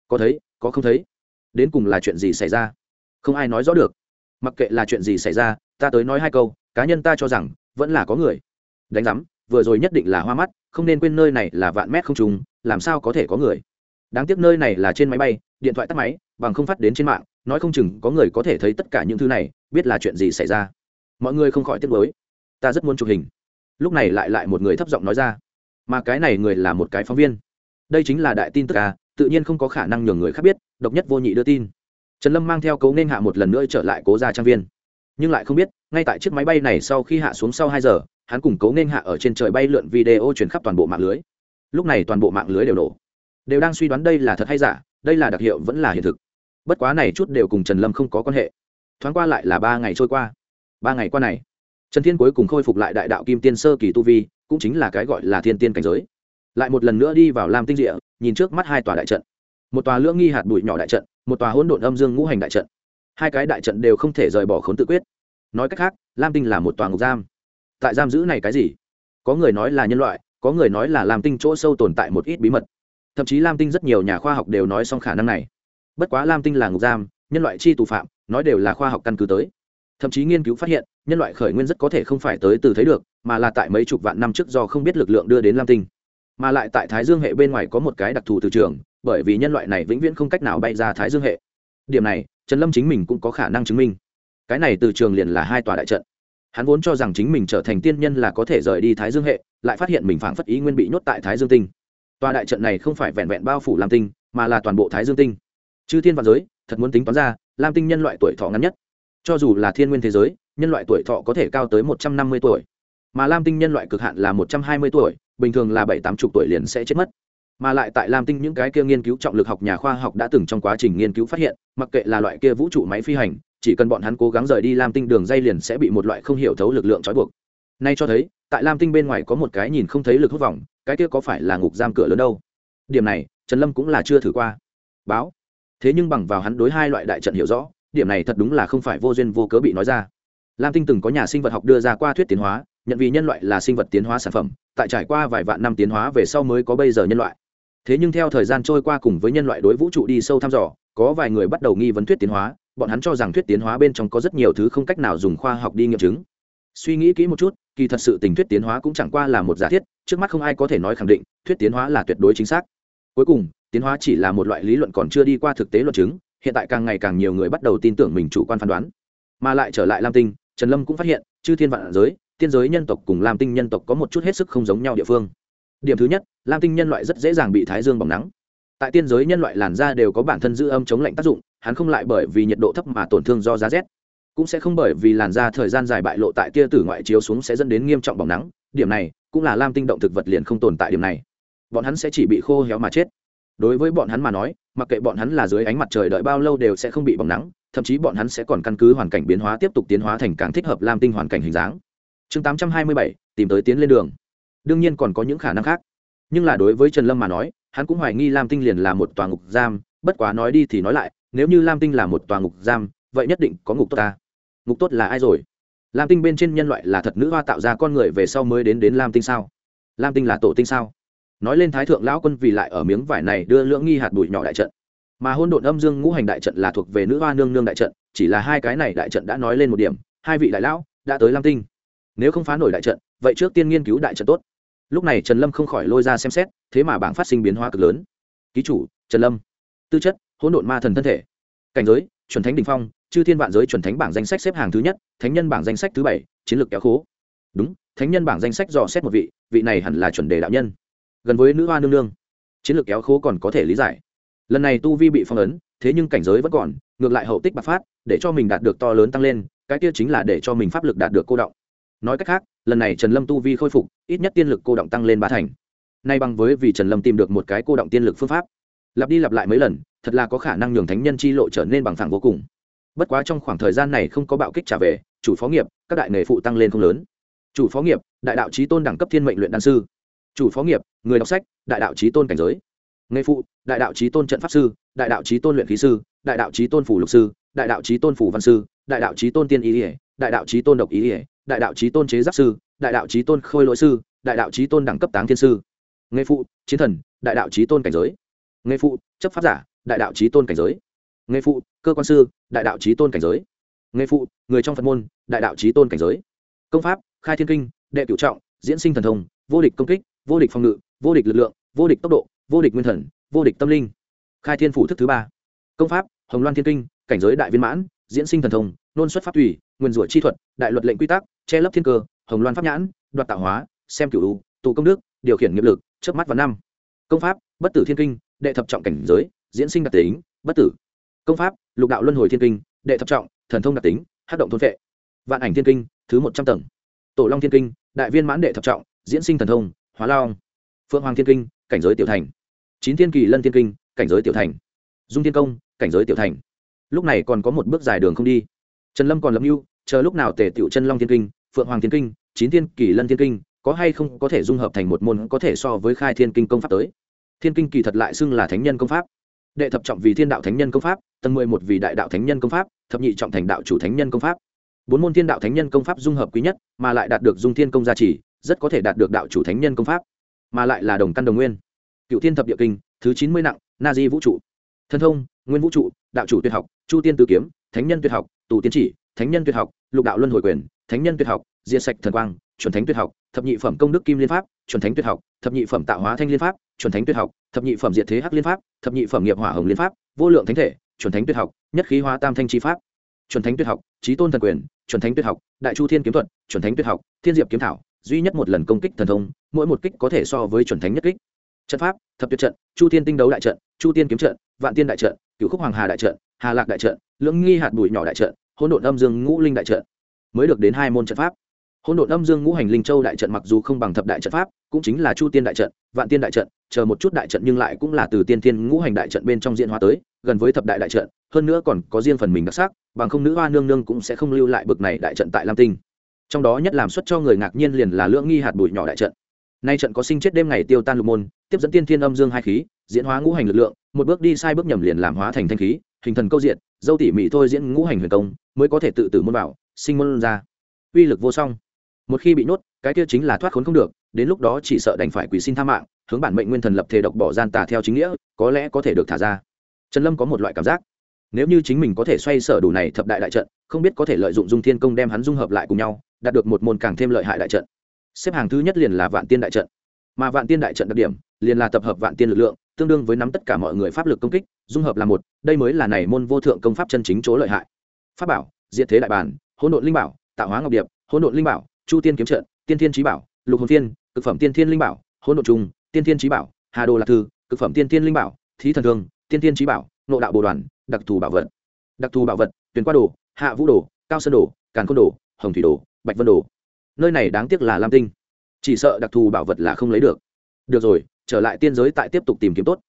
Có thấy, có không thấy. Đến cùng là chuyện gì xảy ra? Không ai nói rõ được. Mặc kệ là chuyện gì xảy ra, ta tới nói hai câu, cá nhân ta cho rằng, vẫn là có người. Đánh giám, vừa rồi nhất định là hoa mắt, không nên quên nơi này là vạn mét không trùng làm sao có thể có người? Đáng tiếc nơi này là trên máy bay, điện thoại tắt máy, bằng không phát đến trên mạng, nói không chừng có người có thể thấy tất cả những thứ này, biết là chuyện gì xảy ra. Mọi người không khỏi tiếc mới ta rất muốn chụp hình. Lúc này lại lại một người thấp giọng nói ra. Mà cái này người là một cái phóng viên. Đây chính là đại tin tức à tự nhiên không có khả năng nhường người khác biết, độc nhất vô nhị đưa tin. Trần lâm mang theo cấu nên hạ một lần nữa trở lại cố gia trang viên. Nhưng lại không biết, ngay tại chiếc máy bay này sau khi hạ xuống sau hai giờ, hắn cùng cấu nên hạ ở trên trời bay lượn video truyền khắp toàn bộ mạng lưới. Lúc này toàn bộ mạng lưới đều nổ đều đang suy đoán đây là thật hay giả, đây là đặc hiệu vẫn là hiện thực. Bất quá này chút đều cùng trần lâm không có quan hệ. Thoáng qua lại là ba ngày trôi qua. Ba ngày qua này trần thiên cuối cùng khôi phục lại đại đạo kim tiên sơ kỳ tu vi, cũng chính là cái gọi là thiên tiên cảnh giới. Lại một lần nữa đi vào lam tinh địa, nhìn trước mắt hai tòa đại trận. Một tòa lưỡng nghi hạt bụi nhỏ đại trận, một tòa hỗn độn âm dương ngũ hành đại trận. Hai cái đại trận đều không thể rời bỏ khốn tự quyết. Nói cách khác, lam tinh là một tòa ngục giam. Tại giam giữ này cái gì? Có người nói là nhân loại, có người nói là lam tinh chỗ sâu tồn tại một ít bí mật. Thậm chí lam tinh rất nhiều nhà khoa học đều nói xong khả năng này. Bất quá lam tinh là ngục giam, nhân loại chi tù phạm, nói đều là khoa học căn cứ tới. Thậm chí nghiên cứu phát hiện nhân loại khởi nguyên rất có thể không phải tới từ thấy được, mà là tại mấy chục vạn năm trước do không biết lực lượng đưa đến lam tinh. Mà lại tại thái dương hệ bên ngoài có một cái đặc thù từ trường, bởi vì nhân loại này vĩnh viễn không cách nào bay ra thái dương hệ. Điểm này, trần lâm chính mình cũng có khả năng chứng minh. Cái này từ trường liền là hai tòa đại trận. Hắn vốn cho rằng chính mình trở thành tiên nhân là có thể rời đi thái dương hệ, lại phát hiện mình phảng phất ý nguyên bị nhốt tại thái dương tinh. Tòa đại trận này không phải vẹn vẹn bao phủ lam tinh, mà là toàn bộ thái dương tinh. Chư thiên văn giới, thật muốn tính toán ra, lam tinh nhân loại tuổi thọ ngắn nhất. Cho dù là thiên nguyên thế giới nhân loại tuổi thọ có thể cao tới một trăm năm mươi tuổi, mà lam tinh nhân loại cực hạn là một trăm hai mươi tuổi, bình thường là bảy tám chục tuổi liền sẽ chết mất. Mà lại tại lam tinh những cái kia nghiên cứu trọng lực học nhà khoa học đã từng trong quá trình nghiên cứu phát hiện, mặc kệ là loại kia vũ trụ máy phi hành, chỉ cần bọn hắn cố gắng rời đi lam tinh đường dây liền sẽ bị một loại không hiểu thấu lực lượng trói buộc. Nay cho thấy, tại lam tinh bên ngoài có một cái nhìn không thấy lực hút vòng, cái kia có phải là ngục giam cửa lớn đâu? Điểm này, trần lâm cũng là chưa thử qua. Báo. Thế nhưng bằng vào hắn đối hai loại đại trận hiểu rõ, điểm này thật đúng là không phải vô duyên vô cớ bị nói ra lam tinh từng có nhà sinh vật học đưa ra qua thuyết tiến hóa, nhận vì nhân loại là sinh vật tiến hóa sản phẩm, tại trải qua vài vạn năm tiến hóa về sau mới có bây giờ nhân loại. Thế nhưng theo thời gian trôi qua cùng với nhân loại đối vũ trụ đi sâu thăm dò, có vài người bắt đầu nghi vấn thuyết tiến hóa, bọn hắn cho rằng thuyết tiến hóa bên trong có rất nhiều thứ không cách nào dùng khoa học đi nghiệm chứng. Suy nghĩ kỹ một chút, kỳ thật sự tình thuyết tiến hóa cũng chẳng qua là một giả thiết, trước mắt không ai có thể nói khẳng định, thuyết tiến hóa là tuyệt đối chính xác. Cuối cùng, tiến hóa chỉ là một loại lý luận còn chưa đi qua thực tế luận chứng, hiện tại càng ngày càng nhiều người bắt đầu tin tưởng mình chủ quan phán đoán. Mà lại trở lại lam tinh trần lâm cũng phát hiện, chư thiên vạn giới, tiên giới nhân tộc cùng lam tinh nhân tộc có một chút hết sức không giống nhau địa phương. Điểm thứ nhất, lam tinh nhân loại rất dễ dàng bị thái dương bỏng nắng. Tại tiên giới nhân loại làn da đều có bản thân giữ âm chống lạnh tác dụng, hắn không lại bởi vì nhiệt độ thấp mà tổn thương do giá rét. Cũng sẽ không bởi vì làn da thời gian dài bại lộ tại tia tử ngoại chiếu xuống sẽ dẫn đến nghiêm trọng bỏng nắng, điểm này cũng là lam tinh động thực vật liền không tồn tại điểm này. Bọn hắn sẽ chỉ bị khô héo mà chết. Đối với bọn hắn mà nói, mặc kệ bọn hắn là dưới ánh mặt trời đợi bao lâu đều sẽ không bị bỏng nắng thậm chí bọn hắn sẽ còn căn cứ hoàn cảnh biến hóa tiếp tục tiến hóa thành càng thích hợp lam tinh hoàn cảnh hình dáng. Chương 827, tìm tới tiến lên đường. Đương nhiên còn có những khả năng khác. Nhưng là đối với trần lâm mà nói hắn cũng hoài nghi lam tinh liền là một tòa ngục giam bất quá nói đi thì nói lại nếu như lam tinh là một tòa ngục giam vậy nhất định có ngục tốt ta. Ngục tốt là ai rồi? Lam tinh bên trên nhân loại là thật nữ hoa tạo ra con người về sau mới đến đến lam tinh sao? Lam tinh là tổ tinh sao? Nói lên thái thượng lão quân vì lại ở miếng vải này đưa lưỡng nghi hạt bụi nhỏ đại trận mà hôn độn âm dương ngũ hành đại trận là thuộc về nữ hoa nương nương đại trận, chỉ là hai cái này đại trận đã nói lên một điểm, hai vị đại lão đã tới lam tinh. Nếu không phá nổi đại trận, vậy trước tiên nghiên cứu đại trận tốt. Lúc này trần lâm không khỏi lôi ra xem xét, thế mà bảng phát sinh biến hóa cực lớn. Ký chủ, trần lâm. Tư chất, hỗn độn ma thần thân thể. Cảnh giới, chuẩn thánh đình phong, chư thiên vạn giới chuẩn thánh bảng danh sách xếp hàng thứ nhất, thánh nhân bảng danh sách thứ bảy, chiến lược kéo khố. Đúng, thánh nhân bảng danh sách dò xét một vị vị này hẳn là chuẩn đề đạo nhân. Gần với nữ hoa nương nương, chiến lược kéo khố còn có thể lý giải lần này tu vi bị phong ấn, thế nhưng cảnh giới vẫn còn, ngược lại hậu tích bạc phát, để cho mình đạt được to lớn tăng lên, cái kia chính là để cho mình pháp lực đạt được cô động. Nói cách khác, lần này trần lâm tu vi khôi phục, ít nhất tiên lực cô động tăng lên ba thành. Nay bằng với vì trần lâm tìm được một cái cô động tiên lực phương pháp. Lặp đi lặp lại mấy lần, thật là có khả năng nhường thánh nhân chi lộ trở nên bằng phẳng vô cùng. Bất quá trong khoảng thời gian này không có bạo kích trả về, chủ phó nghiệp, các đại nghề phụ tăng lên không lớn. Chủ phó nghiệp, đại đạo trí tôn đẳng cấp thiên mệnh luyện đan sư. Chủ phó nghiệp, người đọc sách, đại đạo trí tôn cảnh giới nghề phụ đại đạo trí tôn trận pháp sư đại đạo trí tôn luyện khí sư đại đạo trí tôn phủ lục sư đại đạo trí tôn phủ văn sư đại đạo trí tôn tiên ý ỉa đại đạo trí tôn độc ý ỉa đại đạo trí tôn chế giáp sư đại đạo trí tôn khôi lỗi sư đại đạo trí tôn đẳng cấp táng thiên sư nghề phụ chiến thần đại đạo trí tôn cảnh giới nghề phụ chấp pháp giả đại đạo trí tôn cảnh giới nghề phụ cơ quan sư đại đạo trí tôn cảnh giới nghề phụ người trong phật môn đại đạo trí tôn cảnh giới công pháp khai thiên kinh đệ cửu trọng diễn sinh thần thông vô địch công kích vô địch phòng ngự vô địch lực lượng vô địch tốc độ vô địch nguyên thần, vô địch tâm linh. Khai thiên phủ thức thứ ba. Công pháp, hồng loan thiên kinh, cảnh giới đại viên mãn, diễn sinh thần thông, nôn xuất pháp thủy nguyên rủa chi thuật, đại luật lệnh quy tắc, che lấp thiên cơ, hồng loan pháp nhãn, đoạt tạo hóa, xem cửu tụ công đức, điều khiển nghiệp lực trước mắt và năm. Công pháp, bất tử thiên kinh, đệ thập trọng cảnh giới, diễn sinh đặc tính, bất tử. Công pháp, lục đạo luân hồi thiên kinh, đệ thập trọng, thần thông đặc tính hát động thôn vệ. Vạn ảnh thiên kinh, thứ một trăm tầng. Tổ long thiên kinh, đại viên mãn đệ thập trọng, diễn sinh thần thông, hóa long. Phượng hoàng thiên kinh, cảnh giới tiểu thành chín thiên kỳ lân thiên kinh, cảnh giới tiểu thành. Dung thiên công, cảnh giới tiểu thành. Lúc này còn có một bước dài đường không đi. Trần lâm còn lâm mưu, chờ lúc nào tề tựu chân long thiên kinh, phượng hoàng thiên kinh, chín thiên kỳ lân thiên kinh, có hay không có thể dung hợp thành một môn có thể so với khai thiên kinh công pháp tới. Thiên kinh kỳ thật lại xưng là thánh nhân công pháp. Đệ thập trọng vì thiên đạo thánh nhân công pháp, tầng mười một vì đại đạo thánh nhân công pháp, thập nhị trọng thành đạo chủ thánh nhân công pháp. Bốn môn thiên đạo thánh nhân công pháp dung hợp quý nhất, mà lại đạt được dung thiên công gia trì, rất có thể đạt được đạo chủ thánh nhân công pháp, mà lại là đồng căn đồng nguyên cựu thiên thập địa kinh thứ chín mươi nặng na di vũ trụ thân thông nguyên vũ trụ đạo chủ tuyệt học chu tiên tử kiếm thánh nhân tuyệt học tù tiến chỉ thánh nhân tuyệt học lục đạo luân hồi quyền thánh nhân tuyệt học diệt sạch thần quang chuẩn thánh tuyệt học thập nhị phẩm công đức kim liên pháp chuẩn thánh tuyệt học thập nhị phẩm tạo hóa thanh liên pháp chuẩn thánh tuyệt học thập nhị phẩm diệt thế hắc liên pháp thập nhị phẩm nghiệp hỏa hồng liên pháp vô lượng thánh thể chuẩn thánh tuyệt học nhất khí hóa tam thanh chi pháp chuẩn thánh tuyệt học trí tôn thần quyền chuẩn thánh tuyệt học đại chu thiên kiếm thuật chuẩn thánh tuyệt học thiên diệp kiếm thảo duy nhất một lần công kích thần thông mỗi một kích có thể so với chuẩn thánh nhất kích trận pháp, thập tuyệt trận, chu thiên tinh đấu đại trận, chu tiên kiếm trận, vạn tiên đại trận cựu khúc hoàng hà đại trận, hà lạc đại trận, lưỡng nghi hạt bụi nhỏ đại trận, hỗn độn âm dương ngũ linh đại trận mới được đến hai môn trận pháp. Hỗn độn âm dương ngũ hành linh châu đại trận mặc dù không bằng thập đại trận pháp, cũng chính là chu tiên đại trận, vạn tiên đại trận, chờ một chút đại trận nhưng lại cũng là từ tiên tiên ngũ hành đại trận bên trong diễn hóa tới, gần với thập đại đại trận, hơn nữa còn có riêng phần mình đặc sắc, bằng không nữ hoa nương nương cũng sẽ không lưu lại bực này đại trận tại lam tinh. Trong đó nhất làm xuất cho người ngạc nhiên liền là lưỡng nghi hạt bụi nhỏ đại trận nay trận có sinh chết đêm ngày tiêu tan lục môn, tiếp dẫn tiên thiên âm dương hai khí, diễn hóa ngũ hành lực lượng, một bước đi sai bước nhầm liền làm hóa thành thanh khí, hình thần câu diện dâu tỉ mỉ thôi diễn ngũ hành huyền công, mới có thể tự tử môn bảo, sinh môn ra. Uy lực vô song. Một khi bị nhốt, cái kia chính là thoát khốn không được, đến lúc đó chỉ sợ đành phải quỷ xin tha mạng, hướng bản mệnh nguyên thần lập thể độc bỏ gian tà theo chính nghĩa, có lẽ có thể được thả ra. Trần lâm có một loại cảm giác, nếu như chính mình có thể xoay sở đủ này thập đại đại trận, không biết có thể lợi dụng dung thiên công đem hắn dung hợp lại cùng nhau, đạt được một môn càng thêm lợi hại đại trận xếp hàng thứ nhất liền là vạn tiên đại trận. Mà vạn tiên đại trận đặc điểm, liền là tập hợp vạn tiên lực lượng, tương đương với nắm tất cả mọi người pháp lực công kích, dung hợp là một, đây mới là này môn vô thượng công pháp chân chính chỗ lợi hại. Pháp bảo diện thế đại bản, hỗn độn linh bảo, tạo hóa ngọc điệp, hỗn độn linh bảo, chu tiên kiếm trận, tiên thiên trí bảo, lục hồn tiên cực phẩm tiên thiên linh bảo, hỗn độn trung tiên thiên trí bảo, hà đồ lạc thư, cực phẩm tiên thiên linh bảo, thí thần thương tiên thiên trí bảo nộ đạo bồ đoàn, đặc thù bảo vật. Đặc thù bảo vật, tuyển qua đồ, hạ vũ đồ, cao sơn đồ, càn côn đồ, hồng thủy đồ, bạch vân đồ nơi này đáng tiếc là lam tinh. Chỉ sợ đặc thù bảo vật là không lấy được. Được rồi, trở lại tiên giới tại tiếp tục tìm kiếm tốt.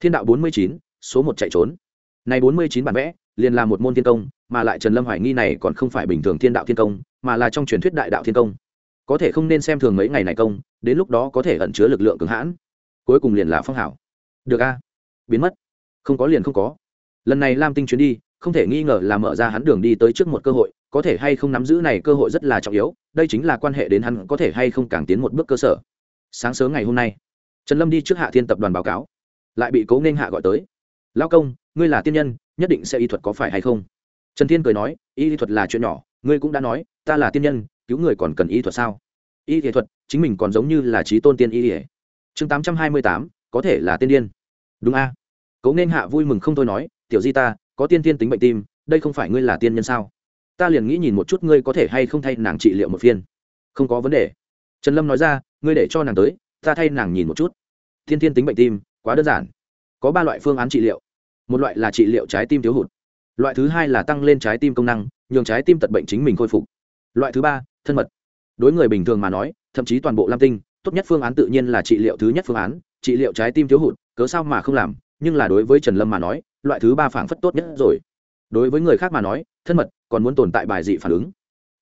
Thiên đạo bốn mươi chín, số một chạy trốn. Này bốn mươi chín bản vẽ, liền là một môn thiên công, mà lại trần lâm hoài nghi này còn không phải bình thường thiên đạo thiên công, mà là trong truyền thuyết đại đạo thiên công. Có thể không nên xem thường mấy ngày này công, đến lúc đó có thể ẩn chứa lực lượng cường hãn. Cuối cùng liền là phong hảo. Được a. Biến mất. Không có liền không có. Lần này lam tinh chuyến đi, không thể nghi ngờ là mở ra hắn đường đi tới trước một cơ hội có thể hay không nắm giữ này cơ hội rất là trọng yếu, đây chính là quan hệ đến hắn có thể hay không càng tiến một bước cơ sở. Sáng sớm ngày hôm nay, trần lâm đi trước hạ thiên tập đoàn báo cáo, lại bị cố nên hạ gọi tới. Lao công, ngươi là tiên nhân, nhất định sẽ y thuật có phải hay không? Trần thiên cười nói, y thuật là chuyện nhỏ, ngươi cũng đã nói, ta là tiên nhân, cứu người còn cần y thuật sao? Y thuật, chính mình còn giống như là trí tôn tiên y chương tám trăm hai mươi tám, có thể là tiên điên. Đúng a. À? cố nên hạ vui mừng không thôi nói, tiểu di ta, có tiên tiên tính bệnh tim, đây không phải ngươi là tiên nhân sao? Ta liền nghĩ nhìn một chút ngươi có thể hay không thay nàng trị liệu một phiên. Không có vấn đề. Trần lâm nói ra, ngươi để cho nàng tới, ta thay nàng nhìn một chút. Thiên Thiên tính bệnh tim, quá đơn giản. Có ba loại phương án trị liệu. Một loại là trị liệu trái tim thiếu hụt. Loại thứ hai là tăng lên trái tim công năng, nhường trái tim tật bệnh chính mình khôi phục. Loại thứ ba, thân mật. Đối người bình thường mà nói, thậm chí toàn bộ lam tinh, tốt nhất phương án tự nhiên là trị liệu thứ nhất phương án, trị liệu trái tim thiếu hụt, cớ sao mà không làm, nhưng là đối với trần lâm mà nói, loại thứ ba phảng phất tốt nhất rồi. Đối với người khác mà nói thân mật, còn muốn tồn tại bài dị phản ứng.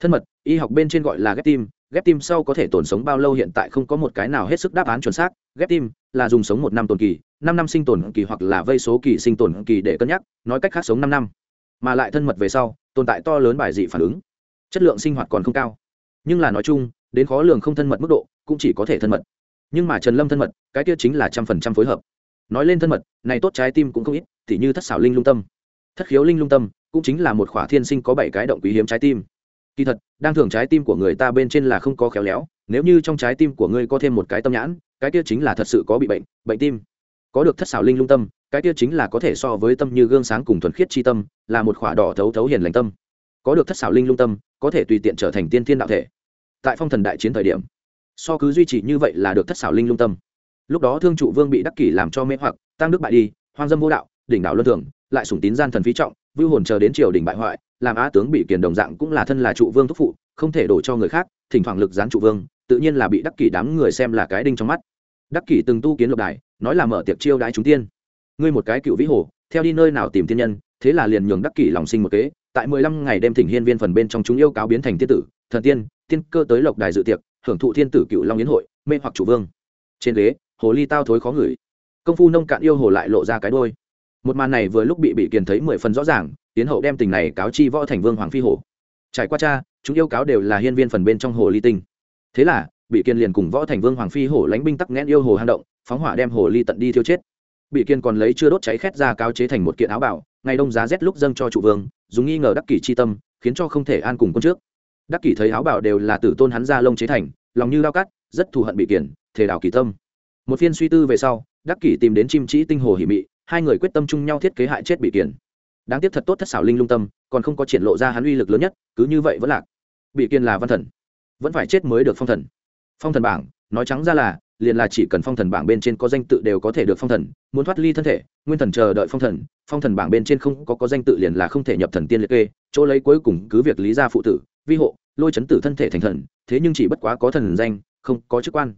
Thân mật, y học bên trên gọi là ghép tim ghép tim sau có thể tồn sống bao lâu hiện tại không có một cái nào hết sức đáp án chuẩn xác. Ghép tim là dùng sống một năm tồn kỳ, năm năm sinh tồn kỳ hoặc là vây số kỳ sinh tồn kỳ để cân nhắc, nói cách khác sống năm năm. Mà lại thân mật về sau, tồn tại to lớn bài dị phản ứng. Chất lượng sinh hoạt còn không cao. Nhưng là nói chung, đến khó lường không thân mật mức độ, cũng chỉ có thể thân mật. Nhưng mà trần lâm thân mật, cái kia chính là trăm phần trăm phối hợp. Nói lên thân mật, này tốt trái tim cũng không ít t h như thất xảo linh lung tâm thất khiếu linh lung tâm, cũng chính là một khỏa thiên sinh có bảy cái động quý hiếm trái tim. Kỳ thật, đang thường trái tim của người ta bên trên là không có khéo léo, nếu như trong trái tim của ngươi có thêm một cái tâm nhãn, cái kia chính là thật sự có bị bệnh bệnh tim. Có được thất xảo linh lung tâm, cái kia chính là có thể so với tâm như gương sáng cùng thuần khiết chi tâm, là một khỏa đỏ thấu thấu hiền lành tâm. Có được thất xảo linh lung tâm, có thể tùy tiện trở thành tiên thiên đạo thể. Tại phong thần đại chiến thời điểm, so cứ duy trì như vậy là được thất xảo linh lung tâm. Lúc đó thương trụ vương bị đắc kỷ làm cho mê hoặc, tăng đức bại đi, hoang dâm vô đạo, đỉnh đạo luân thường lại sủng tín gian thần phí trọng, vưu hồn chờ đến triều đình bại hoại, làm á tướng bị kiền đồng dạng cũng là thân là trụ vương thúc phụ, không thể đổ cho người khác, thỉnh thoảng lực gián trụ vương, tự nhiên là bị đắc kỷ đám người xem là cái đinh trong mắt. Đắc kỷ từng tu kiến lộc đài, nói là mở tiệc chiêu đãi chúng tiên. Ngươi một cái cựu vĩ hồ, theo đi nơi nào tìm tiên nhân, thế là liền nhường đắc kỷ lòng sinh một kế, tại mười lăm ngày đêm thỉnh hiên viên phần bên trong chúng yêu cáo biến thành tiên tử, thần tiên tiên cơ tới lộc đài dự tiệc, hưởng thụ thiên tử cựu long yến hội, mê hoặc chủ vương. Trên ghế, hồ ly tao thối khó ngửi. Công phu nông cạn yêu hồ lại lộ ra cái đôi một màn này vừa lúc bị bị kiền thấy mười phần rõ ràng tiến hậu đem tình này cáo chi võ thành vương hoàng phi hổ. Trải qua cha, chúng yêu cáo đều là hiên viên phần bên trong hồ ly tinh. Thế là, bị kiên liền cùng võ thành vương hoàng phi hổ lánh binh tắc nghẽn yêu hồ hang động, phóng hỏa đem hồ ly tận đi thiêu chết. Bị kiên còn lấy chưa đốt cháy khét ra cáo chế thành một kiện áo bảo, ngày đông giá rét lúc dâng cho chủ vương, dùng nghi ngờ đắc kỷ chi tâm, khiến cho không thể an cùng quân trước. Đắc kỷ thấy áo bảo đều là tử tôn hắn ra lông chế thành, lòng như lao cắt, rất thù hận bị kiển thể đảo kỳ tâm. Một phiên suy tư về sau, đắc kỷ tìm đến chim trĩ tinh hồ hỉ mị hai người quyết tâm chung nhau thiết kế hại chết bị kiền. Đáng tiếc thật tốt thất xảo linh lung tâm, còn không có triển lộ ra hắn uy lực lớn nhất, cứ như vậy vẫn lạc. Bị kiên là văn thần. Vẫn phải chết mới được phong thần. Phong thần bảng, nói trắng ra là, liền là chỉ cần phong thần bảng bên trên có danh tự đều có thể được phong thần, muốn thoát ly thân thể, nguyên thần chờ đợi phong thần phong thần bảng bên trên không có có danh tự liền là không thể nhập thần tiên liệt kê, chỗ lấy cuối cùng cứ việc lý gia phụ tử, vi hộ, lôi chấn tử thân thể thành thần, thế nhưng chỉ bất quá có thần danh, không có chức quan.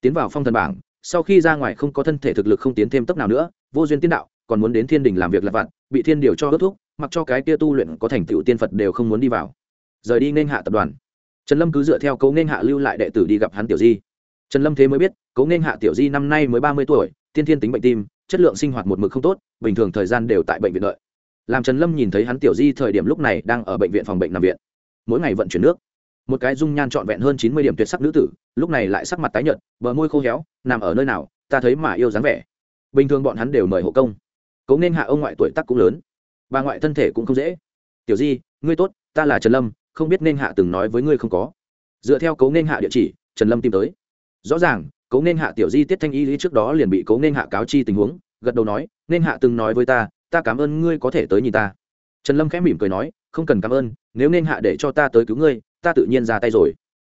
Tiến vào phong thần bảng, sau khi ra ngoài không có thân thể thực lực không tiến thêm tốc nào nữa vô duyên tiên đạo, còn muốn đến thiên đình làm việc lặt vặt bị thiên điều cho ước thúc, mặc cho cái kia tu luyện có thành tựu tiên phật đều không muốn đi vào. Rời đi nên hạ tập đoàn. Trần lâm cứ dựa theo cấu nên hạ lưu lại đệ tử đi gặp hắn tiểu di. Trần lâm thế mới biết, cấu nên hạ tiểu di năm nay mới ba mươi tuổi, tiên thiên tính bệnh tim, chất lượng sinh hoạt một mực không tốt, bình thường thời gian đều tại bệnh viện đợi. Làm trần lâm nhìn thấy hắn tiểu di thời điểm lúc này đang ở bệnh viện phòng bệnh nằm viện. Mỗi ngày vận chuyển nước. Một cái dung nhan trọn vẹn hơn chín mươi điểm tuyệt sắc nữ tử, lúc này lại sắc mặt tái nhợt, bờ môi khô héo, nằm ở nơi nào? Ta thấy mà yêu dáng vẻ bình thường bọn hắn đều mời hộ công. Cấu nên hạ ông ngoại tuổi tác cũng lớn. Bà ngoại thân thể cũng không dễ. Tiểu di, ngươi tốt, ta là trần lâm, không biết nên hạ từng nói với ngươi không có. Dựa theo cấu nên hạ địa chỉ, trần lâm tìm tới. Rõ ràng cấu nên hạ tiểu di tiết thanh y lý trước đó liền bị cấu nên hạ cáo chi tình huống, gật đầu nói, nên hạ từng nói với ta ta cảm ơn ngươi có thể tới nhìn ta. Trần lâm khẽ mỉm cười nói, không cần cảm ơn, nếu nên hạ để cho ta tới cứu ngươi, ta tự nhiên ra tay rồi.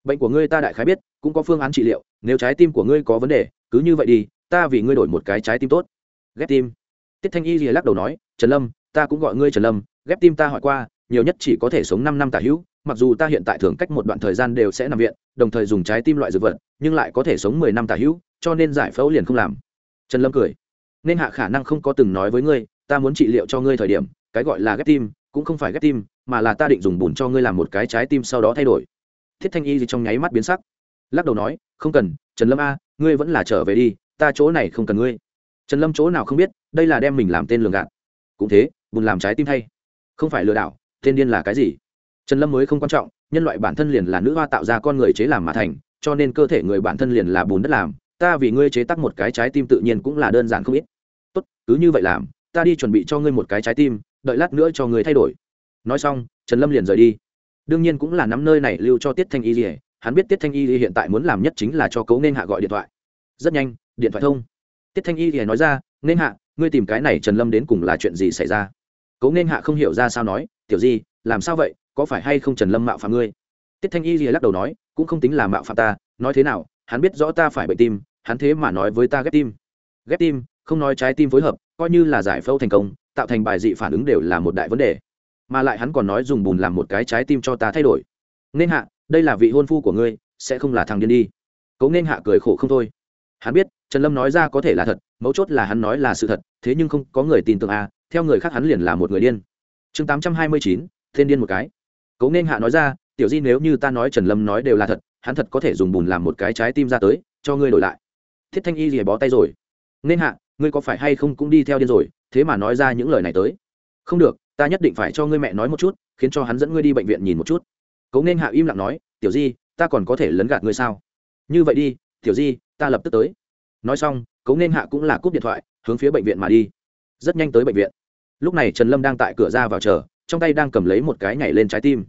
Bệnh của ngươi ta đại khái biết, cũng có phương án trị liệu, nếu trái tim của ngươi có vấn đề, cứ như vậy đi ta vì ngươi đổi một cái trái tim tốt. Ghép tim. Tiết thanh y rìa lắc đầu nói, trần lâm, ta cũng gọi ngươi trần lâm, ghép tim ta hỏi qua, nhiều nhất chỉ có thể sống năm năm tả hữu, mặc dù ta hiện tại thường cách một đoạn thời gian đều sẽ nằm viện, đồng thời dùng trái tim loại dược vật, nhưng lại có thể sống mười năm tả hữu, cho nên giải phẫu liền không làm. Trần lâm cười, nên hạ khả năng không có từng nói với ngươi, ta muốn trị liệu cho ngươi thời điểm, cái gọi là ghép tim, cũng không phải ghép tim, mà là ta định dùng bùn cho ngươi làm một cái trái tim sau đó thay đổi. Thiết thanh y gì trong nháy mắt biến sắc, lắc đầu nói, không cần, trần lâm a, ngươi vẫn là trở về đi ta chỗ này không cần ngươi. Trần lâm chỗ nào không biết, đây là đem mình làm tên lường gạt. Cũng thế bùn làm trái tim thay. Không phải lừa đảo, tên điên là cái gì? Trần lâm mới không quan trọng, nhân loại bản thân liền là nữ hoa tạo ra con người chế làm mà thành, cho nên cơ thể người bản thân liền là bùn đất làm. Ta vì ngươi chế tắc một cái trái tim tự nhiên cũng là đơn giản không ít. Tốt, cứ như vậy làm, ta đi chuẩn bị cho ngươi một cái trái tim, đợi lát nữa cho ngươi thay đổi. Nói xong, trần lâm liền rời đi. Đương nhiên cũng là nắm nơi này lưu cho tiết thanh y lìa. Hắn biết tiết thanh y hiện tại muốn làm nhất chính là cho cấu nên hạ gọi điện thoại. Rất nhanh điện thoại thông. Tiết thanh y thì nói ra, nên hạ, ngươi tìm cái này trần lâm đến cùng là chuyện gì xảy ra? Cấu nên hạ không hiểu ra sao nói, tiểu di, làm sao vậy? Có phải hay không trần lâm mạo phạm ngươi? Tiết thanh y thì lắc đầu nói, cũng không tính là mạo phạm ta, nói thế nào, hắn biết rõ ta phải bệnh tim, hắn thế mà nói với ta ghép tim. Ghép tim? Không nói trái tim phối hợp, coi như là giải phẫu thành công, tạo thành bài dị phản ứng đều là một đại vấn đề. Mà lại hắn còn nói dùng bùn làm một cái trái tim cho ta thay đổi. Nên hạ, đây là vị hôn phu của ngươi, sẽ không là thằng điên đi. Cấu nên hạ cười khổ không thôi. Hắn biết trần lâm nói ra có thể là thật, mấu chốt là hắn nói là sự thật, thế nhưng không có người tin tưởng à theo người khác hắn liền là một người điên. Chương tám trăm hai mươi chín, thiên điên một cái. Cấu nên hạ nói ra, tiểu di nếu như ta nói trần lâm nói đều là thật, hắn thật có thể dùng bùn làm một cái trái tim ra tới, cho ngươi đổi lại. Thiết thanh y gì bó tay rồi. Nên hạ, ngươi có phải hay không cũng đi theo điên rồi, thế mà nói ra những lời này tới? Không được, ta nhất định phải cho ngươi mẹ nói một chút, khiến cho hắn dẫn ngươi đi bệnh viện nhìn một chút. Cấu nên hạ im lặng nói, tiểu di, ta còn có thể lấn gạt ngươi sao? Như vậy đi, tiểu di, ta lập tức tới nói xong cấu nên hạ cũng là cúp điện thoại, hướng phía bệnh viện mà đi. Rất nhanh tới bệnh viện. Lúc này trần lâm đang tại cửa ra vào chờ, trong tay đang cầm lấy một cái nhảy lên trái tim.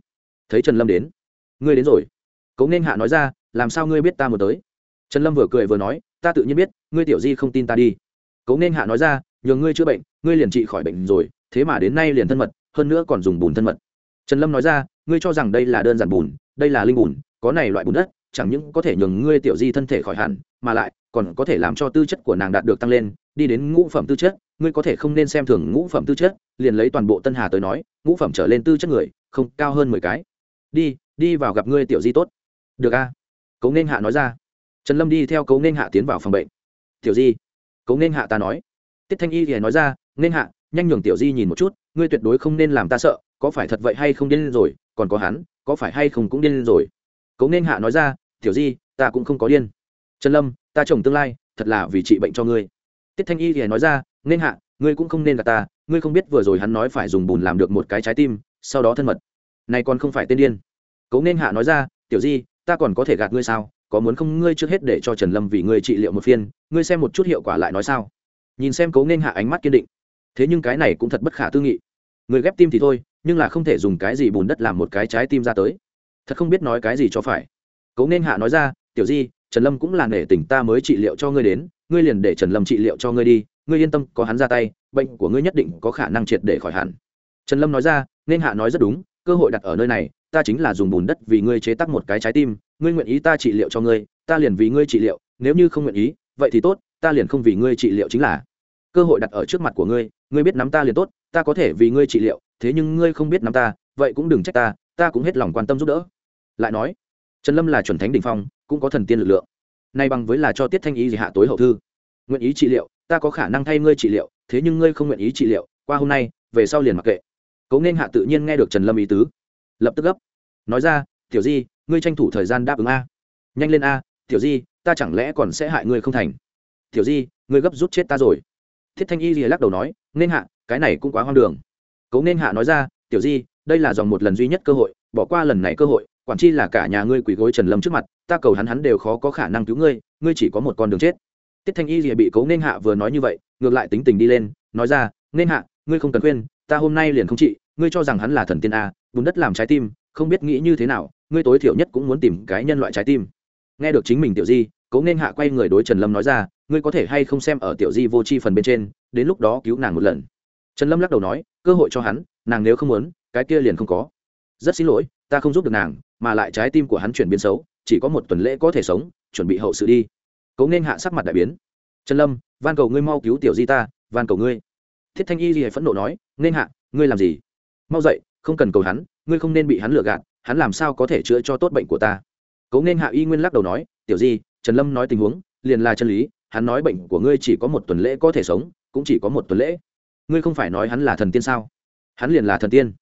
Thấy trần lâm đến, ngươi đến rồi. Cấu nên hạ nói ra, làm sao ngươi biết ta một tới? Trần lâm vừa cười vừa nói, ta tự nhiên biết, ngươi tiểu di không tin ta đi. Cấu nên hạ nói ra, nhờ ngươi chữa bệnh, ngươi liền trị khỏi bệnh rồi, thế mà đến nay liền thân mật, hơn nữa còn dùng bùn thân mật. Trần lâm nói ra, ngươi cho rằng đây là đơn giản bùn, đây là linh bùn, có này loại bùn đất, chẳng những có thể nhường ngươi tiểu di thân thể khỏi hẳn, mà lại còn có thể làm cho tư chất của nàng đạt được tăng lên, đi đến ngũ phẩm tư chất, ngươi có thể không nên xem thường ngũ phẩm tư chất, liền lấy toàn bộ tân hà tới nói, ngũ phẩm trở lên tư chất người, không, cao hơn mười cái. Đi đi vào gặp ngươi tiểu di tốt. Được a. Cấu nên hạ nói ra. Trần lâm đi theo cấu nên hạ tiến vào phòng bệnh. Tiểu di. Cấu nên hạ ta nói. Tiết thanh y thì nói ra nên hạ, nhanh nhường tiểu di nhìn một chút, ngươi tuyệt đối không nên làm ta sợ, có phải thật vậy hay không điên rồi, còn có hắn, có phải hay không cũng điên rồi. Cấu nên hạ nói ra, tiểu di, ta cũng không có điên trần lâm, ta trồng tương lai, thật là vì trị bệnh cho ngươi. Tiết thanh y thì nói ra, nên hạ, ngươi cũng không nên gạt ta, ngươi không biết vừa rồi hắn nói phải dùng bùn làm được một cái trái tim, sau đó thân mật. Này còn không phải tên điên. Cấu nên hạ nói ra, tiểu di, ta còn có thể gạt ngươi sao? Có muốn không ngươi trước hết để cho trần lâm vì ngươi trị liệu một phiên, ngươi xem một chút hiệu quả lại nói sao? Nhìn xem cấu nên hạ ánh mắt kiên định. Thế nhưng cái này cũng thật bất khả tư nghị. Người ghép tim thì thôi, nhưng là không thể dùng cái gì bùn đất làm một cái trái tim ra tới. Thật không biết nói cái gì cho phải. Cấu nên hạ nói ra, tiểu di trần lâm cũng là nể tình ta mới trị liệu cho ngươi đến, ngươi liền để trần lâm trị liệu cho ngươi đi, ngươi yên tâm, có hắn ra tay, bệnh của ngươi nhất định có khả năng triệt để khỏi hẳn. Trần lâm nói ra, nên hạ nói rất đúng, cơ hội đặt ở nơi này, ta chính là dùng bùn đất vì ngươi chế tác một cái trái tim, ngươi nguyện ý ta trị liệu cho ngươi, ta liền vì ngươi trị liệu, nếu như không nguyện ý, vậy thì tốt, ta liền không vì ngươi trị liệu chính là. Cơ hội đặt ở trước mặt của ngươi ngươi biết nắm ta liền tốt, ta có thể vì ngươi trị liệu, thế nhưng ngươi không biết nắm ta, vậy cũng đừng trách ta ta cũng hết lòng quan tâm giúp đỡ. Lại nói trần lâm là chuẩn thánh đ ỉ n h phong, cũng có thần tiên lực lượng. Nay bằng với là cho tiết thanh ý gì hạ tối hậu thư. Nguyện ý trị liệu, ta có khả năng thay ngươi trị liệu, thế nhưng ngươi không nguyện ý trị liệu, qua hôm nay, về sau liền mặc kệ. Cấu nên hạ tự nhiên nghe được trần lâm ý tứ. Lập tức gấp. Nói ra, tiểu di, ngươi tranh thủ thời gian đáp ứng a. Nhanh lên a, tiểu di, ta chẳng lẽ còn sẽ hại ngươi không thành? Tiểu di, ngươi gấp rút chết ta rồi. Thiết thanh y lìa lắc đầu nói, nên hạ, cái này cũng quá hoang đường. Cấu nên hạ nói ra, tiểu di, đây là dòng một lần duy nhất cơ hội, bỏ qua lần này cơ hội quản chi là cả nhà ngươi quỳ gối trần lâm trước mặt, ta cầu hắn hắn đều khó có khả năng cứu ngươi ngươi chỉ có một con đường chết. Tiết thanh y rìa bị cấu nên hạ vừa nói như vậy, ngược lại tính tình đi lên, nói ra nên hạ, ngươi không cần khuyên, ta hôm nay liền không trị, ngươi cho rằng hắn là thần tiên a, bùn đất làm trái tim, không biết nghĩ như thế nào, ngươi tối thiểu nhất cũng muốn tìm cái nhân loại trái tim. Nghe được chính mình tiểu di cấu nên hạ quay người đối trần lâm nói ra, ngươi có thể hay không xem ở tiểu di vô c h i phần bên trên, đến lúc đó cứu nàng một lần. Trần lâm lắc đầu nói, cơ hội cho hắn, nàng nếu không muốn, cái kia liền không có. Rất xin lỗi ta không giúp được nàng, mà lại trái tim của hắn chuyển biến xấu, chỉ có một tuần lễ có thể sống, chuẩn bị hậu sự đi. Cấu nên hạ sắc mặt đại biến. Trần lâm, van cầu ngươi mau cứu tiểu di ta, van cầu ngươi. Thiết thanh y gì phẫn nộ nói nên hạ, ngươi làm gì? Mau dậy, không cần cầu hắn, ngươi không nên bị hắn lừa gạt, hắn làm sao có thể chữa cho tốt bệnh của ta? Cấu nên hạ y nguyên lắc đầu nói, tiểu di, trần lâm nói tình huống, liền là chân lý, hắn nói bệnh của ngươi chỉ có một tuần lễ có thể sống, cũng chỉ có một tuần lễ. Ngươi không phải nói hắn là thần tiên sao? Hắn liền là thần tiên.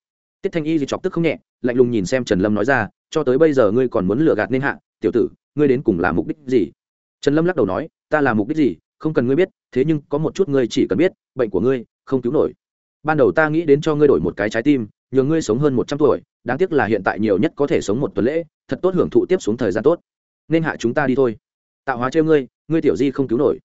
Tiết thanh y thì chọc tức không nhẹ lạnh lùng nhìn xem trần lâm nói ra, cho tới bây giờ ngươi còn muốn lừa gạt nên hạ, tiểu tử, ngươi đến cùng là mục đích gì? Trần lâm lắc đầu nói, ta là mục đích gì, không cần ngươi biết, thế nhưng có một chút ngươi chỉ cần biết, bệnh của ngươi không cứu nổi. Ban đầu ta nghĩ đến cho ngươi đổi một cái trái tim, nhờ ngươi sống hơn một trăm tuổi, đáng tiếc là hiện tại nhiều nhất có thể sống một tuần lễ, thật tốt hưởng thụ tiếp xuống thời gian tốt. Nên hạ chúng ta đi thôi. Tạo hóa trêu ngươi ngươi tiểu di không cứu nổi.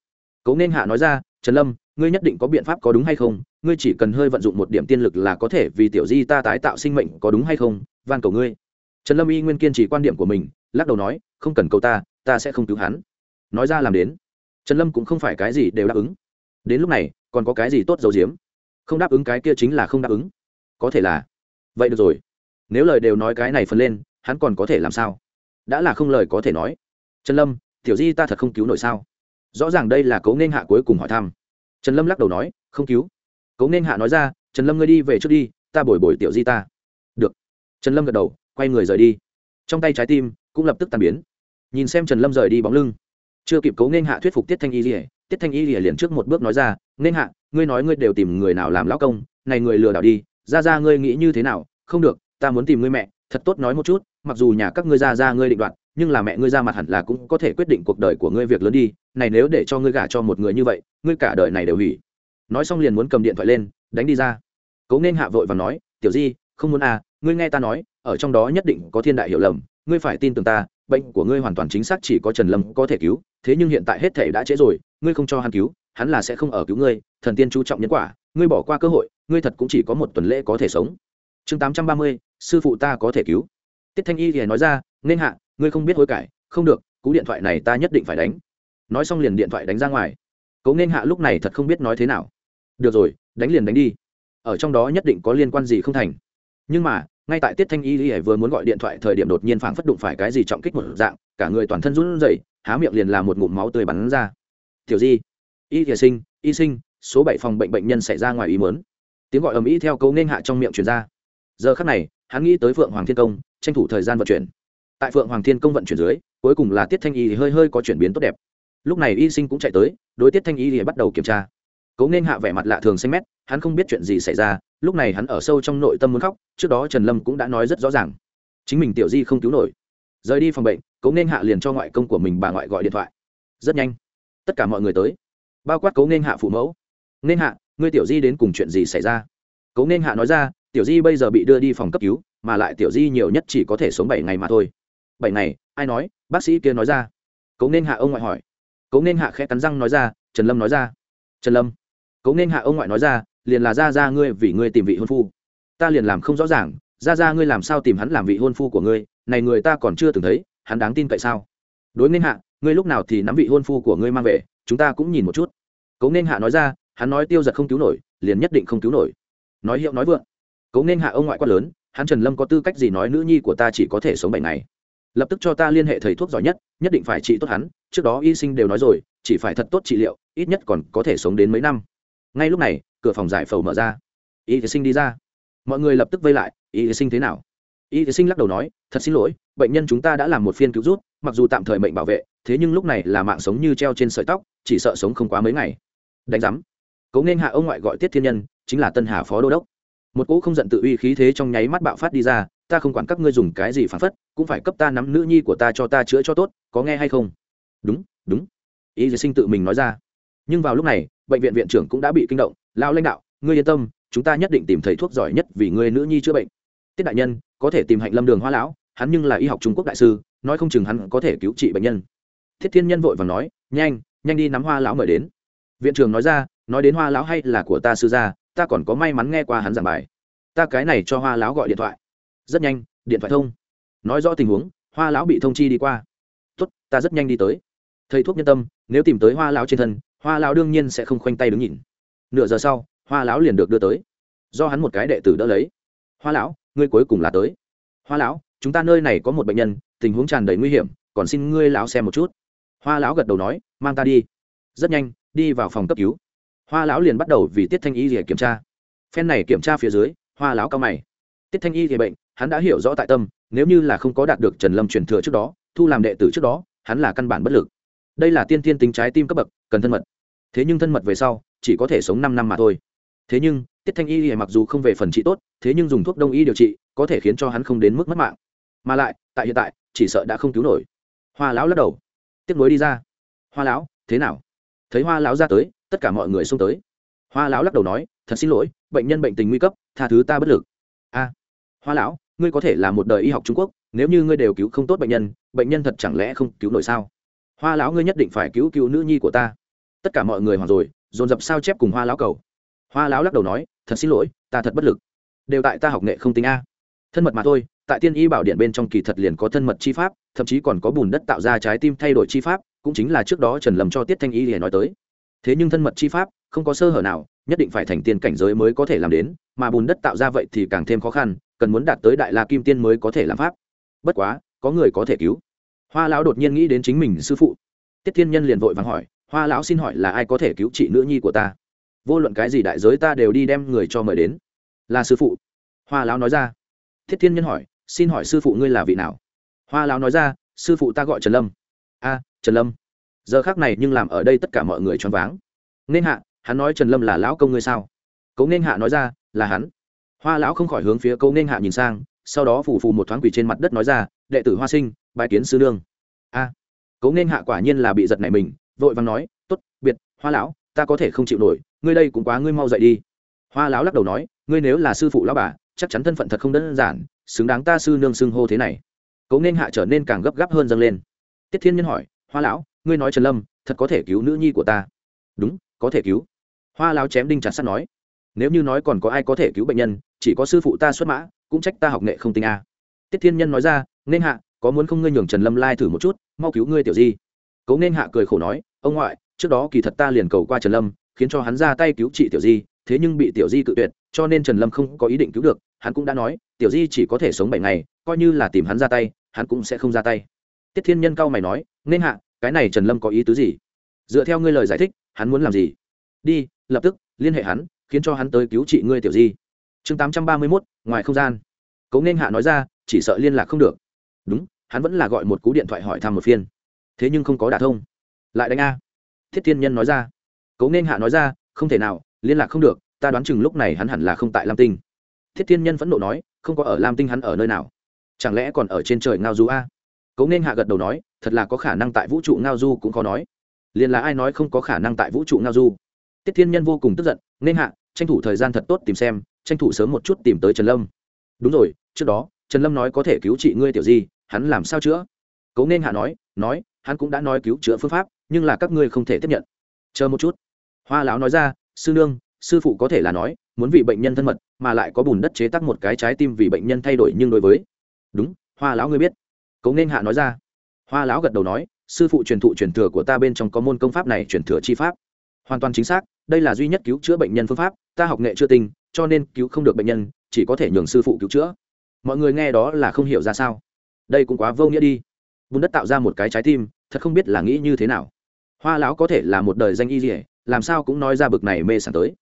Cấu nên hạ nói ra, trần lâm ngươi nhất định có biện pháp có đúng hay không? Ngươi chỉ cần hơi vận dụng một điểm tiên lực là có thể vì tiểu di ta tái tạo sinh mệnh có đúng hay không? Van cầu ngươi. Trần lâm y nguyên kiên trì quan điểm của mình, lắc đầu nói, không cần cầu ta ta sẽ không cứu hắn. Nói ra làm đến. Trần lâm cũng không phải cái gì đều đáp ứng. Đến lúc này, còn có cái gì tốt dầu diếm không đáp ứng cái kia chính là không đáp ứng. Có thể là. Vậy được rồi. Nếu lời đều nói cái này phân lên, hắn còn có thể làm sao? Đã là không lời có thể nói. Trần lâm, tiểu di ta thật không cứu nổi sao? Rõ ràng đây là cấu nên hạ cuối cùng hỏi thăm trần lâm lắc đầu nói, không cứu. Cấu nên hạ nói ra, trần lâm ngươi đi về trước đi, ta bồi bồi tiểu di ta. Được. Trần lâm gật đầu, quay người rời đi. Trong tay trái tim cũng lập tức tàn biến. Nhìn xem trần lâm rời đi bóng lưng, chưa kịp cấu nên hạ thuyết phục tiết thanh y lìa, tiết thanh y lìa liền trước một bước nói ra nên hạ, ngươi nói ngươi đều tìm người nào làm lão công, này người lừa đảo đi, ra ra ngươi nghĩ như thế nào? Không được, ta muốn tìm ngươi mẹ, thật tốt nói một chút, mặc dù nhà các ngươi ra ra ngươi định đoạt nhưng là mẹ ngươi ra mặt hẳn là cũng có thể quyết định cuộc đời của ngươi việc lớn đi, này nếu để cho ngươi gả cho một người như vậy, ngươi cả đời này đều hủy. Nói xong liền muốn cầm điện thoại lên, đánh đi ra. Cố nên hạ vội và nói, tiểu di, không muốn à ngươi nghe ta nói, ở trong đó nhất định có thiên đại hiểu lầm, ngươi phải tin tưởng ta, bệnh của ngươi hoàn toàn chính xác chỉ có trần lâm có thể cứu, thế nhưng hiện tại hết thể đã trễ rồi, ngươi không cho hắn cứu, hắn là sẽ không ở cứu ngươi, thần tiên chú trọng nhân quả, ngươi bỏ qua cơ hội, ngươi thật cũng chỉ có một tuần lễ có thể sống. Chương tám trăm ba mươi, sư phụ ta có thể cứu. Tiết thanh y thì nói ra nên hạ ngươi không biết hối cải, không được, cú điện thoại này ta nhất định phải đánh. Nói xong liền điện thoại đánh ra ngoài. Cấu nên hạ lúc này thật không biết nói thế nào. Được rồi, đánh liền đánh đi. Ở trong đó nhất định có liên quan gì không thành. Nhưng mà, ngay tại tiết thanh y y vừa muốn gọi điện thoại thời điểm đột nhiên phảng phất đụng phải cái gì trọng kích một dạng, cả người toàn thân run rẩy, há miệng liền làm một ngụm máu tươi bắn ra. Tiểu di, y thìa sinh, y sinh, số bảy phòng bệnh bệnh nhân xảy ra ngoài ý mớn tiếng gọi ầm ĩ theo cấu nên hạ trong miệng truyền ra. Giờ khắc này, hắn nghĩ tới phượng hoàng thiên công, tranh thủ thời gian vận chuyển tại phượng hoàng thiên công vận chuyển dưới, cuối cùng là tiết thanh y thì hơi hơi có chuyển biến tốt đẹp. Lúc này y sinh cũng chạy tới, đối tiết thanh y thì bắt đầu kiểm tra. Cố nên hạ vẻ mặt lạ thường xanh mét, hắn không biết chuyện gì xảy ra, lúc này hắn ở sâu trong nội tâm muốn khóc, trước đó trần lâm cũng đã nói rất rõ ràng. Chính mình tiểu di không cứu nổi. Rời đi phòng bệnh, cố nên hạ liền cho ngoại công của mình bà ngoại gọi điện thoại. Rất nhanh, tất cả mọi người tới. Bao quát cố nên hạ phụ mẫu. Nên hạ, ngươi tiểu di đến cùng chuyện gì xảy ra? Cố nên hạ nói ra, tiểu di bây giờ bị đưa đi phòng cấp cứu, mà lại tiểu di nhiều nhất chỉ có thể sống bảy ngày mà thôi bảy ngày, ai nói, bác sĩ kia nói ra. Cố nên hạ ông ngoại hỏi. Cố nên hạ khẽ cắn răng nói ra, trần lâm nói ra. Trần lâm. Cố nên hạ ông ngoại nói ra, liền là ra ra ngươi vì ngươi tìm vị hôn phu. Ta liền làm không rõ ràng, ra ra ngươi làm sao tìm hắn làm vị hôn phu của ngươi, này người ta còn chưa từng thấy, hắn đáng tin cậy sao? Đối nên hạ, ngươi lúc nào thì nắm vị hôn phu của ngươi mang về, chúng ta cũng nhìn một chút. Cố nên hạ nói ra, hắn nói tiêu giật không cứu nổi, liền nhất định không cứu nổi. Nói hiệu nói vượng. Cấu nên hạ ông ngoại quát lớn, hắn trần lâm có tư cách gì nói nữ nhi của ta chỉ có thể sống bệnh này lập tức cho ta liên hệ thầy thuốc giỏi nhất nhất định phải trị tốt hắn, trước đó y sinh đều nói rồi, chỉ phải thật tốt trị liệu, ít nhất còn có thể sống đến mấy năm. Ngay lúc này, cửa phòng giải phẫu mở ra. Y sinh đi ra. Mọi người lập tức vây lại, y sinh thế nào? Y sinh lắc đầu nói, thật xin lỗi, bệnh nhân chúng ta đã làm một phiên cứu rút, mặc dù tạm thời mệnh bảo vệ, thế nhưng lúc này là mạng sống như treo trên sợi tóc, chỉ sợ sống không quá mấy ngày. Đánh giám. Cấu nên hạ ông ngoại gọi tiết thiên nhân, chính là tân hà phó đô đốc. Một cỗ không giận tự uy khí thế trong nháy mắt bạo phát đi ra ta không quản các ngươi dùng cái gì phản phất, cũng phải cấp ta nắm nữ nhi của ta cho ta chữa cho tốt, có nghe hay không? Đúng đúng. Y sinh tự mình nói ra. Nhưng vào lúc này, bệnh viện viện trưởng cũng đã bị kinh động lao lãnh đạo, ngươi yên tâm, chúng ta nhất định tìm thầy thuốc giỏi nhất vì ngươi nữ nhi chữa bệnh. Tiết đại nhân, có thể tìm hạnh lâm đường hoa lão, hắn nhưng là y học trung quốc đại sư, nói không chừng hắn có thể cứu trị bệnh nhân. Thiết thiên nhân vội và nói, nhanh nhanh đi nắm hoa lão mời đến. Viện trưởng nói ra, nói đến hoa lão hay là của ta sư gia, ta còn có may mắn nghe qua hắn giảng bài. Ta cái này cho hoa lão gọi điện thoại rất nhanh, điện thoại thông. Nói rõ tình huống, hoa lão bị thông chi đi qua. Tốt, ta rất nhanh đi tới. Thầy thuốc nhân tâm, nếu tìm tới hoa lão trên thân, hoa lão đương nhiên sẽ không khoanh tay đứng nhìn. Nửa giờ sau, hoa lão liền được đưa tới. Do hắn một cái đệ tử đỡ lấy. Hoa lão, ngươi cuối cùng là tới. Hoa lão, chúng ta nơi này có một bệnh nhân, tình huống tràn đầy nguy hiểm, còn xin ngươi lão xem một chút. Hoa lão gật đầu nói, mang ta đi. Rất nhanh, đi vào phòng cấp cứu. Hoa lão liền bắt đầu vì tiết thanh y để kiểm tra. Phen này kiểm tra phía dưới, hoa lão cao mày tiết thanh y thì bệnh, hắn đã hiểu rõ tại tâm, nếu như là không có đạt được trần lâm truyền thừa trước đó, thu làm đệ tử trước đó, hắn là căn bản bất lực. Đây là tiên tiên tính trái tim cấp bậc, cần thân mật. Thế nhưng thân mật về sau, chỉ có thể sống năm năm mà thôi. Thế nhưng, tiết thanh y thì mặc dù không về phần trị tốt, thế nhưng dùng thuốc đông y điều trị, có thể khiến cho hắn không đến mức mất mạng. Mà lại, tại hiện tại, chỉ sợ đã không cứu nổi. Hoa lão lắc đầu. Tiếp nối đi ra. Hoa lão, thế nào? Thấy hoa lão ra tới, tất cả mọi người xông tới. Hoa lão lắc đầu nói, thật xin lỗi, bệnh nhân bệnh tình nguy cấp, tha thứ ta bất lực. A hoa lão, ngươi có thể là một đời y học trung quốc, nếu như ngươi đều cứu không tốt bệnh nhân bệnh nhân thật chẳng lẽ không cứu nổi sao? Hoa lão ngươi nhất định phải cứu cứu nữ nhi của ta. Tất cả mọi người hoặc rồi, dồn dập sao chép cùng hoa lão cầu. Hoa lão lắc đầu nói, thật xin lỗi, ta thật bất lực. Đều tại ta học nghệ không tính a. Thân mật mà thôi, tại tiên y bảo điện bên trong kỳ thật liền có thân mật chi pháp, thậm chí còn có bùn đất tạo ra trái tim thay đổi chi pháp, cũng chính là trước đó trần lầm cho tiết thanh y để nói tới. Thế nhưng thân mật chi pháp, không có sơ hở nào, nhất định phải thành tiên cảnh giới mới có thể làm đến, mà bùn đất tạo ra vậy thì càng thêm khó khăn cần muốn đạt tới đại la kim tiên mới có thể làm pháp. Bất quá, có người có thể cứu. Hoa lão đột nhiên nghĩ đến chính mình sư phụ. Tiết thiên nhân liền vội vàng hỏi, hoa lão xin hỏi là ai có thể cứu chị nữ nhi của ta? Vô luận cái gì đại giới ta đều đi đem người cho mời đến. Là sư phụ. Hoa lão nói ra. Thiết thiên nhân hỏi, xin hỏi sư phụ ngươi là vị nào? Hoa lão nói ra, sư phụ ta gọi trần lâm. A, trần lâm. Giờ khác này nhưng làm ở đây tất cả mọi người choáng váng. Nên hạ, hắn nói trần lâm là lão công ngươi sao? Cấu nên hạ nói ra, là hắn hoa lão không khỏi hướng phía câu nên hạ nhìn sang sau đó phù phù một thoáng quỳ trên mặt đất nói ra đệ tử hoa sinh bài kiến sư nương. A. À, cấu nên hạ quả nhiên là bị giật này mình vội vàng nói t ố t biệt hoa lão ta có thể không chịu nổi ngươi đây cũng quá ngươi mau dậy đi. Hoa lão lắc đầu nói ngươi nếu là sư phụ lão bà chắc chắn thân phận thật không đơn giản xứng đáng ta sư nương xưng hô thế này. Cấu nên hạ trở nên càng gấp gáp hơn dâng lên. Tiết thiên nhân hỏi hoa lão ngươi nói trần lâm thật có thể cứu nữ nhi của ta? Đúng có thể cứu. Hoa Lão chém đinh chặt sắt nói nếu như nói còn có ai có thể cứu bệnh nhân, chỉ có sư phụ ta xuất mã, cũng trách ta học nghệ không tinh a. Tiết thiên nhân nói ra, nên hạ, có muốn không ngươi nhường trần lâm lai thử một chút, mau cứu ngươi tiểu di. Cấu nên hạ cười khổ nói, ông ngoại, trước đó kỳ thật ta liền cầu qua trần lâm, khiến cho hắn ra tay cứu trị tiểu di, thế nhưng bị tiểu di cự tuyệt, cho nên trần lâm không có ý định cứu được. Hắn cũng đã nói, tiểu di chỉ có thể sống bảy ngày, coi như là tìm hắn ra tay, hắn cũng sẽ không ra tay. Tiết thiên nhân cao mày nói, nên hạ, cái này trần lâm có ý tứ gì? Dựa theo ngươi lời giải thích, hắn muốn làm gì? Đi, lập tức, liên hệ hắn khiến cho hắn tới cứu trị ngươi tiểu di. Chương tám trăm ba mươi mốt, ngoài không gian. Cấu nên hạ nói ra, chỉ sợ liên lạc không được. Đúng, hắn vẫn là gọi một cú điện thoại hỏi thăm một phiên. Thế nhưng không có đả thông. Lại đánh a. Thiết thiên nhân nói ra. Cấu nên hạ nói ra, không thể nào, liên lạc không được, ta đoán chừng lúc này hắn hẳn là không tại lam tinh. Thiết thiên nhân phẫn nộ nói, không có ở lam tinh hắn ở nơi nào. Chẳng lẽ còn ở trên trời ngao du a? Cấu nên hạ gật đầu nói, thật là có khả năng tại vũ trụ ngao du cũng khó nói. Liền là ai nói không có khả năng tại vũ trụ ngao du? Tiết thiên nhân vô cùng tức giận, nên hạ, tranh thủ thời gian thật tốt tìm xem, tranh thủ sớm một chút tìm tới trần lâm. Đúng rồi, trước đó, trần lâm nói có thể cứu trị ngươi tiểu di, hắn làm sao chữa? Cấu nên hạ nói nói, hắn cũng đã nói cứu chữa phương pháp, nhưng là các ngươi không thể tiếp nhận. Chờ một chút. Hoa lão nói ra, sư nương, sư phụ có thể là nói, muốn vì bệnh nhân thân mật, mà lại có bùn đất chế tắc một cái trái tim vì bệnh nhân thay đổi nhưng đối với đúng, hoa lão ngươi biết. Cấu nên hạ nói ra. Hoa lão gật đầu nói, sư phụ truyền thụ truyền thừa của ta bên trong có môn công pháp này truyền thừa chi pháp hoàn toàn chính xác, đây là duy nhất cứu chữa bệnh nhân phương pháp, ta học nghệ chưa tinh, cho nên cứu không được bệnh nhân, chỉ có thể nhường sư phụ cứu chữa. Mọi người nghe đó là không hiểu ra sao. Đây cũng quá vô nghĩa đi. Bùn đất tạo ra một cái trái tim, thật không biết là nghĩ như thế nào. Hoa lão có thể là một đời danh y dỉa làm sao cũng nói ra bực này mê sảng tới.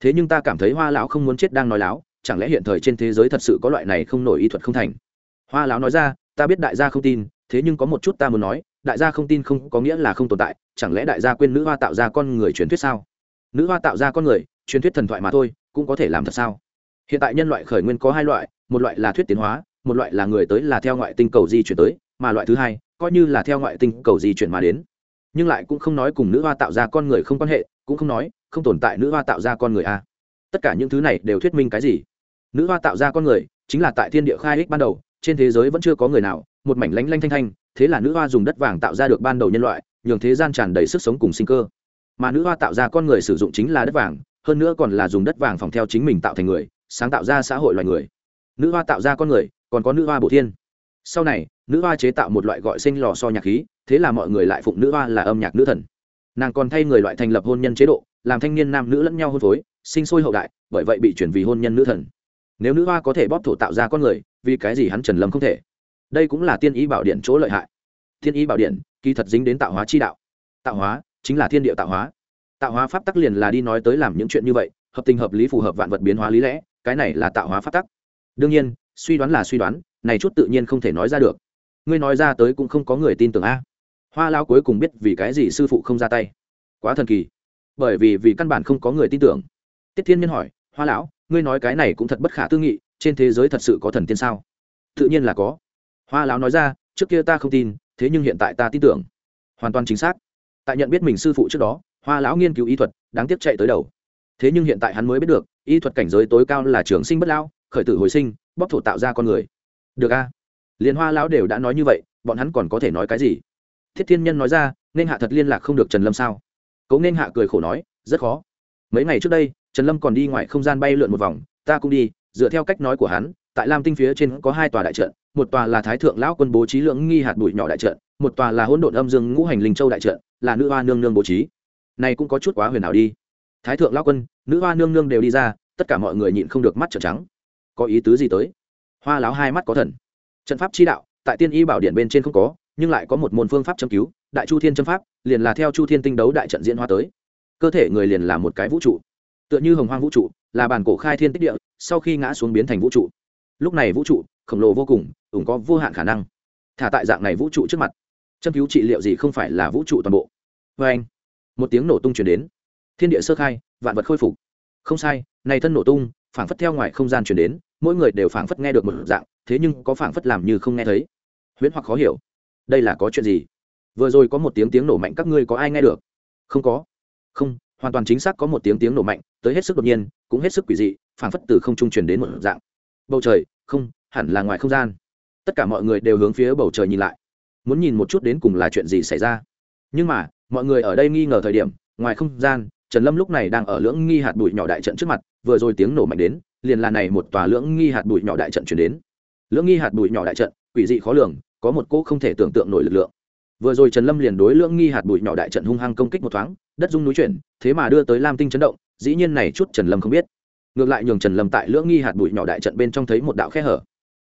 Thế nhưng ta cảm thấy hoa lão không muốn chết đang nói láo, chẳng lẽ hiện thời trên thế giới thật sự có loại này không nổi y thuật không thành? Hoa lão nói ra, ta biết đại gia không tin, thế nhưng có một chút ta muốn nói đại gia không tin không có nghĩa là không tồn tại, chẳng lẽ đại gia quên nữ hoa tạo ra con người truyền thuyết sao? Nữ hoa tạo ra con người, truyền thuyết thần thoại mà thôi, cũng có thể làm thật sao? Hiện tại nhân loại khởi nguyên có hai loại, một loại là thuyết tiến hóa, một loại là người tới là theo ngoại tinh cầu di chuyển tới, mà loại thứ hai, coi như là theo ngoại tinh cầu di chuyển mà đến. Nhưng lại cũng không nói cùng nữ hoa tạo ra con người không quan hệ, cũng không nói, không tồn tại nữ hoa tạo ra con người a tất cả những thứ này đều thuyết minh cái gì? Nữ hoa tạo ra con người, chính là tại thiên địa khai ích ban đầu, trên thế giới vẫn chưa có người nào, một mảnh lánh lanh thanh thanh thế là nữ hoa dùng đất vàng tạo ra được ban đầu nhân loại, nhường thế gian tràn đầy sức sống cùng sinh cơ. Mà nữ hoa tạo ra con người sử dụng chính là đất vàng, hơn nữa còn là dùng đất vàng phòng theo chính mình tạo thành người, sáng tạo ra xã hội loài người. Nữ hoa tạo ra con người, còn có nữ hoa bổ thiên. Sau này, nữ hoa chế tạo một loại gọi sinh lò so nhạc khí, thế là mọi người lại phụng nữ hoa là âm nhạc nữ thần. Nàng còn thay người loại thành lập hôn nhân chế độ, làm thanh niên nam nữ lẫn nhau hôn phối, sinh sôi hậu đại, bởi vậy bị chuyển vì hôn nhân nữ thần. Nếu nữ hoa có thể bóp thổ tạo ra con người, vì cái gì hắn trần lâm không thể? Đây cũng là tiên ý bảo điện chỗ lợi hại. Tiên ý bảo điện, kỳ thật dính đến tạo hóa chi đạo. Tạo hóa chính là thiên địa tạo hóa. Tạo hóa pháp tắc liền là đi nói tới làm những chuyện như vậy, hợp tình hợp lý phù hợp vạn vật biến hóa lý lẽ, cái này là tạo hóa pháp tắc. Đương nhiên, suy đoán là suy đoán, này chút tự nhiên không thể nói ra được. Ngươi nói ra tới cũng không có người tin tưởng a. Hoa lao cuối cùng biết vì cái gì sư phụ không ra tay. Quá thần kỳ. Bởi vì vì căn bản không có người tin tưởng. Tiết thiên nhân hỏi, hoa lão, ngươi nói cái này cũng thật bất khả tư nghị, trên thế giới thật sự có thần tiên sao? Tự nhiên là có hoa lão nói ra, trước kia ta không tin, thế nhưng hiện tại ta tin tưởng. Hoàn toàn chính xác. Tại nhận biết mình sư phụ trước đó, hoa lão nghiên cứu y thuật, đáng tiếc chạy tới đầu. Thế nhưng hiện tại hắn mới biết được, y thuật cảnh giới tối cao là trường sinh bất lão, khởi tử hồi sinh bóc thổ tạo ra con người. Được a. Liền hoa lão đều đã nói như vậy, bọn hắn còn có thể nói cái gì? Thiết thiên nhân nói ra, nên hạ thật liên lạc không được trần lâm sao? Cấu nên hạ cười khổ nói, rất khó. Mấy ngày trước đây, trần lâm còn đi ngoài không gian bay lượn một vòng, ta cũng đi, dựa theo cách nói của hắn, tại lam tinh phía trên có hai tòa đại trận một tòa là thái thượng lão quân bố trí lượng nghi hạt bụi nhỏ đại trận, một tòa là hỗn độn âm dương ngũ hành linh châu đại trận, là nữ hoa nương nương bố trí. Này cũng có chút quá huyền ảo đi. Thái thượng lão quân, nữ hoa nương nương đều đi ra, tất cả mọi người nhịn không được mắt trợn trắng. Có ý tứ gì tới? Hoa láo hai mắt có thần. Trận pháp chi đạo, tại tiên y bảo điện bên trên không có, nhưng lại có một môn phương pháp châm cứu, đại chu thiên châm pháp, liền là theo chu thiên tinh đấu đại trận diễn hoa tới. Cơ thể người liền là một cái vũ trụ. Tựa như hồng hoang vũ trụ, là bản cổ khai thiên tích địa, sau khi ngã xuống biến thành vũ trụ. Lúc này vũ trụ, khổng lồ vô cùng ủng có vô hạn khả năng. Thả tại dạng này vũ trụ trước mặt, châm cứu trị liệu gì không phải là vũ trụ toàn bộ. Vê anh, một tiếng nổ tung chuyển đến. Thiên địa sơ khai, vạn vật khôi phục. Không sai, này thân nổ tung, phảng phất theo ngoài không gian chuyển đến, mỗi người đều phảng phất nghe được một dạng, thế nhưng có phảng phất làm như không nghe thấy. Huyễn hoặc khó hiểu. Đây là có chuyện gì? Vừa rồi có một tiếng tiếng nổ mạnh các ngươi có ai nghe được? Không có. Không, hoàn toàn chính xác có một tiếng tiếng nổ mạnh, tới hết sức đột nhiên, cũng hết sức quỷ dị, phảng phất từ không trung truyền đến một dạng. Bầu trời, không, hẳn là ngoài không gian tất cả mọi người đều hướng phía bầu trời nhìn lại. Muốn nhìn một chút đến cùng là chuyện gì xảy ra. Nhưng mà, mọi người ở đây nghi ngờ thời điểm, ngoài không gian, trần lâm lúc này đang ở lưỡng nghi hạt bụi nhỏ đại trận trước mặt, vừa rồi tiếng nổ mạnh đến, liền là này một tòa lưỡng nghi hạt bụi nhỏ đại trận chuyển đến. Lưỡng nghi hạt bụi nhỏ đại trận, quỷ dị khó lường, có một cỗ không thể tưởng tượng nổi lực lượng. Vừa rồi trần lâm liền đối lưỡng nghi hạt bụi nhỏ đại trận hung hăng công kích một thoáng, đất dung núi chuyển, thế mà đưa tới lam tinh chấn động, dĩ nhiên này chút trần lâm không biết. Ngược lại nhường trần lâm tại lưỡng nghi hạt bụi nhỏ đại trận bên trong thấy một đạo khe hở.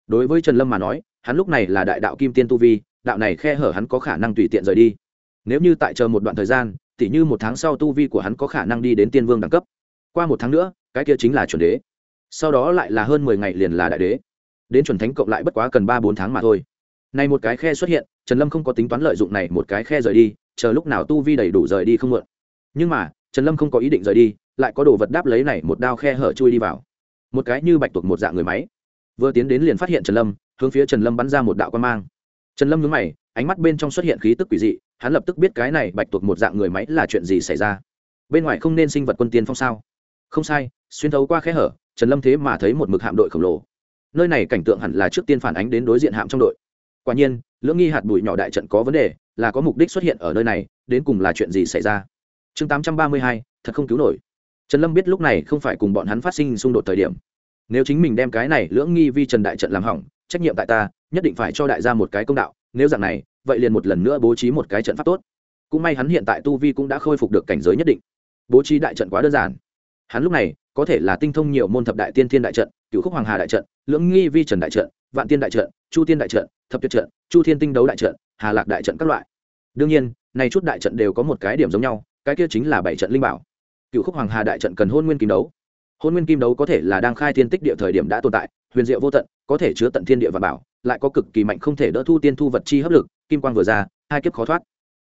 Đối với trần lâm mà nói hắn lúc này là đại đạo kim tiên tu vi, đạo này khe hở hắn có khả năng tùy tiện rời đi. Nếu như tại chờ một đoạn thời gian, tỉ như một tháng sau tu vi của hắn có khả năng đi đến tiên vương đẳng cấp. Qua một tháng nữa, cái kia chính là chuẩn đế. Sau đó lại là hơn mười ngày liền là đại đế. Đến chuẩn thánh cộng lại bất quá cần ba bốn tháng mà thôi. Này một cái khe xuất hiện, trần lâm không có tính toán lợi dụng này một cái khe rời đi, chờ lúc nào tu vi đầy đủ rời đi không mượn. Nhưng mà, trần lâm không có ý định rời đi, lại có đồ vật đáp lấy này một đao khe hở chui đi vào. Một cái như bạch tuộc một dạng người máy. Vừa tiến đến liền phát hiện trần lâm hướng phía trần lâm bắn ra một đạo quan mang. Trần lâm nhớ mày, ánh mắt bên trong xuất hiện khí tức quỷ dị, hắn lập tức biết cái này bạch tuộc một dạng người máy là chuyện gì xảy ra. Bên ngoài không nên sinh vật quân tiên phong sao? Không sai, xuyên thấu qua khe hở, trần lâm thế mà thấy một mực hạm đội khổng lồ. Nơi này cảnh tượng hẳn là trước tiên phản ánh đến đối diện hạm trong đội. Quả nhiên, lưỡng nghi hạt bụi nhỏ đại trận có vấn đề, là có mục đích xuất hiện ở nơi này, đến cùng là chuyện gì xảy ra? Chương tám trăm ba mươi hai, thật không cứu nổi. Trần lâm biết lúc này không phải cùng bọn hắn phát sinh xung đột thời điểm. Nếu chính mình đem cái này lưỡng nghi vi trần đại trận làm hỏng trách nhiệm tại ta, nhất định phải cho đại gia một cái công đạo, nếu dạng này, vậy liền một lần nữa bố trí một cái trận pháp tốt. Cũng may hắn hiện tại tu vi cũng đã khôi phục được cảnh giới nhất định. Bố trí đại trận quá đơn giản. Hắn lúc này, có thể là tinh thông nhiều môn thập đại tiên thiên đại trận, cựu khúc hoàng hà đại trận, lưỡng nghi vi trần đại trận, vạn tiên đại trận, chu tiên đại trận, thập tuyệt trận, chu thiên tinh đấu đại trận, hà lạc đại trận các loại. Đương nhiên nay chút đại trận đều có một cái điểm giống nhau, cái kia chính là bảy trận linh bảo. Cựu khúc hoàng hà đại trận cần hôn nguyên kim đấu. Hôn nguyên kim đấu có thể là đang khai thiên tích địa thời điểm đã tồn tại, huyền diệu vô tận có thể chứa tận thiên địa và bảo, lại có cực kỳ mạnh không thể đỡ thu tiên thu vật chi hấp lực, kim quang vừa ra, hai kiếp khó thoát.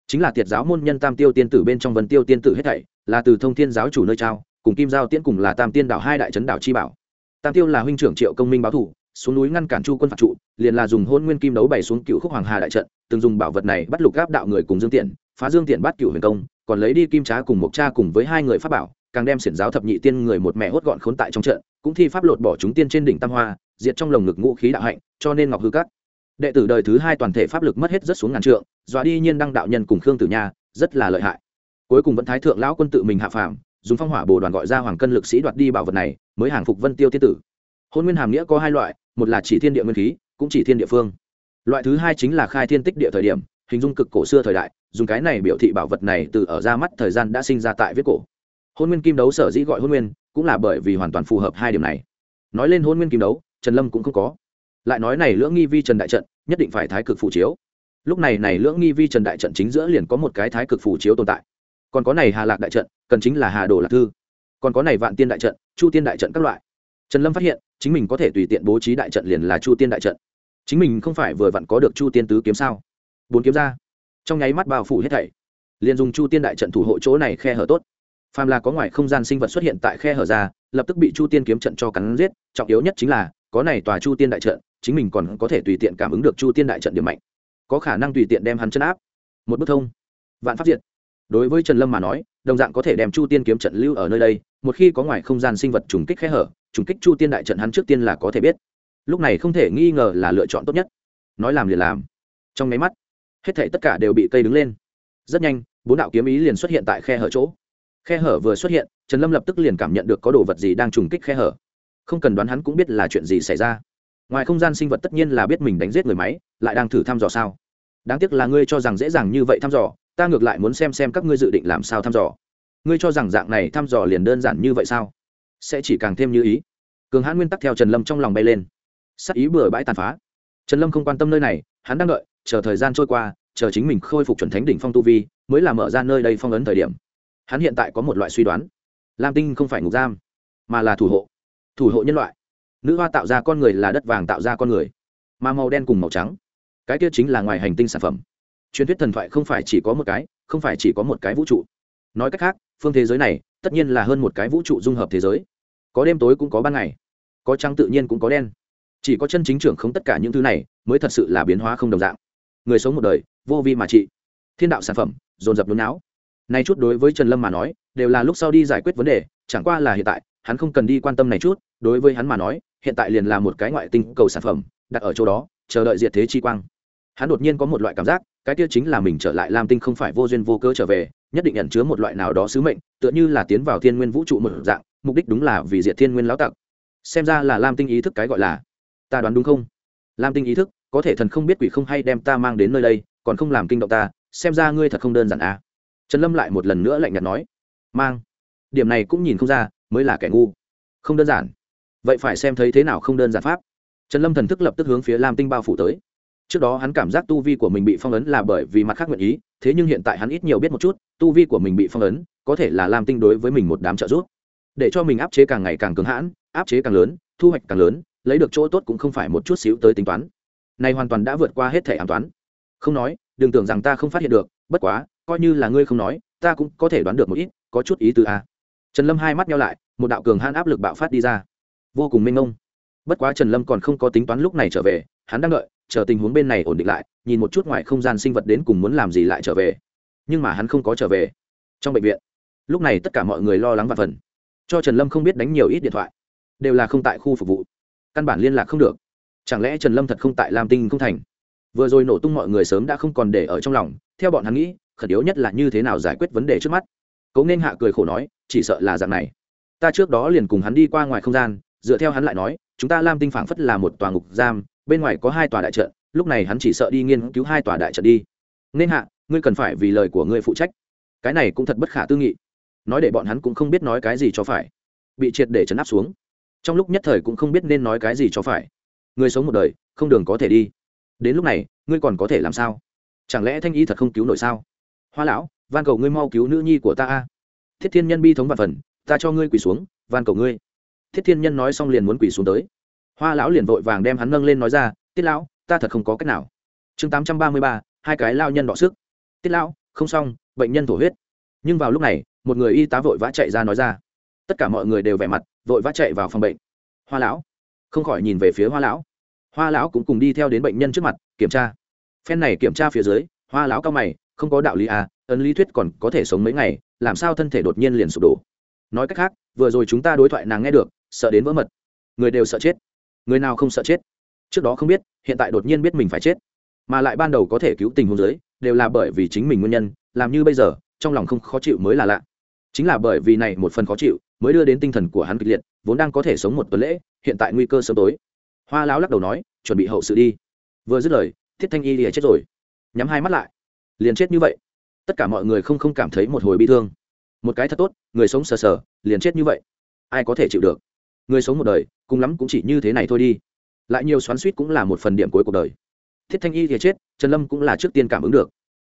Chính là tiệt giáo môn nhân tam tiêu tiên tử bên trong vân tiêu tiên tử hết thảy, là từ thông thiên giáo chủ nơi trao, cùng kim giao tiễn cùng là tam tiên đảo hai đại trấn đảo chi bảo. Tam tiêu là huynh trưởng triệu công minh báo thủ, xuống núi ngăn cản chu quân phạt trụ, liền là dùng hôn nguyên kim đấu bày xuống cựu khúc hoàng hà đại trận, từng dùng bảo vật này bắt lục gáp đạo người cùng dương tiện phá dương tiện bắt cựu huyền công, còn lấy đi kim trá cùng một cha cùng với hai người pháp bảo, càng đem xiển giáo thập nhị tiên người một mẹ hốt gọn khốn tại trong trận, cũng thi pháp lột bỏ chúng tiên trên đỉnh tam hoa diệt trong lồng ngực ngũ khí đạo hạnh, cho nên ngọc hư cắt đệ tử đời thứ hai toàn thể pháp lực mất hết rất xuống ngàn trượng, dọa đi nhiên đăng đạo nhân cùng khương tử nha, rất là lợi hại. Cuối cùng vẫn thái thượng lão quân tự mình hạ phàm, dùng phong hỏa bồ đoàn gọi ra hoàng cân lực sĩ đoạt đi bảo vật này, mới hàng phục vân tiêu tiên tử. Hôn nguyên hàm nghĩa có hai loại, một là chỉ thiên địa nguyên khí, cũng chỉ thiên địa phương. Loại thứ hai chính là khai thiên tích địa thời điểm, hình dung cực cổ xưa thời đại, dùng cái này biểu thị bảo vật này từ ở ra mắt thời gian đã sinh ra tại viết cổ. Hôn nguyên kim đấu sở dĩ gọi hôn nguyên, cũng là bởi vì hoàn toàn phù hợp hai điểm này. Nói lên hôn nguyên kim đấu trần lâm cũng không có. Lại nói này lưỡng nghi vi trần đại trận, nhất định phải thái cực phủ chiếu. Lúc này này lưỡng nghi vi trần đại trận chính giữa liền có một cái thái cực phủ chiếu tồn tại. Còn có này hà lạc đại trận, cần chính là hà đồ lạc thư. Còn có này vạn tiên đại trận, chu tiên đại trận các loại. Trần lâm phát hiện, chính mình có thể tùy tiện bố trí đại trận liền là chu tiên đại trận. Chính mình không phải vừa vặn có được chu tiên tứ kiếm sao? Bốn kiếm ra. Trong nháy mắt bao phủ hết thảy. Liền dùng chu tiên đại trận thủ hộ chỗ này khe hở tốt. Phàm là có ngoài không gian sinh vật xuất hiện tại khe hở ra, lập tức bị chu tiên kiếm trận cho cắn giết, trọng yếu nhất chính là có này tòa chu tiên đại trận, chính mình còn có thể tùy tiện cảm ứng được chu tiên đại trận điểm mạnh. Có khả năng tùy tiện đem hắn chân áp. Một bức thông. Vạn pháp diệt. Đối với trần lâm mà nói, đồng dạng có thể đem chu tiên kiếm trận lưu ở nơi đây, một khi có ngoài không gian sinh vật trùng kích khe hở, trùng kích chu tiên đại trận hắn trước tiên là có thể biết. Lúc này không thể nghi ngờ là lựa chọn tốt nhất. Nói làm liền làm. Trong máy mắt, hết thể tất cả đều bị cây đứng lên. Rất nhanh, bốn đạo kiếm ý liền xuất hiện tại khe hở chỗ. Khe hở vừa xuất hiện, trần lâm lập tức liền cảm nhận được có đồ vật gì đang trùng kích khe hở không cần đoán hắn cũng biết là chuyện gì xảy ra. Ngoài không gian sinh vật tất nhiên là biết mình đánh giết người máy, lại đang thử thăm dò sao? Đáng tiếc là ngươi cho rằng dễ dàng như vậy thăm dò, ta ngược lại muốn xem xem các ngươi dự định làm sao thăm dò. Ngươi cho rằng dạng này thăm dò liền đơn giản như vậy sao? Sẽ chỉ càng thêm như ý. Cường hãn nguyên tắc theo trần lâm trong lòng bay lên. Sắc ý bừa bãi tàn phá. Trần lâm không quan tâm nơi này, hắn đang đợi, chờ thời gian trôi qua, chờ chính mình khôi phục chuẩn thánh đỉnh phong tu vi, mới là mở ra nơi đây phong ấn thời điểm. Hắn hiện tại có một loại suy đoán. Lam tinh không phải ngục giam, mà là thủ hộ thủ hộ nhân loại. Nữ hoa tạo ra con người là đất vàng tạo ra con người, mà màu đen cùng màu trắng, cái kia chính là ngoài hành tinh sản phẩm. Truyền thuyết thần thoại không phải chỉ có một cái, không phải chỉ có một cái vũ trụ. Nói cách khác, phương thế giới này tất nhiên là hơn một cái vũ trụ dung hợp thế giới. Có đêm tối cũng có ban ngày, có trắng tự nhiên cũng có đen. Chỉ có chân chính trưởng không tất cả những thứ này mới thật sự là biến hóa không đồng dạng. Người sống một đời, vô vi mà trị. Thiên đạo sản phẩm, dồn dập nhốn não nay chút đối với trần lâm mà nói, đều là lúc sau đi giải quyết vấn đề, chẳng qua là hiện tại hắn không cần đi quan tâm này chút, đối với hắn mà nói, hiện tại liền là một cái ngoại tinh cầu sản phẩm, đặt ở chỗ đó, chờ đợi diệt thế chi quang. Hắn đột nhiên có một loại cảm giác, cái kia chính là mình trở lại lam tinh không phải vô duyên vô cớ trở về, nhất định ẩn chứa một loại nào đó sứ mệnh, tựa như là tiến vào thiên nguyên vũ trụ một dạng, mục đích đúng là vì diệt thiên nguyên lão tặc. Xem ra là lam tinh ý thức cái gọi là, ta đoán đúng không? Lam tinh ý thức, có thể thần không biết quỷ không hay đem ta mang đến nơi đây, còn không làm kinh động ta, xem ra ngươi thật không đơn giản à. Trần lâm lại một lần nữa lạnh nhạt nói, mang. Điểm này cũng nhìn không ra mới là kẻ ngu. Không đơn giản. Vậy phải xem thấy thế nào không đơn giản pháp. Trần lâm thần thức lập tức hướng phía lam tinh bao phủ tới. Trước đó hắn cảm giác tu vi của mình bị phong ấn là bởi vì mặt khác nguyện ý, thế nhưng hiện tại hắn ít nhiều biết một chút, tu vi của mình bị phong ấn, có thể là lam tinh đối với mình một đám trợ giúp. Để cho mình áp chế càng ngày càng cứng hãn, áp chế càng lớn, thu hoạch càng lớn, lấy được chỗ tốt cũng không phải một chút xíu tới tính toán. Này hoàn toàn đã vượt qua hết thể an toán không nói, đừng tưởng rằng ta không phát hiện được, bất quá, coi như là ngươi không nói, ta cũng có thể đoán được một ít, có chút ý từ a à. trần lâm hai mắt nhau lại một đạo cường hãn áp lực bạo phát đi ra. Vô cùng mênh mông. Bất quá trần lâm còn không có tính toán lúc này trở về, hắn đang đợi, chờ tình huống bên này ổn định lại, nhìn một chút ngoài không gian sinh vật đến cùng muốn làm gì lại trở về. Nhưng mà hắn không có trở về. Trong bệnh viện, lúc này tất cả mọi người lo lắng và phần. Cho trần lâm không biết đánh nhiều ít điện thoại. Đều là không tại khu phục vụ. Căn bản liên lạc không được. Chẳng lẽ trần lâm thật không tại lam tinh không thành? Vừa rồi nổ tung mọi người sớm đã không còn để ở trong lòng, theo bọn hắn nghĩ, khẩn yếu nhất là như thế nào giải quyết vấn đề trước mắt. Cố nên hạ cười khổ nói, chỉ sợ là dạng này ta trước đó liền cùng hắn đi qua ngoài không gian, dựa theo hắn lại nói, chúng ta lam tinh phảng phất là một tòa ngục giam, bên ngoài có hai tòa đại trận, lúc này hắn chỉ sợ đi nghiên cứu hai tòa đại trận đi. Nên hạ, ngươi cần phải vì lời của ngươi phụ trách. Cái này cũng thật bất khả tư nghị. Nói để bọn hắn cũng không biết nói cái gì cho phải. Bị triệt để chấn áp xuống. Trong lúc nhất thời cũng không biết nên nói cái gì cho phải. Người sống một đời, không đường có thể đi. Đến lúc này, ngươi còn có thể làm sao? Chẳng lẽ thanh y thật không cứu nổi sao? Hoa lão, van cầu ngươi mau cứu nữ nhi của ta a. Thiết thiên nhân bi thống và phần ta cho ngươi quỳ xuống, van cầu ngươi. Thiết thiên nhân nói xong liền muốn quỳ xuống tới. Hoa lão liền vội vàng đem hắn nâng lên nói ra, tiết lão, ta thật không có cách nào. Chương tám trăm ba mươi ba, hai cái lao nhân đọ sức. Tiết lão, không xong, bệnh nhân thổ huyết. Nhưng vào lúc này, một người y tá vội vã chạy ra nói ra. Tất cả mọi người đều vẻ mặt, vội vã chạy vào phòng bệnh. Hoa lão. Không khỏi nhìn về phía hoa lão. Hoa lão cũng cùng đi theo đến bệnh nhân trước mặt, kiểm tra. Phen này kiểm tra phía dưới, hoa lão cao mày, không có đạo lý à ấn lý thuyết còn có thể sống mấy ngày, làm sao thân thể đột nhiên liền sụp đổ? Nói cách khác, vừa rồi chúng ta đối thoại nàng nghe được, sợ đến vỡ mật. Người đều sợ chết. Người nào không sợ chết? Trước đó không biết, hiện tại đột nhiên biết mình phải chết. Mà lại ban đầu có thể cứu tình huống giới, đều là bởi vì chính mình nguyên nhân, làm như bây giờ, trong lòng không khó chịu mới là lạ. Chính là bởi vì này một phần khó chịu, mới đưa đến tinh thần của hắn kịch liệt, vốn đang có thể sống một tuần lễ, hiện tại nguy cơ sớm tối. Hoa lão lắc đầu nói, chuẩn bị hậu sự đi. Vừa dứt lời, thiết thanh y lìa chết rồi. Nhắm hai mắt lại. Liền chết như vậy. Tất cả mọi người không không cảm thấy một hồi bi thương một cái thật tốt, người sống sờ sờ, liền chết như vậy. Ai có thể chịu được? Người sống một đời, cùng lắm cũng chỉ như thế này thôi đi. Lại nhiều xoắn suýt cũng là một phần điểm cuối cuộc đời. Thiết thanh y thì chết, trần lâm cũng là trước tiên cảm ứng được.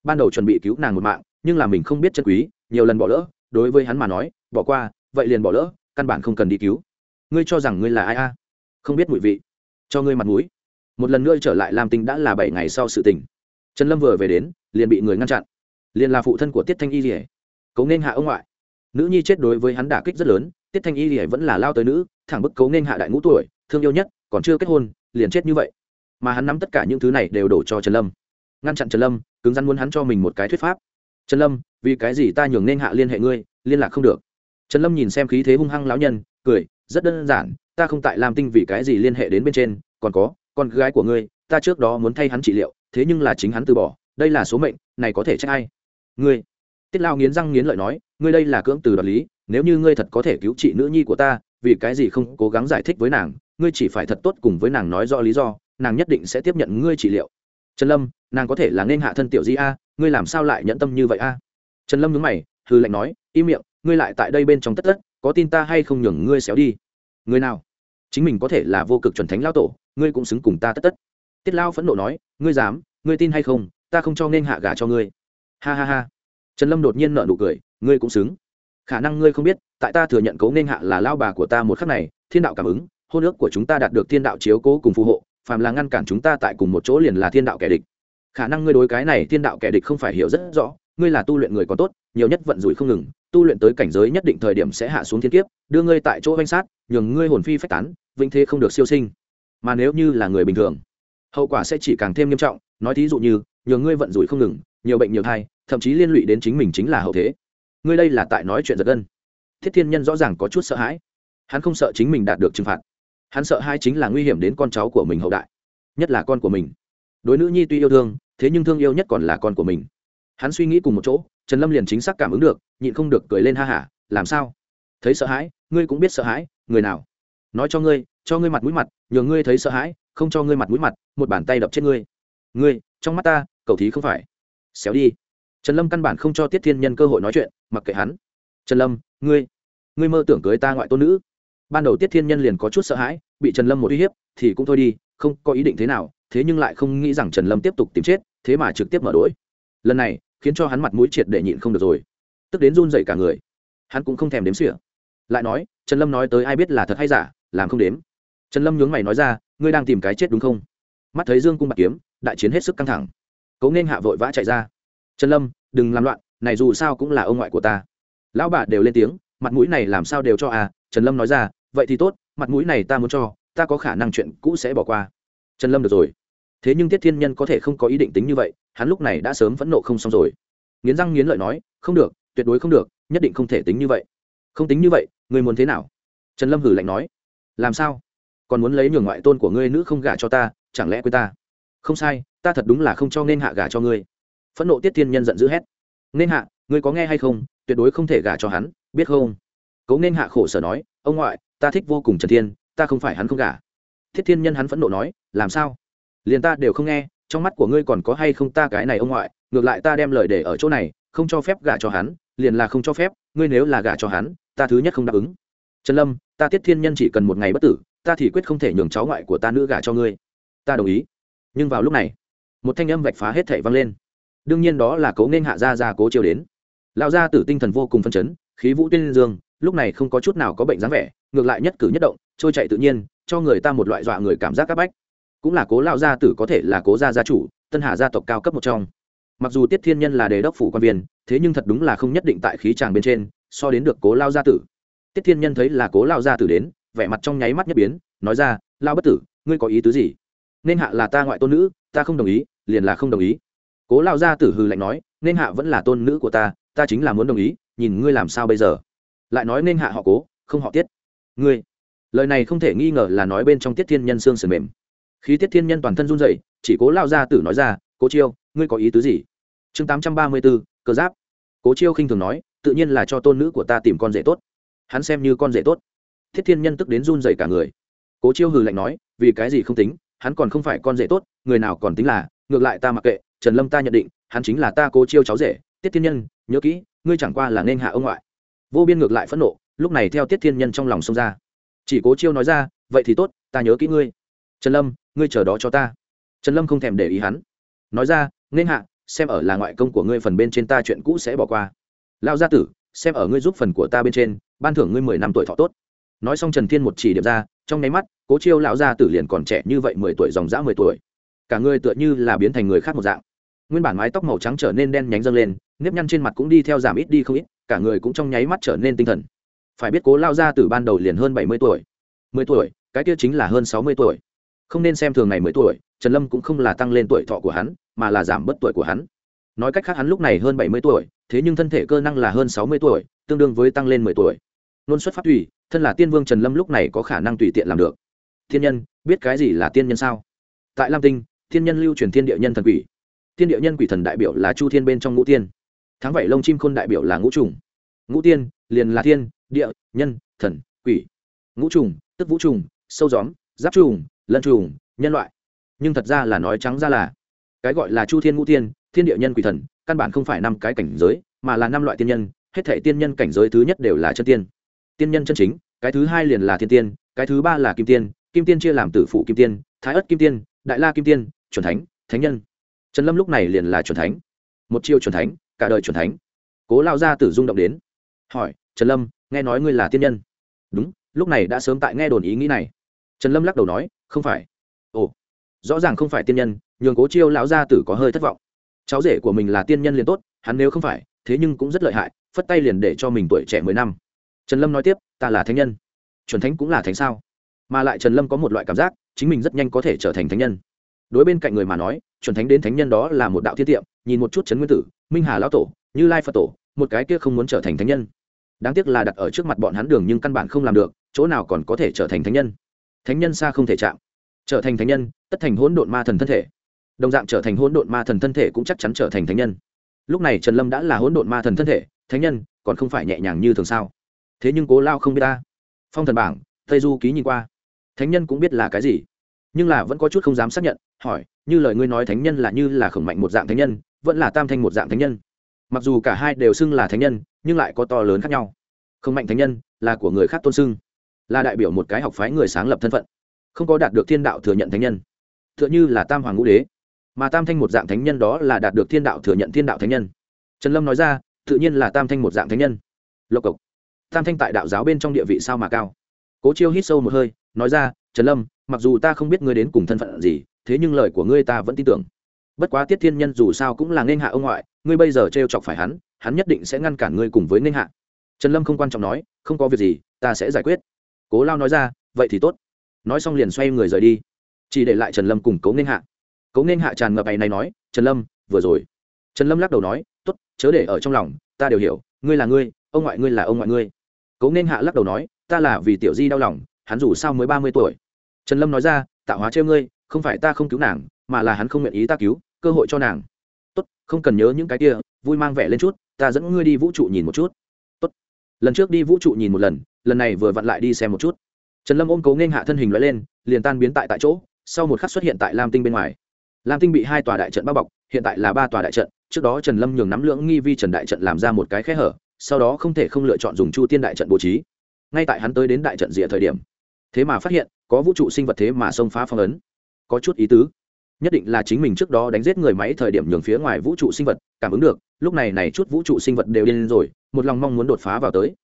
Ban đầu chuẩn bị cứu nàng một mạng, nhưng là mình không biết chân quý, nhiều lần bỏ lỡ, đối với hắn mà nói, bỏ qua, vậy liền bỏ lỡ, căn bản không cần đi cứu. Ngươi cho rằng ngươi là ai a? Không biết mùi vị. Cho ngươi mặt mũi. Một lần nữa trở lại làm tình đã là bảy ngày sau sự tình. Trần lâm vừa về đến, liền bị người ngăn chặn. Liền là phụ thân của tiết thanh y rỉa cấu nên hạ ông ngoại. Nữ nhi chết đối với hắn đả kích rất lớn, tiết thanh y thì vẫn là lao tới nữ, thẳng bức cấu nên hạ đại ngũ tuổi, thương yêu nhất, còn chưa kết hôn, liền chết như vậy. Mà hắn nắm tất cả những thứ này đều đổ cho trần lâm. Ngăn chặn trần lâm, cứng rắn muốn hắn cho mình một cái thuyết pháp. Trần lâm, vì cái gì ta nhường nên hạ liên hệ ngươi, liên lạc không được? Trần lâm nhìn xem khí thế hung hăng lão nhân, cười, rất đơn giản, ta không tại làm tinh vì cái gì liên hệ đến bên trên, còn có, con gái của ngươi, ta trước đó muốn thay hắn trị liệu, thế nhưng là chính hắn từ bỏ, đây là số mệnh, này có thể trách ai? Ngươi tiết lao nghiến răng nghiến lợi nói, ngươi đây là cưỡng từ đoạt lý, nếu như ngươi thật có thể cứu trị nữ nhi của ta, vì cái gì không cố gắng giải thích với nàng, ngươi chỉ phải thật tốt cùng với nàng nói rõ lý do, nàng nhất định sẽ tiếp nhận ngươi trị liệu. Trần lâm, nàng có thể là nên hạ thân tiểu di a, ngươi làm sao lại nhẫn tâm như vậy a? Trần lâm nhớ mày hư lệnh nói, im miệng, ngươi lại tại đây bên trong tất tất, có tin ta hay không nhường ngươi xéo đi? Ngươi nào? Chính mình có thể là vô cực chuẩn thánh lao tổ, ngươi cũng xứng cùng ta tất tất. Tiết lao phẫn nộ nói, ngươi dám, ngươi tin hay không, ta không cho nên hạ gả cho ngươi. Ha ha ha trần lâm đột nhiên nợ nụ cười, ngươi cũng xứng. Khả năng ngươi không biết, tại ta thừa nhận cấu nên hạ là lao bà của ta một khắc này, thiên đạo cảm ứng, hôn ước của chúng ta đạt được thiên đạo chiếu cố cùng phù hộ, phàm là ngăn cản chúng ta tại cùng một chỗ liền là thiên đạo kẻ địch. Khả năng ngươi đối cái này thiên đạo kẻ địch không phải hiểu rất rõ, ngươi là tu luyện người có tốt, nhiều nhất vận rủi không ngừng, tu luyện tới cảnh giới nhất định thời điểm sẽ hạ xuống thiên kiếp, đưa ngươi tại chỗ oanh sát, nhường ngươi hồn phi phách tán vinh thế không được siêu sinh. Mà nếu như là người bình thường, hậu quả sẽ chỉ càng thêm nghiêm trọng, nói thí dụ như, nhường ngươi vận rủi không ngừng nhiều bệnh nhiều thai, thậm chí liên lụy đến chính mình chính là hậu thế. Ngươi đây là tại nói chuyện giật gân. Thiết thiên nhân rõ ràng có chút sợ hãi. Hắn không sợ chính mình đạt được trừng phạt. Hắn sợ hai chính là nguy hiểm đến con cháu của mình hậu đại, nhất là con của mình. Đối nữ nhi tuy yêu thương, thế nhưng thương yêu nhất còn là con của mình. Hắn suy nghĩ cùng một chỗ, trần lâm liền chính xác cảm ứng được, nhịn không được cười lên ha hả, làm sao? Thấy sợ hãi, ngươi cũng biết sợ hãi, người nào? Nói cho ngươi cho ngươi mặt mũi mặt, nhờ ngươi thấy sợ hãi, không cho ngươi mặt mũi mặt, một bàn tay đập chết ngươi. Ngươi, trong mắt ta cầu thí không phải xéo đi. Trần lâm căn bản không cho tiết thiên nhân cơ hội nói chuyện, mặc kệ hắn. Trần lâm, ngươi ngươi mơ tưởng cưới ta ngoại tôn nữ. Ban đầu tiết thiên nhân liền có chút sợ hãi, bị trần lâm một uy hiếp, thì cũng thôi đi, không có ý định thế nào, thế nhưng lại không nghĩ rằng trần lâm tiếp tục tìm chết, thế mà trực tiếp mở đ ố i lần này, khiến cho hắn mặt mũi triệt để nhịn không được rồi. Tức đến run dậy cả người. Hắn cũng không thèm đếm xỉa. Lại nói, trần lâm nói tới ai biết là thật hay giả, làm không đếm. Trần lâm nhướng mày nói ra, ngươi đang tìm cái chết đúng không? Mắt thấy dương cung bạc kiếm, đại chiến hết sức căng thẳng cố nên hạ vội vã chạy ra. Trần lâm, đừng làm loạn, này dù sao cũng là ông ngoại của ta. Lão bà đều lên tiếng, mặt mũi này làm sao đều cho à? Trần lâm nói ra, vậy thì tốt, mặt mũi này ta muốn cho, ta có khả năng chuyện cũ sẽ bỏ qua. Trần lâm được rồi. Thế nhưng tiết thiên nhân có thể không có ý định tính như vậy, hắn lúc này đã sớm phẫn nộ không xong rồi. Nghiến răng nghiến lợi nói, không được, tuyệt đối không được, nhất định không thể tính như vậy. Không tính như vậy, người muốn thế nào? Trần lâm hử lạnh nói, làm sao? Còn muốn lấy nhường ngoại tôn của ngươi nữ không gả cho ta, chẳng lẽ quên ta? Không sai ta thật đúng là không cho nên hạ gả cho ngươi. Phẫn nộ tiết thiên nhân giận dữ hét. Nên hạ, ngươi có nghe hay không? Tuyệt đối không thể gả cho hắn, biết không? Cố nên hạ khổ sở nói, ông ngoại, ta thích vô cùng trần thiên, ta không phải hắn không gả. Thiết thiên nhân hắn phẫn nộ nói, làm sao? Liền ta đều không nghe, trong mắt của ngươi còn có hay không ta cái này ông ngoại? Ngược lại ta đem lời để ở chỗ này, không cho phép gả cho hắn, liền là không cho phép, ngươi nếu là gả cho hắn, ta thứ nhất không đáp ứng. Trần lâm, ta tiết thiên nhân chỉ cần một ngày bất tử, ta thì quyết không thể nhường cháu ngoại của ta nữ gả cho ngươi. Ta đồng ý. Nhưng vào lúc này một thanh âm vạch phá hết thảy vang lên. Đương nhiên đó là cố nên hạ gia gia cố chiêu đến. Lão gia tử tinh thần vô cùng phân chấn, khí vũ tuyên dương, lúc này không có chút nào có bệnh dáng vẻ, ngược lại nhất cử nhất động, trôi chạy tự nhiên, cho người ta một loại dọa người cảm giác c áp bách. Cũng là cố lão gia tử có thể là cố gia gia chủ, tân hà gia tộc cao cấp một trong. Mặc dù tiết thiên nhân là đề đốc phủ quan viên, thế nhưng thật đúng là không nhất định tại khí tràng bên trên, so đến được cố lao gia tử. Tiết thiên nhân thấy là cố lao gia tử đến, vẻ mặt trong nháy mắt nhất biến, nói ra lao bất tử, ngươi có ý tứ gì? Nên hạ là ta ngoại tôn nữ ta không đồng ý, liền là không đồng ý. Cố lao gia tử hư lạnh nói, nên hạ vẫn là tôn nữ của ta ta chính là muốn đồng ý, nhìn ngươi làm sao bây giờ. Lại nói nên hạ họ cố, không họ tiết. Ngươi. Lời này không thể nghi ngờ là nói bên trong tiết thiên nhân xương sườn mềm. Khí tiết thiên nhân toàn thân run rẩy, chỉ cố lao gia tử nói ra, cố chiêu, ngươi có ý tứ gì? Chương tám trăm ba mươi bốn cơ giáp. Cố chiêu khinh thường nói, tự nhiên là cho tôn nữ của ta tìm con rể tốt. Hắn xem như con rể tốt. Thiết thiên nhân tức đến run rẩy cả người. Cố chiêu hừ lạnh nói, vì cái gì không tính? Hắn còn không phải con rể tốt, người nào còn tính là, ngược lại ta mặc kệ, trần lâm ta nhận định, hắn chính là ta cố chiêu cháu rể, tiết thiên nhân, nhớ kỹ, ngươi chẳng qua là nên hạ ông ngoại. Vô biên ngược lại phẫn nộ, lúc này theo tiết thiên nhân trong lòng xông ra. Chỉ cố chiêu nói ra, vậy thì tốt, ta nhớ kỹ ngươi. Trần lâm, ngươi chờ đó cho ta. Trần lâm không thèm để ý hắn. Nói ra, nên hạ, xem ở là ngoại công của ngươi phần bên trên ta chuyện cũ sẽ bỏ qua. Lao gia tử, xem ở ngươi giúp phần của ta bên trên, ban thưởng ngươi mười năm tuổi thọ tốt. Nói xong trần thiên một chỉ điểm ra trong nháy mắt, cố chiêu lão gia tử liền còn trẻ như vậy, mười tuổi dòng dã mười tuổi. Cả người tựa như là biến thành người khác một dạng. Nguyên bản mái tóc màu trắng trở nên đen nhánh dâng lên, nếp nhăn trên mặt cũng đi theo giảm ít đi không ít, cả người cũng trong nháy mắt trở nên tinh thần. Phải biết cố lao gia tử ban đầu liền hơn bảy mươi tuổi. Mười tuổi, cái kia chính là hơn sáu mươi tuổi. Không nên xem thường ngày mười tuổi, trần lâm cũng không là tăng lên tuổi thọ của hắn, mà là giảm bớt tuổi của hắn. Nói cách khác hắn lúc này hơn bảy mươi tuổi, thế nhưng thân thể cơ năng là hơn sáu mươi tuổi, tương đương với tăng lên mười tuổi. Luôn xuất phát tùy thân là tiên vương trần lâm lúc này có khả năng tùy tiện làm được. Thiên nhân, biết cái gì là tiên nhân sao? Tại lam tinh, thiên nhân lưu truyền thiên địa nhân thần quỷ. Thiên địa nhân quỷ thần đại biểu là chu thiên bên trong ngũ tiên. Tháng vậy lông chim khôn đại biểu là ngũ trùng. Ngũ tiên, liền là thiên, địa, nhân, thần, quỷ. Ngũ trùng, tức vũ trùng, sâu gióm, giáp trùng, lân trùng, nhân loại. Nhưng thật ra là nói trắng ra là, cái gọi là chu thiên ngũ tiên, thiên địa nhân quỷ thần, căn bản không phải năm cái cảnh giới, mà là năm loại tiên nhân, hết thể tiên nhân cảnh giới thứ nhất đều là chân tiên tiên nhân chân chính, cái thứ hai liền là thiên tiên, cái thứ ba là kim tiên kim tiên chia làm tử phụ kim tiên, thái ất kim tiên, đại la kim tiên, chuẩn thánh thánh nhân. Trần lâm lúc này liền là chuẩn thánh. Một chiêu chuẩn thánh, cả đời chuẩn thánh. Cố lao ra tử rung động đến. Hỏi, trần lâm, nghe nói ngươi là tiên nhân? Đúng, lúc này đã sớm tại nghe đồn ý nghĩ này. Trần lâm lắc đầu nói, không phải. Ồ, rõ ràng không phải tiên nhân, nhường cố chiêu lão gia tử có hơi thất vọng. Cháu rể của mình là tiên nhân liền tốt, hắn nếu không phải, thế nhưng cũng rất lợi hại, phất tay liền để cho mình tuổi trẻ mười năm trần lâm nói tiếp, ta là thánh nhân. Chuẩn thánh cũng là thánh sao? Mà lại trần lâm có một loại cảm giác, chính mình rất nhanh có thể trở thành thánh nhân. Đối bên cạnh người mà nói, chuẩn thánh đến thánh nhân đó là một đạo thiết tiệm, nhìn một chút trấn nguyên tử, minh hà lão tổ, như lai phật tổ, một cái kia không muốn trở thành thánh nhân. Đáng tiếc là đặt ở trước mặt bọn hắn đường nhưng căn bản không làm được, chỗ nào còn có thể trở thành thánh nhân? Thánh nhân xa không thể chạm. Trở thành thánh nhân, tất thành hỗn độn ma thần thân thể. Đồng dạng trở thành hỗn độn ma thần thân thể cũng chắc chắn trở thành thánh nhân. Lúc này trần lâm đã là hỗn độn ma thần thân thể, thánh nhân, còn không phải nhẹ nhàng như thường sao? Thế nhưng cố lao không biết ta. Phong thần bảng, tây du ký nhìn qua. Thánh nhân cũng biết là cái gì. Nhưng là vẫn có chút không dám xác nhận, hỏi, như lời ngươi nói thánh nhân là như là khổng mạnh một dạng thánh nhân, vẫn là tam thanh một dạng thánh nhân. Mặc dù cả hai đều xưng là thánh nhân, nhưng lại có to lớn khác nhau. Khổng mạnh thánh nhân là của người khác tôn xưng, là đại biểu một cái học phái người sáng lập thân phận, không có đạt được thiên đạo thừa nhận thánh nhân. T h ư ợ n h ư là tam hoàng ngũ đế, mà tam thanh một dạng thánh nhân đó là đạt được thiên đạo thừa nhận thiên đạo thánh nhân. Trần lâm nói ra, tự nhiên là tam thanh một dạng thánh nhân. Lộc cộc tam thanh tại đạo giáo bên trong địa vị sao mà cao? Cố chiêu hít sâu một hơi, nói ra, trần lâm, mặc dù ta không biết ngươi đến cùng thân phận gì, thế nhưng lời của ngươi ta vẫn tin tưởng. Bất quá tiết thiên nhân dù sao cũng là nên hạ ông ngoại, ngươi bây giờ t r e o chọc phải hắn hắn nhất định sẽ ngăn cản ngươi cùng với nên hạ. Trần lâm không quan trọng nói, không có việc gì, ta sẽ giải quyết. Cố lao nói ra, vậy thì tốt. Nói xong liền xoay người rời đi. Chỉ để lại trần lâm cùng cấu nên hạ. Cấu nên hạ tràn ngập ngày này nói, trần lâm, vừa rồi. Trần lâm lắc đầu nói t ố t chớ để ở trong lòng, ta đều hiểu, ngươi là ngươi, ông ngoại ngươi là ông ngoại ngươi cố nên hạ lắc đầu nói, ta là vì tiểu di đau lòng, hắn dù sao mới ba mươi tuổi. Trần lâm nói ra, tạo hóa trêu ngươi, không phải ta không cứu nàng, mà là hắn không nguyện ý ta cứu, cơ hội cho nàng. Tốt, không cần nhớ những cái kia, vui mang vẻ lên chút, ta dẫn ngươi đi vũ trụ nhìn một chút. Tốt. Lần trước đi vũ trụ nhìn một lần lần này vừa vặn lại đi xem một chút. Trần lâm ôm cố nên hạ thân hình loại lên, liền tan biến tại tại chỗ, sau một khắc xuất hiện tại lam tinh bên ngoài. Lam tinh bị hai tòa đại trận bao bọc, hiện tại là ba tòa đại trận, trước đó trần lâm nhường nắm lưỡng nghi vi trần đại trận làm ra một cái khe hở sau đó không thể không lựa chọn dùng chu tiên đại trận bố trí. Ngay tại hắn tới đến đại trận rìa thời điểm thế mà phát hiện có vũ trụ sinh vật thế mà xông phá phong ấn. Có chút ý tứ. Nhất định là chính mình trước đó đánh giết người máy thời điểm nhường phía ngoài vũ trụ sinh vật cảm ứng được lúc này này chút vũ trụ sinh vật đều điên rồi một lòng mong muốn đột phá vào tới.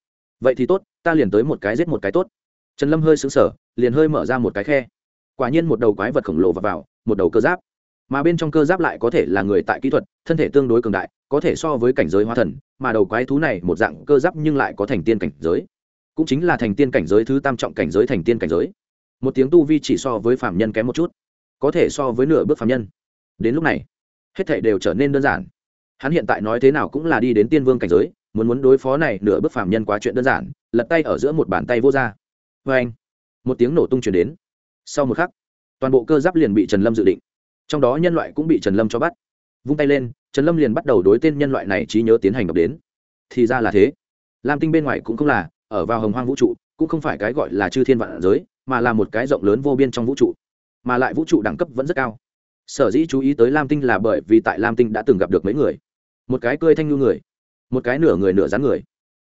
Vậy thì tốt ta liền tới một cái giết một cái tốt. Trần lâm hơi xứng sở liền hơi mở ra một cái khe. Quả nhiên một đầu quái vật khổng lồ vào, vào một đầu cơ giáp mà bên trong cơ giáp lại có thể là người tại kỹ thuật, thân thể tương đối cường đại, có thể so với cảnh giới hóa thần, mà đầu quái thú này một dạng cơ giáp nhưng lại có thành tiên cảnh giới. Cũng chính là thành tiên cảnh giới thứ tam trọng cảnh giới thành tiên cảnh giới. Một tiếng tu vi chỉ so với phạm nhân kém một chút, có thể so với nửa bước phạm nhân. Đến lúc này, hết thể đều trở nên đơn giản. Hắn hiện tại nói thế nào cũng là đi đến tiên vương cảnh giới, muốn muốn đối phó này nửa bước phạm nhân quá chuyện đơn giản, lật tay ở giữa một bàn tay vô ra. Vê anh một tiếng nổ tung chuyển đến. Sau một khắc, toàn bộ cơ giáp liền bị trần lâm dự định trong đó nhân loại cũng bị trần lâm cho bắt. Vung tay lên, trần lâm liền bắt đầu đối tên nhân loại này trí nhớ tiến hành đọc đến. Thì ra là thế. Lam tinh bên ngoài cũng không là, ở vào hồng hoang vũ trụ, cũng không phải cái gọi là chư thiên vạn giới, mà là một cái rộng lớn vô biên trong vũ trụ. Mà lại vũ trụ đẳng cấp vẫn rất cao. Sở dĩ chú ý tới lam tinh là bởi vì tại lam tinh đã từng gặp được mấy người. Một cái cười thanh ngư người, một cái nửa người nửa rắn người,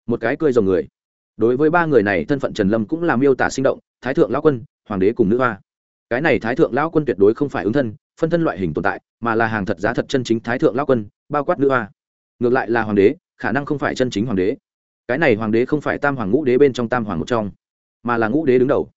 một cái cười rồng người. Đối với ba người này, thân phận trần lâm cũng làm miêu tả sinh động, thái thượng lão quân, hoàng đế cùng nữ hoa cái này thái thượng lão quân tuyệt đối không phải ứng thân, phân thân loại hình tồn tại, mà là hàng thật giá thật chân chính thái thượng lão quân, bao quát nữ hoa. Ngược lại là hoàng đế, khả năng không phải chân chính hoàng đế. Cái này hoàng đế không phải tam hoàng ngũ đế bên trong tam hoàng một trong, mà là ngũ đế đứng đầu.